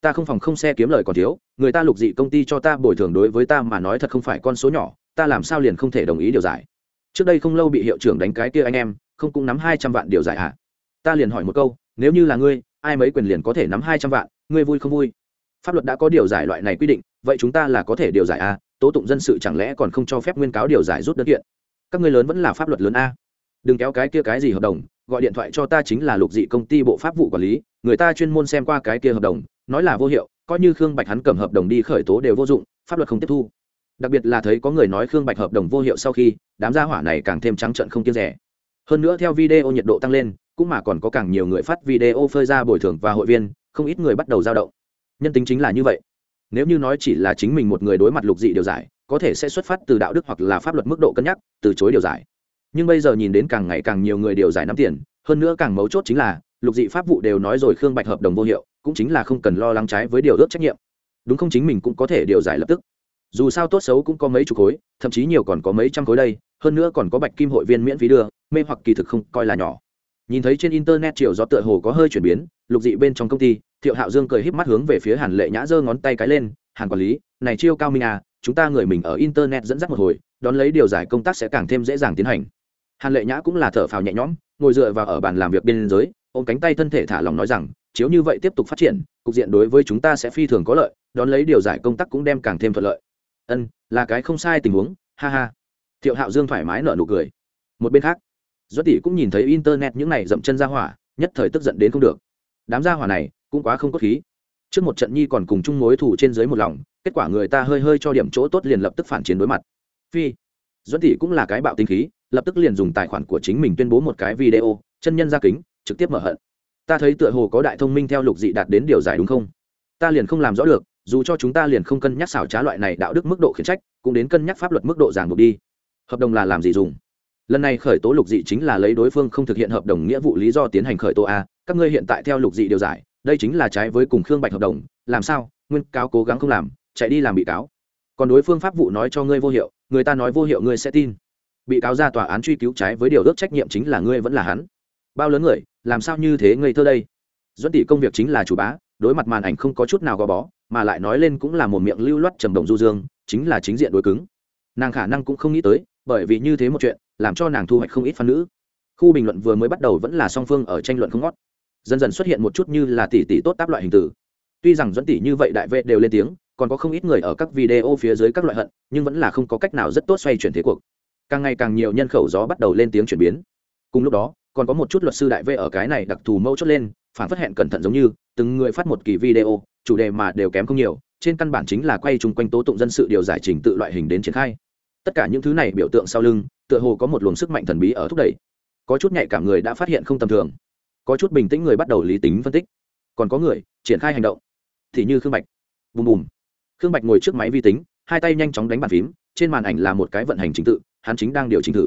Ta không phòng không xe kiếm lời còn thiếu, người ta lục dị công ty cho ta bồi thường đối với ta mà nói thật không phải con số nhỏ, ta làm sao liền không thể đồng ý điều giải? Trước đây không lâu bị hiệu trưởng đánh cái kia anh em, không cũng nắm hai trăm vạn điều giải ạ à? ta liền hỏi một câu, nếu như là ngươi, ai mấy quyền liền có thể nắm hai trăm vạn, ngươi vui không vui? Pháp luật đã có điều giải loại này quy định, vậy chúng ta là có thể điều giải a tố tụng dân sự chẳng lẽ còn không cho phép nguyên cáo điều giải rút đơn kiện? Các ngươi lớn vẫn là pháp luật lớn a. Đừng kéo cái kia cái gì hợp đồng, gọi điện thoại cho ta chính là lục dị công ty bộ pháp vụ quản lý, người ta chuyên môn xem qua cái kia hợp đồng, nói là vô hiệu, coi như khương bạch hắn cầm hợp đồng đi khởi tố đều vô dụng, pháp luật không tiếp thu đặc biệt là thấy có người nói khương bạch hợp đồng vô hiệu sau khi, đám gia hỏa này càng thêm trắng trận không kiên rẻ. Hơn nữa theo video nhiệt độ tăng lên, cũng mà còn có càng nhiều người phát video phơi ra bồi thường và hội viên, không ít người bắt đầu dao động. Nhân tính chính là như vậy. Nếu như nói chỉ là chính mình một người đối mặt lục dị điều giải, có thể sẽ xuất phát từ đạo đức hoặc là pháp luật mức độ cân nhắc, từ chối điều giải. Nhưng bây giờ nhìn đến càng ngày càng nhiều người điều giải nắm tiền, hơn nữa càng mấu chốt chính là, lục dị pháp vụ đều nói rồi khương bạch hợp đồng vô hiệu, cũng chính là không cần lo lắng trái với điều ước trách nhiệm. Đúng không? Chính mình cũng có thể điều giải lập tức dù sao tốt xấu cũng có mấy chục khối, thậm chí nhiều còn có mấy trăm khối đây, hơn nữa còn có bạch kim hội viên miễn phí đưa, mê hoặc kỳ thực không coi là nhỏ. Nhìn thấy trên internet chiều gió tựa hồ có hơi chuyển biến, lục dị bên trong công ty, thiệu hạo dương cười híp mắt hướng về phía hàn lệ nhã giơ ngón tay cái lên, hàn quản lý, này chiêu cao minh à chúng ta người mình ở internet dẫn dắt một hồi, đón lấy điều giải công tác sẽ càng thêm dễ dàng tiến hành. Hàn lệ nhã cũng là thở phào nhẹ nhõm, ngồi dựa vào ở bàn làm việc bên giới ôm cánh tay thân thể thả lòng nói rằng, chiếu như vậy tiếp tục phát triển, cục diện đối với chúng ta sẽ phi thường có lợi, đón lấy điều giải công tác cũng đem càng thêm thuận lợi ân, là cái không sai tình huống, ha ha. Thiệu hạo dương thoải mái nở nụ cười. Một bên khác doãn tỷ cũng nhìn thấy internet những này dậm chân ra hỏa, nhất thời tức giận đến không được. Đám gia hỏa này cũng quá không có khí. Trước một trận nhi còn cùng chung mối thủ trên dưới một lòng, kết quả người ta hơi hơi cho điểm chỗ tốt liền lập tức phản chiến đối mặt. Phi doãn tỷ cũng là cái bạo tinh khí, lập tức liền dùng tài khoản của chính mình tuyên bố một cái video, chân nhân ra kính, trực tiếp mở hận. Ta thấy tựa hồ có đại thông minh theo lục dị đạt đến điều giải đúng không? Ta liền không làm rõ được dù cho chúng ta liền không cân nhắc xảo trá loại này đạo đức mức độ khiển trách, cũng đến cân nhắc pháp luật mức độ giảng buộc đi. Hợp đồng là làm gì dùng? Lần này khởi tố lục dị chính là lấy đối phương không thực hiện hợp đồng nghĩa vụ lý do tiến hành khởi tố a, các ngươi hiện tại theo lục dị điều giải, đây chính là trái với cùng khương bạch hợp đồng, làm sao? Nguyên cáo cố gắng không làm, chạy đi làm bị cáo. Còn đối phương pháp vụ nói cho ngươi vô hiệu, người ta nói vô hiệu ngươi sẽ tin. Bị cáo ra tòa án truy cứu trái với điều ước trách nhiệm chính là ngươi vẫn là hắn. Bao lớn người, làm sao như thế ngây thơ đây? Dẫn tỷ công việc chính là chủ bá đối mặt màn ảnh không có chút nào gò bó, mà lại nói lên cũng là một miệng lưu loát trầm đồng du dương, chính là chính diện đối cứng. Nàng khả năng cũng không nghĩ tới, bởi vì như thế một chuyện, làm cho nàng thu hoạch không ít fan nữ. Khu bình luận vừa mới bắt đầu vẫn là song phương ở tranh luận không ngót. Dần dần xuất hiện một chút như là tỷ tỷ tốt táp loại hình tử. Tuy rằng dẫn tỷ như vậy đại vệ đều lên tiếng, còn có không ít người ở các video phía dưới các loại hận, nhưng vẫn là không có cách nào rất tốt xoay chuyển thế cuộc. Càng ngày càng nhiều nhân khẩu gió bắt đầu lên tiếng chuyển biến. Cùng lúc đó, còn có một chút luật sư đại vệ ở cái này đặc thù mâu chốt lên phản phất hẹn cẩn thận giống như, từng người phát một kỳ video, chủ đề mà đều kém không nhiều, trên căn bản chính là quay chung quanh tố tụng dân sự điều giải trình tự loại hình đến triển khai. Tất cả những thứ này biểu tượng sau lưng, tựa hồ có một luồng sức mạnh thần bí ở thúc đẩy. Có chút nhạy cảm người đã phát hiện không tầm thường. Có chút bình tĩnh người bắt đầu lý tính phân tích. Còn có người, triển khai hành động. Thì như khương bạch. Bùm bùm. Khương bạch ngồi trước máy vi tính, hai tay nhanh chóng đánh bàn phím, trên màn ảnh là một cái vận hành trình tự, hắn chính đang điều chỉnh thử.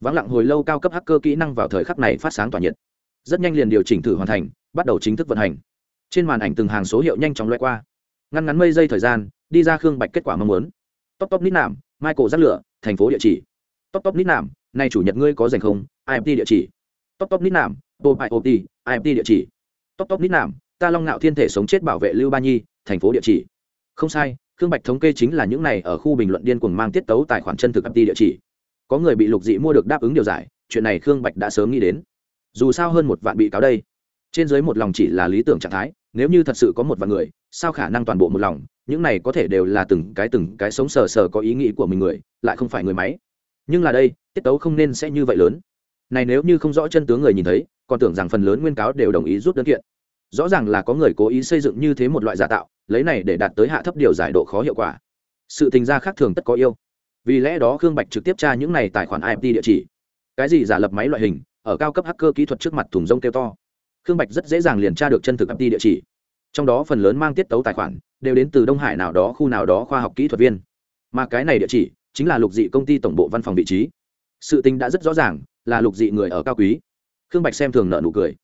Vắng lặng hồi lâu cao cấp hacker kỹ năng vào thời khắc này phát sáng tỏa nhiệt. Rất nhanh liền điều chỉnh thử hoàn thành bắt đầu chính thức vận hành. Trên màn ảnh từng hàng số hiệu nhanh chóng loại qua. Ngăn ngắn mây giây thời gian, đi ra khương bạch kết quả mong muốn. Top top nít nạm, michael giác lửa, thành phố địa chỉ. Top top nít nạm, nay chủ nhật ngươi có dành không? Imt địa chỉ. Top top nít nạm, tô iot imt địa chỉ. Top top nít nạm, ta long ngạo thiên thể sống chết bảo vệ lưu ba nhi, thành phố địa chỉ. Không sai, khương bạch thống kê chính là những này ở khu bình luận điên cuồng mang tiết tấu tài khoản chân thực imt địa chỉ. Có người bị lục dị mua được đáp ứng điều giải, chuyện này khương bạch đã sớm nghĩ đến. Dù sao hơn một vạn bị cáo đây trên dưới một lòng chỉ là lý tưởng trạng thái, nếu như thật sự có một vạn người, sao khả năng toàn bộ một lòng? Những này có thể đều là từng cái từng cái sống sờ sờ có ý nghĩ của mình người, lại không phải người máy. Nhưng là đây, tiết tấu không nên sẽ như vậy lớn. Này nếu như không rõ chân tướng người nhìn thấy, còn tưởng rằng phần lớn nguyên cáo đều đồng ý rút đơn kiện. Rõ ràng là có người cố ý xây dựng như thế một loại giả tạo, lấy này để đạt tới hạ thấp điều giải độ khó hiệu quả. Sự tình gia khác thường tất có yêu. Vì lẽ đó khương bạch trực tiếp tra những này tài khoản ip địa chỉ. Cái gì giả lập máy loại hình, ở cao cấp hacker kỹ thuật trước mặt thùng rông kêu to khương bạch rất dễ dàng liền tra được chân thực imt địa chỉ. Trong đó phần lớn mang tiết tấu tài khoản, đều đến từ đông hải nào đó, khu nào đó khoa học kỹ thuật viên. Mà cái này địa chỉ, chính là lục dị công ty tổng bộ văn phòng vị trí. Sự tình đã rất rõ ràng, là lục dị người ở cao quý. Khương bạch xem thường nợ nụ cười.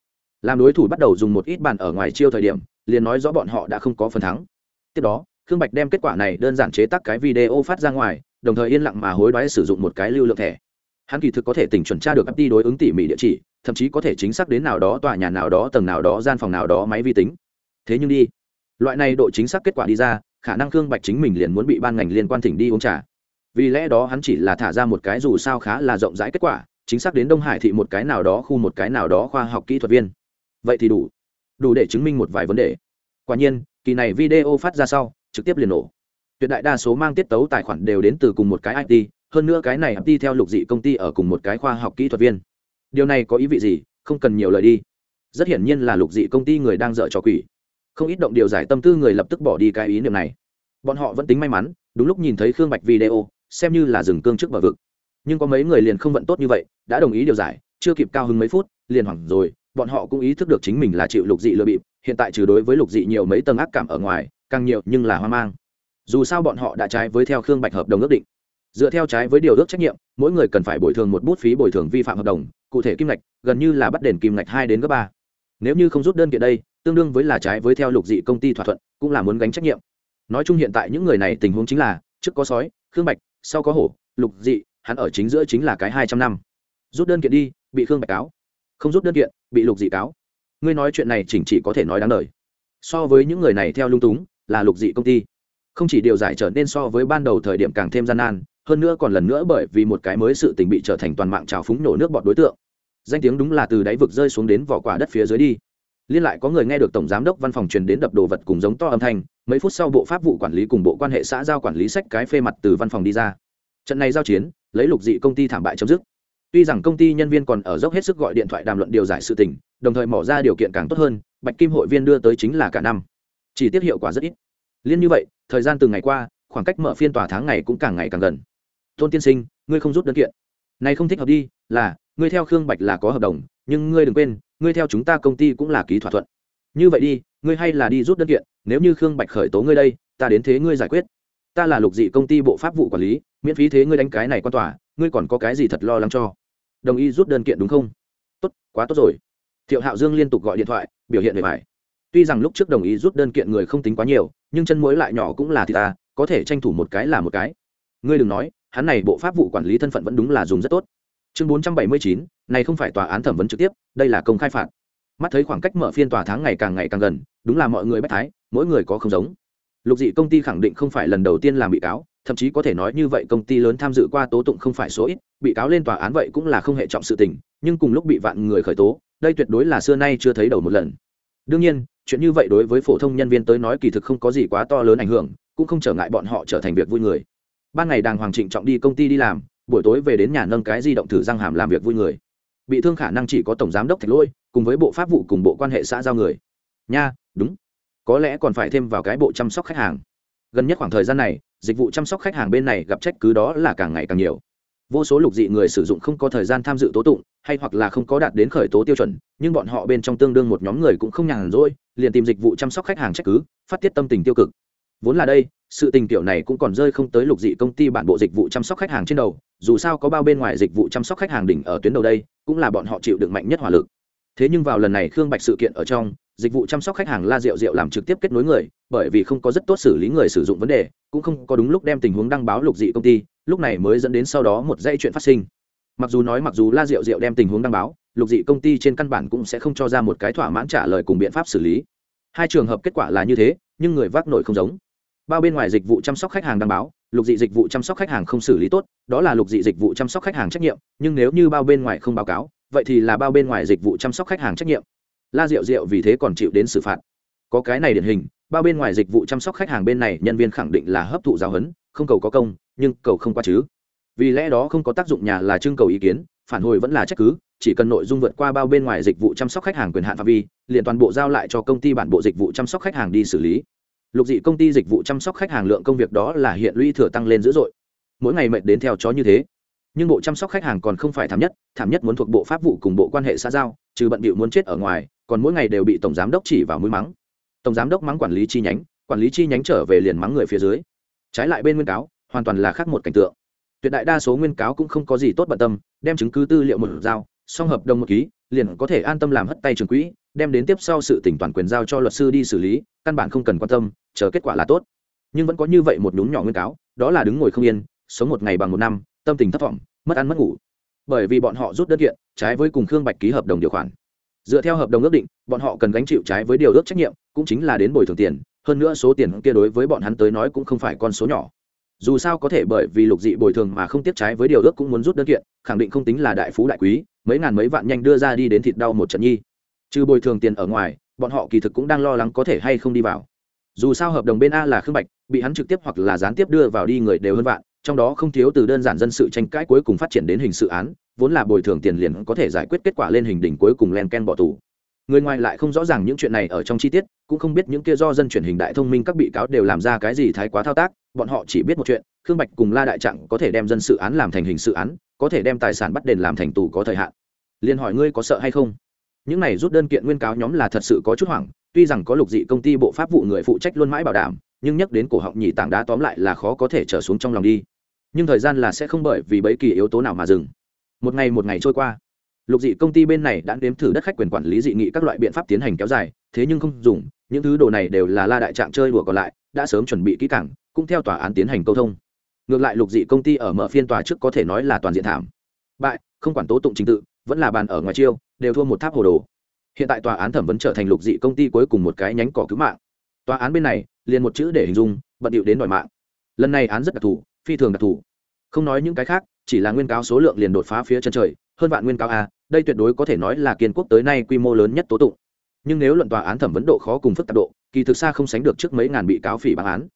Làm đối thủ bắt đầu dùng một ít bàn ở ngoài chiêu thời điểm, liền nói rõ bọn họ đã không có phần thắng. Tiếp đó, khương bạch đem kết quả này đơn giản chế tác cái video phát ra ngoài, đồng thời yên lặng mà hối đoái sử dụng một cái lưu lượng thẻ. Hắn kỳ thực có thể tỉnh chuẩn tra được ấp đối ứng tỉ mỉ địa chỉ thậm chí có thể chính xác đến nào đó tòa nhà nào đó, tầng nào đó, gian phòng nào đó, máy vi tính. Thế nhưng đi, loại này độ chính xác kết quả đi ra, khả năng khương bạch chính mình liền muốn bị ban ngành liên quan thỉnh đi uống trà. Vì lẽ đó hắn chỉ là thả ra một cái dù sao khá là rộng rãi kết quả, chính xác đến đông hải thị một cái nào đó khu, một cái nào đó khoa học kỹ thuật viên. Vậy thì đủ đủ để chứng minh một vài vấn đề. Quả nhiên, kỳ này video phát ra sau, trực tiếp liền nổ. Tuyệt đại đa số mang tiết tấu tài khoản đều đến từ cùng một cái it hơn nữa cái này đi theo lục dị công ty ở cùng một cái khoa học kỹ thuật viên điều này có ý vị gì? Không cần nhiều lời đi. Rất hiển nhiên là lục dị công ty người đang dở trò quỷ. Không ít động điều giải tâm tư người lập tức bỏ đi cái ý niệm này. Bọn họ vẫn tính may mắn, đúng lúc nhìn thấy khương bạch video, xem như là dừng cương trước bờ vực. Nhưng có mấy người liền không vận tốt như vậy, đã đồng ý điều giải, chưa kịp cao hứng mấy phút, liền hoảng rồi, bọn họ cũng ý thức được chính mình là chịu lục dị lừa bịp, hiện tại trừ đối với lục dị nhiều mấy tầng ác cảm ở ngoài, càng nhiều nhưng là hoang mang. Dù sao bọn họ đã trái với theo khương bạch hợp đồng ước định dựa theo trái với điều ước trách nhiệm, mỗi người cần phải bồi thường một bút phí bồi thường vi phạm hợp đồng, cụ thể kim ngạch, gần như là bắt đền kim ngạch hai đến gấp ba. Nếu như không rút đơn kiện đây, tương đương với là trái với theo lục dị công ty thỏa thuận, cũng là muốn gánh trách nhiệm. Nói chung hiện tại những người này tình huống chính là, trước có sói, khương bạch, sau có hổ, lục dị, hắn ở chính giữa chính là cái hai trăm năm. Rút đơn kiện đi, bị khương bạch cáo. Không rút đơn kiện, bị lục dị cáo. Ngươi nói chuyện này chỉnh chỉ có thể nói đáng lời. So với những người này theo lung túng, là lục dị công ty. Không chỉ điều giải trở nên so với ban đầu thời điểm càng thêm gian nan hơn nữa còn lần nữa bởi vì một cái mới sự tình bị trở thành toàn mạng trào phúng nổ nước bọt đối tượng. Danh tiếng đúng là từ đáy vực rơi xuống đến vỏ quả đất phía dưới đi. Liên lại có người nghe được tổng giám đốc văn phòng truyền đến đập đồ vật cùng giống to âm thanh, mấy phút sau bộ pháp vụ quản lý cùng bộ quan hệ xã giao quản lý sách cái phê mặt từ văn phòng đi ra. Trận này giao chiến, lấy lục dị công ty thảm bại chấm dứt. Tuy rằng công ty nhân viên còn ở dốc hết sức gọi điện thoại đàm luận điều giải sự tình, đồng thời mỏ ra điều kiện càng tốt hơn, bạch kim hội viên đưa tới chính là cả năm. Chỉ tiết hiệu quả rất ít. Liên như vậy, thời gian từng ngày qua, khoảng cách mở phiên tòa tháng ngày cũng càng ngày càng gần tôn tiên sinh, ngươi không rút đơn kiện. Này không thích hợp đi, là, ngươi theo khương bạch là có hợp đồng, nhưng ngươi đừng quên, ngươi theo chúng ta công ty cũng là ký thỏa thuận. Như vậy đi, ngươi hay là đi rút đơn kiện, nếu như khương bạch khởi tố ngươi đây, ta đến thế ngươi giải quyết. Ta là lục dị công ty bộ pháp vụ quản lý, miễn phí thế ngươi đánh cái này quan tòa, ngươi còn có cái gì thật lo lắng cho? Đồng ý rút đơn kiện đúng không? Tốt, quá tốt rồi. Thiệu hạo dương liên tục gọi điện thoại, biểu hiện về bài tuy rằng lúc trước đồng ý rút đơn kiện người không tính quá nhiều, nhưng chân mối lại nhỏ cũng là thì ta, có thể tranh thủ một cái là một cái. Ngươi đừng nói hắn này bộ pháp vụ quản lý thân phận vẫn đúng là dùng rất tốt. Chương bốn trăm bảy mươi chín, này không phải tòa án thẩm vấn trực tiếp, đây là công khai phạt. Mắt thấy khoảng cách mở phiên tòa tháng ngày càng ngày càng gần, đúng là mọi người bách thái, mỗi người có không giống. Lục dị công ty khẳng định không phải lần đầu tiên làm bị cáo, thậm chí có thể nói như vậy công ty lớn tham dự qua tố tụng không phải số ít, bị cáo lên tòa án vậy cũng là không hệ trọng sự tình, nhưng cùng lúc bị vạn người khởi tố, đây tuyệt đối là xưa nay chưa thấy đầu một lần. Đương nhiên, chuyện như vậy đối với phổ thông nhân viên tới nói kỳ thực không có gì quá to lớn ảnh hưởng, cũng không trở ngại bọn họ trở thành việc vui người ban ngày đàng hoàng trịnh trọng đi công ty đi làm, buổi tối về đến nhà nâng cái di động thử răng hàm làm việc vui người. Bị thương khả năng chỉ có tổng giám đốc thạch lôi, cùng với bộ pháp vụ cùng bộ quan hệ xã giao người. Nha, đúng. Có lẽ còn phải thêm vào cái bộ chăm sóc khách hàng. Gần nhất khoảng thời gian này, dịch vụ chăm sóc khách hàng bên này gặp trách cứ đó là càng ngày càng nhiều. Vô số lục dị người sử dụng không có thời gian tham dự tố tụng, hay hoặc là không có đạt đến khởi tố tiêu chuẩn, nhưng bọn họ bên trong tương đương một nhóm người cũng không nhàn rỗi, liền tìm dịch vụ chăm sóc khách hàng trách cứ, phát tiết tâm tình tiêu cực. Vốn là đây sự tình tiểu này cũng còn rơi không tới lục dị công ty bản bộ dịch vụ chăm sóc khách hàng trên đầu, dù sao có bao bên ngoài dịch vụ chăm sóc khách hàng đỉnh ở tuyến đầu đây, cũng là bọn họ chịu đựng mạnh nhất hỏa lực. Thế nhưng vào lần này khương bạch sự kiện ở trong, dịch vụ chăm sóc khách hàng la rượu rượu làm trực tiếp kết nối người, bởi vì không có rất tốt xử lý người sử dụng vấn đề, cũng không có đúng lúc đem tình huống đăng báo lục dị công ty, lúc này mới dẫn đến sau đó một dãy chuyện phát sinh. Mặc dù nói mặc dù la rượu rượu đem tình huống đăng báo, lục dị công ty trên căn bản cũng sẽ không cho ra một cái thỏa mãn trả lời cùng biện pháp xử lý. Hai trường hợp kết quả là như thế, nhưng người vác nổi không giống bao bên ngoài dịch vụ chăm sóc khách hàng đăng báo, lục dị dịch vụ chăm sóc khách hàng không xử lý tốt, đó là lục dị dịch vụ chăm sóc khách hàng trách nhiệm, nhưng nếu như bao bên ngoài không báo cáo, vậy thì là bao bên ngoài dịch vụ chăm sóc khách hàng trách nhiệm. La rượu rượu vì thế còn chịu đến xử phạt. Có cái này điển hình, bao bên ngoài dịch vụ chăm sóc khách hàng bên này nhân viên khẳng định là hấp thụ giáo huấn, không cầu có công, nhưng cầu không qua chứ. Vì lẽ đó không có tác dụng nhà là trưng cầu ý kiến, phản hồi vẫn là trách cứ, chỉ cần nội dung vượt qua bao bên ngoài dịch vụ chăm sóc khách hàng quyền hạn phạm vi, liền toàn bộ giao lại cho công ty bản bộ dịch vụ chăm sóc khách hàng đi xử lý lục dị công ty dịch vụ chăm sóc khách hàng lượng công việc đó là hiện lũy thừa tăng lên dữ dội. Mỗi ngày mệt đến theo chó như thế. Nhưng bộ chăm sóc khách hàng còn không phải thảm nhất thảm nhất muốn thuộc bộ pháp vụ cùng bộ quan hệ xã giao, trừ bận bịu muốn chết ở ngoài, còn mỗi ngày đều bị tổng giám đốc chỉ vào mũi mắng. Tổng giám đốc mắng quản lý chi nhánh, quản lý chi nhánh trở về liền mắng người phía dưới. Trái lại bên nguyên cáo, hoàn toàn là khác một cảnh tượng. Tuyệt đại đa số nguyên cáo cũng không có gì tốt bận tâm, đem chứng cứ tư liệu một giao song hợp đồng một ký, liền có thể an tâm làm hất tay trường quỹ đem đến tiếp sau sự tỉnh toàn quyền giao cho luật sư đi xử lý, căn bản không cần quan tâm, chờ kết quả là tốt. Nhưng vẫn có như vậy một nhúm nhỏ nguyên cáo, đó là đứng ngồi không yên, sống một ngày bằng một năm, tâm tình thất vọng mất ăn mất ngủ. Bởi vì bọn họ rút đơn kiện, trái với cùng khương bạch ký hợp đồng điều khoản. Dựa theo hợp đồng ước định, bọn họ cần gánh chịu trái với điều ước trách nhiệm, cũng chính là đến bồi thường tiền, hơn nữa số tiền kia đối với bọn hắn tới nói cũng không phải con số nhỏ. Dù sao có thể bởi vì lục dị bồi thường mà không tiếp trái với điều ước cũng muốn rút đơn kiện, khẳng định không tính là đại phú đại quý, mấy ngàn mấy vạn nhanh đưa ra đi đến thịt đau một trận nhi trừ bồi thường tiền ở ngoài, bọn họ kỳ thực cũng đang lo lắng có thể hay không đi vào. Dù sao hợp đồng bên a là khương bạch, bị hắn trực tiếp hoặc là gián tiếp đưa vào đi người đều hơn vạn, trong đó không thiếu từ đơn giản dân sự tranh cãi cuối cùng phát triển đến hình sự án, vốn là bồi thường tiền liền có thể giải quyết kết quả lên hình đỉnh cuối cùng len ken bỏ tù. Người ngoài lại không rõ ràng những chuyện này ở trong chi tiết, cũng không biết những kia do dân chuyển hình đại thông minh các bị cáo đều làm ra cái gì thái quá thao tác, bọn họ chỉ biết một chuyện, khương bạch cùng la đại trạng có thể đem dân sự án làm thành hình sự án, có thể đem tài sản bắt đền làm thành tù có thời hạn. Liền hỏi ngươi có sợ hay không? Những này rút đơn kiện nguyên cáo nhóm là thật sự có chút hoảng, tuy rằng có lục dị công ty bộ pháp vụ người phụ trách luôn mãi bảo đảm, nhưng nhắc đến cổ họng nhị tảng đá tóm lại là khó có thể trở xuống trong lòng đi. Nhưng thời gian là sẽ không bởi vì bấy kỳ yếu tố nào mà dừng. Một ngày một ngày trôi qua. Lục dị công ty bên này đã đếm thử đất khách quyền quản lý dị nghị các loại biện pháp tiến hành kéo dài, thế nhưng không dùng, những thứ đồ này đều là la đại trạng chơi đùa còn lại, đã sớm chuẩn bị kỹ cảng cũng theo tòa án tiến hành câu thông. Ngược lại lục dị công ty ở mở phiên tòa trước có thể nói là toàn diện thảm. Bại, không quản tố tụng trình tự, vẫn là bàn ở ngoài chiêu đều thua một tháp hồ đồ. Hiện tại tòa án thẩm vấn trở thành lục dị công ty cuối cùng một cái nhánh cỏ cứu mạng. Tòa án bên này, liền một chữ để hình dung, bận điệu đến đòi mạng. Lần này án rất đặc thù, phi thường đặc thù. Không nói những cái khác, chỉ là nguyên cáo số lượng liền đột phá phía chân trời, hơn vạn nguyên cáo a, đây tuyệt đối có thể nói là kiên quốc tới nay quy mô lớn nhất tố tụng. Nhưng nếu luận tòa án thẩm vấn độ khó cùng phức tạp độ, kỳ thực xa không sánh được trước mấy ngàn bị cáo phỉ bản án.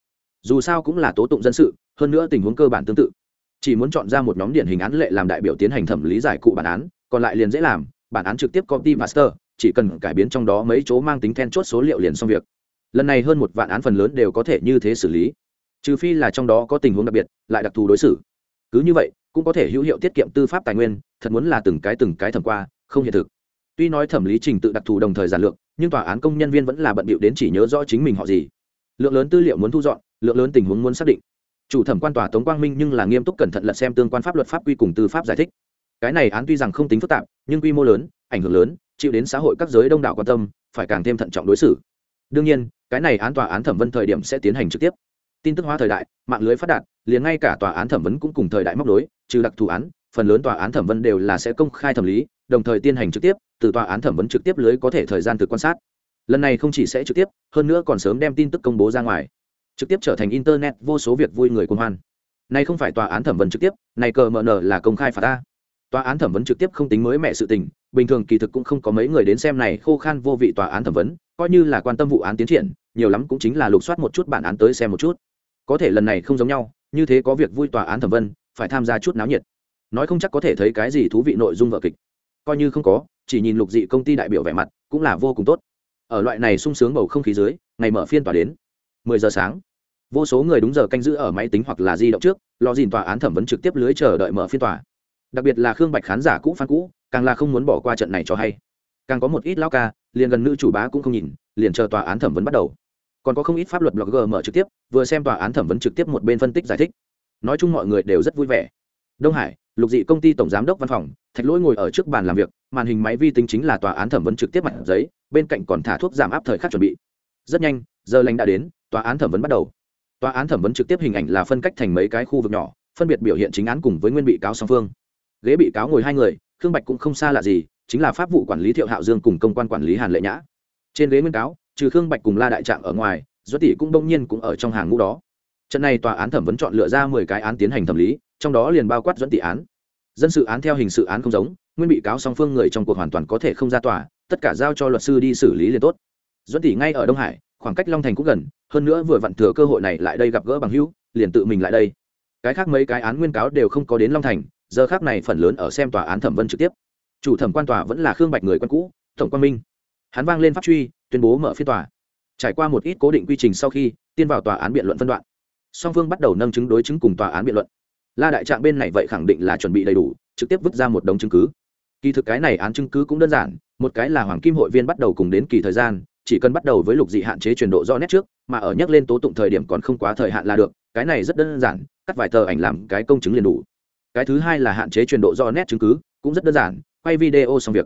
Dù sao cũng là tố tụng dân sự, hơn nữa tình huống cơ bản tương tự. Chỉ muốn chọn ra một nhóm điển hình án lệ làm đại biểu tiến hành thẩm lý giải cụ bản án, còn lại liền dễ làm bản án trực tiếp copy master, chỉ cần cải biến trong đó mấy chỗ mang tính then chốt số liệu liền xong việc. Lần này hơn một vạn án phần lớn đều có thể như thế xử lý. Trừ phi là trong đó có tình huống đặc biệt, lại đặc thù đối xử. Cứ như vậy, cũng có thể hữu hiệu tiết kiệm tư pháp tài nguyên, thật muốn là từng cái từng cái thẩm qua, không hiện thực. Tuy nói thẩm lý trình tự đặc thù đồng thời giản lược, nhưng tòa án công nhân viên vẫn là bận bịu đến chỉ nhớ rõ chính mình họ gì. Lượng lớn tư liệu muốn thu dọn, lượng lớn tình huống muốn xác định. Chủ thẩm quan tòa tống quang minh nhưng là nghiêm túc cẩn thận lật xem tương quan pháp luật pháp quy cùng tư pháp giải thích cái này án tuy rằng không tính phức tạp, nhưng quy mô lớn, ảnh hưởng lớn, chịu đến xã hội các giới đông đảo quan tâm, phải càng thêm thận trọng đối xử. Đương nhiên, cái này án tòa án thẩm vấn thời điểm sẽ tiến hành trực tiếp. Tin tức hóa thời đại, mạng lưới phát đạt, liền ngay cả tòa án thẩm vấn cũng cùng thời đại móc đối trừ đặc thù án, phần lớn tòa án thẩm vấn đều là sẽ công khai thẩm lý, đồng thời tiến hành trực tiếp, từ tòa án thẩm vấn trực tiếp lưới có thể thời gian thực quan sát. Lần này không chỉ sẽ trực tiếp, hơn nữa còn sớm đem tin tức công bố ra ngoài. Trực tiếp trở thành internet vô số việc vui người quân hoan. Này không phải tòa án thẩm vấn trực tiếp, này cờ mờ nở là công khai phạt ta tòa án thẩm vấn trực tiếp không tính mới mẹ sự tình, bình thường kỳ thực cũng không có mấy người đến xem này khô khan vô vị tòa án thẩm vấn, coi như là quan tâm vụ án tiến triển, nhiều lắm cũng chính là lục soát một chút bản án tới xem một chút. Có thể lần này không giống nhau, như thế có việc vui tòa án thẩm vấn, phải tham gia chút náo nhiệt. Nói không chắc có thể thấy cái gì thú vị nội dung vở kịch. Coi như không có, chỉ nhìn lục dị công ty đại biểu vẻ mặt, cũng là vô cùng tốt. Ở loại này sung sướng bầu không khí dưới, ngày mở phiên tòa đến. Mười giờ sáng. Vô số người đúng giờ canh giữ ở máy tính hoặc là di động trước lo dìn tòa án thẩm vấn trực tiếp lưới chờ đợi mở phiên tòa đặc biệt là khương bạch khán giả cũ phan cũ, càng là không muốn bỏ qua trận này cho hay. Càng có một ít lao ca, liền gần nữ chủ bá cũng không nhìn, liền chờ tòa án thẩm vấn bắt đầu. Còn có không ít pháp luật blogger mở trực tiếp, vừa xem tòa án thẩm vấn trực tiếp một bên phân tích giải thích. Nói chung mọi người đều rất vui vẻ. Đông hải, lục dị công ty tổng giám đốc văn phòng, thạch lỗi ngồi ở trước bàn làm việc, màn hình máy vi tính chính là tòa án thẩm vấn trực tiếp mặt giấy, bên cạnh còn thả thuốc giảm áp thời khắc chuẩn bị. Rất nhanh, giờ lành đã đến, tòa án thẩm vấn bắt đầu. Tòa án thẩm vấn trực tiếp hình ảnh là phân cách thành mấy cái khu vực nhỏ, phân biệt biểu hiện chính án cùng với nguyên bị cáo song phương ghế bị cáo ngồi hai người, khương bạch cũng không xa lạ gì, chính là pháp vụ quản lý thiệu hạo dương cùng công quan quản lý hàn lệ nhã. Trên ghế nguyên cáo, trừ khương bạch cùng la đại trạng ở ngoài doãn tỷ cũng đông nhiên cũng ở trong hàng ngũ đó. Trận này tòa án thẩm vấn chọn lựa ra mười cái án tiến hành thẩm lý, trong đó liền bao quát doãn tỷ án. Dân sự án theo hình sự án không giống, nguyên bị cáo song phương người trong cuộc hoàn toàn có thể không ra tòa, tất cả giao cho luật sư đi xử lý liền tốt. Doãn tỷ ngay ở đông hải, khoảng cách long thành cũng gần, hơn nữa vừa vặn thừa cơ hội này lại đây gặp gỡ bằng hữu, liền tự mình lại đây. Cái khác mấy cái án nguyên cáo đều không có đến long thành giờ khác này phần lớn ở xem tòa án thẩm vấn trực tiếp. Chủ thẩm quan tòa vẫn là khương bạch người quen cũ, tổng quan minh. Hắn vang lên pháp truy, tuyên bố mở phiên tòa. Trải qua một ít cố định quy trình sau khi, tiên vào tòa án biện luận phân đoạn. Song phương bắt đầu nâng chứng đối chứng cùng tòa án biện luận. La đại trạng bên này vậy khẳng định là chuẩn bị đầy đủ, trực tiếp vứt ra một đống chứng cứ. Kỳ thực cái này án chứng cứ cũng đơn giản, một cái là hoàng kim hội viên bắt đầu cùng đến kỳ thời gian, chỉ cần bắt đầu với lục dị hạn chế chuyển độ do nét trước, mà ở nhắc lên tố tụng thời điểm còn không quá thời hạn là được, cái này rất đơn giản, cắt vài tờ ảnh làm cái công chứng liền đủ cái thứ hai là hạn chế truyền độ do nét chứng cứ, cũng rất đơn giản, quay video xong việc.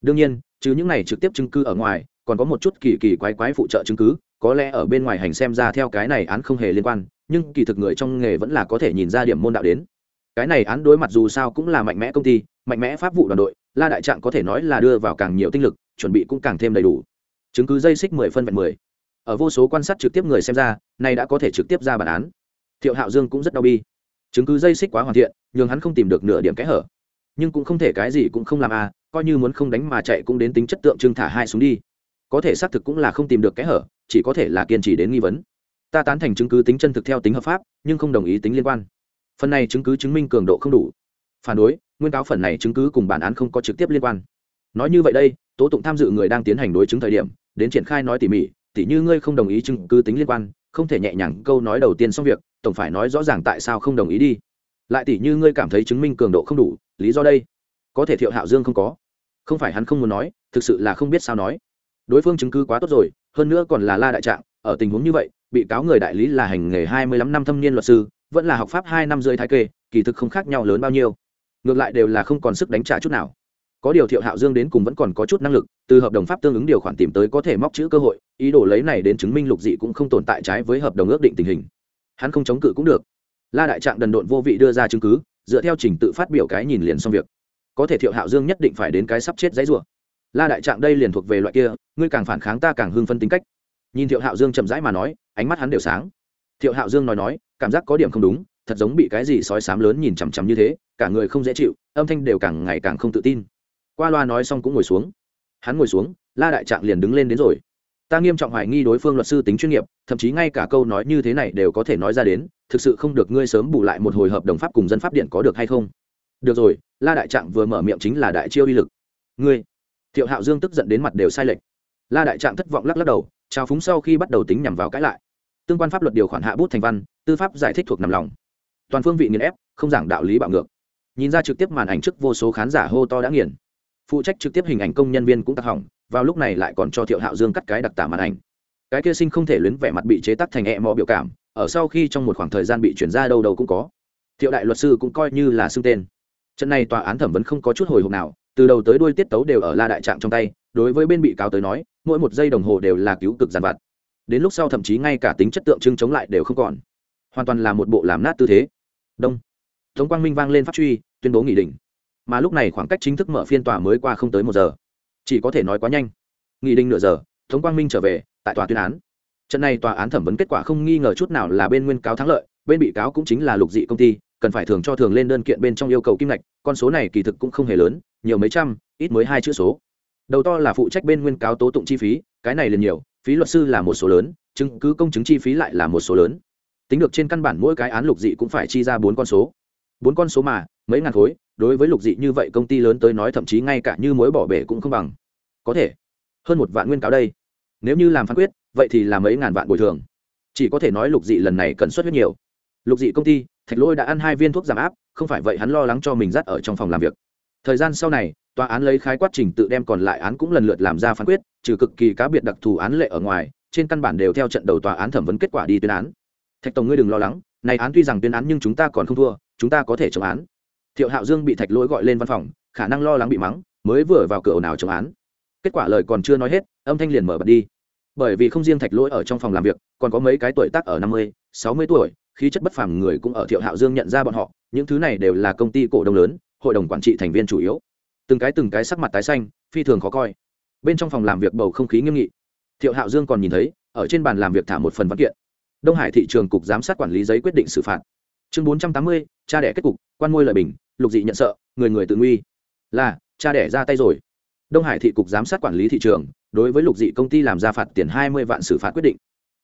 Đương nhiên chứ những này trực tiếp chứng cứ ở ngoài, còn có một chút kỳ kỳ quái quái phụ trợ chứng cứ, có lẽ ở bên ngoài hành xem ra theo cái này án không hề liên quan, nhưng kỳ thực người trong nghề vẫn là có thể nhìn ra điểm môn đạo đến. Cái này án đối mặt dù sao cũng là mạnh mẽ công ty, mạnh mẽ pháp vụ đoàn đội, la đại trạng có thể nói là đưa vào càng nhiều tinh lực, chuẩn bị cũng càng thêm đầy đủ. Chứng cứ dây xích mười phân vẹn mười. Ở vô số quan sát trực tiếp người xem ra nay đã có thể trực tiếp ra bản án. Thiệu hạo dương cũng rất đau bi chứng cứ dây xích quá hoàn thiện nhưng hắn không tìm được nửa điểm kẽ hở. Nhưng cũng không thể cái gì cũng không làm à coi như muốn không đánh mà chạy cũng đến tính chất tượng trưng thả hai xuống đi. Có thể xác thực cũng là không tìm được kẽ hở, chỉ có thể là kiên trì đến nghi vấn. Ta tán thành chứng cứ tính chân thực theo tính hợp pháp, nhưng không đồng ý tính liên quan. Phần này chứng cứ chứng minh cường độ không đủ. Phản đối, nguyên cáo phần này chứng cứ cùng bản án không có trực tiếp liên quan. Nói như vậy đây, tố tụng tham dự người đang tiến hành đối chứng thời điểm, đến triển khai nói tỉ mỉ, tỉ như ngươi không đồng ý chứng cứ tính liên quan, không thể nhẹ nhàng câu nói đầu tiên xong việc tổng phải nói rõ ràng tại sao không đồng ý đi. Lại tỷ như ngươi cảm thấy chứng minh cường độ không đủ, lý do đây? Có thể thiệu hạo dương không có. Không phải hắn không muốn nói, thực sự là không biết sao nói. Đối phương chứng cứ quá tốt rồi, hơn nữa còn là la đại trạng, ở tình huống như vậy, bị cáo người đại lý là hành nghề hai mươi lăm năm thâm niên luật sư, vẫn là học pháp hai năm rưỡi thái kê, kỳ thực không khác nhau lớn bao nhiêu. Ngược lại đều là không còn sức đánh trả chút nào. Có điều thiệu hạo dương đến cùng vẫn còn có chút năng lực, từ hợp đồng pháp tương ứng điều khoản tìm tới có thể móc chữ cơ hội, ý đồ lấy này đến chứng minh lục dị cũng không tồn tại trái với hợp đồng ước định tình hình hắn không chống cự cũng được. La đại trạng đần độn vô vị đưa ra chứng cứ, dựa theo trình tự phát biểu cái nhìn liền xong việc. Có thể thiệu hạo dương nhất định phải đến cái sắp chết dãy rủa. La đại trạng đây liền thuộc về loại kia, ngươi càng phản kháng ta càng hưng phân tính cách. Nhìn thiệu hạo dương chậm rãi mà nói, ánh mắt hắn đều sáng. Thiệu hạo dương nói nói, cảm giác có điểm không đúng, thật giống bị cái gì sói sám lớn nhìn chằm chằm như thế, cả người không dễ chịu, âm thanh đều càng ngày càng không tự tin. Qua loa nói xong cũng ngồi xuống. Hắn ngồi xuống, la đại trạng liền đứng lên đến rồi ta nghiêm trọng hoài nghi đối phương luật sư tính chuyên nghiệp, thậm chí ngay cả câu nói như thế này đều có thể nói ra đến, thực sự không được ngươi sớm bù lại một hồi hợp đồng pháp cùng dân pháp điện có được hay không? Được rồi, la đại trạng vừa mở miệng chính là đại chiêu uy lực. Ngươi, thiệu hạo dương tức giận đến mặt đều sai lệch. La đại trạng thất vọng lắc lắc đầu, trao phúng sau khi bắt đầu tính nhằm vào cãi lại. Tương quan pháp luật điều khoản hạ bút thành văn, tư pháp giải thích thuộc nằm lòng. Toàn phương vị nghiền ép, không giảng đạo lý bạo ngược. Nhìn ra trực tiếp màn ảnh trước vô số khán giả hô to đã nghiền. Phụ trách trực tiếp hình ảnh công nhân viên cũng tặc hỏng vào lúc này lại còn cho thiệu hạo dương cắt cái đặc tả màn ảnh. Cái kia sinh không thể luyến vẻ mặt bị chế tắc thành e mò biểu cảm, ở sau khi trong một khoảng thời gian bị chuyển ra đâu đâu cũng có. Thiệu đại luật sư cũng coi như là xưng tên. Trận này tòa án thẩm vấn không có chút hồi hộp nào, từ đầu tới đuôi tiết tấu đều ở la đại trạng trong tay, đối với bên bị cáo tới nói, mỗi một giây đồng hồ đều là cứu cực giàn vặt. Đến lúc sau thậm chí ngay cả tính chất tượng trưng chống lại đều không còn. Hoàn toàn là một bộ làm nát tư thế. Đông. Tống quang minh vang lên phát truy, tuyên bố nghị định. Mà lúc này khoảng cách chính thức mở phiên tòa mới qua không tới một giờ chỉ có thể nói quá nhanh. Nghị định nửa giờ, tống quang minh trở về, tại tòa tuyên án. Trận này tòa án thẩm vấn kết quả không nghi ngờ chút nào là bên nguyên cáo thắng lợi, bên bị cáo cũng chính là lục dị công ty, cần phải thường cho thường lên đơn kiện bên trong yêu cầu kim ngạch, con số này kỳ thực cũng không hề lớn, nhiều mấy trăm, ít mới hai chữ số. Đầu to là phụ trách bên nguyên cáo tố tụng chi phí, cái này liền nhiều, phí luật sư là một số lớn, chứng cứ công chứng chi phí lại là một số lớn. Tính được trên căn bản mỗi cái án lục dị cũng phải chi ra bốn con số. Bốn con số mà, mấy ngàn khối đối với lục dị như vậy công ty lớn tới nói thậm chí ngay cả như mối bỏ bể cũng không bằng. Có thể, hơn một vạn nguyên cáo đây. Nếu như làm phán quyết, vậy thì là mấy ngàn vạn bồi thường. Chỉ có thể nói lục dị lần này cần xuất huyết nhiều. Lục dị công ty, thạch lôi đã ăn hai viên thuốc giảm áp, không phải vậy hắn lo lắng cho mình dắt ở trong phòng làm việc. Thời gian sau này, tòa án lấy khái quát trình tự đem còn lại án cũng lần lượt làm ra phán quyết, trừ cực kỳ cá biệt đặc thù án lệ ở ngoài, trên căn bản đều theo trận đầu tòa án thẩm vấn kết quả đi tuyên án. Thạch tổng ngươi đừng lo lắng, này án tuy rằng tuyên án nhưng chúng ta còn không thua, chúng ta có thể chống án thiệu hạo dương bị thạch lỗi gọi lên văn phòng, khả năng lo lắng bị mắng, mới vừa vào cửa nào chống án. Kết quả lời còn chưa nói hết, âm thanh liền mở bật đi. Bởi vì không riêng thạch lỗi ở trong phòng làm việc, còn có mấy cái tuổi tác ở năm mươi, sáu mươi tuổi, khí chất bất phàm người cũng ở thiệu hạo dương nhận ra bọn họ, những thứ này đều là công ty cổ đông lớn, hội đồng quản trị thành viên chủ yếu. Từng cái từng cái sắc mặt tái xanh, phi thường khó coi. Bên trong phòng làm việc bầu không khí nghiêm nghị. Thiệu hạo dương còn nhìn thấy, ở trên bàn làm việc thả một phần văn kiện. Đông hải thị trường cục giám sát quản lý giấy quyết định xử phạt. Chương bốn trăm tám mươi, cha đẻ kết cục, quan ngôi lợi bình lục dị nhận sợ, người người tự nguy. Là, cha đẻ ra tay rồi. Đông hải thị cục giám sát quản lý thị trường, đối với lục dị công ty làm ra phạt tiền hai mươi vạn xử phạt quyết định.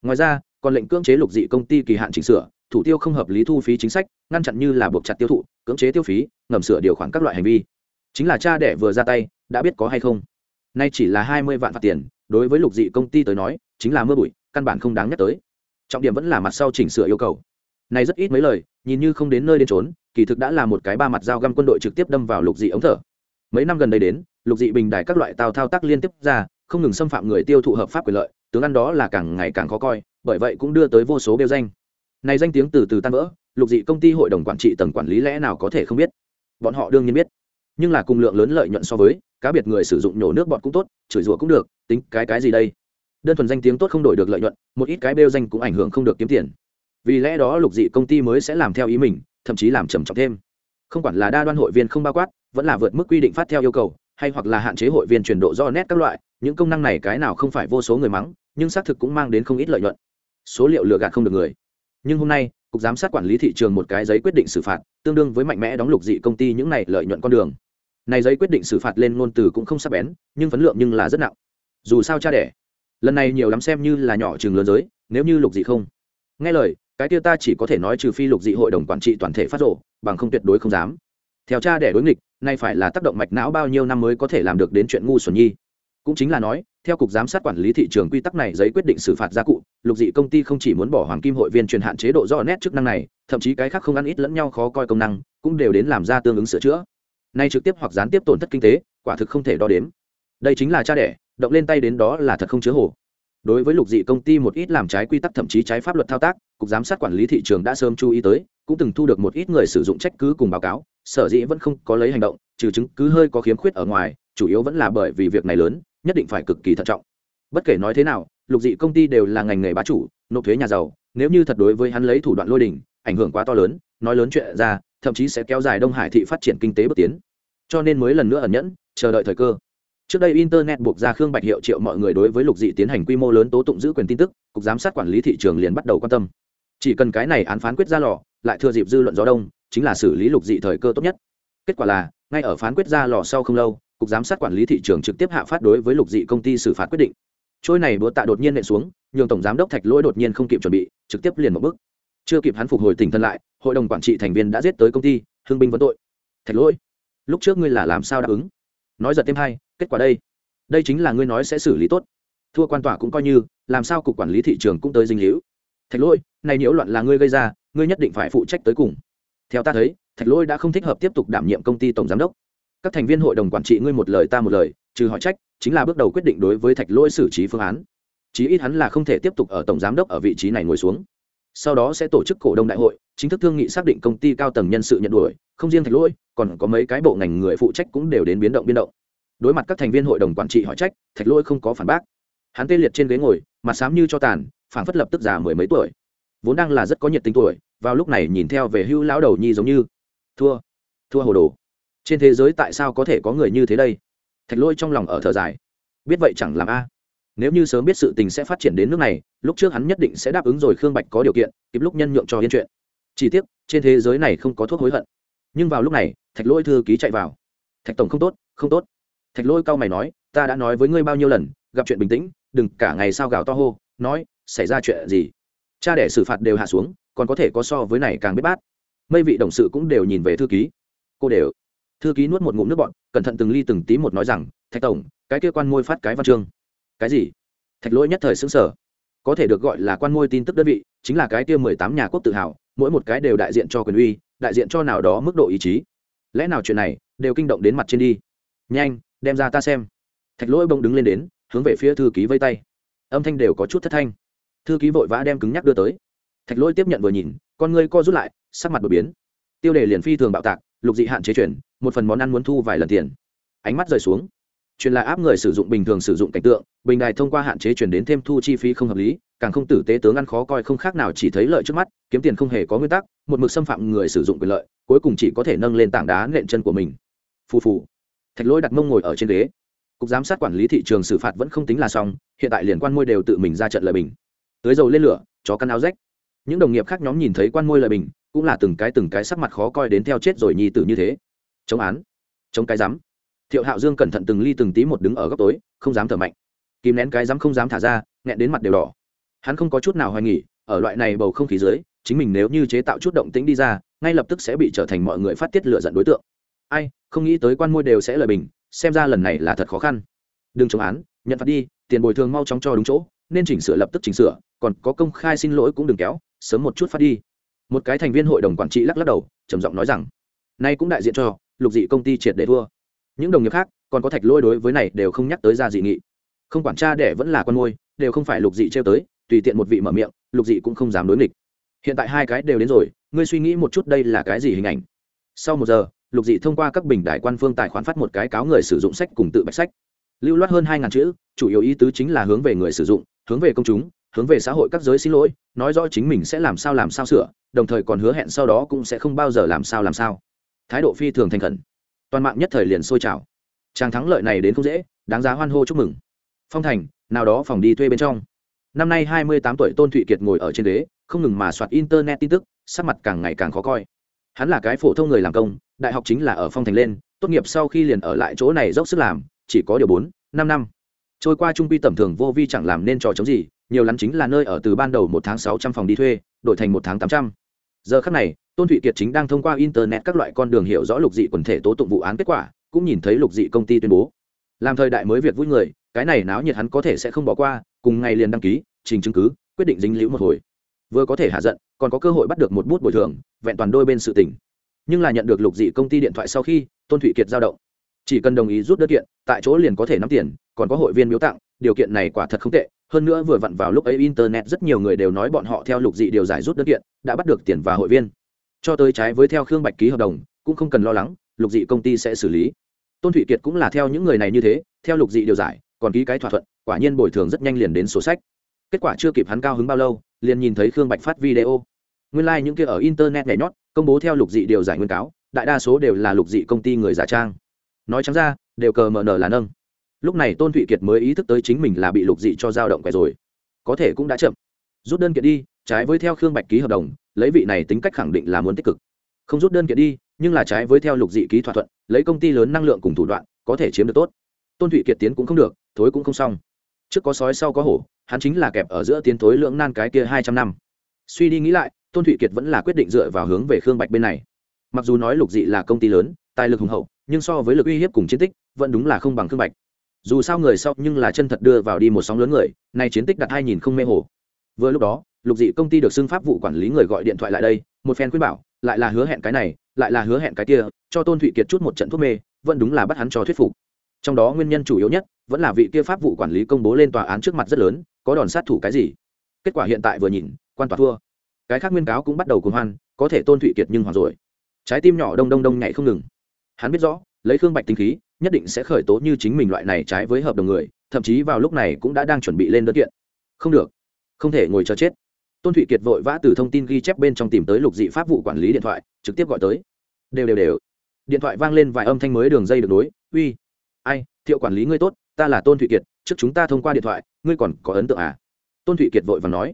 Ngoài ra, còn lệnh cưỡng chế lục dị công ty kỳ hạn chỉnh sửa, thủ tiêu không hợp lý thu phí chính sách, ngăn chặn như là buộc chặt tiêu thụ, cưỡng chế tiêu phí, ngầm sửa điều khoản các loại hành vi. Chính là cha đẻ vừa ra tay, đã biết có hay không. Nay chỉ là hai mươi vạn phạt tiền, đối với lục dị công ty tới nói, chính là mưa bụi, căn bản không đáng nhắc tới. Trọng điểm vẫn là mặt sau chỉnh sửa yêu cầu. Này rất ít mấy lời, nhìn như không đến nơi đến trốn kỳ thực đã là một cái ba mặt dao găm quân đội trực tiếp đâm vào lục dị ống thở. Mấy năm gần đây đến, lục dị bình đài các loại tàu thao tác liên tiếp ra, không ngừng xâm phạm người tiêu thụ hợp pháp quyền lợi, tướng ăn đó là càng ngày càng khó coi, bởi vậy cũng đưa tới vô số đeo danh. Này danh tiếng từ từ tan vỡ, lục dị công ty hội đồng quản trị tầng quản lý lẽ nào có thể không biết? Bọn họ đương nhiên biết. Nhưng là cùng lượng lớn lợi nhuận so với, cá biệt người sử dụng nhổ nước bọn cũng tốt, chửi rủa cũng được, tính cái cái gì đây? Đơn thuần danh tiếng tốt không đổi được lợi nhuận, một ít cái bêu danh cũng ảnh hưởng không được kiếm tiền. Vì lẽ đó lục dị công ty mới sẽ làm theo ý mình thậm chí làm trầm trọng thêm. Không quản là đa đoan hội viên không bao quát, vẫn là vượt mức quy định phát theo yêu cầu, hay hoặc là hạn chế hội viên chuyển độ do nét các loại, những công năng này cái nào không phải vô số người mắng, nhưng xác thực cũng mang đến không ít lợi nhuận. Số liệu lừa gạt không được người. Nhưng hôm nay, cục giám sát quản lý thị trường một cái giấy quyết định xử phạt, tương đương với mạnh mẽ đóng lục dị công ty những này lợi nhuận con đường. Này giấy quyết định xử phạt lên ngôn từ cũng không sắc bén, nhưng phấn lượng nhưng là rất nặng. Dù sao cha đẻ, lần này nhiều lắm xem như là nhỏ trường lớn giới, nếu như lục dị không. Nghe lời cái kia ta chỉ có thể nói trừ phi lục dị hội đồng quản trị toàn thể phát rộ, bằng không tuyệt đối không dám. Theo cha để đối nghịch, nay phải là tác động mạch não bao nhiêu năm mới có thể làm được đến chuyện ngu xuẩn nhi. Cũng chính là nói, theo cục giám sát quản lý thị trường quy tắc này giấy quyết định xử phạt gia cụ, lục dị công ty không chỉ muốn bỏ hoàng kim hội viên truyền hạn chế độ do nét chức năng này, thậm chí cái khác không ăn ít lẫn nhau khó coi công năng, cũng đều đến làm ra tương ứng sửa chữa. Nay trực tiếp hoặc gián tiếp tổn thất kinh tế, quả thực không thể đo đếm. Đây chính là cha đẻ, động lên tay đến đó là thật không chứa hồ đối với lục dị công ty một ít làm trái quy tắc thậm chí trái pháp luật thao tác, cục giám sát quản lý thị trường đã sớm chú ý tới, cũng từng thu được một ít người sử dụng trách cứ cùng báo cáo, sở dĩ vẫn không có lấy hành động, trừ chứng cứ hơi có khiếm khuyết ở ngoài, chủ yếu vẫn là bởi vì việc này lớn, nhất định phải cực kỳ thận trọng. Bất kể nói thế nào, lục dị công ty đều là ngành nghề bá chủ, nộp thuế nhà giàu, nếu như thật đối với hắn lấy thủ đoạn lôi đình, ảnh hưởng quá to lớn, nói lớn chuyện ra, thậm chí sẽ kéo dài đông hải thị phát triển kinh tế bước tiến. Cho nên mới lần nữa ẩn nhẫn, chờ đợi thời cơ trước đây internet buộc ra khương bạch hiệu triệu mọi người đối với lục dị tiến hành quy mô lớn tố tụng giữ quyền tin tức, cục giám sát quản lý thị trường liền bắt đầu quan tâm. Chỉ cần cái này án phán quyết ra lò, lại thừa dịp dư luận gió đông, chính là xử lý lục dị thời cơ tốt nhất. Kết quả là, ngay ở phán quyết ra lò sau không lâu, cục giám sát quản lý thị trường trực tiếp hạ phát đối với lục dị công ty xử phạt quyết định. Trôi này búa tạ đột nhiên nện xuống, nhường tổng giám đốc thạch lỗi đột nhiên không kịp chuẩn bị, trực tiếp liền một bước. Chưa kịp hắn phục hồi tỉnh thân lại, hội đồng quản trị thành viên đã giết tới công ty, hưng binh vấn tội. Thạch lỗi, lúc trước ngươi là làm sao đáp ứng? Nói giật thêm hai, kết quả đây. Đây chính là ngươi nói sẽ xử lý tốt. Thua quan tòa cũng coi như, làm sao cục quản lý thị trường cũng tới dinh hữu. Thạch lỗi này nhiễu loạn là ngươi gây ra, ngươi nhất định phải phụ trách tới cùng. Theo ta thấy, thạch lỗi đã không thích hợp tiếp tục đảm nhiệm công ty tổng giám đốc. Các thành viên hội đồng quản trị ngươi một lời ta một lời, trừ hỏi trách, chính là bước đầu quyết định đối với thạch lỗi xử trí phương án. Chí ít hắn là không thể tiếp tục ở tổng giám đốc ở vị trí này ngồi xuống sau đó sẽ tổ chức cổ đông đại hội, chính thức thương nghị xác định công ty cao tầng nhân sự nhận đuổi, không riêng thạch lỗi, còn có mấy cái bộ ngành người phụ trách cũng đều đến biến động biến động. Đối mặt các thành viên hội đồng quản trị hỏi trách, thạch lỗi không có phản bác. Hắn tê liệt trên ghế ngồi, mặt xám như cho tàn phản phất lập tức già mười mấy tuổi. Vốn đang là rất có nhiệt tình tuổi, vào lúc này nhìn theo về hưu lão đầu nhi giống như, thua thua hồ đồ. Trên thế giới tại sao có thể có người như thế đây? Thạch lỗi trong lòng ở thở dài. Biết vậy chẳng làm a nếu như sớm biết sự tình sẽ phát triển đến nước này, lúc trước hắn nhất định sẽ đáp ứng rồi khương bạch có điều kiện, kịp lúc nhân nhượng cho yên chuyện. Chỉ tiếc, trên thế giới này không có thuốc hối hận. Nhưng vào lúc này, thạch lỗi thư ký chạy vào. Thạch tổng không tốt không tốt. Thạch lỗi cao mày nói, ta đã nói với ngươi bao nhiêu lần, gặp chuyện bình tĩnh, đừng cả ngày sao gào to hô, nói, xảy ra chuyện gì? Cha đẻ xử phạt đều hạ xuống, còn có thể có so với này càng biết bát. Mây vị đồng sự cũng đều nhìn về thư ký. Cô đều. Thư ký nuốt một ngụm nước bọn cẩn thận từng ly từng tí một nói rằng, thạch tổng, cái kia quan môi phát cái văn chương cái gì? Thạch lỗi nhất thời xứng sở có thể được gọi là quan môi tin tức đơn vị, chính là cái kia mười tám nhà quốc tự hào, mỗi một cái đều đại diện cho quyền uy, đại diện cho nào đó mức độ ý chí. Lẽ nào chuyện này đều kinh động đến mặt trên đi? Nhanh, đem ra ta xem. Thạch lỗi bông đứng lên đến, hướng về phía thư ký vây tay. Âm thanh đều có chút thất thanh. Thư ký vội vã đem cứng nhắc đưa tới. Thạch lỗi tiếp nhận vừa nhìn, con ngươi co rút lại, sắc mặt đột biến. Tiêu đề liền phi thường bạo tạc, lục dị hạn chế chuyển, một phần món ăn muốn thu vài lần tiền. Ánh mắt rời xuống truyền lại áp người sử dụng bình thường sử dụng cảnh tượng, bình đài thông qua hạn chế chuyển đến thêm thu chi phí không hợp lý, càng không tử tế tướng ăn khó coi không khác nào chỉ thấy lợi trước mắt, kiếm tiền không hề có nguyên tắc, một mực xâm phạm người sử dụng quyền lợi, cuối cùng chỉ có thể nâng lên tảng đá nện chân của mình. Phù phù. Thạch lỗi đặt mông ngồi ở trên ghế. Cục giám sát quản lý thị trường xử phạt vẫn không tính là xong, hiện tại liền quan môi đều tự mình ra trận lời bình. Tới dầu lên lửa, chó căn áo rách. Những đồng nghiệp khác nhóm nhìn thấy quan môi lời bình, cũng là từng cái từng cái sắc mặt khó coi đến theo chết rồi nhi tử như thế. Chống án. Chống cái rắm thiệu hạo dương cẩn thận từng ly từng tí một đứng ở góc tối, không dám thở mạnh. Kìm nén cái dám không dám thả ra, nghẹn đến mặt đều đỏ. Hắn không có chút nào hoài nghỉ ở loại này bầu không khí dưới, chính mình nếu như chế tạo chút động tĩnh đi ra, ngay lập tức sẽ bị trở thành mọi người phát tiết lựa giận đối tượng. Ai, không nghĩ tới quan môi đều sẽ lời bình, xem ra lần này là thật khó khăn. Đừng chống án, nhận phạt đi, tiền bồi thường mau chóng cho đúng chỗ, nên chỉnh sửa lập tức chỉnh sửa, còn có công khai xin lỗi cũng đừng kéo, sớm một chút phát đi. Một cái thành viên hội đồng quản trị lắc lắc đầu, trầm giọng nói rằng, nay cũng đại diện cho, lục dị công ty triệt để thua những đồng nghiệp khác, còn có thạch lôi đối với này đều không nhắc tới ra dị nghị. Không quản tra để vẫn là con môi, đều không phải lục dị treo tới, tùy tiện một vị mở miệng, lục dị cũng không dám đối nghịch. Hiện tại hai cái đều đến rồi, ngươi suy nghĩ một chút đây là cái gì hình ảnh. Sau một giờ, lục dị thông qua các bình đại quan phương tài khoản phát một cái cáo người sử dụng sách cùng tự bạch sách. Lưu loát hơn hai ngàn chữ, chủ yếu ý tứ chính là hướng về người sử dụng, hướng về công chúng, hướng về xã hội các giới xin lỗi, nói rõ chính mình sẽ làm sao làm sao sửa, đồng thời còn hứa hẹn sau đó cũng sẽ không bao giờ làm sao làm sao. Thái độ phi thường thành khẩn toàn mạng nhất thời liền sôi trào. Tràng thắng lợi này đến không dễ, đáng giá hoan hô chúc mừng. Phong thành, nào đó phòng đi thuê bên trong. Năm nay hai mươi tám tuổi tôn thụy kiệt ngồi ở trên ghế, không ngừng mà soạt internet tin tức, sắc mặt càng ngày càng khó coi. Hắn là cái phổ thông người làm công, đại học chính là ở phong thành lên, tốt nghiệp sau khi liền ở lại chỗ này dốc sức làm, chỉ có điều bốn, năm năm. Trôi qua trung quy tầm thường vô vi chẳng làm nên trò chống gì, nhiều lắm chính là nơi ở từ ban đầu một tháng sáu trăm phòng đi thuê, đổi thành một tháng tám trăm. Giờ khắc này tôn thụy kiệt chính đang thông qua internet các loại con đường hiểu rõ lục dị quần thể tố tụng vụ án kết quả, cũng nhìn thấy lục dị công ty tuyên bố. Làm thời đại mới việc vui người, cái này náo nhiệt hắn có thể sẽ không bỏ qua, cùng ngày liền đăng ký, trình chứng cứ, quyết định dính liễu một hồi. Vừa có thể hạ giận, còn có cơ hội bắt được một bút bồi thường, vẹn toàn đôi bên sự tình. Nhưng là nhận được lục dị công ty điện thoại sau khi, tôn thụy kiệt giao động. Chỉ cần đồng ý rút đơn kiện, tại chỗ liền có thể nắm tiền, còn có hội viên miếu tặng, điều kiện này quả thật không tệ. Hơn nữa vừa vặn vào lúc ấy internet rất nhiều người đều nói bọn họ theo lục dị điều giải rút đơn kiện, đã bắt được tiền và hội viên cho tới trái với theo khương bạch ký hợp đồng, cũng không cần lo lắng, lục dị công ty sẽ xử lý. Tôn thụy kiệt cũng là theo những người này như thế, theo lục dị điều giải, còn ký cái thỏa thuận, quả nhiên bồi thường rất nhanh liền đến sổ sách. Kết quả chưa kịp hắn cao hứng bao lâu, liền nhìn thấy khương bạch phát video. Nguyên lai、like、những kia ở internet nhảy nhót, công bố theo lục dị điều giải nguyên cáo, đại đa số đều là lục dị công ty người giả trang. Nói trắng ra, đều cờ mờ nở là nâng. Lúc này tôn thụy kiệt mới ý thức tới chính mình là bị lục dị cho dao động quẻ rồi. Có thể cũng đã chậm. Rút đơn kiện đi, trái với theo khương bạch ký hợp đồng lấy vị này tính cách khẳng định là muốn tích cực. Không rút đơn kiện đi, nhưng là trái với theo lục dị ký thỏa thuận, lấy công ty lớn năng lượng cùng thủ đoạn, có thể chiếm được tốt. Tôn thụy kiệt tiến cũng không được, thối cũng không xong. Trước có sói sau có hổ, hắn chính là kẹp ở giữa tiến thối lưỡng nan cái kia hai trăm năm. Suy đi nghĩ lại, tôn thụy kiệt vẫn là quyết định dựa vào hướng về khương bạch bên này. Mặc dù nói lục dị là công ty lớn, tài lực hùng hậu, nhưng so với lực uy hiếp cùng chiến tích, vẫn đúng là không bằng khương bạch. Dù sao người sau nhưng là chân thật đưa vào đi một sóng lớn người, nay chiến tích đặt hai nghìn không mê hồ. Vừa lúc đó lục dị công ty được xưng pháp vụ quản lý người gọi điện thoại lại đây, một phen khuyên bảo, lại là hứa hẹn cái này, lại là hứa hẹn cái kia, cho tôn thụy kiệt chút một trận thuốc mê, vẫn đúng là bắt hắn cho thuyết phục. Trong đó nguyên nhân chủ yếu nhất, vẫn là vị kia pháp vụ quản lý công bố lên tòa án trước mặt rất lớn, có đòn sát thủ cái gì. Kết quả hiện tại vừa nhìn, quan tòa thua. Cái khác nguyên cáo cũng bắt đầu cùng hoan, có thể tôn thụy kiệt nhưng hoặc rồi. Trái tim nhỏ đông đông đông nhảy không ngừng. Hắn biết rõ, lấy khương bạch tinh khí, nhất định sẽ khởi tố như chính mình loại này trái với hợp đồng người, thậm chí vào lúc này cũng đã đang chuẩn bị lên đơn kiện. Không được. Không thể ngồi chờ chết tôn thụy kiệt vội vã từ thông tin ghi chép bên trong tìm tới lục dị pháp vụ quản lý điện thoại, trực tiếp gọi tới. Đều đều đều. Điện thoại vang lên vài âm thanh mới đường dây được nối. Uy, ai, thiệu quản lý ngươi tốt, ta là tôn thụy kiệt, trước chúng ta thông qua điện thoại, ngươi còn có ấn tượng à? Tôn thụy kiệt vội và nói.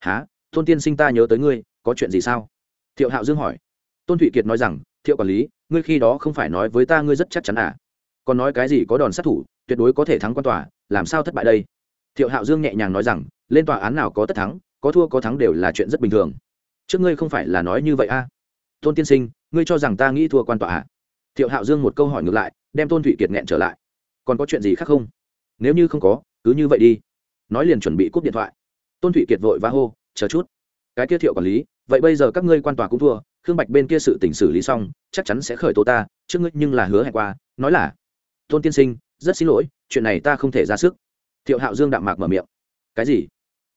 Há tôn tiên sinh ta nhớ tới ngươi, có chuyện gì sao? Thiệu hạo dương hỏi. Tôn thụy kiệt nói rằng, thiệu quản lý, ngươi khi đó không phải nói với ta ngươi rất chắc chắn à? Còn nói cái gì có đòn sát thủ, tuyệt đối có thể thắng quan tòa, làm sao thất bại đây? Thiệu hạo dương nhẹ nhàng nói rằng, lên tòa án nào có tất thắng có thua có thắng đều là chuyện rất bình thường. Trước ngươi không phải là nói như vậy a? À? tôn tiên sinh, ngươi cho rằng ta nghĩ thua quan tòa à? Thiệu hạo dương một câu hỏi ngược lại, đem tôn thụy kiệt nghẹn trở lại. Còn có chuyện gì khác không? Nếu như không có, cứ như vậy đi. Nói liền chuẩn bị cúp điện thoại. Tôn thụy kiệt vội và hô, chờ chút. Cái kia thiệu quản lý, vậy bây giờ các ngươi quan tòa cũng thua, khương bạch bên kia sự tỉnh xử lý xong, chắc chắn sẽ khởi tố ta, trước ngươi nhưng là hứa hẹn qua, nói là, tôn tiên sinh, rất xin lỗi, chuyện này ta không thể ra sức. Thiệu hạo dương đạm mạc mở miệng. Cái gì?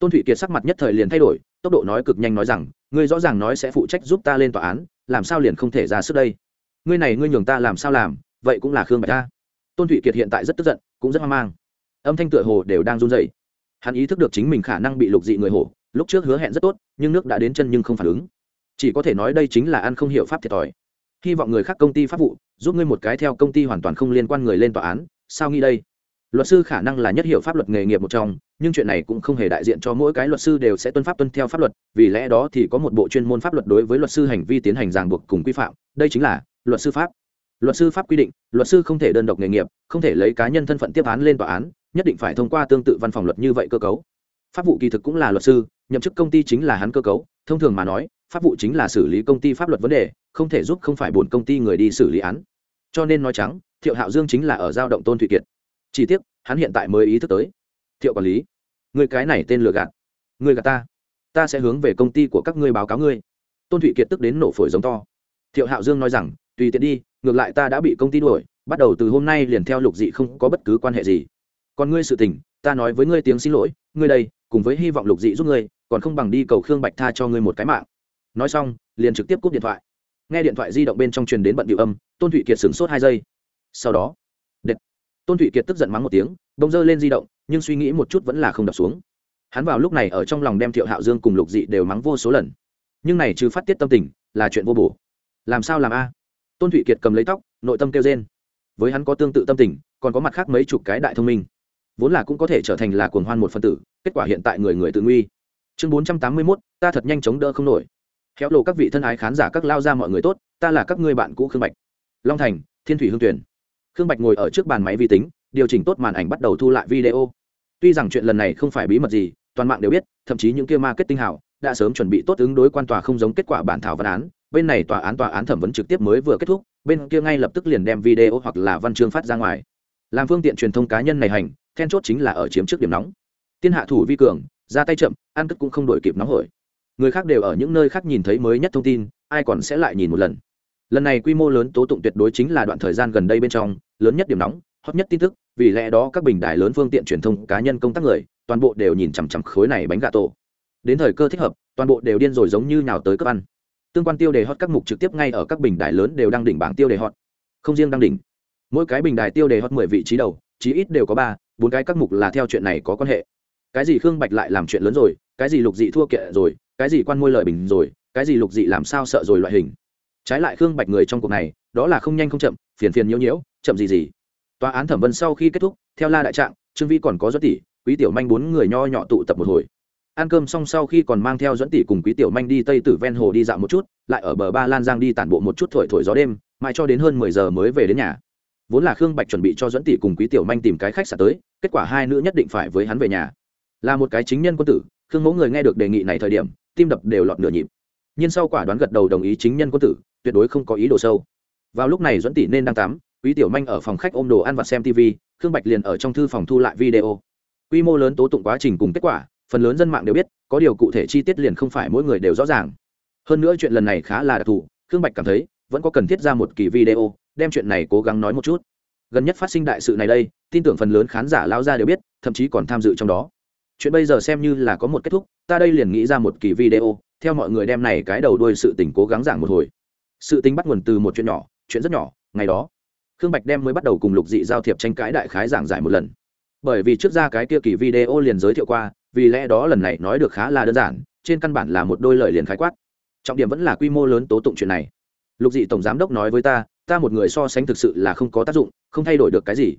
Tôn thụy kiệt sắc mặt nhất thời liền thay đổi, tốc độ nói cực nhanh nói rằng, ngươi rõ ràng nói sẽ phụ trách giúp ta lên tòa án, làm sao liền không thể ra sức đây? Ngươi này, ngươi nhường ta làm sao làm, vậy cũng là khương bạch ta tôn thụy kiệt hiện tại rất tức giận, cũng rất hoang mang. Âm thanh tựa hồ đều đang run dậy hắn ý thức được chính mình khả năng bị lục dị người hổ, lúc trước hứa hẹn rất tốt, nhưng nước đã đến chân nhưng không phản ứng. Chỉ có thể nói đây chính là ăn không hiểu pháp thiệt thòi. Hy vọng người khác công ty pháp vụ, giúp ngươi một cái theo công ty hoàn toàn không liên quan người lên tòa án, sao nghĩ đây? Luật sư khả năng là nhất hiệu pháp luật nghề nghiệp một trong, nhưng chuyện này cũng không hề đại diện cho mỗi cái luật sư đều sẽ tuân pháp tuân theo pháp luật, vì lẽ đó thì có một bộ chuyên môn pháp luật đối với luật sư hành vi tiến hành ràng buộc cùng quy phạm, đây chính là luật sư pháp. Luật sư pháp quy định, luật sư không thể đơn độc nghề nghiệp, không thể lấy cá nhân thân phận tiếp án lên tòa án, nhất định phải thông qua tương tự văn phòng luật như vậy cơ cấu. Pháp vụ kỳ thực cũng là luật sư, nhậm chức công ty chính là hắn cơ cấu, thông thường mà nói, pháp vụ chính là xử lý công ty pháp luật vấn đề, không thể giúp không phải buồn công ty người đi xử lý án. Cho nên nói trắng, thiệu hạo dương chính là ở giao động tôn thụy kiệt chỉ tiếc, hắn hiện tại mới ý thức tới. Thiệu quản lý, người cái này tên lừa gạt. Người gạt ta ta sẽ hướng về công ty của các ngươi báo cáo ngươi. Tôn thụy kiệt tức đến nổ phổi giống to. Thiệu hạo dương nói rằng, tùy tiện đi, ngược lại ta đã bị công ty đuổi, bắt đầu từ hôm nay liền theo lục dị không có bất cứ quan hệ gì. Còn ngươi sự tình, ta nói với ngươi tiếng xin lỗi, ngươi đây, cùng với hy vọng lục dị giúp ngươi, còn không bằng đi cầu khương bạch tha cho ngươi một cái mạng. Nói xong, liền trực tiếp cúp điện thoại. Nghe điện thoại di động bên trong truyền đến bận điệu âm, tôn thụy kiệt sửng sốt hai giây. Sau đó tôn thụy kiệt tức giận mắng một tiếng bông dơ lên di động, nhưng suy nghĩ một chút vẫn là không đập xuống. Hắn vào lúc này ở trong lòng đem thiệu hạo dương cùng lục dị đều mắng vô số lần. Nhưng này trừ phát tiết tâm tình, là chuyện vô bổ. Làm sao làm a? Tôn thụy kiệt cầm lấy tóc, nội tâm kêu trên với hắn có tương tự tâm tình, còn có mặt khác mấy chục cái đại thông minh. Vốn là cũng có thể trở thành là cuồng hoan một phân tử, kết quả hiện tại người người tự nguy. Chương bốn trăm tám mươi mốt, ta thật nhanh chóng đỡ không nổi. Khéo lộ các vị thân ái khán giả, các lao ra mọi người tốt, ta là các ngươi bạn cũ khương bạch. Long thành, thiên thủy hương tuyển khương bạch ngồi ở trước bàn máy vi tính, điều chỉnh tốt màn ảnh bắt đầu thu lại video. Tuy rằng chuyện lần này không phải bí mật gì, toàn mạng đều biết, thậm chí những kia marketing hảo, đã sớm chuẩn bị tốt ứng đối quan tòa không giống kết quả bản thảo văn án. Bên này tòa án tòa án thẩm vấn trực tiếp mới vừa kết thúc, bên kia ngay lập tức liền đem video hoặc là văn chương phát ra ngoài. Làm phương tiện truyền thông cá nhân này hành, then chốt chính là ở chiếm trước điểm nóng. Tiên hạ thủ vi cường, ra tay chậm, ăn cất cũng không đổi kịp nóng hổi. Người khác đều ở những nơi khác nhìn thấy mới nhất thông tin, ai còn sẽ lại nhìn một lần lần này quy mô lớn tố tụng tuyệt đối chính là đoạn thời gian gần đây bên trong, lớn nhất điểm nóng, hot nhất tin tức, vì lẽ đó các bình đài lớn phương tiện truyền thông, cá nhân công tác người, toàn bộ đều nhìn chằm chằm khối này bánh gà tổ. Đến thời cơ thích hợp, toàn bộ đều điên rồi giống như nào tới cấp ăn. Tương quan tiêu đề hot các mục trực tiếp ngay ở các bình đài lớn đều đang đỉnh bảng tiêu đề hot. Không riêng đang đỉnh, mỗi cái bình đài tiêu đề hot mười vị trí đầu, chí ít đều có ba, bốn cái các mục là theo chuyện này có quan hệ. Cái gì khương bạch lại làm chuyện lớn rồi, cái gì lục dị thua kệ rồi, cái gì quan môi lợi bình rồi, cái gì lục dị làm sao sợ rồi loại hình trái lại khương bạch người trong cuộc này, đó là không nhanh không chậm, phiền phiền nhiễu nhiễu, chậm gì gì. Tòa án thẩm vấn sau khi kết thúc, theo la đại trạng, trương vi còn có dẫn tỷ, quý tiểu manh bốn người nho nhỏ tụ tập một hồi. Ăn cơm xong sau khi còn mang theo dẫn tỷ cùng quý tiểu manh đi tây tử ven hồ đi dạo một chút, lại ở bờ ba lan giang đi tản bộ một chút thổi thổi gió đêm, mãi cho đến hơn mười giờ mới về đến nhà. Vốn là khương bạch chuẩn bị cho dẫn tỷ cùng quý tiểu manh tìm cái khách sạn tới, kết quả hai nữ nhất định phải với hắn về nhà. Là một cái chính nhân quân tử, khương mẫu người nghe được đề nghị này thời điểm, tim đập đều lọt nửa nhịp. Nhưng sau quả đoán gật đầu đồng ý chính nhân quân tử tuyệt đối không có ý đồ sâu. Vào lúc này dẫn tỷ nên đang tắm, quý tiểu manh ở phòng khách ôm đồ ăn và xem tv khương bạch liền ở trong thư phòng thu lại video. Quy mô lớn tố tụng quá trình cùng kết quả, phần lớn dân mạng đều biết, có điều cụ thể chi tiết liền không phải mỗi người đều rõ ràng. Hơn nữa chuyện lần này khá là đặc thù, khương bạch cảm thấy, vẫn có cần thiết ra một kỳ video, đem chuyện này cố gắng nói một chút. Gần nhất phát sinh đại sự này đây, tin tưởng phần lớn khán giả lao ra đều biết, thậm chí còn tham dự trong đó. Chuyện bây giờ xem như là có một kết thúc, ta đây liền nghĩ ra một kỳ video, theo mọi người đem này cái đầu đuôi sự tình cố gắng giảng một hồi sự tính bắt nguồn từ một chuyện nhỏ, chuyện rất nhỏ, ngày đó, khương bạch đem mới bắt đầu cùng lục dị giao thiệp tranh cãi đại khái giảng giải một lần. Bởi vì trước ra cái kia kỳ video liền giới thiệu qua, vì lẽ đó lần này nói được khá là đơn giản, trên căn bản là một đôi lời liền khái quát. Trọng điểm vẫn là quy mô lớn tố tụng chuyện này. Lục dị tổng giám đốc nói với ta ta một người so sánh thực sự là không có tác dụng, không thay đổi được cái gì.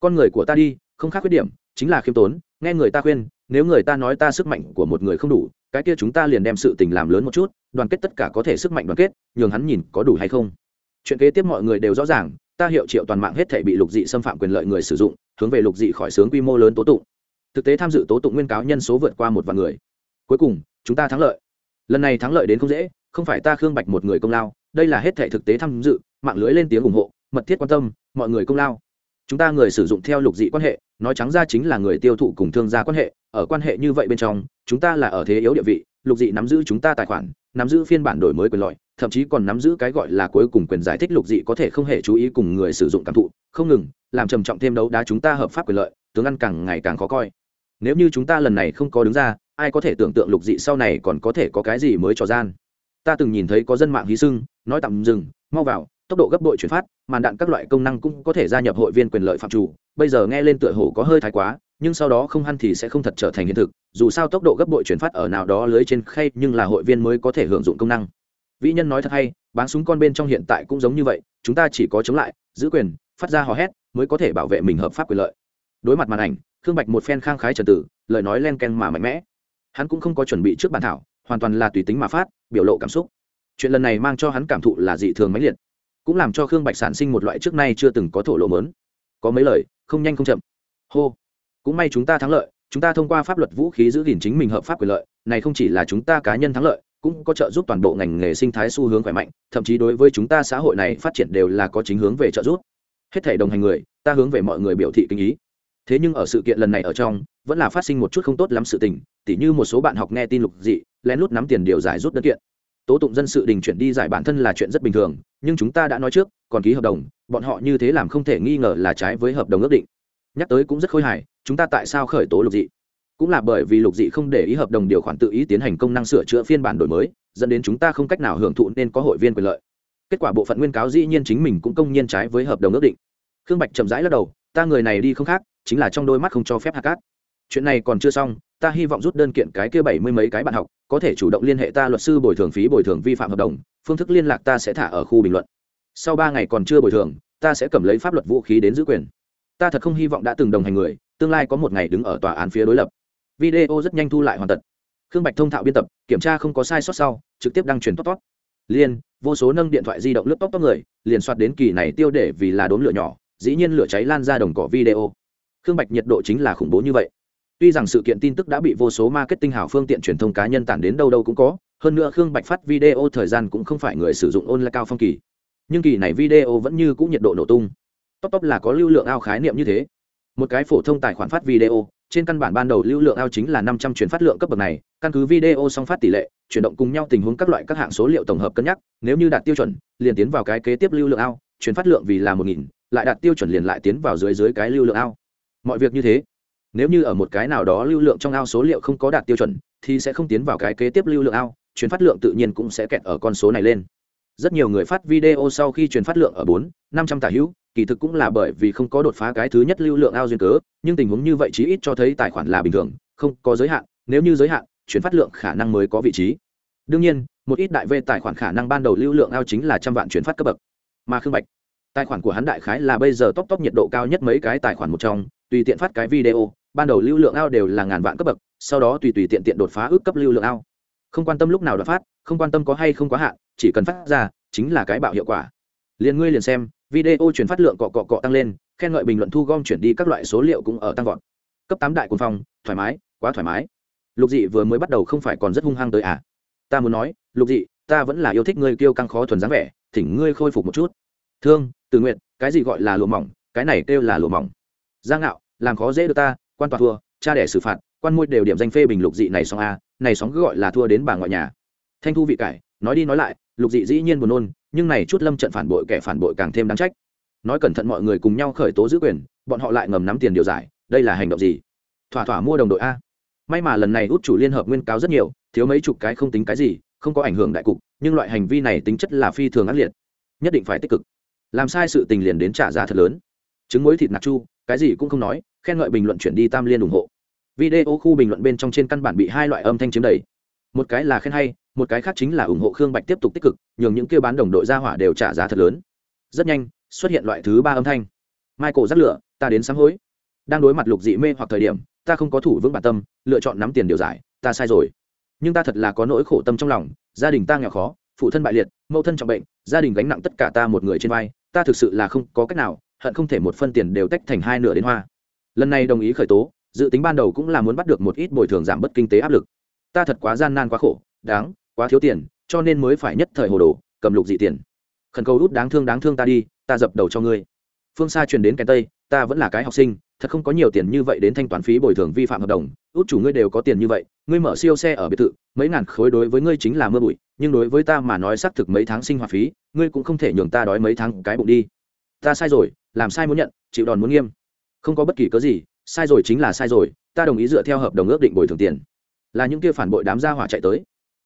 Con người của ta đi, không khác khuyết điểm, chính là khiêm tốn, nghe người ta khuyên, nếu người ta nói ta sức mạnh của một người không đủ cái kia chúng ta liền đem sự tình làm lớn một chút, đoàn kết tất cả có thể sức mạnh đoàn kết, nhường hắn nhìn có đủ hay không. Chuyện kế tiếp mọi người đều rõ ràng, ta hiệu triệu toàn mạng hết thể bị lục dị xâm phạm quyền lợi người sử dụng, hướng về lục dị khỏi sướng quy mô lớn tố tụng. Thực tế tham dự tố tụng nguyên cáo nhân số vượt qua một vạn người. Cuối cùng, chúng ta thắng lợi. Lần này thắng lợi đến không dễ, không phải ta khương bạch một người công lao, đây là hết thể thực tế tham dự, mạng lưới lên tiếng ủng hộ, mật thiết quan tâm, mọi người công lao chúng ta người sử dụng theo lục dị quan hệ, nói trắng ra chính là người tiêu thụ cùng thương gia quan hệ, ở quan hệ như vậy bên trong, chúng ta là ở thế yếu địa vị, lục dị nắm giữ chúng ta tài khoản, nắm giữ phiên bản đổi mới quyền lợi, thậm chí còn nắm giữ cái gọi là cuối cùng quyền giải thích lục dị có thể không hề chú ý cùng người sử dụng cảm thụ, không ngừng, làm trầm trọng thêm đấu đá chúng ta hợp pháp quyền lợi, tướng ăn càng ngày càng khó coi. Nếu như chúng ta lần này không có đứng ra, ai có thể tưởng tượng lục dị sau này còn có thể có cái gì mới trò gian? Ta từng nhìn thấy có dân mạng hí sưng, nói tạm dừng, mau vào tốc độ gấp bội chuyển phát, màn đạn các loại công năng cũng có thể gia nhập hội viên quyền lợi phạm chủ. Bây giờ nghe lên tựa hồ có hơi thái quá, nhưng sau đó không hăn thì sẽ không thật trở thành hiện thực. Dù sao tốc độ gấp bội chuyển phát ở nào đó lưới trên khay, nhưng là hội viên mới có thể hưởng dụng công năng. Vĩ nhân nói thật hay bán súng con bên trong hiện tại cũng giống như vậy, chúng ta chỉ có chống lại, giữ quyền, phát ra hò hét, mới có thể bảo vệ mình hợp pháp quyền lợi. Đối mặt màn ảnh, khương bạch một phen khang khái trần tử, lời nói len ken mà mạnh mẽ. Hắn cũng không có chuẩn bị trước bản thảo, hoàn toàn là tùy tính mà phát, biểu lộ cảm xúc. Chuyện lần này mang cho hắn cảm thụ là dị thường mãnh liệt cũng làm cho khương bạch sản sinh một loại trước nay chưa từng có thổ lộ mớn. Có mấy lời, không nhanh không chậm. Hô. Cũng may chúng ta thắng lợi, chúng ta thông qua pháp luật vũ khí giữ gìn chính mình hợp pháp quyền lợi, này không chỉ là chúng ta cá nhân thắng lợi, cũng có trợ giúp toàn bộ ngành nghề sinh thái xu hướng khỏe mạnh, thậm chí đối với chúng ta xã hội này phát triển đều là có chính hướng về trợ giúp. Hết thể đồng hành người, ta hướng về mọi người biểu thị kinh ý. Thế nhưng ở sự kiện lần này ở trong, vẫn là phát sinh một chút không tốt lắm sự tình, tỉ như một số bạn học nghe tin lục dị, lén lút nắm tiền điều giải rút đơn kiện tố tụng dân sự đình chuyển đi giải bản thân là chuyện rất bình thường, nhưng chúng ta đã nói trước, còn ký hợp đồng, bọn họ như thế làm không thể nghi ngờ là trái với hợp đồng ước định. Nhắc tới cũng rất khôi hài, chúng ta tại sao khởi tố lục dị? Cũng là bởi vì lục dị không để ý hợp đồng điều khoản tự ý tiến hành công năng sửa chữa phiên bản đổi mới, dẫn đến chúng ta không cách nào hưởng thụ nên có hội viên quyền lợi. Kết quả bộ phận nguyên cáo dĩ nhiên chính mình cũng công nhiên trái với hợp đồng ước định. Khương bạch chậm rãi lắc đầu, ta người này đi không khác, chính là trong đôi mắt không cho phép hạt cát. Chuyện này còn chưa xong, ta hy vọng rút đơn kiện cái kia bảy mươi mấy cái bạn học có thể chủ động liên hệ ta luật sư bồi thường phí bồi thường vi phạm hợp đồng, phương thức liên lạc ta sẽ thả ở khu bình luận. Sau ba ngày còn chưa bồi thường, ta sẽ cầm lấy pháp luật vũ khí đến giữ quyền. Ta thật không hy vọng đã từng đồng hành người, tương lai có một ngày đứng ở tòa án phía đối lập. Video rất nhanh thu lại hoàn tật. Khương bạch thông thạo biên tập, kiểm tra không có sai sót sau, trực tiếp đăng truyền top top liên, vô số nâng điện thoại di động lướt top top người, liền soạt đến kỳ này tiêu để vì là đốn lửa nhỏ, dĩ nhiên lửa cháy lan ra đồng cỏ video. Khương bạch nhiệt độ chính là khủng bố như vậy tuy rằng sự kiện tin tức đã bị vô số marketing hảo phương tiện truyền thông cá nhân tản đến đâu đâu cũng có, hơn nữa khương bạch phát video thời gian cũng không phải người sử dụng online cao phong kỳ. Nhưng kỳ này video vẫn như cũ nhiệt độ nổ tung. Top top là có lưu lượng ao khái niệm như thế. Một cái phổ thông tài khoản phát video, trên căn bản ban đầu lưu lượng ao chính là năm trăm chuyển phát lượng cấp bậc này, căn cứ video song phát tỷ lệ, chuyển động cùng nhau tình huống các loại các hạng số liệu tổng hợp cân nhắc, nếu như đạt tiêu chuẩn, liền tiến vào cái kế tiếp lưu lượng ao, chuyển phát lượng vì là một nghìn, lại đạt tiêu chuẩn liền lại tiến vào dưới dưới cái lưu lượng ao. Mọi việc như thế nếu như ở một cái nào đó lưu lượng trong ao số liệu không có đạt tiêu chuẩn, thì sẽ không tiến vào cái kế tiếp lưu lượng ao chuyển phát lượng tự nhiên cũng sẽ kẹt ở con số này lên. Rất nhiều người phát video sau khi chuyển phát lượng ở bốn, năm trăm tả hữu, kỳ thực cũng là bởi vì không có đột phá cái thứ nhất lưu lượng ao duyên cớ, nhưng tình huống như vậy chí ít cho thấy tài khoản là bình thường, không có giới hạn, nếu như giới hạn chuyển phát lượng khả năng mới có vị trí. Đương nhiên, một ít đại v tài khoản khả năng ban đầu lưu lượng ao chính là trăm vạn chuyển phát cấp bậc. Mà khương bạch, tài khoản của hắn đại khái là bây giờ top top nhiệt độ cao nhất mấy cái tài khoản một trong, tùy tiện phát cái video ban đầu lưu lượng ao đều là ngàn vạn cấp bậc, sau đó tùy tùy tiện tiện đột phá ước cấp lưu lượng ao. Không quan tâm lúc nào đột phát, không quan tâm có hay không quá hạn, chỉ cần phát ra, chính là cái bạo hiệu quả. Liền ngươi liền xem, video chuyển phát lượng cọ cọ cọ tăng lên, khen ngợi bình luận thu gom chuyển đi các loại số liệu cũng ở tăng vọt. Cấp tám đại quân phong, thoải mái, quá thoải mái. Lục dị vừa mới bắt đầu không phải còn rất hung hăng tới à? Ta muốn nói, lục dị, ta vẫn là yêu thích ngươi kêu căng khó thuần dáng vẻ, thỉnh ngươi khôi phục một chút. Thương tự nguyện cái gì gọi là lụa mỏng, cái này kêu là lụa mỏng. Giang ngạo, làm khó dễ được ta quan tòa thua, cha đẻ xử phạt, quan môi đều điểm danh phê bình lục dị này sóng a, này sóng cứ gọi là thua đến bà ngoại nhà. Thanh thu vị cải, nói đi nói lại, lục dị dĩ nhiên buồn nôn, nhưng này chút lâm trận phản bội kẻ phản bội càng thêm đáng trách. Nói cẩn thận mọi người cùng nhau khởi tố giữ quyền, bọn họ lại ngầm nắm tiền điều giải, đây là hành động gì? Thỏa thỏa mua đồng đội a. May mà lần này út chủ liên hợp nguyên cáo rất nhiều, thiếu mấy chục cái không tính cái gì, không có ảnh hưởng đại cục, nhưng loại hành vi này tính chất là phi thường ác liệt, nhất định phải tích cực. Làm sai sự tình liền đến trả giá thật lớn. Trứng muối thịt nạc chu, cái gì cũng không nói khen ngợi bình luận chuyển đi tam liên ủng hộ. Video khu bình luận bên trong trên căn bản bị hai loại âm thanh chiếm đầy. Một cái là khen hay, một cái khác chính là ủng hộ khương bạch tiếp tục tích cực, nhường những kêu bán đồng đội ra hỏa đều trả giá thật lớn. Rất nhanh, xuất hiện loại thứ ba âm thanh. Michael dắt lửa, ta đến sáng hối. Đang đối mặt lục dị mê hoặc thời điểm, ta không có thủ vững bản tâm, lựa chọn nắm tiền điều giải, ta sai rồi. Nhưng ta thật là có nỗi khổ tâm trong lòng, gia đình ta nghèo khó, phụ thân bại liệt, mẫu thân trọng bệnh, gia đình gánh nặng tất cả ta một người trên vai, ta thực sự là không có cách nào, hận không thể một phân tiền đều tách thành hai nửa đến hoa lần này đồng ý khởi tố, dự tính ban đầu cũng là muốn bắt được một ít bồi thường giảm bớt kinh tế áp lực. Ta thật quá gian nan quá khổ, đáng, quá thiếu tiền, cho nên mới phải nhất thời hồ đồ, cầm lục dị tiền. Khẩn cầu út đáng thương đáng thương ta đi, ta dập đầu cho ngươi. Phương xa truyền đến cái tây, ta vẫn là cái học sinh, thật không có nhiều tiền như vậy đến thanh toán phí bồi thường vi phạm hợp đồng. Út chủ ngươi đều có tiền như vậy, ngươi mở siêu xe ở biệt thự, mấy ngàn khối đối với ngươi chính là mưa bụi, nhưng đối với ta mà nói xác thực mấy tháng sinh hoạt phí, ngươi cũng không thể nhường ta đói mấy tháng cái bụng đi. Ta sai rồi, làm sai muốn nhận, chịu đòn muốn nghiêm không có bất kỳ cớ gì, sai rồi chính là sai rồi, ta đồng ý dựa theo hợp đồng ước định bồi thường tiền. Là những kia phản bội đám gia hỏa chạy tới.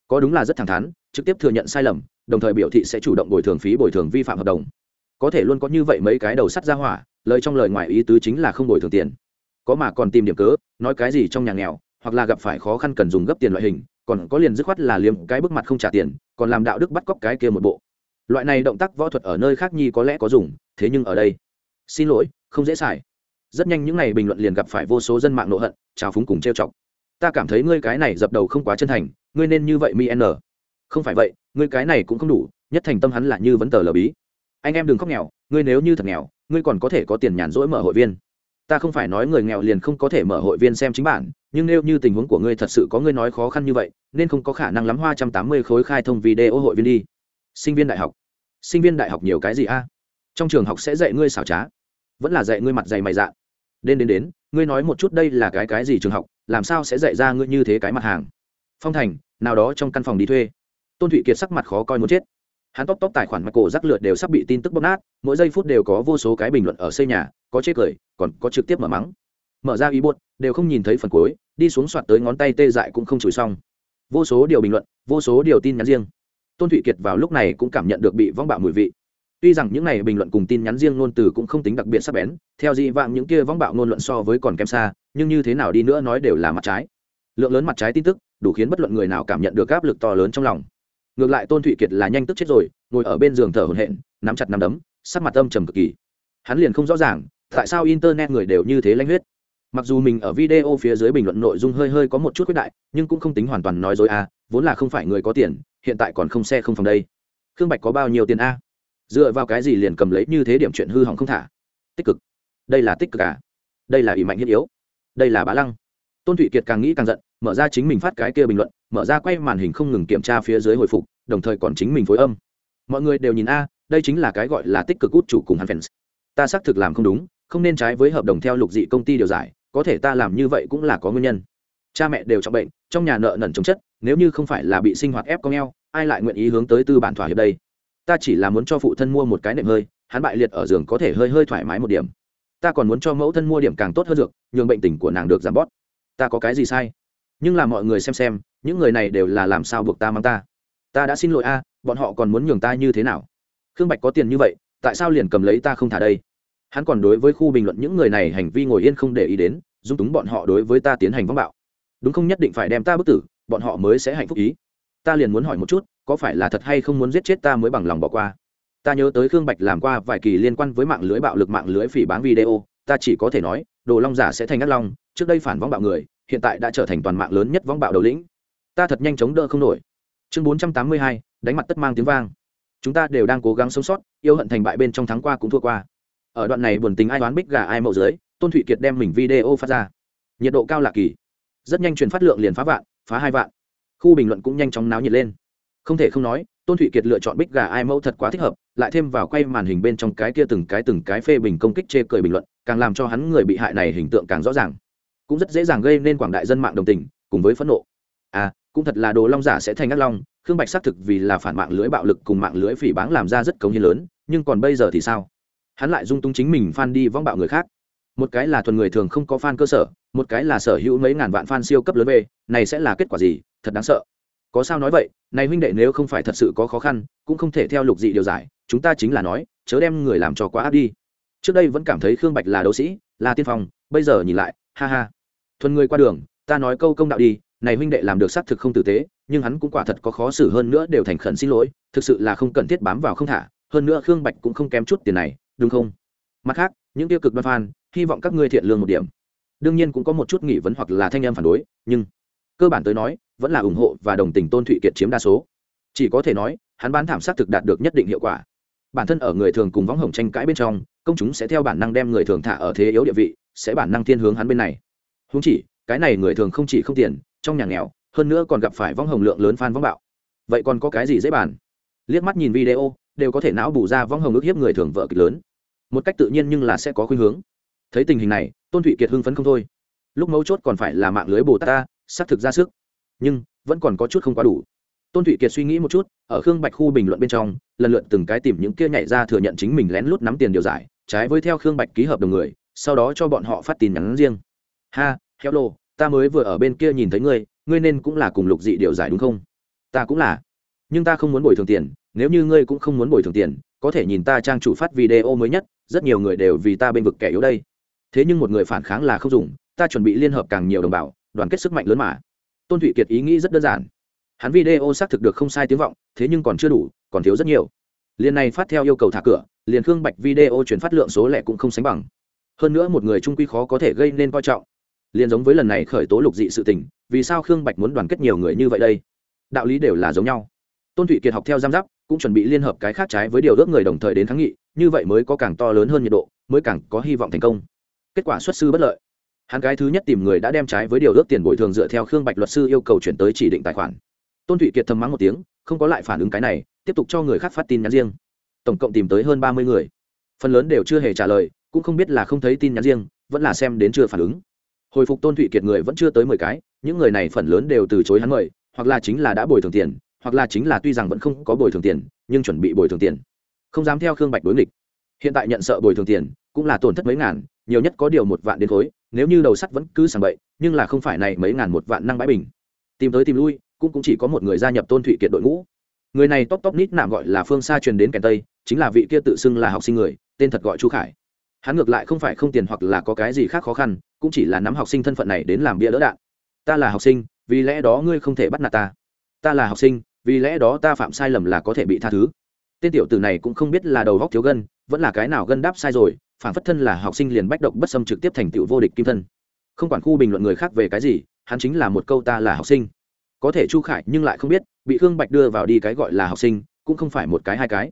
Có đúng là rất thẳng thắn, trực tiếp thừa nhận sai lầm, đồng thời biểu thị sẽ chủ động bồi thường phí bồi thường vi phạm hợp đồng. Có thể luôn có như vậy mấy cái đầu sắt gia hỏa, lời trong lời ngoài ý tứ chính là không bồi thường tiền. Có mà còn tìm điểm cớ, nói cái gì trong nhà nghèo, hoặc là gặp phải khó khăn cần dùng gấp tiền loại hình, còn có liền dứt khoát là liếm cái bức mặt không trả tiền, còn làm đạo đức bắt cóc cái kia một bộ. Loại này động tác võ thuật ở nơi khác nhi có lẽ có dùng, thế nhưng ở đây, xin lỗi, không dễ xài rất nhanh những n à y bình luận liền gặp phải vô số dân mạng nộ hận, trào phúng cùng trêu chọc. Ta cảm thấy ngươi cái này dập đầu không quá chân thành, ngươi nên như vậy mi n không phải vậy, ngươi cái này cũng không đủ, nhất thành tâm hắn là như vấn tờ lờ bí. Anh em đừng khóc nghèo, ngươi nếu như thật nghèo, ngươi còn có thể có tiền nhàn rỗi mở hội viên. Ta không phải nói người nghèo liền không có thể mở hội viên xem chính bản, nhưng nếu như tình huống của ngươi thật sự có ngươi nói khó khăn như vậy, nên không có khả năng lắm hoa trăm tám mươi khối khai thông video hội viên đi. Sinh viên đại học. Sinh viên đại học nhiều cái gì a? Trong trường học sẽ dạy ngươi xảo trá vẫn là dạy ngươi mặt dày mày dạ đến đến đến, ngươi nói một chút đây là cái cái gì trường học, làm sao sẽ dạy ra ngươi như thế cái mặt hàng? Phong thành, nào đó trong căn phòng đi thuê. Tôn thụy kiệt sắc mặt khó coi muốn chết. Hắn tóc tóc tài khoản mặt cổ rắc lượt đều sắp bị tin tức bóp nát, mỗi giây phút đều có vô số cái bình luận ở xây nhà, có chê cười, còn có trực tiếp mở mắng. Mở ra ý buốt đều không nhìn thấy phần cuối, đi xuống soạt tới ngón tay tê dại cũng không chửi xong. Vô số điều bình luận, vô số điều tin nhắn riêng. Tôn thụy kiệt vào lúc này cũng cảm nhận được bị vong bạo mùi vị tuy rằng những này bình luận cùng tin nhắn riêng ngôn từ cũng không tính đặc biệt sắc bén, theo dị vạng những kia vong bạo ngôn luận so với còn kém xa, nhưng như thế nào đi nữa nói đều là mặt trái. Lượng lớn mặt trái tin tức, đủ khiến bất luận người nào cảm nhận được áp lực to lớn trong lòng. Ngược lại tôn thụy kiệt là nhanh tức chết rồi, ngồi ở bên giường thở hổn hển, nắm chặt nắm đấm, sắc mặt âm trầm cực kỳ. Hắn liền không rõ ràng, tại sao internet người đều như thế lanh huyết. Mặc dù mình ở video phía dưới bình luận nội dung hơi hơi có một chút quyết đại, nhưng cũng không tính hoàn toàn nói dối a vốn là không phải người có tiền, hiện tại còn không xe không phòng đây. Khương bạch có bao nhiêu tiền a? Dựa vào cái gì liền cầm lấy như thế điểm chuyện hư hỏng không thả? Tích cực. Đây là tích cực à? Đây là ỷ mạnh thiết yếu. Đây là bá lăng. Tôn thụy kiệt càng nghĩ càng giận, mở ra chính mình phát cái kia bình luận, mở ra quay màn hình không ngừng kiểm tra phía dưới hồi phục, đồng thời còn chính mình phối âm. Mọi người đều nhìn a, đây chính là cái gọi là tích cực út chủ cùng hắn fans. Ta xác thực làm không đúng, không nên trái với hợp đồng theo lục dị công ty điều giải, có thể ta làm như vậy cũng là có nguyên nhân. Cha mẹ đều trọng bệnh, trong nhà nợ nần chống chất, nếu như không phải là bị sinh hoạt ép con eo, ai lại nguyện ý hướng tới tư bản thỏa hiệp đây? Ta chỉ là muốn cho phụ thân mua một cái nệm hơi, hắn bại liệt ở giường có thể hơi hơi thoải mái một điểm. Ta còn muốn cho mẫu thân mua điểm càng tốt hơn dược, nhường bệnh tình của nàng được giảm bót ta có cái gì sai? Nhưng là mọi người xem xem, những người này đều là làm sao buộc ta mang ta? Ta đã xin lỗi a, bọn họ còn muốn nhường ta như thế nào? Khương bạch có tiền như vậy, tại sao liền cầm lấy ta không thả đây? Hắn còn đối với khu bình luận những người này hành vi ngồi yên không để ý đến, dung túng bọn họ đối với ta tiến hành vong bạo. Đúng không nhất định phải đem ta bức tử, bọn họ mới sẽ hạnh phúc ý. Ta liền muốn hỏi một chút có phải là thật hay không muốn giết chết ta mới bằng lòng bỏ qua? Ta nhớ tới khương bạch làm qua vài kỳ liên quan với mạng lưới bạo lực mạng lưới phỉ bán video, ta chỉ có thể nói, đồ long giả sẽ thành ngắt long, trước đây phản vong bạo người, hiện tại đã trở thành toàn mạng lớn nhất vong bạo đầu lĩnh. Ta thật nhanh chóng đỡ không nổi. Chương bốn trăm tám mươi hai, đánh mặt tất mang tiếng vang. Chúng ta đều đang cố gắng sống sót, yêu hận thành bại bên trong tháng qua cũng thua qua. Ở đoạn này buồn tình ai đoán bích gà ai mậu dưới, tôn thụy kiệt đem mình video phát ra. Nhiệt độ cao lạ kỳ. Rất nhanh truyền phát lượng liền phá vạn, phá hai vạn. Khu bình luận cũng nhanh chóng náo nhiệt lên không thể không nói, tôn thụy kiệt lựa chọn bích gà ai mẫu thật quá thích hợp, lại thêm vào quay màn hình bên trong cái kia từng cái từng cái phê bình công kích chê cười bình luận, càng làm cho hắn người bị hại này hình tượng càng rõ ràng. Cũng rất dễ dàng gây nên quảng đại dân mạng đồng tình, cùng với phẫn nộ. À cũng thật là đồ long giả sẽ thành ác long, khương bạch xác thực vì là phản mạng lưới bạo lực cùng mạng lưới phỉ báng làm ra rất cống hiến lớn, nhưng còn bây giờ thì sao? Hắn lại dung túng chính mình f đi vong bạo người khác. Một cái là thuần người thường không có f cơ sở, một cái là sở hữu mấy ngàn vạn f siêu cấp lớn về, này sẽ là kết quả gì? Thật đáng sợ có sao nói vậy, này huynh đệ nếu không phải thật sự có khó khăn, cũng không thể theo lục dị điều giải, chúng ta chính là nói, chớ đem người làm cho quá áp đi. Trước đây vẫn cảm thấy khương bạch là đấu sĩ, là tiên phong, bây giờ nhìn lại, ha ha. Thuần người qua đường, ta nói câu công đạo đi, này huynh đệ làm được xác thực không tử tế, nhưng hắn cũng quả thật có khó xử hơn nữa đều thành khẩn xin lỗi, thực sự là không cần thiết bám vào không thả, hơn nữa khương bạch cũng không kém chút tiền này, đúng không? Mặt khác, những tiêu cực đoan phan, hy vọng các ngươi thiện lương một điểm. Đương nhiên cũng có một chút nghị vấn hoặc là thanh em phản đối, nhưng cơ bản tới nói vẫn là ủng hộ và đồng tình tôn thụy kiệt chiếm đa số. Chỉ có thể nói, hắn bán thảm sát thực đạt được nhất định hiệu quả. Bản thân ở người thường cùng võng hồng tranh cãi bên trong, công chúng sẽ theo bản năng đem người thường thả ở thế yếu địa vị, sẽ bản năng thiên hướng hắn bên này. Húng chỉ, cái này người thường không chỉ không tiền, trong nhà nghèo, hơn nữa còn gặp phải võng hồng lượng lớn f võng bạo. Vậy còn có cái gì dễ bàn? Liếc mắt nhìn video, đều có thể não bù ra võng hồng ức hiếp người thường vợ kịch lớn. Một cách tự nhiên nhưng là sẽ có khuynh hướng. Thấy tình hình này, tôn thụy kiệt hưng phấn không thôi. Lúc mấu chốt còn phải là mạng lưới bồ tát ta, xác thực ra sức nhưng vẫn còn có chút không quá đủ. Tôn thụy kiệt suy nghĩ một chút, ở khương bạch khu bình luận bên trong, lần lượt từng cái tìm những kia nhảy ra thừa nhận chính mình lén lút nắm tiền điều giải, trái với theo khương bạch ký hợp đồng người, sau đó cho bọn họ phát tin nhắn riêng. Ha, hello, ta mới vừa ở bên kia nhìn thấy ngươi ngươi nên cũng là cùng lục dị điều giải đúng không? Ta cũng là. Nhưng ta không muốn bồi thường tiền, nếu như ngươi cũng không muốn bồi thường tiền, có thể nhìn ta trang chủ phát video mới nhất, rất nhiều người đều vì ta bên vực kẻ yếu đây. Thế nhưng một người phản kháng là không dùng, ta chuẩn bị liên hợp càng nhiều đồng bào, đoàn kết sức mạnh lớn mà tôn thụy kiệt ý nghĩ rất đơn giản. Hắn video xác thực được không sai tiếng vọng, thế nhưng còn chưa đủ, còn thiếu rất nhiều. Liền này phát theo yêu cầu thả cửa, liền khương bạch video chuyển phát lượng số lẻ cũng không sánh bằng. Hơn nữa một người trung quy khó có thể gây nên coi trọng. Liền giống với lần này khởi tố lục dị sự tình, vì sao khương bạch muốn đoàn kết nhiều người như vậy đây? Đạo lý đều là giống nhau. Tôn thụy kiệt học theo giam giáp, cũng chuẩn bị liên hợp cái khác trái với điều ước người đồng thời đến kháng nghị, như vậy mới có càng to lớn hơn nhiệt độ, mới càng có hy vọng thành công. Kết quả xuất sư bất lợi hắn cái thứ nhất tìm người đã đem trái với điều ước tiền bồi thường dựa theo khương bạch luật sư yêu cầu chuyển tới chỉ định tài khoản. Tôn thụy kiệt thầm mắng một tiếng, không có lại phản ứng cái này, tiếp tục cho người khác phát tin nhắn riêng. Tổng cộng tìm tới hơn ba mươi người. Phần lớn đều chưa hề trả lời, cũng không biết là không thấy tin nhắn riêng, vẫn là xem đến chưa phản ứng. Hồi phục tôn thụy kiệt người vẫn chưa tới mười cái, những người này phần lớn đều từ chối hắn mời, hoặc là chính là đã bồi thường tiền, hoặc là chính là tuy rằng vẫn không có bồi thường tiền, nhưng chuẩn bị bồi thường tiền. Không dám theo khương bạch đối nghịch. Hiện tại nhận sợ bồi thường tiền, cũng là tổn thất mấy ngàn, nhiều nhất có điều một vạn đến khối nếu như đầu sắt vẫn cứ sàng bậy nhưng là không phải này mấy ngàn một vạn năng bãi bình. Tìm tới tìm lui cũng, cũng chỉ có một người gia nhập tôn thụy kiệt đội ngũ. Người này tóc tóc nít nạm gọi là phương xa truyền đến kèn tây chính là vị kia tự xưng là học sinh người tên thật gọi chu khải. Hắn ngược lại không phải không tiền hoặc là có cái gì khác khó khăn cũng chỉ là nắm học sinh thân phận này đến làm bia đỡ đạn. Ta là học sinh vì lẽ đó ngươi không thể bắt nạt ta. Ta là học sinh vì lẽ đó ta phạm sai lầm là có thể bị tha thứ. Tên tiểu tử này cũng không biết là đầu góc thiếu gân vẫn là cái nào gân đáp sai rồi phản phất thân là học sinh liền bách động bất xâm trực tiếp thành tựu vô địch kim thân. Không quản khu bình luận người khác về cái gì, hắn chính là một câu ta là học sinh. Có thể chu khải nhưng lại không biết, bị khương bạch đưa vào đi cái gọi là học sinh, cũng không phải một cái hai cái.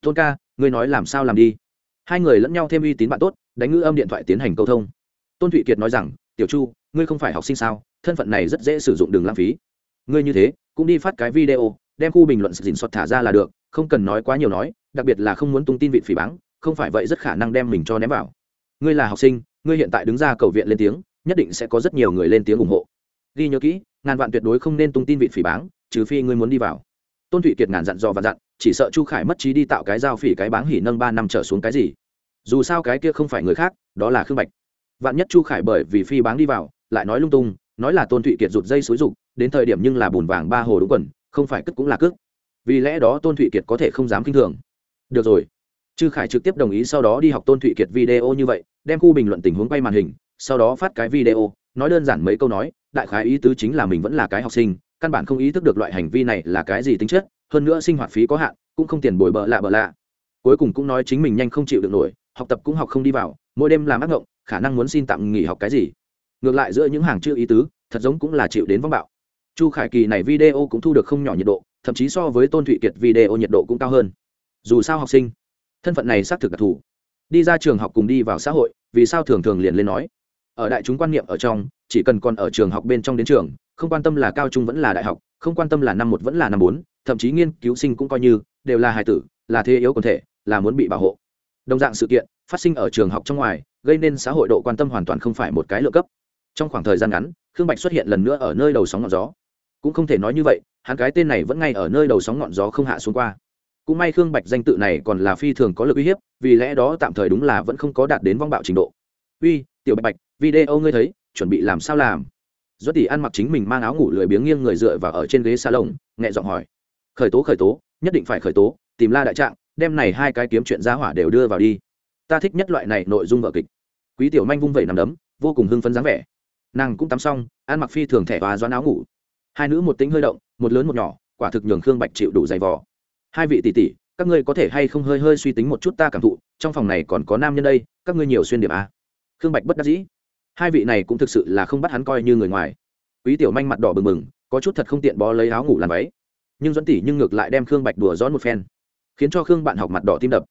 Tôn ca, ngươi nói làm sao làm đi? Hai người lẫn nhau thêm uy tín bạn tốt, đánh ngữ âm điện thoại tiến hành câu thông. Tôn thụy kiệt nói rằng, tiểu chu, ngươi không phải học sinh sao? Thân phận này rất dễ sử dụng đường lãng phí. Ngươi như thế, cũng đi phát cái video, đem khu bình luận sự dình xuất thả ra là được, không cần nói quá nhiều nói, đặc biệt là không muốn tung tin vịt phỉ báng không phải vậy rất khả năng đem mình cho ném vào. Ngươi là học sinh, ngươi hiện tại đứng ra cầu viện lên tiếng, nhất định sẽ có rất nhiều người lên tiếng ủng hộ. Ghi nhớ kỹ, ngàn vạn tuyệt đối không nên tung tin vịt phỉ báng, trừ phi ngươi muốn đi vào. Tôn thụy kiệt ngàn dặn dò và dặn, chỉ sợ chu khải mất trí đi tạo cái dao phỉ cái báng hỉ nâng ba năm trở xuống cái gì. Dù sao cái kia không phải người khác, đó là khương bạch. Vạn nhất chu khải bởi vì phi báng đi vào, lại nói lung tung, nói là tôn thụy kiệt rụt dây xúi rục đến thời điểm nhưng là bùn vàng ba hồ đúng quần, không phải cất cũng là cước. Vì lẽ đó tôn thụy kiệt có thể không dám k i n h thường. Được rồi chư khải trực tiếp đồng ý sau đó đi học tôn thụy kiệt video như vậy, đem khu bình luận tình huống quay màn hình, sau đó phát cái video, nói đơn giản mấy câu nói, đại khái ý tứ chính là mình vẫn là cái học sinh, căn bản không ý thức được loại hành vi này là cái gì tính chất, hơn nữa sinh hoạt phí có hạn, cũng không tiền bồi bợ lạ bợ lạ. Cuối cùng cũng nói chính mình nhanh không chịu được nổi, học tập cũng học không đi vào, mỗi đêm làm ác ngộng, khả năng muốn xin tạm nghỉ học cái gì. Ngược lại giữa những hàng chữ ý tứ, thật giống cũng là chịu đến vong bạo. Chu khải kỳ này video cũng thu được không nhỏ nhiệt độ, thậm chí so với tôn thụy kiệt video nhiệt độ cũng cao hơn. Dù sao học sinh thân phận này xác thực đặc thù. Đi ra trường học cùng đi vào xã hội, vì sao thường thường liền lên nói? Ở đại chúng quan niệm ở trong, chỉ cần còn ở trường học bên trong đến trường, không quan tâm là cao trung vẫn là đại học, không quan tâm là năm một vẫn là năm bốn, thậm chí nghiên cứu sinh cũng coi như, đều là hài tử, là thế yếu quần thể, là muốn bị bảo hộ. Đồng dạng sự kiện, phát sinh ở trường học trong ngoài, gây nên xã hội độ quan tâm hoàn toàn không phải một cái lựa cấp. Trong khoảng thời gian ngắn, khương bạch xuất hiện lần nữa ở nơi đầu sóng ngọn gió. Cũng không thể nói như vậy, hắn cái tên này vẫn ngay ở nơi đầu sóng ngọn gió không hạ xuống qua cũng may khương bạch danh tự này còn là phi thường có lực uy hiếp, vì lẽ đó tạm thời đúng là vẫn không có đạt đến vong bạo trình độ. Uy, tiểu bạch bạch, video ngươi thấy, chuẩn bị làm sao làm? Do tỷ ăn mặc chính mình mang áo ngủ lười biếng nghiêng người dựa vào ở trên ghế salon, nhẹ giọng hỏi. Khởi tố khởi tố, nhất định phải khởi tố, tìm la đại trạng, đem này hai cái kiếm chuyện giá hỏa đều đưa vào đi. Ta thích nhất loại này nội dung vở kịch. Quý tiểu manh vung vẩy nằm đấm, vô cùng hưng phấn dáng vẻ. Nàng cũng tắm xong, ăn mặc phi thường thẻ và doán áo ngủ. Hai nữ một tính hơi động, một lớn một nhỏ, quả thực nhường khương bạch chịu đủ dày vò hai vị tỷ tỷ, các ngươi có thể hay không hơi hơi suy tính một chút ta cảm thụ, trong phòng này còn có nam nhân đây, các ngươi nhiều xuyên điểm a. Khương bạch bất đắc dĩ. Hai vị này cũng thực sự là không bắt hắn coi như người ngoài. Quý tiểu manh mặt đỏ bừng bừng, có chút thật không tiện bó lấy áo ngủ làm váy. Nhưng dẫn tỷ nhưng ngược lại đem khương bạch đùa rót một phen, khiến cho khương bạn học mặt đỏ tim đập.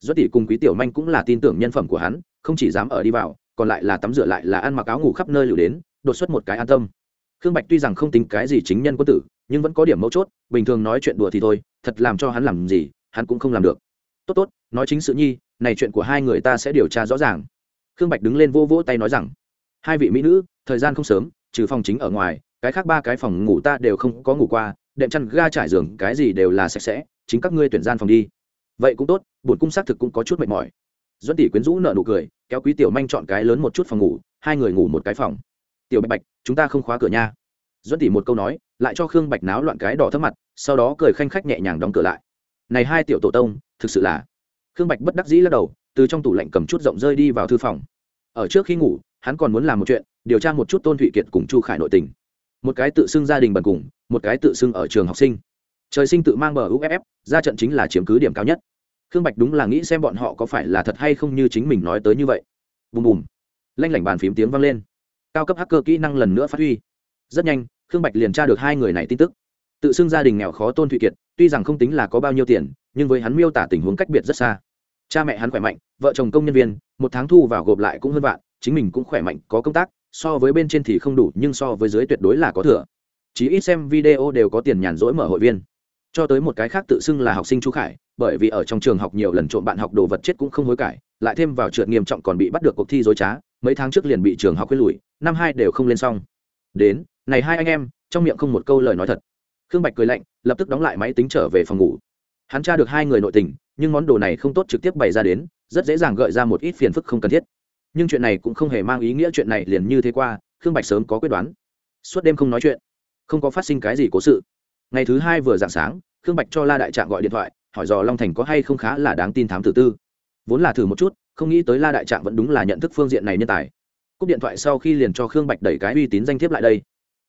Dẫn tỷ cùng quý tiểu manh cũng là tin tưởng nhân phẩm của hắn, không chỉ dám ở đi vào, còn lại là tắm rửa lại là ăn mặc áo ngủ khắp nơi lựu đến, đột xuất một cái an tâm khương bạch tuy rằng không tính cái gì chính nhân quân tử, nhưng vẫn có điểm mấu chốt, bình thường nói chuyện đùa thì thôi, thật làm cho hắn làm gì, hắn cũng không làm được. Tốt tốt, nói chính sự nhi, này chuyện của hai người ta sẽ điều tra rõ ràng. Khương bạch đứng lên vô vỗ tay nói rằng, hai vị mỹ nữ, thời gian không sớm, trừ phòng chính ở ngoài, cái khác ba cái phòng ngủ ta đều không có ngủ qua, đệm chăn ga trải giường, cái gì đều là sạch sẽ, chính các ngươi tuyển gian phòng đi. Vậy cũng tốt bổn cung xác thực cũng có chút mệt mỏi. Duẫn tỷ quyến rũ nợ nụ cười, kéo quý tiểu manh chọn cái lớn một chút phòng ngủ, hai người ngủ một cái phòng. Tiểu bạch bạch chúng ta không khóa cửa nha. Duẫn tỷ một câu nói, lại cho khương bạch náo loạn cái đỏ thấp mặt, sau đó cười khanh khách nhẹ nhàng đóng cửa lại. Này hai tiểu tổ tông, thực sự là. Khương bạch bất đắc dĩ lắc đầu, từ trong tủ lạnh cầm chút rộng rơi đi vào thư phòng. Ở trước khi ngủ, hắn còn muốn làm một chuyện, điều tra một chút tôn thụy kiệt cùng chu khải nội tình. Một cái tự xưng gia đình bần cùng, một cái tự xưng ở trường học sinh. Trời sinh tự mang bờ uff ra trận chính là chiếm cứ điểm cao nhất. Khương bạch đúng là nghĩ xem bọn họ có phải là thật hay không như chính mình nói tới như vậy. Bùm bùm. Lanh lảnh bàn phím tiếng vang lên cao cấp hacker kỹ năng lần nữa phát huy. Rất nhanh, khương bạch liền tra được hai người này tin tức. Tự xưng gia đình nghèo khó tôn thụy kiệt, tuy rằng không tính là có bao nhiêu tiền, nhưng với hắn miêu tả tình huống cách biệt rất xa. Cha mẹ hắn khỏe mạnh, vợ chồng công nhân viên, một tháng thu vào gộp lại cũng hơn vạn, chính mình cũng khỏe mạnh, có công tác, so với bên trên thì không đủ, nhưng so với dưới tuyệt đối là có thừa. Chỉ ít xem video đều có tiền nhàn rỗi mở hội viên. Cho tới một cái khác tự xưng là học sinh chu khải, bởi vì ở trong trường học nhiều lần trộm bạn học đồ vật chết cũng không hối cải, lại thêm vào trượt nghiêm trọng còn bị bắt được cuộc thi dối trá, mấy tháng trước liền bị trường học quyết lùi năm hai đều không lên xong. Đến, này hai anh em, trong miệng không một câu lời nói thật. Khương bạch cười lạnh, lập tức đóng lại máy tính trở về phòng ngủ. Hắn tra được hai người nội tình, nhưng món đồ này không tốt trực tiếp bày ra đến, rất dễ dàng gợi ra một ít phiền phức không cần thiết. Nhưng chuyện này cũng không hề mang ý nghĩa chuyện này liền như thế qua, khương bạch sớm có quyết đoán. Suốt đêm không nói chuyện, không có phát sinh cái gì cố sự. Ngày thứ hai vừa dạng sáng, khương bạch cho la đại trạng gọi điện thoại, hỏi dò long thành có hay không khá là đáng tin thám tử tư. Vốn là thử một chút, không nghĩ tới la đại trạng vẫn đúng là nhận thức phương diện này nhân tài cúp điện thoại sau khi liền cho khương bạch đẩy cái uy tín danh thiếp lại đây.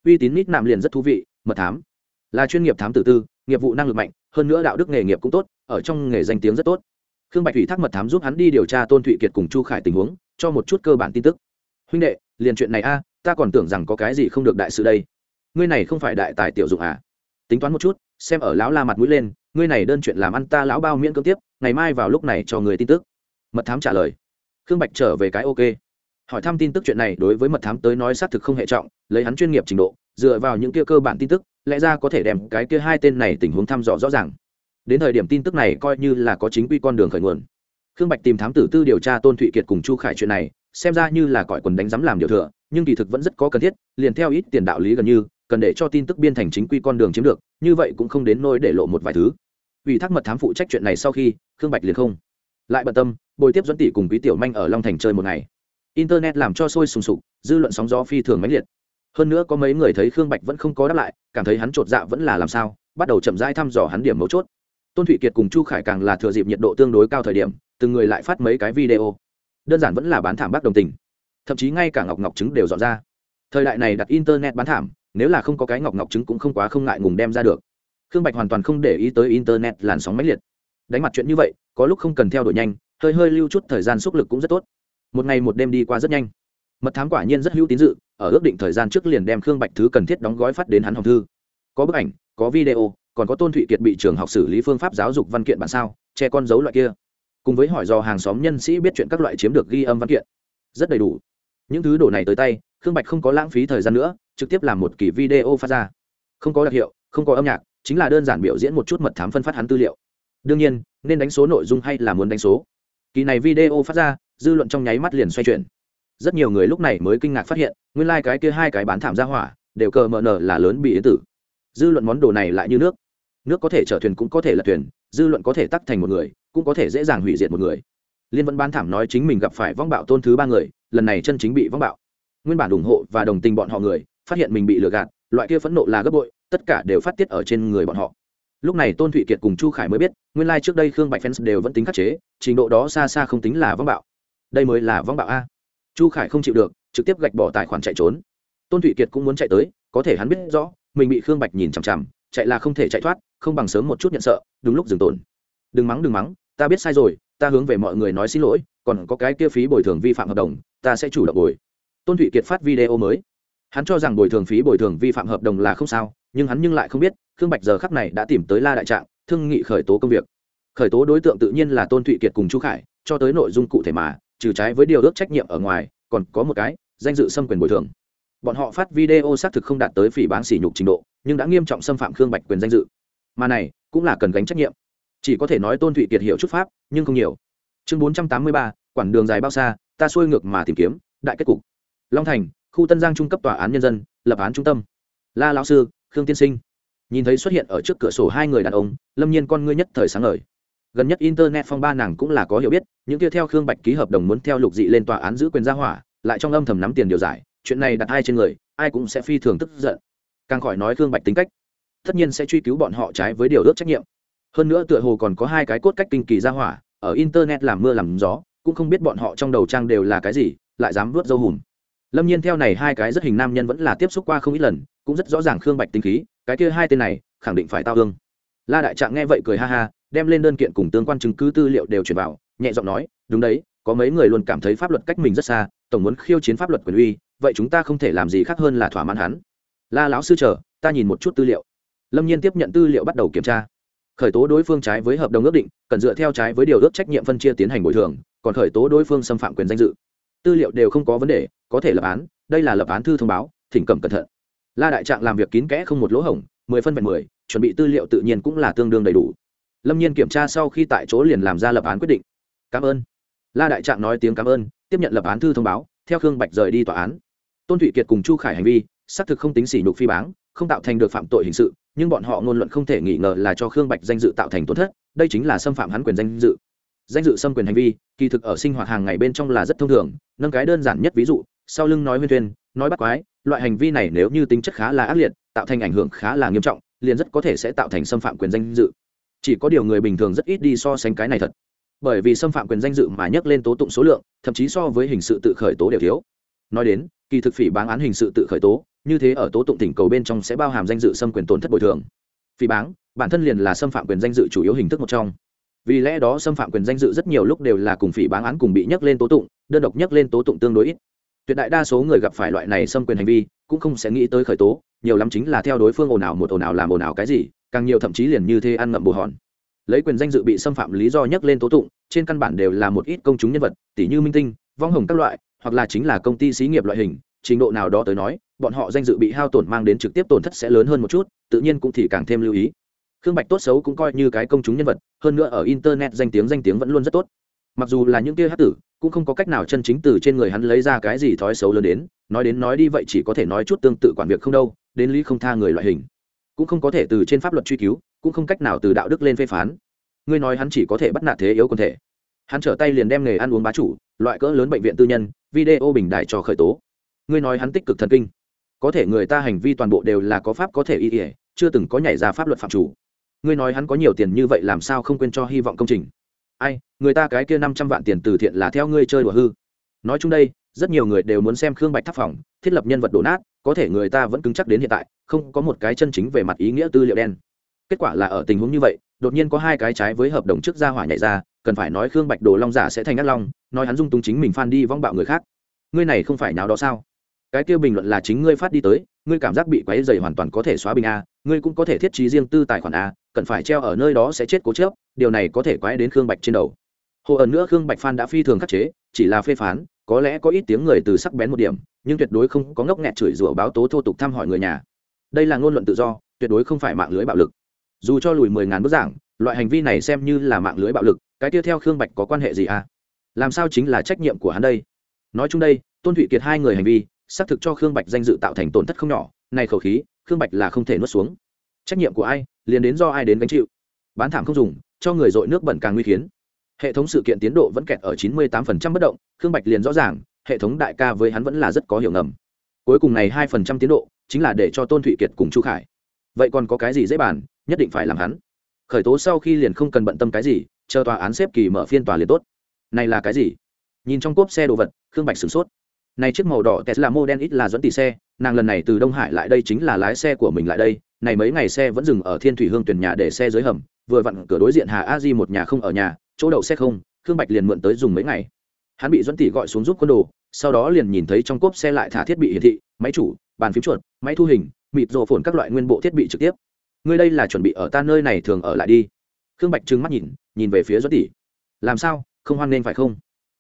Uy tín nít nạm liền rất thú vị, mật thám. Là chuyên nghiệp thám tử tư, nghiệp vụ năng lực mạnh, hơn nữa đạo đức nghề nghiệp cũng tốt, ở trong nghề danh tiếng rất tốt. Khương bạch ủy thác mật thám giúp hắn đi điều tra tôn thụy kiệt cùng chu khải tình huống, cho một chút cơ bản tin tức. Huynh đệ, liền chuyện này a, ta còn tưởng rằng có cái gì không được đại sự đây. Ngươi này không phải đại tài tiểu dụng à? Tính toán một chút, xem ở lão la mặt mũi lên, ngươi này đơn chuyện làm ăn ta lão bao miễn cưỡng tiếp, ngày mai vào lúc này cho người tin tức. Mật thám trả lời. Khương bạch trở về cái ok hỏi thăm tin tức chuyện này đối với mật thám tới nói xác thực không hệ trọng, lấy hắn chuyên nghiệp trình độ, dựa vào những kia cơ bản tin tức, lẽ ra có thể đem cái kia hai tên này tình huống thăm dò rõ ràng. Đến thời điểm tin tức này coi như là có chính quy con đường khởi nguồn. Khương bạch tìm thám tử tư điều tra tôn thụy kiệt cùng chu khải chuyện này, xem ra như là cõi quần đánh giám làm điều thừa, nhưng kỳ thực vẫn rất có cần thiết, liền theo ít tiền đạo lý gần như, cần để cho tin tức biên thành chính quy con đường chiếm được, như vậy cũng không đến nỗi để lộ một vài thứ. Ủy thác mật thám phụ trách chuyện này sau khi, khương bạch liền không. Lại bận tâm, bồi tiếp dẫn tỷ cùng quý tiểu manh ở long thành chơi một ngày internet làm cho sôi sùng sục, dư luận sóng gió phi thường mãnh liệt. Hơn nữa có mấy người thấy khương bạch vẫn không có đáp lại, cảm thấy hắn chột dạ vẫn là làm sao, bắt đầu chậm rãi thăm dò hắn điểm mấu chốt. Tôn thụy kiệt cùng chu khải càng là thừa dịp nhiệt độ tương đối cao thời điểm, từng người lại phát mấy cái video. Đơn giản vẫn là bán thảm bác đồng tình. Thậm chí ngay cả ngọc ngọc trứng đều dọn ra. Thời đại này đặt internet bán thảm, nếu là không có cái ngọc ngọc trứng cũng không quá không ngại ngùng đem ra được. Khương bạch hoàn toàn không để ý tới internet làn sóng máy liệt. Đánh mặt chuyện như vậy, có lúc không cần theo đuổi nhanh, hơi hơi lưu chút thời gian xúc lực cũng rất tốt một ngày một đêm đi qua rất nhanh. Mật thám quả nhiên rất hữu tín dự, ở ước định thời gian trước liền đem khương bạch thứ cần thiết đóng gói phát đến hắn hồng thư. Có bức ảnh, có video, còn có tôn thụy kiệt bị trường học xử lý phương pháp giáo dục văn kiện bản sao, che con dấu loại kia. Cùng với hỏi do hàng xóm nhân sĩ biết chuyện các loại chiếm được ghi âm văn kiện. Rất đầy đủ. Những thứ đồ này tới tay, khương bạch không có lãng phí thời gian nữa, trực tiếp làm một kỳ video phát ra. Không có đặc hiệu, không có âm nhạc, chính là đơn giản biểu diễn một chút mật thám phân phát hắn tư liệu. Đương nhiên, nên đánh số nội dung hay là muốn đánh số. Kỳ này video phát ra dư luận trong nháy mắt liền xoay chuyển. Rất nhiều người lúc này mới kinh ngạc phát hiện, nguyên lai、like、cái kia hai cái bán thảm ra hỏa, đều cờ mờ nờ là lớn bị yến tử. Dư luận món đồ này lại như nước. Nước có thể chở thuyền cũng có thể là thuyền, dư luận có thể tắc thành một người, cũng có thể dễ dàng hủy diệt một người. Liên vẫn bán thảm nói chính mình gặp phải vong bạo tôn thứ ba người, lần này chân chính bị vong bạo. Nguyên bản ủng hộ và đồng tình bọn họ người, phát hiện mình bị lừa gạt, loại kia phẫn nộ là gấp bội, tất cả đều phát tiết ở trên người bọn họ. Lúc này tôn thụy kiệt cùng chu khải mới biết, nguyên lai trước đây khương bạch fans đều vẫn tính khắc chế, trình độ đó xa xa không tính là vong bạo đây mới là vong bạo a. Chu khải không chịu được, trực tiếp gạch bỏ tài khoản chạy trốn. Tôn thụy kiệt cũng muốn chạy tới, có thể hắn biết rõ, mình bị khương bạch nhìn chằm chằm, chạy là không thể chạy thoát, không bằng sớm một chút nhận sợ, đúng lúc dừng tồn. Đừng mắng đừng mắng, ta biết sai rồi, ta hướng về mọi người nói xin lỗi, còn có cái kia phí bồi thường vi phạm hợp đồng, ta sẽ chủ động bồi. Tôn thụy kiệt phát video mới. Hắn cho rằng bồi thường phí bồi thường vi phạm hợp đồng là không sao, nhưng hắn nhưng lại không biết, khương bạch giờ khắc này đã tìm tới la đại trạng, thương nghị khởi tố công việc. Khởi tố đối tượng tự nhiên là tôn thụy kiệt cùng chu khải, cho tới nội dung cụ thể mà trừ trái với điều ước trách nhiệm ở ngoài, còn có một cái, danh dự xâm quyền bồi thường. Bọn họ phát video xác thực không đạt tới phỉ bán sỉ nhục trình độ, nhưng đã nghiêm trọng xâm phạm khương bạch quyền danh dự. Mà này, cũng là cần gánh trách nhiệm. Chỉ có thể nói tôn thụy kiệt hiểu chút pháp, nhưng không nhiều. Chương bốn trăm tám mươi ba quản đường dài bao xa, ta xuôi ngược mà tìm kiếm, đại kết cục. Long thành, khu tân giang trung cấp tòa án nhân dân, lập án trung tâm. La lão sư, khương tiên sinh. Nhìn thấy xuất hiện ở trước cửa sổ hai người đàn ông, lâm nhiên con ngươi nhất thời sáng ngời gần nhất internet phong ba nàng cũng là có hiểu biết, những kia theo khương bạch ký hợp đồng muốn theo lục dị lên tòa án giữ quyền gia hỏa, lại trong âm thầm nắm tiền điều giải, chuyện này đặt ai trên người, ai cũng sẽ phi thường tức giận. Càng khỏi nói khương bạch tính cách, tất nhiên sẽ truy cứu bọn họ trái với điều ước trách nhiệm. Hơn nữa tựa hồ còn có hai cái cốt cách kinh kỳ gia hỏa, ở internet làm mưa làm gió, cũng không biết bọn họ trong đầu trang đều là cái gì, lại dám vớt dâu hùm. Lâm nhiên theo này hai cái rất hình nam nhân vẫn là tiếp xúc qua không ít lần, cũng rất rõ ràng khương bạch tính khí, cái kia hai tên này, khẳng định phải tao hương. La đại trạng nghe vậy cười ha ha đem lên đơn kiện cùng tương quan chứng cứ tư liệu đều chuyển vào, nhẹ giọng nói, đúng đấy, có mấy người luôn cảm thấy pháp luật cách mình rất xa, tổng muốn khiêu chiến pháp luật quyền uy, vậy chúng ta không thể làm gì khác hơn là thỏa mãn hắn. La lão sư chờ, ta nhìn một chút tư liệu. Lâm nhiên tiếp nhận tư liệu bắt đầu kiểm tra. Khởi tố đối phương trái với hợp đồng ước định, cần dựa theo trái với điều ước trách nhiệm phân chia tiến hành bồi thường, còn khởi tố đối phương xâm phạm quyền danh dự. Tư liệu đều không có vấn đề, có thể lập án, đây là lập án thư thông báo, thỉnh cầm cẩn thận. La đại trạng làm việc kín kẽ không một lỗ hổng, mười phân vẹn mười, chuẩn bị tư liệu tự nhiên cũng là tương đương đầy đủ lâm nhiên kiểm tra sau khi tại chỗ liền làm ra lập án quyết định. Cảm ơn. La đại trạng nói tiếng cảm ơn, tiếp nhận lập án thư thông báo, theo khương bạch rời đi tòa án. Tôn thụy kiệt cùng chu khải hành vi, xác thực không tính sỉ nhục phi báng, không tạo thành được phạm tội hình sự, nhưng bọn họ ngôn luận không thể nghi ngờ là cho khương bạch danh dự tạo thành tổn thất, đây chính là xâm phạm hắn quyền danh dự. Danh dự xâm quyền hành vi, kỳ thực ở sinh hoạt hàng ngày bên trong là rất thông thường, nâng cái đơn giản nhất ví dụ, sau lưng nói huyên thuyên, nói bắt quái, loại hành vi này nếu như tính chất khá là ác liệt, tạo thành ảnh hưởng khá là nghiêm trọng, liền rất có thể sẽ tạo thành xâm phạm quyền danh dự chỉ có điều người bình thường rất ít đi so sánh cái này thật. Bởi vì xâm phạm quyền danh dự mà nhắc lên tố tụng số lượng, thậm chí so với hình sự tự khởi tố đều thiếu. Nói đến, kỳ thực phỉ báng án hình sự tự khởi tố, như thế ở tố tụng tỉnh cầu bên trong sẽ bao hàm danh dự xâm quyền tổn thất bồi thường. Phỉ báng, bản thân liền là xâm phạm quyền danh dự chủ yếu hình thức một trong. Vì lẽ đó xâm phạm quyền danh dự rất nhiều lúc đều là cùng phỉ báng án cùng bị nhắc lên tố tụng, đơn độc nhắc lên tố tụng tương đối ít. Tuyệt đại đa số người gặp phải loại này xâm quyền hành vi, cũng không sẽ nghĩ tới khởi tố, nhiều lắm chính là theo đối phương ồn ào một ồn ào làm ồn ào cái gì càng nhiều thậm chí liền như thế ăn ngậm bồ hòn. Lấy quyền danh dự bị xâm phạm lý do nhắc lên tố tụng, trên căn bản đều là một ít công chúng nhân vật tỷ như minh tinh, vong hồng các loại, hoặc là chính là công ty xí nghiệp loại hình, trình độ nào đó tới nói, bọn họ danh dự bị hao tổn mang đến trực tiếp tổn thất sẽ lớn hơn một chút, tự nhiên cũng thì càng thêm lưu ý. Khương bạch tốt xấu cũng coi như cái công chúng nhân vật, hơn nữa ở internet danh tiếng danh tiếng vẫn luôn rất tốt. Mặc dù là những kia hát tử, cũng không có cách nào chân chính từ trên người hắn lấy ra cái gì thói xấu lớn đến, nói đến nói đi vậy chỉ có thể nói chút tương tự quản việc không đâu, đến lý không tha người loại hình cũng không có thể từ trên pháp luật truy cứu, cũng không cách nào từ đạo đức lên phê phán. Ngươi nói hắn chỉ có thể bắt nạt thế yếu quân thể. Hắn trở tay liền đem nghề ăn uống bá chủ, loại cỡ lớn bệnh viện tư nhân, video bình đại cho khởi tố. Ngươi nói hắn tích cực thần kinh. Có thể người ta hành vi toàn bộ đều là có pháp có thể y ỉa chưa từng có nhảy ra pháp luật phạm chủ. Ngươi nói hắn có nhiều tiền như vậy làm sao không quên cho hy vọng công trình? Ai, người ta cái kia năm trăm vạn tiền từ thiện là theo ngươi chơi đùa hư. Nói chung đây, rất nhiều người đều muốn xem khương bạch tháp phòng, thiết lập nhân vật đổ nát, có thể người ta vẫn cứng chắc đến hiện tại không có một cái chân chính về mặt ý nghĩa tư liệu đen. Kết quả là ở tình huống như vậy, đột nhiên có hai cái trái với hợp đồng trước gia hỏa nhảy ra, cần phải nói khương bạch đồ long giả sẽ thành ác long, nói hắn dung túng chính mình phan đi vong bạo người khác. Ngươi này không phải nào đó sao? Cái kia bình luận là chính ngươi phát đi tới, ngươi cảm giác bị quáy dày hoàn toàn có thể xóa bình a, ngươi cũng có thể thiết trí riêng tư tài khoản a, cần phải treo ở nơi đó sẽ chết cố chớp, điều này có thể quấy đến khương bạch trên đầu. Hồ ẩn nữa khương bạch phan đã phi thường khắc chế, chỉ là phê phán, có lẽ có ít tiếng người từ sắc bén một điểm, nhưng tuyệt đối không có ngốc nghẹt chửi rủa báo tố thô tục thăm hỏi người nhà đây là ngôn luận tự do, tuyệt đối không phải mạng lưới bạo lực. Dù cho lùi mười ngàn bức giảng, loại hành vi này xem như là mạng lưới bạo lực, cái tiếp theo khương bạch có quan hệ gì à? Làm sao chính là trách nhiệm của hắn đây? Nói chung đây, tôn thụy kiệt hai người hành vi, xác thực cho khương bạch danh dự tạo thành tổn thất không nhỏ, này khẩu khí, khương bạch là không thể nuốt xuống. Trách nhiệm của ai, liền đến do ai đến gánh chịu. Bán thảm không dùng, cho người dội nước bẩn càng nguy khiến. Hệ thống sự kiện tiến độ vẫn kẹt ở chín mươi tám bất động, khương bạch liền rõ ràng, hệ thống đại ca với hắn vẫn là rất có hiểu ngầm. Cuối cùng này hai tiến độ chính là để cho tôn thụy kiệt cùng chu khải vậy còn có cái gì dễ bàn nhất định phải làm hắn khởi tố sau khi liền không cần bận tâm cái gì chờ tòa án xếp kỳ mở phiên tòa liền tốt này là cái gì nhìn trong cốp xe đồ vật khương bạch sửng sốt này chiếc màu đỏ tesla model ít là dẫn tỷ xe nàng lần này từ đông hải lại đây chính là lái xe của mình lại đây này mấy ngày xe vẫn dừng ở thiên thủy hương tuyển nhà để xe dưới hầm vừa vặn cửa đối diện hà a di một nhà không ở nhà chỗ đậu xe không khương bạch liền mượn tới dùng mấy ngày hắn bị dẫn tỷ gọi xuống giúp quân đồ sau đó liền nhìn thấy trong cốp xe lại thả thiết bị hiển thị, máy chủ, bàn phím chuột, máy thu hình, mịt rộ phồn các loại nguyên bộ thiết bị trực tiếp. Ngươi đây là chuẩn bị ở ta nơi này thường ở lại đi. Khương bạch trừng mắt nhìn nhìn về phía doãn tỷ. Làm sao? Không hoan nghênh phải không?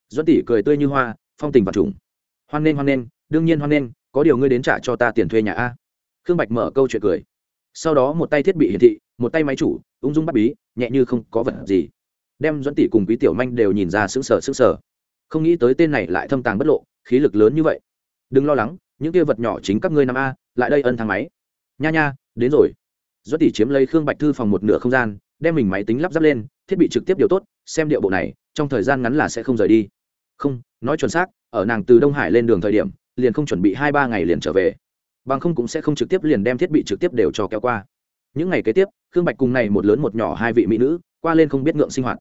Doãn tỷ cười tươi như hoa, phong tình và trùng. Hoan nghênh hoan nghênh, đương nhiên hoan nghênh, có điều ngươi đến trả cho ta tiền thuê nhà a. Khương bạch mở câu chuyện cười. Sau đó một tay thiết bị hiển thị, một tay máy chủ, ung dung bắt bí, nhẹ như không có vật gì. Đem doãn tỷ cùng quý tiểu manh đều nhìn ra sững sờ sững sờ không nghĩ tới tên này lại thâm tàng bất lộ, khí lực lớn như vậy. Đừng lo lắng, những kia vật nhỏ chính các ngươi năm a, lại đây ân thang máy. Nha nha, đến rồi. Do tỷ chiếm lấy khương bạch thư phòng một nửa không gian, đem mình máy tính lắp ráp lên, thiết bị trực tiếp điều tốt, xem điệu bộ này, trong thời gian ngắn là sẽ không rời đi. Không, nói chuẩn xác, ở nàng từ đông hải lên đường thời điểm, liền không chuẩn bị hai ba ngày liền trở về. Bằng không cũng sẽ không trực tiếp liền đem thiết bị trực tiếp đều cho kéo qua. Những ngày kế tiếp, khương bạch cùng này một lớn một nhỏ hai vị mỹ nữ, qua lên không biết ngượng sinh hoạt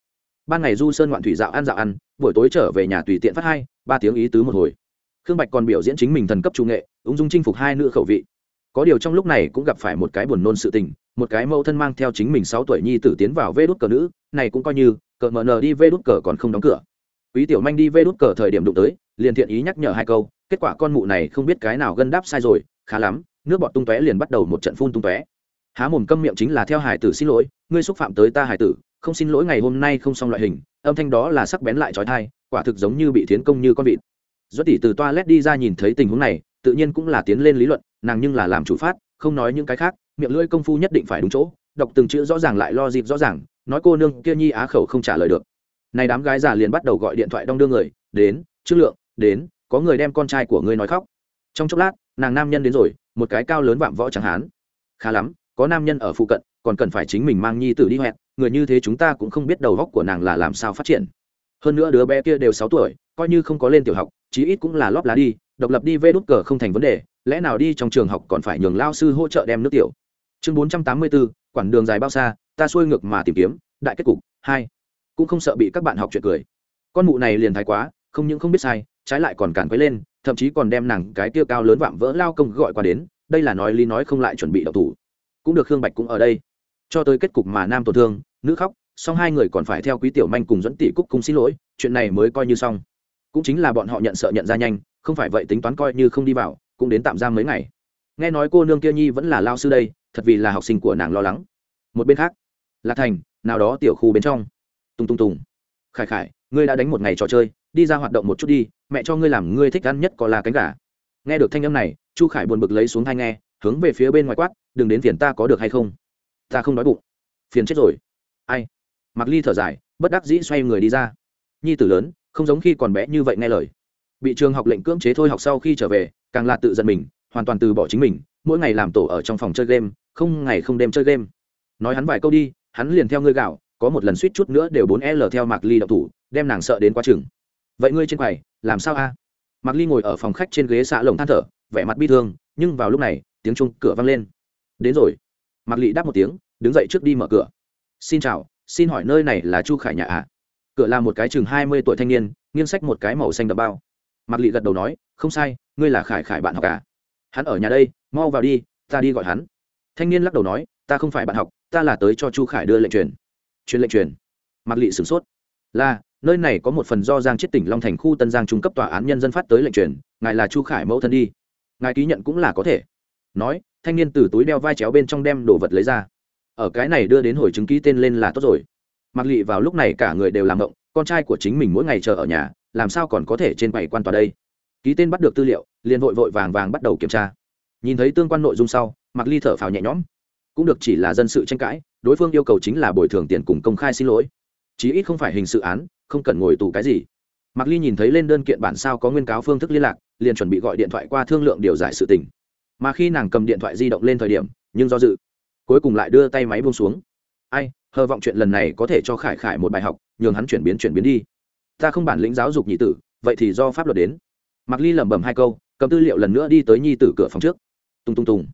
ban ngày du sơn ngoạn thủy dạo ăn dạo ăn, buổi tối trở về nhà tùy tiện phát hai, ba tiếng ý tứ một hồi. Khương bạch còn biểu diễn chính mình thần cấp trung nghệ, ung dung chinh phục hai nữ khẩu vị. Có điều trong lúc này cũng gặp phải một cái buồn nôn sự tình, một cái mẫu thân mang theo chính mình sáu tuổi nhi tử tiến vào vê đút cờ nữ, này cũng coi như, cờ mờ nờ đi vê đút cờ còn không đóng cửa. Quý tiểu manh đi vê đút cờ thời điểm đụng tới, liền thiện ý nhắc nhở hai câu, kết quả con mụ này không biết cái nào gân đáp sai rồi, khá lắm, nước bọt tung tóe liền bắt đầu một trận phun tung tóe. Há mồm câm miệng chính là theo hải tử xin lỗi, ngươi xúc phạm tới ta hải tử không xin lỗi ngày hôm nay không xong loại hình, âm thanh đó là sắc bén lại trói thai, quả thực giống như bị thiến công như con vịt. Do tỷ từ toa led đi ra nhìn thấy tình huống này, tự nhiên cũng là tiến lên lý luận, nàng nhưng là làm chủ phát, không nói những cái khác, miệng lưỡi công phu nhất định phải đúng chỗ, đọc từng chữ rõ ràng lại lo dịp rõ ràng, nói cô nương kia nhi á khẩu không trả lời được. Này đám gái già liền bắt đầu gọi điện thoại đong đưa người, đến chữ lượng, đến, có người đem con trai của ngươi nói khóc. Trong chốc lát, nàng nam nhân đến rồi, một cái cao lớn vạm võ chẳng hán. Khá lắm, có nam nhân ở phụ cận còn cần phải chính mình mang nhi tử đi hẹn người như thế chúng ta cũng không biết đầu góc của nàng là làm sao phát triển. Hơn nữa đứa bé kia đều sáu tuổi, coi như không có lên tiểu học, chí ít cũng là lóp lá đi, độc lập đi vê đút cờ không thành vấn đề, lẽ nào đi trong trường học còn phải nhường lao sư hỗ trợ đem nước tiểu. Chương bốn trăm tám mươi bốn quản đường dài bao xa, ta xuôi ngược mà tìm kiếm, đại kết cục, hai. Cũng không sợ bị các bạn học chuyện cười. Con mụ này liền thái quá, không những không biết sai, trái lại còn cản quấy lên, thậm chí còn đem nàng cái tiêu cao lớn vạm vỡ lao công gọi qua đến, đây là nói lý nói không lại chuẩn bị đậu thủ. Cũng được khương bạch cũng ở đây cho tới kết cục mà nam tổn thương, nữ khóc, song hai người còn phải theo quý tiểu manh cùng dẫn tỷ cúc cùng xin lỗi, chuyện này mới coi như xong. Cũng chính là bọn họ nhận sợ nhận ra nhanh, không phải vậy tính toán coi như không đi vào, cũng đến tạm giam mấy ngày. Nghe nói cô nương kia nhi vẫn là lao sư đây, thật vì là học sinh của nàng lo lắng. Một bên khác, lạc thành, nào đó tiểu khu bên trong. Tung tung tùng. Khải khải, ngươi đã đánh một ngày trò chơi, đi ra hoạt động một chút đi, mẹ cho ngươi làm ngươi thích ăn nhất có là cánh gà. Nghe được thanh âm này, chu khải buồn bực lấy xuống thai nghe, hướng về phía bên ngoài quát, đừng đến phiền ta có được hay không? Ta không đói bụng. Phiền chết rồi. Ai? Mặc ly thở dài, bất đắc dĩ xoay người đi ra. Nhi tử lớn, không giống khi còn bé như vậy nghe lời. Bị trường học lệnh cưỡng chế thôi học sau khi trở về, càng là tự giận mình, hoàn toàn từ bỏ chính mình, mỗi ngày làm tổ ở trong phòng chơi game, không ngày không đêm chơi game. Nói hắn vài câu đi, hắn liền theo ngươi gạo, có một lần suýt chút nữa đều bốn l theo mạc ly đậu thủ, đem nàng sợ đến quá chừng. Vậy ngươi trên quầy, làm sao a? Mạc ly ngồi ở phòng khách trên ghế xạ lồng than thở, vẻ mặt bi thương, nhưng vào lúc này, tiếng chung cửa vang lên. Đến rồi mạc lị đáp một tiếng, đứng dậy trước đi mở cửa. Xin chào, xin hỏi nơi này là chu khải nhà ạ à? cửa là một cái chừng hai mươi tuổi thanh niên, nghiêng sách một cái màu xanh đậm bao. Mạc lị gật đầu nói, không sai, ngươi là khải khải bạn học à? Hắn ở nhà đây, mau vào đi, ta đi gọi hắn. Thanh niên lắc đầu nói, ta không phải bạn học, ta là tới cho chu khải đưa lệnh truyền. Truyền lệnh truyền? Mạc lị sửng sốt. Là, nơi này có một phần do giang chết tỉnh long thành khu tân giang trung cấp tòa án nhân dân phát tới lệnh truyền, ngài là chu khải mẫu thân đi. Ngài ký nhận cũng là có thể. Nói thanh niên từ túi đeo vai chéo bên trong đem đồ vật lấy ra. Ở cái này đưa đến hồi chứng ký tên lên là tốt rồi. Mặc lị vào lúc này cả người đều làm động, con trai của chính mình mỗi ngày chờ ở nhà, làm sao còn có thể trên bảy quan tòa đây? Ký tên bắt được tư liệu, liền vội vội vàng vàng bắt đầu kiểm tra. Nhìn thấy tương quan nội dung sau Mặc ly thở phào nhẹ nhõm. Cũng được chỉ là dân sự tranh cãi, đối phương yêu cầu chính là bồi thường tiền cùng công khai xin lỗi. Chí ít không phải hình sự án, không cần ngồi tù cái gì. Mặc ly nhìn thấy lên đơn kiện bản sao có nguyên cáo phương thức liên lạc, liền chuẩn bị gọi điện thoại qua thương lượng điều giải sự tình mà khi nàng cầm điện thoại di động lên thời điểm, nhưng do dự, cuối cùng lại đưa tay máy buông xuống. Ai, hờ vọng chuyện lần này có thể cho khải khải một bài học, nhường hắn chuyển biến chuyển biến đi. Ta không bản lĩnh giáo dục nhị tử, vậy thì do pháp luật đến. Mặc ly lẩm bẩm hai câu, cầm tư liệu lần nữa đi tới nhi tử cửa phòng trước. Tung tung tùng.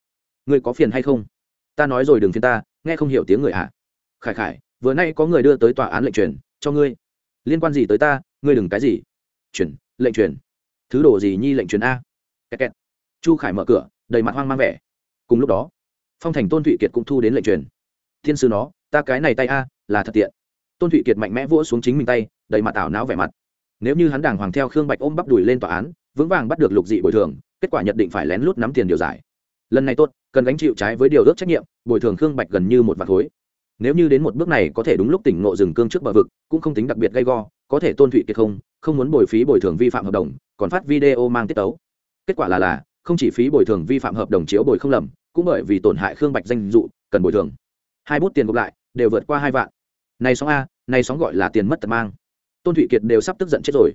Ngươi có phiền hay không? Ta nói rồi đừng phiền ta, nghe không hiểu tiếng người ạ à. khải khải, vừa nay có người đưa tới tòa án lệnh truyền, cho ngươi. Liên quan gì tới ta, ngươi đừng cái gì. Truyền, lệnh truyền. Thứ đồ gì nhi lệnh truyền a? Kẹt kẹt. chu khải mở cửa đầy mặt hoang mang vẻ. Cùng lúc đó, phong thành tôn thụy kiệt cũng thu đến lệnh truyền. Thiên sư nó, ta cái này tay a, là thật tiện. Tôn thụy kiệt mạnh mẽ vỗ xuống chính mình tay, đầy mặt ảo não vẻ mặt. Nếu như hắn đàng hoàng theo khương bạch ôm bắp đùi lên tòa án, vững vàng bắt được lục dị bồi thường, kết quả nhận định phải lén lút nắm tiền điều giải. Lần này tốt, cần gánh chịu trái với điều ước trách nhiệm, bồi thường khương bạch gần như một vạt khối. Nếu như đến một bước này có thể đúng lúc tỉnh ngộ rừng cương trước bờ vực, cũng không tính đặc biệt gay go, có thể tôn thụy kiệt không không muốn bồi phí bồi thường vi phạm hợp đồng, còn phát video mang tiết tấu. Kết quả là là không chỉ phí bồi thường vi phạm hợp đồng chiếu bồi không lầm, cũng bởi vì tổn hại khương bạch danh dụ cần bồi thường. Hai bút tiền gộp lại, đều vượt qua hai vạn. Này sóng a, này sóng gọi là tiền mất tật mang. Tôn thụy kiệt đều sắp tức giận chết rồi.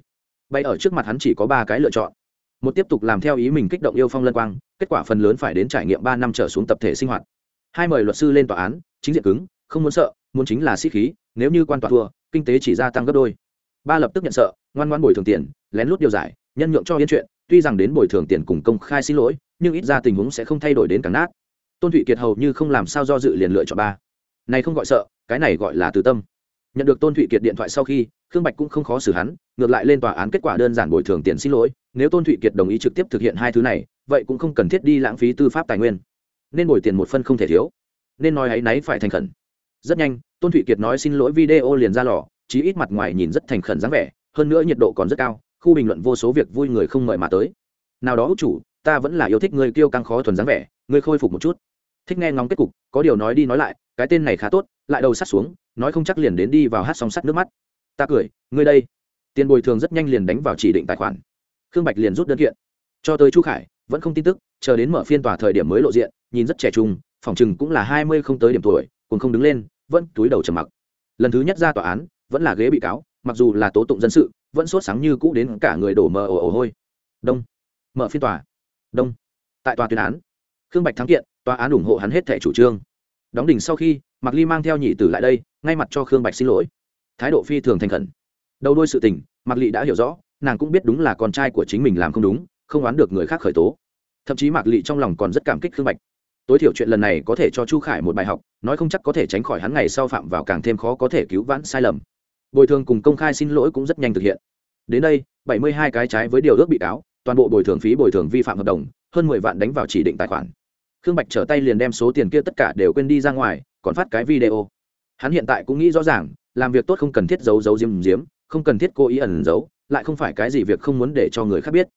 Bay ở trước mặt hắn chỉ có ba cái lựa chọn. Một tiếp tục làm theo ý mình kích động yêu phong lân quang, kết quả phần lớn phải đến trải nghiệm ba năm trở xuống tập thể sinh hoạt. Hai mời luật sư lên tòa án, chính diện cứng, không muốn sợ, muốn chính là sĩ khí, nếu như quan tòa thua, kinh tế chỉ gia tăng gấp đôi. Ba lập tức nhận sợ, ngoan ngoan bồi thường tiền, lén lút điều giải, nhân nhượng cho yên chuyện tuy rằng đến bồi thường tiền cùng công khai xin lỗi, nhưng ít ra tình huống sẽ không thay đổi đến càng nát. Tôn thụy kiệt hầu như không làm sao do dự liền lựa chọn ba. Này không gọi sợ, cái này gọi là từ tâm. Nhận được tôn thụy kiệt điện thoại sau khi, khương bạch cũng không khó xử hắn, ngược lại lên tòa án kết quả đơn giản bồi thường tiền xin lỗi, nếu tôn thụy kiệt đồng ý trực tiếp thực hiện hai thứ này, vậy cũng không cần thiết đi lãng phí tư pháp tài nguyên. Nên bồi tiền một phân không thể thiếu. Nên nói ấ y náy phải thành khẩn. Rất nhanh, tôn thụy kiệt nói xin lỗi video liền ra lò, chí ít mặt ngoài nhìn rất thành khẩn dáng vẻ, hơn nữa nhiệt độ còn rất cao khu bình luận vô số việc vui người không mời mà tới. Nào đó út chủ, ta vẫn là yêu thích người kêu căng khó thuần dáng vẻ, ngươi khôi phục một chút. Thích nghe ngóng kết cục, có điều nói đi nói lại, cái tên này khá tốt, lại đầu sắt xuống, nói không chắc liền đến đi vào hát song sắt nước mắt. Ta cười, ngươi đây. Tiền bồi thường rất nhanh liền đánh vào chỉ định tài khoản. Khương bạch liền rút đơn kiện. Cho tới chu khải, vẫn không tin tức, chờ đến mở phiên tòa thời điểm mới lộ diện, nhìn rất trẻ trung, phòng chừng cũng là hai mươi không tới điểm tuổi cùng không đứng lên, vẫn túi đầu trầm mặc. Lần thứ nhất ra tòa án, vẫn là ghế bị cáo, mặc dù là tố tụng dân sự vẫn sốt sáng như cũ đến cả người đổ mờ ồ ồ hôi. Đông. Mở phiên tòa. Đông. Tại tòa tuyên án. Khương bạch thắng kiện, tòa án ủng hộ hắn hết thẻ chủ trương. Đóng đỉnh sau khi, mạc ly mang theo nhị tử lại đây, ngay mặt cho khương bạch xin lỗi. Thái độ phi thường thành khẩn. Đầu đôi sự tình, mạc lị đã hiểu rõ, nàng cũng biết đúng là con trai của chính mình làm không đúng, không oán được người khác khởi tố. Thậm chí mạc lị trong lòng còn rất cảm kích khương bạch. Tối thiểu chuyện lần này có thể cho chu khải một bài học, nói không chắc có thể tránh khỏi hắn ngày sau phạm vào càng thêm khó có thể cứu vãn sai lầm bồi thường cùng công khai xin lỗi cũng rất nhanh thực hiện. Đến đây, bảy mươi hai cái trái với điều ước bị cáo, toàn bộ bồi thường phí bồi thường vi phạm hợp đồng, hơn mười vạn đánh vào chỉ định tài khoản. Khương bạch trở tay liền đem số tiền kia tất cả đều quên đi ra ngoài, còn phát cái video. Hắn hiện tại cũng nghĩ rõ ràng, làm việc tốt không cần thiết giấu giấu diếm diếm không cần thiết cố ý ẩn giấu, lại không phải cái gì việc không muốn để cho người khác biết.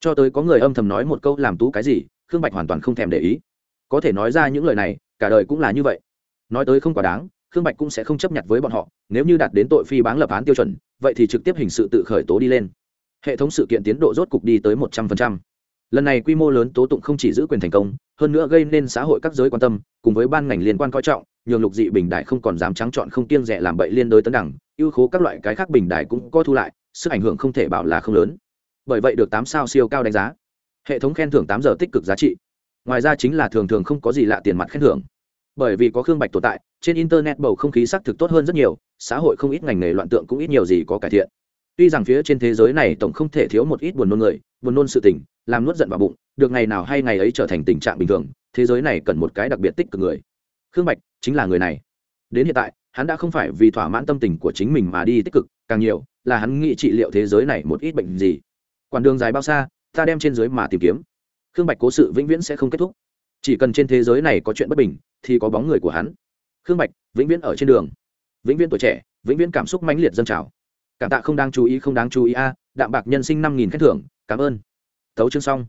Cho tới có người âm thầm nói một câu làm tú cái gì, khương bạch hoàn toàn không thèm để ý. Có thể nói ra những lời này, cả đời cũng là như vậy. Nói tới không quá đáng khương bạch cũng sẽ không chấp nhận với bọn họ, nếu như đạt đến tội phi báng lập án tiêu chuẩn, vậy thì trực tiếp hình sự tự khởi tố đi lên. Hệ thống sự kiện tiến độ rốt cục đi tới một trăm phần trăm. Lần này quy mô lớn tố tụng không chỉ giữ quyền thành công, hơn nữa gây nên xã hội các giới quan tâm, cùng với ban ngành liên quan coi trọng, nhường lục dị bình đại không còn dám trắng chọn không kiêng rẻ làm bậy liên đối tấn đẳng, ưu khố các loại cái khác bình đại cũng có thu lại, sức ảnh hưởng không thể bảo là không lớn. Bởi vậy được tám sao siêu cao đánh giá. Hệ thống khen thưởng tám giờ tích cực giá trị. Ngoài ra chính là thường thường không có gì lạ tiền mặt khen thưởng bởi vì có khương bạch tồn tại, trên internet bầu không khí xác thực tốt hơn rất nhiều, xã hội không ít ngành nghề loạn tượng cũng ít nhiều gì có cải thiện. Tuy rằng phía trên thế giới này tổng không thể thiếu một ít buồn nôn người, buồn nôn sự tình, làm nuốt giận vào bụng, được ngày nào hay ngày ấy trở thành tình trạng bình thường, thế giới này cần một cái đặc biệt tích cực người. Khương bạch chính là người này. Đến hiện tại, hắn đã không phải vì thỏa mãn tâm tình của chính mình mà đi tích cực, càng nhiều là hắn nghĩ trị liệu thế giới này một ít bệnh gì. Quản đường dài bao xa, ta đem trên dưới mà tìm kiếm. Khương bạch cố sự vĩnh viễn sẽ không kết thúc chỉ cần trên thế giới này có chuyện bất bình, thì có bóng người của hắn. Khương bạch, vĩnh viễn ở trên đường. Vĩnh viễn tuổi trẻ, vĩnh viễn cảm xúc mãnh liệt dân trào. Cảm tạ không đáng chú ý, không đáng chú ý a, đạm bạc nhân sinh năm nghìn khen thưởng, cảm ơn. Thấu chương xong.